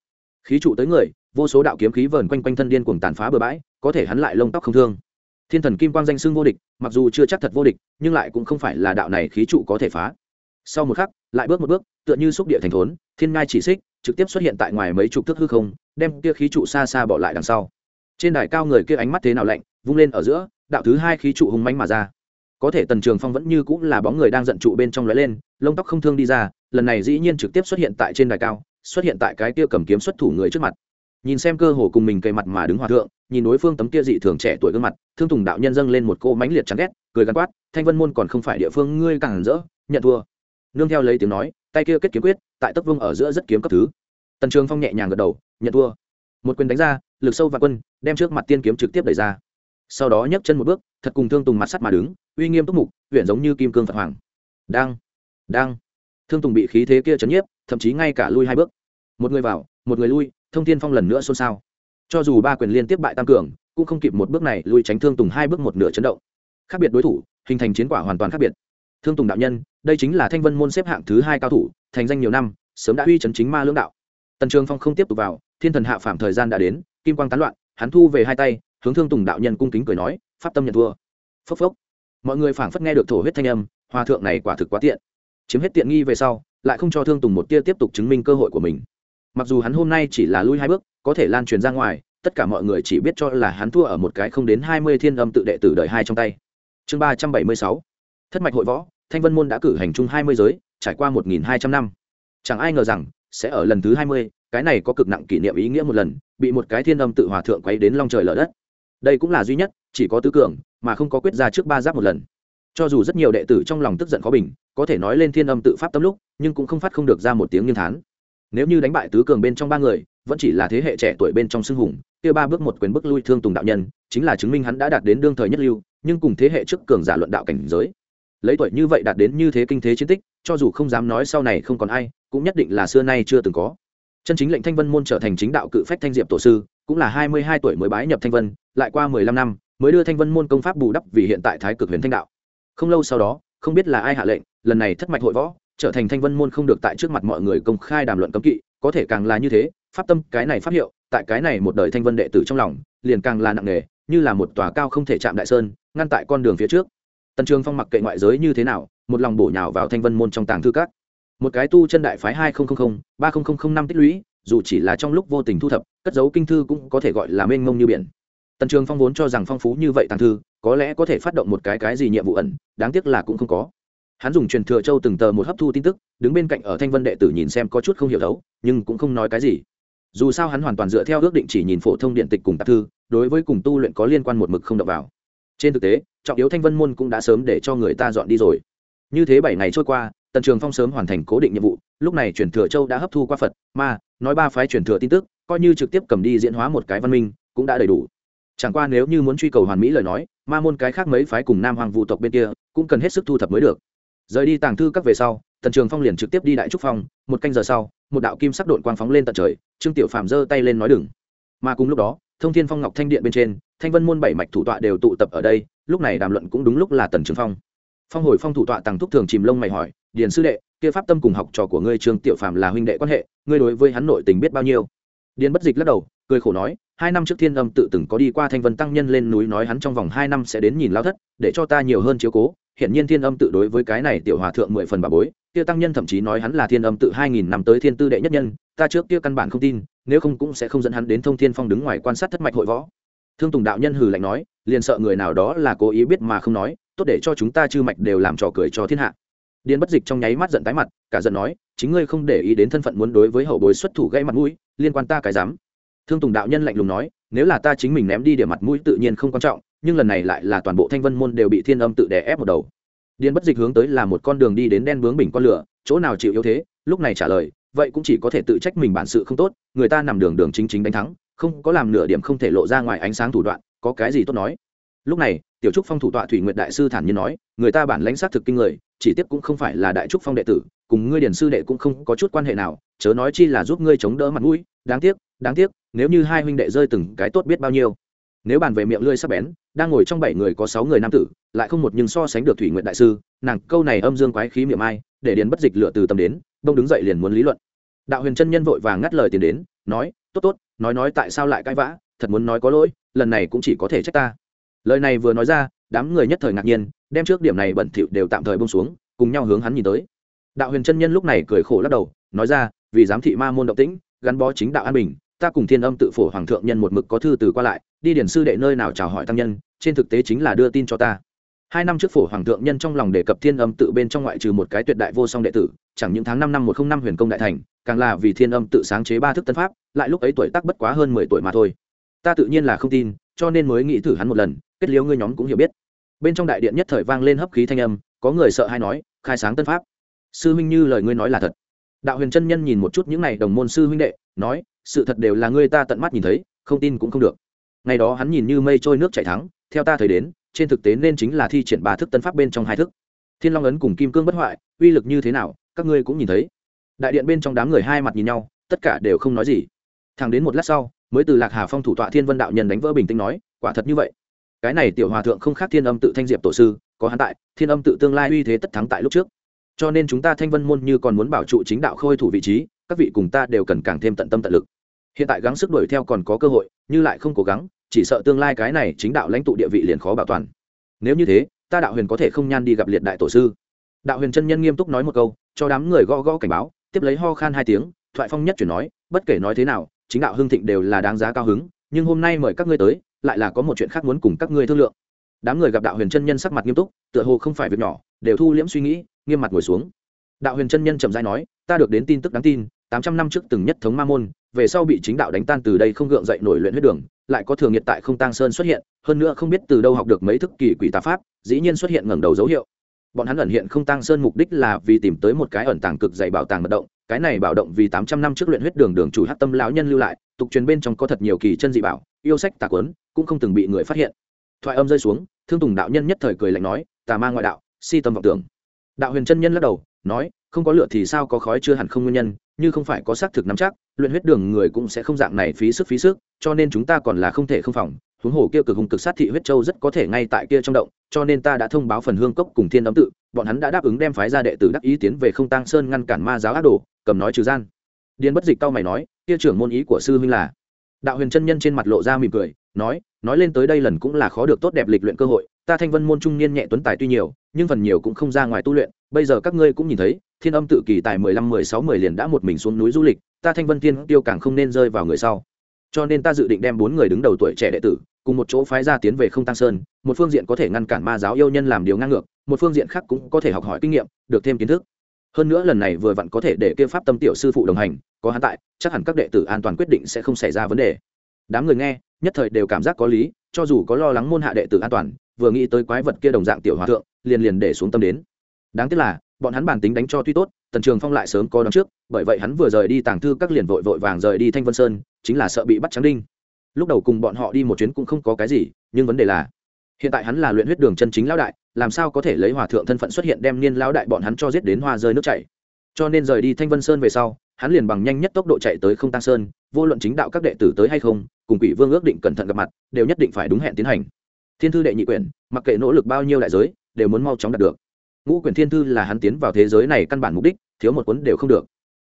[SPEAKER 1] khí trụ tới người, vô số đạo kiếm khí vờn quanh quanh thân điên cuồng tàn phá bừa bãi, có thể hắn lại lông tóc không thương. Thiên thần kim quang danh xưng vô địch, mặc dù chưa chắc thật vô địch, nhưng lại cũng không phải là đạo này khí trụ có thể phá. Sau một khắc, lại bước một bước, tựa như xúc địa thành thốn, thiên ngai chỉ xích, trực tiếp xuất hiện tại ngoài mấy chục thước hư không, đem kia khí trụ xa xa bỏ lại đằng sau. Trên đài cao người kia ánh mắt thế nào lạnh, vung lên ở giữa, đạo thứ hai khí trụ hùng mánh mà ra. Có thể tần trường phong vẫn như cũng là bóng người đang giận trụ bên trong lóe lên, lông tóc không thương đi ra, lần này dĩ nhiên trực tiếp xuất hiện tại trên đài cao xuất hiện tại cái kia cầm kiếm xuất thủ người trước mặt. Nhìn xem cơ hồ cùng mình cây mặt mà đứng hòa thượng, nhìn đối phương tấm kia dị thường trẻ tuổi gương mặt, thương tùng đạo nhân dâng lên một cô mãnh liệt chán ghét, cười gắn quát, thanh vân môn còn không phải địa phương ngươi càng rỡ, nhận thua. Nương theo lấy tiếng nói, tay kia kết kiếm quyết, tại tấc vương ở giữa rất kiếm cấp thứ. Tần trường phong nhẹ nhàng gật đầu, nhận thua. Một quyền đánh ra, lực sâu và quân, đem trước mặt tiên kiếm trực tiếp đẩy ra. Sau đó nhấc chân một bước, thật cùng thương tùng mặt sắt mà đứng, uy nghiêm túc mục huyện giống như kim cương phật hoàng. Đang đang thương tùng bị khí thế kia chấn nhiếp, thậm chí ngay cả lui hai bước. Một người vào, một người lui, thông thiên phong lần nữa xôn xao. Cho dù ba quyền liên tiếp bại tam cường, cũng không kịp một bước này lui tránh thương tùng hai bước một nửa chấn động. Khác biệt đối thủ, hình thành chiến quả hoàn toàn khác biệt. Thương tùng đạo nhân, đây chính là thanh vân môn xếp hạng thứ hai cao thủ, thành danh nhiều năm, sớm đã uy chấn chính ma lưỡng đạo. Tần trường phong không tiếp tục vào, thiên thần hạ phạm thời gian đã đến, kim quang tán loạn, hắn thu về hai tay, hướng thương tùng đạo nhân cung kính cười nói, pháp tâm nhận thua. Phốc phốc. Mọi người phảng phất nghe được thổ huyết thanh âm, hòa thượng này quả thực quá tiện chiếm hết tiện nghi về sau, lại không cho thương tùng một tia tiếp tục chứng minh cơ hội của mình. Mặc dù hắn hôm nay chỉ là lui hai bước, có thể lan truyền ra ngoài, tất cả mọi người chỉ biết cho là hắn thua ở một cái không đến hai mươi thiên âm tự đệ tử đời hai trong tay. Chương ba trăm bảy mươi sáu. Thất mạch hội võ, thanh vân môn đã cử hành chung hai mươi giới, trải qua một nghìn hai trăm năm. Chẳng ai ngờ rằng, sẽ ở lần thứ hai mươi, cái này có cực nặng kỷ niệm ý nghĩa một lần, bị một cái thiên âm tự hòa thượng quấy đến long trời lở đất. Đây cũng là duy nhất, chỉ có tứ cường, mà không có quyết ra trước ba giáp một lần cho dù rất nhiều đệ tử trong lòng tức giận khó bình, có thể nói lên thiên âm tự pháp tâm lúc, nhưng cũng không phát không được ra một tiếng nghiêng thán. Nếu như đánh bại tứ cường bên trong ba người, vẫn chỉ là thế hệ trẻ tuổi bên trong xưng hùng, kia ba bước một quyền bước lui thương tùng đạo nhân, chính là chứng minh hắn đã đạt đến đương thời nhất lưu, nhưng cùng thế hệ trước cường giả luận đạo cảnh giới. Lấy tuổi như vậy đạt đến như thế kinh thế chiến tích, cho dù không dám nói sau này không còn ai, cũng nhất định là xưa nay chưa từng có. Chân chính lệnh thanh vân môn trở thành chính đạo cự phách thanh diệp tổ sư, cũng là hai mươi hai tuổi mới bái nhập thanh vân, lại qua mười lăm năm, mới đưa thanh vân môn công pháp bù đắp vì hiện tại thái cực huyền thanh đạo không lâu sau đó, không biết là ai hạ lệnh, lần này thất mạch hội võ, trở thành thanh vân môn không được tại trước mặt mọi người công khai đàm luận cấm kỵ, có thể càng là như thế, pháp tâm cái này pháp hiệu, tại cái này một đời thanh vân đệ tử trong lòng, liền càng là nặng nề, như là một tòa cao không thể chạm đại sơn, ngăn tại con đường phía trước. Tần trường phong mặc kệ ngoại giới như thế nào, một lòng bổ nhào vào thanh vân môn trong tàng thư các. Một cái tu chân đại phái hai nghìn ba nghìn năm tích lũy, dù chỉ là trong lúc vô tình thu thập, cất dấu kinh thư cũng có thể gọi là mênh mông như biển. Tần trường phong vốn cho rằng phong phú như vậy tàng thư có lẽ có thể phát động một cái cái gì nhiệm vụ ẩn, đáng tiếc là cũng không có. Hắn dùng truyền thừa châu từng tờ một hấp thu tin tức, đứng bên cạnh ở thanh vân đệ tử nhìn xem có chút không hiểu đấu, nhưng cũng không nói cái gì. Dù sao hắn hoàn toàn dựa theo ước định chỉ nhìn phổ thông điện tịch cùng tạp thư, đối với cùng tu luyện có liên quan một mực không đập vào. Trên thực tế, trọng yếu thanh vân môn cũng đã sớm để cho người ta dọn đi rồi. Như thế bảy ngày trôi qua, tần trường phong sớm hoàn thành cố định nhiệm vụ, lúc này truyền thừa châu đã hấp thu qua phật, ma, nói ba phái truyền thừa tin tức, coi như trực tiếp cầm đi diễn hóa một cái văn minh, cũng đã đầy đủ chẳng qua nếu như muốn truy cầu hoàn mỹ lời nói, ma môn cái khác mấy phái cùng nam hoàng vũ tộc bên kia cũng cần hết sức thu thập mới được. Rời đi tàng thư các về sau, tần trường phong liền trực tiếp đi đại trúc phong, một canh giờ sau, một đạo kim sắc đội quang phóng lên tận trời, trương tiểu phàm giơ tay lên nói đừng. Mà cùng lúc đó, thông thiên phong ngọc thanh điện bên trên, thanh vân môn bảy mạch thủ tọa đều tụ tập ở đây, lúc này đàm luận cũng đúng lúc là tần trường phong. Phong hồi phong thủ tọa tàng thúc thường chìm lông mày hỏi, điền sư đệ, kia pháp tâm cùng học trò của ngươi trương tiểu phàm là huynh đệ quan hệ, ngươi đối với hắn nội tình biết bao nhiêu? Điền bất dịch lắc đầu, cười khổ nói hai năm trước thiên âm tự từng có đi qua thanh vân tăng nhân lên núi nói hắn trong vòng hai năm sẽ đến nhìn lao thất, để cho ta nhiều hơn chiếu cố. Hiện nhiên thiên âm tự đối với cái này tiểu hòa thượng mười phần bà bối. Kia tăng nhân thậm chí nói hắn là thiên âm tự hai nghìn năm tới thiên tư đệ nhất nhân, ta trước kia căn bản không tin, nếu không cũng sẽ không dẫn hắn đến thông thiên phong đứng ngoài quan sát thất mạch hội võ. Thương tùng đạo nhân hừ lạnh nói, liền sợ người nào đó là cố ý biết mà không nói, tốt để cho chúng ta chư mạch đều làm trò cười cho thiên hạ. Điên bất dịch trong nháy mắt giận tái mặt, cả giận nói, chính ngươi không để ý đến thân phận muốn đối với hậu bối xuất thủ gây mặt mũi, liên quan ta cái dám thương tùng đạo nhân lạnh lùng nói, nếu là ta chính mình ném đi điểm mặt mũi tự nhiên không quan trọng, nhưng lần này lại là toàn bộ thanh vân môn đều bị thiên âm tự đè ép một đầu. Điền bất dịch hướng tới là một con đường đi đến đen bướng bình con lửa, chỗ nào chịu yếu thế, lúc này trả lời, vậy cũng chỉ có thể tự trách mình bản sự không tốt, người ta nằm đường đường chính chính đánh thắng, không có làm nửa điểm không thể lộ ra ngoài ánh sáng thủ đoạn, có cái gì tốt nói? Lúc này, tiểu trúc phong thủ tọa thủy nguyện đại sư thản nhiên nói, người ta bản lãnh sát thực kinh người, chỉ tiếp cũng không phải là đại trúc phong đệ tử, cùng ngươi điển sư đệ cũng không có chút quan hệ nào, chớ nói chi là giúp ngươi chống đỡ mặt mũi, đáng tiếc đáng tiếc nếu như hai huynh đệ rơi từng cái tốt biết bao nhiêu. Nếu bàn về miệng lưỡi sắc bén, đang ngồi trong bảy người có sáu người nam tử, lại không một nhưng so sánh được thủy nguyện đại sư, nàng câu này âm dương quái khí miệng ai, để điền bất dịch lựa từ tâm đến, bông đứng dậy liền muốn lý luận. Đạo huyền chân nhân vội vàng ngắt lời tiền đến, nói, tốt tốt, nói nói tại sao lại cãi vã, thật muốn nói có lỗi, lần này cũng chỉ có thể trách ta. Lời này vừa nói ra, đám người nhất thời ngạc nhiên, đem trước điểm này bẩn thỉu đều tạm thời bông xuống, cùng nhau hướng hắn nhìn tới. Đạo huyền chân nhân lúc này cười khổ lắc đầu, nói ra, vì giám thị ma môn động tĩnh, gắn bó chính đạo an bình ta cùng thiên âm tự phổ hoàng thượng nhân một mực có thư từ qua lại, đi điển sư đệ nơi nào chào hỏi tăng nhân, trên thực tế chính là đưa tin cho ta. Hai năm trước phổ hoàng thượng nhân trong lòng đề cập thiên âm tự bên trong ngoại trừ một cái tuyệt đại vô song đệ tử, chẳng những tháng năm năm một không năm huyền công đại thành, càng là vì thiên âm tự sáng chế ba thức tân pháp, lại lúc ấy tuổi tác bất quá hơn mười tuổi mà thôi. Ta tự nhiên là không tin, cho nên mới nghĩ thử hắn một lần, kết liễu ngươi nhóm cũng hiểu biết. Bên trong đại điện nhất thời vang lên hấp khí thanh âm, có người sợ hay nói, khai sáng tân pháp. Sư huynh như lời ngươi nói là thật. Đạo huyền chân nhân nhìn một chút những n à y đồng môn sư huynh đệ, nói sự thật đều là ngươi ta tận mắt nhìn thấy, không tin cũng không được. Ngày đó hắn nhìn như mây trôi nước chảy thắng, theo ta thấy đến, trên thực tế nên chính là thi triển ba thức tân pháp bên trong hai thức. Thiên long ấn cùng kim cương bất hoại, uy lực như thế nào, các ngươi cũng nhìn thấy. Đại điện bên trong đám người hai mặt nhìn nhau, tất cả đều không nói gì. Thẳng đến một lát sau, mới từ lạc hà phong thủ tọa thiên vân đạo nhân đánh vỡ bình tĩnh nói, quả thật như vậy. Cái này tiểu hòa thượng không khác thiên âm tự thanh diệp tổ sư, có hắn tại, thiên âm tự tương lai uy thế tất thắng tại lúc trước. Cho nên chúng ta thanh vân môn như còn muốn bảo trụ chính đạo khôi thủ vị trí, các vị cùng ta đều cần càng thêm tận tâm tận lực hiện tại gắng sức đuổi theo còn có cơ hội, như lại không cố gắng, chỉ sợ tương lai cái này chính đạo lãnh tụ địa vị liền khó bảo toàn. Nếu như thế, ta đạo huyền có thể không nhan đi gặp liệt đại tổ sư. Đạo huyền chân nhân nghiêm túc nói một câu, cho đám người gõ gõ cảnh báo, tiếp lấy ho khan hai tiếng, thoại phong nhất chuyển nói, bất kể nói thế nào, chính đạo hưng thịnh đều là đáng giá cao hứng, nhưng hôm nay mời các ngươi tới, lại là có một chuyện khác muốn cùng các ngươi thương lượng. Đám người gặp đạo huyền chân nhân sắc mặt nghiêm túc, tựa hồ không phải việc nhỏ, đều thu liễm suy nghĩ, nghiêm mặt ngồi xuống. Đạo huyền chân nhân chậm rãi nói, ta được đến tin tức đáng tin, tám trăm năm trước từng nhất thống ma môn về sau bị chính đạo đánh tan từ đây không gượng dậy nổi luyện huyết đường, lại có thường nhiệt tại không tăng sơn xuất hiện, hơn nữa không biết từ đâu học được mấy thức kỳ quỷ tà pháp, dĩ nhiên xuất hiện ngẩng đầu dấu hiệu. Bọn hắn ẩn hiện không tăng sơn mục đích là vì tìm tới một cái ẩn tàng cực dày bảo tàng mật động, cái này bảo động vì tám trăm năm trước luyện huyết đường đường chủ hát tâm lão nhân lưu lại, tục truyền bên trong có thật nhiều kỳ chân dị bảo, yêu sách tà quấn, cũng không từng bị người phát hiện. Thoại âm rơi xuống, thương tùng đạo nhân nhất thời cười lạnh nói, tà ma ngoại đạo, si tâm vọng tưởng. Đạo huyền chân nhân lắc đầu, nói, không có lửa thì sao có khói chưa hẳn không nguyên nhân như không phải có xác thực nắm chắc, luyện huyết đường người cũng sẽ không dạng này phí sức phí sức, cho nên chúng ta còn là không thể không phòng. Huống hồ kia cực hùng cực sát thị huyết châu rất có thể ngay tại kia trong động, cho nên ta đã thông báo phần hương cốc cùng thiên ấm tự, bọn hắn đã đáp ứng đem phái ra đệ tử đắc ý tiến về không tăng sơn ngăn cản ma giáo ác đồ, cầm nói trừ gian. Điền bất dịch cao mày nói, kia trưởng môn ý của sư huynh là? Đạo huyền chân nhân trên mặt lộ ra mỉm cười, nói nói lên tới đây lần cũng là khó được tốt đẹp lịch luyện cơ hội, ta thanh vân môn trung niên nhẹ tuấn tài tuy nhiều, nhưng phần nhiều cũng không ra ngoài tu luyện bây giờ các ngươi cũng nhìn thấy, thiên âm tự kỳ tại mười lăm, mười sáu, mười liền đã một mình xuống núi du lịch, ta thanh vân thiên tiêu càng không nên rơi vào người sau. Cho nên ta dự định đem bốn người đứng đầu tuổi trẻ đệ tử, cùng một chỗ phái ra tiến về không tăng sơn, một phương diện có thể ngăn cản ma giáo yêu nhân làm điều ngang ngược, một phương diện khác cũng có thể học hỏi kinh nghiệm, được thêm kiến thức. Hơn nữa lần này vừa vặn có thể để kêu pháp tâm tiểu sư phụ đồng hành, có hắn tại, chắc hẳn các đệ tử an toàn quyết định sẽ không xảy ra vấn đề. Đám người nghe, nhất thời đều cảm giác có lý, cho dù có lo lắng môn hạ đệ tử an toàn, vừa nghĩ tới quái vật kia đồng dạng tiểu hòa thượng, liền liền để xuống tâm đến đáng tiếc là, bọn hắn bản tính đánh cho tuy tốt, tần trường phong lại sớm có đón trước, bởi vậy hắn vừa rời đi tàng thư các liền vội vội vàng rời đi thanh vân sơn, chính là sợ bị bắt trắng đinh. Lúc đầu cùng bọn họ đi một chuyến cũng không có cái gì, nhưng vấn đề là, hiện tại hắn là luyện huyết đường chân chính lão đại, làm sao có thể lấy hòa thượng thân phận xuất hiện đem niên lão đại bọn hắn cho giết đến hoa rơi nước chảy. Cho nên rời đi thanh vân sơn về sau, hắn liền bằng nhanh nhất tốc độ chạy tới không tăng sơn, vô luận chính đạo các đệ tử tới hay không, cùng quỷ vương ước định cẩn thận gặp mặt, đều nhất định phải đúng hẹn tiến hành. Thiên thư đệ nhị quyển, mặc kệ nỗ lực bao nhiêu đại giới, đều muốn mau chóng đạt được ngũ quyển thiên thư là hắn tiến vào thế giới này căn bản mục đích, thiếu một cuốn đều không được.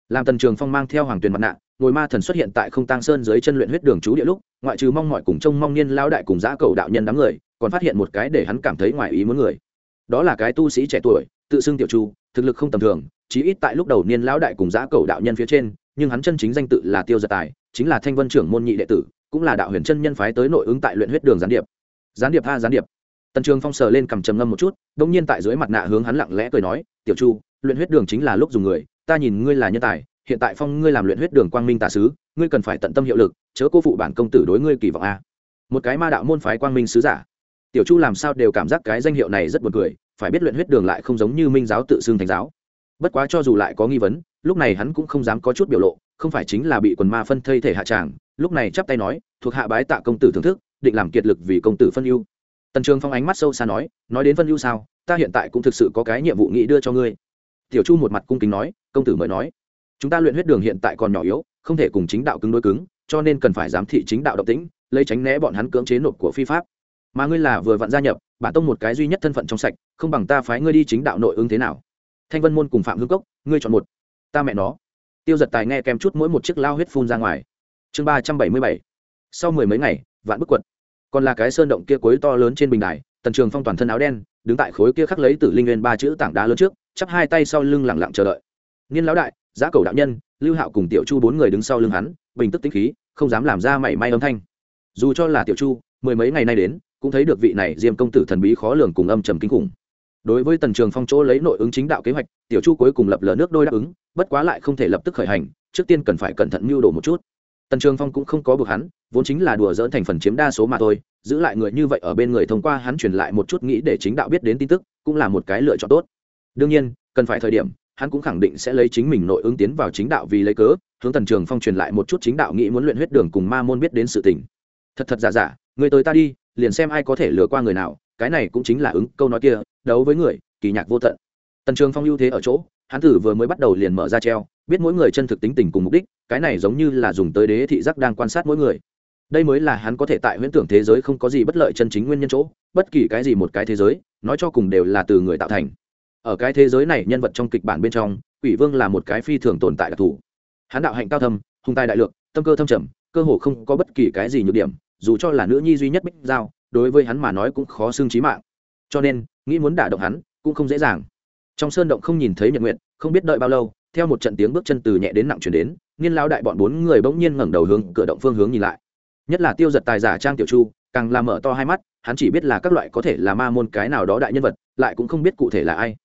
[SPEAKER 1] Làm tần trường phong mang theo hoàng tuyền mặt nạ, ngồi ma thần xuất hiện tại không tăng sơn dưới chân luyện huyết đường chú địa lúc, ngoại trừ mong mọi cùng trông mong niên lao đại cùng giã cầu đạo nhân đám người, còn phát hiện một cái để hắn cảm thấy ngoài ý muốn người. Đó là cái tu sĩ trẻ tuổi, tự xưng tiểu chu, thực lực không tầm thường, chí ít tại lúc đầu niên lão đại cùng giã cầu đạo nhân phía trên, nhưng hắn chân chính danh tự là tiêu giật tài, chính là thanh vân trưởng môn nhị đệ tử, cũng là đạo huyền chân nhân phái tới nội ứng tại luyện huyết đường gián điệp. Gián điệp tha gián điệp tần trường phong sờ lên cầm trầm ngâm một chút đông nhiên tại dưới mặt nạ hướng hắn lặng lẽ cười nói, tiểu chu, luyện huyết đường chính là lúc dùng người, ta nhìn ngươi là nhân tài, hiện tại phong ngươi làm luyện huyết đường quang minh tả sứ, ngươi cần phải tận tâm hiệu lực, chớ cô phụ bản công tử đối ngươi kỳ vọng a. Một cái ma đạo môn phái quang minh sứ giả. Tiểu chu làm sao đều cảm giác cái danh hiệu này rất buồn cười, phải biết luyện huyết đường lại không giống như minh giáo tự xưng thành giáo. Bất quá cho dù lại có nghi vấn, lúc này hắn cũng không dám có chút biểu lộ, không phải chính là bị quần ma phân thây thể hạ tràng, lúc này chắp tay nói, thuộc hạ bái tạ công tử thưởng thức, định làm kiệt lực vì công tử phân ưu tần trường phong ánh mắt sâu xa nói nói đến phân ưu sao? Ta hiện tại cũng thực sự có cái nhiệm vụ nghĩ đưa cho ngươi. Tiểu chu một mặt cung kính nói, công tử mới nói, chúng ta luyện huyết đường hiện tại còn nhỏ yếu, không thể cùng chính đạo cứng đối cứng, cho nên cần phải giám thị chính đạo động tĩnh, lấy tránh né bọn hắn cưỡng chế nộp của phi pháp. Mà ngươi là vừa vặn gia nhập, bản tông một cái duy nhất thân phận trong sạch, không bằng ta phái ngươi đi chính đạo nội ứng thế nào? Thanh vân môn cùng phạm hương cốc, ngươi chọn một, ta mẹ nó. Tiêu giật tài nghe kèm chút mỗi một chiếc lao huyết phun ra ngoài. Chương ba trăm bảy mươi bảy. Sau mười mấy ngày, vạn bức quật còn là cái sơn động kia cuối to lớn trên bình đài, tần trường phong toàn thân áo đen, đứng tại khối kia khắc lấy từ linh nguyên ba chữ tảng đá lớn trước, chắp hai tay sau lưng lẳng lặng chờ đợi. Niên lão đại, giá cầu đạo nhân, lưu hạo cùng tiểu chu bốn người đứng sau lưng hắn, bình tức tĩnh khí, không dám làm ra mảy may âm thanh. Dù cho là tiểu chu, mười mấy ngày nay đến, cũng thấy được vị này diêm công tử thần bí khó lường cùng âm trầm kinh khủng. Đối với tần trường phong chỗ lấy nội ứng chính đạo kế hoạch, tiểu chu cuối cùng lập lờ nước đôi đáp ứng, bất quá lại không thể lập tức khởi hành, trước tiên cần phải cẩn thận mưu đồ một chút tần trường phong cũng không có buộc hắn, vốn chính là đùa dỡn thành phần chiếm đa số mà thôi, giữ lại người như vậy ở bên người thông qua hắn truyền lại một chút nghĩ để chính đạo biết đến tin tức, cũng là một cái lựa chọn tốt. Đương nhiên, cần phải thời điểm, hắn cũng khẳng định sẽ lấy chính mình nội ứng tiến vào chính đạo vì lấy cớ, hướng tần trường phong truyền lại một chút chính đạo nghĩ muốn luyện huyết đường cùng ma môn biết đến sự tình. Thật thật giả giả, người tới ta đi, liền xem ai có thể lừa qua người nào, cái này cũng chính là ứng, câu nói kia, đấu với người, kỳ nhạc vô tận. Tần trường phong ưu thế ở chỗ, hắn tử vừa mới bắt đầu liền mở ra treo biết mỗi người chân thực tính tình cùng mục đích, cái này giống như là dùng tới đế thị giác đang quan sát mỗi người. Đây mới là hắn có thể tại huyễn tưởng thế giới không có gì bất lợi chân chính nguyên nhân chỗ, bất kỳ cái gì một cái thế giới, nói cho cùng đều là từ người tạo thành. Ở cái thế giới này, nhân vật trong kịch bản bên trong, quỷ vương là một cái phi thường tồn tại đặc thù. Hắn đạo hạnh cao thâm, hung tài đại lượng, tâm cơ thâm trầm, cơ hồ không có bất kỳ cái gì nhược điểm, dù cho là nữ nhi duy nhất bích giao, đối với hắn mà nói cũng khó xương trí mạng. Cho nên, nghĩ muốn đả động hắn cũng không dễ dàng. Trong sơn động không nhìn thấy nhật nguyện không biết đợi bao lâu theo một trận tiếng bước chân từ nhẹ đến nặng chuyển đến nghiên lao đại bọn bốn người bỗng nhiên ngẩng đầu hướng cửa động phương hướng nhìn lại. Nhất là tiêu giật tài giả trang tiểu chu, càng làm mở to hai mắt, hắn chỉ biết là các loại có thể là ma môn cái nào đó đại nhân vật, lại cũng không biết cụ thể là ai.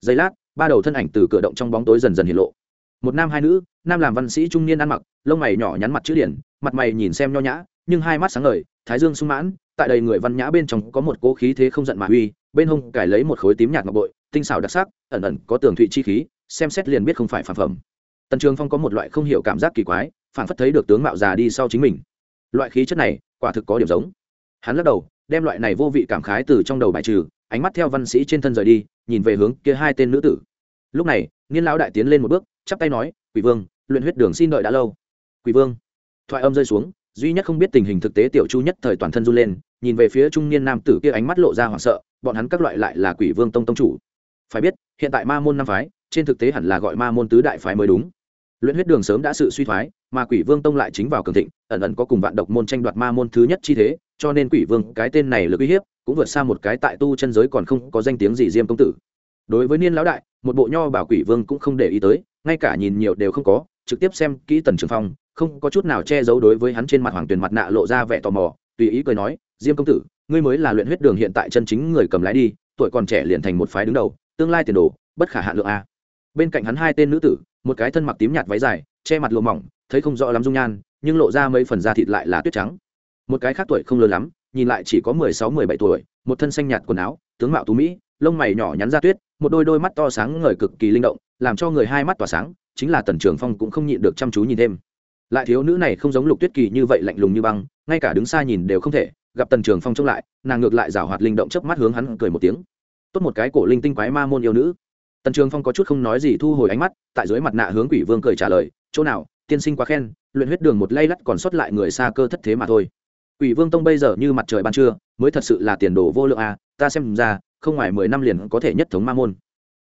[SPEAKER 1] Giây lát, ba đầu thân ảnh từ cửa động trong bóng tối dần dần hiện lộ. Một nam hai nữ, nam làm văn sĩ trung niên ăn mặc, lông mày nhỏ nhắn mặt chữ điển, mặt mày nhìn xem nho nhã, nhưng hai mắt sáng ngời, thái dương sung mãn, tại đầy người văn nhã bên trong có một cố khí thế không giận mà uy, bên hông cải lấy một khối tím nhạt ngọc bội, tinh xảo đặc sắc, ẩn ẩn có tường thụy chi khí xem xét liền biết không phải phản phẩm. Tần trường phong có một loại không hiểu cảm giác kỳ quái, phản phất thấy được tướng mạo già đi sau chính mình. Loại khí chất này, quả thực có điểm giống. Hắn lắc đầu, đem loại này vô vị cảm khái từ trong đầu bài trừ, ánh mắt theo văn sĩ trên thân rời đi, nhìn về hướng kia hai tên nữ tử. Lúc này niên lão đại tiến lên một bước, chắp tay nói, quỷ vương, luyện huyết đường xin đợi đã lâu. Quỷ vương? Thoại âm rơi xuống, duy nhất không biết tình hình thực tế tiểu chu nhất thời toàn thân run lên, nhìn về phía trung niên nam tử kia ánh mắt lộ ra hoảng sợ, bọn hắn các loại lại là quỷ vương tông tông chủ. Phải biết, hiện tại ma môn năm phái trên thực tế hẳn là gọi ma môn tứ đại phái mới đúng. Luyện huyết đường sớm đã sự suy thoái, mà quỷ vương tông lại chính vào cường thịnh, ẩn ẩn có cùng vạn độc môn tranh đoạt ma môn thứ nhất chi thế, cho nên quỷ vương, cái tên này lực uy hiếp, cũng vượt xa một cái tại tu chân giới còn không có danh tiếng gì diêm công tử. Đối với niên lão đại, một bộ nho bảo quỷ vương cũng không để ý tới, ngay cả nhìn nhiều đều không có, trực tiếp xem kỹ tần trường phong, không có chút nào che giấu đối với hắn trên mặt hoàng tuyền mặt nạ lộ ra vẻ tò mò, tùy ý cười nói, diêm công tử, ngươi mới là luyện huyết đường hiện tại chân chính người cầm lái đi, tuổi còn trẻ liền thành một phái đứng đầu, tương lai tiền đồ, bất khả hạ lượng a bên cạnh hắn hai tên nữ tử, một cái thân mặc tím nhạt váy dài, che mặt lùa mỏng, thấy không rõ lắm dung nhan, nhưng lộ ra mấy phần da thịt lại là tuyết trắng. Một cái khác tuổi không lớn lắm, nhìn lại chỉ có mười sáu, mười bảy tuổi, một thân xanh nhạt quần áo, tướng mạo tú mỹ, lông mày nhỏ nhắn ra tuyết, một đôi đôi mắt to sáng ngời cực kỳ linh động, làm cho người hai mắt tỏa sáng, chính là tần trường phong cũng không nhịn được chăm chú nhìn thêm. Lại thiếu nữ này không giống lục tuyết kỳ như vậy lạnh lùng như băng, ngay cả đứng xa nhìn đều không thể, gặp tần trường phong trông lại, nàng ngược lại rào hoạt linh động chớp mắt hướng hắn cười một tiếng. Tốt một cái cổ linh tinh quái ma môn yêu nữ tần trường phong có chút không nói gì thu hồi ánh mắt, tại dưới mặt nạ hướng quỷ vương cười trả lời, chỗ nào, tiên sinh quá khen, luyện huyết đường một lay lắt còn sót lại người xa cơ thất thế mà thôi. Quỷ vương tông bây giờ như mặt trời ban trưa, mới thật sự là tiền đồ vô lượng à ta xem ra, không ngoài mười năm liền có thể nhất thống ma môn.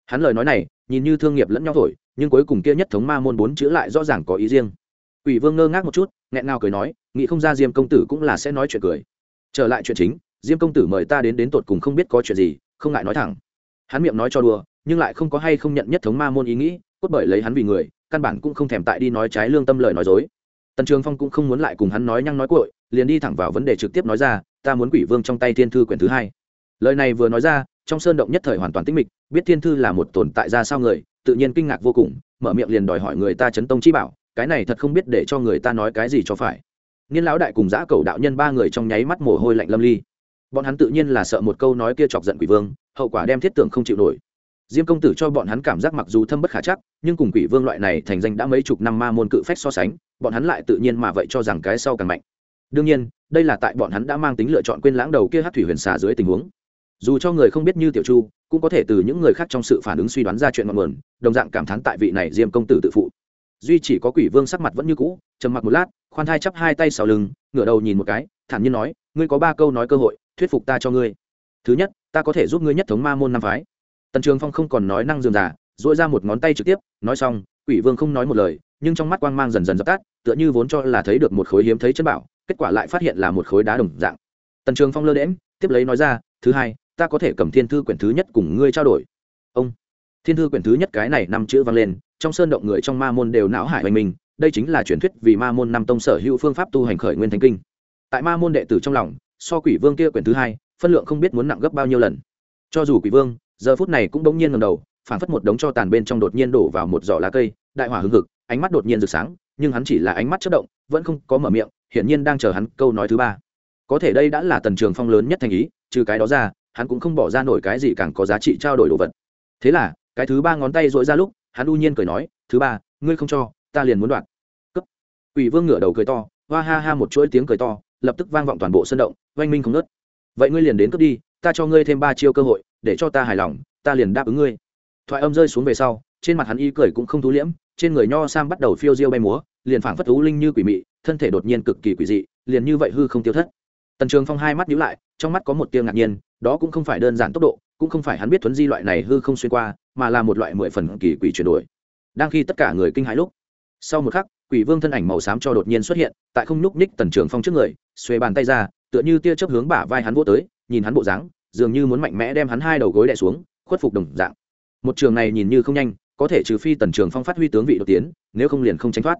[SPEAKER 1] Hắn lời nói này, nhìn như thương nghiệp lẫn nhau thổi, nhưng cuối cùng kia nhất thống ma môn bốn chữ lại rõ ràng có ý riêng. Quỷ vương ngơ ngác một chút, nghẹn ngào cười nói, nghĩ không ra diêm công tử cũng là sẽ nói chuyện cười. Trở lại chuyện chính, diêm công tử mời ta đến đến tột cùng không biết có chuyện gì, không ngại nói thẳng. Hắn miệng nói cho đùa nhưng lại không có hay không nhận nhất thống ma môn ý nghĩ, cốt bởi lấy hắn vì người, căn bản cũng không thèm tại đi nói trái lương tâm lời nói dối. Tần trường phong cũng không muốn lại cùng hắn nói nhăng nói cội liền đi thẳng vào vấn đề trực tiếp nói ra, ta muốn quỷ vương trong tay thiên thư quyển thứ hai. Lời này vừa nói ra, trong sơn động nhất thời hoàn toàn tĩnh mịch, biết thiên thư là một tồn tại ra sao người, tự nhiên kinh ngạc vô cùng, mở miệng liền đòi hỏi người ta chấn tông chi bảo, cái này thật không biết để cho người ta nói cái gì cho phải. Niên lão đại cùng giã cầu đạo nhân ba người trong nháy mắt mồ hôi lạnh lâm ly. Bọn hắn tự nhiên là sợ một câu nói kia chọc giận quỷ vương, hậu quả đem thiết tưởng không chịu nổi diêm công tử cho bọn hắn cảm giác mặc dù thâm bất khả chắc, nhưng cùng quỷ vương loại này thành danh đã mấy chục năm ma môn cự phách so sánh, bọn hắn lại tự nhiên mà vậy cho rằng cái sau càng mạnh. Đương nhiên, đây là tại bọn hắn đã mang tính lựa chọn quên lãng đầu kia hát thủy huyền xà dưới tình huống. Dù cho người không biết như tiểu chu, cũng có thể từ những người khác trong sự phản ứng suy đoán ra chuyện ngọn nguồn, đồng dạng cảm thán tại vị này diêm công tử tự phụ. Duy chỉ có quỷ vương sắc mặt vẫn như cũ, trầm mặc một lát, khoan thai chắp hai tay sau lưng, ngửa đầu nhìn một cái, thản nhiên nói, ngươi có ba câu nói cơ hội, thuyết phục ta cho ngươi. Thứ nhất, ta có thể giúp ngươi nhất thống ma môn năm phái tần trường phong không còn nói năng dườm già dội ra một ngón tay trực tiếp, nói xong, quỷ vương không nói một lời, nhưng trong mắt quang mang dần dần dập tắt, tựa như vốn cho là thấy được một khối hiếm thấy chân bảo, kết quả lại phát hiện là một khối đá đồng dạng. Tần trường phong lơ đễm tiếp lấy nói ra, thứ hai, ta có thể cầm thiên thư quyển thứ nhất cùng ngươi trao đổi. Ông, thiên thư quyển thứ nhất cái này năm chữ vang lên, trong sơn động người trong ma môn đều não hải hoành mình, đây chính là truyền thuyết vì ma môn năm tông sở hữu phương pháp tu hành khởi nguyên thánh kinh. Tại ma môn đệ tử trong lòng, so quỷ vương kia quyển thứ hai, phân lượng không biết muốn nặng gấp bao nhiêu lần. Cho dù quỷ vương giờ phút này cũng đống nhiên ngầm đầu phản phất một đống cho tàn bên trong đột nhiên đổ vào một giỏ lá cây, đại hỏa hưng hực, ánh mắt đột nhiên rực sáng, nhưng hắn chỉ là ánh mắt chất động, vẫn không có mở miệng, hiển nhiên đang chờ hắn câu nói thứ ba. Có thể đây đã là tần trường phong lớn nhất thành ý, trừ cái đó ra, hắn cũng không bỏ ra nổi cái gì càng có giá trị trao đổi đồ vật. Thế là, cái thứ ba ngón tay dội ra lúc, hắn u nhiên cười nói, thứ ba, ngươi không cho, ta liền muốn đoạt. Cấp ủy vương ngửa đầu cười to, hoa ha ha một chuỗi tiếng cười to, lập tức vang vọng toàn bộ sân động, oanh minh không nớt vậy ngươi liền đến cướp đi, ta cho ngươi thêm ba chiêu cơ hội để cho ta hài lòng, ta liền đáp ứng ngươi. Thoại âm rơi xuống về sau, trên mặt hắn y cười cũng không thú liễm, trên người nho sam bắt đầu phiêu diêu bay múa, liền phảng phất thú linh như quỷ mị, thân thể đột nhiên cực kỳ quỷ dị, liền như vậy hư không tiêu thất. Tần trường phong hai mắt nhíu lại, trong mắt có một tia ngạc nhiên, đó cũng không phải đơn giản tốc độ, cũng không phải hắn biết thuấn di loại này hư không xuyên qua, mà là một loại mười phần kỳ quỷ chuyển đổi. Đang khi tất cả người kinh hãi lúc, sau một khắc, quỷ vương thân ảnh màu xám cho đột nhiên xuất hiện, tại không nhúc ních tần trường phong trước người xuê bàn tay ra, tựa như tia chớp hướng bả vai hắn vô tới, nhìn hắn bộ dáng dường như muốn mạnh mẽ đem hắn hai đầu gối đè xuống, khuất phục đồng dạng. Một trường này nhìn như không nhanh, có thể trừ phi tần trường phong phát huy tướng vị đột tiến, nếu không liền không tránh thoát.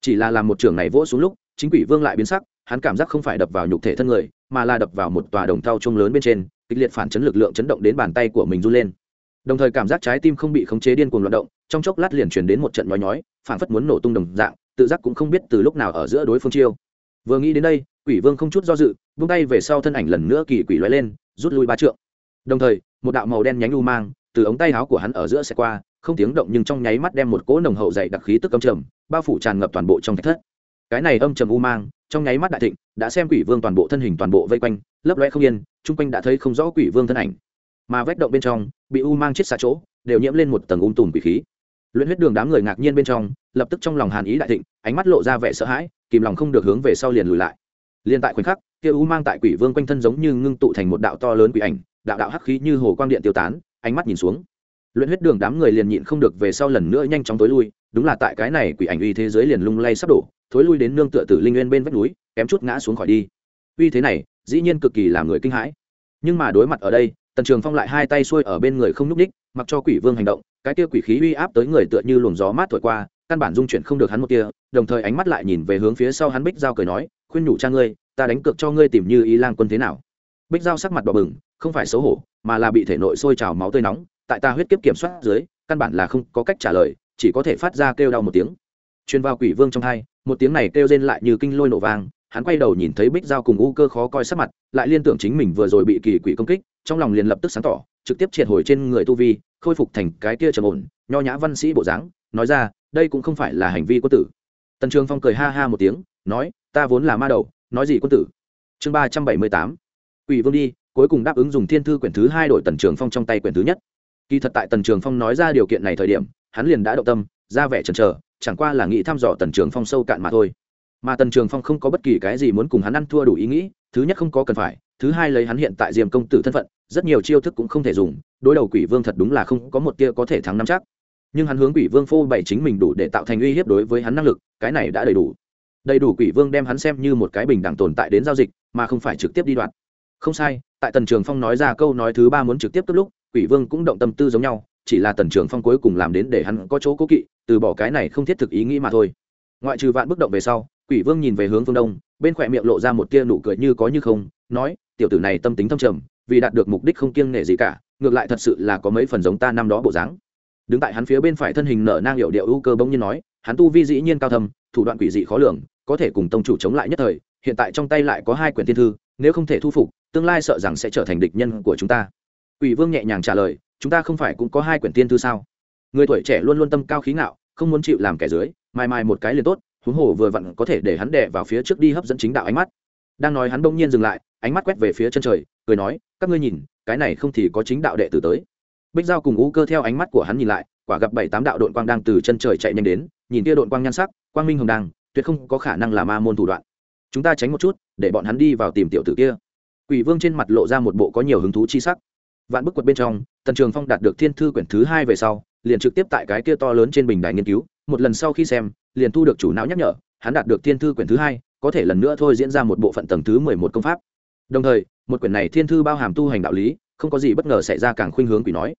[SPEAKER 1] Chỉ là làm một trường này vỗ xuống lúc, chính quỷ vương lại biến sắc, hắn cảm giác không phải đập vào nhục thể thân người, mà là đập vào một tòa đồng thau trông lớn bên trên, kịch liệt phản chấn lực lượng chấn động đến bàn tay của mình run lên. Đồng thời cảm giác trái tim không bị khống chế điên cuồng loạt động, trong chốc lát liền chuyển đến một trận nhói nhói phản phất muốn nổ tung đồng dạng, tự giác cũng không biết từ lúc nào ở giữa đối phương chiêu. Vừa nghĩ đến đây, quỷ vương không chút do dự vung tay về sau thân ảnh lần nữa kỳ quỷ lóe lên rút lui ba trượng. Đồng thời, một đạo màu đen nhánh u mang từ ống tay áo của hắn ở giữa xe qua, không tiếng động nhưng trong nháy mắt đem một cỗ nồng hậu dày đặc khí tức âm trầm bao phủ tràn ngập toàn bộ trong thạch thất. Cái này âm trầm u mang, trong nháy mắt đại thịnh, đã xem quỷ vương toàn bộ thân hình toàn bộ vây quanh, lấp loe không yên, chung quanh đã thấy không rõ quỷ vương thân ảnh. Mà vách động bên trong, bị u mang chết xa chỗ, đều nhiễm lên một tầng ung tùm quỷ khí. Luyện huyết đường đám người ngạc nhiên bên trong, lập tức trong lòng hàn ý đại thịnh, ánh mắt lộ ra vẻ sợ hãi, kìm lòng không được hướng về sau liền lùi lại. Liền tại khoảnh khắc kia u mang tại quỷ vương quanh thân giống như ngưng tụ thành một đạo to lớn quỷ ảnh, đạo đạo hắc khí như hồ quang điện tiêu tán, ánh mắt nhìn xuống. Luyện huyết đường đám người liền nhịn không được về sau lần nữa nhanh chóng tối lui, đúng là tại cái này quỷ ảnh uy thế giới liền lung lay sắp đổ, thối lui đến nương tựa tử linh nguyên bên vách núi, kém chút ngã xuống khỏi đi. Uy thế này, dĩ nhiên cực kỳ làm người kinh hãi. Nhưng mà đối mặt ở đây, tần trường phong lại hai tay xuôi ở bên người không nhúc ních mặc cho quỷ vương hành động, cái kia quỷ khí uy áp tới người tựa như luồng gió mát thổi qua, căn bản dung chuyển không được hắn một tia, đồng thời ánh mắt lại nhìn về hướng phía sau hắn bích giao cười nói, khuyên nhủ cha ngươi ta đánh cược cho ngươi tìm như ý lang quân thế nào? Bích giao sắc mặt đỏ bừng, không phải xấu hổ, mà là bị thể nội sôi trào máu tươi nóng, tại ta huyết kiếp kiểm soát dưới, căn bản là không có cách trả lời, chỉ có thể phát ra kêu đau một tiếng. Truyền vào quỷ vương trong hai, một tiếng này kêu rên lại như kinh lôi nổ vang, hắn quay đầu nhìn thấy bích giao cùng u cơ khó coi sắc mặt, lại liên tưởng chính mình vừa rồi bị kỳ quỷ công kích, trong lòng liền lập tức sáng tỏ, trực tiếp triệt hồi trên người tu vi, khôi phục thành cái kia trầm ổn, nho nhã văn sĩ bộ dáng, nói ra, đây cũng không phải là hành vi quân tử. Tần trường phong cười ha ha một tiếng, nói, ta vốn là ma đầu nói gì quân tử? Chương ba trăm bảy mươi tám. Quỷ vương đi, cuối cùng đáp ứng dùng thiên thư quyển thứ hai đổi tần trường phong trong tay quyển thứ nhất. Kỳ thật tại tần trường phong nói ra điều kiện này thời điểm, hắn liền đã động tâm, ra vẻ chần chờ, chẳng qua là nghĩ thăm dò tần trường phong sâu cạn mà thôi. Mà tần trường phong không có bất kỳ cái gì muốn cùng hắn ăn thua đủ ý nghĩ, thứ nhất không có cần phải, thứ hai lấy hắn hiện tại diềm công tử thân phận, rất nhiều chiêu thức cũng không thể dùng, đối đầu quỷ vương thật đúng là không có một tia có thể thắng năm chắc. Nhưng hắn hướng quỷ vương phô bày chính mình đủ để tạo thành uy hiếp đối với hắn năng lực, cái này đã đầy đủ đầy đủ quỷ vương đem hắn xem như một cái bình đẳng tồn tại đến giao dịch mà không phải trực tiếp đi đoạn không sai tại tần trường phong nói ra câu nói thứ ba muốn trực tiếp tức lúc quỷ vương cũng động tâm tư giống nhau chỉ là tần trường phong cuối cùng làm đến để hắn có chỗ cố kỵ từ bỏ cái này không thiết thực ý nghĩ mà thôi. Ngoại trừ vạn bức động về sau quỷ vương nhìn về hướng phương đông bên khỏe miệng lộ ra một tia nụ cười như có như không nói tiểu tử này tâm tính thâm trầm vì đạt được mục đích không kiêng nể gì cả ngược lại thật sự là có mấy phần giống ta năm đó bộ dáng. Đứng tại hắn phía bên phải thân hình nở nang hiệu điệu ưu cơ bỗng nhiên nói hắn tu vi dĩ nhiên cao thầm, thủ đoạn quỷ dị khó lường có thể cùng tông chủ chống lại nhất thời hiện tại trong tay lại có hai quyển thiên thư nếu không thể thu phục tương lai sợ rằng sẽ trở thành địch nhân của chúng ta Quỷ Vương nhẹ nhàng trả lời, chúng ta không phải cũng có hai quyển thiên thư sao? Người tuổi trẻ luôn luôn tâm cao khí ngạo, không muốn chịu làm kẻ dưới, mai mai một cái liền tốt, huống hồ vừa vặn có thể để hắn đè vào phía trước đi hấp dẫn chính đạo ánh mắt. Đang nói hắn đông nhiên dừng lại, ánh mắt quét về phía chân trời, cười nói, các ngươi nhìn, cái này không thì có chính đạo đệ tử tới. Bích Giao cùng U Cơ theo ánh mắt của hắn nhìn lại, quả gặp bảy tám đạo đội quang đang từ chân trời chạy nhanh đến, nhìn kia đội quang nhan sắc, quang minh hồng đăng, tuyệt không có khả năng là ma môn thủ đoạn. Chúng ta tránh một chút, để bọn hắn đi vào tìm tiểu tử kia. Quỷ Vương trên mặt lộ ra một bộ có nhiều hứng thú chi sắc vạn bức quật bên trong tần trường phong đạt được thiên thư quyển thứ hai về sau liền trực tiếp tại cái kia to lớn trên bình đài nghiên cứu một lần sau khi xem liền thu được chủ não nhắc nhở hắn đạt được thiên thư quyển thứ hai có thể lần nữa thôi diễn ra một bộ phận tầng thứ mười một công pháp đồng thời một quyển này thiên thư bao hàm tu hành đạo lý không có gì bất ngờ xảy ra càng khuynh hướng quỷ nói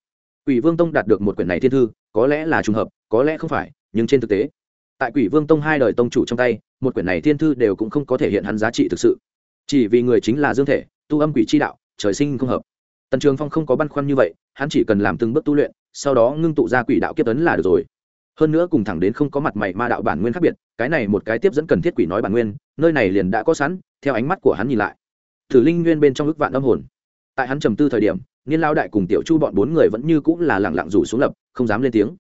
[SPEAKER 1] quỷ vương tông đạt được một quyển này thiên thư có lẽ là trùng hợp có lẽ không phải nhưng trên thực tế tại quỷ vương tông hai đời tông chủ trong tay, một quyển này thiên thư đều cũng không có thể hiện hắn giá trị thực sự. Chỉ vì người chính là dương thể, tu âm quỷ chi đạo, trời sinh không hợp. Tần trường phong không có băn khoăn như vậy, hắn chỉ cần làm từng bước tu luyện, sau đó ngưng tụ ra quỷ đạo kiếp tấn là được rồi. Hơn nữa cùng thẳng đến không có mặt mày ma đạo bản nguyên khác biệt, cái này một cái tiếp dẫn cần thiết quỷ nói bản nguyên, nơi này liền đã có sẵn, theo ánh mắt của hắn nhìn lại. Thử linh nguyên bên trong ức vạn âm hồn. Tại hắn trầm tư thời điểm, niên lao đại cùng tiểu chu bọn bốn người vẫn như cũng là lẳng lặng rủ xuống lập, không dám lên tiếng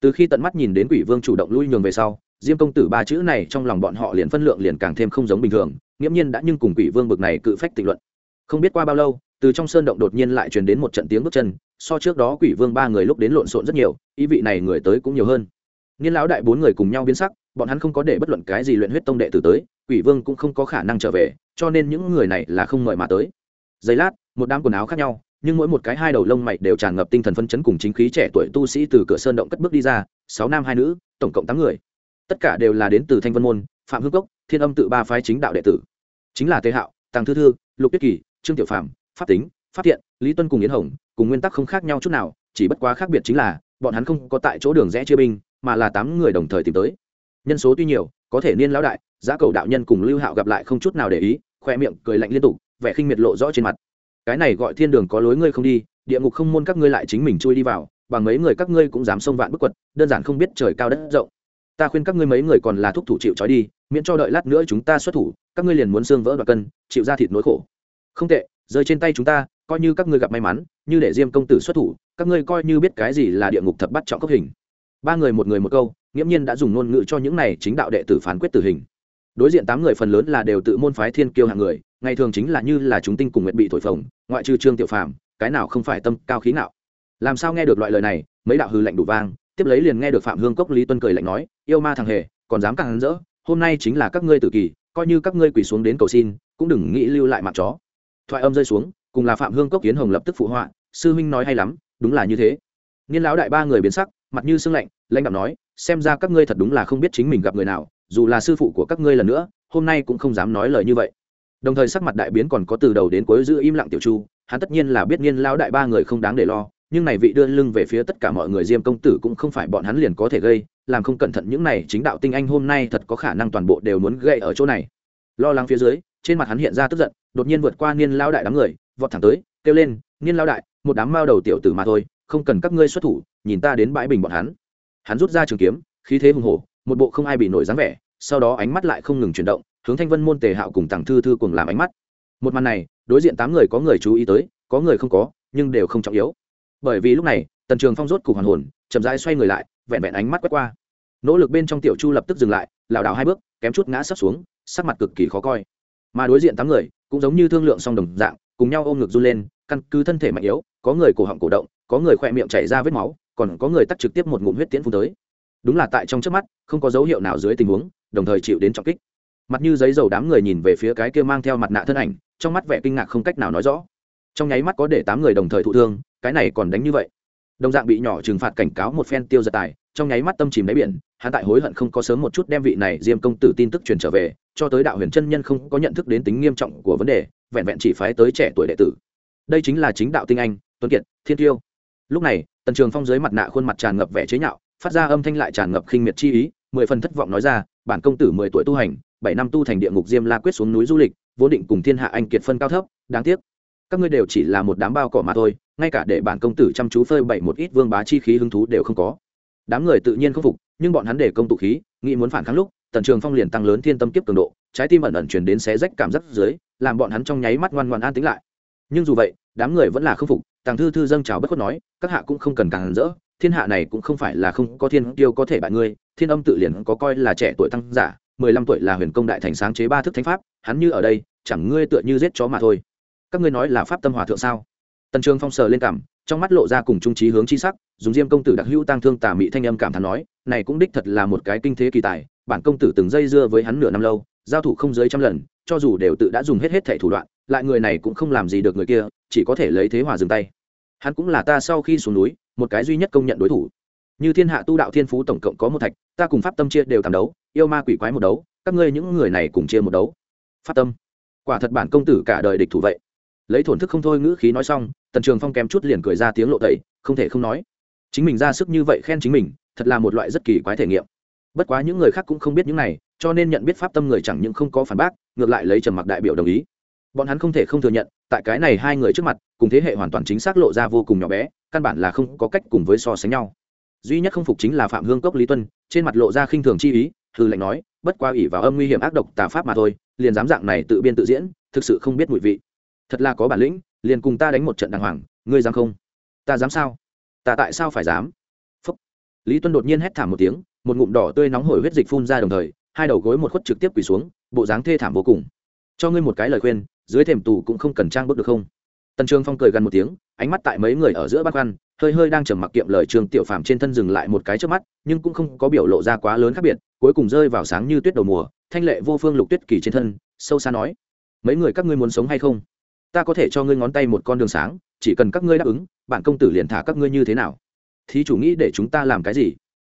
[SPEAKER 1] từ khi tận mắt nhìn đến quỷ vương chủ động lui nhường về sau, diêm công tử ba chữ này trong lòng bọn họ liền phân lượng liền càng thêm không giống bình thường, nghiễm nhiên đã nhưng cùng quỷ vương bực này cự phách tịnh luận. Không biết qua bao lâu, từ trong sơn động đột nhiên lại truyền đến một trận tiếng bước chân, so trước đó quỷ vương ba người lúc đến lộn xộn rất nhiều, ý vị này người tới cũng nhiều hơn. Niên lão đại bốn người cùng nhau biến sắc, bọn hắn không có để bất luận cái gì luyện huyết tông đệ tử tới, quỷ vương cũng không có khả năng trở về, cho nên những người này là không mời mà tới. Giây lát, một đám quần áo khác nhau nhưng mỗi một cái hai đầu lông mày đều tràn ngập tinh thần phân chấn cùng chính khí trẻ tuổi tu sĩ từ cửa sơn động cất bước đi ra, sáu nam hai nữ, tổng cộng tám người. Tất cả đều là đến từ thanh vân môn, phạm hương cốc, thiên âm tự ba phái chính đạo đệ tử. Chính là tế hạo, tàng thư thư, lục tuyết kỳ, trương tiểu phạm pháp tính, pháp thiện, lý tuân cùng yến hồng, cùng nguyên tắc không khác nhau chút nào, chỉ bất quá khác biệt chính là, bọn hắn không có tại chỗ đường rẽ chia binh, mà là tám người đồng thời tìm tới. Nhân số tuy nhiều, có thể niên lão đại, giá cầu đạo nhân cùng lưu hạo gặp lại không chút nào để ý, khoe miệng cười lạnh liên tục, vẻ khinh miệt lộ rõ trên mặt cái này gọi thiên đường có lối ngươi không đi, địa ngục không môn các ngươi lại chính mình chui đi vào bằng mấy người các ngươi cũng dám xông vạn bức quật, đơn giản không biết trời cao đất rộng. Ta khuyên các ngươi mấy người còn là thúc thủ chịu trói đi, miễn cho đợi lát nữa chúng ta xuất thủ, các ngươi liền muốn xương vỡ đoạt cân, chịu ra thịt nỗi khổ. Không tệ, rơi trên tay chúng ta, coi như các ngươi gặp may mắn, như để diêm công tử xuất thủ, các ngươi coi như biết cái gì là địa ngục thập bắt trọng cấp hình. Ba người một người một câu, nghiễm nhiên đã dùng ngôn ngữ cho những này chính đạo đệ tử phán quyết tử hình. Đối diện tám người phần lớn là đều tự môn phái thiên kiêu hạng người ngày thường chính là như là chúng tinh cùng nguyện bị thổi phồng, ngoại trừ trương tiểu phàm, cái nào không phải tâm cao khí nào làm sao nghe được loại lời này, mấy đạo hư lệnh đủ vang, tiếp lấy liền nghe được phạm hương cốc lý tuân cười lạnh nói, yêu ma thằng hề, còn dám càng hắn rỡ, hôm nay chính là các ngươi tự kỳ, coi như các ngươi quỳ xuống đến cầu xin, cũng đừng nghĩ lưu lại mạng chó. Thoại âm rơi xuống, cùng là phạm hương cốc kiến hồng lập tức phụ họa, sư huynh nói hay lắm, đúng là như thế. Niên lão đại ba người biến sắc, mặt như sưng lạnh, lãnh đạo nói, xem ra các ngươi thật đúng là không biết chính mình gặp người nào, dù là sư phụ của các ngươi lần nữa, hôm nay cũng không dám nói lời như vậy đồng thời sắc mặt đại biến còn có từ đầu đến cuối giữ im lặng tiểu chu, hắn tất nhiên là biết niên lao đại ba người không đáng để lo, nhưng này vị đưa lưng về phía tất cả mọi người diêm công tử cũng không phải bọn hắn liền có thể gây, làm không cẩn thận những này chính đạo tinh anh hôm nay thật có khả năng toàn bộ đều muốn gây ở chỗ này. Lo lắng phía dưới, trên mặt hắn hiện ra tức giận, đột nhiên vượt qua niên lao đại đám người, vọt thẳng tới, kêu lên, niên lao đại, một đám mao đầu tiểu tử mà thôi, không cần các ngươi xuất thủ, nhìn ta đến bãi bình bọn hắn. Hắn rút ra trường kiếm, khí thế hùng hổ, một bộ không ai bị nổi dáng vẻ, sau đó ánh mắt lại không ngừng chuyển động hướng thanh vân môn tề hạo cùng tàng thư thư cùng làm ánh mắt. Một màn này, đối diện tám người có người chú ý tới, có người không có, nhưng đều không trọng yếu. Bởi vì lúc này, tần trường phong rốt cục hoàn hồn, chậm rãi xoay người lại, vẹn vẹn ánh mắt quét qua. Nỗ lực bên trong tiểu chu lập tức dừng lại, lảo đảo hai bước, kém chút ngã sấp xuống, sắc mặt cực kỳ khó coi. Mà đối diện tám người, cũng giống như thương lượng song đồng dạng, cùng nhau ôm ngực run lên, căn cứ thân thể mạnh yếu, có người cổ họng cổ động, có người khỏe miệng chảy ra vết máu, còn có người tắt trực tiếp một ngụm huyết tiễn phun tới. Đúng là tại trong trước mắt, không có dấu hiệu nào dưới tình huống, đồng thời chịu đến trọng kích mặt như giấy dầu đám người nhìn về phía cái kia mang theo mặt nạ thân ảnh, trong mắt vẻ kinh ngạc không cách nào nói rõ. Trong nháy mắt có để tám người đồng thời thụ thương, cái này còn đánh như vậy. Đồng dạng bị nhỏ trừng phạt cảnh cáo một phen tiêu giật tài, trong nháy mắt tâm chìm đáy biển, hắn tại hối hận không có sớm một chút đem vị này diêm công tử tin tức truyền trở về, cho tới đạo huyền chân nhân không có nhận thức đến tính nghiêm trọng của vấn đề, vẹn vẹn chỉ phái tới trẻ tuổi đệ tử. Đây chính là chính đạo tinh anh, tuấn kiệt, thiên tiêu. Lúc này, tần trường phong dưới mặt nạ khuôn mặt tràn ngập vẻ chế nhạo, phát ra âm thanh lại tràn ngập khinh miệt chi ý, mười phần thất vọng nói ra, bản công tử mười tuổi tu hành bảy năm tu thành địa ngục diêm la quyết xuống núi du lịch, vốn định cùng thiên hạ anh kiệt phân cao thấp, đáng tiếc. Các ngươi đều chỉ là một đám bao cỏ mà thôi, ngay cả để bản công tử chăm chú phơi bày một ít vương bá chi khí hứng thú đều không có. Đám người tự nhiên không phục, nhưng bọn hắn để công tụ khí, nghĩ muốn phản kháng lúc, tần trường phong liền tăng lớn thiên tâm kiếp cường độ, trái tim ẩn ẩn chuyển đến xé rách cảm giác dưới, làm bọn hắn trong nháy mắt ngoan ngoan an tính lại. Nhưng dù vậy, đám người vẫn là không phục, tàng thư thư dâng chào bất khuất nói, các hạ cũng không cần càng rỡ, thiên hạ này cũng không phải là không có thiên tiêu có thể bại ngươi, thiên âm tự liền có coi là trẻ tuổi tăng giả mười lăm tuổi là huyền công đại thành sáng chế ba thức thánh pháp, hắn như ở đây, chẳng ngươi tựa như giết chó mà thôi. Các ngươi nói là pháp tâm hòa thượng sao? Tần trường phong sờ lên cảm, trong mắt lộ ra cùng trung trí hướng chi sắc, dùng diêm công tử đặc hữu tăng thương tà mị thanh âm cảm thán nói, này cũng đích thật là một cái kinh thế kỳ tài, bản công tử từng dây dưa với hắn nửa năm lâu, giao thủ không dưới trăm lần, cho dù đều tự đã dùng hết hết thẻ thủ đoạn, lại người này cũng không làm gì được người kia, chỉ có thể lấy thế hòa dừng tay. Hắn cũng là ta sau khi xuống núi, một cái duy nhất công nhận đối thủ. Như thiên hạ tu đạo thiên phú tổng cộng có một thạch, ta cùng pháp tâm chia đều tham đấu yêu ma quỷ quái một đấu, các ngươi những người này cùng chia một đấu. Pháp tâm. Quả thật bản công tử cả đời địch thủ vậy. Lấy thổn thức không thôi ngữ khí nói xong, tần trường phong kém chút liền cười ra tiếng lộ tẩy, không thể không nói. Chính mình ra sức như vậy khen chính mình, thật là một loại rất kỳ quái thể nghiệm. Bất quá những người khác cũng không biết những này, cho nên nhận biết pháp tâm người chẳng những không có phản bác, ngược lại lấy trầm mặc đại biểu đồng ý. Bọn hắn không thể không thừa nhận, tại cái này hai người trước mặt, cùng thế hệ hoàn toàn chính xác lộ ra vô cùng nhỏ bé, căn bản là không có cách cùng với so sánh nhau. Duy nhất không phục chính là phạm hương cốc lý tuân, trên mặt lộ ra khinh thường chi ý hư lệnh nói, bất qua ủy vào âm nguy hiểm ác độc tà pháp mà thôi, liền dám dạng này tự biên tự diễn, thực sự không biết mùi vị. Thật là có bản lĩnh, liền cùng ta đánh một trận đàng hoàng, ngươi dám không? Ta dám sao? Ta tại sao phải dám? Phúc. lý tuân đột nhiên hét thảm một tiếng, một ngụm đỏ tươi nóng hổi huyết dịch phun ra đồng thời, hai đầu gối một khuất trực tiếp quỳ xuống, bộ dáng thê thảm vô cùng. Cho ngươi một cái lời khuyên, dưới thềm tù cũng không cần trang bước được không? Tần trường phong cười gần một tiếng, ánh mắt tại mấy người ở giữa bát khoăn, hơi hơi đang trầm mặc kiệm lời trường tiểu phàm trên thân dừng lại một cái trước mắt, nhưng cũng không có biểu lộ ra quá lớn khác biệt, cuối cùng rơi vào sáng như tuyết đầu mùa, thanh lệ vô phương lục tuyết kỳ trên thân, sâu xa nói, mấy người các ngươi muốn sống hay không? Ta có thể cho ngươi ngón tay một con đường sáng, chỉ cần các ngươi đáp ứng, bạn công tử liền thả các ngươi như thế nào? Thí chủ nghĩ để chúng ta làm cái gì?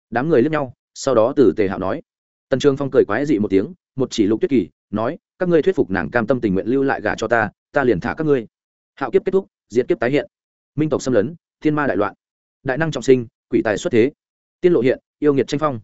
[SPEAKER 1] Đám người lướt nhau, sau đó từ tề hạo nói. Tần trường phong cười quái dị một tiếng, một chỉ lục tuyết kỳ, nói, các ngươi thuyết phục nàng cam tâm tình nguyện lưu lại gả cho ta ta liền thả các ngươi hạo kiếp kết thúc diễn kiếp tái hiện. Minh tộc xâm lấn, thiên ma đại loạn. Đại năng trọng sinh, quỷ tài xuất thế. Tiên lộ hiện, yêu nghiệt tranh phong.